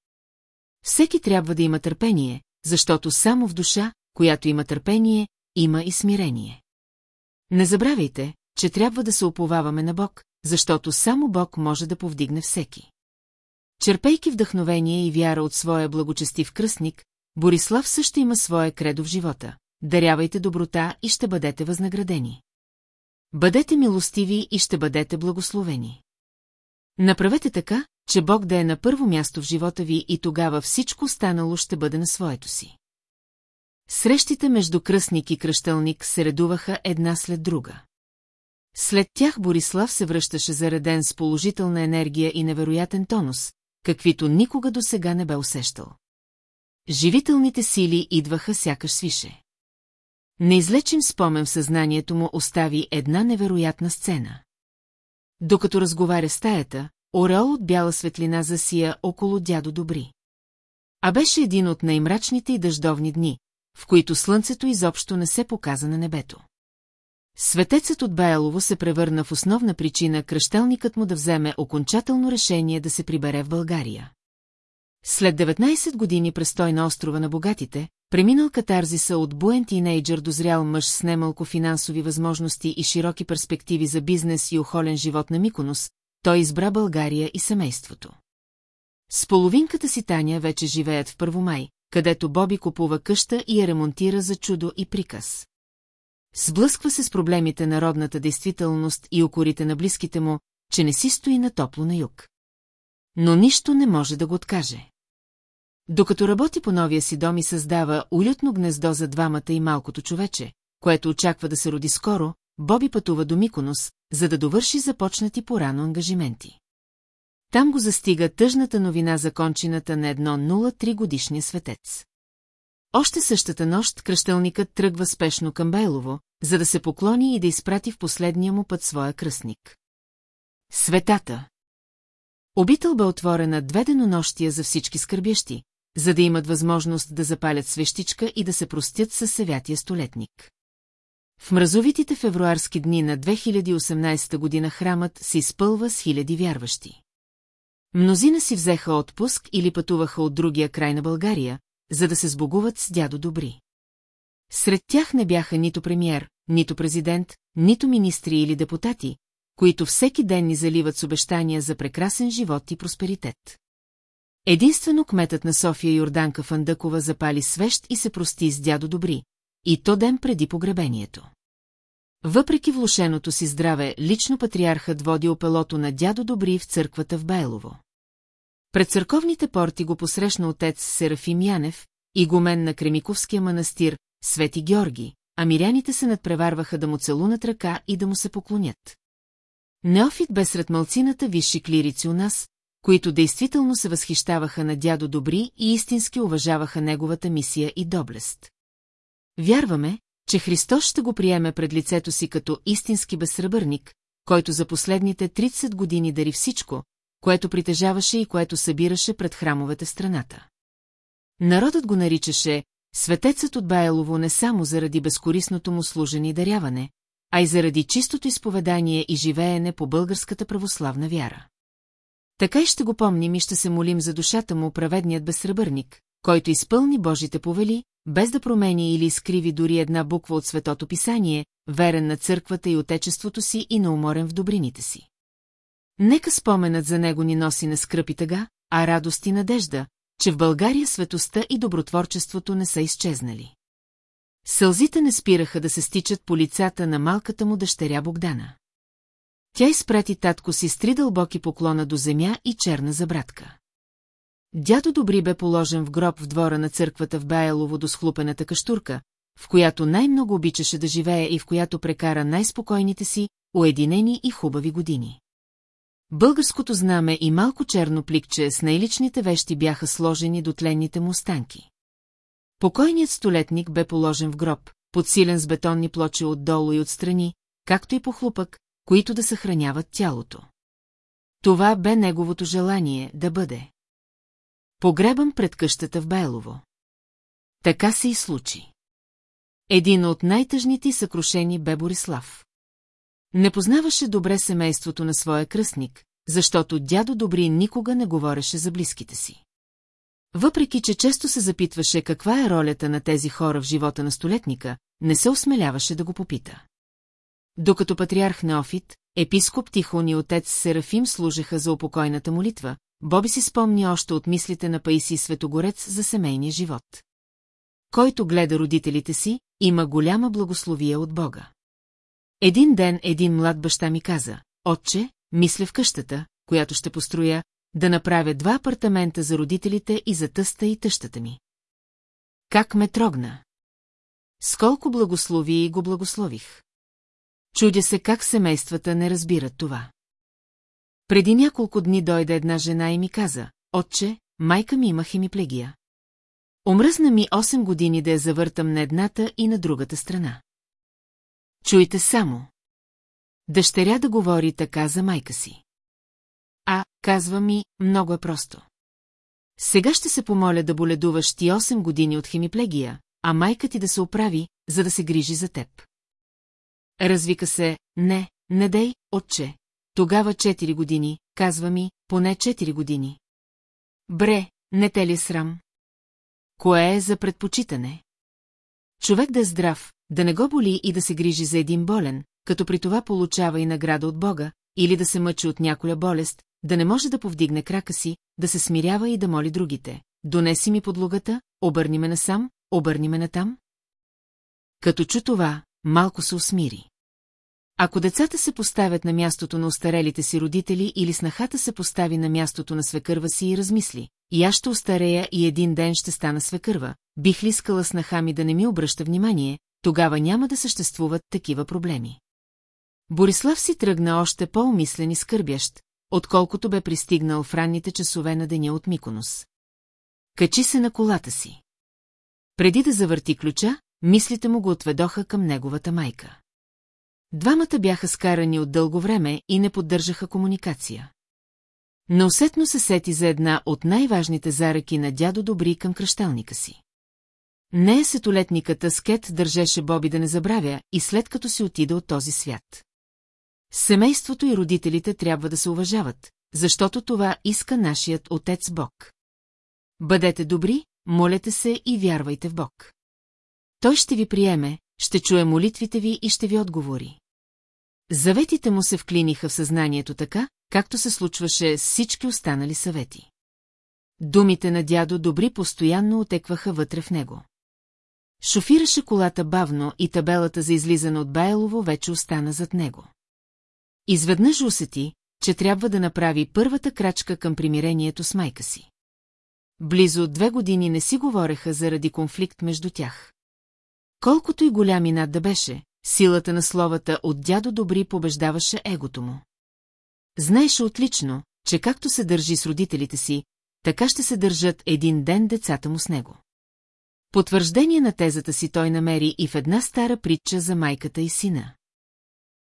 S1: Всеки трябва да има търпение, защото само в душа, която има търпение, има и смирение. Не забравяйте, че трябва да се оповаваме на Бог, защото само Бог може да повдигне всеки. Черпейки вдъхновение и вяра от своя благочестив кръстник, Борислав също има своя кредо в живота дарявайте доброта и ще бъдете възнаградени. Бъдете милостиви и ще бъдете благословени. Направете така, че Бог да е на първо място в живота ви и тогава всичко останало ще бъде на своето си. Срещите между кръстник и кръщълник се редуваха една след друга. След тях Борислав се връщаше зареден с положителна енергия и невероятен тонус, каквито никога досега не бе усещал. Живителните сили идваха сякаш свише. Неизлечим спомен в съзнанието му остави една невероятна сцена. Докато разговаря стаята, орел от бяла светлина засия около дядо Добри. А беше един от най-мрачните и дъждовни дни, в които слънцето изобщо не се показа на небето. Светецът от Байлово се превърна в основна причина кръщелникът му да вземе окончателно решение да се прибере в България. След 19 години престой на острова на богатите, Преминал катарзиса от буен тинейджър до зрял мъж с немалко финансови възможности и широки перспективи за бизнес и охолен живот на Миконос, той избра България и семейството. С половинката си Таня вече живеят в Първомай, където Боби купува къща и я ремонтира за чудо и приказ. Сблъсква се с проблемите на родната действителност и укорите на близките му, че не си стои на топло на юг. Но нищо не може да го откаже. Докато работи по новия си дом и създава улютно гнездо за двамата и малкото човече, което очаква да се роди скоро, Боби пътува до Миконос, за да довърши започнати порано ангажименти. Там го застига тъжната новина за кончината на едно 03 годишния светец. Още същата нощ кръщълникът тръгва спешно към Байлово, за да се поклони и да изпрати в последния му път своя кръстник. Светата Обител бе отворена две денонощия за всички скърбящи, за да имат възможност да запалят свещичка и да се простят със севятия столетник. В мразовитите февруарски дни на 2018 година храмът се изпълва с хиляди вярващи. Мнозина си взеха отпуск или пътуваха от другия край на България, за да се сбогуват с дядо Добри. Сред тях не бяха нито премьер, нито президент, нито министри или депутати, които всеки ден ни заливат с обещания за прекрасен живот и просперитет. Единствено кметът на София Йорданка Фандъкова запали свещ и се прости с дядо Добри, и то ден преди погребението. Въпреки влушеното си здраве, лично патриархът води опелото на дядо Добри в църквата в Байлово. Пред църковните порти го посрещна отец Серафим Янев, игумен на Кремиковския манастир, Свети Георги, а миряните се надпреварваха да му целунат ръка и да му се поклонят. Неофит бе сред мълцината висши клирици у нас, които действително се възхищаваха на дядо Добри и истински уважаваха неговата мисия и доблест. Вярваме, че Христос ще го приеме пред лицето си като истински безсребърник, който за последните 30 години дари всичко, което притежаваше и което събираше пред храмовете страната. Народът го наричаше светецът от Байлово не само заради безкорисното му служене и даряване, а и заради чистото изповедание и живеене по българската православна вяра. Така и ще го помним и ще се молим за душата му праведният безсребърник, който изпълни Божите повели, без да промени или изкриви дори една буква от Светото Писание, верен на църквата и отечеството си и науморен в добрините си. Нека споменът за него ни носи на скръпи тъга, а радост и надежда, че в България светостта и добротворчеството не са изчезнали. Сълзите не спираха да се стичат по лицата на малката му дъщеря Богдана. Тя изпрати татко си с три дълбоки поклона до земя и черна забратка. Дядо Добри бе положен в гроб в двора на църквата в Баелово до схлупената каштурка, в която най-много обичаше да живее и в която прекара най-спокойните си, уединени и хубави години. Българското знаме и малко черно пликче с най-личните вещи бяха сложени до тленните му останки. Покойният столетник бе положен в гроб, подсилен с бетонни плочи отдолу и отстрани, както и по хлупък, които да съхраняват тялото. Това бе неговото желание да бъде. Погребан пред къщата в Байлово. Така се и случи. Един от най-тъжните и съкрушени бе Борислав. Не познаваше добре семейството на своя кръстник, защото дядо Добри никога не говореше за близките си. Въпреки, че често се запитваше каква е ролята на тези хора в живота на столетника, не се осмеляваше да го попита. Докато патриарх Неофит, епископ Тихон и отец Серафим служеха за упокойната молитва, Боби си спомни още от мислите на Паиси Светогорец за семейния живот. Който гледа родителите си, има голяма благословия от Бога. Един ден един млад баща ми каза, «Отче, мисля в къщата, която ще построя, да направя два апартамента за родителите и за тъста и тъщата ми. Как ме трогна! Сколко благослови и го благослових. Чудя се как семействата не разбират това. Преди няколко дни дойде една жена и ми каза, отче, майка ми има хемиплегия. Омръзна ми 8 години да я завъртам на едната и на другата страна. Чуйте само. Дъщеря да говори така за майка си. А, казва ми, много е просто. Сега ще се помоля да боледуваш ти 8 години от хемиплегия, а майка ти да се оправи, за да се грижи за теб. Развика се, не, не дей, отче. Тогава четири години, казва ми, поне четири години. Бре, не те ли е срам? Кое е за предпочитане? Човек да е здрав, да не го боли и да се грижи за един болен, като при това получава и награда от Бога, или да се мъчи от някоя болест, да не може да повдигне крака си, да се смирява и да моли другите. Донеси ми подлогата, обърни ме насам, обърни ме натам. Като чу това, малко се усмири. Ако децата се поставят на мястото на остарелите си родители или снахата се постави на мястото на свекърва си и размисли, и аз ще остарея и един ден ще стана свекърва, бих ли искала снаха ми да не ми обръща внимание, тогава няма да съществуват такива проблеми. Борислав си тръгна още по-умислен и скърбящ, отколкото бе пристигнал в ранните часове на деня от Миконос. Качи се на колата си. Преди да завърти ключа, мислите му го отведоха към неговата майка. Двамата бяха скарани от дълго време и не поддържаха комуникация. Но усетно се сети за една от най-важните заръки на дядо Добри към кръщалника си. Не е сетолетниката Скет държеше Боби да не забравя и след като си отида от този свят. Семейството и родителите трябва да се уважават, защото това иска нашият отец Бог. Бъдете добри, молете се и вярвайте в Бог. Той ще ви приеме, ще чуе молитвите ви и ще ви отговори. Заветите му се вклиниха в съзнанието така, както се случваше с всички останали съвети. Думите на дядо Добри постоянно отекваха вътре в него. Шофираше колата бавно и табелата за излизане от Байлово вече остана зад него. Изведнъж усети, че трябва да направи първата крачка към примирението с майка си. Близо две години не си говореха заради конфликт между тях. Колкото и голям над да беше, Силата на словата от дядо Добри побеждаваше егото му. Знаеше отлично, че както се държи с родителите си, така ще се държат един ден децата му с него. Потвърждение на тезата си той намери и в една стара притча за майката и сина.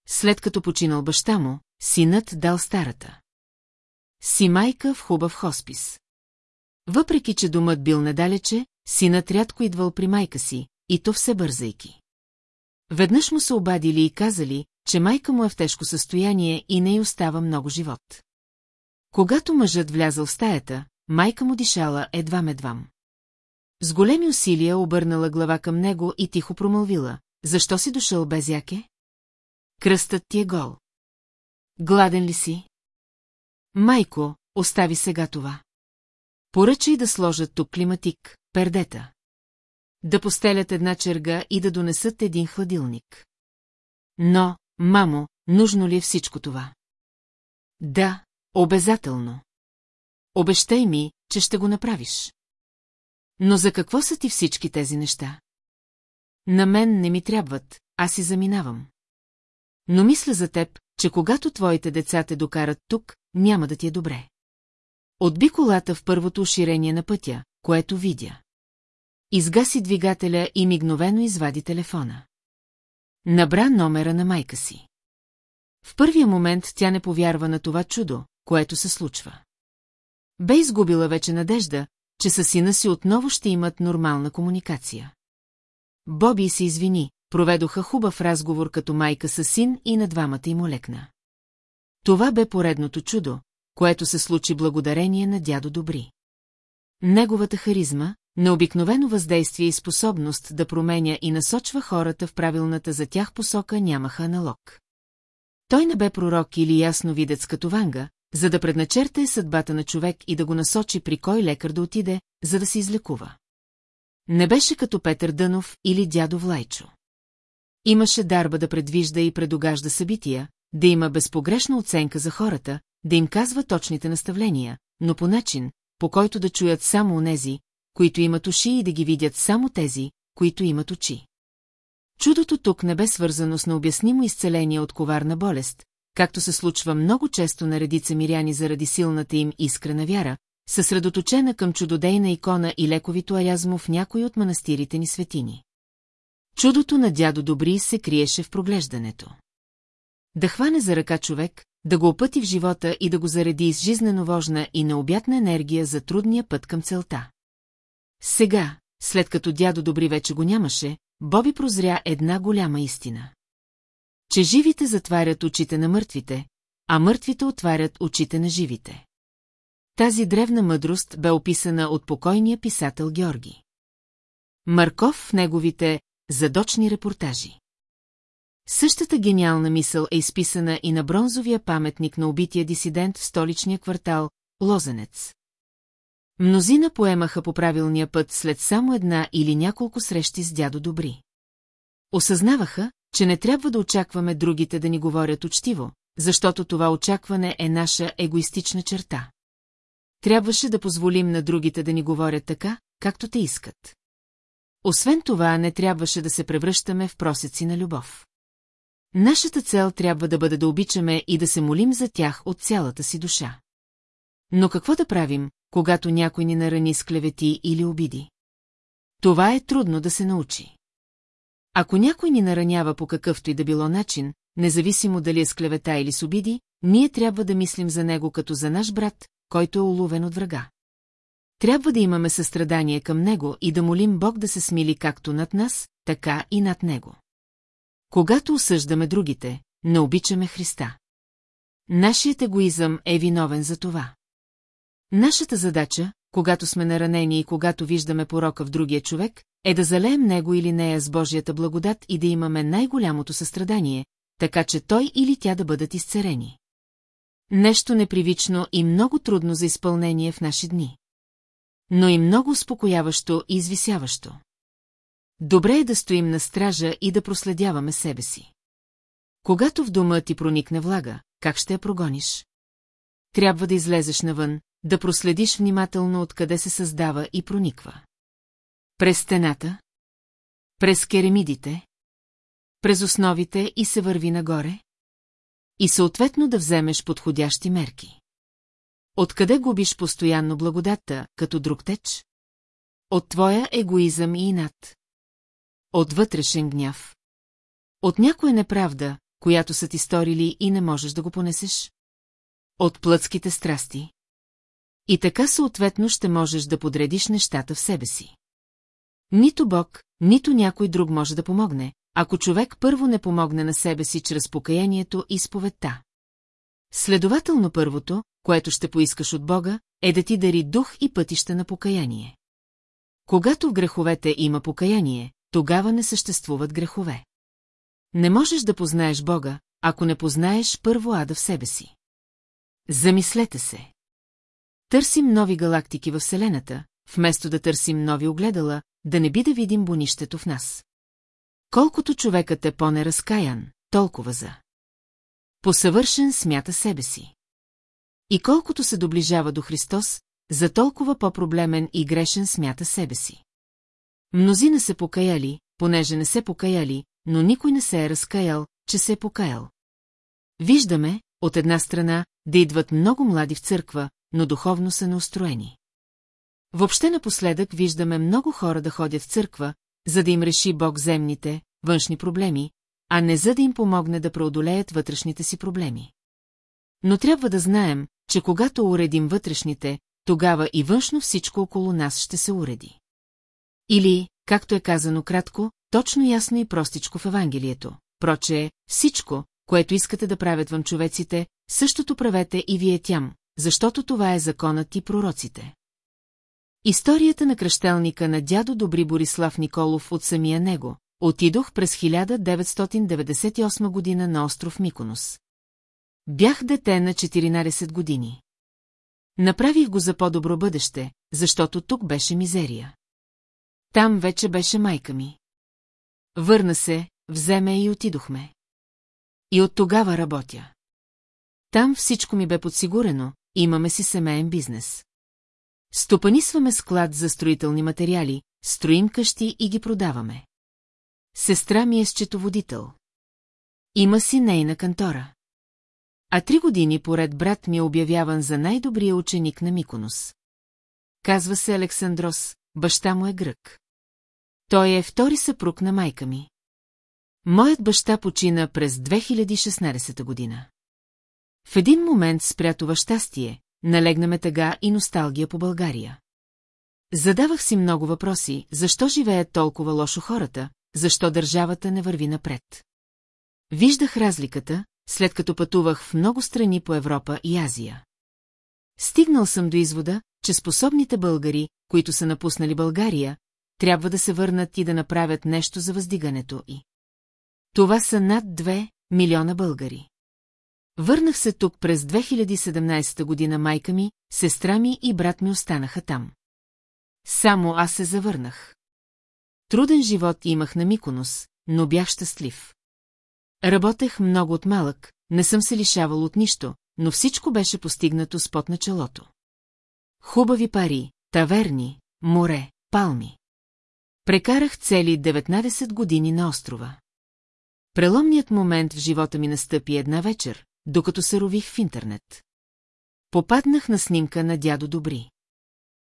S1: След като починал баща му, синът дал старата. Си майка в хубав хоспис. Въпреки, че домът бил недалече, синът рядко идвал при майка си, и то все бързайки. Веднъж му се обадили и казали, че майка му е в тежко състояние и не й остава много живот. Когато мъжът влязъл в стаята, майка му дишала едва едвам С големи усилия обърнала глава към него и тихо промълвила. Защо си дошъл без яке? Кръстът ти е гол. Гладен ли си? Майко, остави сега това. Поръчай да сложат тук климатик, пердета да постелят една черга и да донесат един хладилник. Но, мамо, нужно ли е всичко това? Да, обязателно. Обещай ми, че ще го направиш. Но за какво са ти всички тези неща? На мен не ми трябват, аз си заминавам. Но мисля за теб, че когато твоите деца те докарат тук, няма да ти е добре. Отби колата в първото уширение на пътя, което видя. Изгаси двигателя и мигновено извади телефона. Набра номера на майка си. В първия момент тя не повярва на това чудо, което се случва. Бе изгубила вече надежда, че със сина си отново ще имат нормална комуникация. Боби се извини, проведоха хубав разговор като майка със син и на двамата им олекна. Това бе поредното чудо, което се случи благодарение на дядо Добри. Неговата харизма, Необикновено въздействие и способност да променя и насочва хората в правилната за тях посока нямаха аналог. Той не бе пророк или ясновидец като Ванга, за да предначертае съдбата на човек и да го насочи при кой лекар да отиде, за да се излекува. Не беше като Петър Дънов или дядо Влайчо. Имаше дарба да предвижда и предогажда събития, да има безпогрешна оценка за хората, да им казва точните наставления, но по начин, по който да чуят само онези, които имат уши и да ги видят само тези, които имат очи. Чудото тук не бе свързано с необяснимо изцеление от коварна болест, както се случва много често на редица миряни заради силната им искрена вяра, съсредоточена към чудодейна икона и лековито аязмо в някой от манастирите ни светини. Чудото на дядо Добри се криеше в проглеждането. Да хване за ръка човек, да го опъти в живота и да го зареди с жизненовожна и необятна енергия за трудния път към целта. Сега, след като дядо Добри вече го нямаше, Боби прозря една голяма истина. Че живите затварят очите на мъртвите, а мъртвите отварят очите на живите. Тази древна мъдрост бе описана от покойния писател Георги. Марков в неговите задочни репортажи. Същата гениална мисъл е изписана и на бронзовия паметник на убития дисидент в столичния квартал Лозенец, Мнозина поемаха по правилния път след само една или няколко срещи с дядо Добри. Осъзнаваха, че не трябва да очакваме другите да ни говорят учтиво, защото това очакване е наша егоистична черта. Трябваше да позволим на другите да ни говорят така, както те искат. Освен това, не трябваше да се превръщаме в просеци на любов. Нашата цел трябва да бъде да обичаме и да се молим за тях от цялата си душа. Но какво да правим, когато някой ни нарани с клевети или обиди. Това е трудно да се научи. Ако някой ни наранява по какъвто и да било начин, независимо дали е с клевета или с обиди, ние трябва да мислим за него като за наш брат, който е уловен от врага. Трябва да имаме състрадание към него и да молим Бог да се смили както над нас, така и над него. Когато осъждаме другите, не обичаме Христа. Нашият егоизъм е виновен за това. Нашата задача, когато сме наранени и когато виждаме порока в другия човек, е да залеем него или нея с Божията благодат и да имаме най-голямото състрадание, така че той или тя да бъдат изцерени. Нещо непривично и много трудно за изпълнение в наши дни. Но и много успокояващо и извисяващо. Добре е да стоим на стража и да проследяваме себе си. Когато в дома ти проникне влага, как ще я прогониш? Трябва да излезеш навън, да проследиш внимателно откъде се създава и прониква. През стената, през керамидите, през основите и се върви нагоре, и съответно да вземеш подходящи мерки. Откъде губиш постоянно благодатта, като друг теч? От твоя егоизъм и инат. От вътрешен гняв. От някоя неправда, която са ти сторили и не можеш да го понесеш. От плътските страсти. И така съответно ще можеш да подредиш нещата в себе си. Нито Бог, нито някой друг може да помогне, ако човек първо не помогне на себе си чрез покаянието и споведта. Следователно първото, което ще поискаш от Бога, е да ти дари дух и пътища на покаяние. Когато в греховете има покаяние, тогава не съществуват грехове. Не можеш да познаеш Бога, ако не познаеш първо ада в себе си. Замислете се. Търсим нови галактики във Вселената, вместо да търсим нови огледала, да не би да видим бонището в нас. Колкото човекът е по-неразкаян, толкова за. Посъвършен смята себе си. И колкото се доближава до Христос, за толкова по-проблемен и грешен смята себе си. Мнозина се покаяли, понеже не се покаяли, но никой не се е разкаял, че се е покаял. Виждаме, от една страна, да идват много млади в църква, но духовно са неустроени. Въобще напоследък виждаме много хора да ходят в църква, за да им реши Бог земните, външни проблеми, а не за да им помогне да преодолеят вътрешните си проблеми. Но трябва да знаем, че когато уредим вътрешните, тогава и външно всичко около нас ще се уреди. Или, както е казано кратко, точно ясно и простичко в Евангелието, е всичко, което искате да правят вън човеците, същото правете и вие тям, защото това е законът и пророците. Историята на кръщелника на дядо Добри Борислав Николов от самия него. Отидох през 1998 година на остров Миконос. Бях дете на 14 години. Направих го за по-добро бъдеще, защото тук беше мизерия. Там вече беше майка ми. Върна се, вземе и отидохме. И от тогава работя. Там всичко ми бе подсигурено, имаме си семейен бизнес. Стопанисваме склад за строителни материали, строим къщи и ги продаваме. Сестра ми е счетоводител. Има си нейна кантора. А три години поред брат ми е обявяван за най-добрия ученик на Миконос. Казва се Александрос, баща му е грък. Той е втори съпруг на майка ми. Моят баща почина през 2016 година. В един момент спря това щастие, налегнаме тъга и носталгия по България. Задавах си много въпроси, защо живеят толкова лошо хората, защо държавата не върви напред. Виждах разликата, след като пътувах в много страни по Европа и Азия. Стигнал съм до извода, че способните българи, които са напуснали България, трябва да се върнат и да направят нещо за въздигането и. Това са над 2 милиона българи. Върнах се тук през 2017 година майка ми, сестра ми и брат ми останаха там. Само аз се завърнах. Труден живот имах на Миконос, но бях щастлив. Работех много от малък, не съм се лишавал от нищо, но всичко беше постигнато с пот началото. Хубави пари, таверни, море, палми. Прекарах цели 19 години на острова. Преломният момент в живота ми настъпи една вечер, докато се рових в интернет. Попаднах на снимка на дядо Добри.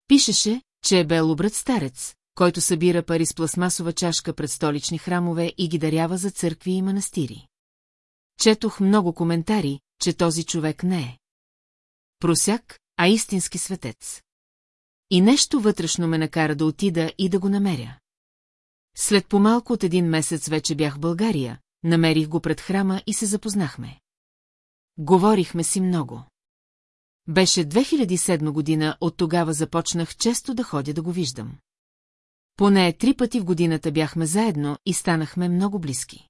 S1: Пишеше, че е бел обрат старец, който събира пари с пластмасова чашка пред столични храмове и ги дарява за църкви и манастири. Четох много коментари, че този човек не е. Просяк, а истински светец. И нещо вътрешно ме накара да отида и да го намеря. След помалко от един месец вече бях в България, намерих го пред храма и се запознахме. Говорихме си много. Беше 2007 година, от тогава започнах често да ходя да го виждам. Поне три пъти в годината бяхме заедно и станахме много близки.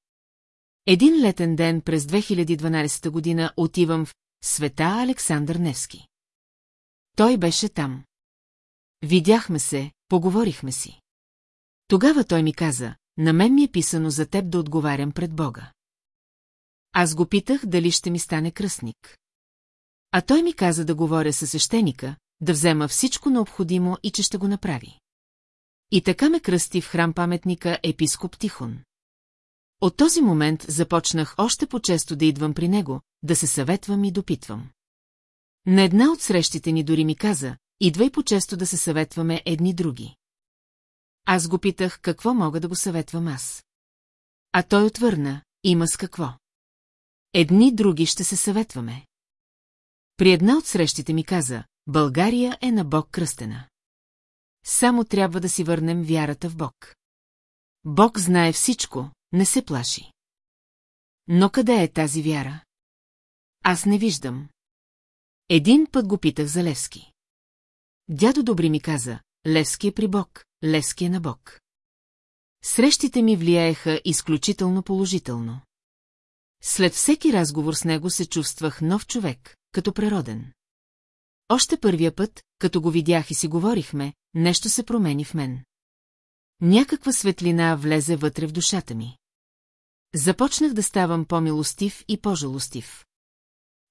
S1: Един летен ден през 2012 година отивам в Света Александър Невски. Той беше там. Видяхме се, поговорихме си. Тогава той ми каза, на мен ми е писано за теб да отговарям пред Бога. Аз го питах дали ще ми стане кръстник. А той ми каза да говоря със свещеника, да взема всичко необходимо и че ще го направи. И така ме кръсти в храм паметника епископ Тихон. От този момент започнах още по-често да идвам при него, да се съветвам и допитвам. На една от срещите ни дори ми каза, идвай по-често да се съветваме едни други. Аз го питах какво мога да го съветвам аз. А той отвърна, има с какво. Едни други ще се съветваме. При една от срещите ми каза, България е на Бог кръстена. Само трябва да си върнем вярата в Бог. Бог знае всичко, не се плаши. Но къде е тази вяра? Аз не виждам. Един път го питах за Левски. Дядо Добри ми каза, Левски е при Бог, Левски е на Бог. Срещите ми влияеха изключително положително. След всеки разговор с него се чувствах нов човек, като природен. Още първия път, като го видях и си говорихме, нещо се промени в мен. Някаква светлина влезе вътре в душата ми. Започнах да ставам по-милостив и по-жалостив.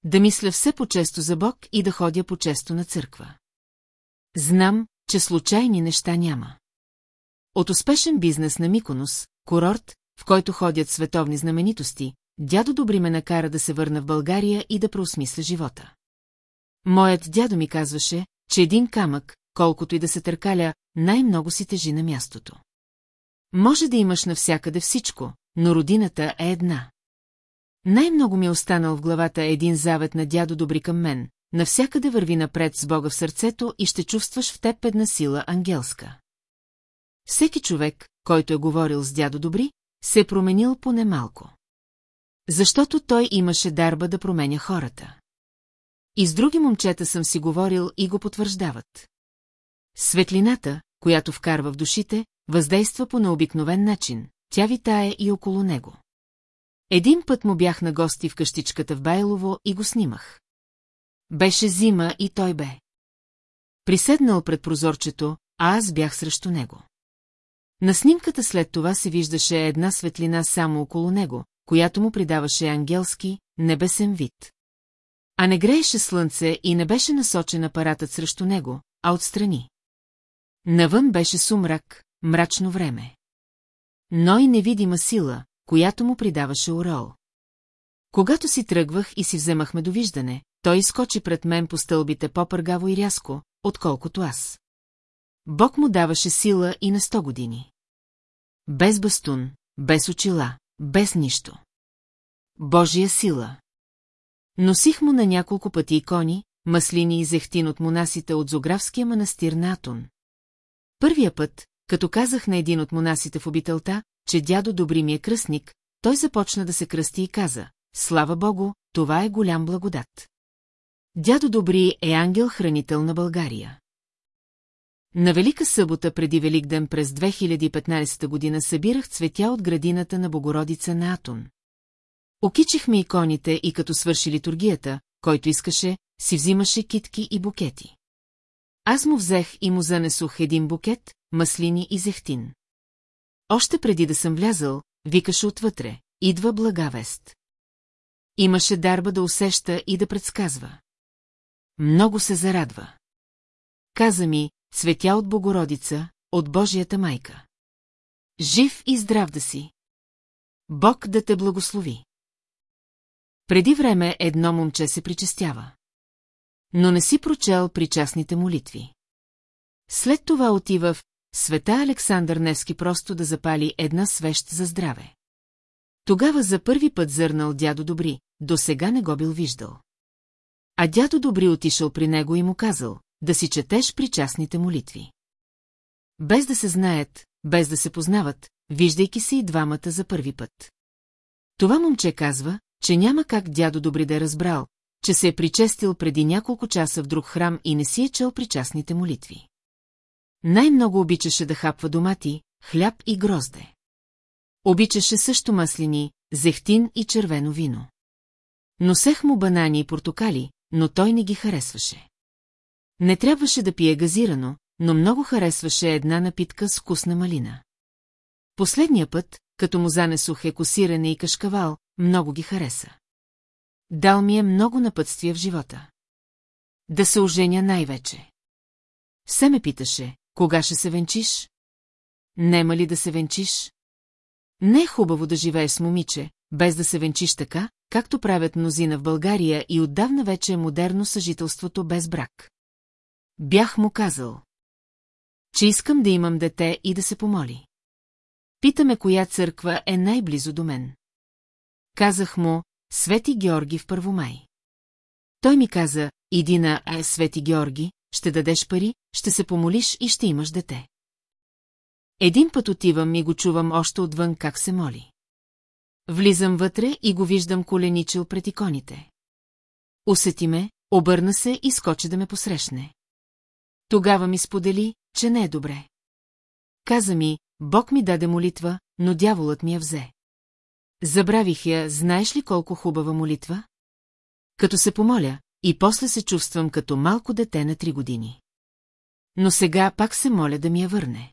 S1: Да мисля все по-често за Бог и да ходя по-често на църква. Знам, че случайни неща няма. От успешен бизнес на Миконос, курорт, в който ходят световни знаменитости, дядо Добри ме накара да се върна в България и да преосмисля живота. Моят дядо ми казваше, че един камък, колкото и да се търкаля, най-много си тежи на мястото. Може да имаш навсякъде всичко, но родината е една. Най-много ми е останал в главата един завет на дядо Добри към мен. Навсякъде върви напред с Бога в сърцето и ще чувстваш в теб една сила ангелска. Всеки човек, който е говорил с дядо Добри, се е променил поне малко. Защото той имаше дарба да променя хората. И с други момчета съм си говорил и го потвърждават. Светлината, която вкарва в душите, въздейства по необикновен начин, тя витае и около него. Един път му бях на гости в къщичката в Байлово и го снимах. Беше зима и той бе. Приседнал пред прозорчето, а аз бях срещу него. На снимката след това се виждаше една светлина само около него, която му придаваше ангелски, небесен вид. А не грееше слънце и не беше насочен апаратът срещу него, а отстрани. Навън беше сумрак, мрачно време. Но и невидима сила, която му придаваше орел. Когато си тръгвах и си вземахме довиждане, той изкочи пред мен по стълбите по-пъргаво и рязко, отколкото аз. Бог му даваше сила и на сто години. Без бастун, без очила, без нищо. Божия сила. Носих му на няколко пъти икони, маслини и зехтин от монасите от Зографския манастир на Атон. Първия път, като казах на един от монасите в обителта, че дядо Добри ми е кръстник, той започна да се кръсти и каза, слава богу, това е голям благодат. Дядо Добри е ангел-хранител на България. На Велика събота преди Великден през 2015 година събирах цветя от градината на Богородица на Атон. Окичихме иконите и като свърши литургията, който искаше, си взимаше китки и букети. Аз му взех и му занесох един букет, маслини и зехтин. Още преди да съм влязъл, викаше отвътре, идва блага вест. Имаше дарба да усеща и да предсказва. Много се зарадва. Каза ми, Цветя от Богородица, от Божията майка. Жив и здрав да си! Бог да те благослови! Преди време едно момче се причестява. Но не си прочел причастните молитви. След това отива в света Александър Невски просто да запали една свещ за здраве. Тогава за първи път зърнал дядо Добри, до сега не го бил виждал. А дядо Добри отишъл при него и му казал, да си четеш причастните молитви. Без да се знаят, без да се познават, виждайки се и двамата за първи път. Това момче казва, че няма как дядо добри да е разбрал, че се е причестил преди няколко часа в друг храм и не си е чел причастните молитви. Най-много обичаше да хапва домати, хляб и грозде. Обичаше също маслини, зехтин и червено вино. Носех му банани и портокали, но той не ги харесваше. Не трябваше да пие газирано, но много харесваше една напитка с вкусна малина. Последния път, като му занесох екосиране и кашкавал, много ги хареса. Дал ми е много напътствия в живота. Да се оженя най-вече. Все ме питаше, кога ще се венчиш? Нема ли да се венчиш? Не е хубаво да живееш с момиче, без да се венчиш така, както правят мнозина в България и отдавна вече е модерно съжителството без брак. Бях му казал, че искам да имам дете и да се помоли. Питаме коя църква е най-близо до мен. Казах му, Свети Георги в Първомай. Той ми каза, иди на а, Свети Георги, ще дадеш пари, ще се помолиш и ще имаш дете. Един път отивам и го чувам още отвън как се моли. Влизам вътре и го виждам коленичил пред иконите. Усети ме, обърна се и скочи да ме посрещне. Тогава ми сподели, че не е добре. Каза ми, Бог ми даде молитва, но дяволът ми я взе. Забравих я, знаеш ли колко хубава молитва? Като се помоля, и после се чувствам като малко дете на три години. Но сега пак се моля да ми я върне.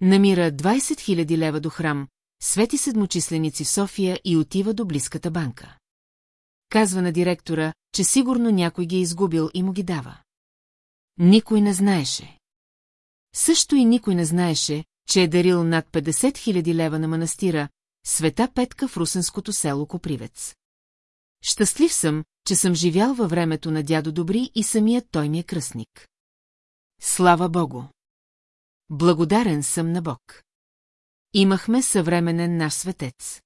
S1: Намира 20 000 лева до храм, свети седмочисленици в София и отива до близката банка. Казва на директора, че сигурно някой ги е изгубил и му ги дава. Никой не знаеше. Също и никой не знаеше, че е дарил над 50 000 лева на манастира, света Петка в русенското село Копривец. Щастлив съм, че съм живял във времето на дядо Добри и самият той ми е кръстник. Слава Богу! Благодарен съм на Бог. Имахме съвременен наш светец.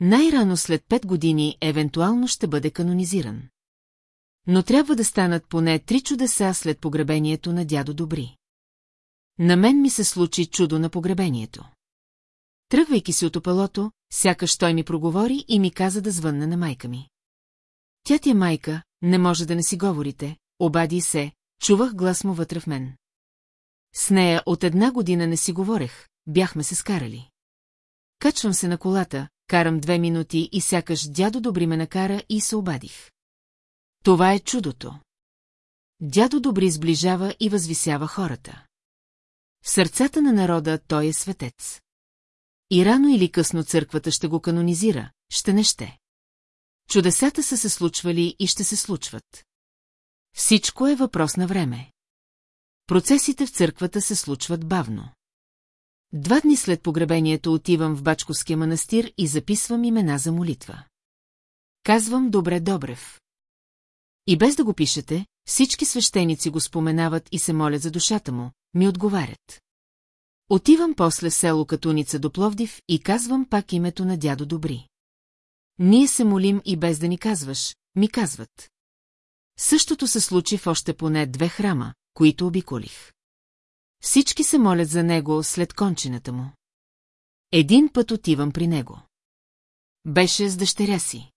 S1: Най-рано след пет години евентуално ще бъде канонизиран. Но трябва да станат поне три чудеса след погребението на дядо Добри. На мен ми се случи чудо на погребението. Тръгвайки си от опалото, сякаш той ми проговори и ми каза да звънна на майка ми. Тя ти е майка, не може да не си говорите, обади се, чувах глас му вътре в мен. С нея от една година не си говорех, бяхме се скарали. Качвам се на колата, карам две минути и сякаш дядо добри ме накара и се обадих. Това е чудото. Дядо Добри сближава и възвисява хората. В сърцата на народа той е светец. И рано или късно църквата ще го канонизира, ще не ще. Чудесата са се случвали и ще се случват. Всичко е въпрос на време. Процесите в църквата се случват бавно. Два дни след погребението отивам в Бачковския манастир и записвам имена за молитва. Казвам Добре Добрев. И без да го пишете, всички свещеници го споменават и се молят за душата му, ми отговарят. Отивам после в село Катуница до Пловдив и казвам пак името на дядо Добри. Ние се молим и без да ни казваш, ми казват. Същото се случи в още поне две храма, които обиколих. Всички се молят за него след кончината му. Един път отивам при него. Беше с дъщеря си.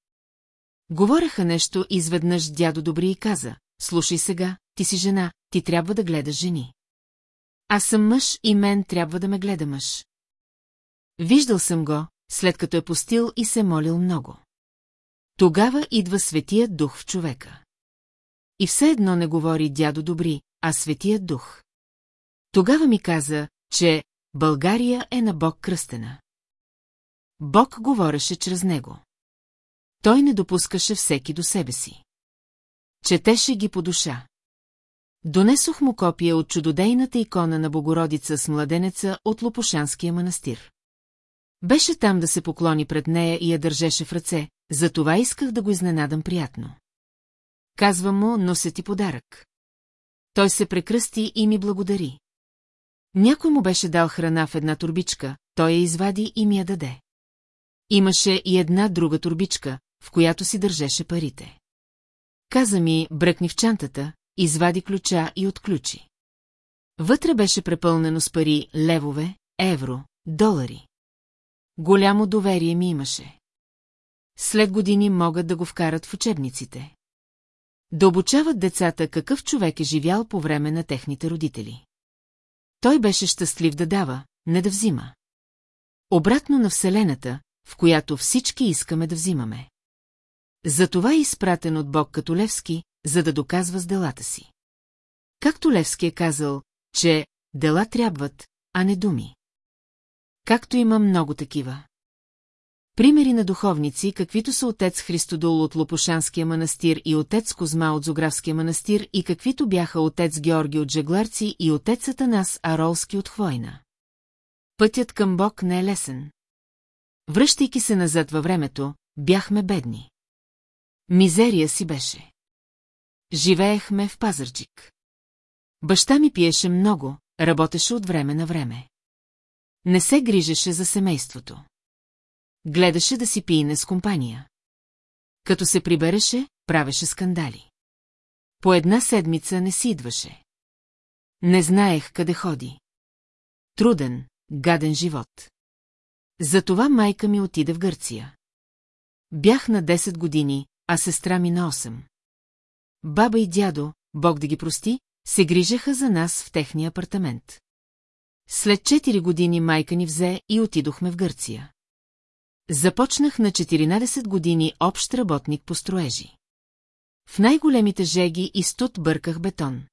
S1: Говореха нещо изведнъж дядо Добри и каза, слушай сега, ти си жена, ти трябва да гледаш жени. Аз съм мъж и мен трябва да ме гледа мъж. Виждал съм го, след като е постил и се молил много. Тогава идва светият дух в човека. И все едно не говори дядо Добри, а светият дух. Тогава ми каза, че България е на Бог кръстена. Бог говореше чрез него. Той не допускаше всеки до себе си. Четеше ги по душа. Донесох му копия от чудодейната икона на Богородица с младенеца от Лопушанския манастир. Беше там да се поклони пред нея и я държеше в ръце, затова исках да го изненадам приятно. Казва му, нося ти подарък. Той се прекръсти и ми благодари. Някой му беше дал храна в една турбичка, той я извади и ми я даде. Имаше и една друга турбичка, в която си държеше парите. Каза ми, бръкни в чантата, извади ключа и отключи. Вътре беше препълнено с пари, левове, евро, долари. Голямо доверие ми имаше. След години могат да го вкарат в учебниците. Да обучават децата какъв човек е живял по време на техните родители. Той беше щастлив да дава, не да взима. Обратно на Вселената, в която всички искаме да взимаме. Затова е изпратен от Бог като Левски, за да доказва с делата си. Както Левски е казал, че дела трябват, а не думи. Както има много такива. Примери на духовници, каквито са отец Христодол от Лопушанския манастир и отец Козма от Зографския манастир и каквито бяха отец Георги от Жегларци и отец Атанас Аролски от Хвойна. Пътят към Бог не е лесен. Връщайки се назад във времето, бяхме бедни. Мизерия си беше. Живеехме в Пазарджик. Баща ми пиеше много, работеше от време на време. Не се грижеше за семейството. Гледаше да си пине с компания. Като се прибереше, правеше скандали. По една седмица не си идваше. Не знаех къде ходи. Труден, гаден живот. Затова майка ми отиде в Гърция. Бях на 10 години, а сестра ми на 8. Баба и дядо, Бог да ги прости, се грижаха за нас в техния апартамент. След 4 години майка ни взе и отидохме в Гърция. Започнах на 14 години общ работник по строежи. В най-големите жеги и студ бърках бетон.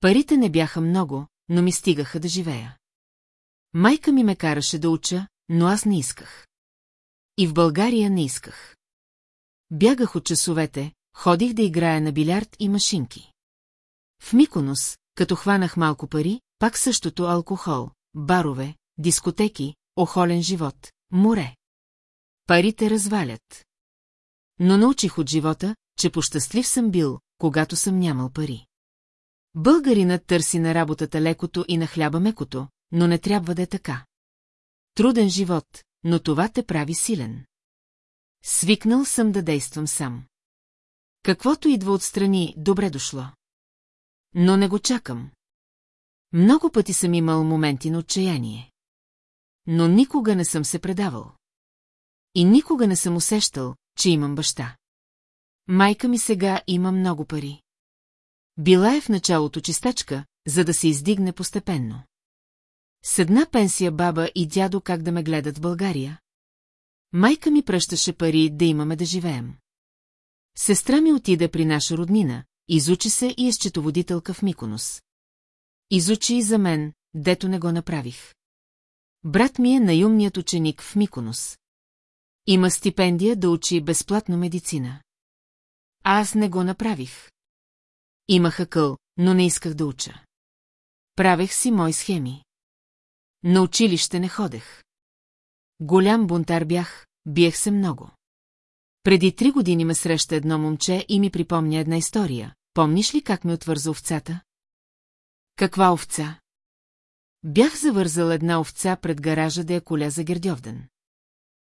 S1: Парите не бяха много, но ми стигаха да живея. Майка ми ме караше да уча, но аз не исках. И в България не исках. Бягах от часовете, ходих да играя на билярд и машинки. В Миконос, като хванах малко пари, пак същото алкохол, барове, дискотеки, охолен живот, море. Парите развалят. Но научих от живота, че пощастлив съм бил, когато съм нямал пари. Българинът търси на работата лекото и на хляба мекото, но не трябва да е така. Труден живот, но това те прави силен. Свикнал съм да действам сам. Каквото идва отстрани, добре дошло. Но не го чакам. Много пъти съм имал моменти на отчаяние. Но никога не съм се предавал. И никога не съм усещал, че имам баща. Майка ми сега има много пари. Била е в началото чистачка, за да се издигне постепенно. С една пенсия баба и дядо как да ме гледат в България, Майка ми пръщаше пари да имаме да живеем. Сестра ми отида при наша роднина, изучи се и е счетоводителка в Миконос. Изучи и за мен, дето не го направих. Брат ми е наюмният ученик в Миконос. Има стипендия да учи безплатно медицина. А аз не го направих. Имах къл, но не исках да уча. Правех си мои схеми. На училище не ходех. Голям бунтар бях, биех се много. Преди три години ме среща едно момче и ми припомня една история. Помниш ли как ме отвърза овцата? Каква овца? Бях завързал една овца пред гаража да я коля за Гердьовден.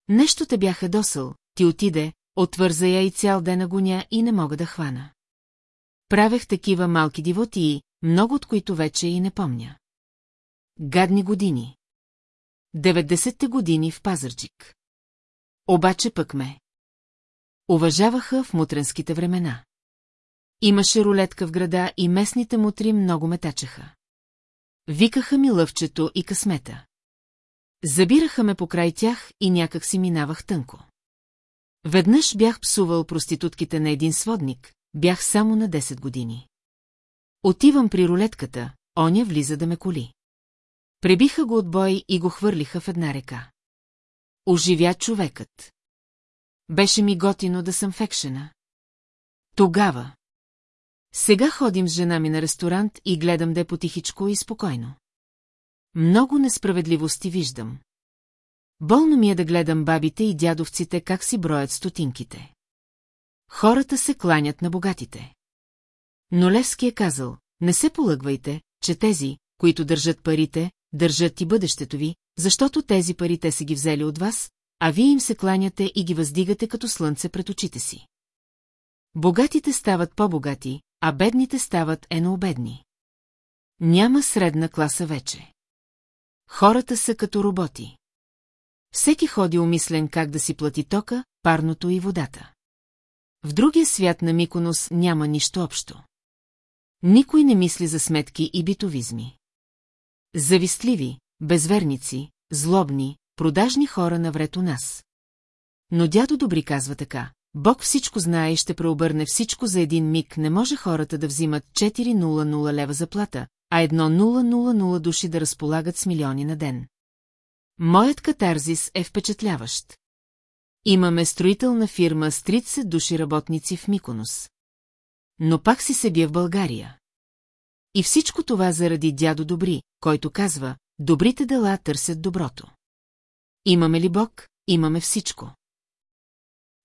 S1: Нещо те бяха досъл, ти отиде, отвърза я и цял ден агоня и не мога да хвана. Правех такива малки дивотии, много от които вече и не помня. Гадни години. 90-те години в Пазарджик. Обаче пък ме. Уважаваха в мутренските времена. Имаше рулетка в града и местните мутри много ме тачаха. Викаха ми лъвчето и късмета. Забираха ме покрай тях и някак си минавах тънко. Веднъж бях псувал проститутките на един сводник, бях само на 10 години. Отивам при рулетката, оня влиза да ме коли. Пребиха го от бой и го хвърлиха в една река. Оживя човекът. Беше ми готино да съм фекшена. Тогава. Сега ходим с жена ми на ресторант и гледам да е потихичко и спокойно. Много несправедливости виждам. Болно ми е да гледам бабите и дядовците как си броят стотинките. Хората се кланят на богатите. Но Левски е казал, не се полъгвайте, че тези, които държат парите, държат и бъдещето ви, защото тези пари те са ги взели от вас, а вие им се кланяте и ги въздигате като слънце пред очите си. Богатите стават по-богати, а бедните стават енообедни. Няма средна класа вече. Хората са като роботи. Всеки ходи умислен как да си плати тока, парното и водата. В другия свят на Миконос няма нищо общо. Никой не мисли за сметки и битовизми. Завистливи, безверници, злобни, продажни хора навред у нас. Но дядо Добри казва така. Бог всичко знае и ще преобърне всичко за един миг. Не може хората да взимат 400 лева заплата, а едно 000 души да разполагат с милиони на ден. Моят катарзис е впечатляващ. Имаме строителна фирма с 30 души работници в Миконос. Но пак си се бия в България. И всичко това заради дядо Добри, който казва, добрите дела търсят доброто. Имаме ли Бог, имаме всичко.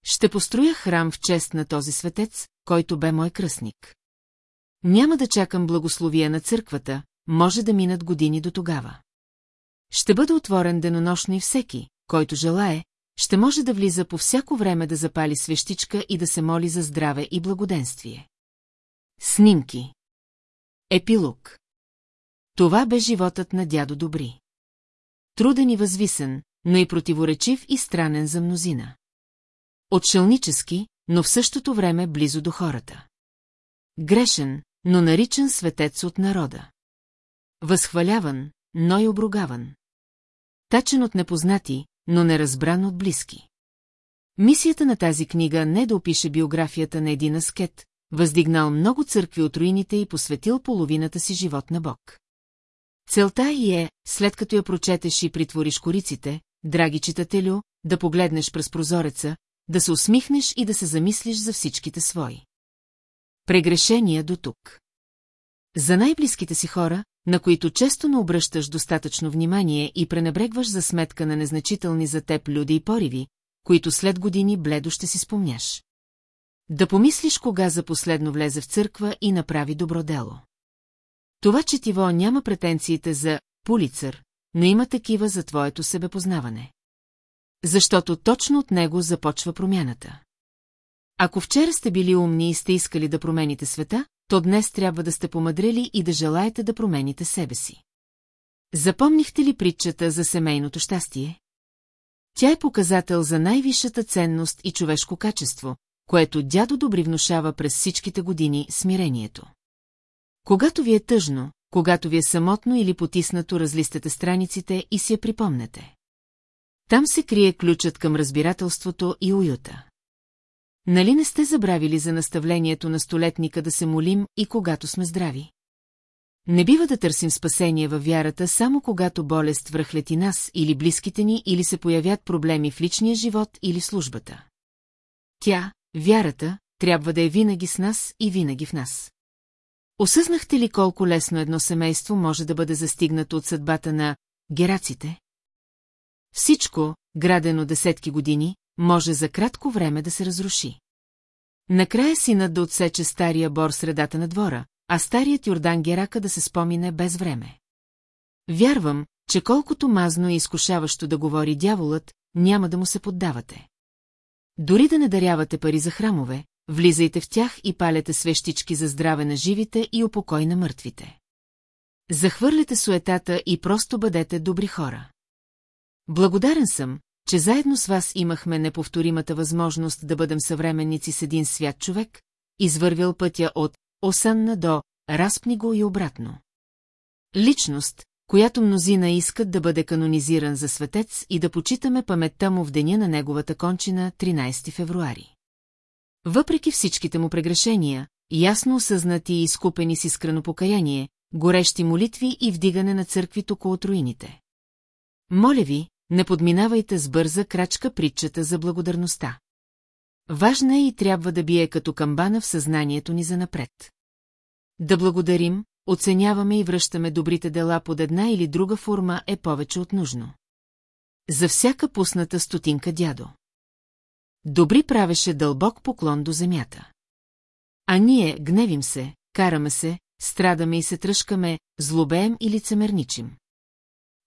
S1: Ще построя храм в чест на този светец, който бе мой кръстник. Няма да чакам благословия на църквата, може да минат години до тогава. Ще бъде отворен денонощно и всеки, който желае, ще може да влиза по всяко време да запали свещичка и да се моли за здраве и благоденствие. Снимки Епилог Това бе животът на дядо Добри. Труден и възвисен, но и противоречив и странен за мнозина. Отшелнически, но в същото време близо до хората. Грешен, но наричан светец от народа. Възхваляван, но и обругаван. Тачен от непознати, но неразбран от близки. Мисията на тази книга не е да опише биографията на един аскет, въздигнал много църкви от руините и посветил половината си живот на Бог. Целта й е, след като я прочетеш и притвориш кориците, драги читателю, да погледнеш през прозореца, да се усмихнеш и да се замислиш за всичките свои. Прегрешения до тук. За най-близките си хора, на които често не обръщаш достатъчно внимание и пренебрегваш за сметка на незначителни за теб люди и пориви, които след години бледо ще си спомняш. Да помислиш кога за последно влезе в църква и направи добро дело. Това четиво няма претенциите за «пулицър», но има такива за твоето себепознаване. Защото точно от него започва промяната. Ако вчера сте били умни и сте искали да промените света, то днес трябва да сте помадрели и да желаете да промените себе си. Запомнихте ли притчата за семейното щастие? Тя е показател за най-висшата ценност и човешко качество, което дядо Добри внушава през всичките години смирението. Когато ви е тъжно, когато ви е самотно или потиснато, разлистате страниците и си я припомнете. Там се крие ключът към разбирателството и уюта. Нали не сте забравили за наставлението на столетника да се молим и когато сме здрави? Не бива да търсим спасение във вярата само когато болест връхлети нас или близките ни или се появят проблеми в личния живот или службата. Тя, Вярата трябва да е винаги с нас и винаги в нас. Осъзнахте ли колко лесно едно семейство може да бъде застигнато от съдбата на гераците? Всичко, градено десетки години, може за кратко време да се разруши. Накрая синът да отсече стария бор средата на двора, а старият Йордан Герака да се спомине без време. Вярвам, че колкото мазно и изкушаващо да говори дяволът, няма да му се поддавате. Дори да не дарявате пари за храмове, влизайте в тях и палете свещички за здраве на живите и упокой на мъртвите. Захвърляте суетата и просто бъдете добри хора. Благодарен съм, че заедно с вас имахме неповторимата възможност да бъдем съвременници с един свят човек, извървил пътя от осънна до распни го и обратно. Личност, която мнозина искат да бъде канонизиран за светец и да почитаме паметта му в деня на неговата кончина 13 февруари. Въпреки всичките му прегрешения, ясно осъзнати и изкупени с искрено покаяние, горещи молитви и вдигане на тук около руините. Моля ви, не подминавайте с бърза крачка притчата за благодарността. Важна е и трябва да бие като камбана в съзнанието ни за напред. Да благодарим, оценяваме и връщаме добрите дела под една или друга форма е повече от нужно. За всяка пусната стотинка дядо. Добри правеше дълбок поклон до земята. А ние гневим се, караме се, страдаме и се тръжкаме, злобеем и лицемерничим.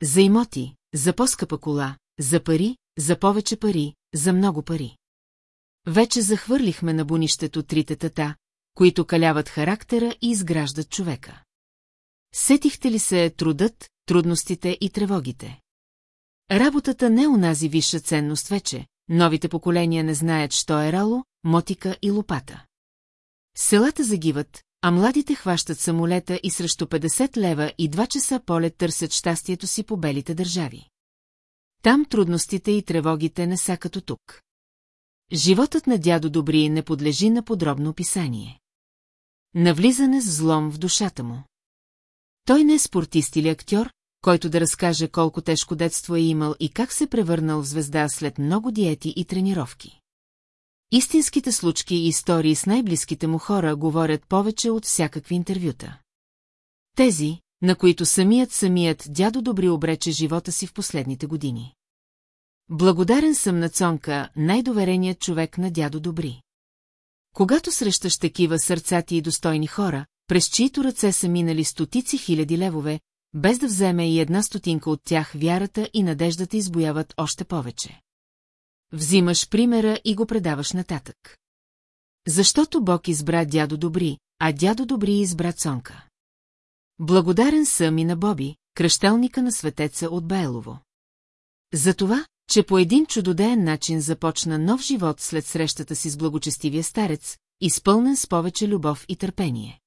S1: За имоти, за по-скъпа кола, за пари, за повече пари, за много пари. Вече захвърлихме на бунището трите тата, които каляват характера и изграждат човека. Сетихте ли се трудът, трудностите и тревогите? Работата не е унази висша ценност вече, новите поколения не знаят, що е рало, мотика и лопата. Селата загиват, а младите хващат самолета и срещу 50 лева и 2 часа полет търсят щастието си по белите държави. Там трудностите и тревогите не са като тук. Животът на дядо Добри не подлежи на подробно описание. Навлизане с злом в душата му. Той не е спортист или актьор, който да разкаже колко тежко детство е имал и как се е превърнал в звезда след много диети и тренировки. Истинските случки и истории с най-близките му хора говорят повече от всякакви интервюта. Тези, на които самият самият дядо Добри обрече живота си в последните години. Благодарен съм на Цонка, най-довереният човек на дядо Добри. Когато срещаш такива сърцати и достойни хора, през чието ръце са минали стотици хиляди левове, без да вземе и една стотинка от тях вярата и надеждата избояват още повече. Взимаш примера и го предаваш нататък. Защото Бог избра дядо Добри, а дядо Добри избра Цонка. Благодарен съм и на Боби, кръщалника на светеца от Байлово. За това, че по един чудодеен начин започна нов живот след срещата си с благочестивия старец, изпълнен с повече любов и търпение.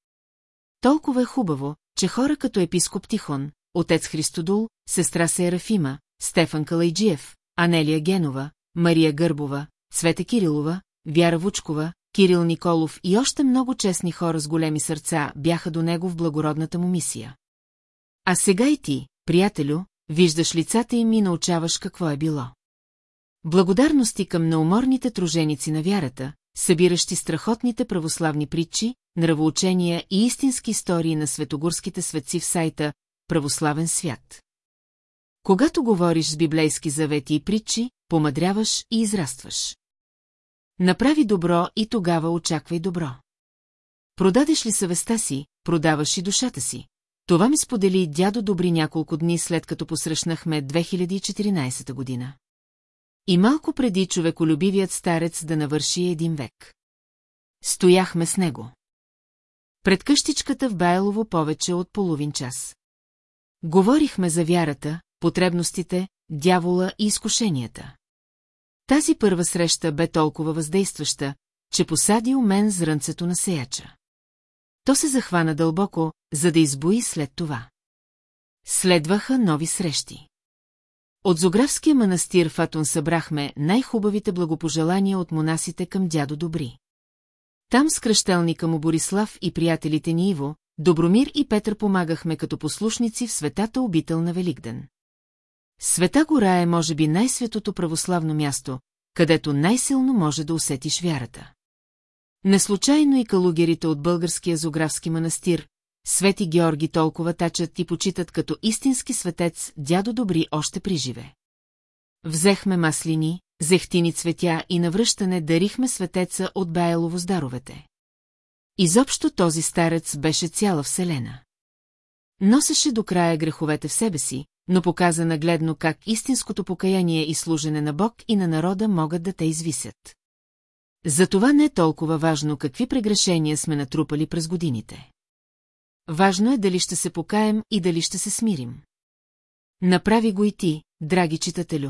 S1: Толкова е хубаво, че хора като епископ Тихон, отец Христодул, сестра Серафима, Стефан Калайджиев, Анелия Генова, Мария Гърбова, Цвета Кирилова, Вяра Вучкова, Кирил Николов и още много честни хора с големи сърца бяха до него в благородната му мисия. А сега и ти, приятелю, виждаш лицата им и научаваш какво е било. Благодарности към неуморните труженици на вярата, събиращи страхотните православни притчи, нравоучения и истински истории на светогурските светци в сайта «Православен свят». Когато говориш с библейски завети и притчи, помадряваш и израстваш. Направи добро и тогава очаквай добро. Продадеш ли съвестта си, продаваш и душата си. Това ми сподели дядо Добри няколко дни след като посрещнахме 2014 година. И малко преди човеколюбивият старец да навърши един век. Стояхме с него. Пред къщичката в Байлово повече от половин час. Говорихме за вярата, потребностите, дявола и изкушенията. Тази първа среща бе толкова въздействаща, че посади у мен зрънцето на сеяча. То се захвана дълбоко, за да избои след това. Следваха нови срещи. От Зографския манастир Фатун събрахме най-хубавите благопожелания от монасите към дядо Добри. Там с кръщелника му Борислав и приятелите ни Иво, Добромир и Петър помагахме като послушници в светата обител на Великден. Света гора е може би най-светото православно място, където най-силно може да усетиш вярата. Неслучайно и калугерите от българския зографски манастир, Свети Георги толкова тачат и почитат като истински светец дядо Добри още приживе. Взехме маслини, зехтини цветя и навръщане дарихме светеца от Баелово здаровете. Изобщо този старец беше цяла вселена. Носеше до края греховете в себе си, но показа нагледно как истинското покаяние и служене на Бог и на народа могат да те извисят. Затова не е толкова важно какви прегрешения сме натрупали през годините. Важно е дали ще се покаем и дали ще се смирим. Направи го и ти, драги читателю.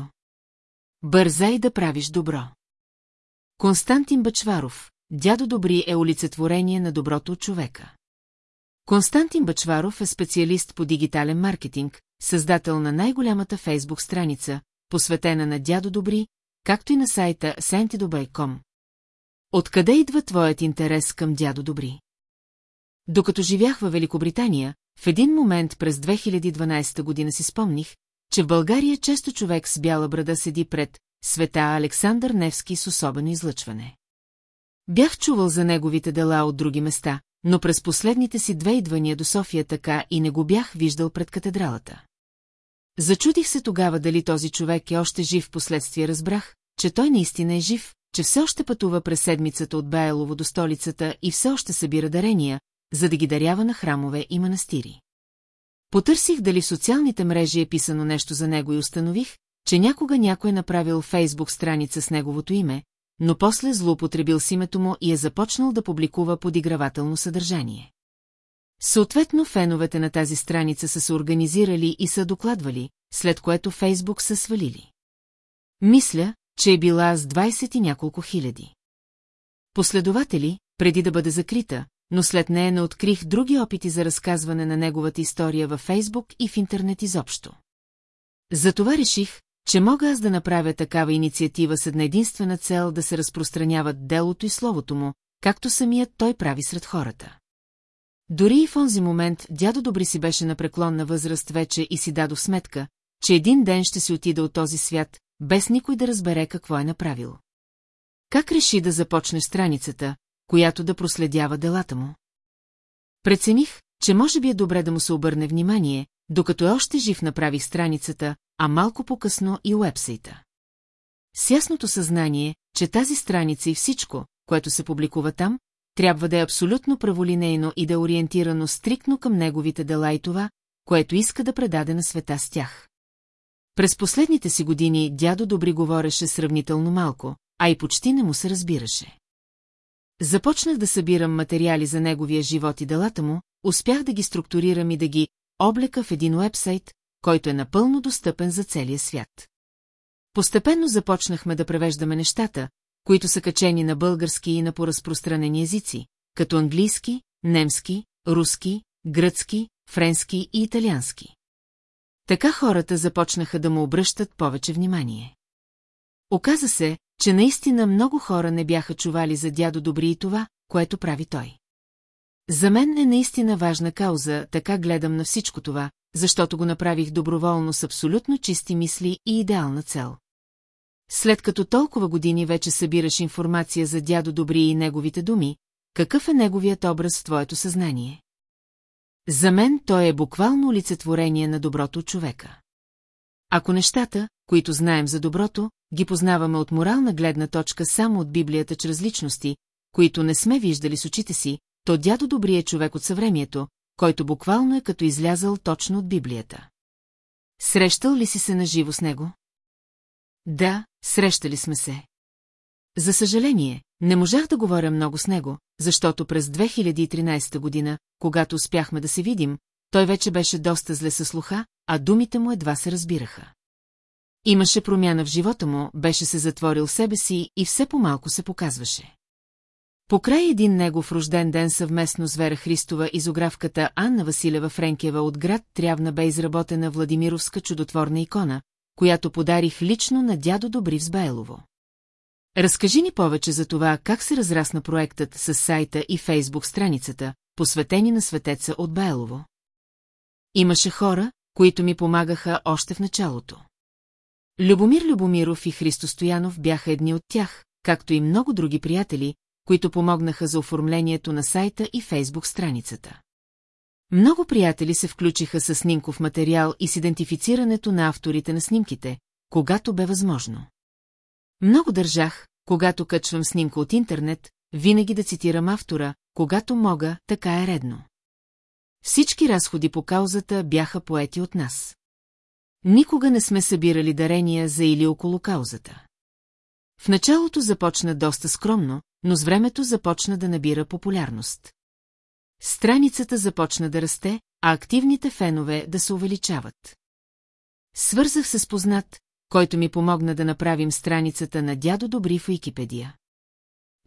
S1: Бързай да правиш добро. Константин Бачваров, дядо Добри е олицетворение на доброто от човека. Константин Бачваров е специалист по дигитален маркетинг, създател на най-голямата фейсбук страница, посветена на дядо Добри, както и на сайта sentidobay.com. Откъде идва твоят интерес към дядо Добри? Докато живях във Великобритания, в един момент през 2012 година си спомних, че в България често човек с бяла брада седи пред света Александър Невски с особено излъчване. Бях чувал за неговите дела от други места, но през последните си две идвания до София така и не го бях виждал пред катедралата. Зачудих се тогава дали този човек е още жив, последствие разбрах, че той наистина е жив, че все още пътува през седмицата от Байлово до столицата и все още събира дарения, за да ги дарява на храмове и манастири. Потърсих дали в социалните мрежи е писано нещо за него и установих, че някога някой е направил фейсбук страница с неговото име, но после злоупотребил с името му и е започнал да публикува подигравателно съдържание. Съответно, феновете на тази страница са се организирали и са докладвали, след което Фейсбук са свалили. Мисля, че е била с 20 и няколко хиляди. Последователи, преди да бъде закрита, но след нея не открих други опити за разказване на неговата история във Фейсбук и в интернет изобщо. Затова реших, че мога аз да направя такава инициатива с една единствена цел да се разпространяват делото и словото му, както самият той прави сред хората. Дори и в онзи момент дядо Добри си беше на преклонна възраст вече и си дадо сметка, че един ден ще си отида от този свят, без никой да разбере какво е направил. Как реши да започне страницата, която да проследява делата му? Прецених, че може би е добре да му се обърне внимание, докато е още жив направих страницата, а малко по-късно и уебсайта. С ясното съзнание, че тази страница и всичко, което се публикува там, трябва да е абсолютно праволинейно и да е ориентирано стриктно към неговите дела и това, което иска да предаде на света с тях. През последните си години дядо Добри говореше сравнително малко, а и почти не му се разбираше. Започнах да събирам материали за неговия живот и делата му, успях да ги структурирам и да ги облека в един уебсайт, който е напълно достъпен за целия свят. Постепенно започнахме да превеждаме нещата, които са качени на български и на поразпространени езици, като английски, немски, руски, гръцки, френски и италиански. Така хората започнаха да му обръщат повече внимание. Оказа се, че наистина много хора не бяха чували за дядо Добри и това, което прави той. За мен е наистина важна кауза, така гледам на всичко това, защото го направих доброволно с абсолютно чисти мисли и идеална цел. След като толкова години вече събираш информация за дядо Добри и неговите думи, какъв е неговият образ в твоето съзнание? За мен той е буквално олицетворение на доброто човека. Ако нещата, които знаем за доброто, ги познаваме от морална гледна точка само от Библията чрез личности, които не сме виждали с очите си, то дядо добрия е човек от съвремието, който буквално е като излязал точно от Библията. Срещал ли си се наживо с него? Да, срещали сме се. За съжаление, не можах да говоря много с него, защото през 2013 година, когато успяхме да се видим, той вече беше доста зле със слуха, а думите му едва се разбираха. Имаше промяна в живота му, беше се затворил себе си и все по-малко се показваше. Покрай един негов рожден ден съвместно с Вера Христова изографката Анна Василева Френкева от град Трявна бе изработена Владимировска чудотворна икона, която подарих лично на дядо Добри Взбайлово. Разкажи ни повече за това как се разрасна проектът с сайта и фейсбук страницата, посветени на светеца от Байлово. Имаше хора, които ми помагаха още в началото. Любомир Любомиров и Христо Стоянов бяха едни от тях, както и много други приятели, които помогнаха за оформлението на сайта и фейсбук страницата. Много приятели се включиха с снимков материал и с идентифицирането на авторите на снимките, когато бе възможно. Много държах, когато качвам снимка от интернет, винаги да цитирам автора, когато мога, така е редно. Всички разходи по каузата бяха поети от нас. Никога не сме събирали дарения за или около каузата. В началото започна доста скромно, но с времето започна да набира популярност. Страницата започна да расте, а активните фенове да се увеличават. Свързах се с познат, който ми помогна да направим страницата на дядо Добри в Уикипедия.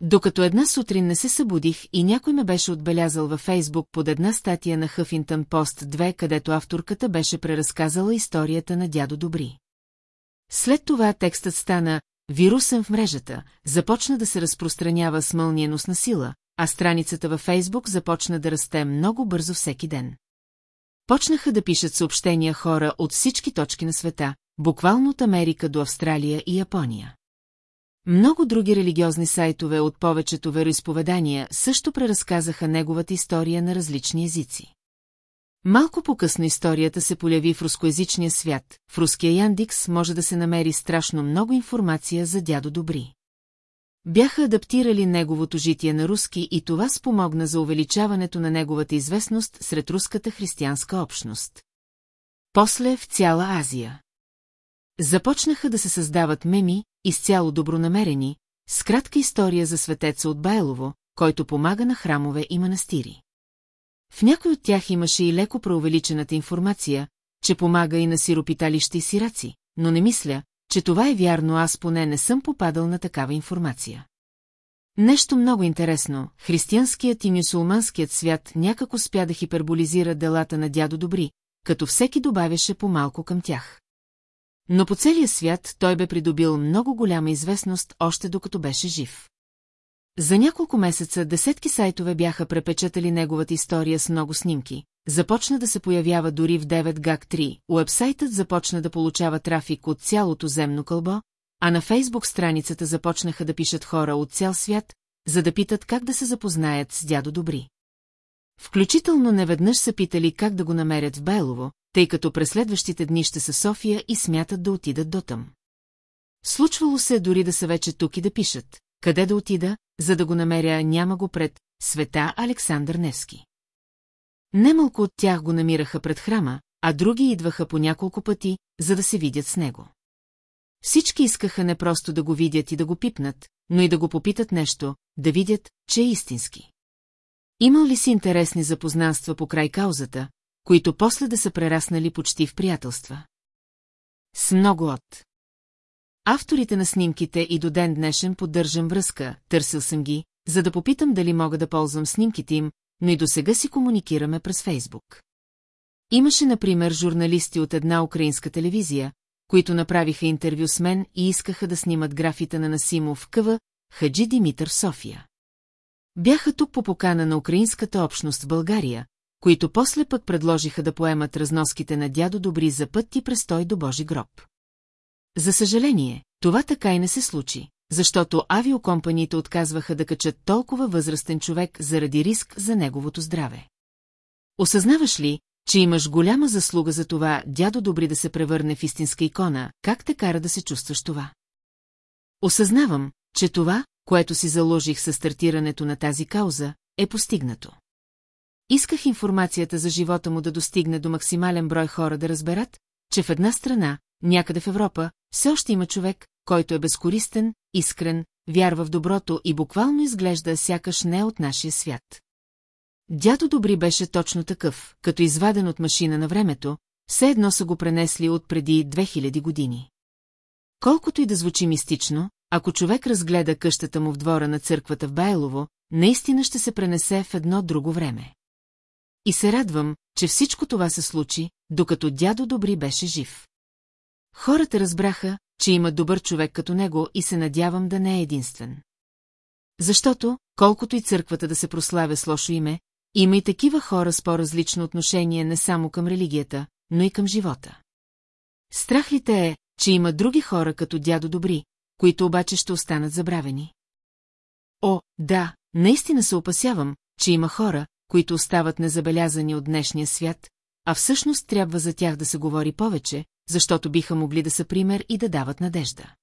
S1: Докато една сутрин не се събудих и някой ме беше отбелязал във Фейсбук под една статия на Хъфинтън Пост 2, където авторката беше преразказала историята на дядо Добри. След това текстът стана «Вирусен в мрежата», започна да се разпространява с мълниеносна сила, а страницата във Фейсбук започна да расте много бързо всеки ден. Почнаха да пишат съобщения хора от всички точки на света, буквално от Америка до Австралия и Япония. Много други религиозни сайтове от повечето вероисповедания също преразказаха неговата история на различни езици. Малко по-късно историята се поляви в рускоязичния свят, в руския Яндикс може да се намери страшно много информация за дядо Добри. Бяха адаптирали неговото житие на руски и това спомогна за увеличаването на неговата известност сред руската християнска общност. После в цяла Азия. Започнаха да се създават меми, изцяло добронамерени, с кратка история за светеца от Байлово, който помага на храмове и манастири. В някой от тях имаше и леко преувеличената информация, че помага и на сиропиталища и сираци, но не мисля, че това е вярно, аз поне не съм попадал на такава информация. Нещо много интересно, християнският и мюсулманският свят някак успя да хиперболизира делата на дядо Добри, като всеки добавяше по-малко към тях. Но по целия свят той бе придобил много голяма известност още докато беше жив. За няколко месеца десетки сайтове бяха препечатали неговата история с много снимки. Започна да се появява дори в 9GAG3, уебсайтът започна да получава трафик от цялото земно кълбо, а на фейсбук страницата започнаха да пишат хора от цял свят, за да питат как да се запознаят с дядо Добри. Включително неведнъж са питали как да го намерят в Байлово, тъй като през следващите дни ще са София и смятат да отидат дотъм. Случвало се е дори да са вече тук и да пишат, къде да отида, за да го намеря няма го пред света Александър Невски. Немалко от тях го намираха пред храма, а други идваха по няколко пъти, за да се видят с него. Всички искаха не просто да го видят и да го пипнат, но и да го попитат нещо, да видят, че е истински. Имал ли си интересни запознанства по край каузата, които после да са прераснали почти в приятелства. С много от. Авторите на снимките и до ден днешен поддържам връзка, търсил съм ги, за да попитам дали мога да ползвам снимките им, но и до сега си комуникираме през Фейсбук. Имаше, например, журналисти от една украинска телевизия, които направиха интервю с мен и искаха да снимат графите на Насимов Къва, Хаджи Димитър София. Бяха тук по покана на украинската общност в България, които после пък предложиха да поемат разноските на дядо Добри за път и престой до Божи гроб. За съжаление, това така и не се случи, защото авиокомпаниите отказваха да качат толкова възрастен човек заради риск за неговото здраве. Осъзнаваш ли, че имаш голяма заслуга за това дядо Добри да се превърне в истинска икона, как те кара да се чувстваш това? Осъзнавам, че това, което си заложих със стартирането на тази кауза, е постигнато. Исках информацията за живота му да достигне до максимален брой хора да разберат, че в една страна, някъде в Европа, все още има човек, който е безкористен, искрен, вярва в доброто и буквално изглежда сякаш не от нашия свят. Дядо Добри беше точно такъв, като изваден от машина на времето, все едно са го пренесли от преди 2000 години. Колкото и да звучи мистично, ако човек разгледа къщата му в двора на църквата в Байлово, наистина ще се пренесе в едно друго време. И се радвам, че всичко това се случи, докато дядо Добри беше жив. Хората разбраха, че има добър човек като него и се надявам да не е единствен. Защото, колкото и църквата да се прославя с лошо име, има и такива хора с по-различно отношение не само към религията, но и към живота. Страх ли те е, че има други хора като дядо Добри, които обаче ще останат забравени? О, да, наистина се опасявам, че има хора, които остават незабелязани от днешния свят, а всъщност трябва за тях да се говори повече, защото биха могли да са пример и да дават надежда.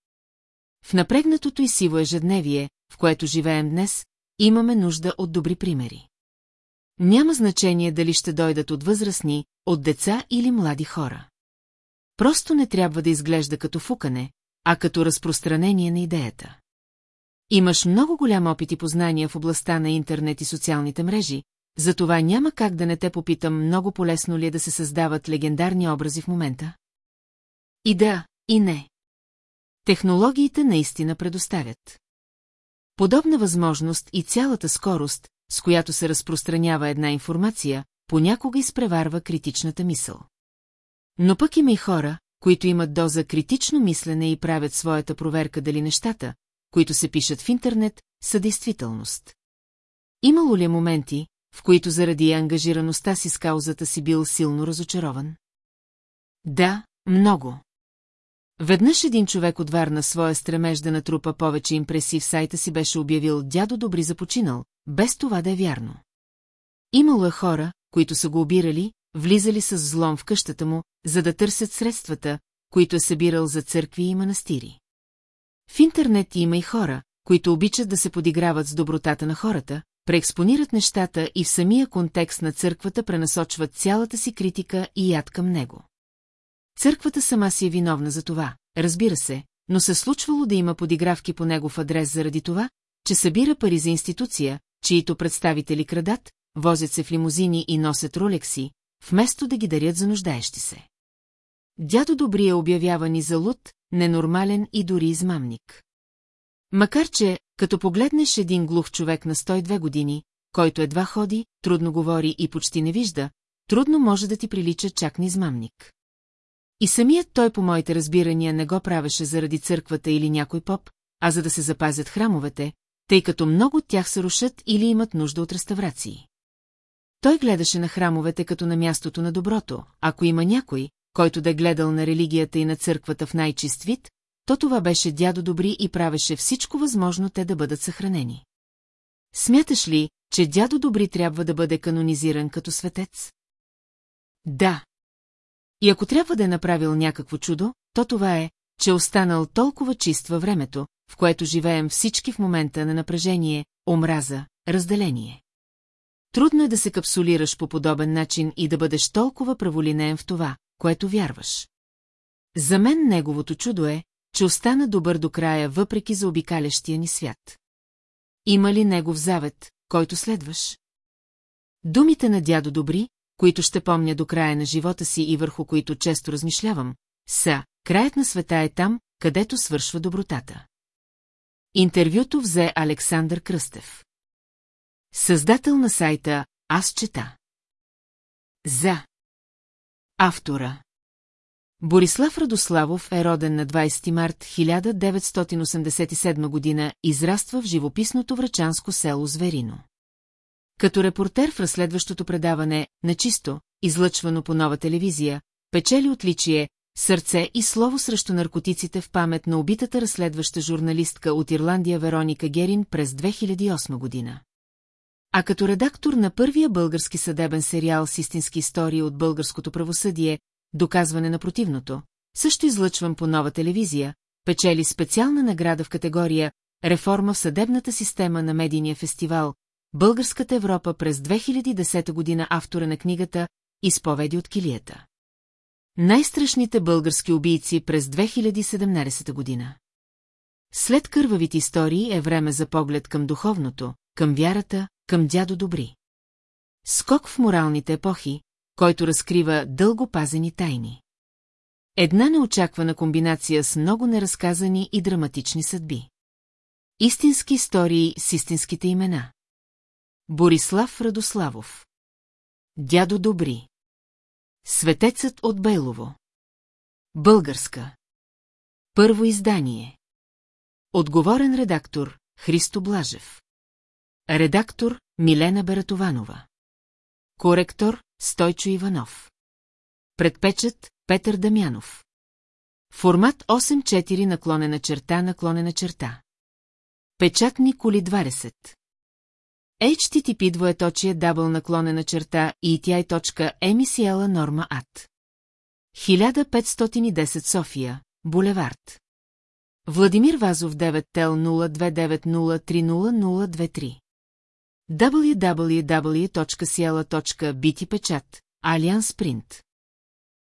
S1: В напрегнатото и сиво ежедневие, в което живеем днес, имаме нужда от добри примери. Няма значение дали ще дойдат от възрастни, от деца или млади хора. Просто не трябва да изглежда като фукане, а като разпространение на идеята. Имаш много голям опит и познания в областта на интернет и социалните мрежи, затова няма как да не те попитам много полезно ли е да се създават легендарни образи в момента. И да, и не. Технологиите наистина предоставят. Подобна възможност и цялата скорост, с която се разпространява една информация, понякога изпреварва критичната мисъл. Но пък има и хора, които имат доза критично мислене и правят своята проверка дали нещата, които се пишат в интернет, са действителност. Имало ли моменти, в които заради ангажираността си с каузата си бил силно разочарован? Да, много. Веднъж един човек от Варна своя стремеж да натрупа повече импресии в сайта си беше обявил дядо добри започинал, без това да е вярно. Имало е хора, които са го обирали, влизали с злом в къщата му, за да търсят средствата, които е събирал за църкви и манастири. В интернет има и хора, които обичат да се подиграват с добротата на хората, преекспонират нещата и в самия контекст на църквата пренасочват цялата си критика и яд към него. Църквата сама си е виновна за това, разбира се, но се случвало да има подигравки по негов адрес заради това, че събира пари за институция, чието представители крадат, возят се в лимузини и носят ролекси, вместо да ги дарят за нуждаещи се. Дядо Добрия обявява ни за луд, ненормален и дори измамник. Макар че, като погледнеш един глух човек на 102 години, който едва ходи, трудно говори и почти не вижда, трудно може да ти прилича чак на измамник. И самият той по моите разбирания не го правеше заради църквата или някой поп, а за да се запазят храмовете, тъй като много от тях се рушат или имат нужда от реставрации. Той гледаше на храмовете като на мястото на доброто, ако има някой, който да е гледал на религията и на църквата в най-чист вид, то това беше дядо Добри и правеше всичко възможно те да бъдат съхранени. Смяташ ли, че дядо Добри трябва да бъде канонизиран като светец? Да. И ако трябва да е направил някакво чудо, то това е, че е останал толкова чист във времето, в което живеем всички в момента на напрежение, омраза, разделение. Трудно е да се капсулираш по подобен начин и да бъдеш толкова праволинен в това, което вярваш. За мен неговото чудо е, че остана добър до края въпреки за обикалящия ни свят. Има ли негов завет, който следваш? Думите на дядо Добри, които ще помня до края на живота си и върху които често размишлявам, са «Краят на света е там, където свършва добротата». Интервюто взе Александър Кръстев. Създател на сайта «Аз чета». За автора Борислав Радославов е роден на 20 март 1987 година и израства в живописното врачанско село Зверино. Като репортер в разследващото предаване «На чисто», излъчвано по нова телевизия, печели отличие «Сърце и слово срещу наркотиците» в памет на убитата разследваща журналистка от Ирландия Вероника Герин през 2008 година. А като редактор на първия български съдебен сериал с истински истории от българското правосъдие, доказване на противното, също излъчван по нова телевизия, печели специална награда в категория «Реформа в съдебната система на медийния фестивал» Българската Европа през 2010 година автора на книгата «Изповеди от килията». Най-страшните български убийци през 2017 година. След кървавите истории е време за поглед към духовното, към вярата, към дядо Добри. Скок в моралните епохи, който разкрива дълго пазени тайни. Една неочаквана комбинация с много неразказани и драматични съдби. Истински истории с истинските имена. Борислав Радославов. Дядо Добри. Светецът от Бейлово. Българска. Първо издание. Отговорен редактор Христо Блажев. Редактор Милена Бератованова. Коректор Стойчо Иванов. Предпечат Петър Дамянов. Формат 8-4 наклонена черта наклонена черта. Печатни коли 20. HTTP двоеточие дабл наклонена черта и тя е точка емисиела норма ад. 1510 София, булевард. Владимир Вазов 9 тел 0290300023 www.ciela.bt печат Alliance Print